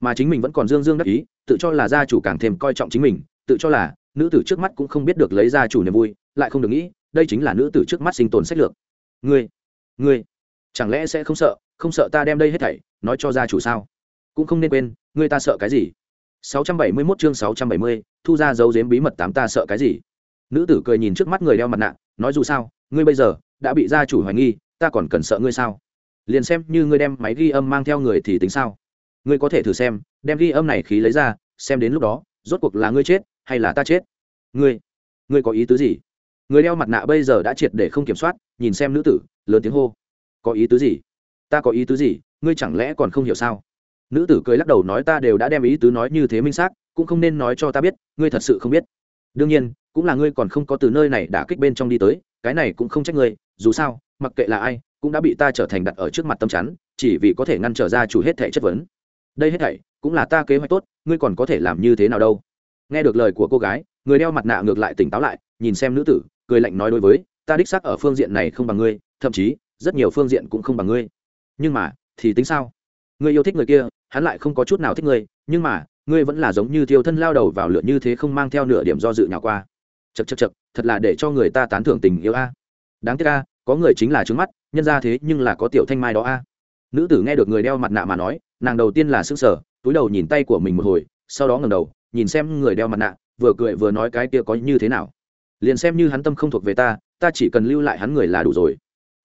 [SPEAKER 1] mà chính mình vẫn còn dương dương đắc ý tự cho là gia chủ càng thêm coi trọng chính mình tự cho là nữ tử trước mắt cũng không biết được lấy gia chủ niềm vui lại không được nghĩ đây chính là nữ tử trước mắt sinh tồn sách lược. Ngươi ngươi chẳng lẽ sẽ không sợ không sợ ta đem đây hết thảy nói cho gia chủ sao? Cũng không nên quên ngươi ta sợ cái gì? 671 chương 670, thu ra dấu giếm bí mật tám ta sợ cái gì? Nữ tử cười nhìn trước mắt người đeo mặt nạ nói dù sao ngươi bây giờ đã bị gia chủ hoài nghi ta còn cần sợ ngươi sao? Liền xem như ngươi đem máy ghi âm mang theo người thì tính sao? Ngươi có thể thử xem, đem ghi âm này khí lấy ra, xem đến lúc đó, rốt cuộc là ngươi chết, hay là ta chết? Ngươi ngươi có ý tứ gì? Người đeo mặt nạ bây giờ đã triệt để không kiểm soát, nhìn xem nữ tử, lớn tiếng hô. Có ý tứ gì? Ta có ý tứ gì? Ngươi chẳng lẽ còn không hiểu sao? Nữ tử cười lắc đầu nói ta đều đã đem ý tứ nói như thế minh xác, cũng không nên nói cho ta biết, ngươi thật sự không biết. Đương nhiên, cũng là ngươi còn không có từ nơi này đã kích bên trong đi tới, cái này cũng không trách ngươi, dù sao, mặc kệ là ai, cũng đã bị ta trở thành đặt ở trước mặt tâm chắn, chỉ vì có thể ngăn trở ra chủ hết thể chất vấn đây hết thảy cũng là ta kế hoạch tốt, ngươi còn có thể làm như thế nào đâu? Nghe được lời của cô gái, người đeo mặt nạ ngược lại tỉnh táo lại, nhìn xem nữ tử, cười lạnh nói đối với, ta đích xác ở phương diện này không bằng ngươi, thậm chí, rất nhiều phương diện cũng không bằng ngươi. Nhưng mà, thì tính sao? Ngươi yêu thích người kia, hắn lại không có chút nào thích ngươi, nhưng mà, ngươi vẫn là giống như thiêu thân lao đầu vào lửa như thế không mang theo nửa điểm do dự nào qua. Chật chật chật thật là để cho người ta tán thưởng tình yêu a. Đáng tiếc a, có người chính là trứng mắt, nhân ra thế nhưng là có tiểu thanh mai đó a. Nữ tử nghe được người đeo mặt nạ mà nói nàng đầu tiên là s ư n g sở, túi đầu nhìn tay của mình một hồi, sau đó ngầm đầu, nhìn xem người đeo mặt nạ, vừa cười vừa nói cái kia có như thế nào. Liền xem như hắn tâm không thuộc về ta ta chỉ cần lưu lại hắn người là đủ rồi.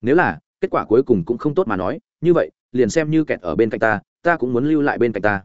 [SPEAKER 1] Nếu là, kết quả cuối cùng cũng không tốt mà nói, như vậy, liền xem như kẹt ở bên cạnh ta ta cũng muốn lưu lại bên cạnh ta.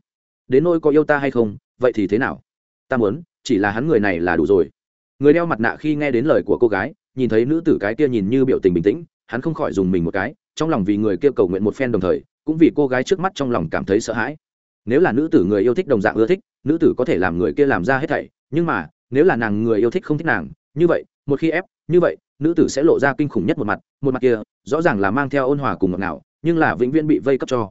[SPEAKER 1] Đến nôi có yêu ta hay không, vậy thì thế nào? Ta muốn, chỉ là hắn người này là đủ rồi. Người đeo mặt nạ khi nghe đến lời của cô gái, nhìn thấy nữ tử cái kia nhìn như biểu tình bình tĩnh, hắn không khỏi dùng mình một cái, trong lòng vì người kia cầu nguyện một phen đồng thời cũng vì cô gái trước mắt trong lòng cảm thấy sợ hãi. Nếu là nữ tử người yêu thích đồng dạng ưa thích, nữ tử có thể làm người kia làm ra hết thảy, nhưng mà, nếu là nàng người yêu thích không thích nàng, như vậy, một khi ép, như vậy, nữ tử sẽ lộ ra kinh khủng nhất một mặt một mặt kia, rõ ràng là mang theo ôn hòa cùng ngọt ngào, nhưng là vĩnh viễn bị vây cấp cho.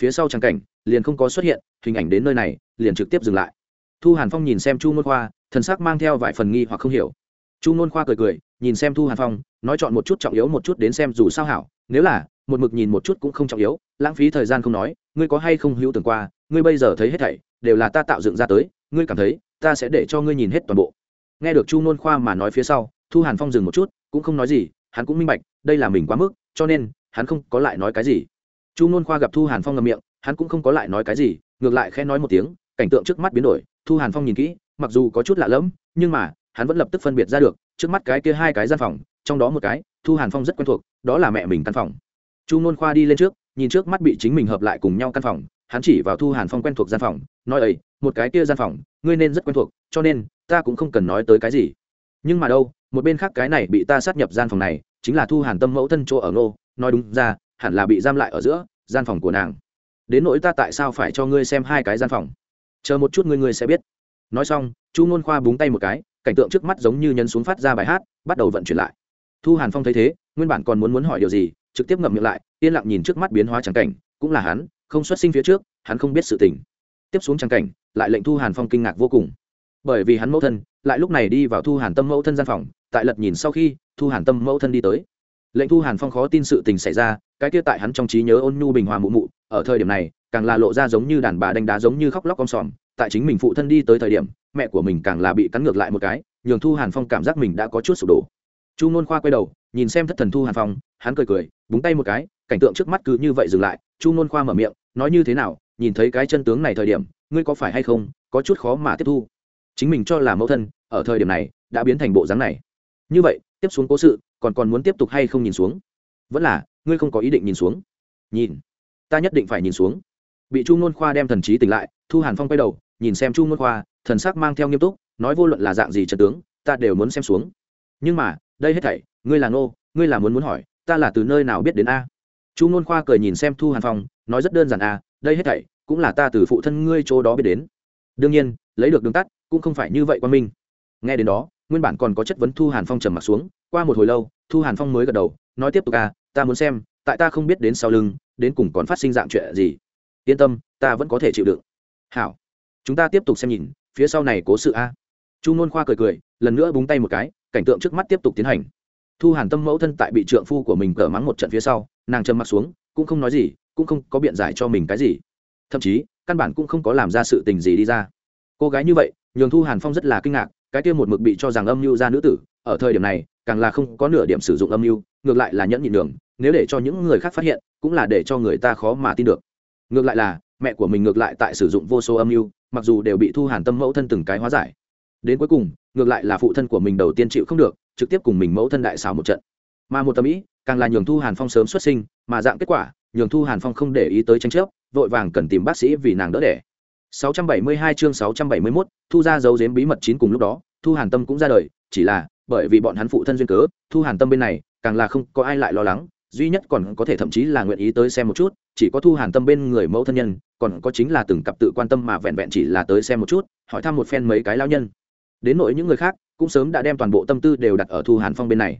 [SPEAKER 1] Phía sau trang cảnh, liền không có xuất hiện, hình ảnh đến nơi này, liền trực tiếp dừng lại. Thu hàn phong nhìn xem chu môn khoa, thần sắc mang theo vài phần nghi hoặc không hiểu. Chu môn khoa cười cười, nhìn xem thu hàn phong, nói chọn một chút trọng yếu một chút đến xem dù sao hảo, nếu là một mực nhìn một chút cũng không trọng yếu, lãng phí thời gian không nói, ngươi có hay không hữu tưởng qua, ngươi bây giờ thấy hết thảy, đều là ta tạo dựng ra tới, ngươi cảm thấy, ta sẽ để cho ngươi nhìn hết toàn bộ. Nghe được chu nôn khoa mà nói phía sau, thu hàn phong dừng một chút, cũng không nói gì, hắn cũng minh bạch, đây là mình quá mức, cho nên, hắn không có lại nói cái gì. Chu nôn khoa gặp thu hàn phong ngầm miệng, hắn cũng không có lại nói cái gì, ngược lại khẽ nói một tiếng, cảnh tượng trước mắt biến đổi, thu hàn phong nhìn kỹ, mặc dù có chút lạ lẫm, nhưng mà, hắn vẫn lập tức phân biệt ra được, trước mắt cái kia hai cái gian phòng, trong đó một cái, thu hàn phong rất quen thuộc, đó là mẹ mình căn phòng chu n khoa đi lên trước, nhìn trước mắt bị chính mình hợp lại cùng nhau căn phòng, hắn chỉ vào thu hàn phong quen thuộc gian phòng, nói ấy một cái kia gian phòng, ngươi nên rất quen thuộc, cho nên, ta cũng không cần nói tới cái gì. Nhưng mà đâu, một bên khác cái này bị ta sát nhập gian phòng này, chính là thu hàn tâm mẫu thân chỗ ở ngô, nói đúng ra, hẳn là bị giam lại ở giữa, gian phòng của nàng. Đến nỗi ta tại sao phải cho ngươi xem hai cái gian phòng? Chờ một chút ngươi ngươi sẽ biết. Nói xong, chu ngôn khoa búng tay một cái, cảnh tượng trước mắt giống như nhấn xuống phát ra bài hát, bắt đầu vận chuyển lại. Thu hàn phong thấy thế, nguyên bản còn muốn muốn hỏi điều gì trực tiếp ngậm miệng lại, yên lặng nhìn trước mắt biến hóa trắng cảnh, cũng là hắn, không xuất sinh phía trước, hắn không biết sự tình. Tiếp xuống trắng cảnh, lại lệnh thu hàn phong kinh ngạc vô cùng. Bởi vì hắn mẫu thân, lại lúc này đi vào thu hàn tâm mẫu thân gian phòng, tại lật nhìn sau khi, thu hàn tâm mẫu thân đi tới. Lệnh thu hàn phong khó tin sự tình xảy ra, cái kia tại hắn trong trí nhớ ôn nhu bình hòa mụ mụ, ở thời điểm này, càng là lộ ra giống như đàn bà đánh đá giống như khóc lóc om sòm, tại chính mình phụ thân đi tới thời điểm, mẹ của mình càng là bị cắn ngược lại một cái, nhường thu hàn phong cảm giác mình đã có chút sụp đổ chu nôn khoa quay đầu, nhìn xem thất thần thu hàn phong, hắn cười cười, búng tay một cái, cảnh tượng trước mắt cứ như vậy dừng lại. Chu nôn khoa mở miệng, nói như thế nào, nhìn thấy cái chân tướng này thời điểm, ngươi có phải hay không, có chút khó mà tiếp thu? Chính mình cho là mẫu thân, ở thời điểm này, đã biến thành bộ dáng này. Như vậy, tiếp xuống cố sự, còn còn muốn tiếp tục hay không nhìn xuống? Vẫn là, ngươi không có ý định nhìn xuống. Nhìn. Ta nhất định phải nhìn xuống. Bị chu nôn khoa đem thần trí tỉnh lại, thu hàn phong quay đầu, nhìn xem chu nôn khoa, thần sắc mang theo nghiêm túc, nói vô luận là dạng gì chân tướng, ta đều muốn xem xuống. Nhưng mà đây hết thảy, ngươi là ngô, ngươi là muốn muốn hỏi, ta là từ nơi nào biết đến a? Chu nôn khoa cười nhìn xem thu hàn phong, nói rất đơn giản a, đây hết thảy cũng là ta từ phụ thân ngươi chỗ đó biết đến. Đương nhiên, lấy được đường tắt cũng không phải như vậy quan minh. Nghe đến đó, nguyên bản còn có chất vấn thu hàn phong trầm m ặ t xuống, qua một hồi lâu, thu hàn phong mới gật đầu, nói tiếp tục a, ta muốn xem, tại ta không biết đến sau lưng, đến cùng còn phát sinh dạng chuyện gì. Yên tâm, ta vẫn có thể chịu đựng. Hảo, chúng ta tiếp tục xem nhìn, phía sau này cố sự a. Chu nôn khoa cười cười, lần nữa búng tay một cái cảnh tượng trước mắt tiếp tục tiến hành. Thu hàn tâm mẫu thân tại bị trượng phu của mình cờ mắng một trận phía sau, nàng trầm m ặ t xuống, cũng không nói gì, cũng không có biện giải cho mình cái gì. Thậm chí, căn bản cũng không có làm ra sự tình gì đi ra. Cô gái như vậy, nhường thu hàn phong rất là kinh ngạc, cái kia một mực bị cho rằng âm mưu ra nữ tử, ở thời điểm này, càng là không có nửa điểm sử dụng âm mưu, ngược lại là nhẫn nhịn đường nếu để cho những người khác phát hiện, cũng là để cho người ta khó mà tin được. Ngược lại là, mẹ của mình ngược lại tại sử dụng vô số âm mưu, mặc dù đều bị thu hàn tâm mẫu thân từng cái hóa giải đến cuối cùng ngược lại là phụ thân của mình đầu tiên chịu không được trực tiếp cùng mình mẫu thân đại xào một trận. Mà một tâm ý càng là nhường thu hàn phong sớm xuất sinh mà dạng kết quả nhường thu hàn phong không để ý tới tranh chấp vội vàng cần tìm bác sĩ vì nàng đỡ đẻ. 672 chương 671, thu ra dấu giếm bí mật chín cùng lúc đó thu hàn tâm cũng ra đời chỉ là bởi vì bọn hắn phụ thân duyên cớ thu hàn tâm bên này càng là không có ai lại lo lắng duy nhất còn có thể thậm chí là nguyện ý tới xem một chút chỉ có thu hàn tâm bên người mẫu thân nhân còn có chính là từng cặp tự quan tâm mà vẹn vẹn chỉ là tới xem một chút hỏi thăm một phen mấy cái lao nhân đến nỗi những người khác cũng sớm đã đem toàn bộ tâm tư đều đặt ở thu hàn phong bên này.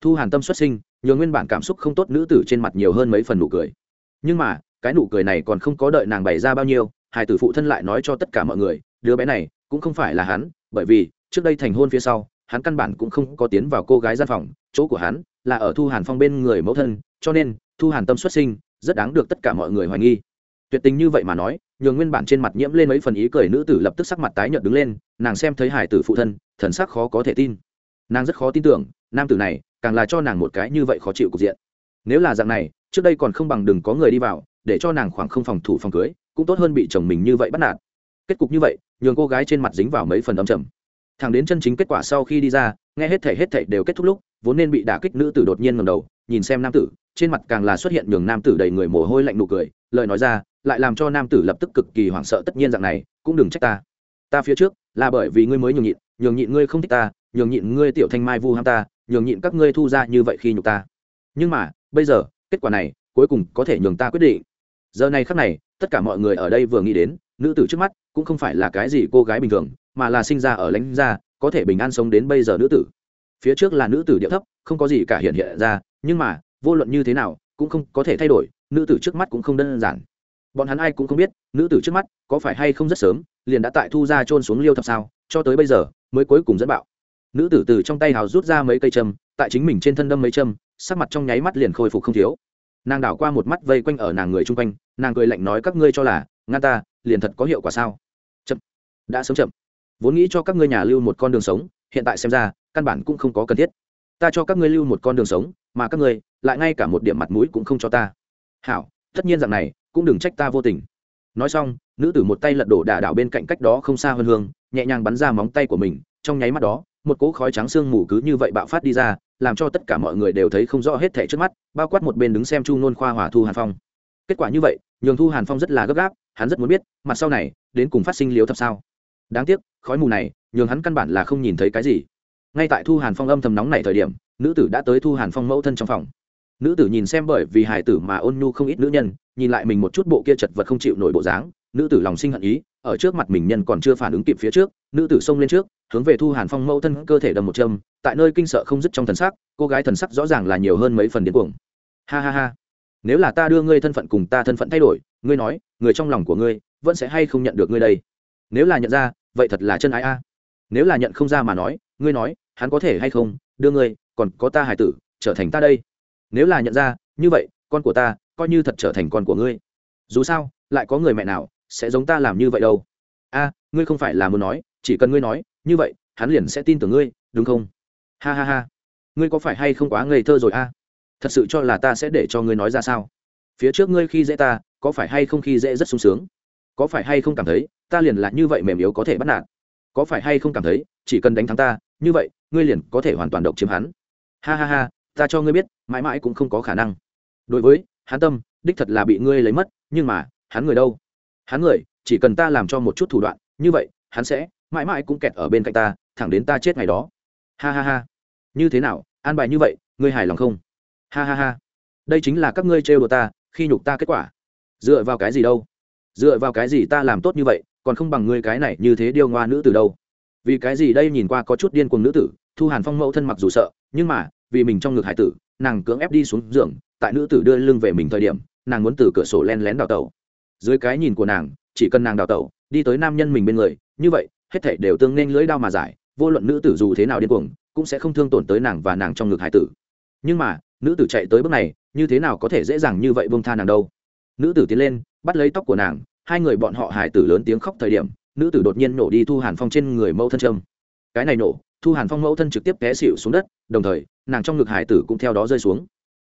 [SPEAKER 1] Thu hàn tâm xuất sinh nhờ nguyên bản cảm xúc không tốt nữ tử trên mặt nhiều hơn mấy phần nụ cười. Nhưng mà, cái nụ cười này còn không có đợi nàng bày ra bao nhiêu hải tử phụ thân lại nói cho tất cả mọi người, đứa bé này cũng không phải là hắn, bởi vì, trước đây thành hôn phía sau, hắn căn bản cũng không có tiến vào cô gái gian phòng, chỗ của hắn là ở thu hàn phong bên người mẫu thân, cho nên, thu hàn tâm xuất sinh, rất đáng được tất cả mọi người hoài nghi tuyệt tình như vậy mà nói, nhường nguyên bản trên mặt nhiễm lên mấy phần ý cười nữ tử lập tức sắc mặt tái nhợt đứng lên, nàng xem thấy hải tử phụ thân, thần sắc khó có thể tin. Nàng rất khó tin tưởng, nam tử này càng là cho nàng một cái như vậy khó chịu cục diện. Nếu là dạng này, trước đây còn không bằng đừng có người đi vào, để cho nàng khoảng không phòng thủ phòng cưới, cũng tốt hơn bị chồng mình như vậy bắt nạt. Kết cục như vậy, nhường cô gái trên mặt dính vào mấy phần âm trầm. Thằng đến chân chính kết quả sau khi đi ra, nghe hết thể hết thể đều kết thúc lúc, vốn nên bị đả kích nữ tử đột nhiên ngầm đầu, nhìn xem nam tử, trên mặt càng là xuất hiện nhường nam tử đầy người mồ hôi lạnh nụ cười, lời nói ra lại làm cho nam tử lập tức cực kỳ hoảng sợ tất nhiên dạng này, cũng đừng trách ta. Ta phía trước, là bởi vì ngươi mới nhường nhịn nhường nhịn ngươi không thích ta, nhường nhịn ngươi tiểu thanh mai vu ham ta, nhường nhịn các ngươi thu ra như vậy khi nhục ta. Nhưng mà, bây giờ, kết quả này, cuối cùng có thể nhường ta quyết định. Giờ này khắc này, tất cả mọi người ở đây vừa nghĩ đến, nữ tử trước mắt cũng không phải là cái gì cô gái bình thường, mà là sinh ra ở lãnh gia, có thể bình an sống đến bây giờ nữ tử. Phía trước là nữ tử địa thấp, không có gì cả hiện hiện ra, nhưng mà, vô luận như thế nào, cũng không có thể thay đổi, nữ tử trước mắt cũng không đơn giản bọn hắn ai cũng không biết, nữ tử trước mắt có phải hay không rất sớm, liền đã tại thu ra trôn xuống liêu thập sao, cho tới bây giờ mới cuối cùng dẫn bạo. Nữ tử từ trong tay hào rút ra mấy cây châm, tại chính mình trên thân đâm mấy châm, sắc mặt trong nháy mắt liền khôi phục không thiếu. Nàng đảo qua một mắt vây quanh ở nàng người chung quanh, nàng cười lạnh nói các ngươi cho là, ngăn ta, liền thật có hiệu quả sao? Chậm. Đã sớm chậm. Vốn nghĩ cho các ngươi nhà lưu một con đường sống, hiện tại xem ra, căn bản cũng không có cần thiết. Ta cho các ngươi lưu một con đường sống, mà các ngươi lại ngay cả một điểm mặt mũi cũng không cho ta. Hảo, tất nhiên rằng này cũng đừng trách ta vô tình. Nói xong, nữ tử một tay lật đổ đả đảo bên cạnh cách đó không xa hơn hương, nhẹ nhàng bắn ra móng tay của mình, trong nháy mắt đó, một cỗ khói trắng sương mù cứ như vậy bạo phát đi ra, làm cho tất cả mọi người đều thấy không rõ hết thẻ trước mắt, bao quát một bên đứng xem chu nôn khoa hỏa thu hàn phong. Kết quả như vậy, nhường thu hàn phong rất là gấp gáp, hắn rất muốn biết, mặt sau này, đến cùng phát sinh liếu thập sao? Đáng tiếc, khói mù này, nhường hắn căn bản là không nhìn thấy cái gì. Ngay tại thu hàn phong âm thầm nóng này thời điểm, nữ tử đã tới thu hàn phong mẫu thân trong phòng nữ tử nhìn xem bởi vì hải tử mà ôn nhu không ít nữ nhân, nhìn lại mình một chút bộ kia chật vật không chịu nổi bộ dáng, nữ tử lòng sinh hận ý, ở trước mặt mình nhân còn chưa phản ứng kịp phía trước, nữ tử xông lên trước, hướng về thu hàn phong mẫu thân cơ thể đầm một châm, tại nơi kinh sợ không dứt trong thần sắc, cô gái thần sắc rõ ràng là nhiều hơn mấy phần điên cuồng. Ha ha ha, nếu là ta đưa ngươi thân phận cùng ta thân phận thay đổi, ngươi nói, người trong lòng của ngươi vẫn sẽ hay không nhận được ngươi đây? Nếu là nhận ra, vậy thật là chân ái a. Nếu là nhận không ra mà nói, ngươi nói, hắn có thể hay không đưa ngươi, còn có ta hải tử, trở thành ta đây? Nếu là nhận ra, như vậy, con của ta coi như thật trở thành con của ngươi. Dù sao, lại có người mẹ nào sẽ giống ta làm như vậy đâu. A, ngươi không phải là muốn nói, chỉ cần ngươi nói, như vậy, hắn liền sẽ tin tưởng ngươi, đúng không? Ha ha ha. Ngươi có phải hay không quá ngây thơ rồi a? Thật sự cho là ta sẽ để cho ngươi nói ra sao? Phía trước ngươi khi dễ ta, có phải hay không khi dễ rất sung sướng? Có phải hay không cảm thấy, ta liền là như vậy mềm yếu có thể bắt nạt? Có phải hay không cảm thấy, chỉ cần đánh thắng ta, như vậy, ngươi liền có thể hoàn toàn độc chiếm hắn? Ha ha ha ta cho ngươi biết, mãi mãi cũng không có khả năng. Đối với, hắn tâm, đích thật là bị ngươi lấy mất, nhưng mà, hắn người đâu? Hắn người, chỉ cần ta làm cho một chút thủ đoạn, như vậy, hắn sẽ mãi mãi cũng kẹt ở bên cạnh ta, thẳng đến ta chết ngày đó. Ha ha ha. Như thế nào, an bài như vậy, ngươi hài lòng không? Ha ha ha. Đây chính là các ngươi trêu đồ ta, khi nhục ta kết quả. Dựa vào cái gì đâu? Dựa vào cái gì ta làm tốt như vậy, còn không bằng ngươi cái này như thế điêu ngoa nữ từ đâu? Vì cái gì đây nhìn qua có chút điên cuồng nữ tử, thu hàn phong mẫu thân mặc dù sợ, nhưng mà vì mình trong ngực hải tử, nàng cưỡng ép đi xuống giường, tại nữ tử đưa lưng về mình thời điểm, nàng muốn từ cửa sổ len lén đào tẩu. Dưới cái nhìn của nàng, chỉ cần nàng đào tẩu, đi tới nam nhân mình bên người, như vậy, hết thảy đều tương nên lưỡi đao mà giải, vô luận nữ tử dù thế nào điên cuồng, cũng sẽ không thương tổn tới nàng và nàng trong ngực hải tử. Nhưng mà, nữ tử chạy tới bước này, như thế nào có thể dễ dàng như vậy bông tha nàng đâu? Nữ tử tiến lên, bắt lấy tóc của nàng, hai người bọn họ hải tử lớn tiếng khóc thời điểm, nữ tử đột nhiên nổ đi thu hàn phong trên người mẫu thân trâm cái này nổ, thu hàn phong mẫu thân trực tiếp té xịu xuống đất, đồng thời nàng trong ngực hải tử cũng theo đó rơi xuống.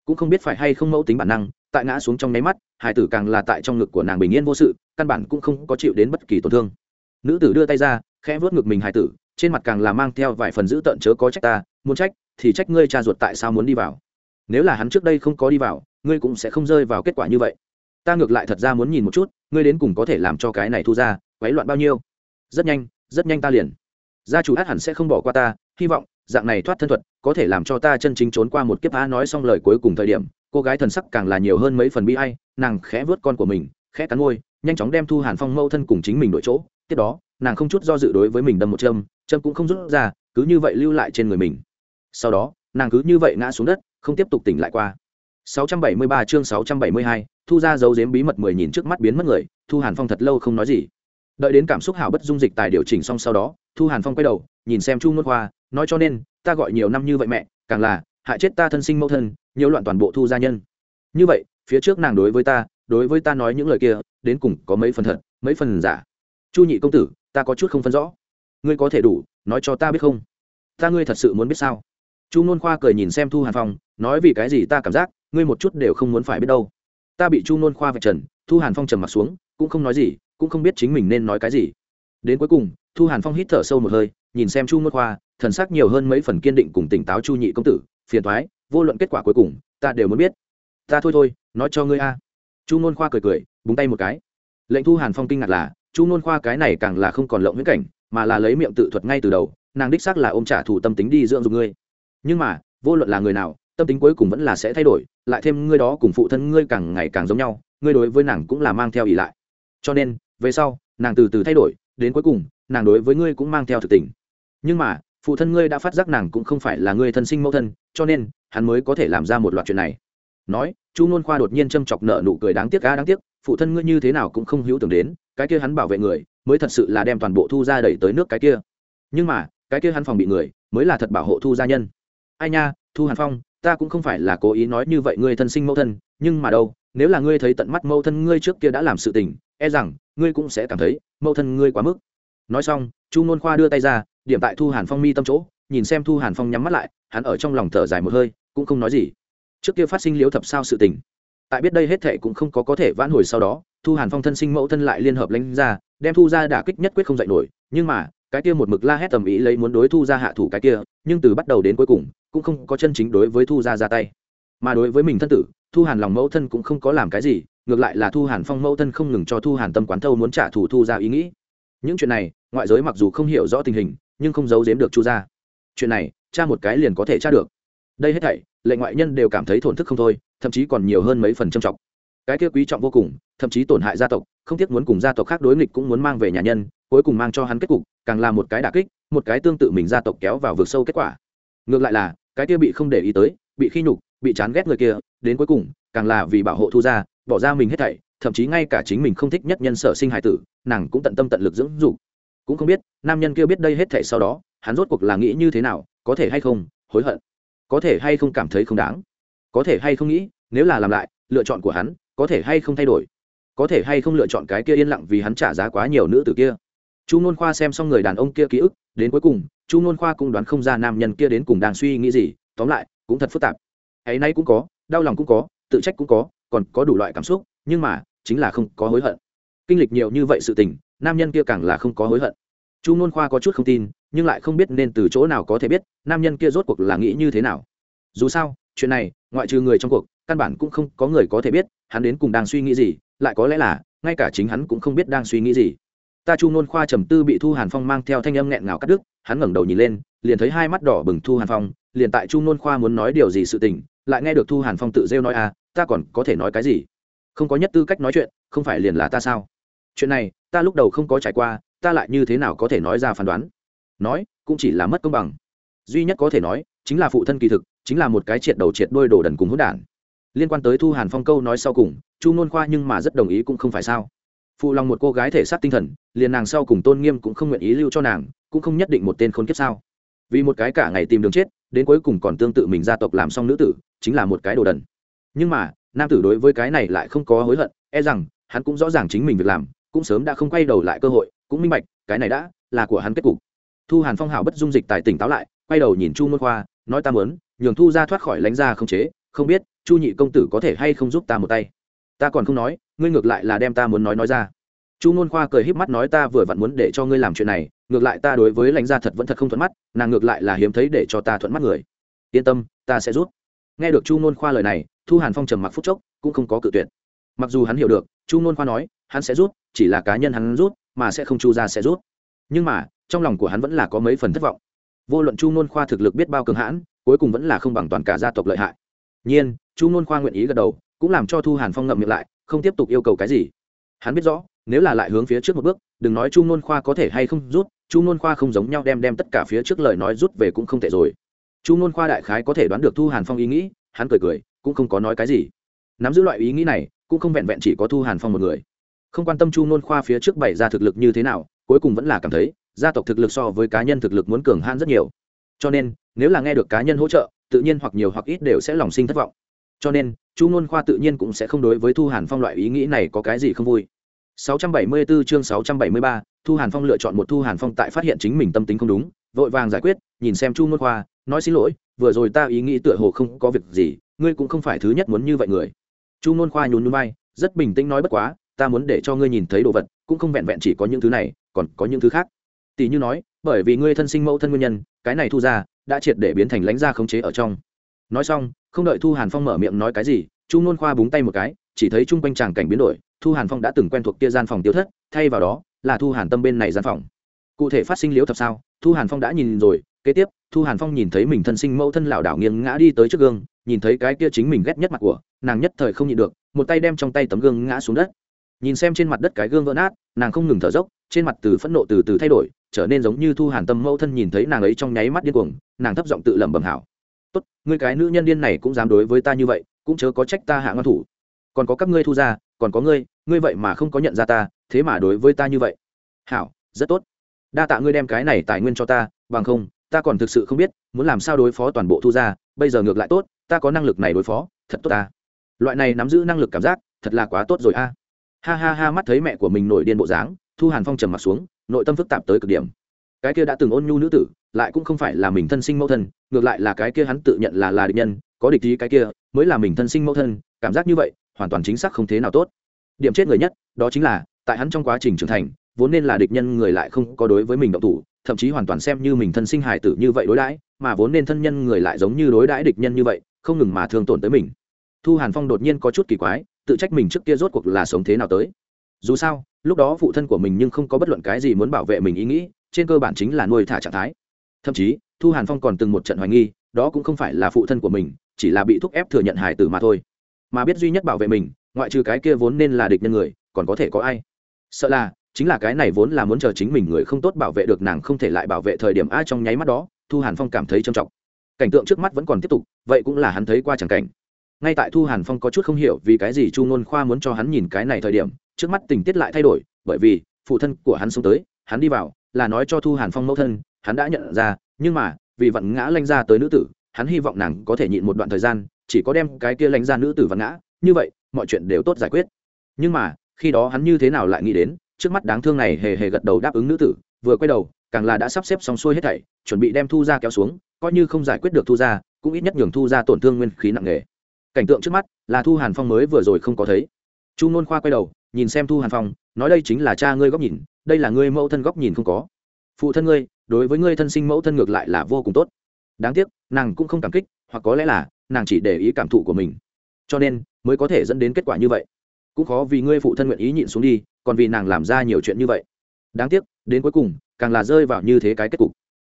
[SPEAKER 1] Cũng không biết phải hay không mẫu tính bản năng, tại ngã xuống trong nháy mắt, hải tử càng là tại trong ngực của nàng bình yên vô sự, căn bản cũng không có chịu đến bất kỳ tổn thương. Nữ tử đưa tay ra, khẽ vuốt ngực mình hải tử, trên mặt càng là mang theo vài phần giữ tợn chớ có trách ta, muốn trách thì trách ngươi cha ruột tại sao muốn đi vào. Nếu là hắn trước đây không có đi vào, ngươi cũng sẽ không rơi vào kết quả như vậy. Ta ngược lại thật ra muốn nhìn một chút, ngươi đến cùng có thể làm cho cái này thu ra, quấy loạn bao nhiêu. Rất nhanh rất nhanh ta liền. Gia chủ hát hẳn sẽ không bỏ qua ta, hy vọng dạng này thoát thân thuật có thể làm cho ta chân chính trốn qua một kiếp a nói xong lời cuối cùng thời điểm cô gái thần sắc càng là nhiều hơn mấy phần bi hay nàng khẽ vớt con của mình khẽ cắn môi nhanh chóng đem thu hàn phong mâu thân cùng chính mình đổi chỗ tiếp đó nàng không chút do dự đối với mình đâm một châm châm cũng không rút ra cứ như vậy lưu lại trên người mình. Sau đó nàng cứ như vậy ngã xuống đất không tiếp tục tỉnh lại qua. 673 chương 672, thu ra dấu giếm bí mật mười nhìn trước mắt biến mất người thu hàn phong thật lâu không nói gì. Đợi đến cảm xúc hảo bất dung dịch tài điều chỉnh xong sau đó thu hàn phong quay đầu nhìn xem chu ngôn khoa nói cho nên, ta gọi nhiều năm như vậy mẹ, càng là, hại chết ta thân sinh mẫu thân nhiều loạn toàn bộ thu gia nhân. Như vậy, phía trước nàng đối với ta, đối với ta nói những lời kia, đến cùng có mấy phần thật, mấy phần giả. Chu nhị công tử, ta có chút không phân rõ. Ngươi có thể đủ, nói cho ta biết không? Ta ngươi thật sự muốn biết sao? Chu nôn khoa cười nhìn xem thu hàn phong, nói vì cái gì ta cảm giác, ngươi một chút đều không muốn phải biết đâu. Ta bị chu nôn khoa vạch trần, thu hàn phong trầm m ặ t xuống, cũng không nói gì, cũng không biết chính mình nên nói cái gì. Đến cuối cùng, thu hàn phong hít thở sâu một hơi, nhìn xem chu nôn khoa thần sắc nhiều hơn mấy phần kiên định cùng tỉnh táo chu nhị công tử, phiền thoái vô luận kết quả cuối cùng, ta đều muốn biết. Ta thôi thôi, nói cho ngươi a. Chu nôn khoa cười cười, búng tay một cái. Lệnh thu hàn phong kinh ngạc là, chu nôn khoa cái này càng là không còn lộng huyễn cảnh, mà là lấy miệng tự thuật ngay từ đầu, nàng đích xác là ôm trả thù tâm tính đi dưỡng dùng ngươi. Nhưng mà, vô luận là người nào, tâm tính cuối cùng vẫn là sẽ thay đổi, lại thêm ngươi đó cùng phụ thân ngươi càng ngày càng giống nhau, ngươi đối với nàng cũng là mang theo ỷ lại. Cho nên, về sau, nàng từ từ thay đổi, đến cuối cùng, nàng đối với ngươi cũng mang theo thực tình. Nhưng mà phụ thân ngươi đã phát giác nàng cũng không phải là ngươi thân sinh mẫu thân, cho nên, hắn mới có thể làm ra một loạt chuyện này. Nói, chu nôn khoa đột nhiên châm chọc nợ nụ cười đáng tiếc ga đáng tiếc, phụ thân ngươi như thế nào cũng không hữu tưởng đến, cái kia hắn bảo vệ người, mới thật sự là đem toàn bộ thu ra đẩy tới nước cái kia. Nhưng mà, cái kia hắn phòng bị người, mới là thật bảo hộ thu gia nhân. Ai nha, thu hàn phong, ta cũng không phải là cố ý nói như vậy ngươi thân sinh mẫu thân, nhưng mà đâu, nếu là ngươi thấy tận mắt mẫu thân ngươi trước kia đã làm sự tình e rằng, ngươi cũng sẽ cảm thấy mẫu thân ngươi quá mức. Nói xong, chu nôn khoa đưa tay ra điểm tại thu hàn phong mi tâm chỗ, nhìn xem thu hàn phong nhắm mắt lại, hắn ở trong lòng thở dài một hơi, cũng không nói gì. Trước kia phát sinh liếu thập sao sự tình, tại biết đây hết thệ cũng không có có thể vãn hồi sau đó, thu hàn phong thân sinh mẫu thân lại liên hợp lãnh ra, đem thu ra đả kích nhất quyết không dạy nổi, nhưng mà, cái kia một mực la hét tầm ý lấy muốn đối thu ra hạ thủ cái kia, nhưng từ bắt đầu đến cuối cùng, cũng không có chân chính đối với thu ra ra tay. Mà đối với mình thân tử, thu hàn lòng mẫu thân cũng không có làm cái gì, ngược lại là thu hàn phong mẫu thân không ngừng cho thu hàn tâm quán thâu muốn trả thù thu ra ý nghĩ. Những chuyện này, ngoại giới mặc dù không hiểu rõ tình hình nhưng không giấu giếm được chu ra chuyện này, cha một cái liền có thể tra được. Đây hết thảy lệ ngoại nhân đều cảm thấy thổn thức không thôi, thậm chí còn nhiều hơn mấy phần trầm trọng. Cái kia quý trọng vô cùng, thậm chí tổn hại gia tộc, không tiếc muốn cùng gia tộc khác đối nghịch cũng muốn mang về nhà nhân, cuối cùng mang cho hắn kết cục, càng là một cái đả kích, một cái tương tự mình gia tộc kéo vào vực sâu kết quả. Ngược lại là, cái kia bị không để ý tới, bị khi nhục, bị chán ghét người kia, đến cuối cùng, càng là vì bảo hộ thu gia, bỏ ra mình hết thảy, thậm chí ngay cả chính mình không thích nhất nhân sở sinh hài tử, nàng cũng tận tâm tận lực dưỡng dục cũng không biết, nam nhân kia biết đây hết thảy sau đó, hắn rốt cuộc là nghĩ như thế nào, có thể hay không, hối hận. Có thể hay không cảm thấy không đáng. Có thể hay không nghĩ, nếu là làm lại, lựa chọn của hắn, có thể hay không thay đổi. Có thể hay không lựa chọn cái kia yên lặng vì hắn trả giá quá nhiều nữ tử kia. Chu n khoa xem xong người đàn ông kia ký ức, đến cuối cùng, chu n khoa cũng đoán không ra nam nhân kia đến cùng đang suy nghĩ gì, tóm lại, cũng thật phức tạp. Ấy nay cũng có, đau lòng cũng có, tự trách cũng có, còn có đủ loại cảm xúc, nhưng mà, chính là không có hối hận. Kinh lịch nhiều như vậy sự tình nam nhân kia càng là không có hối hận. Chu nôn khoa có chút không tin, nhưng lại không biết nên từ chỗ nào có thể biết, nam nhân kia rốt cuộc là nghĩ như thế nào. Dù sao, chuyện này, ngoại trừ người trong cuộc, căn bản cũng không có người có thể biết, hắn đến cùng đang suy nghĩ gì, lại có lẽ là, ngay cả chính hắn cũng không biết đang suy nghĩ gì. Ta chu nôn khoa trầm tư bị thu hàn phong mang theo thanh âm nghẹn ngào cắt đứt, hắn ngẩng đầu nhìn lên, liền thấy hai mắt đỏ bừng thu hàn phong, liền tại chu nôn khoa muốn nói điều gì sự tình, lại nghe được thu hàn phong tự rêu nói à ta còn có thể nói cái gì? Không có nhất tư cách nói chuyện, không phải liền là ta sao? Chuyện này, ta lúc đầu không có trải qua, ta lại như thế nào có thể nói ra phán đoán? Nói, cũng chỉ là mất công bằng. Duy nhất có thể nói, chính là phụ thân kỳ thực, chính là một cái triệt đầu triệt đôi đồ đần cùng hỗn đản. Liên quan tới thu hàn phong câu nói sau cùng, chu nôn khoa nhưng mà rất đồng ý cũng không phải sao. Phụ lòng một cô gái thể xác tinh thần, liền nàng sau cùng tôn nghiêm cũng không nguyện ý lưu cho nàng, cũng không nhất định một tên khốn kiếp sao. Vì một cái cả ngày tìm đường chết, đến cuối cùng còn tương tự mình gia tộc làm xong nữ tử, chính là một cái đồ đần. Nhưng mà, nam tử đối với cái này lại không có hối hận e rằng, hắn cũng rõ ràng chính mình việc làm cũng sớm đã không quay đầu lại cơ hội, cũng minh bạch, cái này đã là của hắn kết cục. Thu hàn phong hảo bất dung dịch tài tỉnh táo lại, quay đầu nhìn chu môn khoa, nói ta mớn nhường thu ra thoát khỏi lánh ra không chế, không biết chu nhị công tử có thể hay không giúp ta một tay. Ta còn không nói, ngươi ngược lại là đem ta muốn nói nói ra. Chu môn khoa cười híp mắt nói ta vừa vặn muốn để cho ngươi làm chuyện này, ngược lại ta đối với lãnh gia thật vẫn thật không thuận mắt, nàng ngược lại là hiếm thấy để cho ta thuận mắt người. Yên tâm, ta sẽ rút nghe được chu môn khoa lời này, thu hàn phong trầm mặc phúc chốc, cũng không có cự tuyệt. Mặc dù hắn hiểu được, chu môn khoa nói, hắn sẽ rút chỉ là cá nhân hắn rút, mà sẽ không chu ra sẽ rút. Nhưng mà, trong lòng của hắn vẫn là có mấy phần thất vọng. Vô luận chu nôn khoa thực lực biết bao cường hãn, cuối cùng vẫn là không bằng toàn cả gia tộc lợi hại. Nhiên, chu nôn khoa nguyện ý gật đầu, cũng làm cho thu hàn phong ngậm miệng lại, không tiếp tục yêu cầu cái gì. Hắn biết rõ, nếu là lại hướng phía trước một bước, đừng nói chu nôn khoa có thể hay không rút, chu nôn khoa không giống nhau đem đem tất cả phía trước lời nói rút về cũng không thể rồi. Chu nôn khoa đại khái có thể đoán được thu hàn phong ý nghĩ, hắn cười cười, cũng không có nói cái gì. Nắm giữ loại ý nghĩ này, cũng không vẹn vẹn chỉ có thu hàn phong một người không quan tâm chu nôn khoa phía trước bày ra thực lực như thế nào cuối cùng vẫn là cảm thấy gia tộc thực lực so với cá nhân thực lực muốn cường han rất nhiều. Cho nên nếu là nghe được cá nhân hỗ trợ tự nhiên hoặc nhiều hoặc ít đều sẽ lòng sinh thất vọng. Cho nên chu nôn khoa tự nhiên cũng sẽ không đối với thu hàn phong loại ý nghĩ này có cái gì không vui. 674 chương 673, thu hàn phong lựa chọn một thu hàn phong tại phát hiện chính mình tâm tính không đúng vội vàng giải quyết nhìn xem chu nôn khoa nói xin lỗi vừa rồi ta ý nghĩ tựa hồ không có việc gì ngươi cũng không phải thứ nhất muốn như vậy người. Chu nôn khoa nhún nhún vai rất bình tĩnh nói bất quá ta muốn để cho ngươi nhìn thấy đồ vật, cũng không vẹn vẹn chỉ có những thứ này, còn có những thứ khác. Tỷ như nói, bởi vì ngươi thân sinh mẫu thân nguyên nhân, cái này thu ra, đã triệt để biến thành lãnh gia khống chế ở trong. Nói xong, không đợi thu hàn phong mở miệng nói cái gì, chu nôn khoa búng tay một cái, chỉ thấy chung quanh tràng cảnh biến đổi, thu hàn phong đã từng quen thuộc kia gian phòng tiêu thất, thay vào đó, là thu hàn tâm bên này gian phòng. Cụ thể phát sinh liễu thập sao, thu hàn phong đã nhìn rồi, kế tiếp, thu hàn phong nhìn thấy mình thân sinh mẫu thân lảo đảo nghiêng ngã đi tới trước gương, nhìn thấy cái kia chính mình ghét nhất mặt của, nàng nhất thời không nhịn được, một tay đem trong tay tấm gương ngã xuống đất nhìn xem trên mặt đất cái gương vỡ nát, nàng không ngừng thở dốc, trên mặt từ phẫn nộ từ từ thay đổi, trở nên giống như thu hàn tâm mẫu thân nhìn thấy nàng ấy trong nháy mắt điên cuồng, nàng thấp giọng tự lẩm bẩm hảo. Tốt, ngươi cái nữ nhân điên này cũng dám đối với ta như vậy, cũng chớ có trách ta hạ ngăn thủ. Còn có các ngươi thu ra, còn có ngươi ngươi vậy mà không có nhận ra ta, thế mà đối với ta như vậy. Hảo, rất tốt. Đa tạ ngươi đem cái này tài nguyên cho ta, bằng không, ta còn thực sự không biết, muốn làm sao đối phó toàn bộ thu ra, bây giờ ngược lại tốt, ta có năng lực này đối phó, thật tốt ta. Loại này nắm giữ năng lực cảm giác, thật là quá tốt rồi a ha ha ha, mắt thấy mẹ của mình nổi điên bộ dáng, thu hàn phong trầm mặt xuống, nội tâm phức tạp tới cực điểm. Cái kia đã từng ôn nhu nữ tử, lại cũng không phải là mình thân sinh mẫu thân, ngược lại là cái kia hắn tự nhận là là địch nhân, có địch ý cái kia, mới là mình thân sinh mẫu thân, cảm giác như vậy, hoàn toàn chính xác không thế nào tốt. Điểm chết người nhất, đó chính là, tại hắn trong quá trình trưởng thành, vốn nên là địch nhân người lại không có đối với mình động thủ, thậm chí hoàn toàn xem như mình thân sinh hài tử như vậy đối đãi, mà vốn nên thân nhân người lại giống như đối đãi địch nhân như vậy, không ngừng mà thương tổn tới mình. Thu hàn phong đột nhiên có chút kỳ quái tự trách mình trước kia rốt cuộc là sống thế nào tới. Dù sao, lúc đó phụ thân của mình nhưng không có bất luận cái gì muốn bảo vệ mình ý nghĩ, trên cơ bản chính là nuôi thả trạng thái. Thậm chí, thu hàn phong còn từng một trận hoài nghi, đó cũng không phải là phụ thân của mình, chỉ là bị thúc ép thừa nhận hài tử mà thôi. Mà biết duy nhất bảo vệ mình, ngoại trừ cái kia vốn nên là địch nhân người, còn có thể có ai? Sợ là, chính là cái này vốn là muốn chờ chính mình người không tốt bảo vệ được nàng không thể lại bảo vệ thời điểm ai trong nháy mắt đó, thu hàn phong cảm thấy trầm trọng. Cảnh tượng trước mắt vẫn còn tiếp tục, vậy cũng là hắn thấy qua chẳng cảnh ngay tại thu hàn phong có chút không hiểu vì cái gì chu ngôn khoa muốn cho hắn nhìn cái này thời điểm, trước mắt tình tiết lại thay đổi, bởi vì, phụ thân của hắn xuống tới, hắn đi vào, là nói cho thu hàn phong mẫu thân, hắn đã nhận ra, nhưng mà, vì vặn ngã lanh ra tới nữ tử, hắn hy vọng nàng có thể nhịn một đoạn thời gian, chỉ có đem cái kia lanh ra nữ tử vặn ngã, như vậy, mọi chuyện đều tốt giải quyết. Nhưng mà, khi đó hắn như thế nào lại nghĩ đến, trước mắt đáng thương này hề hề gật đầu đáp ứng nữ tử, vừa quay đầu, càng là đã sắp xếp xong xuôi hết thảy, chuẩn bị đem thu ra kéo xuống, coi như không giải quyết được thu ra cũng ít nhất nhường thu ra tổn thương nguyên khí nặng nề cảnh tượng trước mắt là thu hàn phong mới vừa rồi không có thấy. Chu nôn khoa quay đầu, nhìn xem thu hàn phong, nói đây chính là cha ngươi góc nhìn, đây là ngươi mẫu thân góc nhìn không có. Phụ thân ngươi, đối với ngươi thân sinh mẫu thân ngược lại là vô cùng tốt. Đáng tiếc, nàng cũng không cảm kích, hoặc có lẽ là, nàng chỉ để ý cảm thụ của mình. Cho nên, mới có thể dẫn đến kết quả như vậy. Cũng khó vì ngươi phụ thân nguyện ý nhịn xuống đi, còn vì nàng làm ra nhiều chuyện như vậy. Đáng tiếc, đến cuối cùng, càng là rơi vào như thế cái kết cục.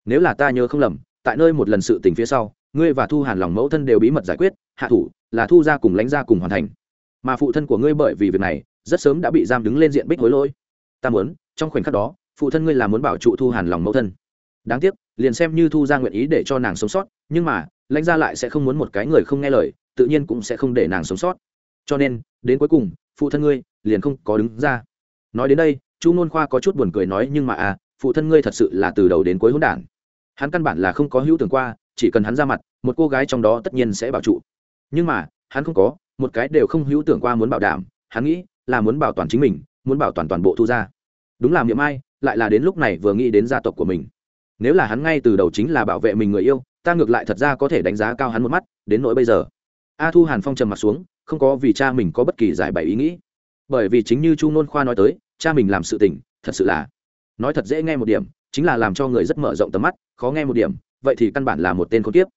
[SPEAKER 1] Nếu là ta nhớ không lầm, tại nơi một lần sự tình phía sau, ngươi và thu hàn lòng mẫu thân đều bí mật giải quyết hạ thủ, là thu ra cùng lãnh ra cùng hoàn thành. Mà phụ thân của ngươi bởi vì việc này, rất sớm đã bị giam đứng lên diện bích hối lỗi. Ta muốn, trong khoảnh khắc đó, phụ thân ngươi là muốn bảo trụ thu hàn lòng mẫu thân. Đáng tiếc, liền xem như thu ra nguyện ý để cho nàng sống sót, nhưng mà, lãnh ra lại sẽ không muốn một cái người không nghe lời, tự nhiên cũng sẽ không để nàng sống sót. Cho nên, đến cuối cùng, phụ thân ngươi liền không có đứng ra. Nói đến đây, chu nôn khoa có chút buồn cười nói, nhưng mà à phụ thân ngươi thật sự là từ đầu đến cuối hỗn đản. Hắn căn bản là không có hữu tưởng qua, chỉ cần hắn ra mặt, một cô gái trong đó tất nhiên sẽ bảo trụ nhưng mà, hắn không có, một cái đều không hữu tưởng qua muốn bảo đảm, hắn nghĩ là muốn bảo toàn chính mình, muốn bảo toàn toàn bộ thu ra đúng là miệng ai, lại là đến lúc này vừa nghĩ đến gia tộc của mình. Nếu là hắn ngay từ đầu chính là bảo vệ mình người yêu, ta ngược lại thật ra có thể đánh giá cao hắn một mắt, đến nỗi bây giờ. A thu hàn phong trầm mặt xuống, không có vì cha mình có bất kỳ giải bày ý nghĩ. Bởi vì chính như chu nôn khoa nói tới, cha mình làm sự tình, thật sự là nói thật dễ nghe một điểm, chính là làm cho người rất mở rộng tầm mắt, khó nghe một điểm, vậy thì căn bản là một tên khốn tiếp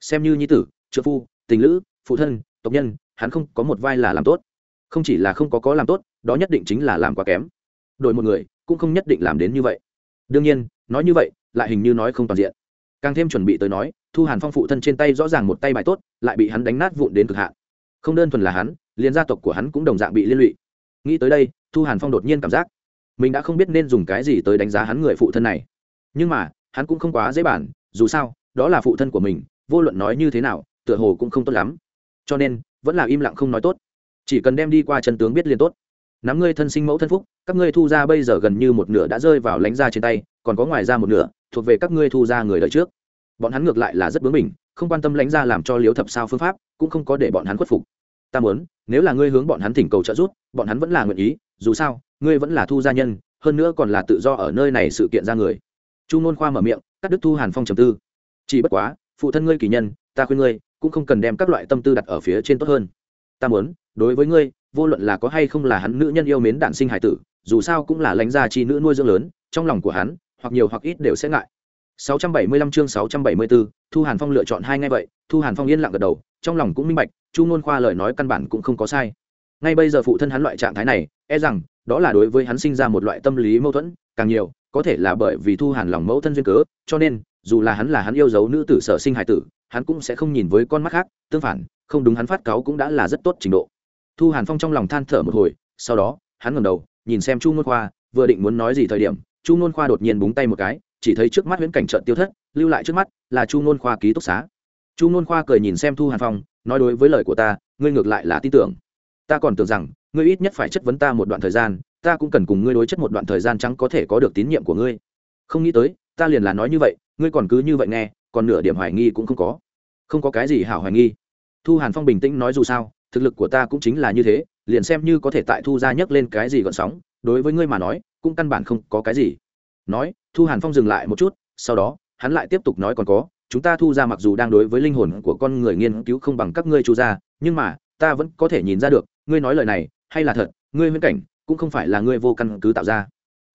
[SPEAKER 1] xem như nhi tử trợ phu, tình lữ phụ thân, tộc nhân, hắn không có một vai là làm tốt. Không chỉ là không có có làm tốt, đó nhất định chính là làm quá kém. Đổi một người, cũng không nhất định làm đến như vậy. Đương nhiên, nói như vậy, lại hình như nói không toàn diện. Càng thêm chuẩn bị tới nói, thu hàn phong phụ thân trên tay rõ ràng một tay bài tốt, lại bị hắn đánh nát vụn đến cực hạn. Không đơn thuần là hắn, liền gia tộc của hắn cũng đồng dạng bị liên lụy. Nghĩ tới đây, thu hàn phong đột nhiên cảm giác, mình đã không biết nên dùng cái gì tới đánh giá hắn người phụ thân này. Nhưng mà, hắn cũng không quá dễ bản, dù sao, đó là phụ thân của mình, vô luận nói như thế nào, tựa hồ cũng không tốt lắm cho nên, vẫn là im lặng không nói tốt. Chỉ cần đem đi qua chân tướng biết liền tốt. Nắm ngươi thân sinh mẫu thân phúc, các ngươi thu ra bây giờ gần như một nửa đã rơi vào lánh ra trên tay, còn có ngoài ra một nửa, thuộc về các ngươi thu ra người đợi trước. Bọn hắn ngược lại là rất bướng mình không quan tâm lánh ra làm cho liếu thập sao phương pháp, cũng không có để bọn hắn khuất phục. Ta muốn, nếu là ngươi hướng bọn hắn thỉnh cầu trợ giúp, bọn hắn vẫn là nguyện ý, dù sao, ngươi vẫn là thu gia nhân, hơn nữa còn là tự do ở nơi này sự kiện ra người. Chu ngôn khoa mở miệng, cắt đức thu hàn phong trầm tư. Chỉ bất quá, phụ thân ngươi kỳ nhân, ta khuyên ngươi cũng không cần đem các loại tâm tư đặt ở phía trên tốt hơn ta muốn đối với ngươi vô luận là có hay không là hắn nữ nhân yêu mến đản sinh hải tử dù sao cũng là lãnh gia chi nữ nuôi dưỡng lớn trong lòng của hắn hoặc nhiều hoặc ít đều sẽ ngại 675 chương 674, Thu Hàn Phong lựa chọn hai ngay vậy, Thu Hàn Phong yên lặng gật đầu, trong lòng cũng minh bạch, Chu Nôn Khoa lời nói căn bản cũng không có sai. Ngay bây giờ phụ thân hắn loại trạng thái này, e rằng đó là đối với hắn sinh ra một loại tâm lý mâu thuẫn, càng nhiều, có thể là bởi vì Thu Hàn lòng mẫu thân duyên cớ, cho nên, dù là hắn là hắn yêu dấu nữ tử sở sinh hải tử, hắn cũng sẽ không nhìn với con mắt khác, tương phản, không đúng hắn phát cáo cũng đã là rất tốt trình độ. Thu Hàn Phong trong lòng than thở một hồi, sau đó, hắn ngầm đầu, nhìn xem Chu Nôn Khoa, vừa định muốn nói gì thời điểm, Chu Nôn Khoa đột nhiên búng tay một cái, chỉ thấy trước mắt huyễn cảnh trận tiêu thất lưu lại trước mắt là chu ngôn khoa ký túc xá. Chu ngôn khoa cười nhìn xem thu hàn phong nói đối với lời của ta ngươi ngược lại là tin tưởng. Ta còn tưởng rằng ngươi ít nhất phải chất vấn ta một đoạn thời gian ta cũng cần cùng ngươi đối chất một đoạn thời gian trắng có thể có được tín nhiệm của ngươi. Không nghĩ tới ta liền là nói như vậy ngươi còn cứ như vậy nghe còn nửa điểm hoài nghi cũng không có. Không có cái gì hảo hoài nghi. Thu hàn phong bình tĩnh nói dù sao, thực lực của ta cũng chính là như thế, liền xem như có thể tại thu ra nhấc lên cái gì gọn sóng, đối với ngươi mà nói, cũng căn bản không có cái gì. Nói, thu hàn phong dừng lại một chút, sau đó, hắn lại tiếp tục nói còn có, chúng ta thu ra mặc dù đang đối với linh hồn của con người nghiên cứu không bằng các ngươi chu gia, nhưng mà, ta vẫn có thể nhìn ra được, ngươi nói lời này, hay là thật, ngươi huyễn cảnh, cũng không phải là ngươi vô căn cứ tạo ra.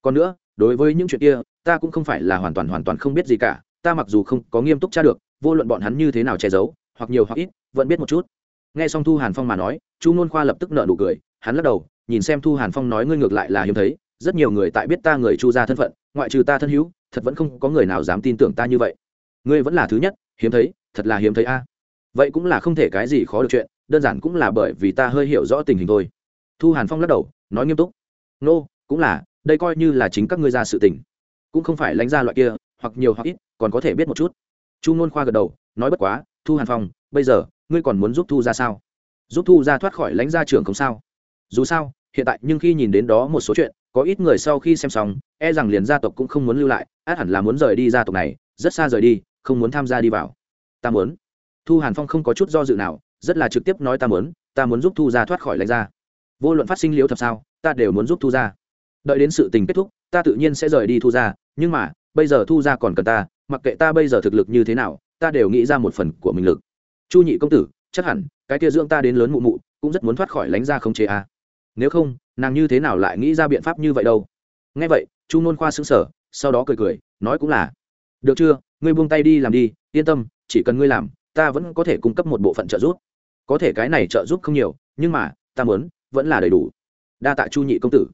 [SPEAKER 1] Còn nữa, đối với những chuyện kia, ta cũng không phải là hoàn toàn hoàn toàn không biết gì cả ta mặc dù không có nghiêm túc tra được vô luận bọn hắn như thế nào che giấu hoặc nhiều hoặc ít vẫn biết một chút. Nghe xong thu hàn phong mà nói chu nôn khoa lập tức nợ nụ cười hắn lắc đầu nhìn xem thu hàn phong nói ngươi ngược lại là hiếm thấy rất nhiều người tại biết ta người chu gia thân phận ngoại trừ ta thân hữu thật vẫn không có người nào dám tin tưởng ta như vậy. Ngươi vẫn là thứ nhất hiếm thấy thật là hiếm thấy a. Vậy cũng là không thể cái gì khó được chuyện đơn giản cũng là bởi vì ta hơi hiểu rõ tình hình thôi. Thu hàn phong lắc đầu nói nghiêm túc. Nô、no, cũng là đây coi như là chính các ngươi ra sự tình. Cũng không phải lánh ra loại kia hoặc nhiều hoặc ít, còn có thể biết một chút. Chu ngôn khoa gật đầu, nói bất quá, thu hàn phong, bây giờ, ngươi còn muốn giúp thu ra sao? Giúp thu ra thoát khỏi lãnh gia trường không sao? Dù sao, hiện tại nhưng khi nhìn đến đó một số chuyện, có ít người sau khi xem xong e rằng liền gia tộc cũng không muốn lưu lại, át hẳn là muốn rời đi gia tộc này, rất xa rời đi, không muốn tham gia đi vào. Ta muốn. Thu hàn phong không có chút do dự nào, rất là trực tiếp nói ta muốn ta muốn giúp thu ra thoát khỏi lãnh gia. Vô luận phát sinh liếu thật sao, ta đều muốn giúp thu ra. Đợi đến sự tình kết thúc, ta tự nhiên sẽ rời đi thu ra, nhưng mà bây giờ thu ra còn cần ta, mặc kệ ta bây giờ thực lực như thế nào, ta đều nghĩ ra một phần của mình lực. Chu nhị công tử, chắc hẳn, cái kia dưỡng ta đến lớn mụ mụ, cũng rất muốn thoát khỏi lánh ra không chế a. Nếu không, nàng như thế nào lại nghĩ ra biện pháp như vậy đâu? Nghe vậy, chu nôn khoa xứng sở sau đó cười cười, nói cũng là. Được chưa, ngươi buông tay đi làm đi, yên tâm, chỉ cần ngươi làm, ta vẫn có thể cung cấp một bộ phận trợ giúp. Có thể cái này trợ giúp không nhiều, nhưng mà, ta muốn, vẫn là đầy đủ. Đa tạ chu nhị công tử.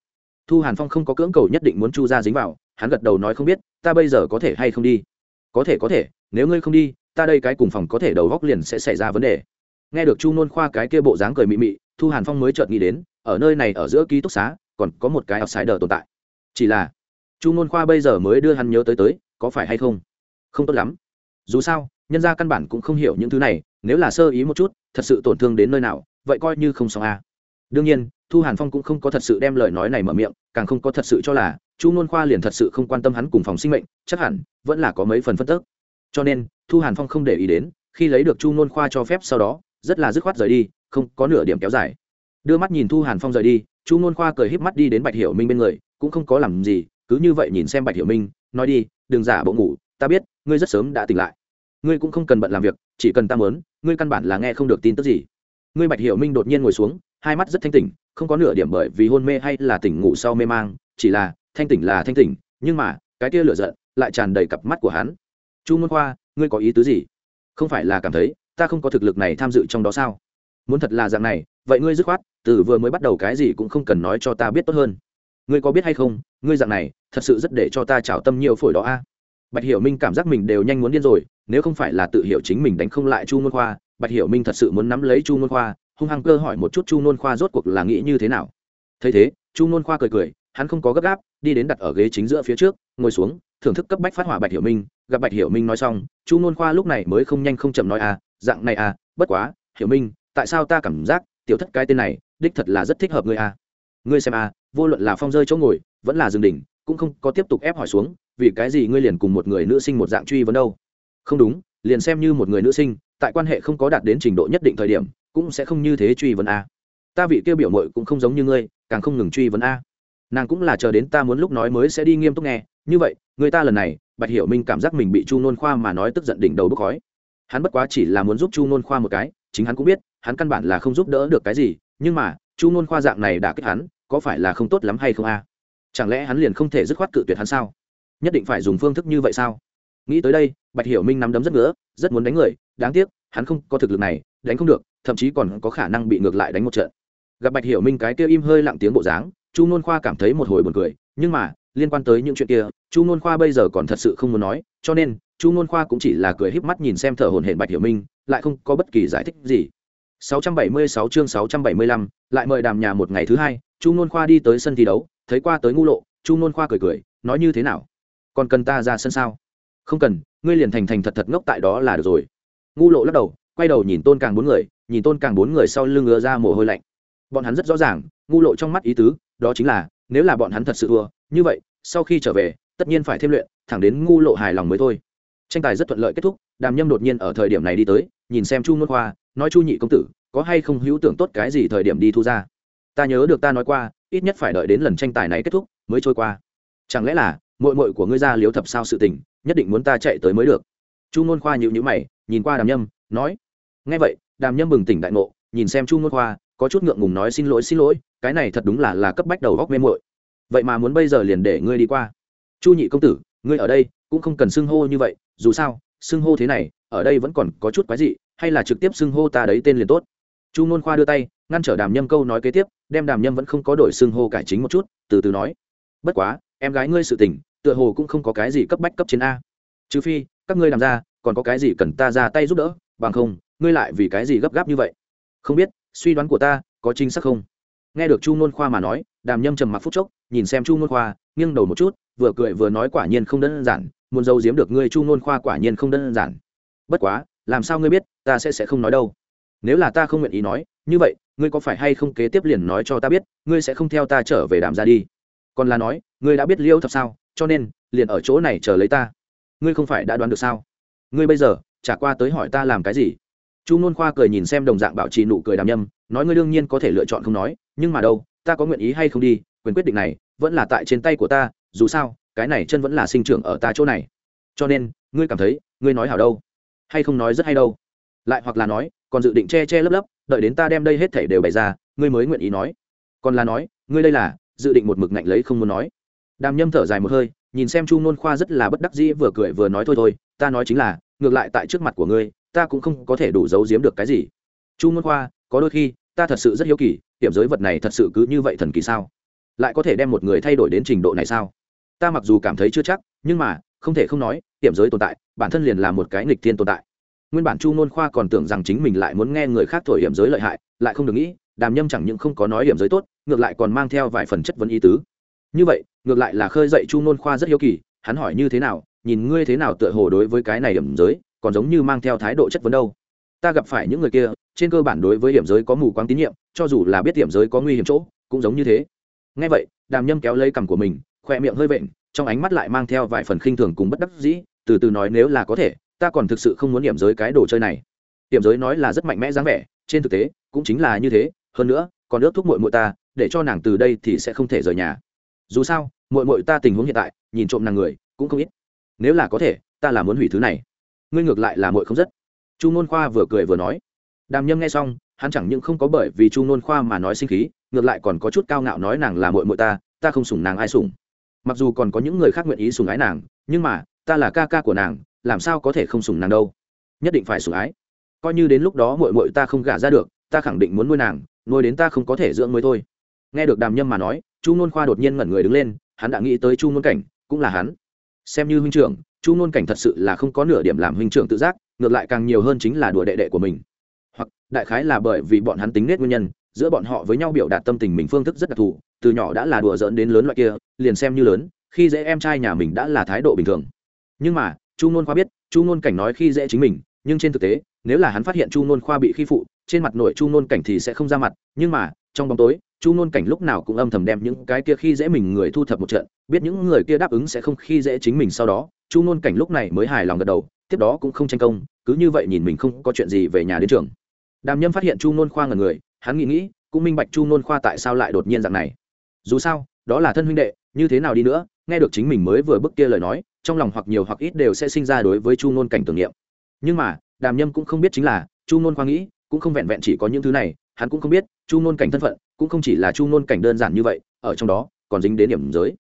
[SPEAKER 1] Thu hàn phong không có cưỡng cầu nhất định muốn chu ra dính vào hắn gật đầu nói không biết, ta bây giờ có thể hay không đi? Có thể có thể, nếu ngươi không đi, ta đây cái cùng phòng có thể đầu góc liền sẽ xảy ra vấn đề. Nghe được chu nôn khoa cái kia bộ dáng cười mị mị, thu hàn phong mới chợt nghĩ đến, ở nơi này ở giữa ký túc xá, còn có một cái outsider tồn tại. Chỉ là, chu nôn khoa bây giờ mới đưa hắn nhớ tới tới, có phải hay không? Không tốt lắm. Dù sao, nhân gia căn bản cũng không hiểu những thứ này, nếu là sơ ý một chút, thật sự tổn thương đến nơi nào, vậy coi như không xong a đương nhiên, thu hàn phong cũng không có thật sự đem lời nói này mở miệng, càng không có thật sự cho là chu ngôn khoa liền thật sự không quan tâm hắn cùng phòng sinh mệnh, chắc hẳn vẫn là có mấy phần phân tức. Cho nên, thu hàn phong không để ý đến, khi lấy được chu ngôn khoa cho phép sau đó, rất là dứt khoát rời đi, không có nửa điểm kéo dài. Đưa mắt nhìn thu hàn phong rời đi, chu ngôn khoa cười híp mắt đi đến bạch hiểu minh bên người, cũng không có làm gì, cứ như vậy nhìn xem bạch hiểu minh, nói đi, đừng giả bộ ngủ, ta biết, ngươi rất sớm đã tỉnh lại. Ngươi cũng không cần bận làm việc, chỉ cần ta mớn ngươi căn bản là nghe không được tin tức gì. Ngươi bạch hiểu minh đột nhiên ngồi xuống, hai mắt rất thanh tỉnh, không có nửa điểm bởi vì hôn mê hay là tỉnh ngủ sau mê mang, chỉ là thanh tỉnh là thanh tỉnh, nhưng mà, cái kia lửa giận lại tràn đầy cặp mắt của hắn. Chu môn khoa, ngươi có ý tứ gì? Không phải là cảm thấy, ta không có thực lực này tham dự trong đó sao? Muốn thật là dạng này, vậy ngươi dứt khoát, từ vừa mới bắt đầu cái gì cũng không cần nói cho ta biết tốt hơn. Ngươi có biết hay không, ngươi dạng này, thật sự rất để cho ta trào tâm nhiều phổi đó a. Bạch hiểu minh cảm giác mình đều nhanh muốn điên rồi, nếu không phải là tự hiểu chính mình đánh không lại chu môn khoa, bạch hiểu minh thật sự muốn nắm lấy chu môn khoa, hung hăng cơ hỏi một chút chu môn khoa rốt cuộc là nghĩ như thế nào. Thấy thế, chu môn khoa cười cười hắn không có gấp gáp, đi đến đặt ở ghế chính giữa phía trước, ngồi xuống, thưởng thức cấp bách phát hỏa bạch hiểu minh. Gặp bạch hiểu minh nói xong, chu nôn khoa lúc này mới không nhanh không chậm nói à dạng này à bất quá, hiểu minh, tại sao ta cảm giác tiểu thất cái tên này đích thật là rất thích hợp ngươi à? Ngươi xem à vô luận là phong rơi chỗ ngồi, vẫn là dừng đỉnh, cũng không có tiếp tục ép hỏi xuống, vì cái gì ngươi liền cùng một người nữ sinh một dạng truy vấn đâu? Không đúng, liền xem như một người nữ sinh, tại quan hệ không có đạt đến trình độ nhất định thời điểm, cũng sẽ không như thế truy vấn a ta vị kia biểu mội cũng không giống như ngươi, càng không ngừng truy vấn a nàng cũng là chờ đến ta muốn lúc nói mới sẽ đi nghiêm túc nghe. Như vậy, người ta lần này, bạch hiểu minh cảm giác mình bị chu nôn khoa mà nói tức giận đỉnh đầu bốc khói. Hắn bất quá chỉ là muốn giúp chu nôn khoa một cái, chính hắn cũng biết, hắn căn bản là không giúp đỡ được cái gì, nhưng mà, chu nôn khoa dạng này đã kích hắn, có phải là không tốt lắm hay không a? Chẳng lẽ hắn liền không thể dứt khoát cự tuyệt hắn sao? Nhất định phải dùng phương thức như vậy sao? Nghĩ tới đây, bạch hiểu minh nắm đấm rất ngứa, rất muốn đánh người, đáng tiếc, hắn không có thực lực này, đánh không được, thậm chí còn có khả năng bị ngược lại đánh một trận. Gặp bạch hiểu minh cái kia im hơi lặng tiếng bộ dáng chu nôn khoa cảm thấy một hồi buồn cười nhưng mà liên quan tới những chuyện kia chu nôn khoa bây giờ còn thật sự không muốn nói cho nên chu nôn khoa cũng chỉ là cười híp mắt nhìn xem thở hồn hển bạch hiểu minh lại không có bất kỳ giải thích gì. 676 chương 675, lại mời đàm nhà một ngày thứ hai chu nôn khoa đi tới sân thi đấu thấy qua tới ngu lộ chu nôn khoa cười cười nói như thế nào? Còn cần ta ra sân sao? Không cần ngươi liền thành thành thật thật ngốc tại đó là được rồi. Ngu lộ lắc đầu quay đầu nhìn tôn càng bốn người nhìn tôn càng bốn người sau lưng ngứa ra mồ hôi lạnh. Bọn hắn rất rõ ràng ngu lộ trong mắt ý tứ đó chính là, nếu là bọn hắn thật sự thua, như vậy, sau khi trở về, tất nhiên phải thêm luyện, thẳng đến ngu lộ hài lòng mới thôi. Tranh tài rất thuận lợi kết thúc, đàm nhâm đột nhiên ở thời điểm này đi tới, nhìn xem chu ngôn khoa, nói chu nhị công tử, có hay không hữu tưởng tốt cái gì thời điểm đi thu ra? Ta nhớ được ta nói qua, ít nhất phải đợi đến lần tranh tài này kết thúc mới trôi qua. Chẳng lẽ là mội mội của ngươi ra liếu thập sao sự tình, nhất định muốn ta chạy tới mới được? Chu ngôn khoa nhịu nhữ mày, nhìn qua đàm nhâm, nói. Ngay vậy, đàm nhâm bừng tỉnh đại ngộ, nhìn xem chu ngôn khoa có chút ngượng ngùng nói xin lỗi xin lỗi, cái này thật đúng là là cấp bách đầu góc mê mội vậy mà muốn bây giờ liền để ngươi đi qua. Chu nhị công tử, ngươi ở đây, cũng không cần xưng hô như vậy, dù sao, xưng hô thế này, ở đây vẫn còn có chút quái dị, hay là trực tiếp xưng hô ta đấy tên liền tốt. Chu nôn khoa đưa tay, ngăn trở đàm nhâm câu nói kế tiếp, đem đàm nhâm vẫn không có đổi xưng hô cải chính một chút, từ từ nói. Bất quá, em gái ngươi sự tình, tựa hồ cũng không có cái gì cấp bách cấp trên a. Trừ phi, các ngươi làm ra, còn có cái gì cần ta ra tay giúp đỡ, bằng không, ngươi lại vì cái gì gấp gáp như vậy? Không biết suy đoán của ta, có chính xác không? Nghe được chu nôn khoa mà nói, đàm nhâm trầm mặc phút chốc, nhìn xem chu nôn khoa, nghiêng đầu một chút, vừa cười vừa nói quả nhiên không đơn giản, muốn giấu giếm được ngươi chu nôn khoa quả nhiên không đơn giản. Bất quá, làm sao ngươi biết, ta sẽ sẽ không nói đâu. Nếu là ta không nguyện ý nói, như vậy, ngươi có phải hay không kế tiếp liền nói cho ta biết, ngươi sẽ không theo ta trở về đàm ra đi? Còn là nói, ngươi đã biết liêu thật sao, cho nên, liền ở chỗ này chờ lấy ta. Ngươi không phải đã đoán được sao? Ngươi bây giờ trả qua tới hỏi ta làm cái gì? Chu nôn khoa cười nhìn xem đồng dạng bảo trì nụ cười đàm nhâm, nói ngươi đương nhiên có thể lựa chọn không nói, nhưng mà đâu, ta có nguyện ý hay không đi, quyền quyết định này vẫn là tại trên tay của ta, dù sao, cái này chân vẫn là sinh trưởng ở ta chỗ này. Cho nên, ngươi cảm thấy, ngươi nói hảo đâu? Hay không nói rất hay đâu? Lại hoặc là nói, còn dự định che che lấp lấp, đợi đến ta đem đây hết thể đều bày ra, ngươi mới nguyện ý nói. Còn là nói, ngươi đây là, dự định một mực ngạnh lấy không muốn nói. Đàm nhâm thở dài một hơi, nhìn xem chu nôn khoa rất là bất đắc dĩ vừa cười vừa nói thôi thôi, ta nói chính là, ngược lại tại trước mặt của ngươi ta cũng không có thể đủ giấu giếm được cái gì. Chu nôn khoa, có đôi khi, ta thật sự rất hiếu kỳ, hiểm giới vật này thật sự cứ như vậy thần kỳ sao? Lại có thể đem một người thay đổi đến trình độ này sao? Ta mặc dù cảm thấy chưa chắc, nhưng mà, không thể không nói, hiểm giới tồn tại, bản thân liền là một cái nghịch thiên tồn tại. Nguyên bản chu nôn khoa còn tưởng rằng chính mình lại muốn nghe người khác thổi hiểm giới lợi hại, lại không được nghĩ, đàm nhâm chẳng những không có nói hiểm giới tốt, ngược lại còn mang theo vài phần chất vấn ý tứ. Như vậy, ngược lại là khơi dậy chu nôn khoa rất hiếu kỳ, hắn hỏi như thế nào, nhìn ngươi thế nào tựa hồ đối với cái này hiểm giới còn giống như mang theo thái độ chất vấn đâu. Ta gặp phải những người kia, trên cơ bản đối với hiểm giới có mù quáng tín nhiệm, cho dù là biết hiểm giới có nguy hiểm chỗ, cũng giống như thế. Ngay vậy, đàm nhâm kéo lấy cằm của mình khoe miệng hơi vện, trong ánh mắt lại mang theo vài phần khinh thường cùng bất đắc dĩ, từ từ nói nếu là có thể, ta còn thực sự không muốn hiểm giới cái đồ chơi này. Hiểm giới nói là rất mạnh mẽ dáng vẻ, trên thực tế, cũng chính là như thế, hơn nữa, còn ước thúc mội mội ta, để cho nàng từ đây thì sẽ không thể rời nhà. Dù sao mội mội ta tình huống hiện tại, nhìn trộm nàng người, cũng không ít. Nếu là có thể, ta là muốn hủy thứ này ngươi ngược lại là mội không rất chu Nôn khoa vừa cười vừa nói. Đàm nhâm nghe xong, hắn chẳng những không có bởi vì chu Nôn khoa mà nói sinh khí, ngược lại còn có chút cao ngạo nói nàng là mội mội ta ta không sủng nàng ai sủng. Mặc dù còn có những người khác nguyện ý sủng ái nàng, nhưng mà, ta là ca ca của nàng, làm sao có thể không sủng nàng đâu? Nhất định phải sủng ái. Coi như đến lúc đó mội mội ta không gả ra được, ta khẳng định muốn nuôi nàng, nuôi đến ta không có thể dưỡng mới thôi. Nghe được đàm nhâm mà nói, chu nôn khoa đột nhiên ngẩn người đứng lên, hắn đã nghĩ tới chu nôn cảnh, cũng là hắn xem như huynh trưởng, chu nôn cảnh thật sự là không có nửa điểm làm huynh trưởng tự giác, ngược lại càng nhiều hơn chính là đùa đệ đệ của mình. Hoặc, đại khái là bởi vì bọn hắn tính nết nguyên nhân, giữa bọn họ với nhau biểu đạt tâm tình mình phương thức rất đặc thù, từ nhỏ đã là đùa giỡn đến lớn loại kia, liền xem như lớn, khi dễ em trai nhà mình đã là thái độ bình thường. Nhưng mà, chu nôn khoa biết, chu nôn cảnh nói khi dễ chính mình, nhưng trên thực tế, nếu là hắn phát hiện chu nôn khoa bị khi phụ, trên mặt nội chu nôn cảnh thì sẽ không ra mặt, nhưng mà, trong bóng tối chu nôn cảnh lúc nào cũng âm thầm đem những cái kia khi dễ mình người thu thập một trận, biết những người kia đáp ứng sẽ không khi dễ chính mình sau đó, chu nôn cảnh lúc này mới hài lòng gật đầu, tiếp đó cũng không tranh công, cứ như vậy nhìn mình không có chuyện gì về nhà đến trường. Đàm nhâm phát hiện chu nôn khoa ngần người, hắn nghĩ nghĩ, cũng minh bạch chu nôn khoa tại sao lại đột nhiên dạng này. Dù sao, đó là thân huynh đệ, như thế nào đi nữa, nghe được chính mình mới vừa bức kia lời nói, trong lòng hoặc nhiều hoặc ít đều sẽ sinh ra đối với chu nôn cảnh tưởng niệm. Nhưng mà, đàm nhâm cũng không biết chính là, chu nôn khoa nghĩ, cũng không vẹn vẹn chỉ có những thứ này, hắn cũng không biết, chu nôn cảnh thân phận cũng không chỉ là chu nôn cảnh đơn giản như vậy, ở trong đó, còn dính đến điểm giới.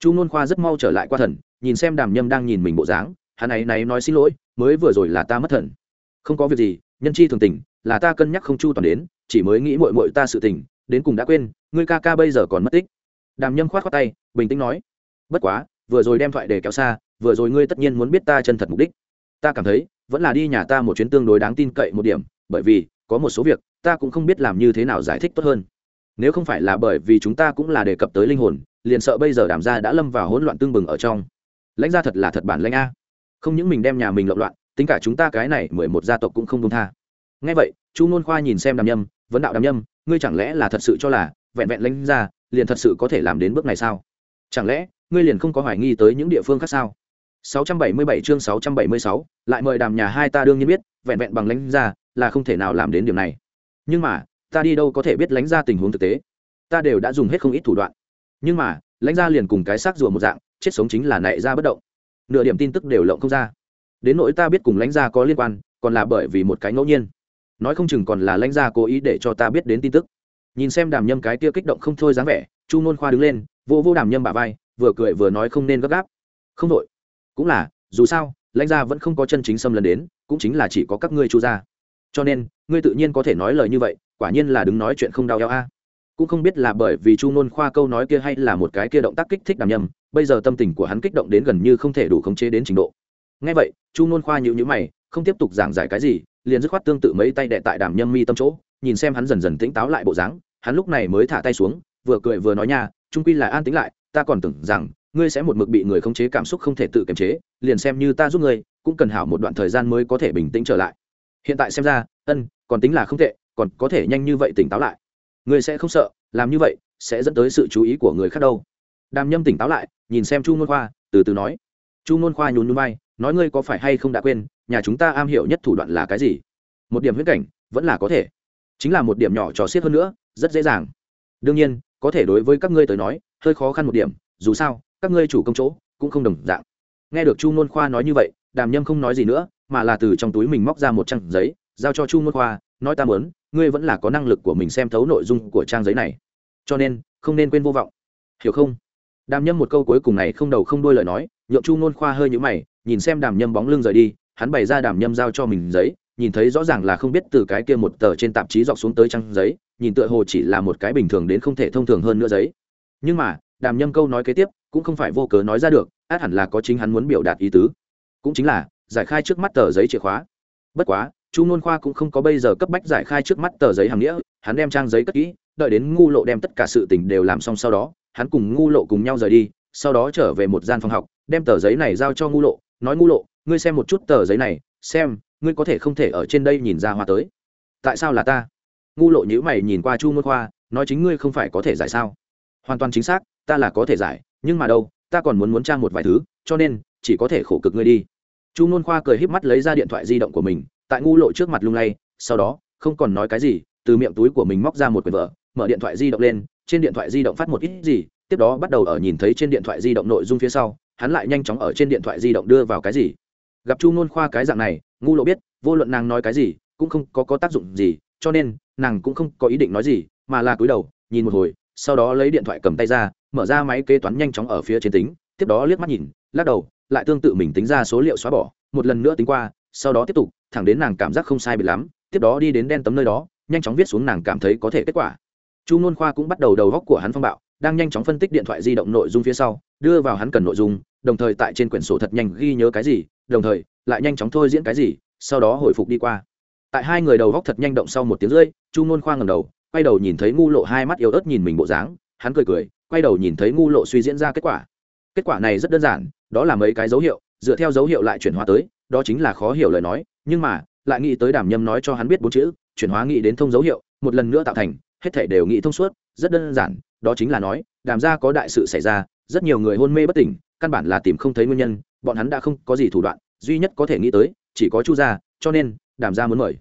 [SPEAKER 1] Chu nôn khoa rất mau trở lại qua thần, nhìn xem đàm nhâm đang nhìn mình bộ dáng, hắn ấy này nói xin lỗi, mới vừa rồi là ta mất thần. Không có việc gì, nhân chi thường tình, là ta cân nhắc không chu toàn đến, chỉ mới nghĩ mội mội ta sự tình, đến cùng đã quên, ngươi ca ca bây giờ còn mất tích. Đàm nhâm khoát khoát tay, bình tĩnh nói, bất quá, vừa rồi đem thoại để kéo xa, vừa rồi ngươi tất nhiên muốn biết ta chân thật mục đích. Ta cảm thấy, vẫn là đi nhà ta một chuyến tương đối đáng tin cậy một điểm, bởi vì, có một số việc, ta cũng không biết làm như thế nào giải thích tốt hơn nếu không phải là bởi vì chúng ta cũng là đề cập tới linh hồn liền sợ bây giờ đàm gia đã lâm vào hỗn loạn tương bừng ở trong. Lãnh gia thật là thật bản lãnh a. Không những mình đem nhà mình lộn loạn tính cả chúng ta cái này mười một gia tộc cũng không công tha. Ngay vậy chu ngôn khoa nhìn xem đàm nhâm vấn đạo đàm nhâm ngươi chẳng lẽ là thật sự cho là vẹn vẹn lãnh gia liền thật sự có thể làm đến bước này sao? Chẳng lẽ ngươi liền không có hoài nghi tới những địa phương khác sao? 677 chương 676, lại mời đàm nhà hai ta đương nhiên biết vẹn vẹn bằng lãnh gia là không thể nào làm đến điểm này. Nhưng mà ta đi đâu có thể biết lãnh gia tình huống thực tế. Ta đều đã dùng hết không ít thủ đoạn. Nhưng mà lãnh gia liền cùng cái xác rùa một dạng, chết sống chính là nảy ra bất động. Nửa điểm tin tức đều lộng không ra. Đến nỗi ta biết cùng lãnh gia có liên quan, còn là bởi vì một cái ngẫu nhiên. Nói không chừng còn là lãnh gia cố ý để cho ta biết đến tin tức. Nhìn xem đàm nhâm cái kia kích động không thôi dáng vẻ, chu nôn khoa đứng lên, vô vô đàm nhâm bà vai, vừa cười vừa nói không nên gấp gáp. Không đội cũng là, dù sao lãnh gia vẫn không có chân chính xâm lấn đến, cũng chính là chỉ có các ngươi chu gia cho nên ngươi tự nhiên có thể nói lời như vậy quả nhiên là đứng nói chuyện không đau eo a. Cũng không biết là bởi vì chu nôn khoa câu nói kia hay là một cái kia động tác kích thích đàm nhầm, bây giờ tâm tình của hắn kích động đến gần như không thể đủ khống chế đến trình độ. Ngay vậy chu nôn khoa nhịu nhữ mày không tiếp tục giảng giải cái gì liền dứt khoát tương tự mấy tay đệ tại đàm nhâm mi tâm chỗ nhìn xem hắn dần dần tỉnh táo lại bộ dáng hắn lúc này mới thả tay xuống vừa cười vừa nói nha trung quy là an tính lại ta còn tưởng rằng ngươi sẽ một mực bị người khống chế cảm xúc không thể tự kiềm chế liền xem như ta giúp ngươi cũng cần hảo một đoạn thời gian mới có thể bình tĩnh trở lại hiện tại xem ra, ân, còn tính là không tệ, còn có thể nhanh như vậy tỉnh táo lại. Ngươi sẽ không sợ, làm như vậy sẽ dẫn tới sự chú ý của người khác đâu. Đàm nhâm tỉnh táo lại, nhìn xem chu ngôn khoa, từ từ nói. Chu ngôn khoa nhún nhún vai, nói ngươi có phải hay không đã quên, nhà chúng ta am hiểu nhất thủ đoạn là cái gì? Một điểm huyết cảnh, vẫn là có thể. Chính là một điểm nhỏ trò xiết hơn nữa, rất dễ dàng. Đương nhiên, có thể đối với các ngươi tới nói, hơi khó khăn một điểm, dù sao, các ngươi chủ công chỗ cũng không đồng dạng. Nghe được chu nôn khoa nói như vậy, đàm nhâm không nói gì nữa mà là từ trong túi mình móc ra một trang giấy, giao cho chu nôn khoa, nói ta muốn, ngươi vẫn là có năng lực của mình xem thấu nội dung của trang giấy này. Cho nên, không nên quên vô vọng. Hiểu không? Đàm nhâm một câu cuối cùng này không đầu không đuôi lời nói, nhượng chu nôn khoa hơi nhũ mày, nhìn xem đàm nhâm bóng lưng rời đi, hắn bày ra đàm nhâm giao cho mình giấy, nhìn thấy rõ ràng là không biết từ cái kia một tờ trên tạp chí dọc xuống tới trang giấy, nhìn tựa hồ chỉ là một cái bình thường đến không thể thông thường hơn nữa giấy. Nhưng mà, đàm nhâm câu nói kế tiếp cũng không phải vô cớ nói ra được, át hẳn là có chính hắn muốn biểu đạt ý tứ. Cũng chính là giải khai trước mắt tờ giấy chìa khóa. Bất quá, chu nôn khoa cũng không có bây giờ cấp bách giải khai trước mắt tờ giấy hàng nghĩa, hắn đem trang giấy cất kỹ, đợi đến ngu lộ đem tất cả sự tình đều làm xong sau đó, hắn cùng ngu lộ cùng nhau rời đi, sau đó trở về một gian phòng học, đem tờ giấy này giao cho ngu lộ, nói ngu lộ, ngươi xem một chút tờ giấy này, xem, ngươi có thể không thể ở trên đây nhìn ra hoa tới. Tại sao là ta? Ngu lộ nhữ mày nhìn qua chu nôn khoa, nói chính ngươi không phải có thể giải sao? Hoàn toàn chính xác, ta là có thể giải, nhưng mà đâu, ta còn muốn muốn trang một vài thứ, cho nên, chỉ có thể khổ cực ngươi đi chu n khoa cười híp mắt lấy ra điện thoại di động của mình tại ngu lộ trước mặt lung lay sau đó không còn nói cái gì từ miệng túi của mình móc ra một quyển vở mở điện thoại di động lên trên điện thoại di động phát một ít gì tiếp đó bắt đầu ở nhìn thấy trên điện thoại di động nội dung phía sau hắn lại nhanh chóng ở trên điện thoại di động đưa vào cái gì. Gặp chu n khoa cái dạng này ngu lộ biết vô luận nàng nói cái gì cũng không có, có tác dụng gì cho nên nàng cũng không có ý định nói gì mà là cúi đầu nhìn một hồi sau đó lấy điện thoại cầm tay ra mở ra máy kế toán nhanh chóng ở phía trên tính tiếp đó liếc mắt nhìn lắc đầu lại tương tự mình tính ra số liệu xóa bỏ, một lần nữa tính qua, sau đó tiếp tục, thẳng đến nàng cảm giác không sai bị lắm, tiếp đó đi đến đen tấm nơi đó, nhanh chóng viết xuống nàng cảm thấy có thể kết quả. Chu n khoa cũng bắt đầu đầu góc của hắn phong bạo, đang nhanh chóng phân tích điện thoại di động nội dung phía sau, đưa vào hắn cần nội dung, đồng thời tại trên quyển sổ thật nhanh ghi nhớ cái gì, đồng thời, lại nhanh chóng thôi diễn cái gì, sau đó hồi phục đi qua. Tại hai người đầu góc thật nhanh động sau một tiếng rưỡi, chu n khoa ngầm đầu, quay đầu nhìn thấy ngu lộ hai mắt yếu ớt nhìn mình bộ dáng, hắn cười cười, quay đầu nhìn thấy ngu lộ suy diễn ra kết quả. Kết quả này rất đơn giản đó là mấy cái dấu hiệu, dựa theo dấu hiệu lại chuyển hóa tới, đó chính là khó hiểu lời nói, nhưng mà, lại nghĩ tới đàm nhâm nói cho hắn biết bốn chữ, chuyển hóa nghĩ đến thông dấu hiệu, một lần nữa tạo thành, hết thể đều nghĩ thông suốt, rất đơn giản, đó chính là nói, đàm ra có đại sự xảy ra, rất nhiều người hôn mê bất tỉnh, căn bản là tìm không thấy nguyên nhân, bọn hắn đã không có gì thủ đoạn, duy nhất có thể nghĩ tới, chỉ có chu gia, cho nên, đàm gia muốn mời.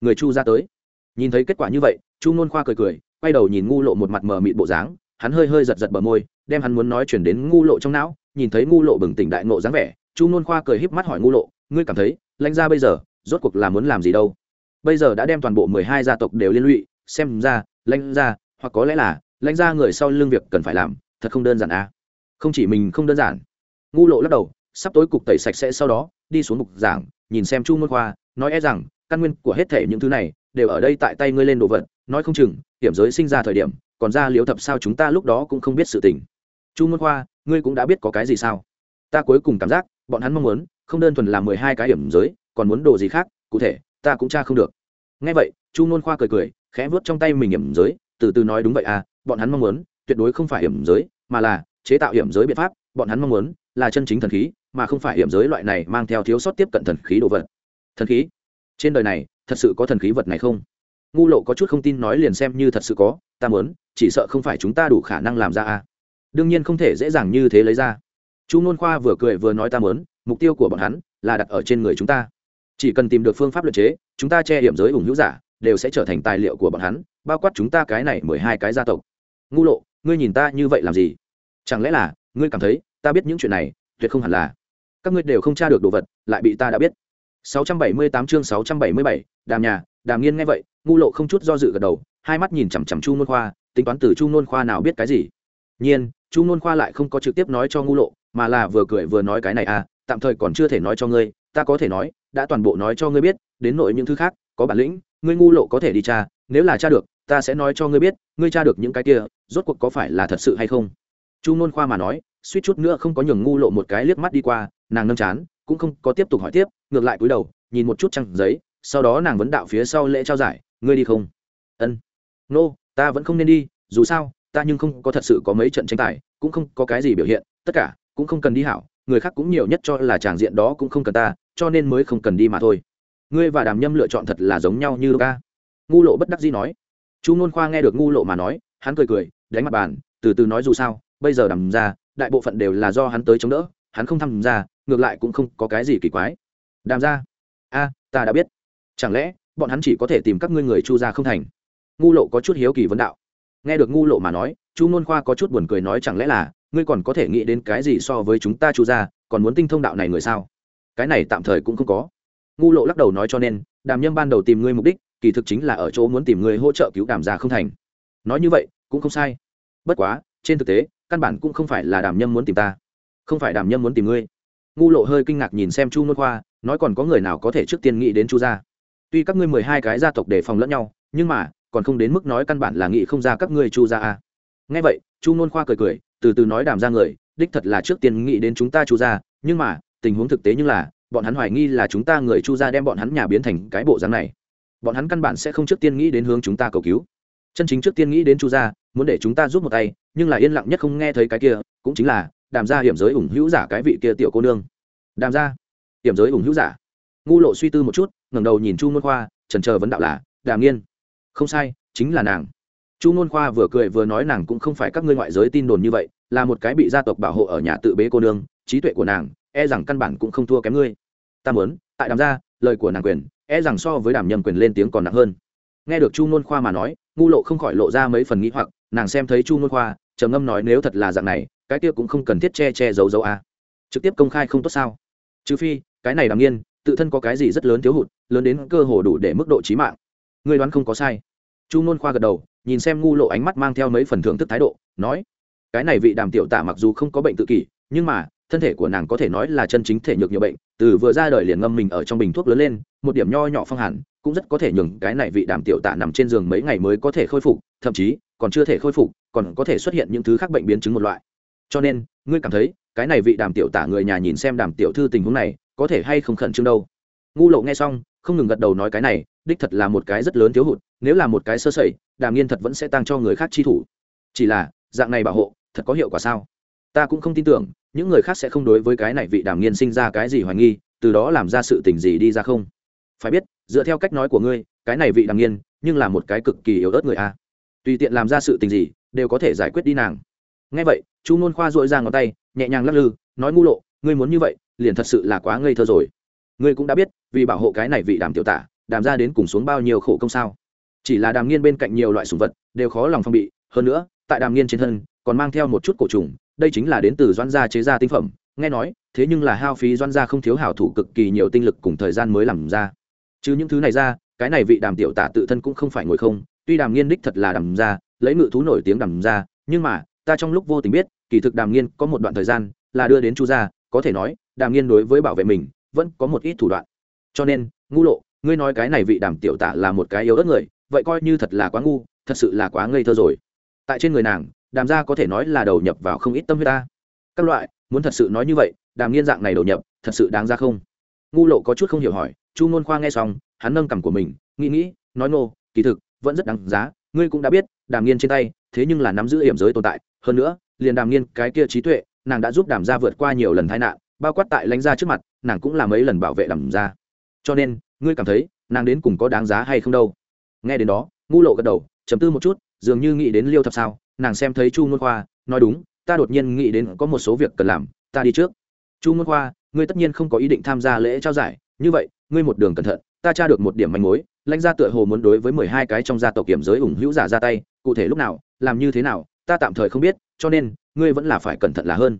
[SPEAKER 1] Người chu gia tới. Nhìn thấy kết quả như vậy, chu ngôn khoa cười cười, quay đầu nhìn ngu lộ một mặt mờ mịt bộ dáng, hắn hơi hơi giật giật bờ môi, đem hắn muốn nói chuyển đến ngu lộ trong não nhìn thấy ngu lộ bừng tỉnh đại ngộ dáng vẻ, chu nôn khoa cười híp mắt hỏi ngu lộ, ngươi cảm thấy, lãnh gia bây giờ, rốt cuộc là muốn làm gì đâu? Bây giờ đã đem toàn bộ mười hai gia tộc đều liên lụy, xem ra, lãnh gia, hoặc có lẽ là, lãnh gia người sau lưng việc cần phải làm, thật không đơn giản à? Không chỉ mình không đơn giản. Ngu lộ lắc đầu, sắp tối cục tẩy sạch sẽ sau đó, đi xuống mục giảng, nhìn xem chu môn khoa, nói e rằng, căn nguyên của hết thể những thứ này, đều ở đây tại tay ngươi lên đồ vật, nói không chừng, hiểm giới sinh ra thời điểm, còn ra liếu thập sao chúng ta lúc đó cũng không biết sự tình. Chu môn khoa ngươi cũng đã biết có cái gì sao? Ta cuối cùng cảm giác, bọn hắn mong muốn, không đơn thuần là mười hai cái hiểm giới, còn muốn đồ gì khác, cụ thể, ta cũng tra không được. Ngay vậy, chu Nôn khoa cười cười, khẽ vuốt trong tay mình hiểm giới, từ từ nói đúng vậy à bọn hắn mong muốn, tuyệt đối không phải hiểm giới, mà là chế tạo hiểm giới biện pháp, bọn hắn mong muốn là chân chính thần khí, mà không phải hiểm giới loại này mang theo thiếu sót tiếp cận thần khí đồ vật. Thần khí? Trên đời này, thật sự có thần khí vật này không? Ngu lộ có chút không tin nói liền xem như thật sự có, ta muốn, chỉ sợ không phải chúng ta đủ khả năng làm ra à đương nhiên không thể dễ dàng như thế lấy ra. Chu nôn khoa vừa cười vừa nói ta muốn mục tiêu của bọn hắn là đặt ở trên người chúng ta. Chỉ cần tìm được phương pháp luật chế chúng ta che hiểm giới ủng hữu giả đều sẽ trở thành tài liệu của bọn hắn bao quát chúng ta cái này mười hai cái gia tộc. Ngu lộ ngươi nhìn ta như vậy làm gì? Chẳng lẽ là ngươi cảm thấy ta biết những chuyện này tuyệt không hẳn là. Các ngươi đều không tra được đồ vật lại bị ta đã biết. 678 chương 677, đàm nhà đàm nghiên nghe vậy ngu lộ không chút do dự gật đầu hai mắt nhìn chằm chằm chu nôn khoa tính toán từ chu nôn khoa nào biết cái gì. Nhiên chu nôn khoa lại không có trực tiếp nói cho ngu lộ mà là vừa cười vừa nói cái này à tạm thời còn chưa thể nói cho ngươi ta có thể nói đã toàn bộ nói cho ngươi biết đến nội những thứ khác có bản lĩnh ngươi ngu lộ có thể đi tra nếu là tra được ta sẽ nói cho ngươi biết ngươi tra được những cái kia rốt cuộc có phải là thật sự hay không? Chu nôn khoa mà nói suýt chút nữa không có nhường ngu lộ một cái liếc mắt đi qua nàng nâm chán cũng không có tiếp tục hỏi tiếp ngược lại cúi đầu nhìn một chút trăng giấy sau đó nàng vấn đạo phía sau lễ trao giải ngươi đi không? Ân. Nô、no, ta vẫn không nên đi dù sao ta nhưng không có thật sự có mấy trận tranh tài, cũng không có cái gì biểu hiện, tất cả cũng không cần đi hảo, người khác cũng nhiều nhất cho là tràng diện đó cũng không cần ta, cho nên mới không cần đi mà thôi. Ngươi và đàm nhâm lựa chọn thật là giống nhau như ca ngu lộ bất đắc dĩ nói. Chu nôn khoa nghe được ngu lộ mà nói, hắn cười cười, đánh mặt bàn, từ từ nói dù sao, bây giờ đàm ra, đại bộ phận đều là do hắn tới chống đỡ, hắn không tham gia, ngược lại cũng không có cái gì kỳ quái. Đàm ra. A, ta đã biết. Chẳng lẽ, bọn hắn chỉ có thể tìm các ngươi người chu ra không thành? Ngu lộ có chút hiếu kỳ vấn đạo nghe được ngu lộ mà nói, chu nôn khoa có chút buồn cười nói chẳng lẽ là, ngươi còn có thể nghĩ đến cái gì so với chúng ta chu ra còn muốn tinh thông đạo này người sao? Cái này tạm thời cũng không có. Ngu lộ lắc đầu nói cho nên, đàm nhâm ban đầu tìm ngươi mục đích, kỳ thực chính là ở chỗ muốn tìm người hỗ trợ cứu đàm già không thành. Nói như vậy, cũng không sai. Bất quá, trên thực tế, căn bản cũng không phải là đàm nhâm muốn tìm ta. Không phải đàm nhâm muốn tìm ngươi. Ngu lộ hơi kinh ngạc nhìn xem chu nôn khoa, nói còn có người nào có thể trước tiên nghĩ đến chu gia? Tuy các ngươi mười hai cái gia tộc đề phòng lẫn nhau, nhưng mà còn không đến mức nói căn bản là nghĩ không ra các ngươi chu gia a nghe vậy, chu nôn khoa cười cười, từ từ nói đàm ra người, đích thật là trước tiên nghĩ đến chúng ta chu gia, nhưng mà, tình huống thực tế như là, bọn hắn hoài nghi là chúng ta người chu gia đem bọn hắn nhà biến thành cái bộ dáng này. Bọn hắn căn bản sẽ không trước tiên nghĩ đến hướng chúng ta cầu cứu. Chân chính trước tiên nghĩ đến chu gia, muốn để chúng ta giúp một tay, nhưng là yên lặng nhất không nghe thấy cái kia, cũng chính là, đàm gia hiểm giới ủng hữu giả cái vị kia tiểu cô nương. Đàm gia hiểm giới ủng hữu giả. Ngu lộ suy tư một chút, ngẩng đầu nhìn chu nôn khoa trần chờ vấn đạo là, đàm nghiên không sai, chính là nàng. Chu nôn khoa vừa cười vừa nói nàng cũng không phải các ngươi ngoại giới tin đồn như vậy, là một cái bị gia tộc bảo hộ ở nhà tự bế cô nương, trí tuệ của nàng e rằng căn bản cũng không thua kém ngươi. Ta muốn, tại đàm gia, lời của nàng quyền e rằng so với đàm nhầm quyền lên tiếng còn nặng hơn. Nghe được chu nôn khoa mà nói, ngu lộ không khỏi lộ ra mấy phần nghĩ hoặc, nàng xem thấy chu nôn khoa, trầm ngâm nói nếu thật là dạng này, cái kia cũng không cần thiết che che giấu giấu a à. trực tiếp công khai không tốt sao? Trừ phi, cái này đàm nghiên, tự thân có cái gì rất lớn thiếu hụt, lớn đến cơ hồ đủ để mức độ trí mạng ngươi đoán không có sai. Chu nôn khoa gật đầu, nhìn xem ngu lộ ánh mắt mang theo mấy phần thưởng thức thái độ, nói, cái này vị đàm tiểu tả mặc dù không có bệnh tự kỷ, nhưng mà, thân thể của nàng có thể nói là chân chính thể nhược nhiều bệnh, từ vừa ra đời liền ngâm mình ở trong bình thuốc lớn lên, một điểm nho nhỏ phong hẳn cũng rất có thể nhường cái này vị đàm tiểu tả nằm trên giường mấy ngày mới có thể khôi phục, thậm chí, còn chưa thể khôi phục, còn có thể xuất hiện những thứ khác bệnh biến chứng một loại. Cho nên, ngươi cảm thấy, cái này vị đàm tiểu tả người nhà nhìn xem đàm tiểu thư tình huống này, có thể hay không khẩn trương đâu? Ngu lộ nghe xong, không ngừng gật đầu nói cái này đích thật là một cái rất lớn thiếu hụt, nếu là một cái sơ sẩy, đàm nghiên thật vẫn sẽ tăng cho người khác chi thủ. Chỉ là, dạng này bảo hộ, thật có hiệu quả sao? Ta cũng không tin tưởng, những người khác sẽ không đối với cái này vị đàm nghiên sinh ra cái gì hoài nghi, từ đó làm ra sự tình gì đi ra không? Phải biết, dựa theo cách nói của ngươi, cái này vị đàm nghiên, nhưng là một cái cực kỳ yếu ớt người a. Tùy tiện làm ra sự tình gì, đều có thể giải quyết đi nàng. Ngay vậy, chu ngôn khoa dội ra ngón tay, nhẹ nhàng lắc lư, nói ngu lộ, ngươi muốn như vậy, liền thật sự là quá ngây thơ rồi. Ngươi cũng đã biết, vì bảo hộ cái này vị đàm tiểu tả đàm ra đến cùng xuống bao nhiêu khổ công sao? Chỉ là đàm nghiên bên cạnh nhiều loại sùng vật, đều khó lòng phong bị. Hơn nữa, tại đàm nghiên trên thân, còn mang theo một chút cổ trùng, đây chính là đến từ doan gia chế ra tinh phẩm. Nghe nói, thế nhưng là hao phí doan gia không thiếu hảo thủ cực kỳ nhiều tinh lực cùng thời gian mới làm ra. Chứ những thứ này ra, cái này vị đàm tiểu tả tự thân cũng không phải ngồi không. Tuy đàm nghiên đích thật là đàm ra lấy ngự thú nổi tiếng đàm ra nhưng mà, ta trong lúc vô tình biết, kỳ thực đàm nghiên có một đoạn thời gian là đưa đến chu gia. Có thể nói, đàm nghiên đối với bảo vệ mình, vẫn có một ít thủ đoạn. Cho nên, ngu lộ ngươi nói cái này vị đàm tiểu tả là một cái yếu ớt người, vậy coi như thật là quá ngu, thật sự là quá ngây thơ rồi. Tại trên người nàng, đàm gia có thể nói là đầu nhập vào không ít tâm huyết ta. Các loại, muốn thật sự nói như vậy, đàm nghiên dạng này đầu nhập, thật sự đáng ra không? Ngu lộ có chút không hiểu hỏi, chu ngôn khoa nghe xong, hắn nâng cằm của mình, nghĩ nghĩ, nói nô kỳ thực, vẫn rất đáng giá, ngươi cũng đã biết, đàm nghiên trên tay, thế nhưng là nắm giữ hiểm giới tồn tại. Hơn nữa, liền đàm nghiên cái kia trí tuệ, nàng đã giúp đàm gia vượt qua nhiều lần tai nạn, bao quát tại lãnh gia trước mặt, nàng cũng là mấy lần bảo vệ đàm gia. Cho nên ngươi cảm thấy nàng đến cùng có đáng giá hay không đâu? Nghe đến đó, ngu lộ gật đầu chấm tư một chút, dường như nghĩ đến liêu thập sao, nàng xem thấy chu ngôn khoa, nói đúng, ta đột nhiên nghĩ đến có một số việc cần làm, ta đi trước. Chu ngôn khoa, ngươi tất nhiên không có ý định tham gia lễ trao giải, như vậy, ngươi một đường cẩn thận, ta tra được một điểm manh mối, lãnh gia tựa hồ muốn đối với mười hai cái trong gia tộc kiểm giới ủng hữu giả ra tay, cụ thể lúc nào, làm như thế nào, ta tạm thời không biết, cho nên, ngươi vẫn là phải cẩn thận là hơn.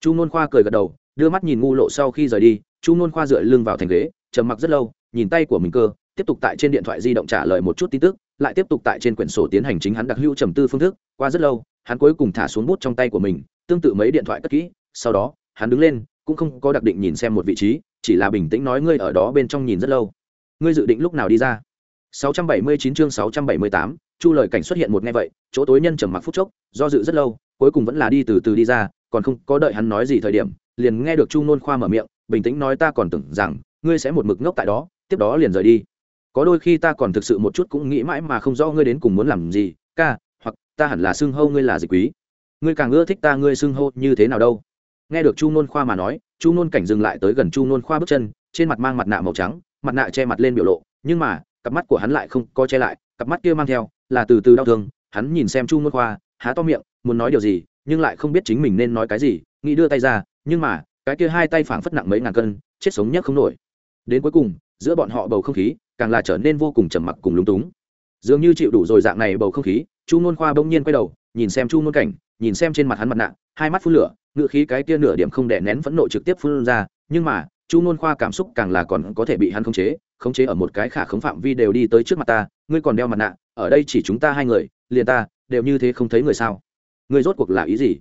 [SPEAKER 1] Chu nôn khoa cười gật đầu, đưa mắt nhìn ngu lộ sau khi rời đi, chu nôn khoa dựa lưng vào thành ghế, trầm mặc rất lâu nhìn tay của mình cơ tiếp tục tại trên điện thoại di động trả lời một chút tin tức lại tiếp tục tại trên quyển sổ tiến hành chính hắn đặc hữu trầm tư phương thức. Qua rất lâu hắn cuối cùng thả xuống bút trong tay của mình tương tự mấy điện thoại cất kỹ. Sau đó hắn đứng lên cũng không có đặc định nhìn xem một vị trí chỉ là bình tĩnh nói ngươi ở đó bên trong nhìn rất lâu. Ngươi dự định lúc nào đi ra? 679 chương 678, chu lời cảnh xuất hiện một nghe vậy chỗ tối nhân trầm mặc phút chốc do dự rất lâu cuối cùng vẫn là đi từ từ đi ra còn không có đợi hắn nói gì thời điểm liền nghe được chu nôn khoa mở miệng bình tĩnh nói ta còn tưởng rằng ngươi sẽ một mực ngốc tại đó tiếp đó liền rời đi. Có đôi khi ta còn thực sự một chút cũng nghĩ mãi mà không rõ ngươi đến cùng muốn làm gì, ca, hoặc ta hẳn là xưng hô ngươi là dịch quý. Ngươi càng ưa thích ta, ngươi xưng hô như thế nào đâu? Nghe được chu nôn khoa mà nói, chu nôn cảnh dừng lại tới gần chu nôn khoa bước chân, trên mặt mang mặt nạ màu trắng, mặt nạ che mặt lên biểu lộ, nhưng mà, cặp mắt của hắn lại không có che lại, cặp mắt kia mang theo, là từ từ đau thương. Hắn nhìn xem chu nôn khoa, há to miệng, muốn nói điều gì, nhưng lại không biết chính mình nên nói cái gì, nghĩ đưa tay ra, nhưng mà, cái kia hai tay phảng phất nặng mấy ngàn cân, chết sống nhất không nổi. Đến cuối cùng giữa bọn họ bầu không khí càng là trở nên vô cùng trầm mặc cùng lúng túng. Dường như chịu đủ rồi dạng này bầu không khí, chu nôn khoa bỗng nhiên quay đầu, nhìn xem chu nôn cảnh, nhìn xem trên mặt hắn mặt nạ, hai mắt phun lửa ngự khí cái kia nửa điểm không đè nén phẫn nộ trực tiếp phun ra, nhưng mà, chu nôn khoa cảm xúc càng là còn có thể bị hắn khống chế khống chế ở một cái khả khống phạm vi đều đi tới trước mặt ta, ngươi còn đeo mặt nạ, ở đây chỉ chúng ta hai người, liền ta, đều như thế không thấy người sao? Ngươi rốt cuộc là ý gì?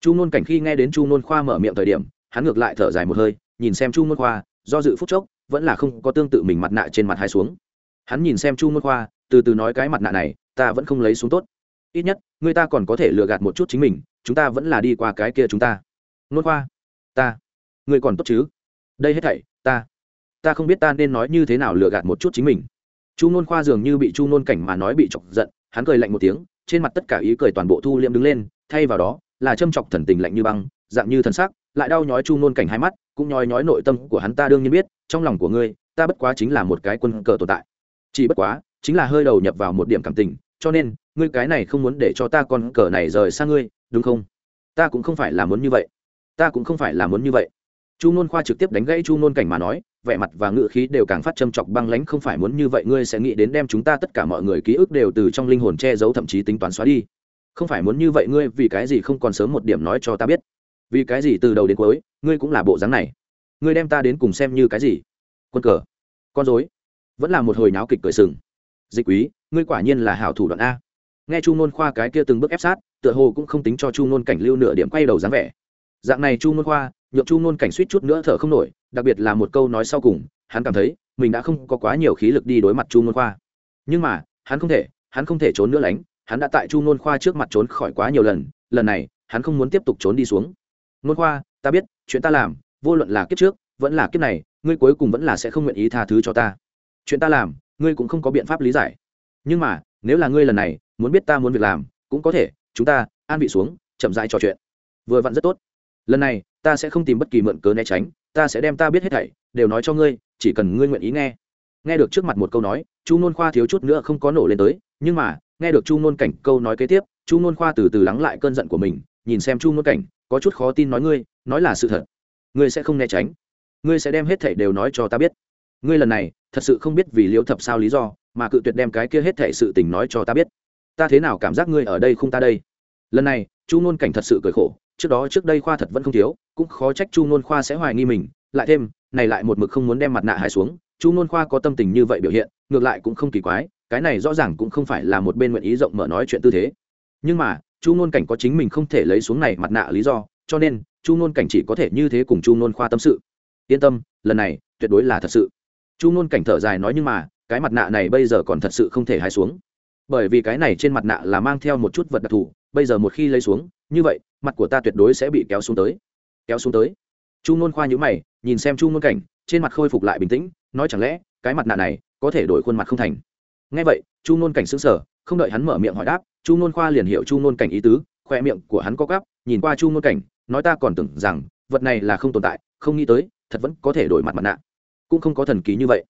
[SPEAKER 1] Chu nôn cảnh khi nghe đến chu nôn khoa mở miệng thời điểm, hắn ngược lại thở dài một hơi, nhìn xem chu nôn khoa, do dự phút chốc vẫn là không có tương tự mình mặt nạ trên mặt hai xuống. Hắn nhìn xem chu nôn khoa, từ từ nói cái mặt nạ này, ta vẫn không lấy xuống tốt. Ít nhất, người ta còn có thể lừa gạt một chút chính mình, chúng ta vẫn là đi qua cái kia chúng ta. Nôn khoa, ta, người còn tốt chứ? Đây hết thảy, ta ta không biết ta nên nói như thế nào lừa gạt một chút chính mình. Chu nôn khoa dường như bị chu nôn cảnh mà nói bị chọc giận, hắn cười lạnh một tiếng, trên mặt tất cả ý cười toàn bộ thu liệm đứng lên, thay vào đó, là châm chọc thần tình lạnh như băng, dạng như thần sắc, lại đau nhói chu nôn cảnh hai mắt, cũng nhói nhói nội tâm của hắn ta đương nhiên biết trong lòng của ngươi, ta bất quá chính là một cái quân cờ tồn tại. Chỉ bất quá, chính là hơi đầu nhập vào một điểm cảm tình, cho nên, ngươi cái này không muốn để cho ta con cờ này rời xa ngươi, đúng không? Ta cũng không phải là muốn như vậy. Ta cũng không phải là muốn như vậy. Chu nôn khoa trực tiếp đánh gãy chu nôn cảnh mà nói, vẻ mặt và ngự khí đều càng phát châm chọc băng lãnh, không phải muốn như vậy, ngươi sẽ nghĩ đến đem chúng ta tất cả mọi người ký ức đều từ trong linh hồn che giấu, thậm chí tính toán xóa đi. Không phải muốn như vậy, ngươi vì cái gì không còn sớm một điểm nói cho ta biết? Vì cái gì từ đầu đến cuối, ngươi cũng là bộ dáng này? Ngươi đem ta đến cùng xem như cái gì? Quân cờ. Con dối vẫn là một hồi náo kịch cười sừng. Dịch quý, ngươi quả nhiên là hảo thủ đoạn a. Nghe chu nôn khoa cái kia từng bước ép sát, tựa hồ cũng không tính cho chu nôn cảnh lưu nửa điểm quay đầu dáng vẻ. Dạng này chu nôn khoa, nhượng chu nôn cảnh suýt chút nữa thở không nổi, đặc biệt là một câu nói sau cùng, hắn cảm thấy, mình đã không có quá nhiều khí lực đi đối mặt chu nôn khoa. Nhưng mà, hắn không thể, hắn không thể trốn nữa lánh, hắn đã tại chu nôn khoa trước mặt trốn khỏi quá nhiều lần lần này, hắn không muốn tiếp tục trốn đi xuống. Nôn khoa, ta biết, chuyện ta làm vô luận là kiếp trước, vẫn là kiếp này, ngươi cuối cùng vẫn là sẽ không nguyện ý tha thứ cho ta. Chuyện ta làm, ngươi cũng không có biện pháp lý giải. Nhưng mà, nếu là ngươi lần này, muốn biết ta muốn việc làm, cũng có thể, chúng ta, an vị xuống, chậm rãi trò chuyện. Vừa vặn rất tốt. Lần này, ta sẽ không tìm bất kỳ mượn cớ né tránh, ta sẽ đem ta biết hết thảy, đều nói cho ngươi, chỉ cần ngươi nguyện ý nghe. Nghe được trước mặt một câu nói, chu nôn khoa thiếu chút nữa không có nổ lên tới, nhưng mà, nghe được chu nôn cảnh câu nói kế tiếp, chu nôn khoa từ từ lắng lại cơn giận của mình, nhìn xem chu nôn cảnh, có chút khó tin nói ngươi, nói là sự thật ngươi sẽ không né tránh. Ngươi sẽ đem hết thảy đều nói cho ta biết. Ngươi lần này, thật sự không biết vì liễu thập sao lý do, mà cự tuyệt đem cái kia hết thảy sự tình nói cho ta biết. Ta thế nào cảm giác ngươi ở đây không ta đây? Lần này, chu ngôn cảnh thật sự cười khổ, trước đó trước đây khoa thật vẫn không thiếu, cũng khó trách chu ngôn khoa sẽ hoài nghi mình, lại thêm, này lại một mực không muốn đem mặt nạ hài xuống, chu ngôn khoa có tâm tình như vậy biểu hiện, ngược lại cũng không kỳ quái, cái này rõ ràng cũng không phải là một bên nguyện ý rộng mở nói chuyện tư thế. Nhưng mà, chu ngôn cảnh có chính mình không thể lấy xuống này mặt nạ lý do cho nên, chu nôn cảnh chỉ có thể như thế cùng chu nôn khoa tâm sự. Yên tâm, lần này, tuyệt đối là thật sự. Chu nôn cảnh thở dài nói nhưng mà, cái mặt nạ này bây giờ còn thật sự không thể hài xuống. Bởi vì cái này trên mặt nạ là mang theo một chút vật đặc thù, bây giờ một khi lấy xuống, như vậy, mặt của ta tuyệt đối sẽ bị kéo xuống tới. Kéo xuống tới. Chu nôn khoa nhữ mày, nhìn xem chu nôn cảnh, trên mặt khôi phục lại bình tĩnh, nói chẳng lẽ, cái mặt nạ này có thể đổi khuôn mặt không thành? Ngay vậy, chu nôn cảnh xứng sở không đợi hắn mở miệng hỏi đáp, chu nôn khoa liền hiểu chu nôn cảnh ý tứ, khoe miệng của hắn có gắp nhìn qua chu nôn cảnh nói ta còn tưởng rằng vật này là không tồn tại, không nghĩ tới, thật vẫn có thể đổi mặt mặt nạ. Cũng không có thần ký như vậy.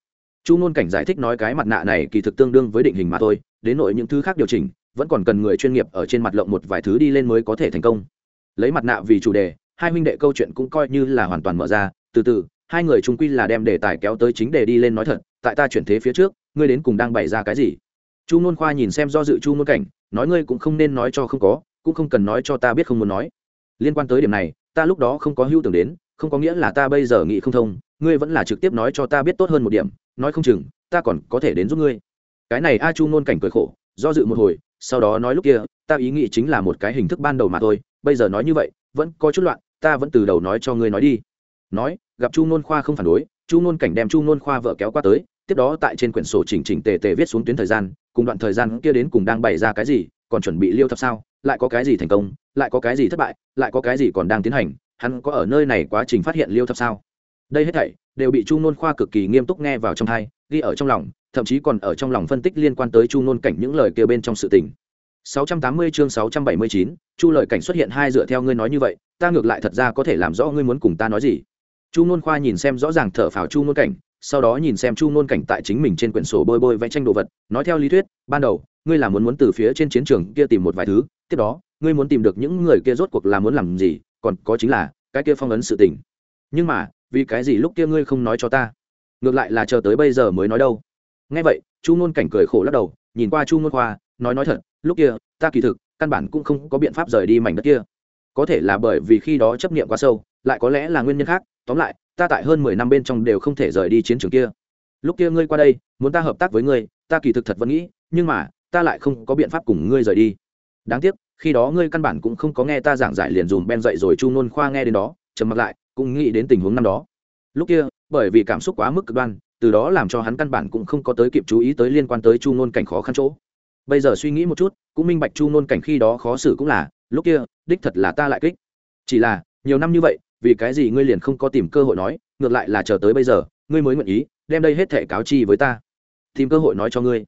[SPEAKER 1] Chu ngôn cảnh giải thích nói cái mặt nạ này kỳ thực tương đương với định hình mà thôi, đến nội những thứ khác điều chỉnh, vẫn còn cần người chuyên nghiệp ở trên mặt lộng một vài thứ đi lên mới có thể thành công. Lấy mặt nạ vì chủ đề, hai huynh đệ câu chuyện cũng coi như là hoàn toàn mở ra. Từ từ, hai người trung quy là đem đề tài kéo tới chính đề đi lên nói thật, tại ta chuyển thế phía trước, ngươi đến cùng đang bày ra cái gì? Chu ngôn khoa nhìn xem do dự chu ngôn cảnh, nói ngươi cũng không nên nói cho không có, cũng không cần nói cho ta biết không muốn nói liên quan tới điểm này, ta lúc đó không có hưu tưởng đến, không có nghĩa là ta bây giờ nghĩ không thông, ngươi vẫn là trực tiếp nói cho ta biết tốt hơn một điểm, nói không chừng, ta còn có thể đến giúp ngươi. Cái này a chu nôn cảnh cười khổ, do dự một hồi, sau đó nói lúc kia, ta ý nghĩ chính là một cái hình thức ban đầu mà thôi, bây giờ nói như vậy, vẫn có chút loạn, ta vẫn từ đầu nói cho ngươi nói đi. Nói, gặp chu nôn khoa không phản đối, chu nôn cảnh đem chu nôn khoa vợ kéo qua tới, tiếp đó tại trên quyển sổ chỉnh chỉnh tề tề viết xuống tuyến thời gian, cùng đoạn thời gian kia đến cùng đang bày ra cái gì, còn chuẩn bị liêu thập sao? Lại có cái gì thành công lại có cái gì thất bại lại có cái gì còn đang tiến hành hắn có ở nơi này quá trình phát hiện liêu thập sao? Đây hết thảy đều bị chu nôn khoa cực kỳ nghiêm túc nghe vào trong thai ghi ở trong lòng thậm chí còn ở trong lòng phân tích liên quan tới chu nôn cảnh những lời kia bên trong sự tình. 680 chương 679, chu lợi cảnh xuất hiện hai dựa theo ngươi nói như vậy ta ngược lại thật ra có thể làm rõ ngươi muốn cùng ta nói gì. Chu nôn khoa nhìn xem rõ ràng thở phào chu nôn cảnh sau đó nhìn xem chu nôn cảnh tại chính mình trên quyển sổ bôi bôi vẽ tranh đồ vật nói theo lý thuyết ban đầu ngươi là muốn muốn từ phía trên chiến trường kia tìm một vài thứ, tiếp đó, ngươi muốn tìm được những người kia rốt cuộc là muốn làm gì, còn có chính là, cái kia phong ấn sự tình. Nhưng mà, vì cái gì lúc kia ngươi không nói cho ta? Ngược lại là chờ tới bây giờ mới nói đâu. Nghe vậy, chu ngôn cảnh cười khổ lắc đầu, nhìn qua chu ngôn khoa, nói nói thật, lúc kia, ta kỳ thực, căn bản cũng không có biện pháp rời đi mảnh đất kia. Có thể là bởi vì khi đó chấp niệm quá sâu, lại có lẽ là nguyên nhân khác, tóm lại, ta tại hơn mười năm bên trong đều không thể rời đi chiến trường kia. Lúc kia ngươi qua đây, muốn ta hợp tác với ngươi, ta kỳ thực thật vẫn nghĩ, nhưng mà ta lại không có biện pháp cùng ngươi rời đi. Đáng tiếc, khi đó ngươi căn bản cũng không có nghe ta giảng giải liền dùm ben dậy rồi chu nôn khoa nghe đến đó, trầm mặc lại, cũng nghĩ đến tình huống năm đó. Lúc kia, bởi vì cảm xúc quá mức cực đoan, từ đó làm cho hắn căn bản cũng không có tới kịp chú ý tới liên quan tới chu nôn cảnh khó khăn chỗ. Bây giờ suy nghĩ một chút, cũng minh bạch chu nôn cảnh khi đó khó xử cũng là, lúc kia, đích thật là ta lại kích. Chỉ là, nhiều năm như vậy, vì cái gì ngươi liền không có tìm cơ hội nói, ngược lại là chờ tới bây giờ, ngươi mới nguyện ý, đem đây hết thể cáo chi với ta. Tìm cơ hội nói cho ngươi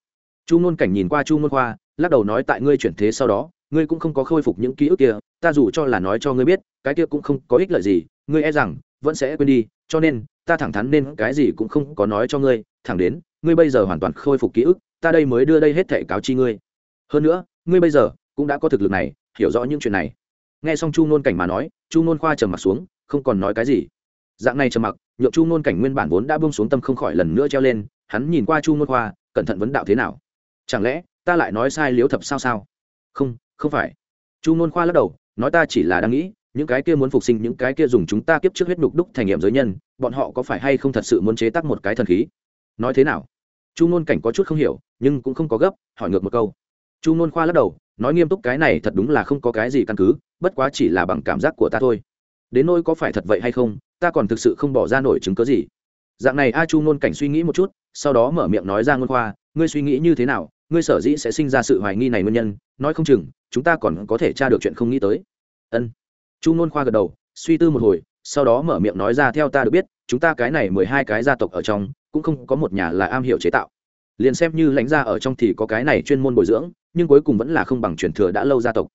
[SPEAKER 1] chu nôn cảnh nhìn qua chu nôn khoa, lắc đầu nói tại ngươi chuyển thế sau đó, ngươi cũng không có khôi phục những ký ức kia, ta dù cho là nói cho ngươi biết, cái kia cũng không có ích lợi gì, ngươi e rằng, vẫn sẽ quên đi, cho nên, ta thẳng thắn nên cái gì cũng không có nói cho ngươi, thẳng đến, ngươi bây giờ hoàn toàn khôi phục ký ức, ta đây mới đưa đây hết thể cáo chi ngươi. Hơn nữa, ngươi bây giờ cũng đã có thực lực này, hiểu rõ những chuyện này. Nghe xong chu nôn cảnh mà nói, chu nôn khoa trầm mặt xuống, không còn nói cái gì. Dạng này trầm mặc, nhượng chu nôn cảnh nguyên bản vốn đã bông xuống tâm không khỏi lần nữa treo lên, hắn nhìn qua chu nôn khoa, cẩn thận vấn đạo thế nào? Chẳng lẽ, ta lại nói sai liếu thập sao sao? Không không phải. Chu nôn khoa lắc đầu, nói ta chỉ là đang nghĩ, những cái kia muốn phục sinh, những cái kia dùng chúng ta kiếp trước huyết nhục đúc thành nghiệm giới nhân, bọn họ có phải hay không thật sự muốn chế tác một cái thần khí? Nói thế nào? Chu nôn cảnh có chút không hiểu, nhưng cũng không có gấp, hỏi ngược một câu. Chu nôn khoa lắc đầu, nói nghiêm túc cái này thật đúng là không có cái gì căn cứ, bất quá chỉ là bằng cảm giác của ta thôi. Đến nỗi có phải thật vậy hay không, ta còn thực sự không bỏ ra nổi chứng cớ gì. Dạng này a chu nôn cảnh suy nghĩ một chút, sau đó mở miệng nói ra ngôn khoa, ngươi suy nghĩ như thế nào ngươi sở dĩ sẽ sinh ra sự hoài nghi này nguyên nhân, nói không chừng, chúng ta còn có thể tra được chuyện không nghĩ tới. Ân. Chu nôn khoa gật đầu, suy tư một hồi, sau đó mở miệng nói ra, theo ta được biết, chúng ta cái này mười hai cái gia tộc ở trong, cũng không có một nhà là am hiểu chế tạo. Liền xem như lãnh gia ở trong thì có cái này chuyên môn bồi dưỡng, nhưng cuối cùng vẫn là không bằng truyền thừa đã lâu gia tộc.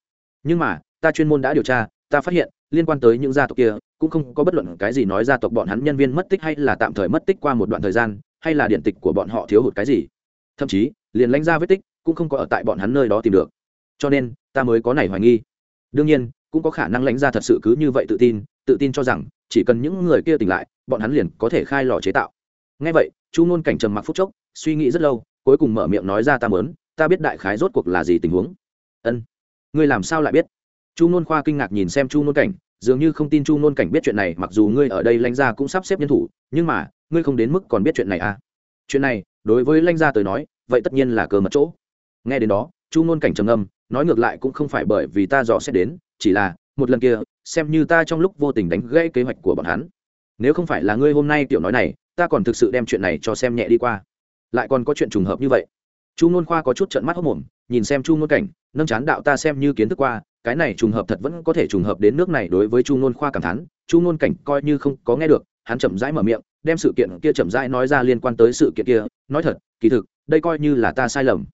[SPEAKER 1] Nhưng mà, ta chuyên môn đã điều tra, ta phát hiện, liên quan tới những gia tộc kia, cũng không có bất luận cái gì nói gia tộc bọn hắn nhân viên mất tích hay là tạm thời mất tích qua một đoạn thời gian, hay là điện tịch của bọn họ thiếu hụt cái gì. Thậm chí liền lánh ra vết tích, cũng không có ở tại bọn hắn nơi đó tìm được. Cho nên, ta mới có này hoài nghi. Đương nhiên, cũng có khả năng lãnh ra thật sự cứ như vậy tự tin tự tin cho rằng, chỉ cần những người kia tỉnh lại, bọn hắn liền có thể khai lò chế tạo. Ngay vậy, chu ngôn cảnh trầm mặc phút chốc, suy nghĩ rất lâu, cuối cùng mở miệng nói ra ta mớn ta biết đại khái rốt cuộc là gì tình huống. Ân. Ngươi làm sao lại biết? Chu ngôn khoa kinh ngạc nhìn xem chu ngôn cảnh, dường như không tin chu ngôn cảnh biết chuyện này, mặc dù ngươi ở đây lãnh gia cũng sắp xếp nhân thủ, nhưng mà, ngươi không đến mức còn biết chuyện này à? Chuyện này, đối với lãnh gia tới nói vậy tất nhiên là cờ mật chỗ. Nghe đến đó, chu ngôn cảnh trầm âm nói ngược lại cũng không phải bởi vì ta dò xét đến, chỉ là, một lần kia, xem như ta trong lúc vô tình đánh gãy kế hoạch của bọn hắn. Nếu không phải là ngươi hôm nay tiểu nói này, ta còn thực sự đem chuyện này cho xem nhẹ đi qua. Lại còn có chuyện trùng hợp như vậy. Chu ngôn khoa có chút trận mắt hốc mồm, nhìn xem chu ngôn cảnh, nâng chán đạo ta xem như kiến thức qua, cái này trùng hợp thật vẫn có thể trùng hợp đến nước này đối với chu ngôn khoa cảm thán, chu ngôn cảnh coi như không có nghe được, hắn chậm rãi mở miệng, đem sự kiện kia chậm rãi nói ra liên quan tới sự kiện kia, nói thật, kỳ thực đây coi như là ta sai lầm.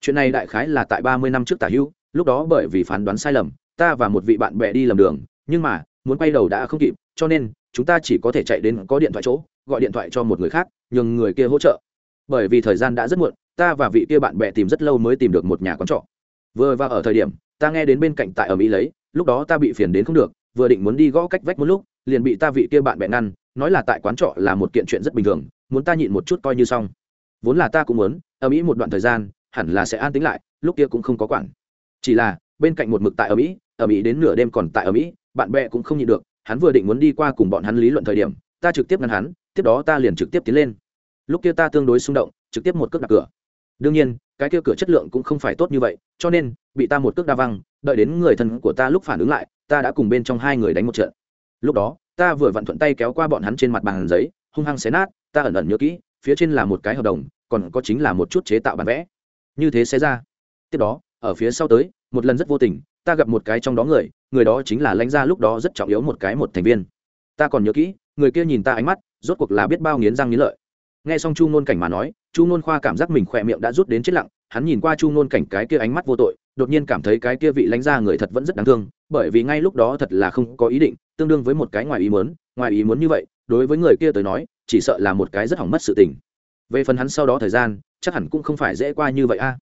[SPEAKER 1] Chuyện này đại khái là tại ba mươi năm trước tả hữu, lúc đó bởi vì phán đoán sai lầm, ta và một vị bạn bè đi lầm đường, nhưng mà, muốn quay đầu đã không kịp, cho nên, chúng ta chỉ có thể chạy đến có điện thoại chỗ, gọi điện thoại cho một người khác, nhường người kia hỗ trợ. Bởi vì thời gian đã rất muộn, ta và vị kia bạn bè tìm rất lâu mới tìm được một nhà quán trọ. Vừa và ở thời điểm, ta nghe đến bên cạnh tại ở mỹ lấy, lúc đó ta bị phiền đến không được, vừa định muốn đi gõ cách vách một lúc, liền bị ta vị kia bạn bè ngăn, nói là tại quán trọ là một kiện chuyện rất bình thường, muốn ta nhịn một chút coi như xong vốn là ta cũng muốn, ở mỹ một đoạn thời gian, hẳn là sẽ an tính lại, lúc kia cũng không có quản. Chỉ là, bên cạnh một mực tại ở mỹ ở mỹ đến nửa đêm còn tại ở mỹ, bạn bè cũng không nhịn được, hắn vừa định muốn đi qua cùng bọn hắn lý luận thời điểm, ta trực tiếp ngăn hắn, tiếp đó ta liền trực tiếp tiến lên. Lúc kia ta tương đối xung động, trực tiếp một cước đạp cửa. Đương nhiên, cái kia cửa chất lượng cũng không phải tốt như vậy, cho nên, bị ta một cước đa văng, đợi đến người thân của ta lúc phản ứng lại, ta đã cùng bên trong hai người đánh một trận. Lúc đó, ta vừa vặn thuận tay kéo qua bọn hắn trên mặt bàn giấy, hung hăng xé nát, ta ẩn ẩn nhớ kỹ phía trên là một cái hợp đồng, còn có chính là một chút chế tạo bản vẽ. Như thế sẽ ra. Tiếp đó, ở phía sau tới, một lần rất vô tình, ta gặp một cái trong đó người người đó chính là lãnh gia lúc đó rất trọng yếu một cái một thành viên. Ta còn nhớ kỹ, người kia nhìn ta ánh mắt, rốt cuộc là biết bao nghiến răng nghiến lợi. Nghe xong chu ngôn cảnh mà nói, chu ngôn khoa cảm giác mình khỏe miệng đã rút đến chết lặng, hắn nhìn qua chu ngôn cảnh cái kia ánh mắt vô tội, đột nhiên cảm thấy cái kia vị lãnh gia người thật vẫn rất đáng thương, bởi vì ngay lúc đó thật là không có ý định, tương đương với một cái ngoài ý muốn, ngoài ý muốn như vậy đối với người kia tới nói, chỉ sợ là một cái rất hỏng mất sự tình. Về phần hắn sau đó thời gian, chắc hẳn cũng không phải dễ qua như vậy a.